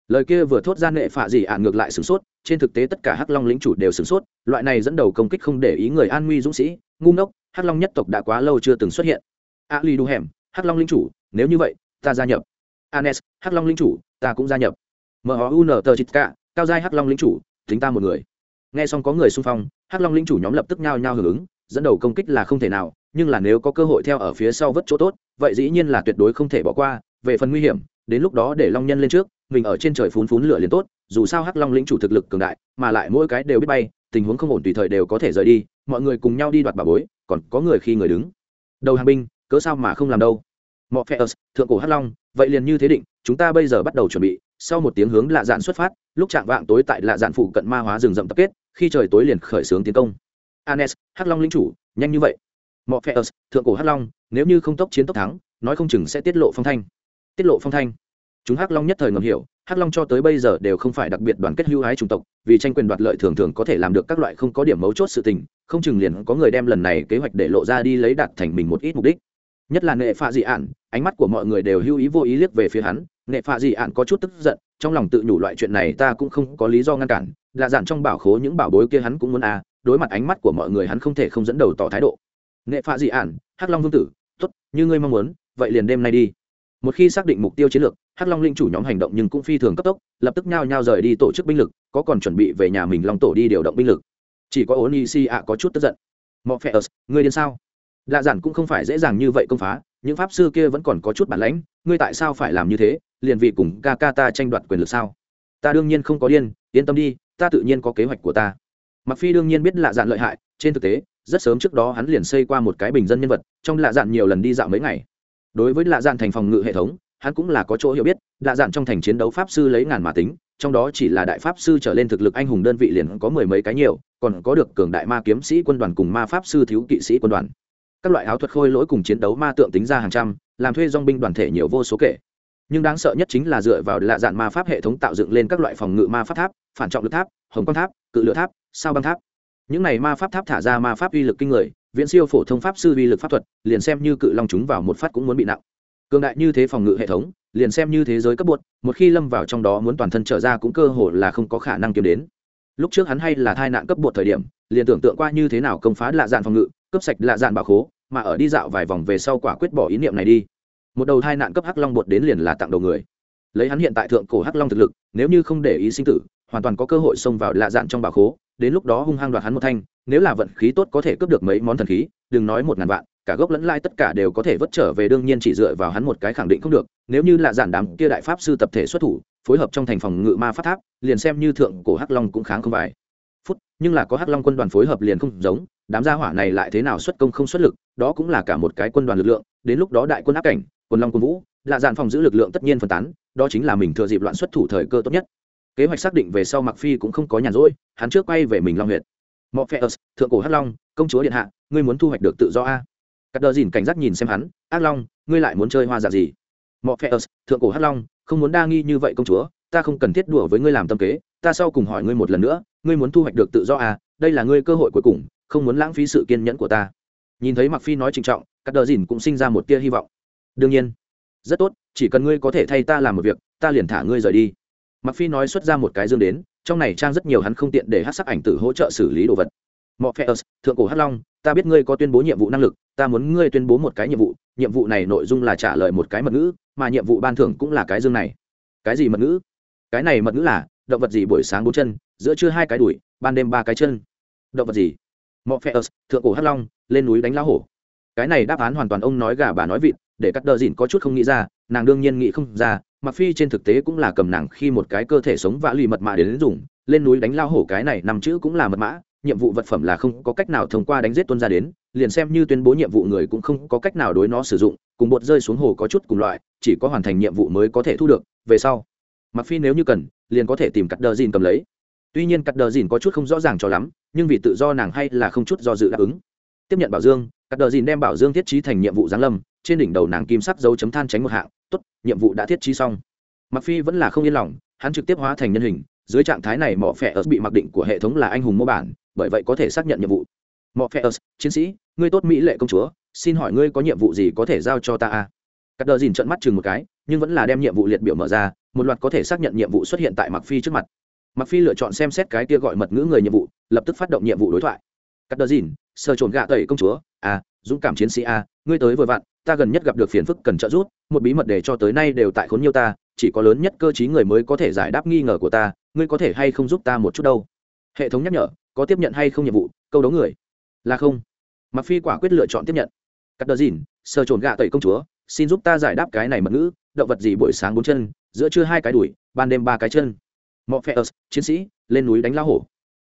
Lời kia vừa thốt ra nệ phạ gì ạn ngược lại sửng sốt, trên thực tế tất cả hắc long lính chủ đều sửng sốt, loại này dẫn đầu công kích không để ý người an nguy dũng sĩ, ngu ngốc, hắc long nhất tộc đã quá lâu chưa từng xuất hiện. A li đu hẻm, hắc long lính chủ, nếu như vậy, ta gia nhập anes, hắc long linh chủ, ta cũng gia nhập. Mun tờ chít cả cao giai hắc long linh chủ, tính ta một người. Nghe xong có người xung phong, hắc long linh chủ nhóm lập tức nhao nhao hưởng ứng, dẫn đầu công kích là không thể nào, nhưng là nếu có cơ hội theo ở phía sau vất chỗ tốt, vậy dĩ nhiên là tuyệt đối không thể bỏ qua, về phần nguy hiểm, đến lúc đó để long nhân lên trước, mình ở trên trời phún phún lửa liền tốt, dù sao hắc long lĩnh chủ thực lực cường đại, mà lại mỗi cái đều biết bay, tình huống không ổn tùy thời đều có thể rời đi, mọi người cùng nhau đi đoạt bà bối, còn có người khi người đứng. Đầu hàng binh, cớ sao mà không làm đâu? Mọ phe thượng cổ hắc long, vậy liền như thế định, chúng ta bây giờ bắt đầu chuẩn bị. Sau một tiếng hướng lạ dạn xuất phát, lúc chạm vạng tối tại lạ dạn phụ cận ma hóa rừng rậm tập kết, khi trời tối liền khởi xướng tiến công. Anes, hắc long linh chủ, nhanh như vậy. Mọ phe thượng cổ hắc long, nếu như không tốc chiến tốc thắng, nói không chừng sẽ tiết lộ phong thanh. Tiết lộ phong thanh. Chúng hắc long nhất thời ngầm hiểu, hắc long cho tới bây giờ đều không phải đặc biệt đoàn kết hưu hái chủng tộc, vì tranh quyền đoạt lợi thường thường có thể làm được các loại không có điểm mấu chốt sự tình, không chừng liền có người đem lần này kế hoạch để lộ ra đi lấy đạt thành mình một ít mục đích nhất là nệ phạ dị ạn, ánh mắt của mọi người đều hưu ý vô ý liếc về phía hắn. Nệ phạ dị ạn có chút tức giận, trong lòng tự nhủ loại chuyện này ta cũng không có lý do ngăn cản là dạn trong bảo khố những bảo bối kia hắn cũng muốn à đối mặt ánh mắt của mọi người hắn không thể không dẫn đầu tỏ thái độ. Nệ phạ dị ạn, hắc long vương tử, tốt, như ngươi mong muốn, vậy liền đêm nay đi. Một khi xác định mục tiêu chiến lược, hắc long linh chủ nhóm hành động nhưng cũng phi thường cấp tốc, lập tức nhao nhao rời đi tổ chức binh lực, có còn chuẩn bị về nhà mình long tổ đi điều động binh lực. Chỉ có ôn si ạ có chút tức giận. Mọ phe ớt, ngươi điên sao? Lạ giản cũng không phải dễ dàng như vậy công phá, những pháp sư kia vẫn còn có chút bản lãnh, ngươi tại sao phải làm như thế, liền vì cùng ca ca ta tranh đoạt quyền lực sao? Ta đương nhiên không có điên, yên tâm đi, ta tự nhiên có kế hoạch của ta. Mặc phi đương nhiên biết lạ dạn lợi hại, trên thực tế, rất sớm trước đó hắn liền xây qua một cái bình dân nhân vật, trong lạ dạn nhiều lần đi dạo mấy ngày. Đối với lạ dạn thành phòng ngự hệ thống, hắn cũng là có chỗ hiểu biết, lạ dạn trong thành chiến đấu pháp sư lấy ngàn mà tính, trong đó chỉ là đại pháp sư trở lên thực lực anh hùng đơn vị liền có mười mấy cái nhiều, còn có được cường đại ma kiếm sĩ quân đoàn cùng ma pháp sư thiếu kỵ sĩ quân đoàn các loại áo thuật khôi lỗi cùng chiến đấu ma tượng tính ra hàng trăm, làm thuê dong binh đoàn thể nhiều vô số kể. Nhưng đáng sợ nhất chính là dựa vào lạ dạn ma pháp hệ thống tạo dựng lên các loại phòng ngự ma pháp tháp, phản trọng lực tháp, hồng quang tháp, cự lửa tháp, sao băng tháp. Những này ma pháp tháp thả ra ma pháp uy lực kinh người, viễn siêu phổ thông pháp sư uy lực pháp thuật, liền xem như cự long chúng vào một phát cũng muốn bị nặng. Cường đại như thế phòng ngự hệ thống, liền xem như thế giới cấp bột, một khi lâm vào trong đó muốn toàn thân trở ra cũng cơ hồ là không có khả năng kiếm đến. Lúc trước hắn hay là thai nạn cấp bột thời điểm, liền tưởng tượng qua như thế nào công phá lạ dạn phòng ngự cướp sạch lạ dạn bảo khố, mà ở đi dạo vài vòng về sau quả quyết bỏ ý niệm này đi. Một đầu thai nạn cấp hắc long bột đến liền là tặng đầu người. Lấy hắn hiện tại thượng cổ hắc long thực lực, nếu như không để ý sinh tử, hoàn toàn có cơ hội xông vào lạ dạn trong bảo khố, đến lúc đó hung hăng đoạt hắn một thanh, nếu là vận khí tốt có thể cướp được mấy món thần khí, đừng nói một ngàn vạn, cả gốc lẫn lai tất cả đều có thể vất trở về đương nhiên chỉ dựa vào hắn một cái khẳng định không được, nếu như lạ dạn đám kia đại pháp sư tập thể xuất thủ, phối hợp trong thành phòng ngự ma pháp tháp, liền xem như thượng cổ hắc long cũng kháng không vài phút, nhưng là có hắc long quân đoàn phối hợp liền không giống đám gia hỏa này lại thế nào xuất công không xuất lực, đó cũng là cả một cái quân đoàn lực lượng, đến lúc đó đại quân áp cảnh, quân long quân vũ, lạ dạn phòng giữ lực lượng tất nhiên phân tán, đó chính là mình thừa dịp loạn xuất thủ thời cơ tốt nhất. Kế hoạch xác định về sau mặc phi cũng không có nhàn rỗi, hắn trước quay về mình long huyện morpheus thượng cổ hắc long, công chúa điện hạ, ngươi muốn thu hoạch được tự do a? Cắt đờ dìn cảnh giác nhìn xem hắn, ác long, ngươi lại muốn chơi hoa dạng gì? Morpheus thượng cổ hắc long, không muốn đa nghi như vậy công chúa, ta không cần thiết đùa với ngươi làm tâm kế, ta sau cùng hỏi ngươi một lần nữa, ngươi muốn thu hoạch được tự do à? Đây là ngươi cơ hội cuối cùng không muốn lãng phí sự kiên nhẫn của ta nhìn thấy mặc phi nói trịnh trọng các đờ dìn cũng sinh ra một tia hy vọng đương nhiên rất tốt chỉ cần ngươi có thể thay ta làm một việc ta liền thả ngươi rời đi mặc phi nói xuất ra một cái dương đến trong này trang rất nhiều hắn không tiện để hát sắc ảnh tử hỗ trợ xử lý đồ vật Morpheus, thượng cổ Hắc Long, ta biết ngươi có tuyên bố nhiệm vụ năng lực, ta muốn ngươi tuyên bố một cái nhiệm vụ, nhiệm vụ này nội dung là trả lời một cái mật ngữ, mà nhiệm vụ ban thưởng cũng là cái dương này. Cái gì mật ngữ? Cái này mật ngữ là, động vật gì buổi sáng bốn chân, giữa trưa hai cái đùi, ban đêm ba cái chân. Động vật gì? Morpheus, thượng cổ Hắc Long, lên núi đánh lão hổ. Cái này đáp án hoàn toàn ông nói gà bà nói vịt, để cắt đờ dịn có chút không nghĩ ra, nàng đương nhiên nghĩ không ra, mặc phi trên thực tế cũng là cầm nàng khi một cái cơ thể sống vã lì mật mã đến dùng lên núi đánh lao hổ cái này nằm chữ cũng là mật mã nhiệm vụ vật phẩm là không có cách nào thông qua đánh giết tuân ra đến liền xem như tuyên bố nhiệm vụ người cũng không có cách nào đối nó sử dụng cùng bột rơi xuống hồ có chút cùng loại chỉ có hoàn thành nhiệm vụ mới có thể thu được về sau mặc phi nếu như cần liền có thể tìm cắt đờ dìn cầm lấy tuy nhiên cắt đờ dìn có chút không rõ ràng cho lắm, nhưng vì tự do nàng hay là không chút do dự đáp ứng. Tiếp nhận bảo dương, cắt đờ dìn đem bảo dương thiết trí thành nhiệm vụ giáng lâm, trên đỉnh đầu nàng kim sắc dấu chấm than tránh một hạng, tốt, nhiệm vụ đã thiết trí xong. Mặc phi vẫn là không yên lòng, hắn trực tiếp hóa thành nhân hình, dưới trạng thái này mỏ phẹ ớt bị mặc định của hệ thống là anh hùng mô bản, bởi vậy có thể xác nhận nhiệm vụ. Mỏ phẹ ớt chiến sĩ, ngươi tốt mỹ lệ công chúa, xin hỏi ngươi có nhiệm vụ gì có thể giao cho ta a cắt đờ dìn trận mắt chừng một cái, nhưng vẫn là đem nhiệm vụ liệt biểu mở ra, một loạt có thể xác nhận nhiệm vụ xuất hiện tại mặc phi trước mặt mặc phi lựa chọn xem xét cái kia gọi mật ngữ người nhiệm vụ, lập tức phát động nhiệm vụ đối thoại. Cắt đờ dìn sơ trồn gạ tẩy công chúa. A dũng cảm chiến sĩ a ngươi tới vừa vặn, ta gần nhất gặp được phiền phức cần trợ giúp, một bí mật để cho tới nay đều tại khốn nhiều ta, chỉ có lớn nhất cơ chí người mới có thể giải đáp nghi ngờ của ta, ngươi có thể hay không giúp ta một chút đâu? Hệ thống nhắc nhở, có tiếp nhận hay không nhiệm vụ, câu đấu người. Là không. Mặc phi quả quyết lựa chọn tiếp nhận. Cắt đờ dìn, sờ trồn gạ tẩy công chúa, xin giúp ta giải đáp cái này mật ngữ, động vật gì buổi sáng bốn chân, giữa trưa hai cái đùi ban đêm ba cái chân mọ phe chiến sĩ, lên núi đánh lao hổ.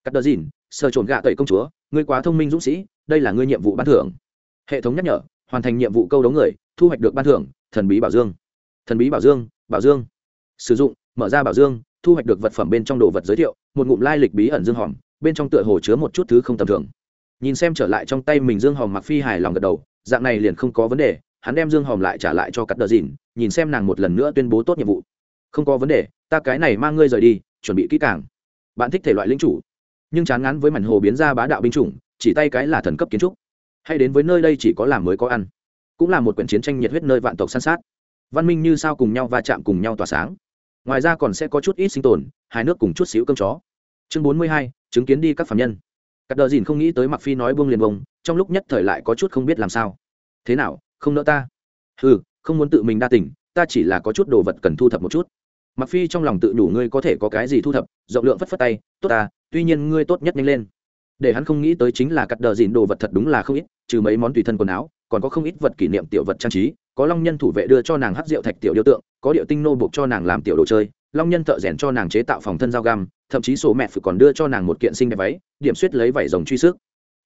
Cắt đờ dìn, sờ trộn gạ tẩy công chúa, ngươi quá thông minh dũng sĩ, đây là ngươi nhiệm vụ ban thưởng. Hệ thống nhắc nhở, hoàn thành nhiệm vụ câu đấu người, thu hoạch được ban thưởng, thần bí bảo dương. Thần bí bảo dương bảo dương. Sử dụng, mở ra bảo dương, thu hoạch được vật phẩm bên trong đồ vật giới thiệu, một ngụm lai lịch bí ẩn dương hòm, bên trong tựa hồ chứa một chút thứ không tầm thường. Nhìn xem trở lại trong tay mình dương hòm mặc phi hài lòng gật đầu, dạng này liền không có vấn đề, hắn đem dương hòm lại trả lại cho cắt đờ dìn, nhìn xem nàng một lần nữa tuyên bố tốt nhiệm vụ. Không có vấn đề, ta cái này mang ngươi rời đi chuẩn bị kỹ càng. Bạn thích thể loại lính chủ, nhưng chán ngán với mảnh hồ biến ra bá đạo binh chủng, chỉ tay cái là thần cấp kiến trúc. Hay đến với nơi đây chỉ có làm mới có ăn, cũng là một quyển chiến tranh nhiệt huyết nơi vạn tộc san sát. Văn minh như sao cùng nhau va chạm cùng nhau tỏa sáng. Ngoài ra còn sẽ có chút ít sinh tồn, hai nước cùng chút xíu cơm chó. Chương bốn mươi hai, chứng kiến đi các phạm nhân. Cắt đờ dìn không nghĩ tới mặc phi nói buông liền bông trong lúc nhất thời lại có chút không biết làm sao. Thế nào, không nỡ ta? Ừ không muốn tự mình đa tình, ta chỉ là có chút đồ vật cần thu thập một chút mặc phi trong lòng tự đủ ngươi có thể có cái gì thu thập, rộng lượng phất phất tay, tốt ta, tuy nhiên ngươi tốt nhất nhanh lên. Để hắn không nghĩ tới chính là cắt đờ dìn đồ vật thật đúng là không ít, trừ mấy món tùy thân quần áo, còn có không ít vật kỷ niệm tiểu vật trang trí, có long nhân thủ vệ đưa cho nàng hát rượu thạch tiểu điêu tượng, có điệu tinh nô buộc cho nàng làm tiểu đồ chơi, long nhân thợ rèn cho nàng chế tạo phòng thân dao găm, thậm chí số mẹ phụ còn đưa cho nàng một kiện sinh đẹp váy, điểm suýt lấy vảy rồng truy sức.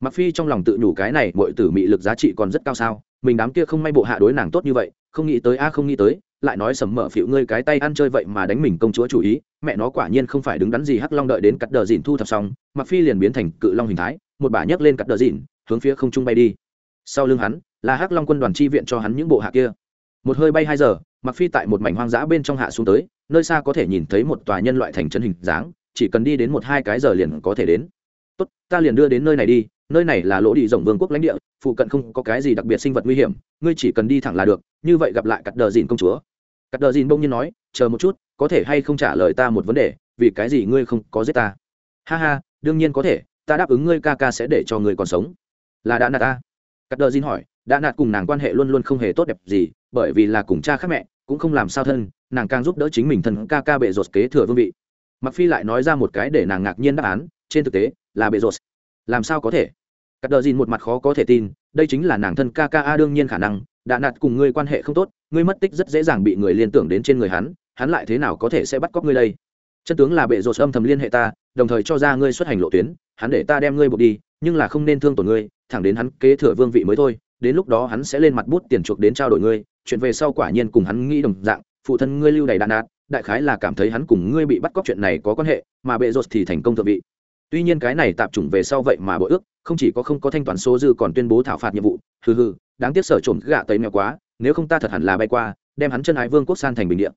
Mặc phi trong lòng tự nhủ cái này mọi tử mị lực giá trị còn rất cao sao, mình đám kia không may bộ hạ đối nàng tốt như vậy, không nghĩ tới a, không nghĩ tới lại nói sầm mở phịu ngươi cái tay ăn chơi vậy mà đánh mình công chúa chủ ý, mẹ nó quả nhiên không phải đứng đắn gì hắc long đợi đến cắt đờ dìn thu thập xong mặc phi liền biến thành cự long hình thái, một bà nhấc lên cắt đờ dìn hướng phía không trung bay đi. Sau lưng hắn, là hắc long quân đoàn chi viện cho hắn những bộ hạ kia. Một hơi bay hai giờ mặc phi tại một mảnh hoang dã bên trong hạ xuống tới, nơi xa có thể nhìn thấy một tòa nhân loại thành trấn hình dáng, chỉ cần đi đến một hai cái giờ liền có thể đến. Tốt, ta liền đưa đến nơi này đi, nơi này là lỗ đi rộng vương quốc lãnh địa, phụ cận không có cái gì đặc biệt sinh vật nguy hiểm, ngươi chỉ cần đi thẳng là được, như vậy gặp lại cắt đờ dìn công chúa cắt đờ dìn bỗng nhiên nói, chờ một chút, có thể hay không trả lời ta một vấn đề, vì cái gì ngươi không có giết ta? Ha ha, đương nhiên có thể, ta đáp ứng ngươi ca ca sẽ để cho ngươi còn sống. Là đã nạt ta? Cắt đờ dìn hỏi, đã nạt cùng nàng quan hệ luôn luôn không hề tốt đẹp gì, bởi vì là cùng cha khác mẹ, cũng không làm sao thân, nàng càng giúp đỡ chính mình thân ca ca bệ rột kế thừa vương vị. Mặc phi lại nói ra một cái để nàng ngạc nhiên đáp án, trên thực tế, là bệ rột. Làm sao có thể? Cắt đờ dìn một mặt khó có thể tin, đây chính là nàng thân ca ca a, đương nhiên khả năng đã nạt cùng ngươi quan hệ không tốt, ngươi mất tích rất dễ dàng bị người liên tưởng đến trên người hắn hắn lại thế nào có thể sẽ bắt cóc ngươi đây? Chân tướng là bệ rột âm thầm liên hệ ta, đồng thời cho ra ngươi xuất hành lộ tuyến, hắn để ta đem ngươi buộc đi, nhưng là không nên thương tổn ngươi, thẳng đến hắn kế thừa vương vị mới thôi, đến lúc đó hắn sẽ lên mặt bút tiền chuộc đến trao đổi ngươi, chuyện về sau quả nhiên cùng hắn nghĩ đồng dạng, phụ thân ngươi lưu đầy đà nạt, đại khái là cảm thấy hắn cùng ngươi bị bắt cóc chuyện này có quan hệ, mà bệ rột thì thành công thượng vị. Tuy nhiên cái này tạp chủng về sau vậy mà bội ước, không chỉ có không có thanh toán số dư còn tuyên bố thảo phạt nhiệm vụ, hừ hừ đáng tiếc sở trộm gạ tấy mèo quá, nếu không ta thật hẳn là bay qua, đem hắn chân ái vương quốc san thành bình địa.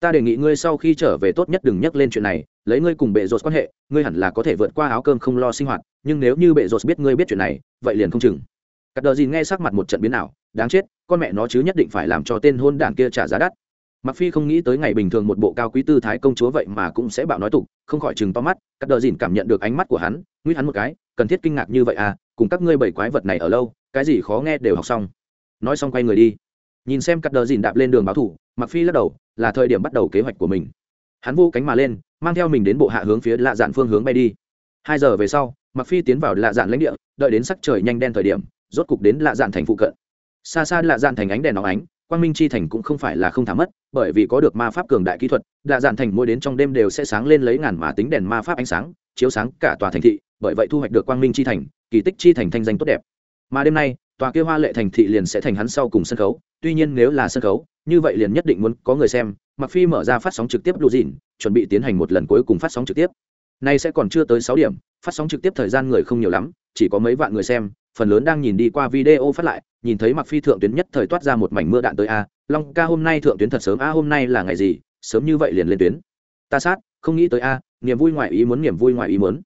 Ta đề nghị ngươi sau khi trở về tốt nhất đừng nhắc lên chuyện này, lấy ngươi cùng bệ rột quan hệ, ngươi hẳn là có thể vượt qua áo cơm không lo sinh hoạt, nhưng nếu như bệ rột biết ngươi biết chuyện này, vậy liền không chừng. Cắt đờ gì nghe sắc mặt một trận biến nào đáng chết, con mẹ nó chứ nhất định phải làm cho tên hôn đản kia trả giá đắt. Mặc phi không nghĩ tới ngày bình thường một bộ cao quý tư thái công chúa vậy mà cũng sẽ bạo nói tục, không khỏi chừng to mắt, cắt đờ dìn cảm nhận được ánh mắt của hắn nguyết hắn một cái, cần thiết kinh ngạc như vậy à cùng các ngươi bảy quái vật này ở lâu cái gì khó nghe đều học xong. Nói xong quay người đi. Nhìn xem cắt đờ dìn đạp lên đường báo thủ mặc phi lắc đầu, là thời điểm bắt đầu kế hoạch của mình. Hắn vô cánh mà lên, mang theo mình đến bộ hạ hướng phía lạ dạn phương hướng bay đi. Hai giờ về sau mặc phi tiến vào lạ dạn lãnh địa, đợi đến sắc trời nhanh đen thời điểm, rốt cục đến lạ dạn thành phụ cận. Xa xa lạ dạn thành ánh đèn nóng ánh, quang minh chi thành cũng không phải là không thả mất, bởi vì có được ma pháp cường đại kỹ thuật, lạ dạn thành mỗi đến trong đêm đều sẽ sáng lên lấy ngàn mà tính đèn ma pháp ánh sáng, chiếu sáng cả tòa thành thị, bởi vậy thu hoạch được quang minh chi thành, kỳ tích chi thành thanh danh tốt đẹp mà đêm nay, tòa kia hoa lệ thành thị liền sẽ thành hắn sau cùng sân khấu. Tuy nhiên nếu là sân khấu, như vậy liền nhất định muốn có người xem. Mặc phi mở ra phát sóng trực tiếp lụ dịn, chuẩn bị tiến hành một lần cuối cùng phát sóng trực tiếp. Nay sẽ còn chưa tới sáu điểm, phát sóng trực tiếp thời gian người không nhiều lắm, chỉ có mấy vạn người xem. Phần lớn đang nhìn đi qua video phát lại, nhìn thấy mặc phi thượng tuyến nhất thời toát ra một mảnh mưa đạn tới a. Long ca hôm nay thượng tuyến thật sớm a, hôm nay là ngày gì? Sớm như vậy liền lên tuyến. Ta sát, không nghĩ tới a, niềm vui ngoài ý muốn, niềm vui ngoài ý muốn.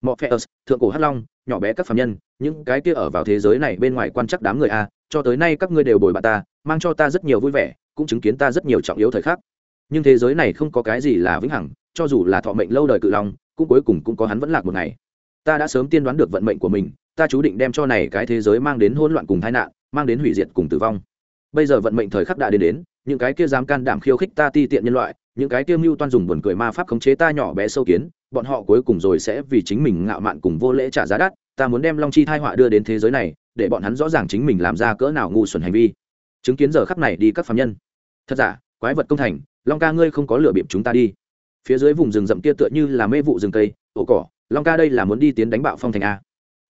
Mọi phe thượng cổ hắc long, nhỏ bé các phạm nhân những cái kia ở vào thế giới này bên ngoài quan chắc đám người a, cho tới nay các ngươi đều bồi bạn ta, mang cho ta rất nhiều vui vẻ, cũng chứng kiến ta rất nhiều trọng yếu thời khắc. Nhưng thế giới này không có cái gì là vĩnh hằng, cho dù là thọ mệnh lâu đời cự long, cũng cuối cùng cũng có hắn vẫn lạc một ngày. Ta đã sớm tiên đoán được vận mệnh của mình, ta chú định đem cho này cái thế giới mang đến hỗn loạn cùng tai nạn, mang đến hủy diệt cùng tử vong. Bây giờ vận mệnh thời khắc đã đến đến, những cái kia dám can đảm khiêu khích ta ti tiện nhân loại, những cái kia mưu toan dùng buồn cười ma pháp khống chế ta nhỏ bé sâu kiến, bọn họ cuối cùng rồi sẽ vì chính mình ngạo mạn cùng vô lễ trả giá đắt ta muốn đem long chi thai họa đưa đến thế giới này, để bọn hắn rõ ràng chính mình làm ra cỡ nào ngu xuẩn hành vi. Chứng kiến giờ khắc này đi các phạm nhân. Thật giả, quái vật công thành, long ca ngươi không có lửa bịp chúng ta đi. Phía dưới vùng rừng rậm kia tựa như là mê vụ rừng cây, ổ cỏ, long ca đây là muốn đi tiến đánh bạo phong thành a.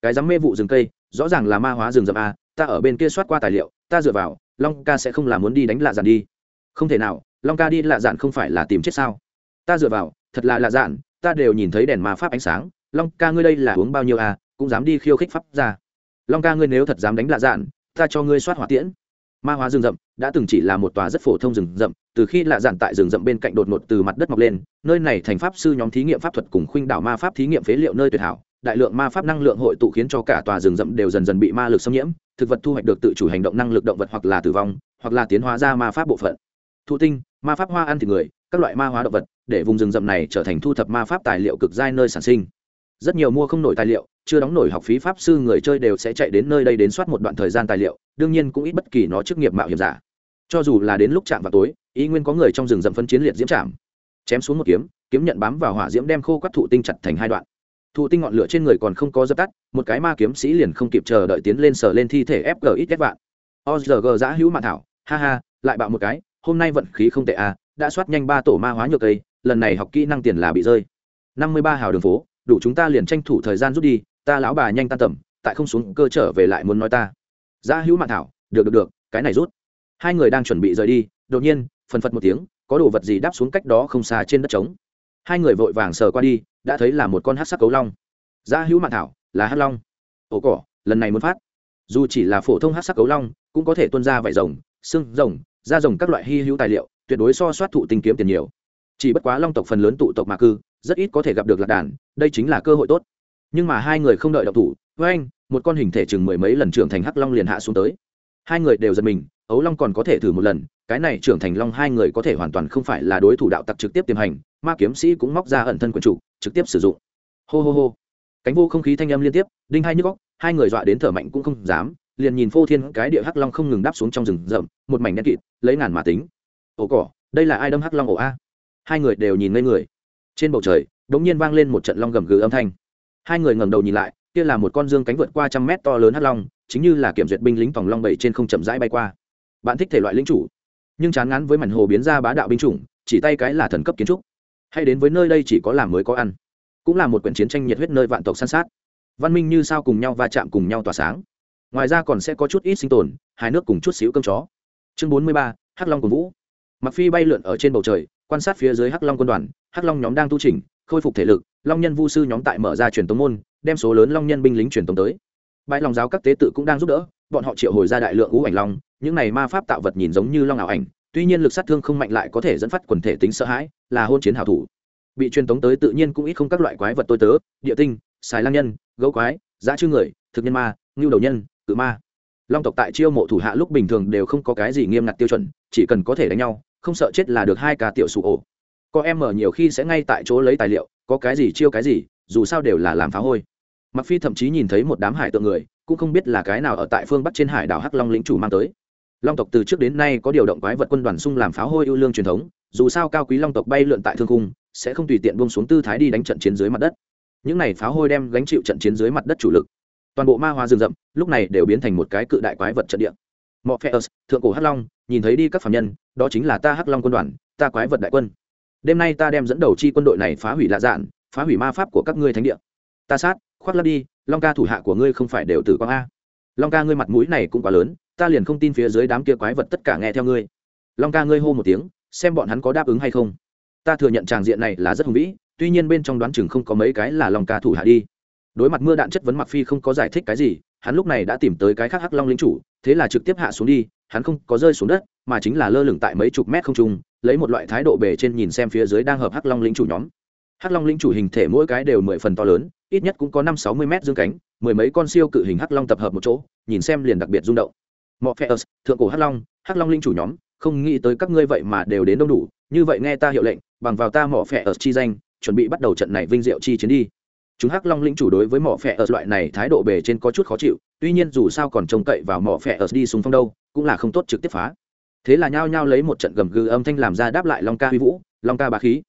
Cái dám mê vụ rừng cây, rõ ràng là ma hóa rừng rậm a, ta ở bên kia soát qua tài liệu, ta dựa vào, long ca sẽ không là muốn đi đánh lạ dạn đi. Không thể nào, long ca đi lạ dạn không phải là tìm chết sao? Ta dựa vào, thật là lạ dạn, ta đều nhìn thấy đèn ma pháp ánh sáng, long ca ngươi đây là uống bao nhiêu a cũng dám đi khiêu khích pháp ra long ca ngươi nếu thật dám đánh lạ dạn, ta cho ngươi soát hỏa tiễn. Ma hóa rừng rậm đã từng chỉ là một tòa rất phổ thông rừng rậm, từ khi lạ dạn tại rừng rậm bên cạnh đột ngột từ mặt đất mọc lên, nơi này thành pháp sư nhóm thí nghiệm pháp thuật cùng khuynh đảo ma pháp thí nghiệm phế liệu nơi tuyệt hảo, đại lượng ma pháp năng lượng hội tụ khiến cho cả tòa rừng rậm đều dần dần bị ma lực xâm nhiễm, thực vật thu hoạch được tự chủ hành động năng lực động vật hoặc là tử vong, hoặc là tiến hóa ra ma pháp bộ phận. Thụ tinh, ma pháp hoa ăn thịt người, các loại ma hóa động vật, để vùng rừng rậm này trở thành thu thập ma pháp tài liệu cực giai nơi sản sinh. Rất nhiều mua không nổi tài liệu chưa đóng nổi học phí pháp sư người chơi đều sẽ chạy đến nơi đây đến soát một đoạn thời gian tài liệu, đương nhiên cũng ít bất kỳ nó chức nghiệp mạo hiểm giả. Cho dù là đến lúc chạm vào tối, ý nguyên có người trong rừng dậm phân chiến liệt diễm chạm. Chém xuống một kiếm kiếm nhận bám vào hỏa diễm đem khô quắt thụ tinh chặt thành hai đoạn. Thụ tinh ngọn lửa trên người còn không có dập tắt, một cái ma kiếm sĩ liền không kịp chờ đợi tiến lên sờ lên thi thể fgx vạn. Ozg giã hữu mạn thảo, ha ha, lại bạo một cái, hôm nay vận khí không tệ à đã soát nhanh ba tổ ma hóa nhược cây, lần này học kỹ năng tiền là bị rơi. Năm mươi ba hào đường phố, đủ chúng ta liền tranh thủ thời gian rút đi ta lão bà nhanh tan tầm, tại không xuống cơ trở về lại muốn nói ta. Giá hữu mạn thảo, được được được, cái này rút. Hai người đang chuẩn bị rời đi, đột nhiên, phần phật một tiếng, có đồ vật gì đáp xuống cách đó không xa trên đất trống. Hai người vội vàng sờ qua đi, đã thấy là một con hát sắc cấu long. Giá hữu mạn thảo, là hát long. Ổ cỏ, lần này muốn phát. Dù chỉ là phổ thông hát sắc cấu long, cũng có thể tuân ra vải rồng, xương rồng, da rồng các loại hy hữu tài liệu, tuyệt đối so soát thụ tinh kiếm tiền nhiều. Chỉ bất quá long tộc phần lớn tụ tộc mà cư, rất ít có thể gặp được lạc đàn, đây chính là cơ hội tốt nhưng mà hai người không đợi độc thủ, với anh, một con hình thể chừng mười mấy lần trưởng thành hắc long liền hạ xuống tới. Hai người đều giật mình, ấu long còn có thể thử một lần, cái này trưởng thành long hai người có thể hoàn toàn không phải là đối thủ đạo tặc trực tiếp tiềm hành, ma kiếm sĩ cũng móc ra ẩn thân quần chủ, trực tiếp sử dụng. Hô hô hô. Cánh vô không khí thanh âm liên tiếp, đinh hai nhức góc hai người dọa đến thở mạnh cũng không dám, liền nhìn phô thiên cái địa hắc long không ngừng đáp xuống trong rừng rậm, một mảnh đen kịt, lấy ngàn mà tính. Ồ cỏ, đây là ai đâm hắc long ổ a? Hai người đều nhìn ngây người. Trên bầu trời đ ỗ n g nhiên vang lên một trận long gầm gừ âm thanh hai người ngẩng đầu nhìn lại, kia là một con dương cánh vượt qua trăm mét to lớn hắc long, chính như là kiểm duyệt binh lính tòng long bảy trên không chậm rãi bay qua. Bạn thích thể loại lính chủ. Nhưng chán ngắn với mảnh hồ biến ra bá đạo binh chủng, chỉ tay cái là thần cấp kiến trúc. Hay đến với nơi đây chỉ có làm mới có ăn. Cũng là một quyển chiến tranh nhiệt huyết nơi vạn tộc san sát. Văn minh như sao cùng nhau va chạm cùng nhau tỏa sáng. Ngoài ra còn sẽ có chút ít sinh tồn hai nước cùng chút xíu cơm chó. Chương bốn mươi ba, hắc long của vũ. Mặc phi bay lượn ở trên bầu trời, quan sát phía dưới hắc long quân đoàn. Hắc long nhóm đang tu trình khôi phục thể lực, long nhân vu sư nhóm tại mở ra truyền tống môn, đem số lớn long nhân binh lính truyền tống tới. Bãi lòng giáo các tế tự cũng đang giúp đỡ, bọn họ triệu hồi ra đại lượng ngũ ảnh long, những này ma pháp tạo vật nhìn giống như long ảo ảnh, tuy nhiên lực sát thương không mạnh lại có thể dẫn phát quần thể tính sợ hãi, là hôn chiến hảo thủ. Bị truyền tống tới tự nhiên cũng ít không các loại quái vật tôi tớ, địa tinh, xài lang nhân, gấu quái giá chư người, thực nhân ma, ngưu đầu nhân, cự ma. Long tộc tại chiêu mộ thủ hạ lúc bình thường đều không có cái gì nghiêm ngặt tiêu chuẩn, chỉ cần có thể đánh nhau, không sợ chết là được hai ca tiểu sụ ổ có em mở nhiều khi sẽ ngay tại chỗ lấy tài liệu có cái gì chiêu cái gì dù sao đều là làm phá hôi. Mặc phi thậm chí nhìn thấy một đám hải tượng người cũng không biết là cái nào ở tại phương bắc trên hải đảo hắc long lĩnh chủ mang tới. Long tộc từ trước đến nay có điều động quái vật quân đoàn xung làm phá hôi ưu lương truyền thống dù sao cao quý long tộc bay lượn tại thương cung sẽ không tùy tiện buông xuống tư thái đi đánh trận chiến dưới mặt đất. Những này phá hôi đem gánh chịu trận chiến dưới mặt đất chủ lực. Toàn bộ ma hoa rừng rậm lúc này đều biến thành một cái cự đại quái vật trận địa. Morpheus, thượng cổ hắc long nhìn thấy đi các phạm nhân đó chính là ta hắc long quân đoàn ta quái vật đại quân đêm nay ta đem dẫn đầu chi quân đội này phá hủy lạ dạn, phá hủy ma pháp của các ngươi thánh địa. Ta sát, khoác lắp đi, long ca thủ hạ của ngươi không phải đều tử quang a. Long ca ngươi mặt mũi này cũng quá lớn, ta liền không tin phía dưới đám kia quái vật tất cả nghe theo ngươi. Long ca ngươi hô một tiếng, xem bọn hắn có đáp ứng hay không. Ta thừa nhận tràng diện này là rất hùng vĩ, tuy nhiên bên trong đoán chừng không có mấy cái là long ca thủ hạ đi. Đối mặt mưa đạn chất vấn mặc phi không có giải thích cái gì, hắn lúc này đã tìm tới cái khác hắc long lính chủ, thế là trực tiếp hạ xuống đi hắn không có rơi xuống đất, mà chính là lơ lửng tại mấy chục mét không trung, lấy một loại thái độ bề trên nhìn xem phía dưới đang hợp hắc long lĩnh chủ nhóm. Hắc long lĩnh chủ hình thể mỗi cái đều mười phần to lớn, ít nhất cũng có năm sáu mươi mét dương cánh, mười mấy con siêu cự hình hắc long tập hợp một chỗ, nhìn xem liền đặc biệt rung động. Mọi phe thượng cổ hắc long hắc long linh chủ nhóm, không nghĩ tới các ngươi vậy mà đều đến đông đủ, như vậy nghe ta hiệu lệnh, bằng vào ta mỏ phe chi danh, chuẩn bị bắt đầu trận này vinh diệu chi chiến đi chúng hắc long lĩnh chủ đối với mỏ phe loại này thái độ bề trên có chút khó chịu, tuy nhiên dù sao còn trông cậy vào mỏ phe đi xung phong đâu, cũng là không tốt trực tiếp phá. Thế là nhao nhao lấy một trận gầm gừ âm thanh làm ra đáp lại long ca huy vũ, long ca bá khí,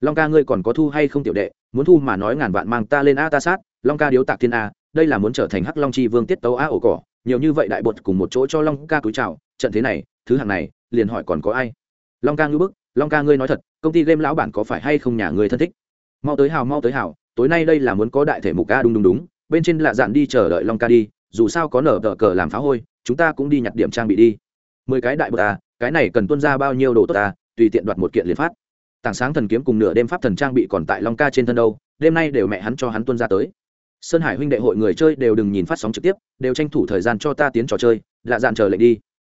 long ca ngươi còn có thu hay không tiểu đệ? Muốn thu mà nói ngàn vạn mang ta lên a ta sát, long ca điếu tạc thiên a, đây là muốn trở thành hắc long chi vương tiết tấu a ổ cỏ, nhiều như vậy đại bột cùng một chỗ cho long ca cúi chào, trận thế này, thứ hạng này, liền hỏi còn có ai? Long ca ngư bức, long ca ngươi nói thật, công ty game lão bản có phải hay không nhà người thân thích? Mau tới hào, mau tới hào tối nay đây là muốn có đại thể mục ca đúng đúng đúng, bên trên lạ dạn đi chờ đợi long ca đi, dù sao có nở tờ cờ làm phá hôi, chúng ta cũng đi nhặt điểm trang bị đi. Mười cái đại bờ à cái này cần tuân ra bao nhiêu đồ tốt à tùy tiện đoạt một kiện liền phát. Tảng sáng thần kiếm cùng nửa đêm pháp thần trang bị còn tại long ca trên thân đâu, đêm nay đều mẹ hắn cho hắn tuân ra tới. Sơn hải huynh đệ hội người chơi đều đừng nhìn phát sóng trực tiếp, đều tranh thủ thời gian cho ta tiến trò chơi, lạ dạn chờ lệnh đi.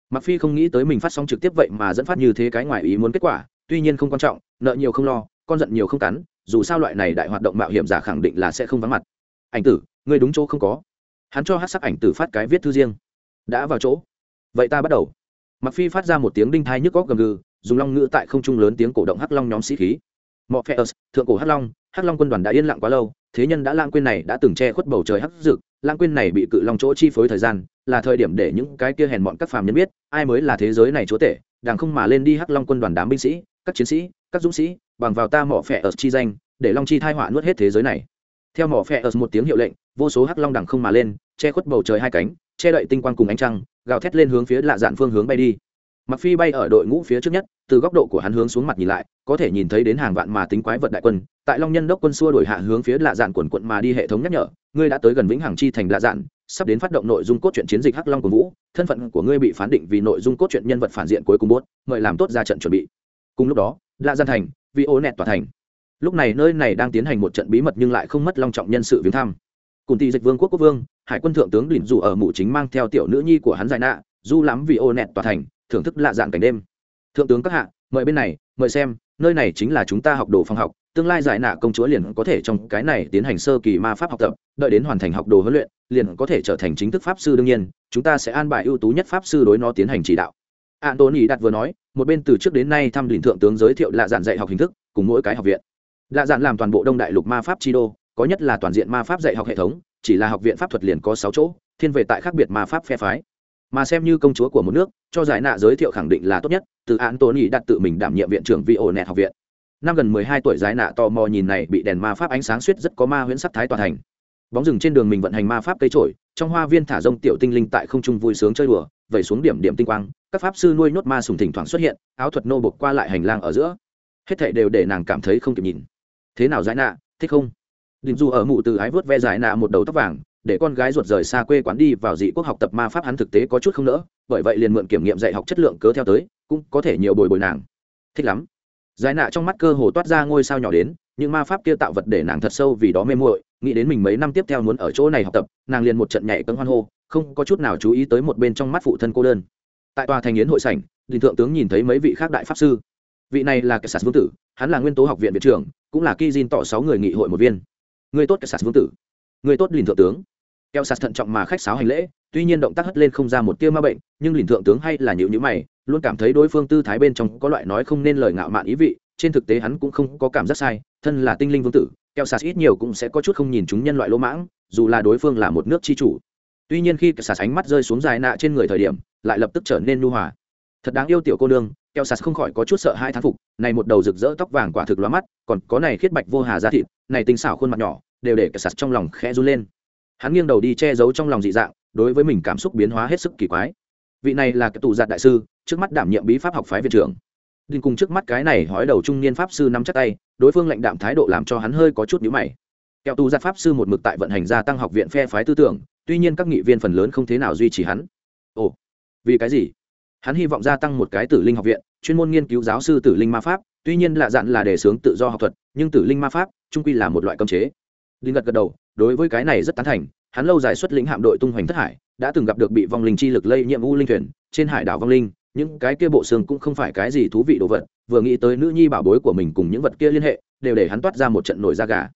Mặc phi không nghĩ tới mình phát sóng trực tiếp vậy mà dẫn phát như thế cái ngoài ý muốn kết quả, tuy nhiên không quan trọng, nợ nhiều không lo con giận nhiều không cắn, dù sao loại này đại hoạt động mạo hiểm giả khẳng định là sẽ không vắng mặt. Ảnh tử người đúng chỗ không có. Hắn cho hát sắc ảnh tử phát cái viết thư riêng. Đã vào chỗ. Vậy ta bắt đầu. Mặc phi phát ra một tiếng đinh thai nhức góc gầm gừ, dùng long ngữ tại không trung lớn tiếng cổ động hắc long nhóm sĩ khí. Mọi phe thượng cổ hắc long hắc long quân đoàn đã yên lặng quá lâu, thế nhân đã lãng quên này đã từng che khuất bầu trời hắc dực, lãng quên này bị cự long chỗ chi phối thời gian, là thời điểm để những cái kia hèn mọn các phàm nhân biết, ai mới là thế giới này chúa tể đàng không mà lên đi hắc long quân đoàn đám binh sĩ, các chiến sĩ, các dũng sĩ bằng vào ta mỏ phệ ở chi danh, để long chi thai họa nuốt hết thế giới này. Theo mỏ phệ ở một tiếng hiệu lệnh, vô số hắc long đằng không mà lên, che khuất bầu trời hai cánh, che đậy tinh quang cùng ánh trăng, gào thét lên hướng phía lạ dạn phương hướng bay đi. Mặc phi bay ở đội ngũ phía trước nhất, từ góc độ của hắn hướng xuống mặt nhìn lại, có thể nhìn thấy đến hàng vạn mà tính quái vật đại quân, tại long nhân đốc quân xua đổi hạ hướng phía lạ dạn quần quận mà đi hệ thống nhắc nhở, ngươi đã tới gần vĩnh hằng chi thành lạ dạn, sắp đến phát động nội dung cốt truyện chiến dịch hắc long của vũ, thân phận của ngươi bị phán định vì nội dung cốt truyện nhân vật phản diện cuối cùng bốt mời làm tốt ra trận chuẩn bị. Cùng lúc đó, lạ gian thành vì ô nẹt tòa thành. Lúc này nơi này đang tiến hành một trận bí mật nhưng lại không mất long trọng nhân sự viếng thăm. Cùng tỷ dịch vương quốc quốc vương, hải quân thượng tướng đỉnh dù ở mụ chính mang theo tiểu nữ nhi của hắn giải nạ, du lắm vì ô nẹt tòa thành, thưởng thức lạ dạng cảnh đêm. Thượng tướng các hạ, mời bên này, mời xem, nơi này chính là chúng ta học đồ phòng học, tương lai giải nạ công chúa liền có thể trong cái này tiến hành sơ kỳ ma pháp học tập, đợi đến hoàn thành học đồ huấn luyện, liền có thể trở thành chính thức pháp sư đương nhiên, chúng ta sẽ an bài ưu tú nhất pháp sư đối nó tiến hành chỉ đạo antony đặt vừa nói, một bên từ trước đến nay thăm đỉnh thượng tướng giới thiệu lạ dạn dạy học hình thức, cùng mỗi cái học viện. Lạ dạn làm toàn bộ đông đại lục ma pháp chi đô, có nhất là toàn diện ma pháp dạy học hệ thống, chỉ là học viện pháp thuật liền có sáu chỗ, thiên về tại khác biệt ma pháp phe phái. Mà xem như công chúa của một nước, cho giải nạ giới thiệu khẳng định là tốt nhất, từ antony đặt tự mình đảm nhiệm viện trưởng vị ổ nẹt học viện. Năm gần mười hai tuổi giải nạ tò mò nhìn này bị đèn ma pháp ánh sáng suýt rất có ma huyễn sắc thái toàn thành. Bóng rừng trên đường mình vận hành ma pháp cây trổi, trong hoa viên thả rông tiểu tinh linh tại không trung vui sướng chơi đùa vẩy xuống điểm điểm tinh quang, các pháp sư nuôi nhốt ma sùng thỉnh thoảng xuất hiện, áo thuật nô bột qua lại hành lang ở giữa. Hết thệ đều để nàng cảm thấy không kịp nhìn. Thế nào giải nạ, thích không? Đình du ở mụ từ ái vớt ve giải nạ một đầu tóc vàng, để con gái ruột rời xa quê quán đi vào dị quốc học tập ma pháp hắn thực tế có chút không nỡ, bởi vậy liền mượn kiểm nghiệm dạy học chất lượng cớ theo tới, cũng có thể nhiều bồi bồi nàng. Thích lắm. Giải nạ trong mắt cơ hồ toát ra ngôi sao nhỏ đến những ma pháp kia tạo vật để nàng thật sâu vì đó mê muội, nghĩ đến mình mấy năm tiếp theo muốn ở chỗ này học tập, nàng liền một trận nhảy cân hoan hô, không có chút nào chú ý tới một bên trong mắt phụ thân cô đơn. Tại tòa thành yến hội sảnh, đình thượng tướng nhìn thấy mấy vị khác đại pháp sư. Vị này là cảnh sạt vương tử, hắn là nguyên tố học viện viện trưởng, cũng là ki tỏ sáu người nghị hội một viên. Người tốt cảnh sạt vương tử. Người tốt đình thượng tướng. Keo sạt thận trọng mà khách sáo hành lễ, tuy nhiên động tác hất lên không ra một tia ma bệnh, nhưng lìn thượng tướng hay là nhịu nhữ mày, luôn cảm thấy đối phương tư thái bên trong có loại nói không nên lời ngạo mạn ý vị trên thực tế hắn cũng không có cảm giác sai, thân là tinh linh vương tử keo sạt ít nhiều cũng sẽ có chút không nhìn chúng nhân loại lỗ mãng, dù là đối phương là một nước tri chủ. Tuy nhiên khi kẹo sạt ánh mắt rơi xuống dài nạ trên người thời điểm, lại lập tức trở nên nu hòa. Thật đáng yêu tiểu cô nương keo sạt không khỏi có chút sợ hai thán phục, này một đầu rực rỡ tóc vàng quả thực lóa mắt, còn có này khiết bạch vô hà da thịt, này tinh xảo khuôn mặt nhỏ, đều để keo sạt trong lòng khẽ run lên. Hắn nghiêng đầu đi che giấu trong lòng dị dạng, đối với mình cảm xúc biến hóa hết sức kỳ quái. Vị này là cái tù giạt đại sư, trước mắt đảm nhiệm bí pháp học phái viện trưởng đinh cùng trước mắt cái này hói đầu trung niên pháp sư nắm chắc tay, đối phương lãnh đạm thái độ làm cho hắn hơi có chút nhíu mày. Kẹo tù giạt pháp sư một mực tại vận hành gia tăng học viện phe phái tư tưởng, tuy nhiên các nghị viên phần lớn không thế nào duy trì hắn. Ồ, vì cái gì? Hắn hy vọng gia tăng một cái tử linh học viện, chuyên môn nghiên cứu giáo sư tử linh ma pháp, tuy nhiên lạ dặn là đề xướng tự do học thuật, nhưng tử linh ma pháp, trung quy là một loại cấm chế. Đinh gật gật đầu, đối với cái này rất tán thành, hắn lâu dài xuất lĩnh hạm đội tung hoành thất hải, đã từng gặp được bị vong linh chi lực lây nhiễm u linh thuyền, trên hải đảo vong linh những cái kia bộ xương cũng không phải cái gì thú vị đồ vật, vừa nghĩ tới nữ nhi bảo bối của mình cùng những vật kia liên hệ, đều để hắn toát ra một trận nổi da gà.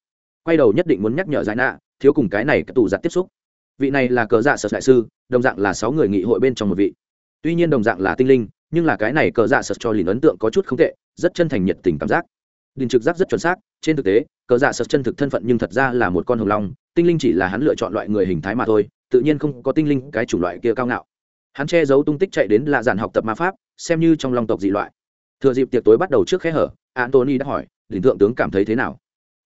Quay đầu nhất định muốn nhắc nhở giải nạ, thiếu cùng cái này các tù giặt tiếp xúc. Vị này là cờ dạ sở đại sư, đồng dạng là sáu người nghị hội bên trong một vị. Tuy nhiên đồng dạng là tinh linh, nhưng là cái này cờ dạ sở cho lìn ấn tượng có chút không tệ, rất chân thành nhiệt tình cảm giác. Đình trực giác rất chuẩn xác, trên thực tế, cờ dạ sở chân thực thân phận nhưng thật ra là một con hồng long, tinh linh chỉ là hắn lựa chọn loại người hình thái mà thôi, tự nhiên không có tinh linh cái chủng loại kia cao ngạo hắn che giấu tung tích chạy đến lạ dàn học tập ma pháp, xem như trong lòng tộc dị loại. Thừa dịp tiệc tối bắt đầu trước khe hở antony đã hỏi đình thượng tướng cảm thấy thế nào?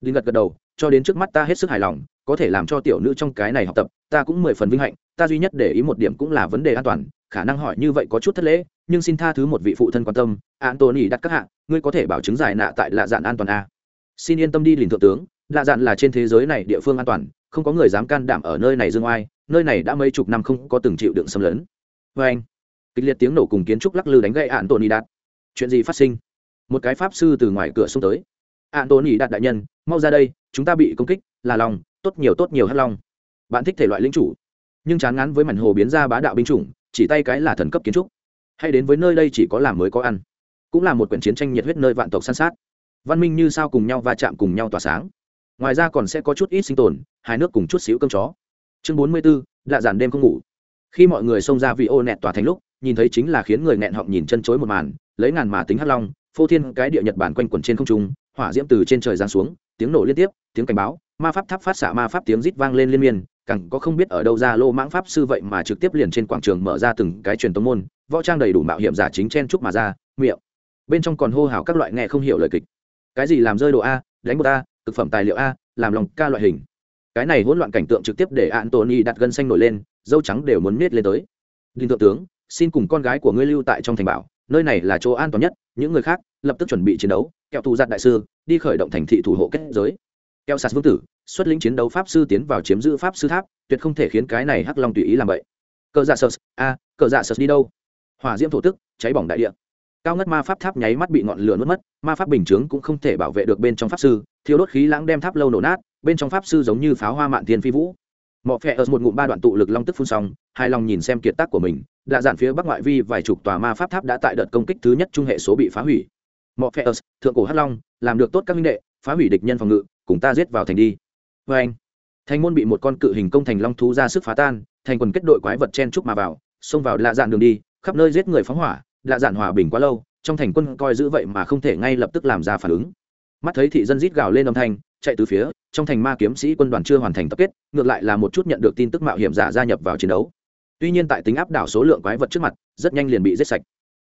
Đình gật gật đầu, cho đến trước mắt ta hết sức hài lòng, có thể làm cho tiểu nữ trong cái này học tập, ta cũng mười phần vinh hạnh, ta duy nhất để ý một điểm cũng là vấn đề an toàn, khả năng hỏi như vậy có chút thất lễ, nhưng xin tha thứ một vị phụ thân quan tâm antony đặt các hạng ngươi có thể bảo chứng giải nạ tại lạ dạn an toàn a. Xin yên tâm đi lìn thượng tướng, lạ dạn là trên thế giới này địa phương an toàn, không có người dám can đảm ở nơi này dương oai, nơi này đã mấy chục năm không có từng chịu đựng xâm lấn vê anh. Kịch liệt tiếng nổ cùng kiến trúc lắc lư đánh gậy ạn tony đạt. Chuyện gì phát sinh? Một cái pháp sư từ ngoài cửa xông tới. Ạn tony đạt đại nhân mau ra đây chúng ta bị công kích là lòng tốt nhiều tốt nhiều hắt long. Bạn thích thể loại lính chủ. Nhưng chán ngán với mảnh hồ biến ra bá đạo binh chủng chỉ tay cái là thần cấp kiến trúc. Hay đến với nơi đây chỉ có làm mới có ăn. Cũng là một quyển chiến tranh nhiệt huyết nơi vạn tộc san sát. Văn minh như sao cùng nhau va chạm cùng nhau tỏa sáng. Ngoài ra còn sẽ có chút ít sinh tồn hai nước cùng chút xíu cơm chó. Chương bốn mươi 44, lạ giản đêm không ngủ khi mọi người xông ra vị ô nẹt tỏa thành lúc, nhìn thấy chính là khiến người nghẹn họng nhìn chân chối một màn, lấy ngàn mà tính hắc long, phô thiên cái địa nhật bản quanh quẩn trên không trung, hỏa diễm từ trên trời giáng xuống, tiếng nổ liên tiếp, tiếng cảnh báo, ma pháp tháp phát xạ ma pháp tiếng rít vang lên liên miên cẳng có không biết ở đâu ra lô mãng pháp sư vậy mà trực tiếp liền trên quảng trường mở ra từng cái truyền tống môn, võ trang đầy đủ mạo hiểm giả chính chen chúc mà ra, miệng. Bên trong còn hô hào các loại nghe không hiểu lời kịch. Cái gì làm rơi đồ a, đánh một a, thực phẩm tài liệu a, làm lòng ca loại hình. Cái này hỗn loạn cảnh tượng trực tiếp để antony đặt gân xanh nổi lên dâu trắng đều muốn miết lên tới. Đinh thượng tướng, xin cùng con gái của ngươi lưu tại trong thành bảo, nơi này là chỗ an toàn nhất, những người khác lập tức chuẩn bị chiến đấu, kẹo tù giặt đại sư, đi khởi động thành thị thủ hộ kết giới. Kẹo sạt vương tử, xuất lĩnh chiến đấu pháp sư tiến vào chiếm giữ pháp sư tháp, tuyệt không thể khiến cái này hắc long tùy ý làm vậy. Cờ dạ sờ a, cờ dạ sờ đi đâu? Hỏa diễm thổ tức, cháy bỏng đại địa. Cao ngất ma pháp tháp nháy mắt bị ngọn lửa nuốt mất, ma pháp bình chướng cũng không thể bảo vệ được bên trong pháp sư thiếu đốt khí lãng đem tháp lâu nổ nát, bên trong pháp sư giống như pháo hoa mạn thiên phi vũ mọ phe ở một ngụm ba đoạn tụ lực long tức phun xong hai lòng nhìn xem kiệt tác của mình, đã dạn phía bắc ngoại vi vài chục tòa ma pháp tháp đã tại đợt công kích thứ nhất trung hệ số bị phá hủy. Mọ phe ở thượng cổ hắc long, làm được tốt các minh đệ, phá hủy địch nhân phòng ngự, cùng ta giết vào thành đi. Vê anh, thành môn bị một con cự hình công thành long thú ra sức phá tan, thành quần kết đội quái vật chen trúc mà vào, xông vào lạ dạn đường đi, khắp nơi giết người phóng hỏa, lạ dạn hòa bình quá lâu, trong thành quân coi giữ vậy mà không thể ngay lập tức làm ra phản ứng. Mắt thấy thị dân rít gào lên âm thanh, chạy từ phía trong thành ma kiếm sĩ quân đoàn chưa hoàn thành tập kết ngược lại là một chút nhận được tin tức mạo hiểm giả gia nhập vào chiến đấu. Tuy nhiên tại tính áp đảo số lượng quái vật trước mặt rất nhanh liền bị giết sạch.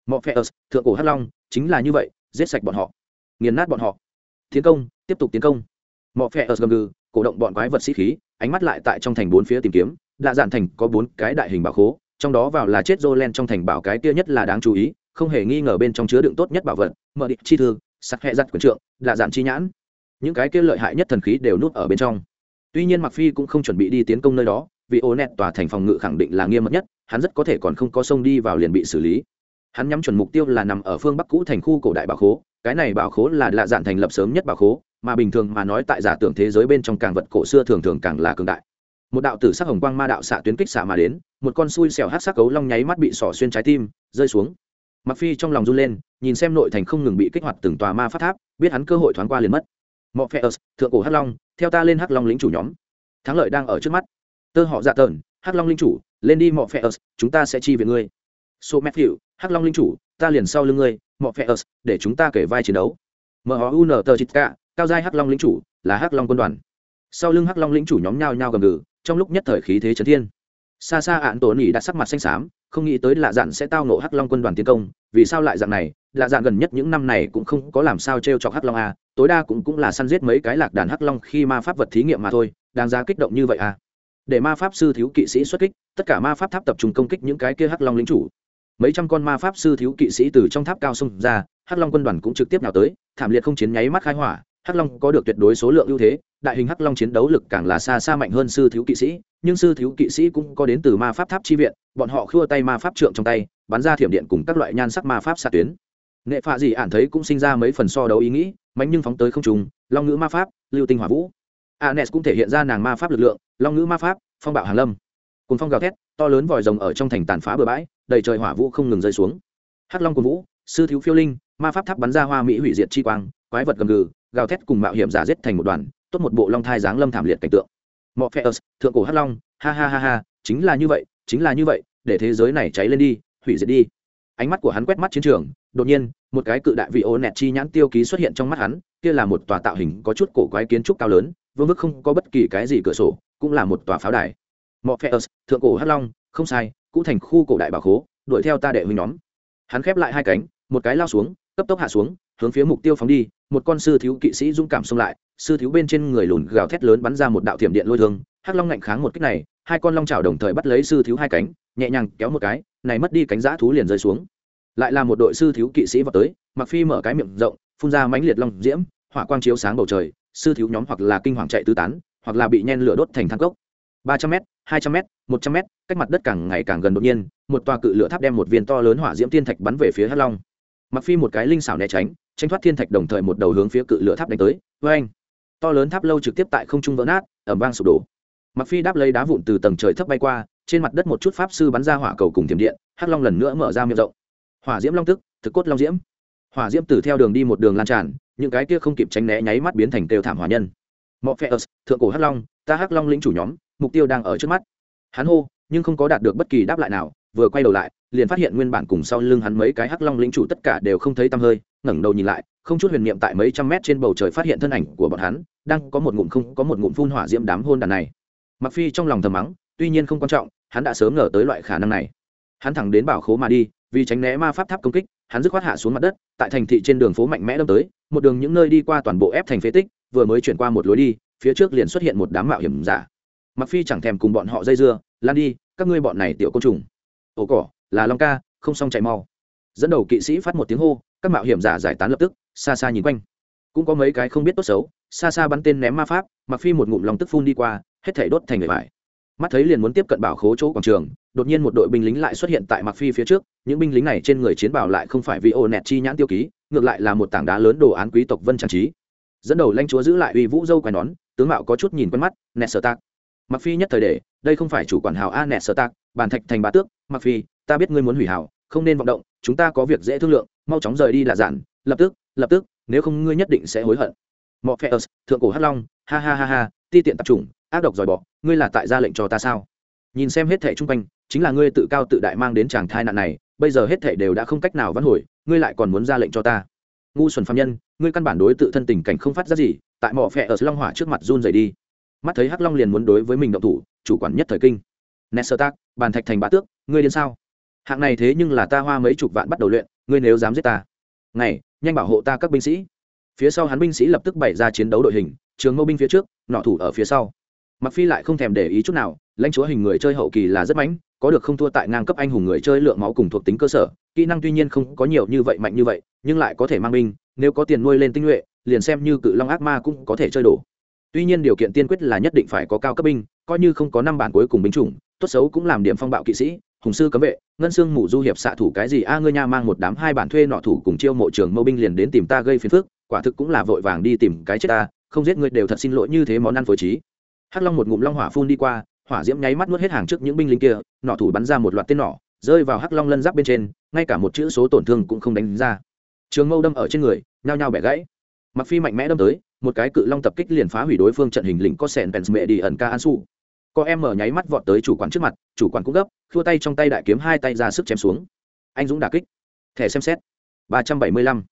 Morpheus, thượng cổ hắc long chính là như vậy giết sạch bọn họ. Nghiền nát bọn họ. Tiến công tiếp tục tiến công. Morpheus gầm gừ cổ động bọn quái vật sĩ khí ánh mắt lại tại trong thành bốn phía tìm kiếm. Lạ dạn thành có bốn cái đại hình bảo khố trong đó vào là chết Jolen trong thành bảo cái kia nhất là đáng chú ý không hề nghi ngờ bên trong chứa đựng tốt nhất bảo vật mở địa chi thư sắc hệ giặt quyền trượng lạ dạn chi nhãn những cái kia lợi hại nhất thần khí đều núp ở bên trong. Tuy nhiên mặc phi cũng không chuẩn bị đi tiến công nơi đó, vì ô nẹt tòa thành phòng ngự khẳng định là nghiêm mật nhất, hắn rất có thể còn không có sông đi vào liền bị xử lý. Hắn nhắm chuẩn mục tiêu là nằm ở phương bắc cũ thành khu cổ đại bảo khố, cái này bảo khố là lạ dạn thành lập sớm nhất bảo khố, mà bình thường mà nói tại giả tưởng thế giới bên trong càng vật cổ xưa thường thường càng là cường đại. Một đạo tử sắc hồng quang ma đạo xạ tuyến kích xạ mà đến, một con xui xẻo hát sắc cấu long nháy mắt bị sỏ xuyên trái tim, rơi xuống. Mặc phi trong lòng run lên, nhìn xem nội thành không ngừng bị kích hoạt từng tòa ma phát tháp, biết hắn cơ hội thoáng qua liền mất mọ phe ớt, thượng cổ hắc long, theo ta lên hắc long lính chủ nhóm. Thắng lợi đang ở trước mắt. Tơ họ dạ tờn, hắc long lính chủ, lên đi mọ phe ớt, chúng ta sẽ chi về ngươi. So matthew hắc long lính chủ, ta liền sau lưng ngươi, mọ phe ớt, để chúng ta kể vai chiến đấu. Mun tờ chít cả cao giai hắc long lính chủ, là hắc long quân đoàn. Sau lưng hắc long lính chủ nhóm nhao nhao gầm gừ, trong lúc nhất thời khí thế chấn thiên. Xa xa ạn tổ nỉ đã sắc mặt xanh xám, không nghĩ tới lạ dạn sẽ tao nộ hắc long quân đoàn tiến công, vì sao lại dạng này? Lạ dạn gần nhất những năm này cũng không có làm sao t r e o chọc hắc long a tối đa cũng cũng là săn giết mấy cái lạc đàn hắc long khi ma pháp vật thí nghiệm mà thôi, đáng giá kích động như vậy à? Để ma pháp sư thiếu kỵ sĩ xuất kích, tất cả ma pháp tháp tập trung công kích những cái kia hắc long lính chủ. Mấy trăm con ma pháp sư thiếu kỵ sĩ từ trong tháp cao xông ra, hắc long quân đoàn cũng trực tiếp nào tới, thảm liệt không chiến nháy mắt khai hỏa, hắc long có được tuyệt đối số lượng ưu thế, đại hình hắc long chiến đấu lực càng là xa xa mạnh hơn sư thiếu kỵ sĩ, nhưng sư thiếu kỵ sĩ cũng có đến từ ma pháp tháp chi viện, bọn họ khua tay ma pháp trượng trong tay, bắn ra thiểm điện cùng các loại nhan sắc ma pháp xạ tuyến nghệ phạ gì ản thấy cũng sinh ra mấy phần so đấu ý nghĩ mánh nhưng phóng tới không trùng long ngữ ma pháp lưu tinh hỏa vũ. Anes cũng thể hiện ra nàng ma pháp lực lượng long ngữ ma pháp phong bạo hàn lâm. Cùng phong gào thét to lớn vòi rồng ở trong thành tàn phá bừa bãi đầy trời hỏa vũ không ngừng rơi xuống. Hắc long của vũ sư thiếu phiêu linh ma pháp tháp bắn ra hoa mỹ hủy diệt chi quang quái vật gầm gừ gào thét cùng mạo hiểm giả giết thành một đoàn tốt một bộ long thai dáng lâm thảm liệt cảnh tượng. Morpheus, thượng cổ hắc long, ha ha ha ha, chính là như vậy, chính là như vậy, để thế giới này cháy lên đi, hủy diệt đi. Ánh mắt của hắn quét mắt chiến trường, đột nhiên, một cái cự đại vị ô nẹt chi nhãn tiêu ký xuất hiện trong mắt hắn, kia là một tòa tạo hình có chút cổ quái kiến trúc cao lớn, vương vức không có bất kỳ cái gì cửa sổ, cũng là một tòa pháo đài. Morpheus, thượng cổ hắc long, không sai, cũ thành khu cổ đại bảo khố, đuổi theo ta đệ huynh nhóm. Hắn khép lại hai cánh, một cái lao xuống, cấp tốc hạ xuống, hướng phía mục tiêu phóng đi, một con sư thiếu kỵ sĩ dũng cảm xông lại, sư thiếu bên trên người lùn gào thét lớn bắn ra một đạo thiểm điện lôi thương hắc long ngạnh kháng một kích này hai con long chảo đồng thời bắt lấy sư thiếu hai cánh nhẹ nhàng kéo một cái này mất đi cánh giã thú liền rơi xuống lại là một đội sư thiếu kỵ sĩ vào tới mặc phi mở cái miệng rộng, phun ra mãnh liệt long diễm, hỏa quang chiếu sáng bầu trời, sư thiếu nhóm hoặc là kinh hoàng chạy tứ tán, hoặc là bị nhen lửa đốt thành thang cốc. Ba trăm m hai trăm m một trăm m cách mặt đất càng ngày càng gần đột nhiên, một tòa cự lửa tháp đem một viên to lớn hỏa diễm thiên thạch bắn về phía hắc long. Mặc phi một cái linh xảo né tránh tránh thoát thiên thạch đồng thời một đầu hướng phía cự lửa tháp đánh tới. Với anh to lớn tháp lâu trực tiếp tại không trung vỡ nát ẩm vang sụp đổ. Mặc phi đáp lấy đá vụn từ tầng trời thấp bay qua, trên mặt đất một chút pháp sư bắn ra hỏa cầu cùng thiểm điện, hắc long lần nữa mở ra miệng rộng hỏa diễm long tức, thực cốt long diễm. Hỏa diễm từ theo đường đi một đường lan tràn, những cái kia không kịp tránh né nháy mắt biến thành kêu thảm hỏa nhân. Mọi phe thượng cổ hắc long, ta hắc long lĩnh chủ nhóm, mục tiêu đang ở trước mắt. Hắn hô, nhưng không có đạt được bất kỳ đáp lại nào, vừa quay đầu lại, liền phát hiện nguyên bản cùng sau lưng hắn mấy cái hắc long lĩnh chủ tất cả đều không thấy tăm hơi, ngẩng đầu nhìn lại, không chút huyền niệm tại mấy trăm mét trên bầu trời phát hiện thân ảnh của bọn hắn, đang có một ngụm không, có một ngụm phun hỏa diễm đám hôn đàn này. Mặc phi trong lòng thầm mắng, tuy nhiên không quan trọng, hắn đã sớm ngờ tới loại khả năng này hắn thẳng đến bảo khố mà đi, vì tránh né ma pháp tháp công kích, hắn dứt khoát hạ xuống mặt đất, tại thành thị trên đường phố mạnh mẽ đâm tới, một đường những nơi đi qua toàn bộ ép thành phế tích, vừa mới chuyển qua một lối đi, phía trước liền xuất hiện một đám mạo hiểm giả. Mặc phi chẳng thèm cùng bọn họ dây dưa, lan đi, các ngươi bọn này tiểu côn trùng. Ổ cỏ, là long ca, không xong chạy mau. Dẫn đầu kỵ sĩ phát một tiếng hô, các mạo hiểm giả giải tán lập tức, xa xa nhìn quanh. Cũng có mấy cái không biết tốt xấu, xa xa bắn tên ném ma pháp mặc phi một ngụm lòng tức phun đi qua, hết thể đốt thành người vải mắt thấy liền muốn tiếp cận bảo khố chỗ quảng trường, đột nhiên một đội binh lính lại xuất hiện tại mặc phi phía trước, những binh lính này trên người chiến bảo lại không phải vì ô nẹt chi nhãn tiêu ký, ngược lại là một tảng đá lớn đồ án quý tộc vân trang trí dẫn đầu lanh chúa giữ lại uy vũ dâu quai nón, tướng mạo có chút nhìn quen mắt, nẹt sở tạc. Mặc phi nhất thời để, đây không phải chủ quản hào a nẹt sở tạc bàn thạch thành bá tước mặc phi, ta biết ngươi muốn hủy hào, không nên vọng động, chúng ta có việc dễ thương lượng, mau chóng rời đi là giản, lập tức lập tức, nếu không ngươi nhất định sẽ hối hận. Mọ phe thượng cổ hắc long, ha ha ha ha, ti tiện tập trung ác độc dòi bỏ ngươi là tại ra lệnh cho ta sao? Nhìn xem hết thẻ chung quanh, chính là ngươi tự cao tự đại mang đến chàng thai nạn này, bây giờ hết thẻ đều đã không cách nào vãn hồi, ngươi lại còn muốn ra lệnh cho ta. Ngu xuẩn phạm nhân, ngươi căn bản đối tự thân tình cảnh không phát ra gì, tại mỏ phẹ ở long hỏa trước mặt run rẩy đi. Mắt thấy hắc long liền muốn đối với mình động thủ, chủ quản nhất thời kinh. Nét sơ tác, bàn thạch thành bá tước, ngươi đến sao? Hạng này thế nhưng là ta hoa mấy chục vạn bắt đầu luyện, ngươi nếu dám giết ta. Này nhanh bảo hộ ta các binh sĩ. Phía sau hắn binh sĩ lập tức bày ra chiến đấu đội hình, trường mâu binh phía trước, nọ thủ ở phía sau mặc phi lại không thèm để ý chút nào, lãnh chúa hình người chơi hậu kỳ là rất mãnh có được không thua tại ngang cấp anh hùng người chơi lượng máu cùng thuộc tính cơ sở, kỹ năng tuy nhiên không có nhiều như vậy mạnh như vậy, nhưng lại có thể mang binh, nếu có tiền nuôi lên tinh nhuệ, liền xem như cự long ác ma cũng có thể chơi đổ tuy nhiên điều kiện tiên quyết là nhất định phải có cao cấp binh, coi như không có năm bản cuối cùng binh chủng, tốt xấu cũng làm điểm phong bạo kỵ sĩ, hùng sư cấm vệ, ngân xương mù du hiệp xạ thủ cái gì a, ngươi nha mang một đám hai bản thuê nọ thủ cùng chiêu mộ trường mâu binh liền đến tìm ta gây phiền phức, quả thực cũng là vội vàng đi tìm cái chết ta, không giết ngươi đều thật xin lỗi như thế món ăn phối trí hắc long một ngụm long hỏa phun đi qua, hỏa diễm nháy mắt nuốt hết hàng trước những binh lính kia, nọ thủ bắn ra một loạt tên nỏ, rơi vào hắc long lân giáp bên trên, ngay cả một chữ số tổn thương cũng không đánh ra. Trường mâu đâm ở trên người, nhao nhao bẻ gãy. Mặc phi mạnh mẽ đâm tới, một cái cự long tập kích liền phá hủy đối phương trận hình lĩnh có sẹn pèn mẹ đi ẩn ca an su. Có em mở nháy mắt vọt tới chủ quản trước mặt, chủ quản cũng gấp thua tay trong tay đại kiếm hai tay ra sức chém xuống. Anh dũng đả kích. Thẻ xem xét. Ba trăm bảy mươi lăm.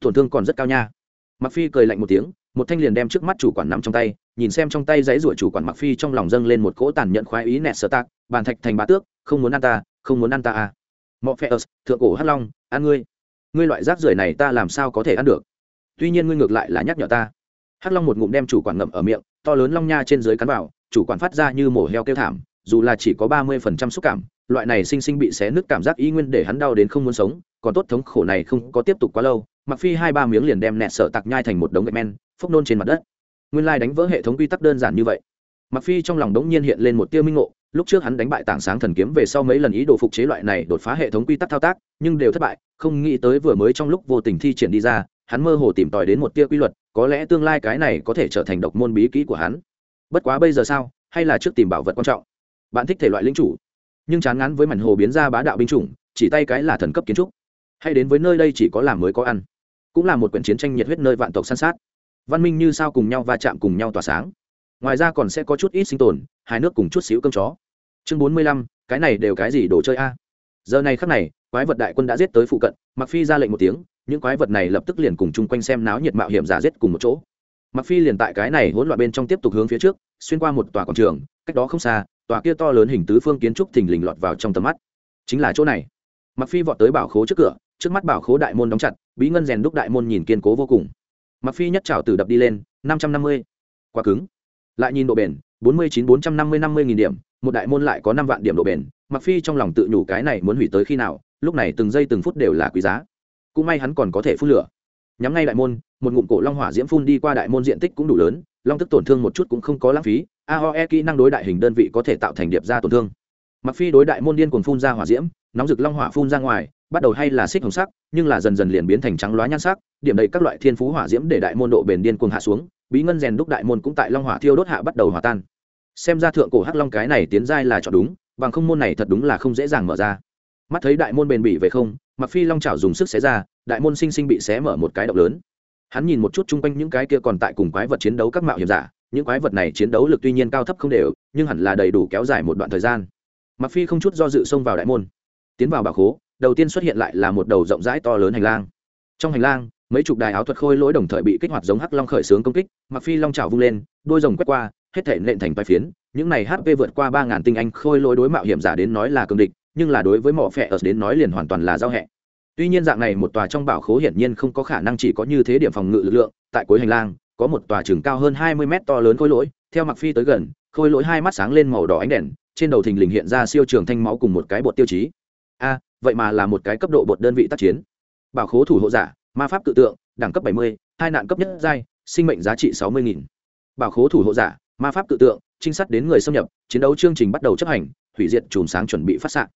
Tổn thương còn rất cao nha. Mặc phi cười lạnh một tiếng một thanh liền đem trước mắt chủ quản nắm trong tay, nhìn xem trong tay giấy ruổi chủ quản mặc phi trong lòng dâng lên một cỗ tàn nhận khoái ý nẹt sơ tạc, bàn thạch thành bá tước, không muốn ăn ta, không muốn ăn ta à. Mọ phe ớt, thượng cổ hắc long, ăn ngươi. Ngươi loại rác rưởi này ta làm sao có thể ăn được? Tuy nhiên ngươi ngược lại là nhắc nhở ta. Hắc long một ngụm đem chủ quản ngậm ở miệng, to lớn long nha trên dưới cắn vào, chủ quản phát ra như mổ heo kêu thảm, dù là chỉ có ba mươi phần trăm xúc cảm, loại này sinh sinh bị xé nứt cảm giác y nguyên để hắn đau đến không muốn sống, còn tốt thống khổ này không có tiếp tục quá lâu mặc phi hai ba miếng liền đem nẹt sợ tặc nhai thành một đống gạch men phốc nôn trên mặt đất. Nguyên lai đánh vỡ hệ thống quy tắc đơn giản như vậy. Mặc phi trong lòng đống nhiên hiện lên một tia minh ngộ, lúc trước hắn đánh bại tảng sáng thần kiếm về sau mấy lần ý đồ phục chế loại này đột phá hệ thống quy tắc thao tác, nhưng đều thất bại, không nghĩ tới vừa mới trong lúc vô tình thi triển đi ra, hắn mơ hồ tìm tòi đến một tia quy luật, có lẽ tương lai cái này có thể trở thành độc môn bí kỹ của hắn. Bất quá bây giờ sao, hay là trước tìm bảo vật quan trọng? Bạn thích thể loại linh chủ, nhưng chán ngán với mảnh hồ biến ra bá đạo binh chủng, chỉ tay cái là thần cấp kiến trúc. Hay đến với nơi đây chỉ có làm mới có ăn. Cũng là một quyển chiến tranh nhiệt huyết nơi vạn tộc săn sát văn minh như sao cùng nhau va chạm cùng nhau tỏa sáng. Ngoài ra còn sẽ có chút ít sinh tồn hai nước cùng chút xíu cơm chó. Chương bốn mươi lăm, cái này đều cái gì đồ chơi a? Giờ này khắc này, quái vật đại quân đã giết tới phụ cận mặc phi ra lệnh một tiếng, những quái vật này lập tức liền cùng chung quanh xem náo nhiệt mạo hiểm giả giết cùng một chỗ. Mặc phi liền tại cái này hỗn loạn bên trong tiếp tục hướng phía trước, xuyên qua một tòa quảng trường, cách đó không xa, tòa kia to lớn hình tứ phương kiến trúc thình lình lọt vào trong tầm mắt. Chính là chỗ này. Mặc phi vọt tới bảo khố trước cửa, trước mắt bảo khố đại môn đóng chặt, bí ngân rèn đúc đại môn nhìn kiên cố vô cùng mặc phi nhất trào từ đập đi lên, năm trăm năm mươi. Quá cứng. Lại nhìn độ bền, bốn mươi chín, bốn trăm năm mươi năm mươi nghìn điểm, một đại môn lại có năm vạn điểm độ bền, mặc phi trong lòng tự nhủ cái này muốn hủy tới khi nào, lúc này từng giây từng phút đều là quý giá. Cũng may hắn còn có thể phun lửa. Nhắm ngay đại môn, một ngụm cổ long hỏa diễm phun đi qua đại môn diện tích cũng đủ lớn, long tức tổn thương một chút cũng không có lãng phí aoe kỹ năng đối đại hình đơn vị có thể tạo thành điệp ra tổn thương. Mặc phi đối đại môn điên cuồng phun ra hỏa diễm, nóng rực long hỏa phun ra ngoài bắt đầu hay là xích hồng sắc, nhưng là dần dần liền biến thành trắng loá nhan sắc, điểm đầy các loại thiên phú hỏa diễm để đại môn độ bền điên cuồng hạ xuống, bí ngân rèn đúc đại môn cũng tại long hỏa thiêu đốt hạ bắt đầu hòa tan. Xem ra thượng cổ hắc long cái này tiến giai là chọn đúng, bằng không môn này thật đúng là không dễ dàng mở ra. Mắt thấy đại môn bền bỉ về không mặc phi long chảo dùng sức xé ra, đại môn sinh sinh bị xé mở một cái động lớn. Hắn nhìn một chút chung quanh những cái kia còn tại cùng quái vật chiến đấu các mạo hiểm giả, những quái vật này chiến đấu lực tuy nhiên cao thấp không đều, nhưng hẳn là đầy đủ kéo dài một đoạn thời gian. Mặc phi không chút do dự xông vào đại môn, tiến vào bảo khố đầu tiên xuất hiện lại là một đầu rộng rãi to lớn hành lang. Trong hành lang, mấy chục đài áo thuật khôi lỗi đồng thời bị kích hoạt giống hắc long khởi xướng công kích, mặc phi long trào vung lên, đôi rồng quét qua, hết thể nện thành vài phiến. Những này hp vượt qua ba ngàn tinh anh khôi lỗi đối mạo hiểm giả đến nói là cường địch, nhưng là đối với mỏ phẹ ở đến nói liền hoàn toàn là giao hẹ. Tuy nhiên dạng này một tòa trong bảo khố hiển nhiên không có khả năng chỉ có như thế điểm phòng ngự lực lượng, tại cuối hành lang, có một tòa trường cao hơn hai mươi mét to lớn khôi lỗi, theo mặc phi tới gần, khôi lỗi hai mắt sáng lên màu đỏ ánh đèn, trên đầu thình lình hiện ra siêu trường thanh máu cùng một cái bột tiêu chí. A vậy mà là một cái cấp độ bột đơn vị tác chiến. Bảo khố thủ hộ giả, ma pháp tự tượng, đẳng cấp bảy mươi, hai nạn cấp nhất giai, sinh mệnh giá trị sáu mươi nghìn. Bảo khố thủ hộ giả, ma pháp tự tượng, trinh sát đến người xâm nhập, chiến đấu chương trình bắt đầu chấp hành, hủy diệt chùm sáng chuẩn bị phát xạ.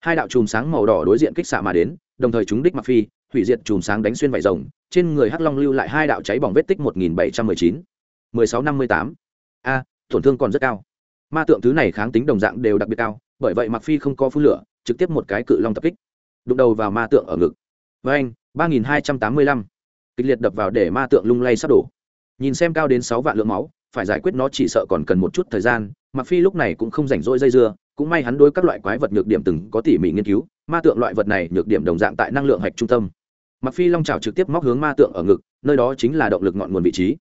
Hai đạo chùm sáng màu đỏ đối diện kích xạ mà đến, đồng thời chúng đích mặc phi, hủy diệt chùm sáng đánh xuyên vải rồng, trên người hắc long lưu lại hai đạo cháy bỏng vết tích một nghìn bảy trăm mười chín. mười sáu năm mươi tám. A, tổn thương còn rất cao. Ma tượng thứ này kháng tính đồng dạng đều đặc biệt cao, bởi vậy mặc phi không có phun lửa trực tiếp một cái cự long tập kích, đụng đầu vào ma tượng ở ngực. Với anh ba nghìn hai trăm tám mươi lăm. Kịch liệt đập vào để ma tượng lung lay sắp đổ. Nhìn xem cao đến sáu vạn lượng máu, phải giải quyết nó chỉ sợ còn cần một chút thời gian mặc phi lúc này cũng không rảnh rỗi dây dưa, cũng may hắn đối các loại quái vật nhược điểm từng có tỉ mỉ nghiên cứu, ma tượng loại vật này nhược điểm đồng dạng tại năng lượng hạch trung tâm. Mặc phi long trào trực tiếp móc hướng ma tượng ở ngực, nơi đó chính là động lực ngọn nguồn vị trí.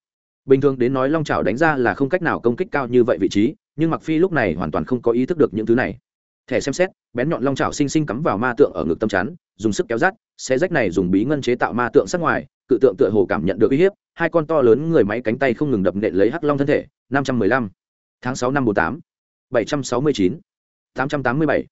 Bình thường đến nói long trào đánh ra là không cách nào công kích cao như vậy vị trí, nhưng mặc phi lúc này hoàn toàn không có ý thức được những thứ này thẻ xem xét, bén nhọn long trào sinh sinh cắm vào ma tượng ở ngực tâm chắn, dùng sức kéo rát xe rách này dùng bí ngân chế tạo ma tượng sắc ngoài, cự tượng tựa hồ cảm nhận được uy hiếp, hai con to lớn người máy cánh tay không ngừng đập nện lấy hắc long thân thể, năm trăm mười lăm, tháng sáu năm bốn tám, bảy trăm sáu mươi chín, tám trăm tám mươi bảy.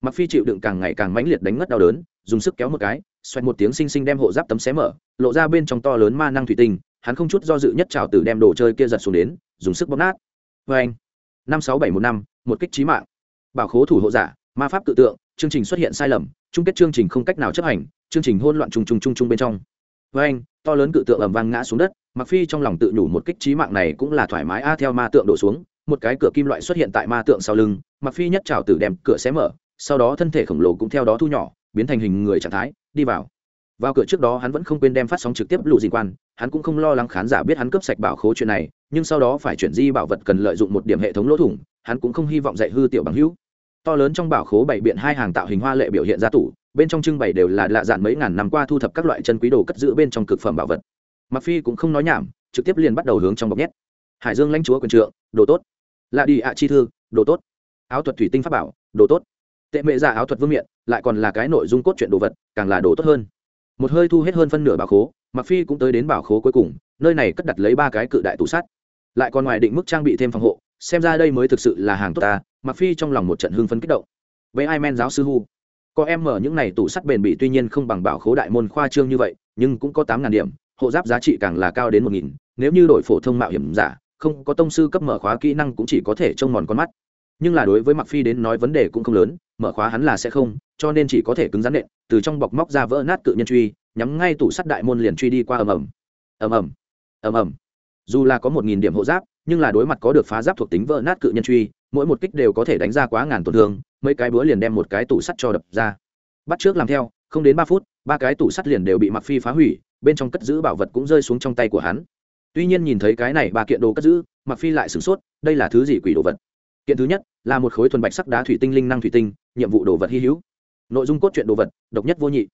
Mặc phi chịu đựng càng ngày càng mãnh liệt đánh ngất đau đớn, dùng sức kéo một cái, xoẹt một tiếng xinh xinh đem hộ giáp tấm xé mở, lộ ra bên trong to lớn ma năng thủy tinh, hắn không chút do dự nhất trào tử đem đồ chơi kia giật xuống đến, dùng sức bóp nát. Vê anh năm sáu bảy một năm, một kích trí mạng bảo khố thủ hộ giả, ma pháp tự tượng, chương trình xuất hiện sai lầm, chung kết chương trình không cách nào chấp hành, chương trình hôn loạn trùng trùng trùng trùng bên trong. Với anh, to lớn cự tượng ầm vang ngã xuống đất mặc phi trong lòng tự nhủ một kích trí mạng này cũng là thoải mái. A, theo ma tượng đổ xuống, một cái cửa kim loại xuất hiện tại ma tượng sau lưng mặc phi nhất trào tử đem cửa xé mở, sau đó thân thể khổng lồ cũng theo đó thu nhỏ, biến thành hình người trạng thái, đi vào. Vào cửa trước đó hắn vẫn không quên đem phát sóng trực tiếp lụ dình quan, hắn cũng không lo lắng khán giả biết hắn cướp sạch bảo khố chuyện này, nhưng sau đó phải chuyển di bảo vật cần lợi dụng một điểm hệ thống lỗ thủng hắn cũng không hy vọng dạy hư tiểu bằng hữu. To lớn trong bảo khố bảy biện hai hàng tạo hình hoa lệ biểu hiện ra tủ, bên trong trưng bày đều là lạ dạn mấy ngàn năm qua thu thập các loại chân quý đồ cất giữ bên trong cực phẩm bảo vật. Mặc phi cũng không nói nhảm, trực tiếp liền bắt đầu hướng trong bọc nhét. Hải dương lãnh chúa quyền trượng, đồ tốt. Lạ đi ạ chi thư, đồ tốt. Áo thuật thủy tinh pháp bảo, đồ tốt. Tệ mệ giả áo thuật vương miện, lại còn là cái nội dung cốt truyện đồ vật, càng là đồ tốt hơn. Một hơi thu hết hơn phân nửa bảo khố mặc phi cũng tới đến bảo khố cuối cùng, nơi này cất đặt lấy ba cái cự đại tủ sắt. Lại còn ngoài định mức trang bị thêm phòng hộ xem ra đây mới thực sự là hàng tốt ta mặc phi trong lòng một trận hưng phấn kích động. Với ai men giáo sư hu. Có em mở những này tủ sắt bền bỉ tuy nhiên không bằng bảo khố đại môn khoa trương như vậy, nhưng cũng có tám ngàn điểm, hộ giáp giá trị càng là cao đến một nghìn, nếu như đổi phổ thông mạo hiểm giả, không có tông sư cấp mở khóa kỹ năng cũng chỉ có thể trông mòn con mắt. Nhưng là đối với mặc phi đến nói vấn đề cũng không lớn, mở khóa hắn là sẽ không, cho nên chỉ có thể cứng rắn nện, từ trong bọc móc ra vỡ nát cự nhân truy, nhắm ngay tủ sắt đại môn liền truy đi qua ầm ầm. Ầm ầm. Ầm ầm. Dù là có một nghìn điểm hộ giáp nhưng là đối mặt có được phá giáp thuộc tính vỡ nát cự nhân truy, mỗi một kích đều có thể đánh ra quá ngàn tổn thương, mấy cái búa liền đem một cái tủ sắt cho đập ra. Bắt trước làm theo, không đến ba phút, ba cái tủ sắt liền đều bị mặc phi phá hủy, bên trong cất giữ bảo vật cũng rơi xuống trong tay của hắn. Tuy nhiên nhìn thấy cái này ba kiện đồ cất giữ mặc phi lại sửng sốt, đây là thứ gì quỷ đồ vật? Kiện thứ nhất, là một khối thuần bạch sắc đá thủy tinh linh năng thủy tinh, nhiệm vụ đồ vật hy hữu. Nội dung cốt truyện đồ vật, độc nhất vô nhị.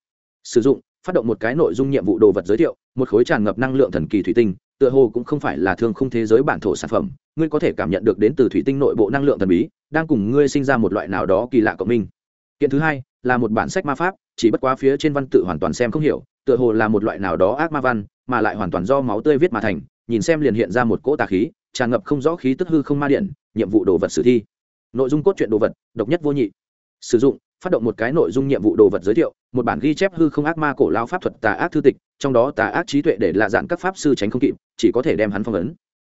Sử dụng, phát động một cái nội dung nhiệm vụ đồ vật giới thiệu, một khối tràn ngập năng lượng thần kỳ thủy tinh tựa hồ cũng không phải là thương khung thế giới bản thổ sản phẩm, ngươi có thể cảm nhận được đến từ thủy tinh nội bộ năng lượng thần bí, đang cùng ngươi sinh ra một loại nào đó kỳ lạ cộng minh. Kiện thứ hai, là một bản sách ma pháp, chỉ bất quá phía trên văn tự hoàn toàn xem không hiểu, tựa hồ là một loại nào đó ác ma văn, mà lại hoàn toàn do máu tươi viết mà thành, nhìn xem liền hiện ra một cỗ tà khí, tràn ngập không rõ khí tức hư không ma điện, nhiệm vụ đồ vật sử thi. Nội dung cốt truyện đồ vật, độc nhất vô nhị. Sử dụng phát động một cái nội dung nhiệm vụ đồ vật giới thiệu, một bản ghi chép hư không ác ma cổ lao pháp thuật tà ác thư tịch, trong đó tà ác trí tuệ để lạ dạn các pháp sư tránh không kịp, chỉ có thể đem hắn phong ấn.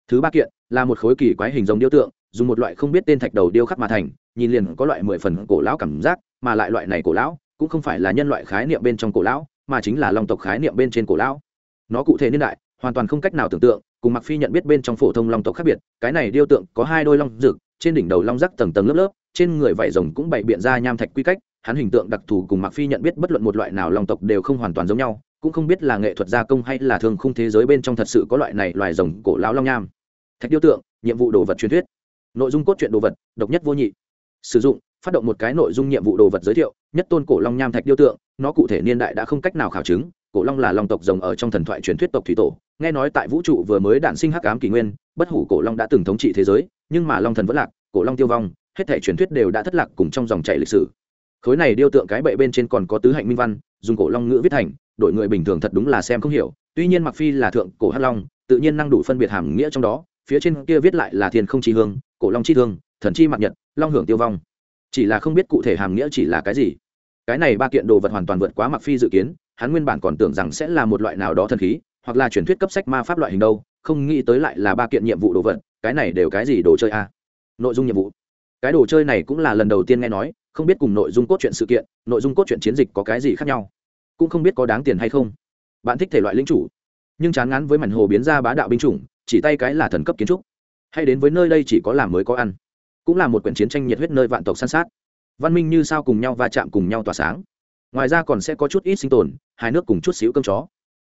Thứ ba kiện, là một khối kỳ quái hình giống điêu tượng, dùng một loại không biết tên thạch đầu điêu khắc mà thành, nhìn liền có loại mười phần cổ lão cảm giác, mà lại loại này cổ lão, cũng không phải là nhân loại khái niệm bên trong cổ lão, mà chính là long tộc khái niệm bên trên cổ lão. Nó cụ thể niên đại, hoàn toàn không cách nào tưởng tượng, cùng mặc phi nhận biết bên trong phổ thông long tộc khác biệt, cái này điêu tượng có hai đôi long rực, trên đỉnh đầu long rắc tầng tầng lớp lớp trên người vải rồng cũng bày biện ra nham thạch quy cách, hắn hình tượng đặc thù cùng mạc phi nhận biết bất luận một loại nào long tộc đều không hoàn toàn giống nhau, cũng không biết là nghệ thuật gia công hay là thường khung thế giới bên trong thật sự có loại này loài rồng cổ lão long nham. Thạch điêu tượng, nhiệm vụ đồ vật truyền thuyết. Nội dung cốt truyện đồ vật, độc nhất vô nhị. Sử dụng, phát động một cái nội dung nhiệm vụ đồ vật giới thiệu, nhất tôn cổ long nham thạch điêu tượng, nó cụ thể niên đại đã không cách nào khảo chứng, cổ long là long tộc rồng ở trong thần thoại truyền thuyết tộc thủy tổ. Nghe nói tại vũ trụ vừa mới đản sinh hắc ám kỷ nguyên, bất hủ cổ long đã từng thống trị thế giới, nhưng mà long thần vẫn lạc, cổ long tiêu vong hết thể truyền thuyết đều đã thất lạc cùng trong dòng chảy lịch sử. Khối này điêu tượng cái bệ bên trên còn có tứ hạnh minh văn, dùng cổ long ngữ viết thành, đội người bình thường thật đúng là xem không hiểu, tuy nhiên mặc phi là thượng cổ hắc long, tự nhiên năng đủ phân biệt hàm nghĩa trong đó, phía trên kia viết lại là thiên không chi hương, cổ long chi thương, thần chi mặt nhật, long hưởng tiêu vong. Chỉ là không biết cụ thể hàm nghĩa chỉ là cái gì. Cái này ba kiện đồ vật hoàn toàn vượt quá mặc phi dự kiến, hắn nguyên bản còn tưởng rằng sẽ là một loại nào đó thần khí, hoặc là truyền thuyết cấp sách ma pháp loại hình đâu, không nghĩ tới lại là ba kiện nhiệm vụ đồ vật, cái này đều cái gì đồ chơi a? Nội dung nhiệm vụ cái đồ chơi này cũng là lần đầu tiên nghe nói, không biết cùng nội dung cốt truyện sự kiện, nội dung cốt truyện chiến dịch có cái gì khác nhau. Cũng không biết có đáng tiền hay không. Bạn thích thể loại lính chủ, nhưng chán ngán với mảnh hồ biến ra bá đạo binh chủng, chỉ tay cái là thần cấp kiến trúc. Hay đến với nơi đây chỉ có làm mới có ăn. Cũng là một quyển chiến tranh nhiệt huyết nơi vạn tộc săn sát. Văn minh như sao cùng nhau va chạm cùng nhau tỏa sáng. Ngoài ra còn sẽ có chút ít sinh tồn hai nước cùng chút xíu cơm chó.